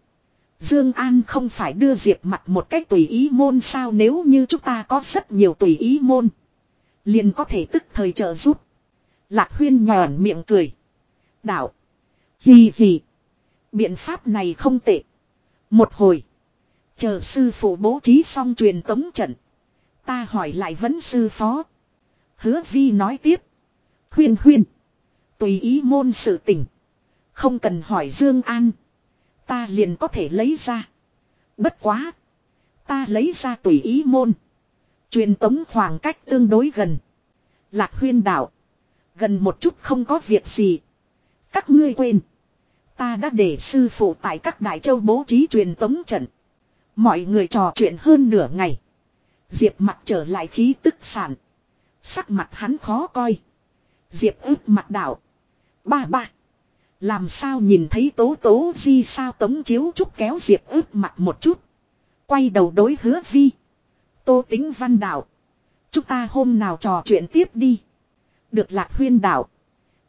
Dương An không phải đưa Diệp mặt một cách tùy ý môn sao nếu như chúng ta có rất nhiều tùy ý môn. Liền có thể tức thời trợ giúp. Lạc huyên nhòn miệng cười. Đạo. Hì hì. Biện pháp này không tệ. Một hồi. Chờ sư phụ bố trí xong truyền tống trận. Ta hỏi lại vấn sư phó. Hứa vi nói tiếp. Huyên huyên. Tùy ý môn sự tình. Không cần hỏi Dương An. Ta liền có thể lấy ra. Bất quá. Ta lấy ra tùy ý môn. Truyền tống khoảng cách tương đối gần. Lạc huyên đạo. Gần một chút không có việc gì. Các ngươi quên. Ta đã để sư phụ tại các đại châu bố trí truyền tống trận. Mọi người trò chuyện hơn nửa ngày. Diệp mặt trở lại khí tức sản. Sắc mặt hắn khó coi. Diệp ước mặt đảo. Ba ba. Làm sao nhìn thấy tố tố di sao tống chiếu trúc kéo diệp ước mặt một chút. Quay đầu đối hứa vi. Tô tính văn đảo Chúng ta hôm nào trò chuyện tiếp đi. Được lạc huyên đảo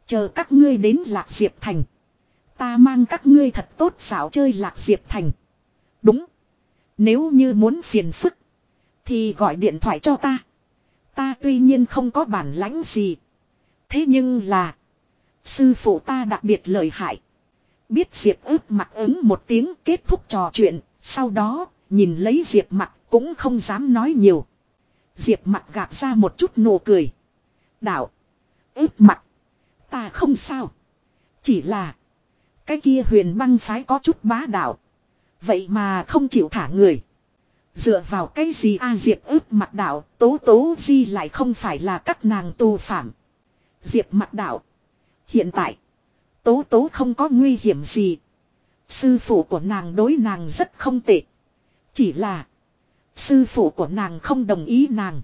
Chờ các ngươi đến lạc diệp thành. Ta mang các ngươi thật tốt xảo chơi lạc diệp thành. Đúng. Nếu như muốn phiền phức. Thì gọi điện thoại cho ta. Ta tuy nhiên không có bản lãnh gì. Thế nhưng là. Sư phụ ta đặc biệt lợi hại. Biết Diệp ướp mặt ứng một tiếng kết thúc trò chuyện. Sau đó, nhìn lấy Diệp mặt cũng không dám nói nhiều. Diệp mặt gạt ra một chút nụ cười. Đạo. ướp mặt. Ta không sao. Chỉ là. Cái kia huyền băng phái có chút bá đạo. Vậy mà không chịu thả người. Dựa vào cái gì a Diệp ướp mặt đạo, tố tố di lại không phải là các nàng tù phạm. Diệp mặt đạo. Hiện tại, tố tố không có nguy hiểm gì. Sư phụ của nàng đối nàng rất không tệ. Chỉ là, sư phụ của nàng không đồng ý nàng.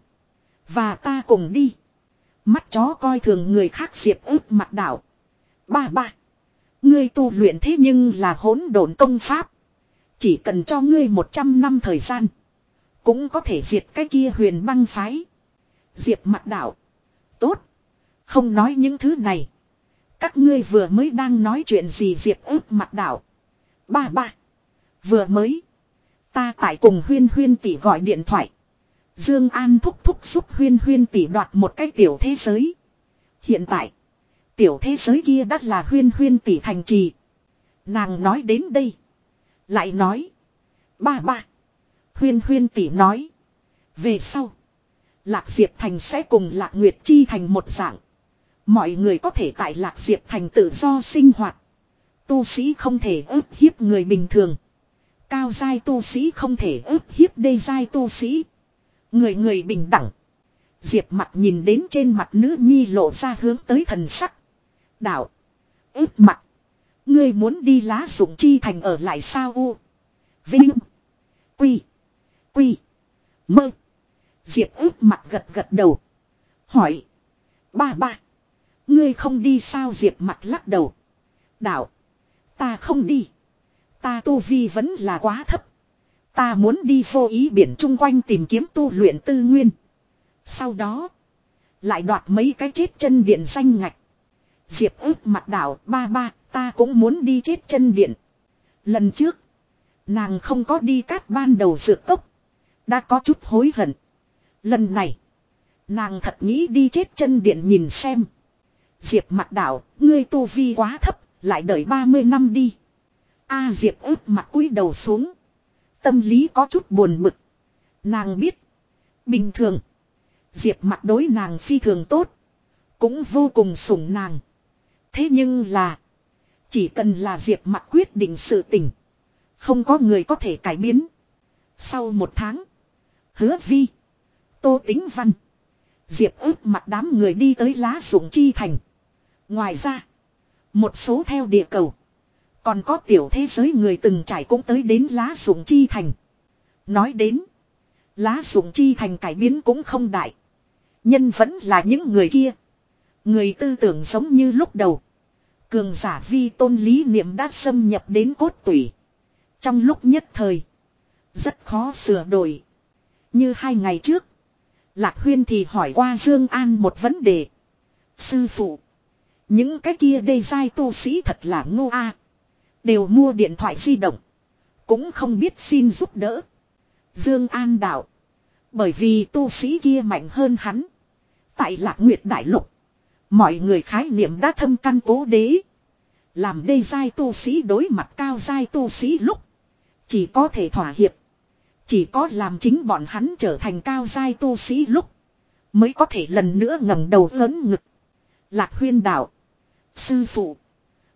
Và ta cùng đi. Mắt chó coi thường người khác diệp ướp mặt đạo. Ba ba. Ngươi tu luyện thế nhưng là hỗn độn công pháp. Chỉ cần cho ngươi 100 năm thời gian. Cũng có thể diệt cái kia huyền băng phái. Diệp mặt đạo. Tốt. Không nói những thứ này. Các ngươi vừa mới đang nói chuyện gì diệp ướp mặt đạo. Ba ba. Vừa mới. Ta tại cùng huyên huyên tỷ gọi điện thoại. Dương An thúc thúc giúp huyên huyên tỷ đoạt một cái tiểu thế giới. Hiện tại. Tiểu thế giới kia đắt là huyên huyên tỷ thành trì. Nàng nói đến đây. Lại nói. Ba ba. Huyên huyên tỷ nói. Về sau. Lạc Diệp Thành sẽ cùng Lạc Nguyệt Chi thành một dạng. Mọi người có thể tại Lạc Diệp Thành tự do sinh hoạt. Tu sĩ không thể ức hiếp người bình thường. Cao giai tu sĩ không thể ức hiếp đê giai tu sĩ. Người người bình đẳng. Diệp mặt nhìn đến trên mặt nữ nhi lộ ra hướng tới thần sắc. Đạo. ức mặt. Ngươi muốn đi lá dụng chi thành ở lại sao u. Vinh. Quy. Quy. Mơ. Diệp ướp mặt gật gật đầu. Hỏi. Ba ba. Ngươi không đi sao Diệp mặt lắc đầu. Đạo. Ta không đi. Ta tu vi vẫn là quá thấp. Ta muốn đi vô ý biển chung quanh tìm kiếm tu luyện tư nguyên. Sau đó. Lại đoạt mấy cái chết chân điện xanh ngạch. Diệp ước mặt đảo ba ba, ta cũng muốn đi chết chân điện. Lần trước. Nàng không có đi cát ban đầu dược cốc. Đã có chút hối hận. Lần này. Nàng thật nghĩ đi chết chân điện nhìn xem. Diệp mặt đảo, ngươi tu vi quá thấp, lại đợi 30 năm đi. A Diệp ướp mặt cúi đầu xuống. Tâm lý có chút buồn bực. Nàng biết. Bình thường. Diệp mặt đối nàng phi thường tốt. Cũng vô cùng sủng nàng. Thế nhưng là. Chỉ cần là Diệp mặt quyết định sự tình. Không có người có thể cải biến. Sau một tháng. Hứa vi. Tô tính văn. Diệp ước mặt đám người đi tới lá dụng chi thành. Ngoài ra. Một số theo địa cầu. Còn có tiểu thế giới người từng trải cũng tới đến lá dụng chi thành. Nói đến. Lá dụng chi thành cải biến cũng không đại. Nhân vẫn là những người kia. Người tư tưởng giống như lúc đầu. Cường giả vi tôn lý niệm đã xâm nhập đến cốt tủy. Trong lúc nhất thời. Rất khó sửa đổi. Như hai ngày trước. Lạc Huyên thì hỏi qua Dương An một vấn đề. Sư phụ. Những cái kia đê giai tu sĩ thật là ngô a. Đều mua điện thoại di động. Cũng không biết xin giúp đỡ. Dương An đạo. Bởi vì tu sĩ kia mạnh hơn hắn. Tại lạc nguyệt đại lục. Mọi người khái niệm đã thâm căn cố đế. Làm đê giai tu sĩ đối mặt cao giai tu sĩ lúc. Chỉ có thể thỏa hiệp. Chỉ có làm chính bọn hắn trở thành cao giai tu sĩ lúc. Mới có thể lần nữa ngẩng đầu lớn ngực. Lạc huyên đạo. Sư phụ.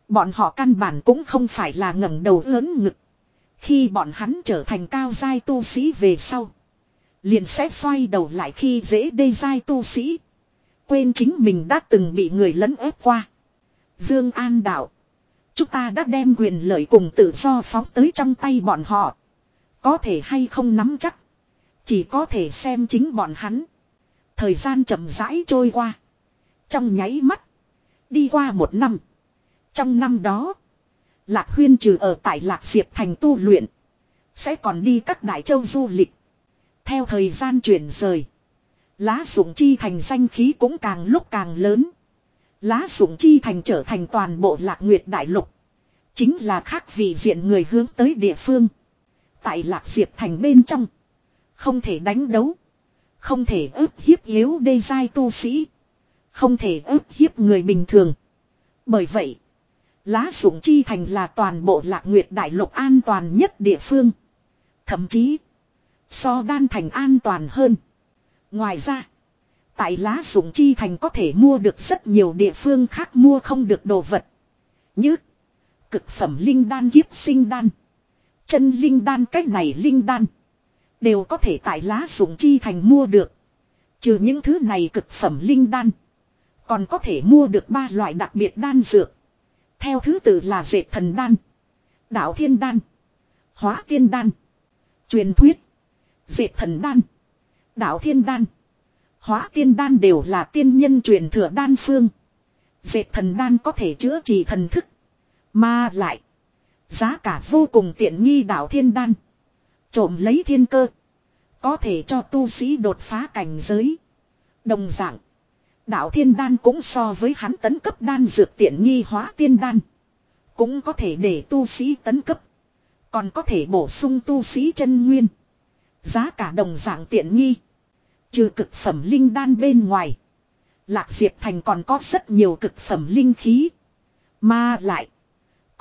Bọn họ căn bản cũng không phải là ngẩng đầu lớn ngực. Khi bọn hắn trở thành cao giai tu sĩ về sau. Liền sẽ xoay đầu lại khi dễ đê giai tu sĩ. Quên chính mình đã từng bị người lấn ép qua. Dương An đạo. Chúng ta đã đem quyền lợi cùng tự do phóng tới trong tay bọn họ. Có thể hay không nắm chắc. Chỉ có thể xem chính bọn hắn. Thời gian chậm rãi trôi qua. Trong nháy mắt. Đi qua một năm. Trong năm đó. Lạc huyên trừ ở tại Lạc Diệp thành tu luyện. Sẽ còn đi các đại châu du lịch. Theo thời gian chuyển rời. Lá dụng chi thành danh khí cũng càng lúc càng lớn. Lá dụng chi thành trở thành toàn bộ lạc nguyệt đại lục. Chính là khác vị diện người hướng tới địa phương. Tại lạc diệp thành bên trong. Không thể đánh đấu. Không thể ức hiếp yếu đê giai tu sĩ. Không thể ức hiếp người bình thường. Bởi vậy. Lá sủng chi thành là toàn bộ lạc nguyệt đại lục an toàn nhất địa phương. Thậm chí. So đan thành an toàn hơn. Ngoài ra. Tại lá sủng chi thành có thể mua được rất nhiều địa phương khác mua không được đồ vật. Như. Cực phẩm linh đan kiếp sinh đan. Chân linh đan cách này linh đan. Đều có thể tại lá dụng chi thành mua được. Trừ những thứ này cực phẩm linh đan. Còn có thể mua được ba loại đặc biệt đan dược. Theo thứ tự là dệt thần đan. Đạo thiên đan. Hóa tiên đan. Truyền thuyết. Dệt thần đan. Đạo thiên đan. Hóa tiên đan đều là tiên nhân truyền thừa đan phương. Dệt thần đan có thể chữa trị thần thức. Mà lại. Giá cả vô cùng tiện nghi đạo thiên đan. Trộm lấy thiên cơ. Có thể cho tu sĩ đột phá cảnh giới. Đồng dạng. Đạo thiên đan cũng so với hắn tấn cấp đan dược tiện nghi hóa tiên đan. Cũng có thể để tu sĩ tấn cấp. Còn có thể bổ sung tu sĩ chân nguyên. Giá cả đồng dạng tiện nghi. Trừ cực phẩm linh đan bên ngoài. Lạc Diệp Thành còn có rất nhiều cực phẩm linh khí. Mà lại.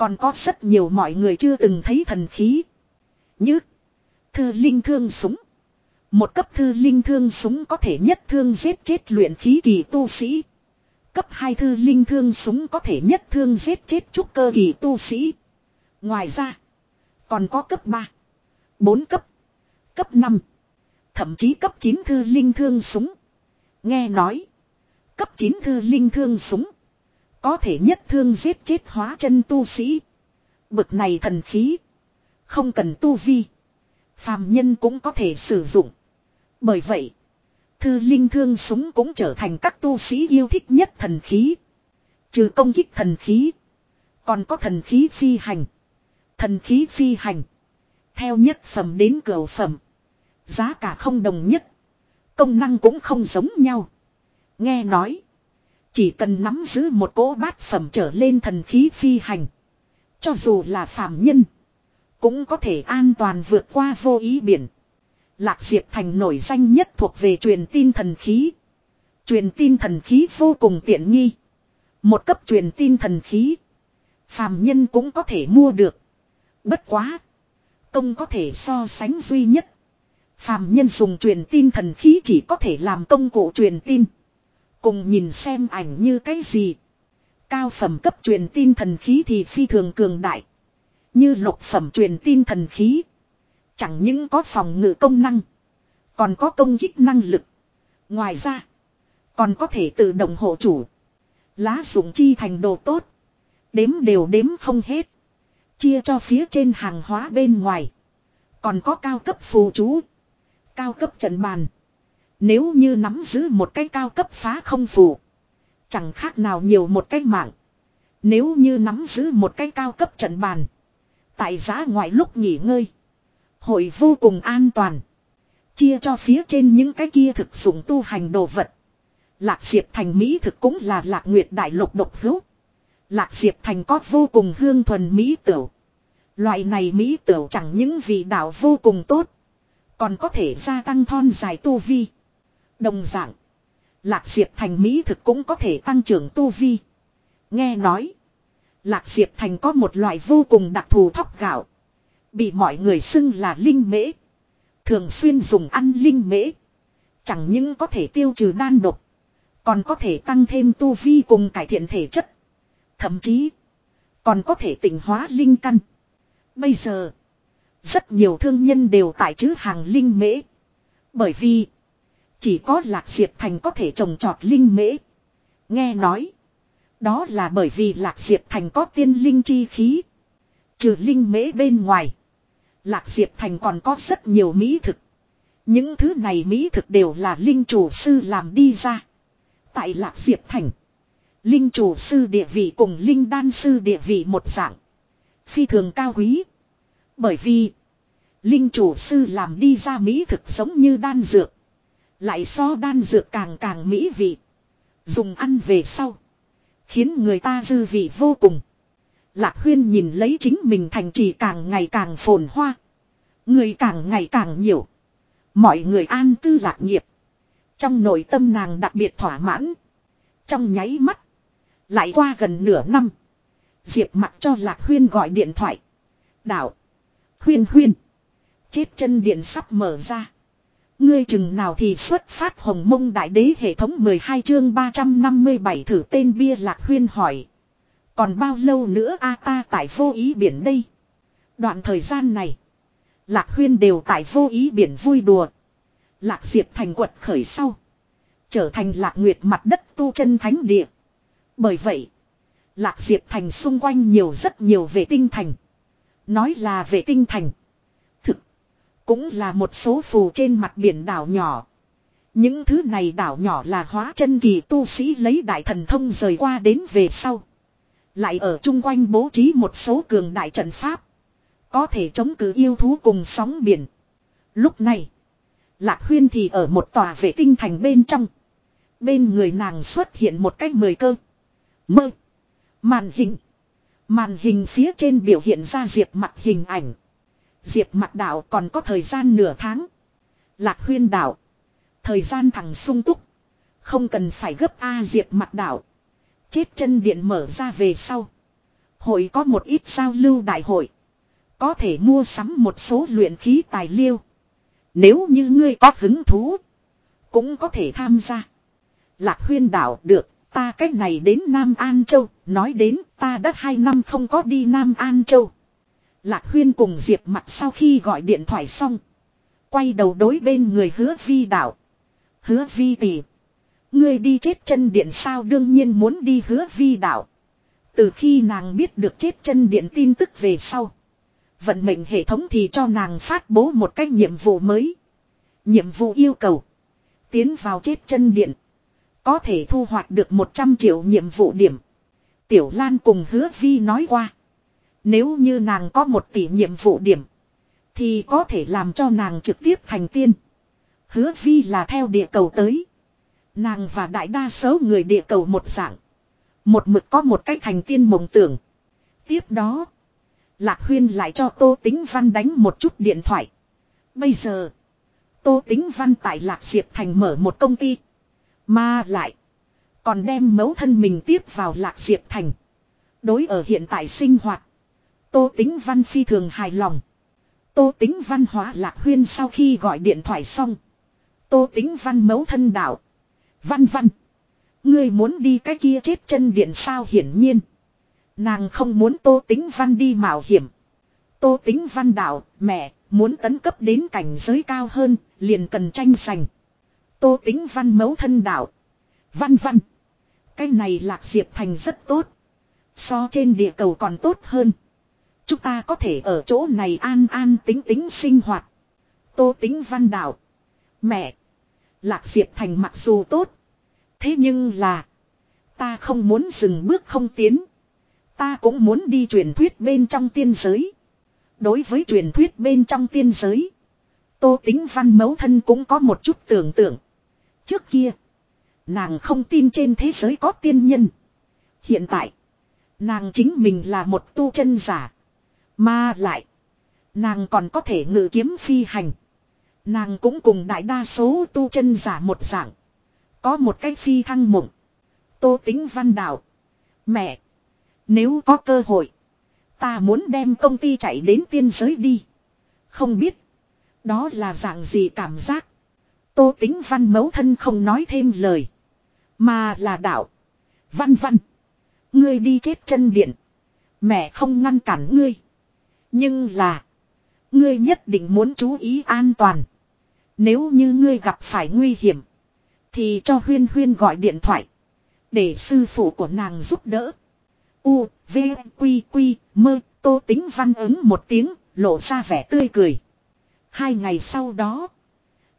Còn có rất nhiều mọi người chưa từng thấy thần khí. Như. Thư linh thương súng. Một cấp thư linh thương súng có thể nhất thương giết chết luyện khí kỳ tu sĩ. Cấp 2 thư linh thương súng có thể nhất thương giết chết trúc cơ kỳ tu sĩ. Ngoài ra. Còn có cấp 3. 4 cấp. Cấp 5. Thậm chí cấp 9 thư linh thương súng. Nghe nói. Cấp 9 thư linh thương súng. Có thể nhất thương giết chết hóa chân tu sĩ. Bực này thần khí. Không cần tu vi. Phàm nhân cũng có thể sử dụng. Bởi vậy. Thư linh thương súng cũng trở thành các tu sĩ yêu thích nhất thần khí. Trừ công kích thần khí. Còn có thần khí phi hành. Thần khí phi hành. Theo nhất phẩm đến cửu phẩm. Giá cả không đồng nhất. Công năng cũng không giống nhau. Nghe nói. Chỉ cần nắm giữ một cỗ bát phẩm trở lên thần khí phi hành. Cho dù là phạm nhân. Cũng có thể an toàn vượt qua vô ý biển. Lạc Diệp Thành nổi danh nhất thuộc về truyền tin thần khí. Truyền tin thần khí vô cùng tiện nghi. Một cấp truyền tin thần khí. Phàm nhân cũng có thể mua được. Bất quá. Công có thể so sánh duy nhất. Phàm nhân dùng truyền tin thần khí chỉ có thể làm công cụ truyền tin. Cùng nhìn xem ảnh như cái gì. Cao phẩm cấp truyền tin thần khí thì phi thường cường đại. Như lục phẩm truyền tin thần khí. Chẳng những có phòng ngự công năng. Còn có công kích năng lực. Ngoài ra. Còn có thể tự động hộ chủ. Lá dụng chi thành đồ tốt. Đếm đều đếm không hết. Chia cho phía trên hàng hóa bên ngoài. Còn có cao cấp phù chú. Cao cấp trận bàn. Nếu như nắm giữ một cái cao cấp phá không phù. Chẳng khác nào nhiều một cái mạng. Nếu như nắm giữ một cái cao cấp trận bàn. Tại giá ngoại lúc nghỉ ngơi. Hội vô cùng an toàn. Chia cho phía trên những cái kia thực dụng tu hành đồ vật. Lạc Diệp Thành Mỹ thực cũng là lạc nguyệt đại lục độc hữu. Lạc Diệp Thành có vô cùng hương thuần Mỹ tửu. Loại này Mỹ tửu chẳng những vị đạo vô cùng tốt. Còn có thể gia tăng thon dài tu vi. Đồng dạng. Lạc Diệp Thành Mỹ thực cũng có thể tăng trưởng tu vi. Nghe nói. Lạc Diệp Thành có một loại vô cùng đặc thù thóc gạo. Bị mọi người xưng là linh mễ. Thường xuyên dùng ăn linh mễ. Chẳng những có thể tiêu trừ đan độc. Còn có thể tăng thêm tu vi cùng cải thiện thể chất. Thậm chí. Còn có thể tỉnh hóa linh căn. Bây giờ. Rất nhiều thương nhân đều tại chữ hàng linh mễ. Bởi vì. Chỉ có lạc diệp thành có thể trồng trọt linh mễ. Nghe nói. Đó là bởi vì Lạc Diệp Thành có tiên linh chi khí. Trừ linh mễ bên ngoài. Lạc Diệp Thành còn có rất nhiều mỹ thực. Những thứ này mỹ thực đều là linh chủ sư làm đi ra. Tại Lạc Diệp Thành. Linh chủ sư địa vị cùng linh đan sư địa vị một dạng. Phi thường cao quý. Bởi vì. Linh chủ sư làm đi ra mỹ thực giống như đan dược. Lại so đan dược càng càng mỹ vị. Dùng ăn về sau. Khiến người ta dư vị vô cùng. Lạc huyên nhìn lấy chính mình thành trì càng ngày càng phồn hoa. Người càng ngày càng nhiều. Mọi người an tư lạc nghiệp. Trong nội tâm nàng đặc biệt thỏa mãn. Trong nháy mắt. Lại qua gần nửa năm. Diệp mặt cho Lạc Huyên gọi điện thoại. Đạo. Huyên huyên. Chết chân điện sắp mở ra. Ngươi chừng nào thì xuất phát hồng mông đại đế hệ thống 12 chương 357 thử tên bia lạc huyên hỏi. Còn bao lâu nữa a ta tại vô ý biển đây? Đoạn thời gian này. Lạc huyên đều tại vô ý biển vui đùa. Lạc diệp thành quật khởi sau. Trở thành lạc nguyệt mặt đất tu chân thánh địa. Bởi vậy. Lạc diệp thành xung quanh nhiều rất nhiều vệ tinh thành. Nói là vệ tinh thành. Cũng là một số phù trên mặt biển đảo nhỏ. Những thứ này đảo nhỏ là hóa chân kỳ tu sĩ lấy đại thần thông rời qua đến về sau. Lại ở chung quanh bố trí một số cường đại trận pháp. Có thể chống cự yêu thú cùng sóng biển. Lúc này. Lạc huyên thì ở một tòa vệ tinh thành bên trong. Bên người nàng xuất hiện một cách mười cơ. Mơ. Màn hình. Màn hình phía trên biểu hiện ra diệp mặt hình ảnh. Diệp mặt đạo còn có thời gian nửa tháng. Lạc huyên đạo. Thời gian thẳng sung túc. Không cần phải gấp A diệp mặt đạo. Chết chân điện mở ra về sau. Hội có một ít giao lưu đại hội. Có thể mua sắm một số luyện khí tài liêu. Nếu như ngươi có hứng thú. Cũng có thể tham gia. Lạc huyên đạo, được. Ta cách này đến Nam An Châu. Nói đến ta đã hai năm không có đi Nam An Châu. Lạc Huyên cùng Diệp mặt sau khi gọi điện thoại xong. Quay đầu đối bên người hứa vi đạo. Hứa vi tỷ. Ngươi đi chết chân điện sao đương nhiên muốn đi, hứa vi đạo. Từ khi nàng biết được chết chân điện tin tức về sau. Vận mệnh hệ thống thì cho nàng phát bố một cách nhiệm vụ mới. Nhiệm vụ yêu cầu. Tiến vào chết chân điện. Có thể thu hoạch được 100 triệu nhiệm vụ điểm. Tiểu Lan cùng hứa vi nói qua. Nếu như nàng có một tỷ nhiệm vụ điểm. Thì có thể làm cho nàng trực tiếp thành tiên. Hứa vi là theo địa cầu tới. Nàng và đại đa số người địa cầu một dạng. Một mực có một cách thành tiên mộng tưởng. Tiếp đó. Lạc Huyên lại cho Tô Tính Văn đánh một chút điện thoại. Bây giờ. Tô Tính Văn tại Lạc Diệp Thành mở một công ty. Mà lại. Còn đem mấu thân mình tiếp vào Lạc Diệp Thành. Đối ở hiện tại sinh hoạt. Tô Tính Văn phi thường hài lòng. Tô Tính Văn hóa lạc huyên sau khi gọi điện thoại xong. Tô Tính Văn mấu thân đạo. Văn Văn. Ngươi muốn đi cái kia chết chân điện sao hiển nhiên. Nàng không muốn Tô Tính Văn đi mạo hiểm. Tô Tính Văn đạo, mẹ, muốn tấn cấp đến cảnh giới cao hơn, liền cần tranh giành. Tô Tính Văn mấu thân đạo. Văn Văn. Cái này lạc diệp thành rất tốt. So trên địa cầu còn tốt hơn. Chúng ta có thể ở chỗ này an an tính tính sinh hoạt. Tô tính văn đạo. Mẹ. Lạc Diệp Thành mặc dù tốt. Thế nhưng là. Ta không muốn dừng bước không tiến. Ta cũng muốn đi truyền thuyết bên trong tiên giới. Đối với truyền thuyết bên trong tiên giới. Tô tính văn mấu thân cũng có một chút tưởng tượng. Trước kia. Nàng không tin trên thế giới có tiên nhân. Hiện tại. Nàng chính mình là một tu chân giả. Mà lại. Nàng còn có thể ngự kiếm phi hành. Nàng cũng cùng đại đa số tu chân giả một dạng. Có một cái phi thăng mộng. Tô tính văn đạo. Mẹ. Nếu có cơ hội. Ta muốn đem công ty chạy đến tiên giới đi. Không biết. Đó là dạng gì cảm giác. Tô tính văn mấu thân không nói thêm lời. Mà là đạo. Văn văn. Ngươi đi chết chân điện. Mẹ không ngăn cản ngươi. Nhưng là. Ngươi nhất định muốn chú ý an toàn. Nếu như ngươi gặp phải nguy hiểm. Thì cho huyên huyên gọi điện thoại. Để sư phụ của nàng giúp đỡ. U, V, Quy, Quy, Mơ, Tô Tính Văn ứng một tiếng, lộ ra vẻ tươi cười. Hai ngày sau đó.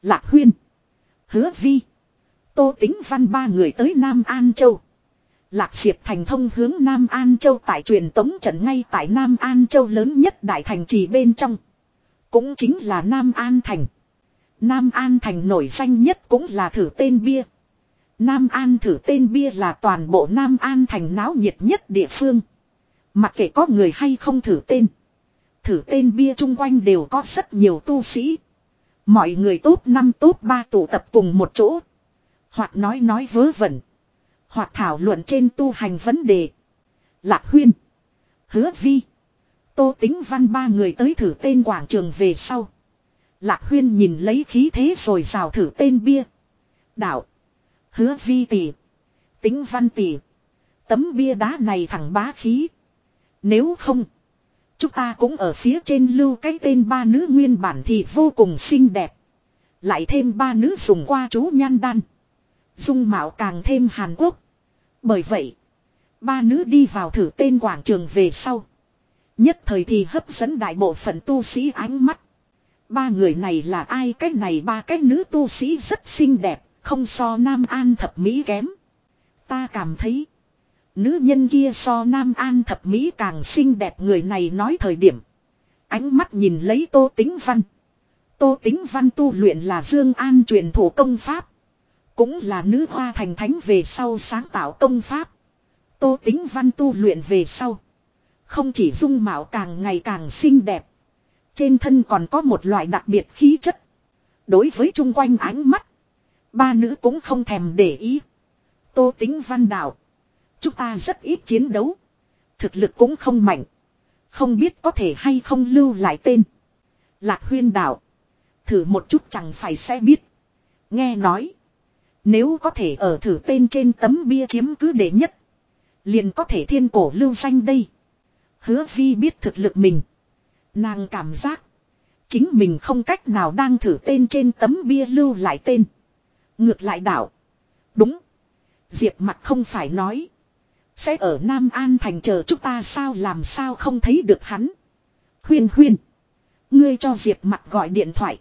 Lạc Huyên. Hứa Vi. Tô Tính Văn ba người tới Nam An Châu. Lạc Diệp thành thông hướng Nam An Châu tại truyền tống trận ngay tại Nam An Châu lớn nhất đại thành trì bên trong. Cũng chính là Nam An Thành. Nam An Thành nổi danh nhất cũng là thử tên bia. Nam An thử tên bia là toàn bộ Nam An Thành náo nhiệt nhất địa phương. Mặc kệ có người hay không thử tên. Thử tên bia chung quanh đều có rất nhiều tu sĩ. Mọi người tốt năm tốt ba tụ tập cùng một chỗ. Hoặc nói nói vớ vẩn. Hoặc thảo luận trên tu hành vấn đề. Lạc huyên. Hứa vi. Tô tính văn ba người tới thử tên quảng trường về sau. Lạc huyên nhìn lấy khí thế rồi rào thử tên bia. Đạo. Hứa vi tỷ. Tính văn tỷ. Tấm bia đá này thẳng bá khí. Nếu không. Chúng ta cũng ở phía trên lưu cái tên ba nữ nguyên bản thì vô cùng xinh đẹp. Lại thêm ba nữ dùng qua chú nhan đan. Dung mạo càng thêm Hàn Quốc. Bởi vậy. Ba nữ đi vào thử tên quảng trường về sau. Nhất thời thì hấp dẫn đại bộ phận tu sĩ ánh mắt. Ba người này là ai cái này ba cái nữ tu sĩ rất xinh đẹp. Không so Nam An thập mỹ kém. Ta cảm thấy. Nữ nhân kia so Nam An thập mỹ càng xinh đẹp người này nói thời điểm. Ánh mắt nhìn lấy Tô Tính Văn. Tô Tính Văn tu luyện là Dương An truyền thủ công pháp. Cũng là nữ hoa thành thánh về sau sáng tạo công pháp. Tô Tính Văn tu luyện về sau. Không chỉ dung mạo càng ngày càng xinh đẹp. Trên thân còn có một loại đặc biệt khí chất. Đối với chung quanh ánh mắt. Ba nữ cũng không thèm để ý. Tô Tính Văn đạo. Chúng ta rất ít chiến đấu. Thực lực cũng không mạnh. Không biết có thể hay không lưu lại tên. Lạc huyên đạo. Thử một chút chẳng phải sẽ biết. Nghe nói. Nếu có thể ở thử tên trên tấm bia chiếm cứ đệ nhất. Liền có thể thiên cổ lưu danh đây. Hứa vi biết thực lực mình. Nàng cảm giác. Chính mình không cách nào đang thử tên trên tấm bia lưu lại tên. Ngược lại đảo. Đúng. Diệp mặt không phải nói. Sẽ ở Nam An thành chờ chúng ta sao, làm sao không thấy được hắn. Huyên huyên. Ngươi cho Diệp mặt gọi điện thoại.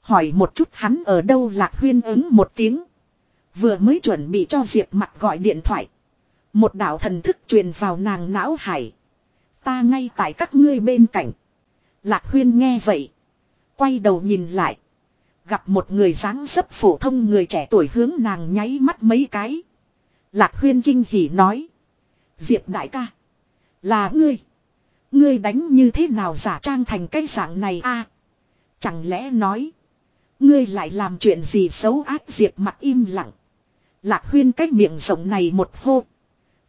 Hỏi một chút hắn ở đâu, lạc huyên ứng một tiếng. Vừa mới chuẩn bị cho Diệp mặt gọi điện thoại. Một đạo thần thức truyền vào nàng não hải. Ta ngay tại các ngươi bên cạnh. Lạc huyên nghe vậy. Quay đầu nhìn lại. Gặp một người dáng dấp phổ thông người trẻ tuổi hướng nàng nháy mắt mấy cái. Lạc huyên kinh hỉ nói. Diệp đại ca. Là ngươi. Ngươi đánh như thế nào giả trang thành cái dạng này a? Chẳng lẽ nói. Ngươi lại làm chuyện gì xấu ác Diệp mặt im lặng. Lạc huyên cái miệng rộng này một hô.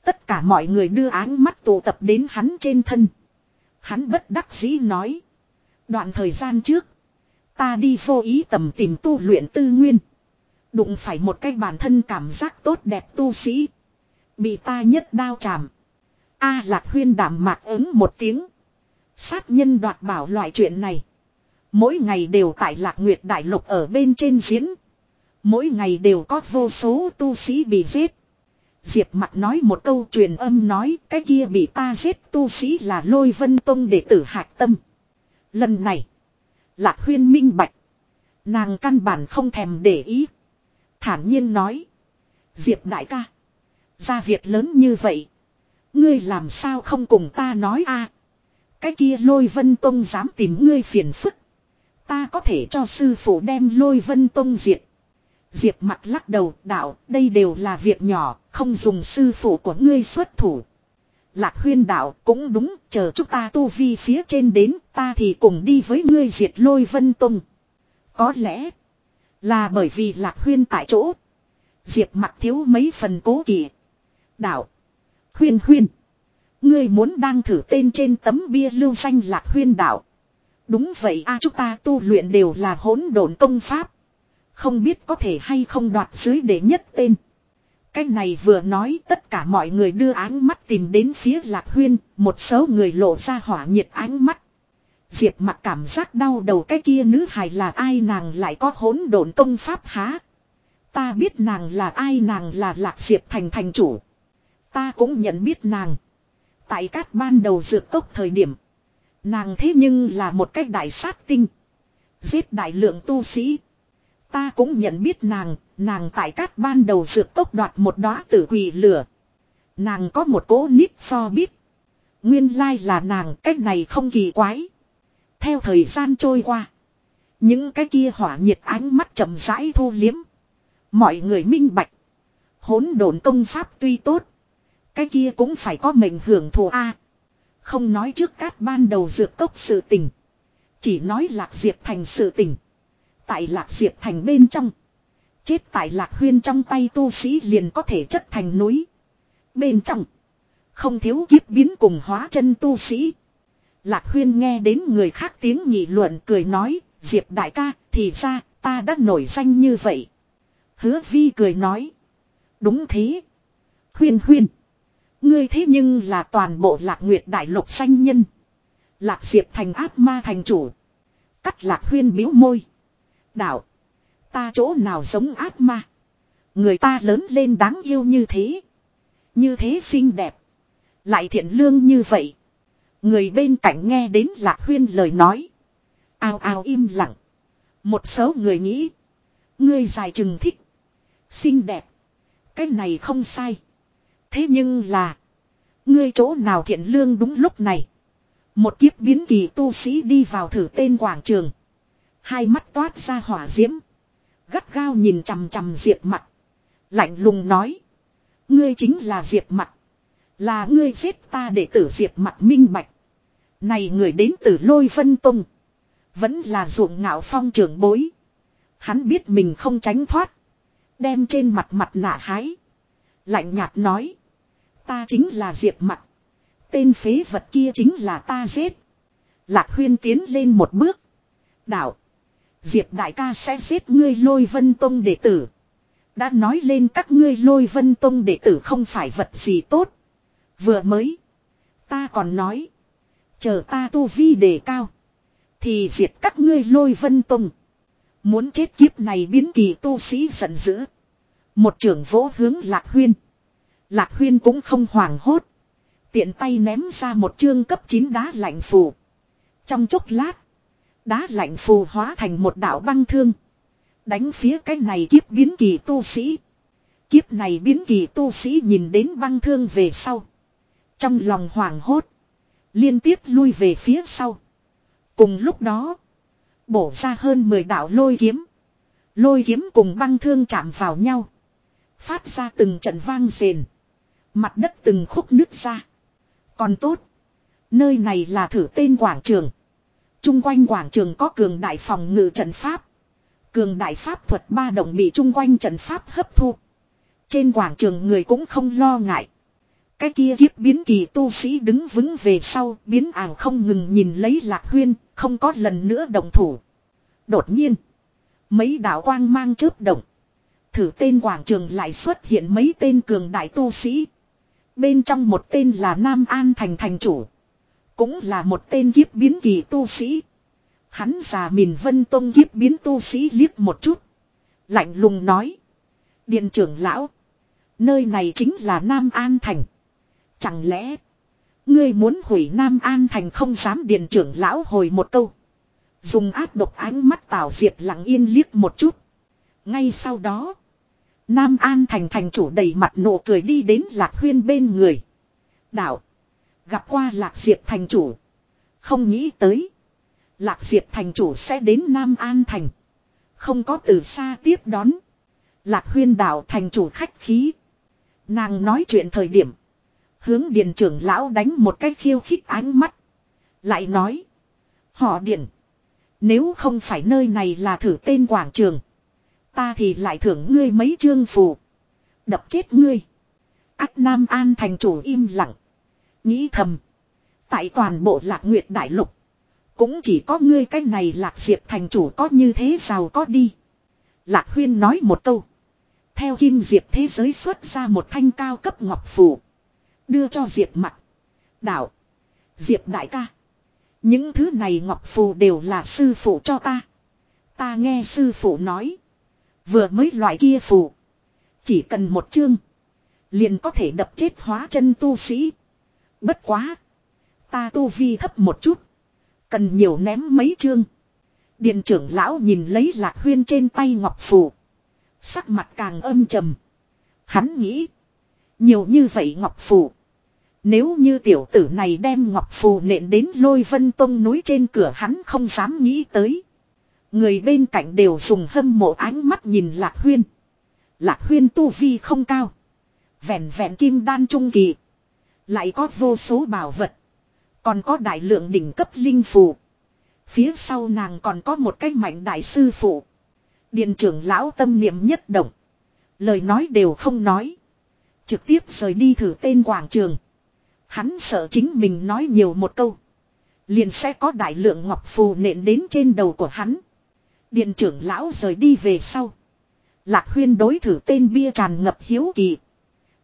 Tất cả mọi người đưa áng mắt tụ tập đến hắn trên thân. Hắn bất đắc dĩ nói. Đoạn thời gian trước. Ta đi vô ý tầm tìm tu luyện tư nguyên. Đụng phải một cái bản thân cảm giác tốt đẹp tu sĩ. Bị ta nhất đao chạm. A lạc huyên đảm mạc ứng một tiếng. Sát nhân đoạt bảo loại chuyện này. Mỗi ngày đều tại lạc nguyệt đại lục ở bên trên diễn. Mỗi ngày đều có vô số tu sĩ bị giết. Diệp mặt nói một câu truyền âm nói, cái kia bị ta giết tu sĩ là lôi vân tông đệ tử hạc tâm. Lần này. Lạc huyên minh bạch. Nàng căn bản không thèm để ý. Thản nhiên nói. Diệp đại ca. Ra việc lớn như vậy. Ngươi làm sao không cùng ta nói a? Cái kia lôi vân tông dám tìm ngươi phiền phức. Ta có thể cho sư phụ đem lôi vân tông diệt. Diệp mặt lắc đầu, đạo, đây đều là việc nhỏ, không dùng sư phụ của ngươi xuất thủ. Lạc huyên đạo, cũng đúng, chờ chúng ta tu vi phía trên đến, ta thì cùng đi với ngươi diệt lôi vân tông. Có lẽ là bởi vì lạc huyên tại chỗ. Diệp mặt thiếu mấy phần cố kỵ. Đạo. Huyên huyên. Ngươi muốn đang thử tên trên tấm bia lưu danh lạc huyên đạo. Đúng vậy a, chúng ta tu luyện đều là hỗn độn công pháp. Không biết có thể hay không đoạt dưới để nhất tên. Cái này vừa nói tất cả mọi người đưa ánh mắt tìm đến phía lạc huyên, một số người lộ ra hỏa nhiệt ánh mắt. Diệp mặt cảm giác đau đầu cái kia nữ hài là ai nàng lại có hỗn độn công pháp há. Ta biết nàng là ai nàng là Lạc Diệp Thành thành chủ. Ta cũng nhận biết nàng. Tại các ban đầu dược cốc thời điểm. Nàng thế nhưng là một cách đại sát tinh. Giết đại lượng tu sĩ. Ta cũng nhận biết nàng, nàng tại các ban đầu dược tốc đoạt một đóa tử quỷ lửa. Nàng có một cố nít for biết. Nguyên lai là nàng cách này không kỳ quái. Theo thời gian trôi qua. Những cái kia hỏa nhiệt ánh mắt chậm rãi thu liếm. Mọi người minh bạch. Hỗn độn công pháp tuy tốt. Cái kia cũng phải có mệnh hưởng thù A. Không nói trước cát ban đầu dược tốc sự tình. Chỉ nói lạc diệp thành sự tình. Tại lạc diệp thành bên trong. Chết tại lạc huyên trong tay tu sĩ liền có thể chất thành núi. Bên trong. Không thiếu kiếp biến cùng hóa chân tu sĩ. Lạc huyên nghe đến người khác tiếng nhị luận cười nói. Diệp đại ca, thì ra, ta đã nổi danh như vậy. Hứa vi cười nói. Đúng thế. Huyên huyên. Ngươi thế nhưng là toàn bộ lạc nguyệt đại lục sanh nhân. Lạc diệp thành áp ma thành chủ. Cắt lạc huyên biếu môi. Đạo. Ta chỗ nào giống ác ma. Người ta lớn lên đáng yêu như thế. Như thế xinh đẹp. Lại thiện lương như vậy. Người bên cạnh nghe đến lạc huyên lời nói. Ao ao im lặng. Một số người nghĩ. Ngươi dài chừng thích. Xinh đẹp. Cái này không sai. Thế nhưng là. Ngươi chỗ nào thiện lương đúng lúc này. Một kiếp biến kỳ tu sĩ đi vào thử tên quảng trường. Hai mắt toát ra hỏa diễm. Gắt gao nhìn chằm chằm diệp mặt. Lạnh lùng nói. Ngươi chính là diệp mặt. Là ngươi giết ta để tử diệp mặt minh bạch. Này người đến từ lôi vân tung. Vẫn là ruộng ngạo phong trưởng bối. Hắn biết mình không tránh thoát. Đem trên mặt mặt nạ hái. Lạnh nhạt nói. Ta chính là Diệp Mặt. Tên phế vật kia chính là ta giết. Lạc huyên tiến lên một bước. Đạo. Diệp đại ca sẽ giết ngươi lôi vân tông đệ tử. Đã nói lên các ngươi lôi vân tông đệ tử không phải vật gì tốt. Vừa mới. Ta còn nói. Chờ ta tu vi đề cao. Thì diệt các ngươi lôi vân tông. Muốn chết kiếp này biến kỳ tu sĩ giận dữ. Một trưởng vỗ hướng lạc huyên. Lạc huyên cũng không hoảng hốt. Tiện tay ném ra một chương cấp 9 đá lạnh phù. Trong chốc lát. Đá lạnh phù hóa thành một đạo băng thương. Đánh phía cái này kiếp biến kỳ tu sĩ. Kiếp này biến kỳ tu sĩ nhìn đến băng thương về sau. Trong lòng hoảng hốt. Liên tiếp lui về phía sau. Cùng lúc đó. Bổ ra hơn 10 đạo lôi kiếm. Lôi kiếm cùng băng thương chạm vào nhau. Phát ra từng trận vang rền. Mặt đất từng khúc nứt ra. Còn tốt. Nơi này là thử tên quảng trường. Trung quanh quảng trường có cường đại phòng ngự trận pháp. Cường đại pháp thuật ba động bị trung quanh trận pháp hấp thu. Trên quảng trường người cũng không lo ngại. Cái kia kiếp biến kỳ tu sĩ đứng vững về sau, biến ảo không ngừng nhìn lấy lạc huyên, không có lần nữa động thủ. Đột nhiên, mấy đạo quang mang chớp động. Thử tên quảng trường lại xuất hiện mấy tên cường đại tu sĩ. Bên trong một tên là Nam An Thành Thành Chủ. Cũng là một tên kiếp biến kỳ tu sĩ. Hắn già mìn vân tông kiếp biến tu sĩ liếc một chút. Lạnh lùng nói. Điện trưởng lão. Nơi này chính là Nam An Thành. Chẳng lẽ. Ngươi muốn hủy Nam An Thành không dám điện trưởng lão hồi một câu. Dùng áp độc ánh mắt Tào diệt lặng yên liếc một chút. Ngay sau đó. Nam An Thành thành chủ đầy mặt nụ cười đi đến Lạc Huyên bên người. Đạo. Gặp qua Lạc Diệp thành chủ. Không nghĩ tới. Lạc Diệp thành chủ sẽ đến Nam An Thành. Không có từ xa tiếp đón. Lạc Huyên đạo thành chủ khách khí. Nàng nói chuyện thời điểm. Hướng điện trưởng lão đánh một cái khiêu khích ánh mắt. Lại nói. Họ điện. Nếu không phải nơi này là thử tên quảng trường. Ta thì lại thưởng ngươi mấy chương phù. Đập chết ngươi. Ác Nam An thành chủ im lặng. Nghĩ thầm. Tại toàn bộ lạc nguyệt đại lục. Cũng chỉ có ngươi cái này lạc diệp thành chủ có như thế giàu có đi. Lạc huyên nói một câu. Theo kim diệp thế giới xuất ra một thanh cao cấp ngọc phù. Đưa cho diệp mặt. Đạo. Diệp đại ca. Những thứ này ngọc phù đều là sư phụ cho ta. Ta nghe sư phụ nói. Vừa mới loại kia phù. Chỉ cần một chương. Liền có thể đập chết hóa chân tu sĩ. Bất quá. Ta tu vi thấp một chút. Cần nhiều ném mấy chương. Điện trưởng lão nhìn lấy lạc huyên trên tay ngọc phù. Sắc mặt càng âm trầm. Hắn nghĩ. Nhiều như vậy ngọc phù. Nếu như tiểu tử này đem ngọc phù nện đến lôi vân tông núi trên cửa hắn không dám nghĩ tới. Người bên cạnh đều dùng hâm mộ ánh mắt nhìn lạc huyên. Lạc huyên tu vi không cao. Vẹn vẹn kim đan trung kỳ. Lại có vô số bảo vật. Còn có đại lượng đỉnh cấp linh phù. Phía sau nàng còn có một cái mạnh đại sư phụ. Điện trưởng lão tâm niệm nhất động. Lời nói đều không nói. Trực tiếp rời đi thử tên quảng trường. Hắn sợ chính mình nói nhiều một câu. Liền sẽ có đại lượng ngọc phù nện đến trên đầu của hắn. Điện trưởng lão rời đi về sau. Lạc huyên đối thử tên bia tràn ngập hiếu kỳ.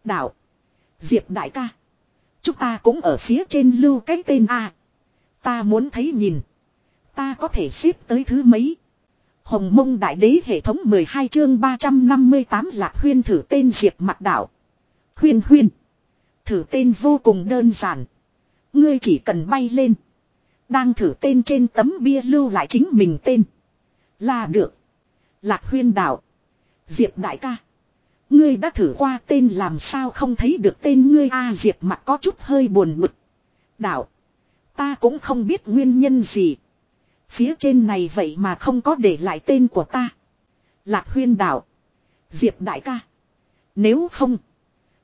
Đạo. Diệp đại ca. Chúng ta cũng ở phía trên lưu cái tên A. Ta muốn thấy nhìn. Ta có thể xếp tới thứ mấy. Hồng mông đại đế hệ thống 12 chương 358 lạc huyên thử tên diệp mặt đạo. Huyên huyên. Thử tên vô cùng đơn giản. Ngươi chỉ cần bay lên. Đang thử tên trên tấm bia lưu lại chính mình tên. Là được. Lạc huyên đạo. Diệp đại ca. Ngươi đã thử qua tên làm sao không thấy được tên ngươi a Diệp mặt có chút hơi buồn bực. Đạo. Ta cũng không biết nguyên nhân gì. Phía trên này vậy mà không có để lại tên của ta. Lạc huyên đạo. Diệp đại ca. Nếu không.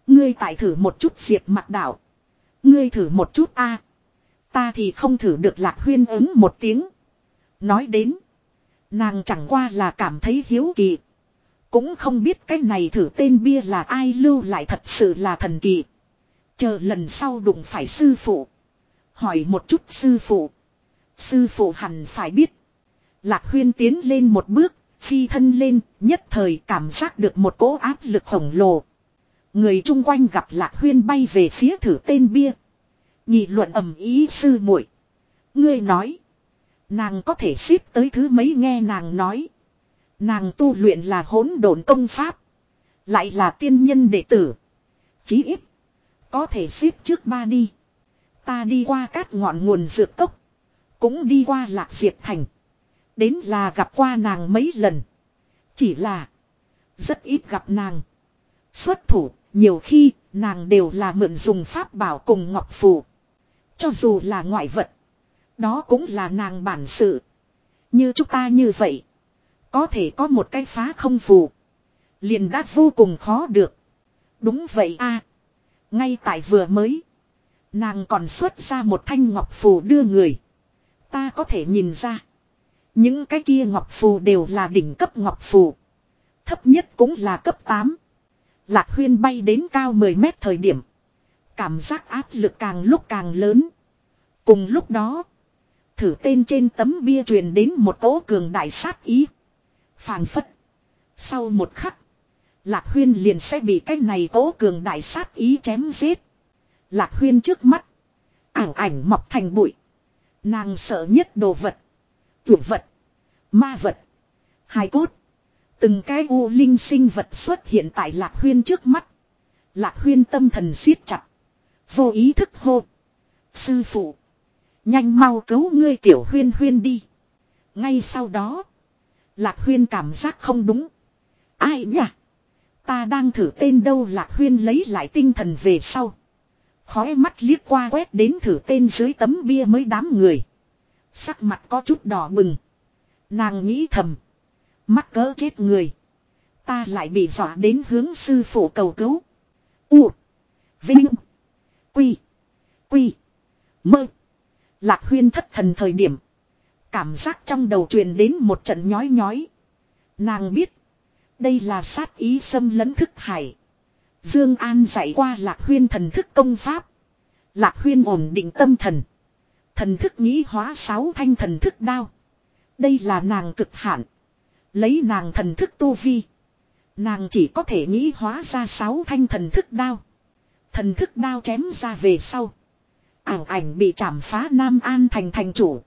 Ngươi tại thử một chút diệp mặt đạo. Ngươi thử một chút a Ta thì không thử được lạc huyên ứng một tiếng. Nói đến. Nàng chẳng qua là cảm thấy hiếu kỳ. Cũng không biết cái này thử tên bia là ai lưu lại thật sự là thần kỳ. Chờ lần sau đụng phải sư phụ. Hỏi một chút sư phụ. Sư phụ hẳn phải biết. Lạc huyên tiến lên một bước, phi thân lên, nhất thời cảm giác được một cỗ áp lực khổng lồ. Người chung quanh gặp lạc huyên bay về phía thử tên bia. Nhị luận ầm ý sư muội Ngươi nói. Nàng có thể xếp tới thứ mấy nghe nàng nói. Nàng tu luyện là hỗn độn công pháp. Lại là tiên nhân đệ tử. Chí ít. Có thể xếp trước ba đi. Ta đi qua các ngọn nguồn dược cốc. Cũng đi qua lạc diệp thành. Đến là gặp qua nàng mấy lần. Chỉ là. Rất ít gặp nàng. Xuất thủ. Nhiều khi, nàng đều là mượn dùng pháp bảo cùng ngọc phù. Cho dù là ngoại vật. Đó cũng là nàng bản sự. Như chúng ta như vậy. Có thể có một cái phá không phù. Liền đã vô cùng khó được. Đúng vậy a Ngay tại vừa mới. Nàng còn xuất ra một thanh ngọc phù đưa người. Ta có thể nhìn ra. Những cái kia ngọc phù đều là đỉnh cấp ngọc phù. Thấp nhất cũng là cấp 8. Lạc huyên bay đến cao 10 mét thời điểm. Cảm giác áp lực càng lúc càng lớn. Cùng lúc đó. Thử tên trên tấm bia truyền đến một tố cường đại sát ý phàng phất. Sau một khắc. Lạc huyên liền sẽ bị cái này cố cường đại sát ý chém giết. Lạc huyên trước mắt. Ảng ảnh mọc thành bụi. Nàng sợ nhất đồ vật. Chủ vật. Ma vật. Hài cốt. Từng cái u linh sinh vật xuất hiện tại lạc huyên trước mắt. Lạc huyên tâm thần siết chặt. Vô ý thức hô. Sư phụ. Nhanh mau cứu ngươi tiểu huyên huyên đi. Ngay sau đó. Lạc huyên cảm giác không đúng. Ai nhỉ? Ta đang thử tên đâu lạc huyên lấy lại tinh thần về sau. Khói mắt liếc qua quét đến thử tên dưới tấm bia mới đám người. Sắc mặt có chút đỏ bừng. Nàng nghĩ thầm. Mắc cỡ chết người. Ta lại bị dọa đến hướng sư phụ cầu cứu. U. Vinh. Quy. Quy. Mơ. Lạc huyên thất thần thời điểm. Cảm giác trong đầu truyền đến một trận nhói nhói. Nàng biết. Đây là sát ý xâm lấn thức hải. Dương An dạy qua lạc huyên thần thức công pháp. Lạc huyên ổn định tâm thần. Thần thức nghĩ hóa sáu thanh thần thức đao. Đây là nàng cực hạn. Lấy nàng thần thức tu vi. Nàng chỉ có thể nghĩ hóa ra sáu thanh thần thức đao. Thần thức đao chém ra về sau. ảnh ảnh bị chảm phá Nam An thành thành chủ.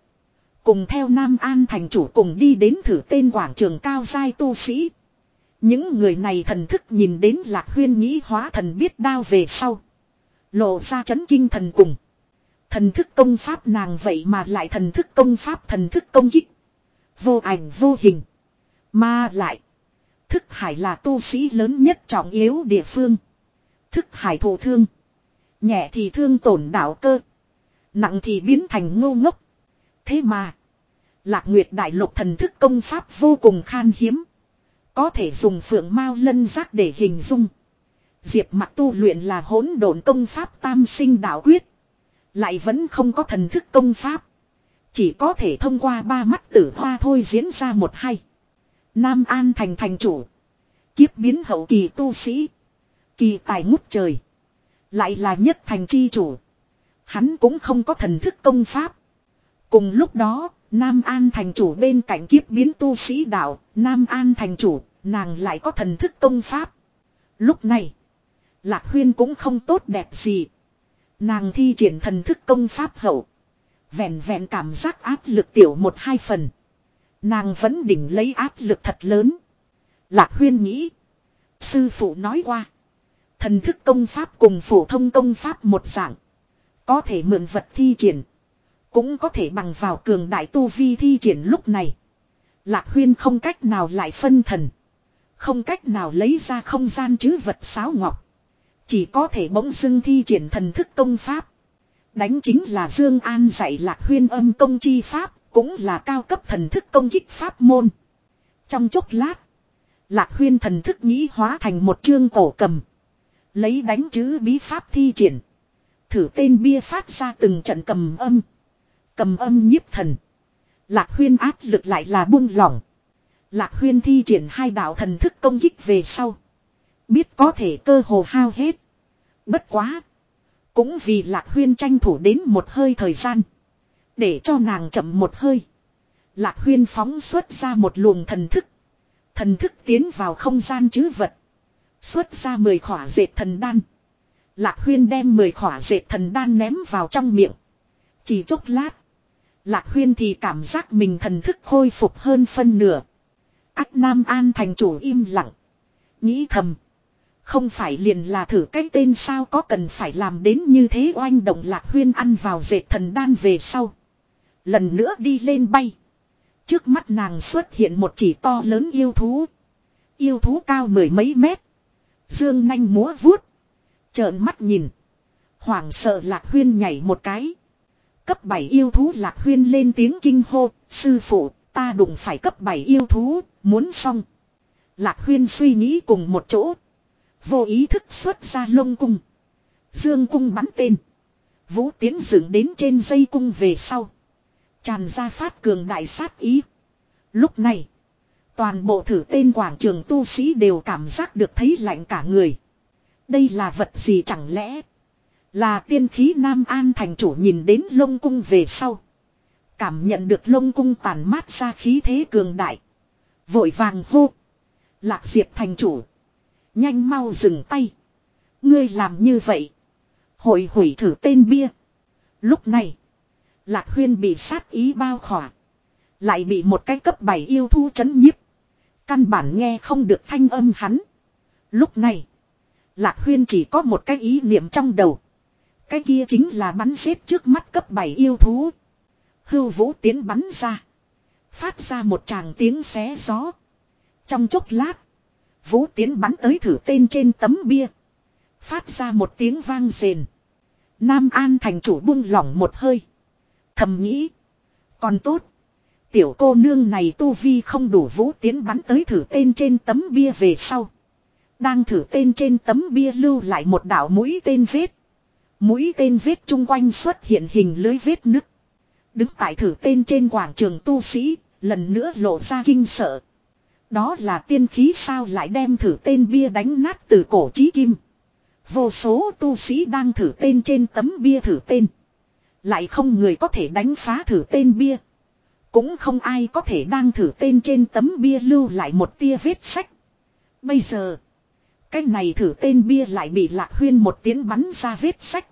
Cùng theo Nam An thành chủ cùng đi đến thử tên quảng trường cao giai tu sĩ. Những người này thần thức nhìn đến lạc huyên nghĩ hóa thần biết đao về sau. Lộ ra chấn kinh thần cùng. Thần thức công pháp nàng vậy mà lại thần thức công pháp thần thức công kích. Vô ảnh vô hình. Mà lại. Thức hải là tu sĩ lớn nhất trọng yếu địa phương. Thức hải thổ thương. Nhẹ thì thương tổn đạo cơ. Nặng thì biến thành ngô ngốc. Thế mà. Lạc Nguyệt Đại Lục thần thức công pháp vô cùng khan hiếm. Có thể dùng phượng mao lân giác để hình dung. Diệp mặt tu luyện là hỗn độn công pháp tam sinh đạo quyết. Lại vẫn không có thần thức công pháp. Chỉ có thể thông qua ba mắt tử hoa thôi diễn ra một hay. Nam An thành thành chủ. Kiếp biến hậu kỳ tu sĩ. Kỳ tài ngút trời. Lại là nhất thành chi chủ. Hắn cũng không có thần thức công pháp. Cùng lúc đó, Nam An thành chủ bên cạnh kiếp biến tu sĩ đạo, Nam An thành chủ, nàng lại có thần thức công pháp. Lúc này, Lạc Huyên cũng không tốt đẹp gì. Nàng thi triển thần thức công pháp hậu. Vẹn vẹn cảm giác áp lực tiểu một hai phần. Nàng vẫn đỉnh lấy áp lực thật lớn. Lạc Huyên nghĩ. Sư phụ nói qua. Thần thức công pháp cùng phổ thông công pháp một dạng. Có thể mượn vật thi triển. Cũng có thể bằng vào cường đại tu vi thi triển lúc này. Lạc huyên không cách nào lại phân thần. Không cách nào lấy ra không gian chứ vật sáo ngọc. Chỉ có thể bỗng dưng thi triển thần thức công pháp. Đánh chính là Dương An dạy Lạc huyên âm công chi pháp. Cũng là cao cấp thần thức công kích pháp môn. Trong chốc lát. Lạc huyên thần thức nghĩ hóa thành một chương cổ cầm. Lấy đánh chữ bí pháp thi triển. Thử tên bia phát ra từng trận cầm âm. Cầm âm nhiếp thần. Lạc huyên áp lực lại là buông lỏng. Lạc huyên thi triển hai đạo thần thức công kích về sau. Biết có thể cơ hồ hao hết. Bất quá. Cũng vì lạc huyên tranh thủ đến một hơi thời gian. Để cho nàng chậm một hơi. Lạc huyên phóng xuất ra một luồng thần thức. Thần thức tiến vào không gian chứ vật. Xuất ra mười khỏa dệt thần đan. Lạc huyên đem mười khỏa dệt thần đan ném vào trong miệng. Chỉ chốc lát. Lạc huyên thì cảm giác mình thần thức khôi phục hơn phân nửa. Ách Nam An thành chủ im lặng. Nghĩ thầm. Không phải liền là thử cái tên sao có cần phải làm đến như thế oanh động lạc huyên ăn vào dệt thần đan về sau. Lần nữa đi lên bay. Trước mắt nàng xuất hiện một chỉ to lớn yêu thú. Yêu thú cao mười mấy mét. Dương nanh múa vuốt. Trợn mắt nhìn. Hoảng sợ lạc huyên nhảy một cái. Cấp 7 yêu thú lạc huyên lên tiếng kinh hô. Sư phụ, ta đụng phải cấp 7 yêu thú. Muốn xong. Lạc huyên suy nghĩ cùng một chỗ. Vô ý thức xuất ra lông cung. Dương cung bắn tên. Vũ tiến dựng đến trên dây cung về sau. Tràn ra phát cường đại sát ý. Lúc này. Toàn bộ thử tên quảng trường tu sĩ đều cảm giác được thấy lạnh cả người. Đây là vật gì chẳng lẽ? Là tiên khí Nam An thành chủ nhìn đến lông cung về sau. Cảm nhận được lông cung tàn mát ra khí thế cường đại. Vội vàng hô. Lạc diệp thành chủ. Nhanh mau dừng tay. Ngươi làm như vậy. Hội hủy thử tên bia. Lúc này. Lạc huyên bị sát ý bao khỏa. Lại bị một cái cấp 7 yêu thu chấn nhiếp. Căn bản nghe không được thanh âm hắn. Lúc này. Lạc huyên chỉ có một cái ý niệm trong đầu. Cái kia chính là bắn giết trước mắt cấp 7 yêu thú. Hưu vũ tiến bắn ra. Phát ra một tràng tiếng xé gió. Trong chốc lát. Vũ tiến bắn tới thử tên trên tấm bia. Phát ra một tiếng vang rền. Nam An thành chủ buông lỏng một hơi. Thầm nghĩ. Còn tốt. Tiểu cô nương này tu vi không đủ vũ tiến bắn tới thử tên trên tấm bia về sau. Đang thử tên trên tấm bia lưu lại một đạo mũi tên vết. Mũi tên vết chung quanh xuất hiện hình lưới vết nứt. Đứng tại thử tên trên quảng trường tu sĩ, lần nữa lộ ra kinh sợ. Đó là tiên khí sao lại đem thử tên bia đánh nát từ cổ chí kim. Vô số tu sĩ đang thử tên trên tấm bia thử tên. Lại không người có thể đánh phá thử tên bia. Cũng không ai có thể đang thử tên trên tấm bia lưu lại một tia vết sách. Bây giờ. Cái này thử tên bia lại bị lạc huyên một tiếng bắn ra vết sách.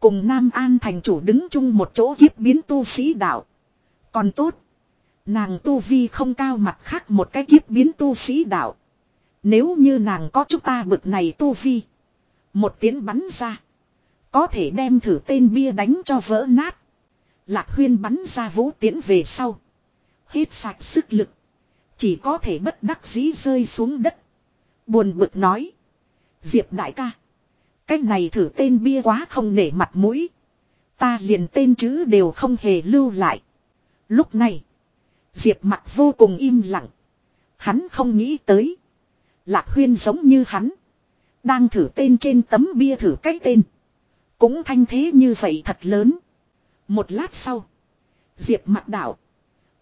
Cùng Nam An thành chủ đứng chung một chỗ kiếp biến tu sĩ đạo. Còn tốt. Nàng tu vi không cao mặt khác một cái kiếp biến tu sĩ đạo. Nếu như nàng có chúng ta bực này tu vi. Một tiếng bắn ra. Có thể đem thử tên bia đánh cho vỡ nát. Lạc huyên bắn ra vũ tiễn về sau. Hết sạch sức lực. Chỉ có thể bất đắc dĩ rơi xuống đất. Buồn bực nói. Diệp đại ca. Cách này thử tên bia quá không nể mặt mũi. Ta liền tên chữ đều không hề lưu lại. Lúc này. Diệp mặt vô cùng im lặng. Hắn không nghĩ tới. Lạc huyên giống như hắn. Đang thử tên trên tấm bia thử cách tên. Cũng thanh thế như vậy thật lớn. Một lát sau. Diệp mặt đảo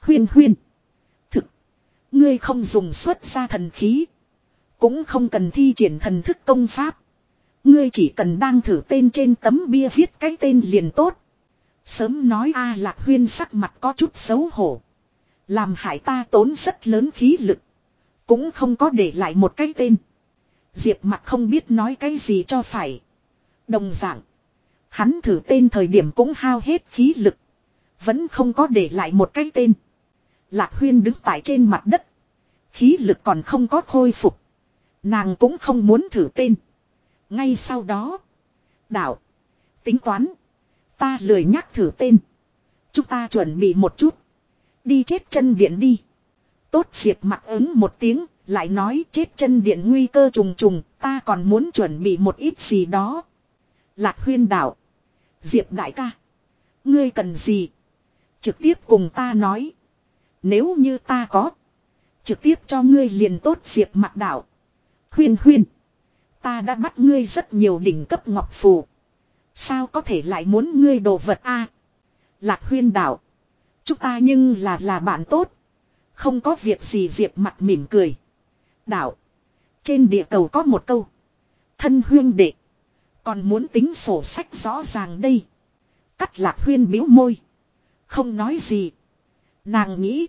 Huyên huyên. Thực. Ngươi không dùng xuất ra thần khí. Cũng không cần thi triển thần thức công pháp. Ngươi chỉ cần đang thử tên trên tấm bia viết cái tên liền tốt. Sớm nói a lạc huyên sắc mặt có chút xấu hổ. Làm hại ta tốn rất lớn khí lực. Cũng không có để lại một cái tên. Diệp mặt không biết nói cái gì cho phải. Đồng dạng. Hắn thử tên thời điểm cũng hao hết khí lực. Vẫn không có để lại một cái tên. Lạc huyên đứng tại trên mặt đất. Khí lực còn không có khôi phục. Nàng cũng không muốn thử tên. Ngay sau đó. Đạo. Tính toán. Ta lười nhắc thử tên. Chúng ta chuẩn bị một chút. Đi chết chân điện đi. Tốt diệp mặt ứng một tiếng. Lại nói chết chân điện nguy cơ trùng trùng. Ta còn muốn chuẩn bị một ít gì đó. Lạc huyên đạo. Diệp đại ca. Ngươi cần gì? Trực tiếp cùng ta nói. Nếu như ta có. Trực tiếp cho ngươi liền tốt diệp mặt đạo. Huyên huyên. Ta đã bắt ngươi rất nhiều đỉnh cấp ngọc phù. Sao có thể lại muốn ngươi đồ vật a? Lạc huyên đạo. Chúng ta nhưng là là bạn tốt. Không có việc gì diệp mặt mỉm cười. Đạo. Trên địa cầu có một câu. Thân huyên đệ. Còn muốn tính sổ sách rõ ràng đây. Cắt lạc huyên biếu môi. Không nói gì. Nàng nghĩ.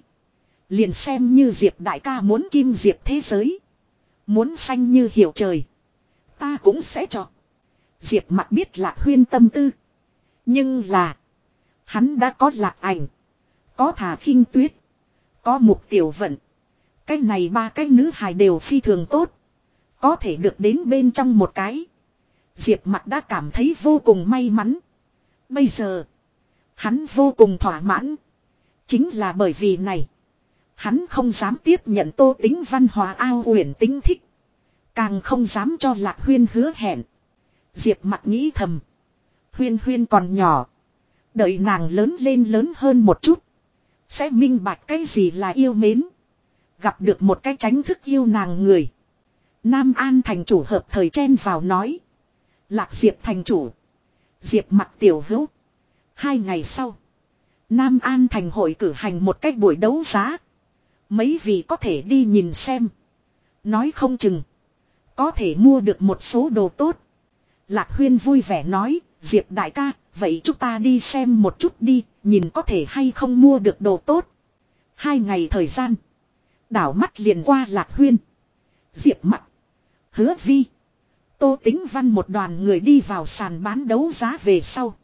Liền xem như diệp đại ca muốn kim diệp thế giới. Muốn xanh như hiểu trời. Ta cũng sẽ cho. Diệp mặt biết lạc huyên tâm tư. Nhưng là. Hắn đã có lạc ảnh. Có thả khinh tuyết. Có mục tiểu vận. Cái này ba cái nữ hài đều phi thường tốt. Có thể được đến bên trong một cái. Diệp mặt đã cảm thấy vô cùng may mắn. Bây giờ. Hắn vô cùng thỏa mãn. Chính là bởi vì này. Hắn không dám tiếp nhận tô tính văn hóa ao uyển tính thích. Càng không dám cho lạc huyên hứa hẹn. Diệp mặt nghĩ thầm. Huyên huyên còn nhỏ. Đợi nàng lớn lên lớn hơn một chút. Sẽ minh bạch cái gì là yêu mến. Gặp được một cái tránh thức yêu nàng người. Nam An thành chủ hợp thời chen vào nói. Lạc Diệp thành chủ. Diệp mặt tiểu hữu. Hai ngày sau. Nam An thành hội cử hành một cách buổi đấu giá. Mấy vị có thể đi nhìn xem. Nói không chừng. Có thể mua được một số đồ tốt. Lạc Huyên vui vẻ nói, Diệp đại ca, vậy chúng ta đi xem một chút đi, nhìn có thể hay không mua được đồ tốt. Hai ngày thời gian. Đảo mắt liền qua Lạc Huyên. Diệp mặt. Hứa vi. Tô tính văn một đoàn người đi vào sàn bán đấu giá về sau.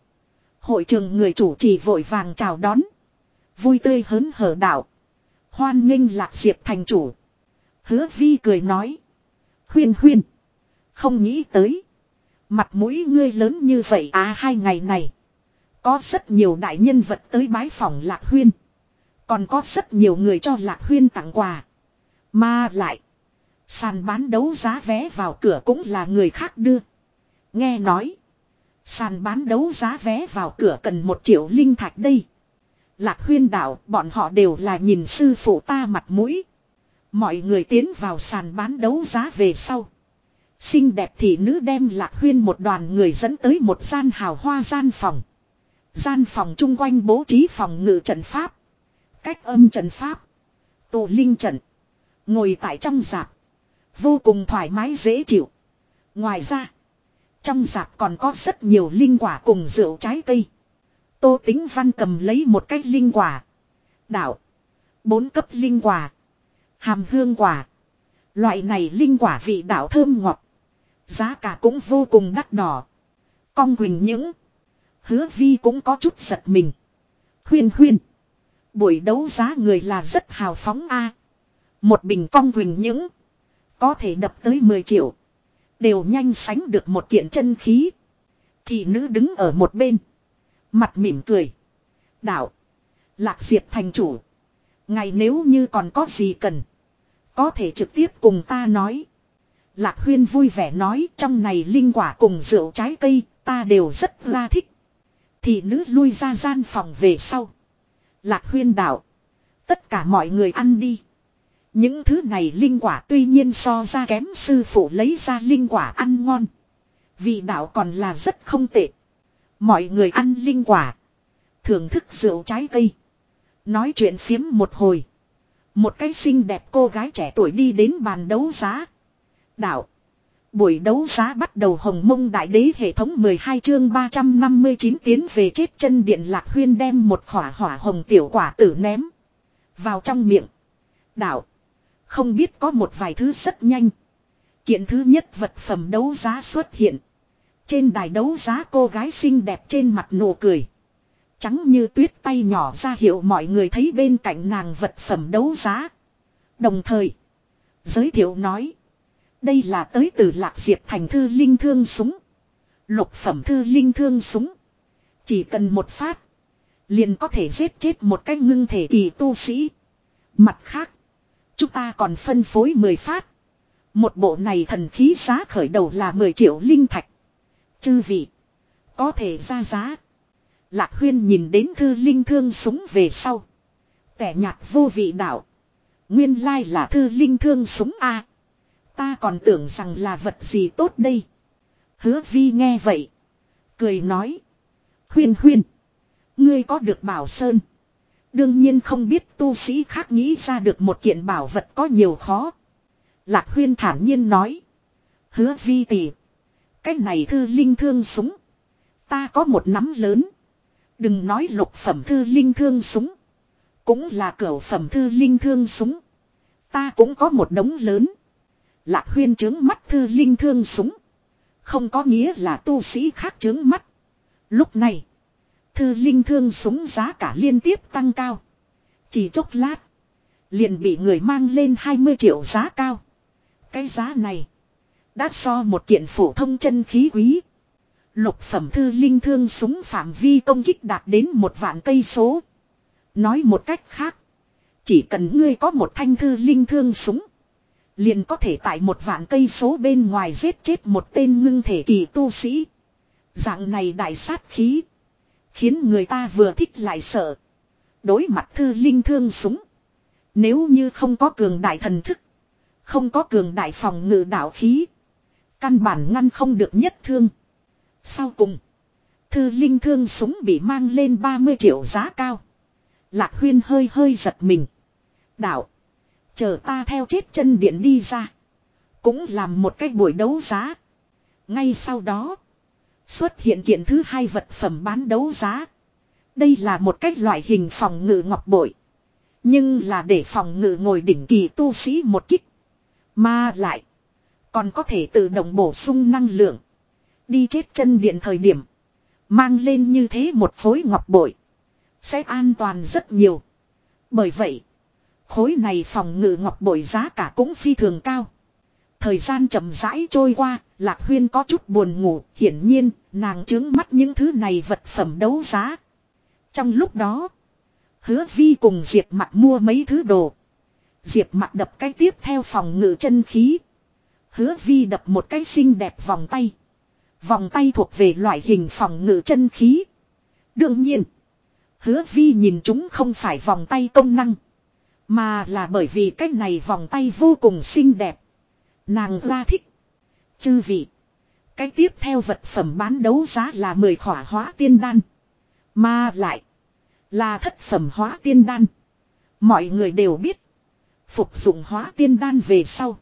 Hội trường người chủ trì vội vàng chào đón. Vui tươi hớn hở đảo. Hoan nghênh lạc diệp thành chủ. Hứa vi cười nói. Huyên huyên. Không nghĩ tới. Mặt mũi ngươi lớn như vậy à hai ngày này. Có rất nhiều đại nhân vật tới bái phòng lạc huyên. Còn có rất nhiều người cho lạc huyên tặng quà. Mà lại. Sàn bán đấu giá vé vào cửa cũng là người khác đưa. Nghe nói. Sàn bán đấu giá vé vào cửa cần một triệu linh thạch đây. Lạc huyên đạo, bọn họ đều là nhìn sư phụ ta mặt mũi. Mọi người tiến vào sàn bán đấu giá về sau. Xinh đẹp thị nữ đem lạc huyên một đoàn người dẫn tới một gian hào hoa gian phòng. Gian phòng chung quanh bố trí phòng ngự trận pháp. Cách âm trận pháp. Tù linh trận. Ngồi tại trong giạc. Vô cùng thoải mái dễ chịu. Ngoài ra. Trong giạc còn có rất nhiều linh quả cùng rượu trái cây. Tô tính văn cầm lấy một cái linh quả. Đạo. Bốn cấp linh quả. Hàm hương quả. Loại này linh quả vị đạo thơm ngọt. Giá cả cũng vô cùng đắt đỏ. Cong quỳnh những. Hứa vi cũng có chút giật mình. Huyên huyên. Buổi đấu giá người là rất hào phóng a. Một bình cong quỳnh những. Có thể đập tới 10 triệu. Đều nhanh sánh được một kiện chân khí. Thị nữ đứng ở một bên. Mặt mỉm cười. Đạo. Lạc Diệp thành chủ. Ngày nếu như còn có gì cần. Có thể trực tiếp cùng ta nói. Lạc Huyên vui vẻ nói, trong này linh quả cùng rượu trái cây, ta đều rất la thích. Thị nữ lui ra gian phòng về sau. Lạc Huyên đạo. Tất cả mọi người ăn đi. Những thứ này linh quả tuy nhiên so ra kém sư phụ lấy ra linh quả ăn ngon. Vị đạo còn là rất không tệ. Mọi người ăn linh quả. Thưởng thức rượu trái cây. Nói chuyện phiếm một hồi. Một cái xinh đẹp cô gái trẻ tuổi đi đến bàn đấu giá. Đạo. Buổi đấu giá bắt đầu hồng mông đại đế hệ thống 12 chương 359 tiến về chết chân điện lạc huyên đem một khỏa hỏa hồng tiểu quả tử ném. Vào trong miệng. Đạo. Không biết có một vài thứ rất nhanh. Kiện thứ nhất vật phẩm đấu giá xuất hiện. Trên đài đấu giá cô gái xinh đẹp trên mặt nụ cười. Trắng như tuyết tay nhỏ ra hiệu mọi người thấy bên cạnh nàng vật phẩm đấu giá. Đồng thời. Giới thiệu nói. Đây là tới từ lạc diệp thành thư linh thương súng. Lục phẩm thư linh thương súng. Chỉ cần một phát. Liền có thể giết chết một cái ngưng thể kỳ tu sĩ. Mặt khác. Chúng ta còn phân phối 10 phát. Một bộ này thần khí giá khởi đầu là 10 triệu linh thạch. Chư vị. Có thể ra giá. Lạc huyên nhìn đến thư linh thương súng về sau. Tẻ nhạt vô vị đạo. Nguyên lai là thư linh thương súng A. Ta còn tưởng rằng là vật gì tốt đây. Hứa vi nghe vậy. Cười nói. Huyên huyên. Ngươi có được bảo sơn. Đương nhiên không biết tu sĩ khác nghĩ ra được một kiện bảo vật có nhiều khó. Lạc huyên thản nhiên nói. Hứa vi tỷ. Cái này thư linh thương súng. Ta có một nắm lớn. Đừng nói lục phẩm thư linh thương súng. Cũng là cửa phẩm thư linh thương súng. Ta cũng có một đống lớn. Lạc huyên trướng mắt thư linh thương súng. Không có nghĩa là tu sĩ khác trướng mắt. Lúc này. Thư linh thương súng giá cả liên tiếp tăng cao. Chỉ chốc lát. Liền bị người mang lên 20 triệu giá cao. Cái giá này. Đã so một kiện phổ thông chân khí quý. Lục phẩm thư linh thương súng phạm vi công kích đạt đến một vạn cây số. Nói một cách khác. Chỉ cần ngươi có một thanh thư linh thương súng. Liền có thể tại một vạn cây số bên ngoài giết chết một tên ngưng thể kỳ tu sĩ. Dạng này đại sát khí. Khiến người ta vừa thích lại sợ. Đối mặt thư linh thương súng. Nếu như không có cường đại thần thức. Không có cường đại phòng ngự đạo khí. Căn bản ngăn không được nhất thương. Sau cùng. Thư linh thương súng bị mang lên 30 triệu giá cao. Lạc huyên hơi hơi giật mình. Đạo. Chờ ta theo chết chân điện đi ra. Cũng làm một cái buổi đấu giá. Ngay sau đó. Xuất hiện kiện thứ hai vật phẩm bán đấu giá. Đây là một cách loại hình phòng ngự ngọc bội. Nhưng là để phòng ngự ngồi đỉnh kỳ tu sĩ một kích. Mà lại. Còn có thể tự động bổ sung năng lượng. Đi chết chân điện thời điểm. Mang lên như thế một khối ngọc bội. Sẽ an toàn rất nhiều. Bởi vậy. Khối này phòng ngự ngọc bội giá cả cũng phi thường cao. Thời gian chậm rãi trôi qua, Lạc Huyên có chút buồn ngủ, hiển nhiên, nàng chứng mắt những thứ này vật phẩm đấu giá. Trong lúc đó, hứa vi cùng Diệp mặt mua mấy thứ đồ. Diệp mặt đập cái tiếp theo phòng ngự chân khí. Hứa vi đập một cái xinh đẹp vòng tay. Vòng tay thuộc về loại hình phòng ngự chân khí. Đương nhiên, hứa vi nhìn chúng không phải vòng tay công năng. Mà là bởi vì cái này vòng tay vô cùng xinh đẹp. Nàng ra thích. Chư vị. Cái tiếp theo vật phẩm bán đấu giá là 10 khỏa hóa tiên đan. Mà lại. Là thất phẩm hóa tiên đan. Mọi người đều biết. Phục dụng hóa tiên đan về sau.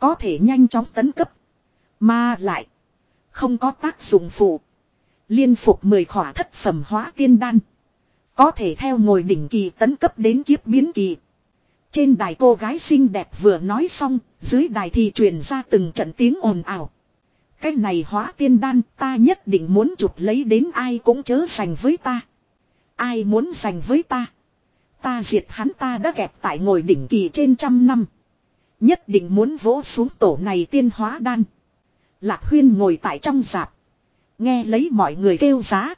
Có thể nhanh chóng tấn cấp. Mà lại. Không có tác dụng phụ. Liên phục 10 khỏa thất phẩm hóa tiên đan. Có thể theo ngồi đỉnh kỳ tấn cấp đến kiếp biến kỳ. Trên đài cô gái xinh đẹp vừa nói xong, dưới đài thì truyền ra từng trận tiếng ồn ào. Cái này hóa tiên đan ta nhất định muốn chụp lấy đến ai cũng chớ sành với ta. Ai muốn sành với ta. Ta diệt hắn ta đã kẹp tại ngồi đỉnh kỳ trên trăm năm. Nhất định muốn vỗ xuống tổ này tiên hóa đan. Lạc huyên ngồi tại trong giạp. Nghe lấy mọi người kêu giá.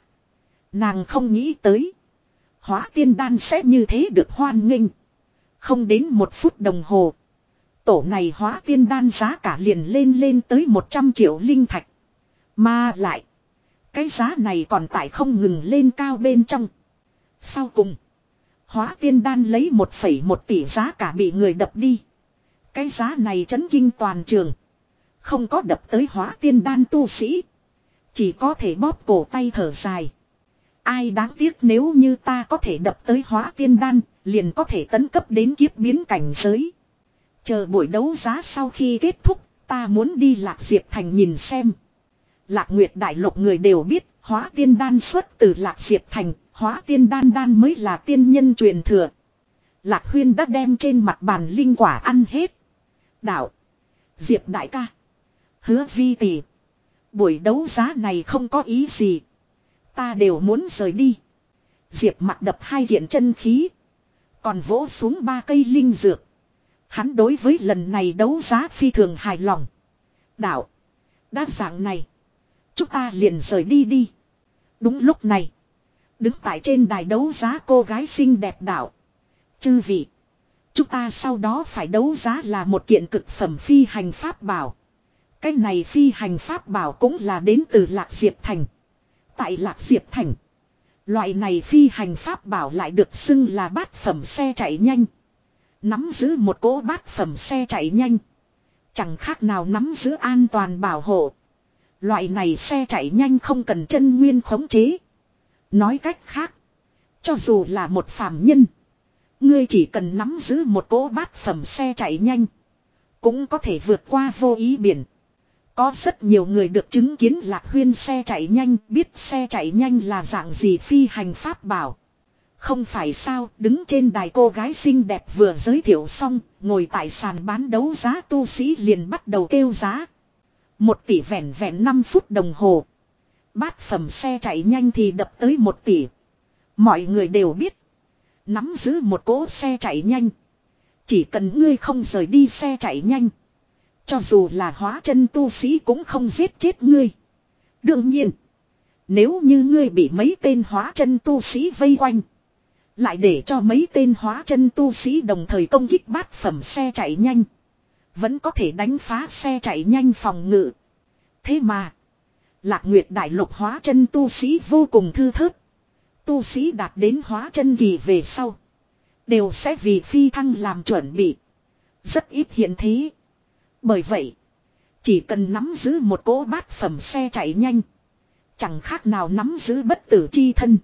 Nàng không nghĩ tới. Hóa tiên đan sẽ như thế được hoan nghênh. Không đến một phút đồng hồ. Tổ này hóa tiên đan giá cả liền lên lên tới 100 triệu linh thạch. Mà lại. Cái giá này còn tại không ngừng lên cao bên trong. Sau cùng. Hóa tiên đan lấy 1,1 tỷ giá cả bị người đập đi. Cái giá này chấn kinh toàn trường. Không có đập tới hóa tiên đan tu sĩ. Chỉ có thể bóp cổ tay thở dài. Ai đáng tiếc nếu như ta có thể đập tới hóa tiên đan, liền có thể tấn cấp đến kiếp biến cảnh giới. Chờ buổi đấu giá sau khi kết thúc, ta muốn đi Lạc Diệp Thành nhìn xem. Lạc Nguyệt Đại Lục người đều biết, hóa tiên đan xuất từ Lạc Diệp Thành, hóa tiên đan đan mới là tiên nhân truyền thừa. Lạc Huyên đã đem trên mặt bàn linh quả ăn hết. Đạo. Diệp Đại ca. Hứa vi tỷ. Buổi đấu giá này không có ý gì. Ta đều muốn rời đi. Diệp mặt đập hai kiện chân khí. Còn vỗ xuống ba cây linh dược. Hắn đối với lần này đấu giá phi thường hài lòng. Đạo. Đa dạng này. Chúng ta liền rời đi đi. Đúng lúc này. Đứng tại trên đài đấu giá cô gái xinh đẹp đạo. Chư vị. Chúng ta sau đó phải đấu giá là một kiện cực phẩm phi hành pháp bảo. Cái này phi hành pháp bảo cũng là đến từ Lạc Diệp Thành. Tại Lạc Diệp Thành. Loại này phi hành pháp bảo lại được xưng là bát phẩm xe chạy nhanh. Nắm giữ một cỗ bát phẩm xe chạy nhanh. Chẳng khác nào nắm giữ an toàn bảo hộ. Loại này xe chạy nhanh không cần chân nguyên khống chế. Nói cách khác. Cho dù là một phàm nhân. Ngươi chỉ cần nắm giữ một cỗ bát phẩm xe chạy nhanh. Cũng có thể vượt qua vô ý biển. Có rất nhiều người được chứng kiến lạc huyên xe chạy nhanh, biết xe chạy nhanh là dạng gì phi hành pháp bảo. Không phải sao, đứng trên đài cô gái xinh đẹp vừa giới thiệu xong, ngồi tại sàn bán đấu giá tu sĩ liền bắt đầu kêu giá. Một tỷ vẹn vẹn 5 phút đồng hồ. Bát phẩm xe chạy nhanh thì đập tới một tỷ. Mọi người đều biết. Nắm giữ một cỗ xe chạy nhanh. Chỉ cần ngươi không rời đi xe chạy nhanh. Cho dù là hóa chân tu sĩ cũng không giết chết ngươi. Đương nhiên. Nếu như ngươi bị mấy tên hóa chân tu sĩ vây quanh. Lại để cho mấy tên hóa chân tu sĩ đồng thời công kích bát phẩm xe chạy nhanh. Vẫn có thể đánh phá xe chạy nhanh phòng ngự. Thế mà. Lạc Nguyệt Đại Lục hóa chân tu sĩ vô cùng thư thớt. Tu sĩ đạt đến hóa chân kỳ về sau. Đều sẽ vì phi thăng làm chuẩn bị. Rất ít hiện thế. Bởi vậy. Chỉ cần nắm giữ một cỗ bát phẩm xe chạy nhanh. Chẳng khác nào nắm giữ bất tử chi thân.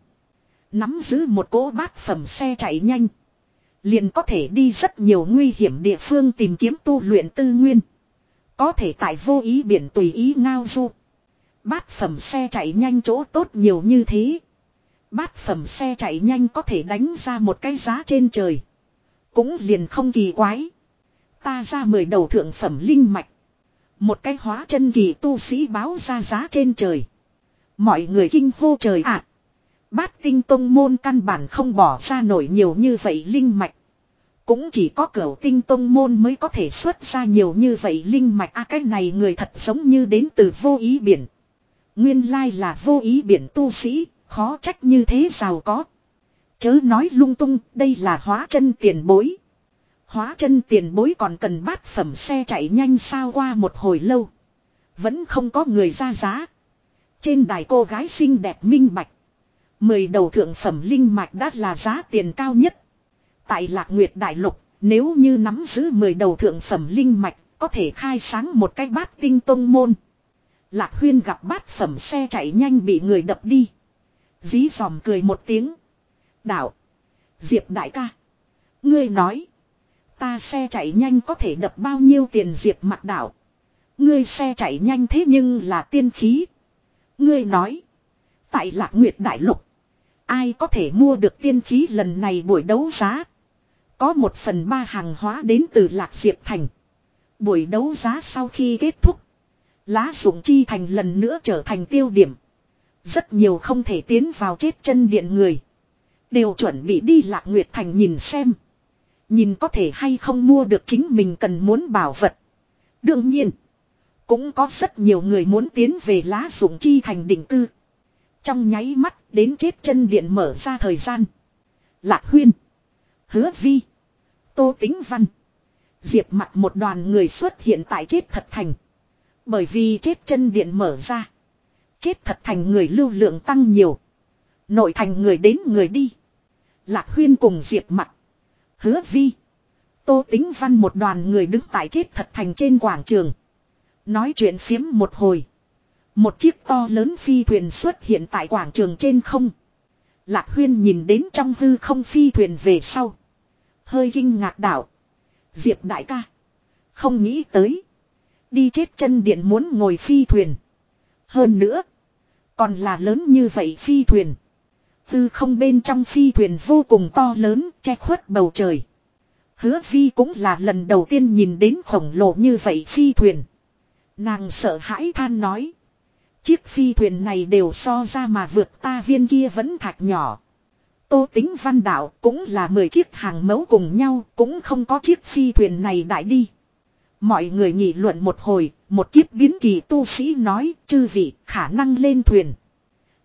Nắm giữ một cỗ bát phẩm xe chạy nhanh. Liền có thể đi rất nhiều nguy hiểm địa phương tìm kiếm tu luyện tư nguyên. Có thể tại vô ý biển tùy ý ngao du. Bát phẩm xe chạy nhanh chỗ tốt nhiều như thế. Bát phẩm xe chạy nhanh có thể đánh ra một cái giá trên trời. Cũng liền không kỳ quái. Ta ra mười đầu thượng phẩm linh mạch. Một cái hóa chân kỳ tu sĩ báo ra giá trên trời. Mọi người kinh hô trời ạ. bát tinh tông môn căn bản không bỏ ra nổi nhiều như vậy linh mạch. Cũng chỉ có cửa tinh tông môn mới có thể xuất ra nhiều như vậy linh mạch. a cái này người thật giống như đến từ vô ý biển. Nguyên lai là vô ý biển tu sĩ, khó trách như thế giàu có. Chớ nói lung tung, đây là hóa chân tiền bối. Hóa chân tiền bối còn cần bát phẩm xe chạy nhanh sao qua một hồi lâu. Vẫn không có người ra giá. Trên đài cô gái xinh đẹp minh bạch. Mười đầu thượng phẩm linh mạch đã là giá tiền cao nhất. Tại lạc nguyệt đại lục, nếu như nắm giữ mười đầu thượng phẩm linh mạch, có thể khai sáng một cái bát tinh tông môn. Lạc huyên gặp bát phẩm xe chạy nhanh bị người đập đi. Dí dòm cười một tiếng. Đạo. Diệp đại ca. Ngươi nói. Ta xe chạy nhanh có thể đập bao nhiêu tiền diệp mặt đạo. Ngươi xe chạy nhanh thế nhưng là tiên khí. Ngươi nói. Tại lạc nguyệt đại lục. Ai có thể mua được tiên khí lần này buổi đấu giá. Có một phần ba hàng hóa đến từ lạc diệp thành. Buổi đấu giá sau khi kết thúc. Lá dụng chi thành lần nữa trở thành tiêu điểm. Rất nhiều không thể tiến vào chết chân điện người. Đều chuẩn bị đi lạc nguyệt thành nhìn xem. Nhìn có thể hay không mua được chính mình cần muốn bảo vật. Đương nhiên. Cũng có rất nhiều người muốn tiến về lá dụng chi thành định cư. Trong nháy mắt đến chết chân điện mở ra thời gian. Lạc huyên. Hứa vi. Tô tính văn. Diệp mặt một đoàn người xuất hiện tại chết thật thành. Bởi vì chết chân điện mở ra. Chết thật thành người lưu lượng tăng nhiều. Nội thành người đến người đi. Lạc huyên cùng diệp mặt. Hứa vi. Tô tính văn một đoàn người đứng tại chết thật thành trên quảng trường. Nói chuyện phiếm một hồi. Một chiếc to lớn phi thuyền xuất hiện tại quảng trường trên không. Lạc huyên nhìn đến trong hư không phi thuyền về sau. Hơi kinh ngạc đảo. Diệp đại ca. Không nghĩ tới. Đi chết chân điện muốn ngồi phi thuyền. Hơn nữa. Còn là lớn như vậy phi thuyền. Tư không bên trong phi thuyền vô cùng to lớn che khuất bầu trời. Hứa vi cũng là lần đầu tiên nhìn đến khổng lồ như vậy phi thuyền. Nàng sợ hãi than nói. Chiếc phi thuyền này đều so ra mà vượt ta viên kia vẫn thạch nhỏ. Tô tính văn đạo cũng là 10 chiếc hàng mẫu cùng nhau cũng không có chiếc phi thuyền này đại đi. Mọi người nghị luận một hồi, một kiếp biến kỳ tu sĩ nói, chư vị, khả năng lên thuyền.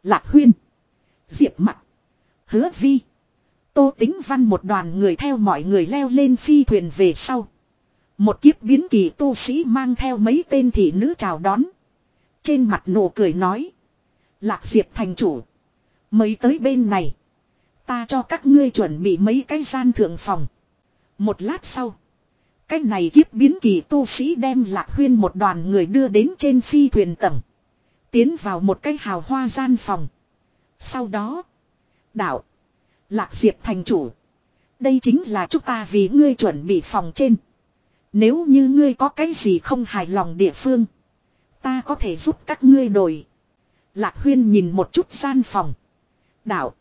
Lạc huyên, diệp mặt, hứa vi. Tô tính văn một đoàn người theo mọi người leo lên phi thuyền về sau. Một kiếp biến kỳ tu sĩ mang theo mấy tên thị nữ chào đón. Trên mặt nụ cười nói. Lạc diệp thành chủ. mấy tới bên này. Ta cho các ngươi chuẩn bị mấy cái gian thượng phòng. Một lát sau. Cái này kiếp biến kỳ tu sĩ đem lạc huyên một đoàn người đưa đến trên phi thuyền tầng. Tiến vào một cái hào hoa gian phòng. Sau đó. Đạo. Lạc diệp thành chủ. Đây chính là chúng ta vì ngươi chuẩn bị phòng trên. Nếu như ngươi có cái gì không hài lòng địa phương. Ta có thể giúp các ngươi đổi. Lạc huyên nhìn một chút gian phòng. Đạo.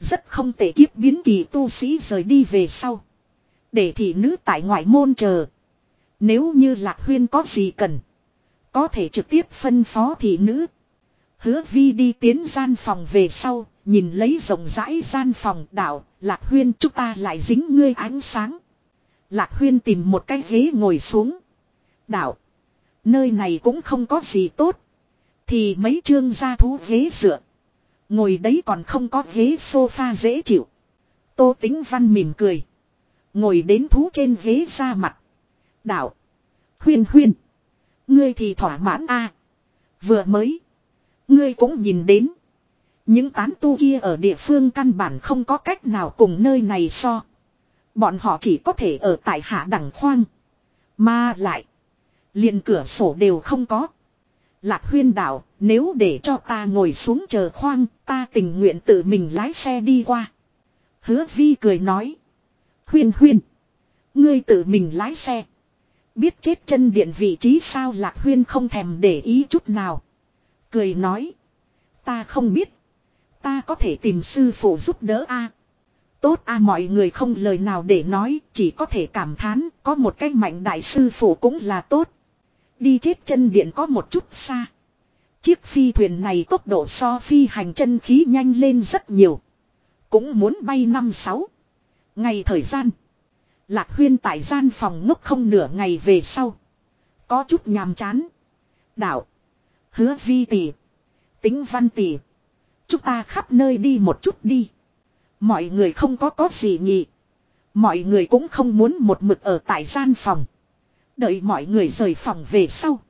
Rất không tệ kiếp biến kỳ tu sĩ rời đi về sau. Để thị nữ tại ngoại môn chờ. Nếu như Lạc Huyên có gì cần. Có thể trực tiếp phân phó thị nữ. Hứa vi đi tiến gian phòng về sau. Nhìn lấy rộng rãi gian phòng đảo, Lạc Huyên chúng ta lại dính ngươi ánh sáng. Lạc Huyên tìm một cái ghế ngồi xuống. Đạo. Nơi này cũng không có gì tốt. Thì mấy chương gia thú ghế dựa. Ngồi đấy còn không có ghế sofa dễ chịu. Tô tính văn mỉm cười. Ngồi đến thú trên ghế ra mặt. Đạo. Huyên huyên. Ngươi thì thỏa mãn a Vừa mới. Ngươi cũng nhìn đến. Những tán tu kia ở địa phương căn bản không có cách nào cùng nơi này so. Bọn họ chỉ có thể ở tại hạ đẳng khoang. Mà lại. liền cửa sổ đều không có. Lạc huyên đạo, nếu để cho ta ngồi xuống chờ khoang, ta tình nguyện tự mình lái xe đi qua. Hứa vi cười nói. Huyên huyên. Ngươi tự mình lái xe. Biết chết chân điện vị trí sao lạc huyên không thèm để ý chút nào. Cười nói. Ta không biết. Ta có thể tìm sư phụ giúp đỡ a. Tốt a mọi người không lời nào để nói, chỉ có thể cảm thán, có một cái mạnh đại sư phụ cũng là tốt. Đi chết chân điện có một chút xa. Chiếc phi thuyền này tốc độ so phi hành chân khí nhanh lên rất nhiều. Cũng muốn bay năm sáu Ngày thời gian. Lạc huyên tại gian phòng ngốc không nửa ngày về sau. Có chút nhàm chán. Đạo. Hứa vi tỷ. Tính văn tỷ. Chúng ta khắp nơi đi một chút đi. Mọi người không có có gì nhỉ. Mọi người cũng không muốn một mực ở tại gian phòng. Đợi mọi người rời phòng về sau.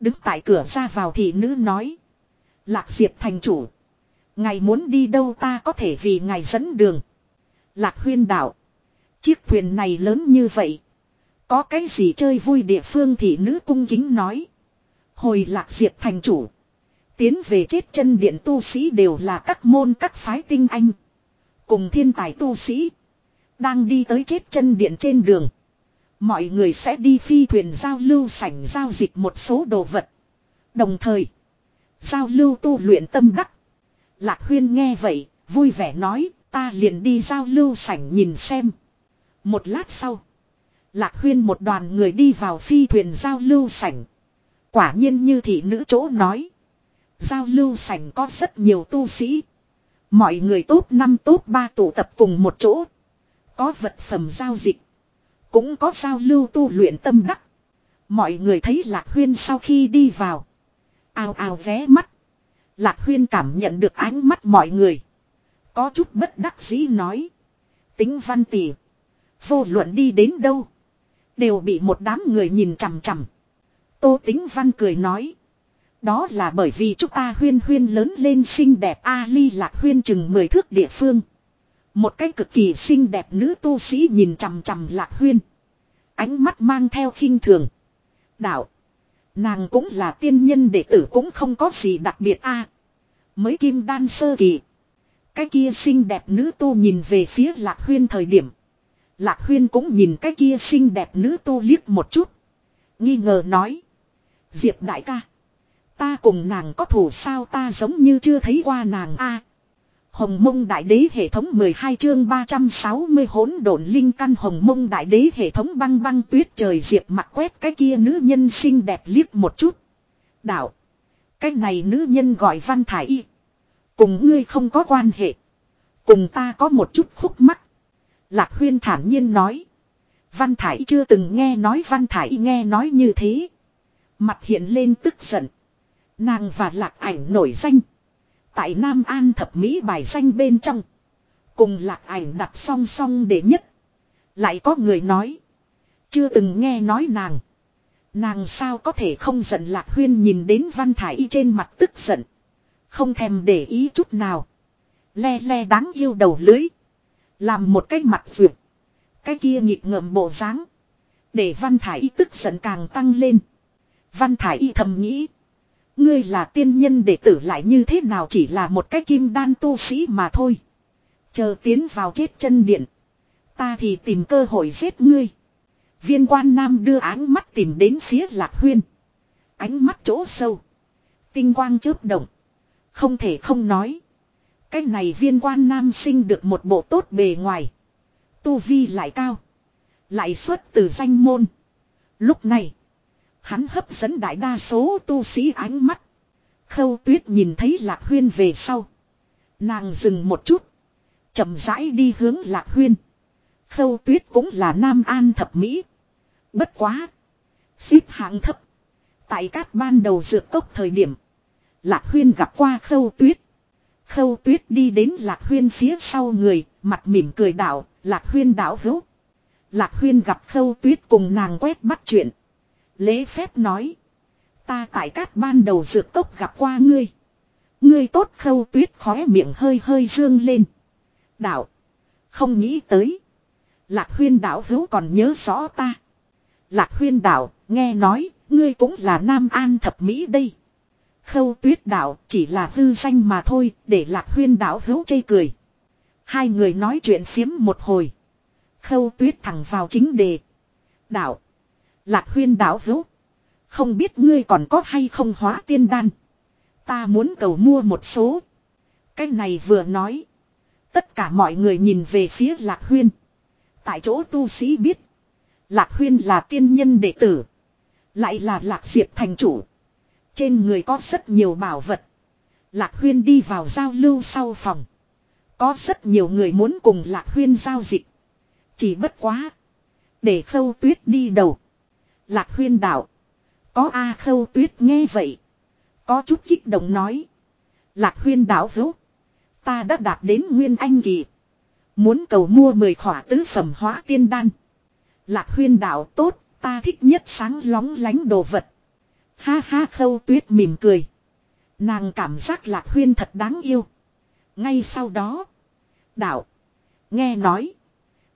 Đứng tại cửa ra vào thì nữ nói. Lạc Diệp thành chủ. Ngài muốn đi đâu ta có thể vì ngài dẫn đường. Lạc huyên đảo. Chiếc thuyền này lớn như vậy. Có cái gì chơi vui địa phương thì nữ cung kính nói. Hồi lạc diệp thành chủ. Tiến về chết chân điện tu sĩ đều là các môn các phái tinh anh. Cùng thiên tài tu sĩ. Đang đi tới chết chân điện trên đường. Mọi người sẽ đi phi thuyền giao lưu sảnh giao dịch một số đồ vật. Đồng thời. Giao lưu tu luyện tâm đắc. Lạc huyên nghe vậy, vui vẻ nói, ta liền đi giao lưu sảnh nhìn xem. Một lát sau. Lạc huyên một đoàn người đi vào phi thuyền giao lưu sảnh. Quả nhiên như thị nữ chỗ nói. Giao lưu sảnh có rất nhiều tu sĩ. Mọi người tốt năm tốt ba tụ tập cùng một chỗ. Có vật phẩm giao dịch. Cũng có giao lưu tu luyện tâm đắc. Mọi người thấy Lạc Huyên sau khi đi vào. Ào ào vé mắt. Lạc Huyên cảm nhận được ánh mắt mọi người. Có chút bất đắc dĩ nói. Tính văn tỷ. Vô luận đi đến đâu. Đều bị một đám người nhìn chằm chằm. Tô tính văn cười nói. Đó là bởi vì chúng ta huyên huyên lớn lên xinh đẹp A ly lạc huyên chừng mười thước địa phương. Một cái cực kỳ xinh đẹp nữ tu sĩ nhìn chằm chằm lạc huyên. Ánh mắt mang theo khinh thường. Đạo. Nàng cũng là tiên nhân đệ tử cũng không có gì đặc biệt a Mới kim đan sơ kỳ. Cái kia xinh đẹp nữ tu nhìn về phía lạc huyên thời điểm. Lạc huyên cũng nhìn cái kia xinh đẹp nữ tu liếc một chút. Nghi ngờ nói. Diệp đại ca. Ta cùng nàng có thủ sao ta giống như chưa thấy qua nàng a Hồng mông đại đế hệ thống 12 chương 360 hỗn độn linh căn hồng mông đại đế hệ thống băng băng tuyết trời diệp mặt quét cái kia nữ nhân xinh đẹp liếc một chút. Đạo. Cái này nữ nhân gọi văn thải y. Cùng ngươi không có quan hệ. Cùng ta có một chút khúc mắc. Lạc huyên thản nhiên nói. Văn thải chưa từng nghe nói văn thải nghe nói như thế. Mặt hiện lên tức giận. Nàng và lạc ảnh nổi danh. Tại Nam An thập mỹ bài danh bên trong. Cùng lạc ảnh đặt song song để nhất. Lại có người nói. Chưa từng nghe nói nàng. Nàng sao có thể không giận lạc huyên nhìn đến văn thải trên mặt tức giận. Không thèm để ý chút nào. Le le đáng yêu đầu lưới. Làm một cái mặt vượt. Cái kia nhịp ngợm bộ dáng Để văn thải y tức giận càng tăng lên. Văn thải y thầm nghĩ. Ngươi là tiên nhân đệ tử lại như thế nào chỉ là một cái kim đan tu sĩ mà thôi. Chờ tiến vào chết chân điện. Ta thì tìm cơ hội giết ngươi. Viên quan nam đưa ánh mắt tìm đến phía lạc huyên. Ánh mắt chỗ sâu. Tinh quang chớp động. Không thể không nói. Cái này viên quan nam sinh được một bộ tốt bề ngoài. Tu vi lại cao. Lại xuất từ danh môn. Lúc này. Hắn hấp dẫn đại đa số tu sĩ ánh mắt. Khâu tuyết nhìn thấy lạc huyên về sau. Nàng dừng một chút. chậm rãi đi hướng lạc huyên. Khâu tuyết cũng là nam an thập mỹ. Bất quá. Xếp hạng thấp. Tại các ban đầu dược cốc thời điểm. Lạc huyên gặp qua khâu tuyết. Khâu tuyết đi đến lạc huyên phía sau người. Mặt mỉm cười đạo. Lạc huyên đạo hữu. Lạc huyên gặp khâu tuyết cùng nàng quét bắt chuyện. Lễ phép nói. Ta tại cát ban đầu dược tốc gặp qua ngươi. Ngươi tốt khâu tuyết khóe miệng hơi hơi dương lên. Đạo. Không nghĩ tới. Lạc huyên đạo hữu còn nhớ rõ ta. Lạc huyên đạo, nghe nói, ngươi cũng là Nam An thập Mỹ đây. Khâu tuyết đạo chỉ là hư danh mà thôi, để lạc huyên đạo hữu chây cười. Hai người nói chuyện phiếm một hồi. Khâu tuyết thẳng vào chính đề. Đạo. Lạc huyên đạo hữu. Không biết ngươi còn có hay không hóa tiên đan. Ta muốn cầu mua một số. Cái này vừa nói. Tất cả mọi người nhìn về phía Lạc Huyên. Tại chỗ tu sĩ biết. Lạc Huyên là tiên nhân đệ tử. Lại là Lạc Diệp thành chủ. Trên người có rất nhiều bảo vật. Lạc Huyên đi vào giao lưu sau phòng. Có rất nhiều người muốn cùng Lạc Huyên giao dịch. Chỉ bất quá. Để khâu tuyết đi đầu. Lạc Huyên đạo. Có A khâu tuyết nghe vậy. Có chút kích động nói. Lạc huyên đảo hữu. Ta đã đạt đến nguyên anh kỳ. Muốn cầu mua 10 khỏa tứ phẩm hóa tiên đan. Lạc huyên đạo tốt, ta thích nhất sáng lóng lánh đồ vật. Ha ha khâu tuyết mỉm cười. Nàng cảm giác lạc huyên thật đáng yêu. Ngay sau đó. Đạo. Nghe nói.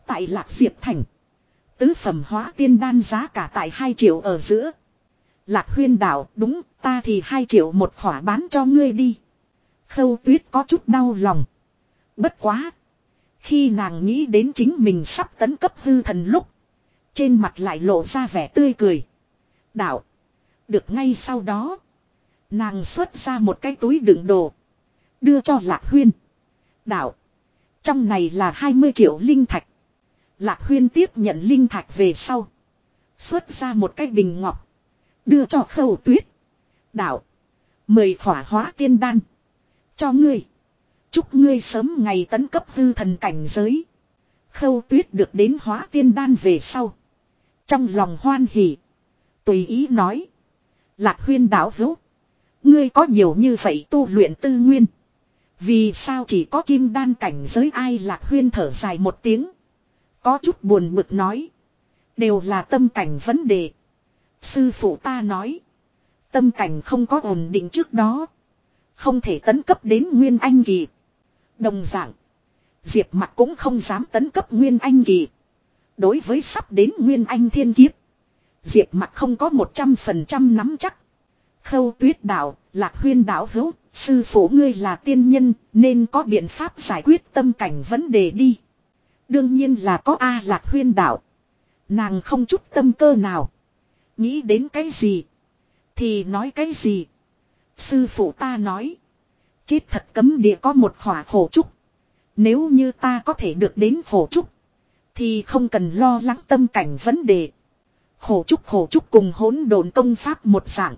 Tại lạc diệp thành. Tứ phẩm hóa tiên đan giá cả tại 2 triệu ở giữa. Lạc huyên đạo, đúng, ta thì 2 triệu một khỏa bán cho ngươi đi. Khâu tuyết có chút đau lòng. Bất quá. Khi nàng nghĩ đến chính mình sắp tấn cấp hư thần lúc. Trên mặt lại lộ ra vẻ tươi cười. Đạo. Được ngay sau đó. Nàng xuất ra một cái túi đựng đồ. Đưa cho Lạc Huyên. Đạo. Trong này là 20 triệu linh thạch. Lạc Huyên tiếp nhận linh thạch về sau. Xuất ra một cái bình ngọc. Đưa cho khâu tuyết. Đạo. Mời khỏa hóa tiên đan. Cho ngươi. Chúc ngươi sớm ngày tấn cấp hư thần cảnh giới. Khâu tuyết được đến hóa tiên đan về sau. Trong lòng hoan hỉ. Tùy ý nói. Lạc huyên đảo hữu. Ngươi có nhiều như vậy tu luyện tư nguyên. Vì sao chỉ có kim đan cảnh giới ai lạc huyên thở dài một tiếng. Có chút buồn bực nói. Đều là tâm cảnh vấn đề. Sư phụ ta nói. Tâm cảnh không có ổn định trước đó. Không thể tấn cấp đến nguyên anh kỳ. Đồng dạng. Diệp mặt cũng không dám tấn cấp nguyên anh kỳ. Đối với sắp đến nguyên anh thiên kiếp. Diệp mặt không có 100% nắm chắc. Khâu tuyết đạo, lạc huyên đạo hữu, sư phụ ngươi là tiên nhân, nên có biện pháp giải quyết tâm cảnh vấn đề đi. Đương nhiên là có A lạc huyên đạo. Nàng không chút tâm cơ nào. Nghĩ đến cái gì? Thì nói cái gì? Sư phụ ta nói. Chết thật cấm địa có một khỏa khổ trúc. Nếu như ta có thể được đến khổ trúc. Thì không cần lo lắng tâm cảnh vấn đề. Khổ trúc khổ trúc cùng hỗn đồn công pháp một dạng.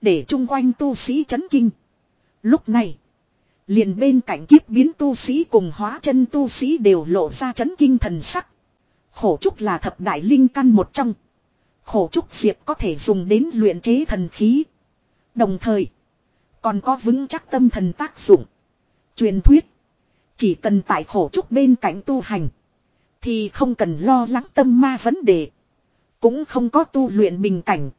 Để chung quanh tu sĩ chấn kinh. Lúc này. Liền bên cạnh kiếp biến tu sĩ cùng hóa chân tu sĩ đều lộ ra chấn kinh thần sắc. Khổ trúc là thập đại linh căn một trong. Khổ trúc diệp có thể dùng đến luyện chế thần khí. Đồng thời. Còn có vững chắc tâm thần tác dụng. Truyền thuyết. Chỉ cần tại khổ trúc bên cạnh tu hành. Thì không cần lo lắng tâm ma vấn đề. Cũng không có tu luyện bình cảnh.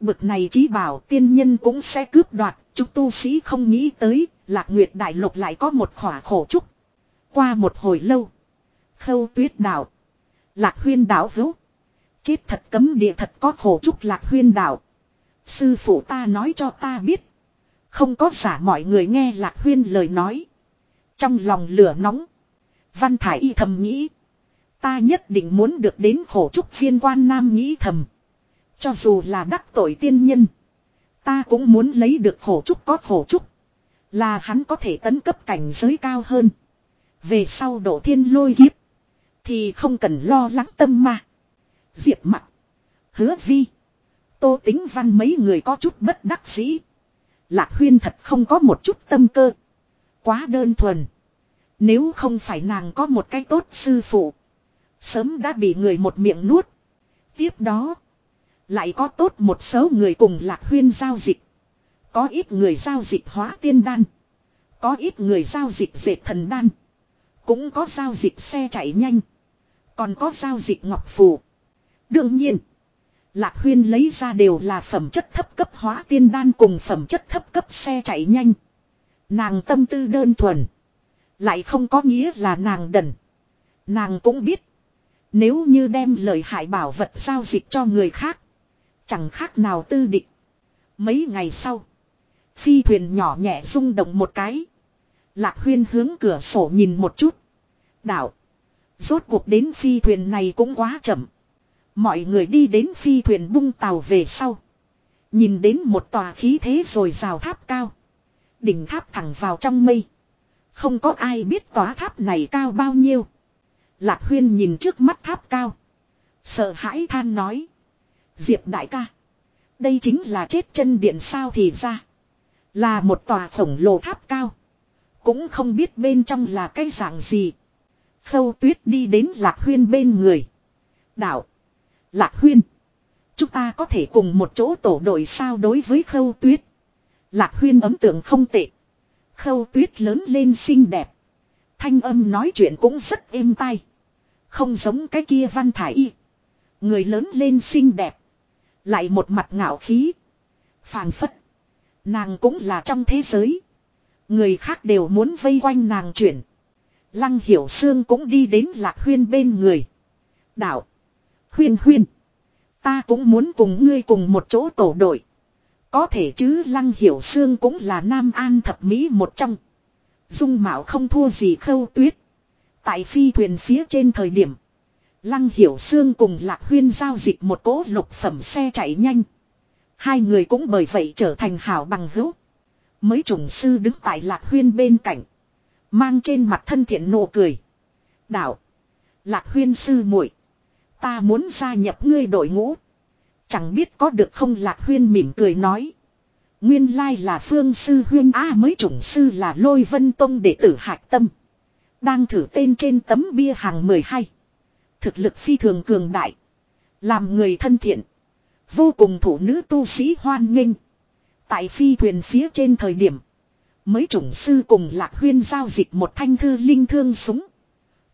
Bực này chí bảo tiên nhân cũng sẽ cướp đoạt. Chúng tu sĩ không nghĩ tới. Lạc Nguyệt Đại Lục lại có một khỏa khổ trúc. Qua một hồi lâu. Khâu tuyết đảo, Lạc huyên đảo hữu. Chết thật cấm địa thật có khổ trúc lạc huyên đảo. Sư phụ ta nói cho ta biết. Không có giả mọi người nghe lạc huyên lời nói. Trong lòng lửa nóng. Văn Thải y thầm nghĩ. Ta nhất định muốn được đến khổ trúc viên quan nam nghĩ thầm. Cho dù là đắc tội tiên nhân. Ta cũng muốn lấy được khổ trúc có khổ trúc. Là hắn có thể tấn cấp cảnh giới cao hơn. Về sau độ thiên lôi kiếp. Thì không cần lo lắng tâm mà. Diệp mặt. Hứa vi. Tô tính văn mấy người có chút bất đắc dĩ. Lạc huyên thật không có một chút tâm cơ. Quá đơn thuần. Nếu không phải nàng có một cái tốt sư phụ. Sớm đã bị người một miệng nuốt. Tiếp đó. Lại có tốt một số người cùng lạc huyên giao dịch. Có ít người giao dịch hóa tiên đan. Có ít người giao dịch dệt thần đan. Cũng có giao dịch xe chạy nhanh. Còn có giao dịch ngọc phù. Đương nhiên. Lạc huyên lấy ra đều là phẩm chất thấp cấp hóa tiên đan cùng phẩm chất thấp cấp xe chạy nhanh. Nàng tâm tư đơn thuần. Lại không có nghĩa là nàng đần. Nàng cũng biết. Nếu như đem lời hại bảo vật giao dịch cho người khác. Chẳng khác nào tư định. Mấy ngày sau. Phi thuyền nhỏ nhẹ rung động một cái. Lạc huyên hướng cửa sổ nhìn một chút. Đạo. Rốt cuộc đến phi thuyền này cũng quá chậm. Mọi người đi đến phi thuyền bung tàu về sau. Nhìn đến một tòa khí thế rồi rào tháp cao. Đỉnh tháp thẳng vào trong mây. Không có ai biết tòa tháp này cao bao nhiêu. Lạc huyên nhìn trước mắt tháp cao. Sợ hãi than nói. Diệp đại ca. Đây chính là chết chân điện sao thì ra. Là một tòa khổng lồ tháp cao. Cũng không biết bên trong là cái dạng gì. Khâu tuyết đi đến lạc huyên bên người. Đạo. Lạc huyên. Chúng ta có thể cùng một chỗ tổ đội sao đối với khâu tuyết. Lạc huyên ấm tượng không tệ. Khâu tuyết lớn lên xinh đẹp. Thanh âm nói chuyện cũng rất êm tai. Không giống cái kia văn thải y. Người lớn lên xinh đẹp. Lại một mặt ngạo khí. phảng phất. Nàng cũng là trong thế giới. Người khác đều muốn vây quanh nàng chuyển. Lăng hiểu xương cũng đi đến lạc huyên bên người. Đạo. Huyên huyên. Ta cũng muốn cùng ngươi cùng một chỗ tổ đội. Có thể chứ, Lăng Hiểu Sương cũng là Nam An thập mỹ một trong. Dung mạo không thua gì khâu tuyết. Tại phi thuyền phía trên thời điểm. Lăng Hiểu Sương cùng Lạc Huyên giao dịch một cỗ lục phẩm xe chạy nhanh. Hai người cũng bởi vậy trở thành hảo bằng hữu. Mới trùng sư đứng tại Lạc Huyên bên cạnh. Mang trên mặt thân thiện nụ cười. Đạo. Lạc Huyên sư muội, Ta muốn gia nhập ngươi đội ngũ. Chẳng biết có được không Lạc Huyên mỉm cười nói. Nguyên lai là phương sư huyên A à, mới trùng sư là lôi vân tông đệ tử hạc tâm. Đang thử tên trên tấm bia hàng 12. Thực lực phi thường cường đại. Làm người thân thiện. Vô cùng thủ nữ tu sĩ hoan nghênh. Tại phi thuyền phía trên thời điểm. Mấy chủng sư cùng lạc huyên giao dịch một thanh thư linh thương súng.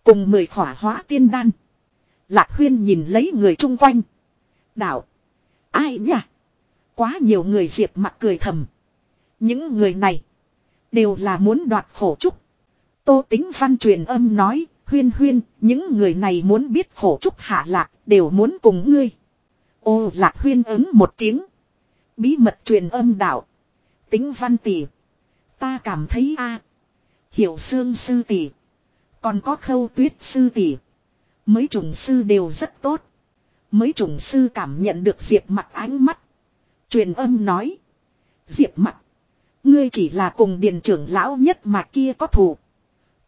Cùng mười khỏa hóa tiên đan. Lạc huyên nhìn lấy người chung quanh. Đạo. Ai nhỉ? Quá nhiều người diệp mặt cười thầm. Những người này. Đều là muốn đoạt khổ trúc. Tô tính văn truyền âm nói. Huyên huyên, những người này muốn biết khổ trúc hạ lạc, đều muốn cùng ngươi. Ô lạc huyên ứng một tiếng. Bí mật truyền âm đạo. Tính văn tỷ. Ta cảm thấy a Hiểu xương sư tỷ. Còn có khâu tuyết sư tỷ. Mấy chủng sư đều rất tốt. Mấy chủng sư cảm nhận được diệp mặt ánh mắt. Truyền âm nói. Diệp mặt. Ngươi chỉ là cùng điện trưởng lão nhất mà kia có thù.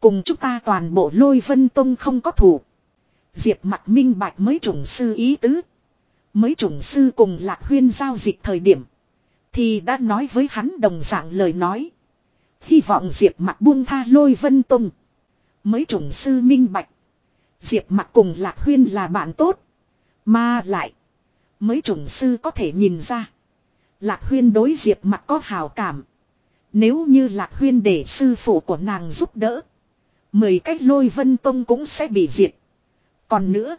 Cùng chúng ta toàn bộ lôi vân tông không có thủ. Diệp mặt minh bạch mấy chủng sư ý tứ. Mấy chủng sư cùng lạc huyên giao dịch thời điểm. Thì đã nói với hắn đồng dạng lời nói. Hy vọng Diệp mặt buông tha lôi vân tông. Mấy chủng sư minh bạch. Diệp mặt cùng lạc huyên là bạn tốt. Mà lại. Mấy chủng sư có thể nhìn ra. Lạc huyên đối diệp mặt có hào cảm. Nếu như lạc huyên để sư phụ của nàng giúp đỡ. Mười cách lôi vân tông cũng sẽ bị diệt. Còn nữa.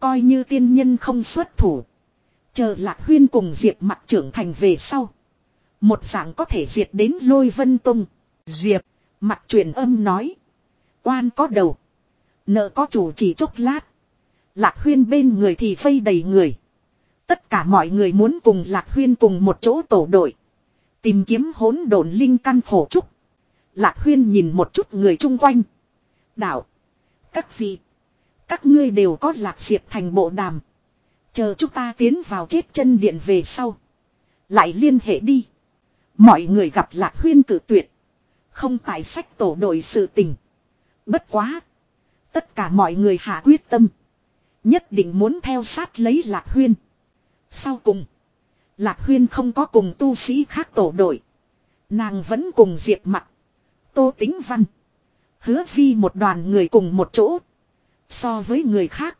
Coi như tiên nhân không xuất thủ. Chờ lạc huyên cùng diệp mặt trưởng thành về sau. Một dạng có thể diệt đến lôi vân tông. Diệp. Mặt truyền âm nói. Quan có đầu. Nợ có chủ chỉ chốc lát. Lạc huyên bên người thì vây đầy người. Tất cả mọi người muốn cùng Lạc huyên cùng một chỗ tổ đội. Tìm kiếm hỗn độn linh căn khổ trúc. Lạc huyên nhìn một chút người chung quanh. Đạo. Các vị. Các ngươi đều có lạc diệp thành bộ đàm. Chờ chúng ta tiến vào chết chân điện về sau. Lại liên hệ đi. Mọi người gặp lạc huyên cử tuyệt. Không tài sách tổ đội sự tình. Bất quá. Tất cả mọi người hạ quyết tâm. Nhất định muốn theo sát lấy lạc huyên. Sau cùng. Lạc huyên không có cùng tu sĩ khác tổ đội. Nàng vẫn cùng diệt mặt. Tô tính văn. Hứa vi một đoàn người cùng một chỗ. So với người khác.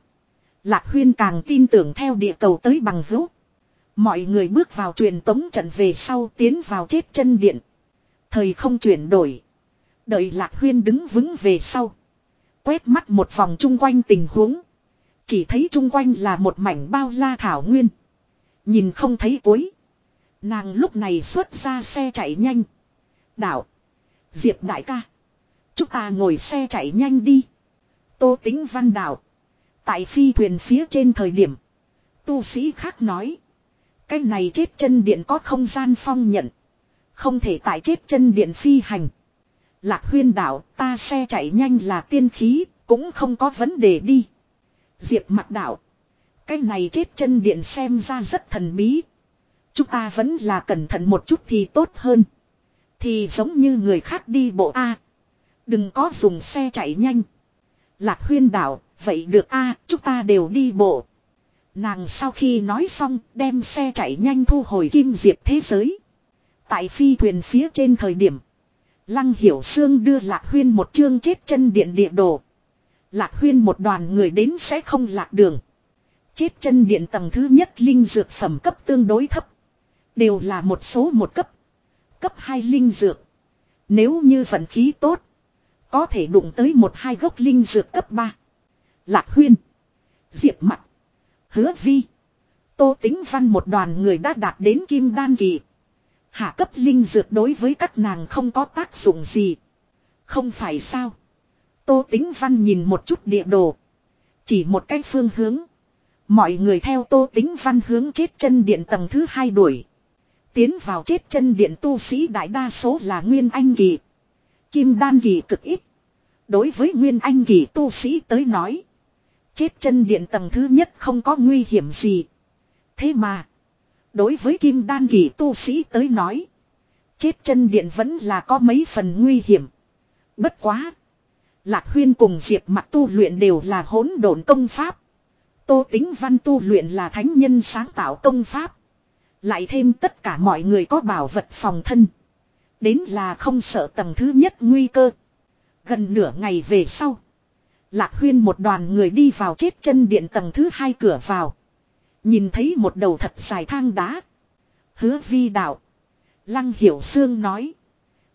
Lạc huyên càng tin tưởng theo địa cầu tới bằng hữu. Mọi người bước vào truyền tống trận về sau tiến vào chết chân điện. Thời không chuyển đổi. Đợi lạc huyên đứng vững về sau. Quét mắt một vòng chung quanh tình huống. Chỉ thấy chung quanh là một mảnh bao la thảo nguyên. Nhìn không thấy cuối. Nàng lúc này xuất ra xe chạy nhanh. đảo Diệp đại ca. Chúng ta ngồi xe chạy nhanh đi. Tô tính văn đảo, Tại phi thuyền phía trên thời điểm. Tu sĩ khác nói. Cái này chết chân điện có không gian phong nhận. Không thể tại chết chân điện phi hành. Lạc huyên đảo, ta xe chạy nhanh là tiên khí. Cũng không có vấn đề đi. Diệp mặt đảo, Cái này chết chân điện xem ra rất thần bí. Chúng ta vẫn là cẩn thận một chút thì tốt hơn. Thì giống như người khác đi bộ A. đừng có dùng xe chạy nhanh. Lạc huyên đảo, vậy được A, chúng ta đều đi bộ. Nàng sau khi nói xong, đem xe chạy nhanh thu hồi kim diệp thế giới. Tại phi thuyền phía trên thời điểm. Lăng hiểu xương đưa lạc huyên một chương chết chân điện địa đồ. Lạc huyên một đoàn người đến sẽ không lạc đường. Chết chân điện tầng thứ nhất linh dược phẩm cấp tương đối thấp. Đều là một số một cấp. Cấp 2 linh dược. Nếu như vận khí tốt. Có thể đụng tới một hai gốc linh dược cấp 3. Lạc huyên. Diệp mặc, Hứa vi. Tô tính văn một đoàn người đã đạt đến kim đan kỳ. Hạ cấp linh dược đối với các nàng không có tác dụng gì. Không phải sao. Tô tính văn nhìn một chút địa đồ. Chỉ một cách phương hướng. Mọi người theo tô tính văn hướng chết chân điện tầng thứ hai đuổi. Tiến vào chết chân điện tu sĩ đại đa số là Nguyên Anh Kỳ. Kim Đan Kỳ cực ít. Đối với Nguyên Anh Kỳ tu sĩ tới nói. Chết chân điện tầng thứ nhất không có nguy hiểm gì. Thế mà. Đối với Kim Đan Kỳ tu sĩ tới nói. Chết chân điện vẫn là có mấy phần nguy hiểm. Bất quá. Lạc Huyên cùng Diệp mặt tu luyện đều là hỗn độn công pháp. Tô tính văn tu luyện là thánh nhân sáng tạo công pháp. Lại thêm tất cả mọi người có bảo vật phòng thân. Đến là không sợ tầng thứ nhất nguy cơ. Gần nửa ngày về sau. Lạc huyên một đoàn người đi vào chết chân điện tầng thứ hai cửa vào. Nhìn thấy một đầu thật dài thang đá. Hứa vi đạo. Lăng hiểu xương nói.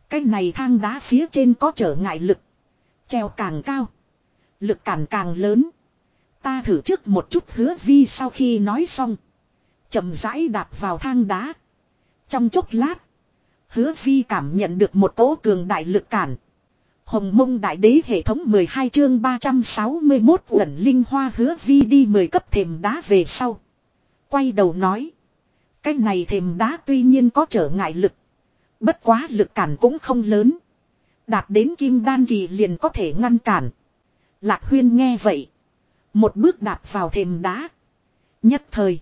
Cái này thang đá phía trên có trở ngại lực. Treo càng cao. Lực cản càng lớn. Ta thử trước một chút hứa vi sau khi nói xong chậm rãi đạp vào thang đá. Trong chốc lát. Hứa vi cảm nhận được một cỗ cường đại lực cản. Hồng mông đại đế hệ thống 12 chương 361 ẩn linh hoa hứa vi đi 10 cấp thềm đá về sau. Quay đầu nói. Cái này thềm đá tuy nhiên có trở ngại lực. Bất quá lực cản cũng không lớn. Đạt đến kim đan kỳ liền có thể ngăn cản. Lạc huyên nghe vậy. Một bước đạp vào thềm đá. Nhất thời.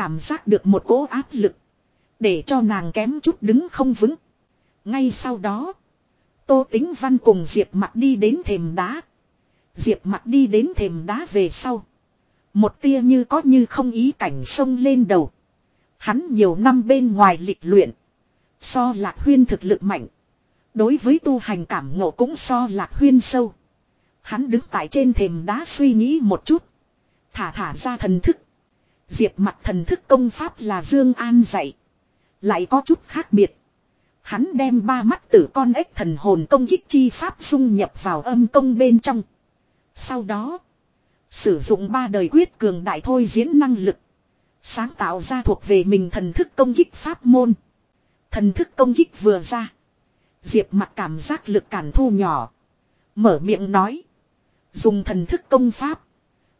Cảm giác được một cỗ áp lực. Để cho nàng kém chút đứng không vững. Ngay sau đó. Tô tính văn cùng Diệp mặt đi đến thềm đá. Diệp mặt đi đến thềm đá về sau. Một tia như có như không ý cảnh sông lên đầu. Hắn nhiều năm bên ngoài lịch luyện. So lạc huyên thực lực mạnh. Đối với tu hành cảm ngộ cũng so lạc huyên sâu. Hắn đứng tại trên thềm đá suy nghĩ một chút. Thả thả ra thần thức. Diệp mặt thần thức công pháp là Dương An dạy. Lại có chút khác biệt. Hắn đem ba mắt tử con ếch thần hồn công kích chi pháp dung nhập vào âm công bên trong. Sau đó. Sử dụng ba đời quyết cường đại thôi diễn năng lực. Sáng tạo ra thuộc về mình thần thức công kích pháp môn. Thần thức công kích vừa ra. Diệp mặt cảm giác lực cản thu nhỏ. Mở miệng nói. Dùng thần thức công pháp.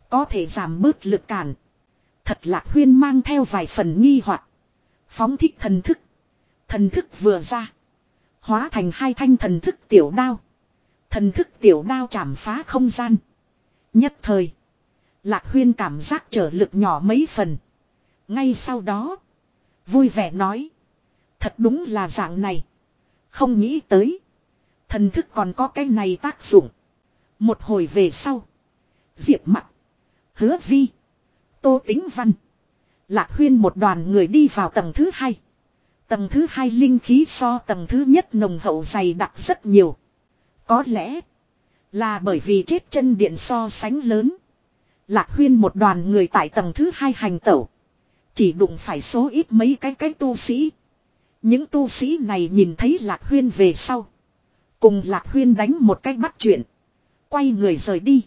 Có thể giảm bớt lực cản. Thật lạc huyên mang theo vài phần nghi hoặc Phóng thích thần thức. Thần thức vừa ra. Hóa thành hai thanh thần thức tiểu đao. Thần thức tiểu đao chảm phá không gian. Nhất thời. Lạc huyên cảm giác trở lực nhỏ mấy phần. Ngay sau đó. Vui vẻ nói. Thật đúng là dạng này. Không nghĩ tới. Thần thức còn có cái này tác dụng. Một hồi về sau. Diệp mặt. Hứa vi. Tô tính văn. Lạc huyên một đoàn người đi vào tầng thứ hai. Tầng thứ hai linh khí so tầng thứ nhất nồng hậu dày đặc rất nhiều. Có lẽ là bởi vì chết chân điện so sánh lớn. Lạc huyên một đoàn người tại tầng thứ hai hành tẩu. Chỉ đụng phải số ít mấy cái cái tu sĩ. Những tu sĩ này nhìn thấy Lạc huyên về sau. Cùng Lạc huyên đánh một cái bắt chuyện. Quay người rời đi.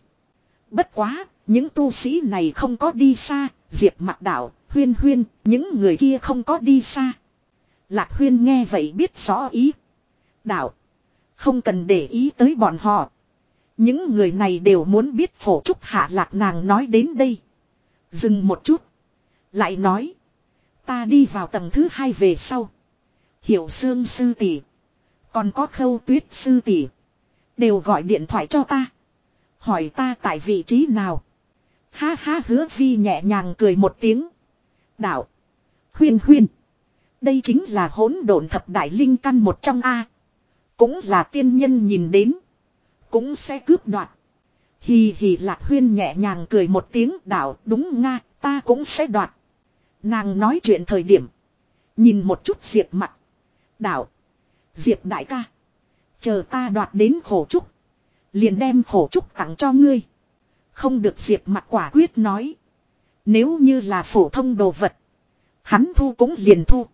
Bất quá, những tu sĩ này không có đi xa, Diệp mặc đạo, huyên huyên, những người kia không có đi xa. Lạc huyên nghe vậy biết rõ ý. Đạo. Không cần để ý tới bọn họ. Những người này đều muốn biết phổ trúc hạ lạc nàng nói đến đây. Dừng một chút. Lại nói. Ta đi vào tầng thứ hai về sau. Hiểu xương sư tỷ. Còn có khâu tuyết sư tỷ. Đều gọi điện thoại cho ta. Hỏi ta tại vị trí nào. Ha ha hứa vi nhẹ nhàng cười một tiếng. Đạo. Huyên huyên. Đây chính là hỗn độn thập đại linh căn một trong A. Cũng là tiên nhân nhìn đến. Cũng sẽ cướp đoạt. Hì hì lạc huyên nhẹ nhàng cười một tiếng đạo, đúng nga, ta cũng sẽ đoạt. Nàng nói chuyện thời điểm. Nhìn một chút diệp mặt. Đạo. Diệp đại ca. Chờ ta đoạt đến khổ trúc. Liền đem khổ trúc tặng cho ngươi. Không được diệp mặt quả quyết nói. Nếu như là phổ thông đồ vật. Hắn thu cũng liền thu.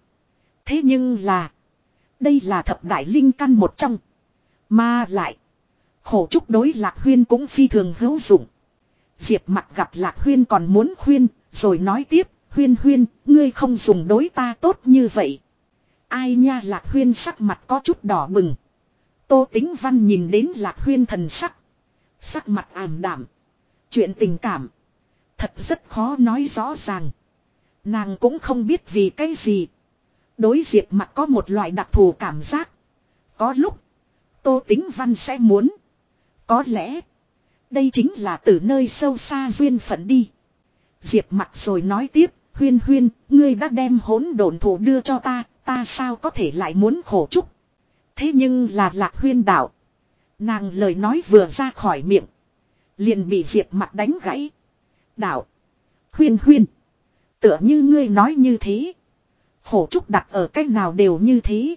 Thế nhưng là. Đây là thập đại linh căn một trong. Mà lại. Khổ trúc đối lạc huyên cũng phi thường hữu dụng. Diệp mặt gặp lạc huyên còn muốn khuyên. Rồi nói tiếp. Huyên huyên. Ngươi không dùng đối ta tốt như vậy. Ai nha, lạc huyên sắc mặt có chút đỏ bừng. Tô tính văn nhìn đến lạc huyên thần sắc. Sắc mặt ảm đảm. Chuyện tình cảm. Thật rất khó nói rõ ràng. Nàng cũng không biết vì cái gì. Đối diệp mặt có một loại đặc thù cảm giác. Có lúc. Tô tính văn sẽ muốn. Có lẽ. Đây chính là từ nơi sâu xa duyên phận đi. Diệp mặt rồi nói tiếp. Huyên huyên. Ngươi đã đem hỗn độn thủ đưa cho ta. Ta sao có thể lại muốn khổ chúc. Thế nhưng là lạc huyên đạo. Nàng lời nói vừa ra khỏi miệng. Liền bị diệp mặt đánh gãy. Đạo. Huyên huyên. Tựa như ngươi nói như thế. Khổ trúc đặt ở cách nào đều như thế.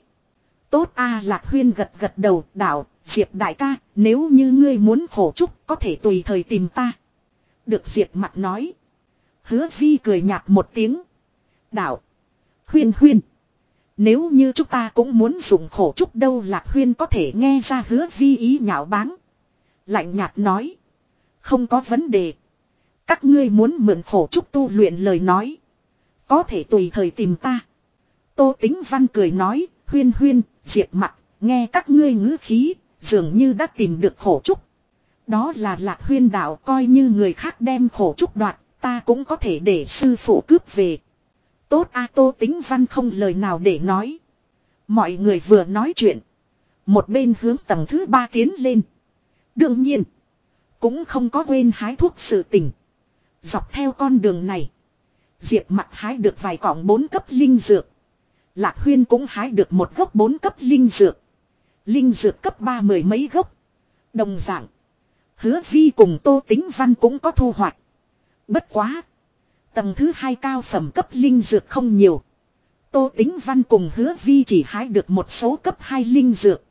Tốt a Lạc Huyên gật gật đầu đạo, Diệp đại ca, nếu như ngươi muốn khổ trúc có thể tùy thời tìm ta. Được Diệp mặt nói. Hứa vi cười nhạt một tiếng. Đạo. Huyên huyên. Nếu như chúng ta cũng muốn dùng khổ trúc đâu Lạc Huyên có thể nghe ra hứa vi ý nhạo báng. Lạnh nhạt nói. Không có vấn đề. Các ngươi muốn mượn khổ trúc tu luyện lời nói. Có thể tùy thời tìm ta. Tô Tính Văn cười nói, huyên huyên, diệp mặt, nghe các ngươi ngữ khí, dường như đã tìm được khổ trúc. Đó là lạc huyên đạo coi như người khác đem khổ trúc đoạt, ta cũng có thể để sư phụ cướp về. Tốt a Tô Tính Văn không lời nào để nói. Mọi người vừa nói chuyện. Một bên hướng tầng thứ ba tiến lên. Đương nhiên. Cũng không có quên hái thuốc sự tình. Dọc theo con đường này. Diệp mặt hái được vài cọng bốn cấp linh dược. Lạc huyên cũng hái được một gốc bốn cấp linh dược. Linh dược cấp ba mười mấy gốc. Đồng dạng. Hứa vi cùng tô tính văn cũng có thu hoạch. Bất quá. Tầng thứ hai cao phẩm cấp linh dược không nhiều. Tô tính văn cùng hứa vi chỉ hái được một số cấp hai linh dược.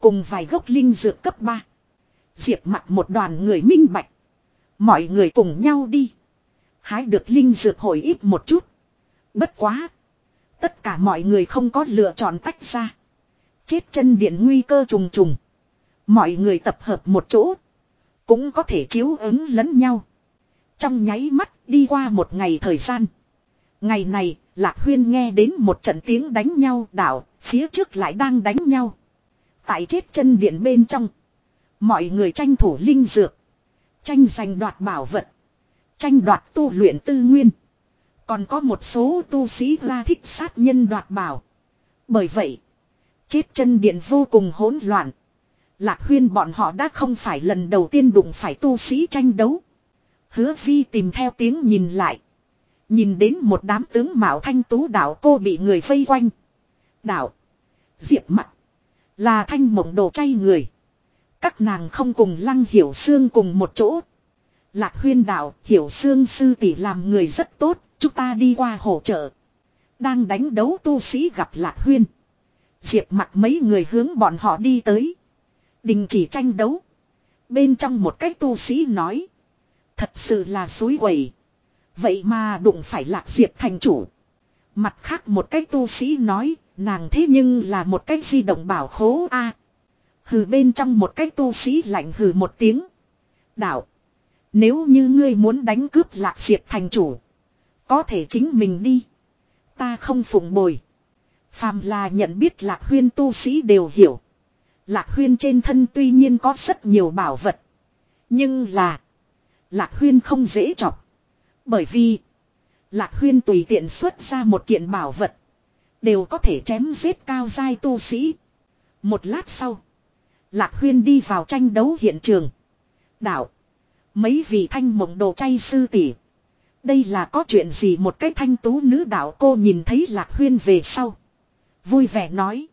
Cùng vài gốc linh dược cấp ba. Diệp mặt một đoàn người minh bạch. Mọi người cùng nhau đi. Hái được linh dược hồi ít một chút. Bất quá. Tất cả mọi người không có lựa chọn tách ra. Chết chân điện nguy cơ trùng trùng. Mọi người tập hợp một chỗ. Cũng có thể chiếu ứng lẫn nhau. Trong nháy mắt đi qua một ngày thời gian. Ngày này, Lạc Huyên nghe đến một trận tiếng đánh nhau đảo, phía trước lại đang đánh nhau. Tại chết chân điện bên trong. Mọi người tranh thủ linh dược. Tranh giành đoạt bảo vật. Tranh đoạt tu luyện tư nguyên. Còn có một số tu sĩ ra thích sát nhân đoạt bảo. Bởi vậy, chết chân điện vô cùng hỗn loạn. Lạc huyên bọn họ đã không phải lần đầu tiên đụng phải tu sĩ tranh đấu. Hứa vi tìm theo tiếng nhìn lại. Nhìn đến một đám tướng mạo thanh tú đạo cô bị người vây quanh. Đạo. Diệp mặt. Là thanh mộng đồ chay người. Các nàng không cùng lăng hiểu xương cùng một chỗ. Lạc huyên đạo, hiểu xương sư tỷ làm người rất tốt. Chúng ta đi qua hỗ trợ. Đang đánh đấu tu sĩ gặp lạc huyên. Diệp mặt mấy người hướng bọn họ đi tới. Đình chỉ tranh đấu. Bên trong một cái tu sĩ nói. Thật sự là suối quẩy. Vậy mà đụng phải lạc diệp thành chủ. Mặt khác một cái tu sĩ nói. Nàng thế nhưng là một cái di động bảo khố a Hừ bên trong một cái tu sĩ lạnh hừ một tiếng. Đạo. Nếu như ngươi muốn đánh cướp lạc diệp thành chủ. Có thể chính mình đi. Ta không phụng bồi. Phàm là nhận biết lạc huyên tu sĩ đều hiểu. Lạc huyên trên thân tuy nhiên có rất nhiều bảo vật. Nhưng là. Lạc huyên không dễ chọc. Bởi vì. Lạc huyên tùy tiện xuất ra một kiện bảo vật. Đều có thể chém giết cao giai tu sĩ. Một lát sau. Lạc huyên đi vào tranh đấu hiện trường. Đạo. Mấy vị thanh mộng đồ chay sư tỷ Đây là có chuyện gì một cái thanh tú nữ đạo cô nhìn thấy lạc huyên về sau. Vui vẻ nói.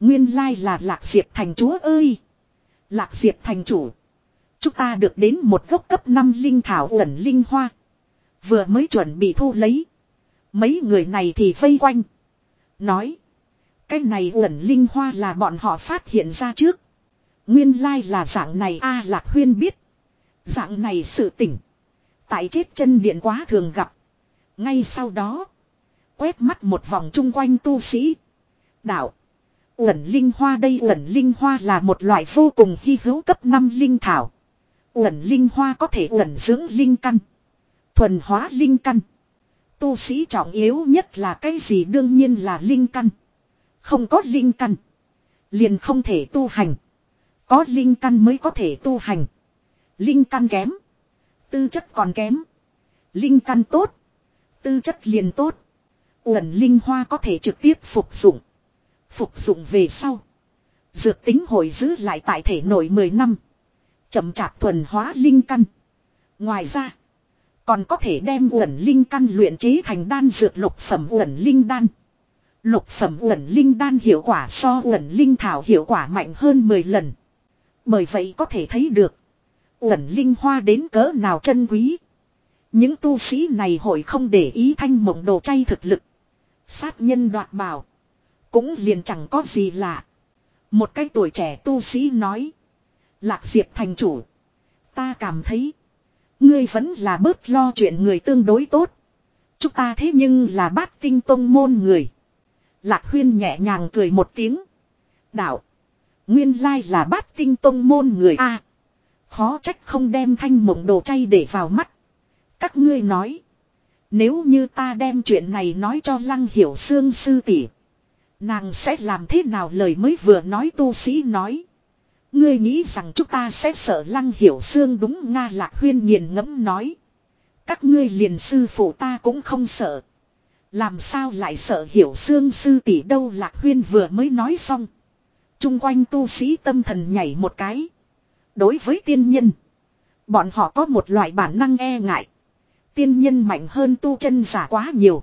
Nguyên lai là lạc diệp thành chúa ơi. Lạc diệp thành chủ. Chúng ta được đến một gốc cấp 5 linh thảo ẩn linh hoa. Vừa mới chuẩn bị thu lấy. Mấy người này thì vây quanh. Nói. Cái này ẩn linh hoa là bọn họ phát hiện ra trước. Nguyên lai là dạng này a Lạc Huyên biết. Dạng này sự tỉnh. Tại chết chân điện quá thường gặp. Ngay sau đó. Quét mắt một vòng chung quanh tu sĩ. Đạo. Uẩn linh hoa đây, uẩn linh hoa là một loại vô cùng hy hữu cấp 5 linh thảo. Uẩn linh hoa có thể uẩn dưỡng linh căn. Thuần hóa linh căn. Tu sĩ trọng yếu nhất là cái gì đương nhiên là linh căn. Không có linh căn. Liền không thể tu hành. Có linh căn mới có thể tu hành. Linh căn kém. Tư chất còn kém. Linh căn tốt. Tư chất liền tốt. Uẩn linh hoa có thể trực tiếp phục dụng. Phục dụng về sau. Dược tính hồi giữ lại tại thể nội 10 năm. Chậm chạp thuần hóa linh căn. Ngoài ra. Còn có thể đem uẩn linh căn luyện chế thành đan dược lục phẩm uẩn linh đan. Lục phẩm uẩn linh đan hiệu quả so uẩn linh thảo hiệu quả mạnh hơn 10 lần. Bởi vậy có thể thấy được. Uẩn linh hoa đến cỡ nào chân quý. Những tu sĩ này hội không để ý thanh mộng đồ chay thực lực. Sát nhân đoạt bảo. Cũng liền chẳng có gì lạ. Một cái tuổi trẻ tu sĩ nói. Lạc Diệp thành chủ. Ta cảm thấy. Ngươi vẫn là bớt lo chuyện người tương đối tốt. Chúng ta thế nhưng là bát tinh tông môn người. Lạc huyên nhẹ nhàng cười một tiếng. Đạo. Nguyên lai là bát tinh tông môn người A. khó trách không đem thanh mộng đồ chay để vào mắt. Các ngươi nói. Nếu như ta đem chuyện này nói cho lăng hiểu xương sư tỷ, Nàng sẽ làm thế nào lời mới vừa nói tu sĩ nói. Ngươi nghĩ rằng chúng ta sẽ sợ lăng hiểu xương đúng Nga lạc huyên nghiền ngẫm nói. Các ngươi liền sư phụ ta cũng không sợ. Làm sao lại sợ hiểu xương sư tỷ đâu lạc huyên vừa mới nói xong. Trung quanh tu sĩ tâm thần nhảy một cái. Đối với tiên nhân. Bọn họ có một loại bản năng e ngại. Tiên nhân mạnh hơn tu chân giả quá nhiều.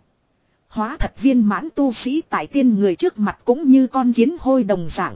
Hóa thật viên mãn tu sĩ tại tiên người trước mặt cũng như con kiến hôi đồng dạng.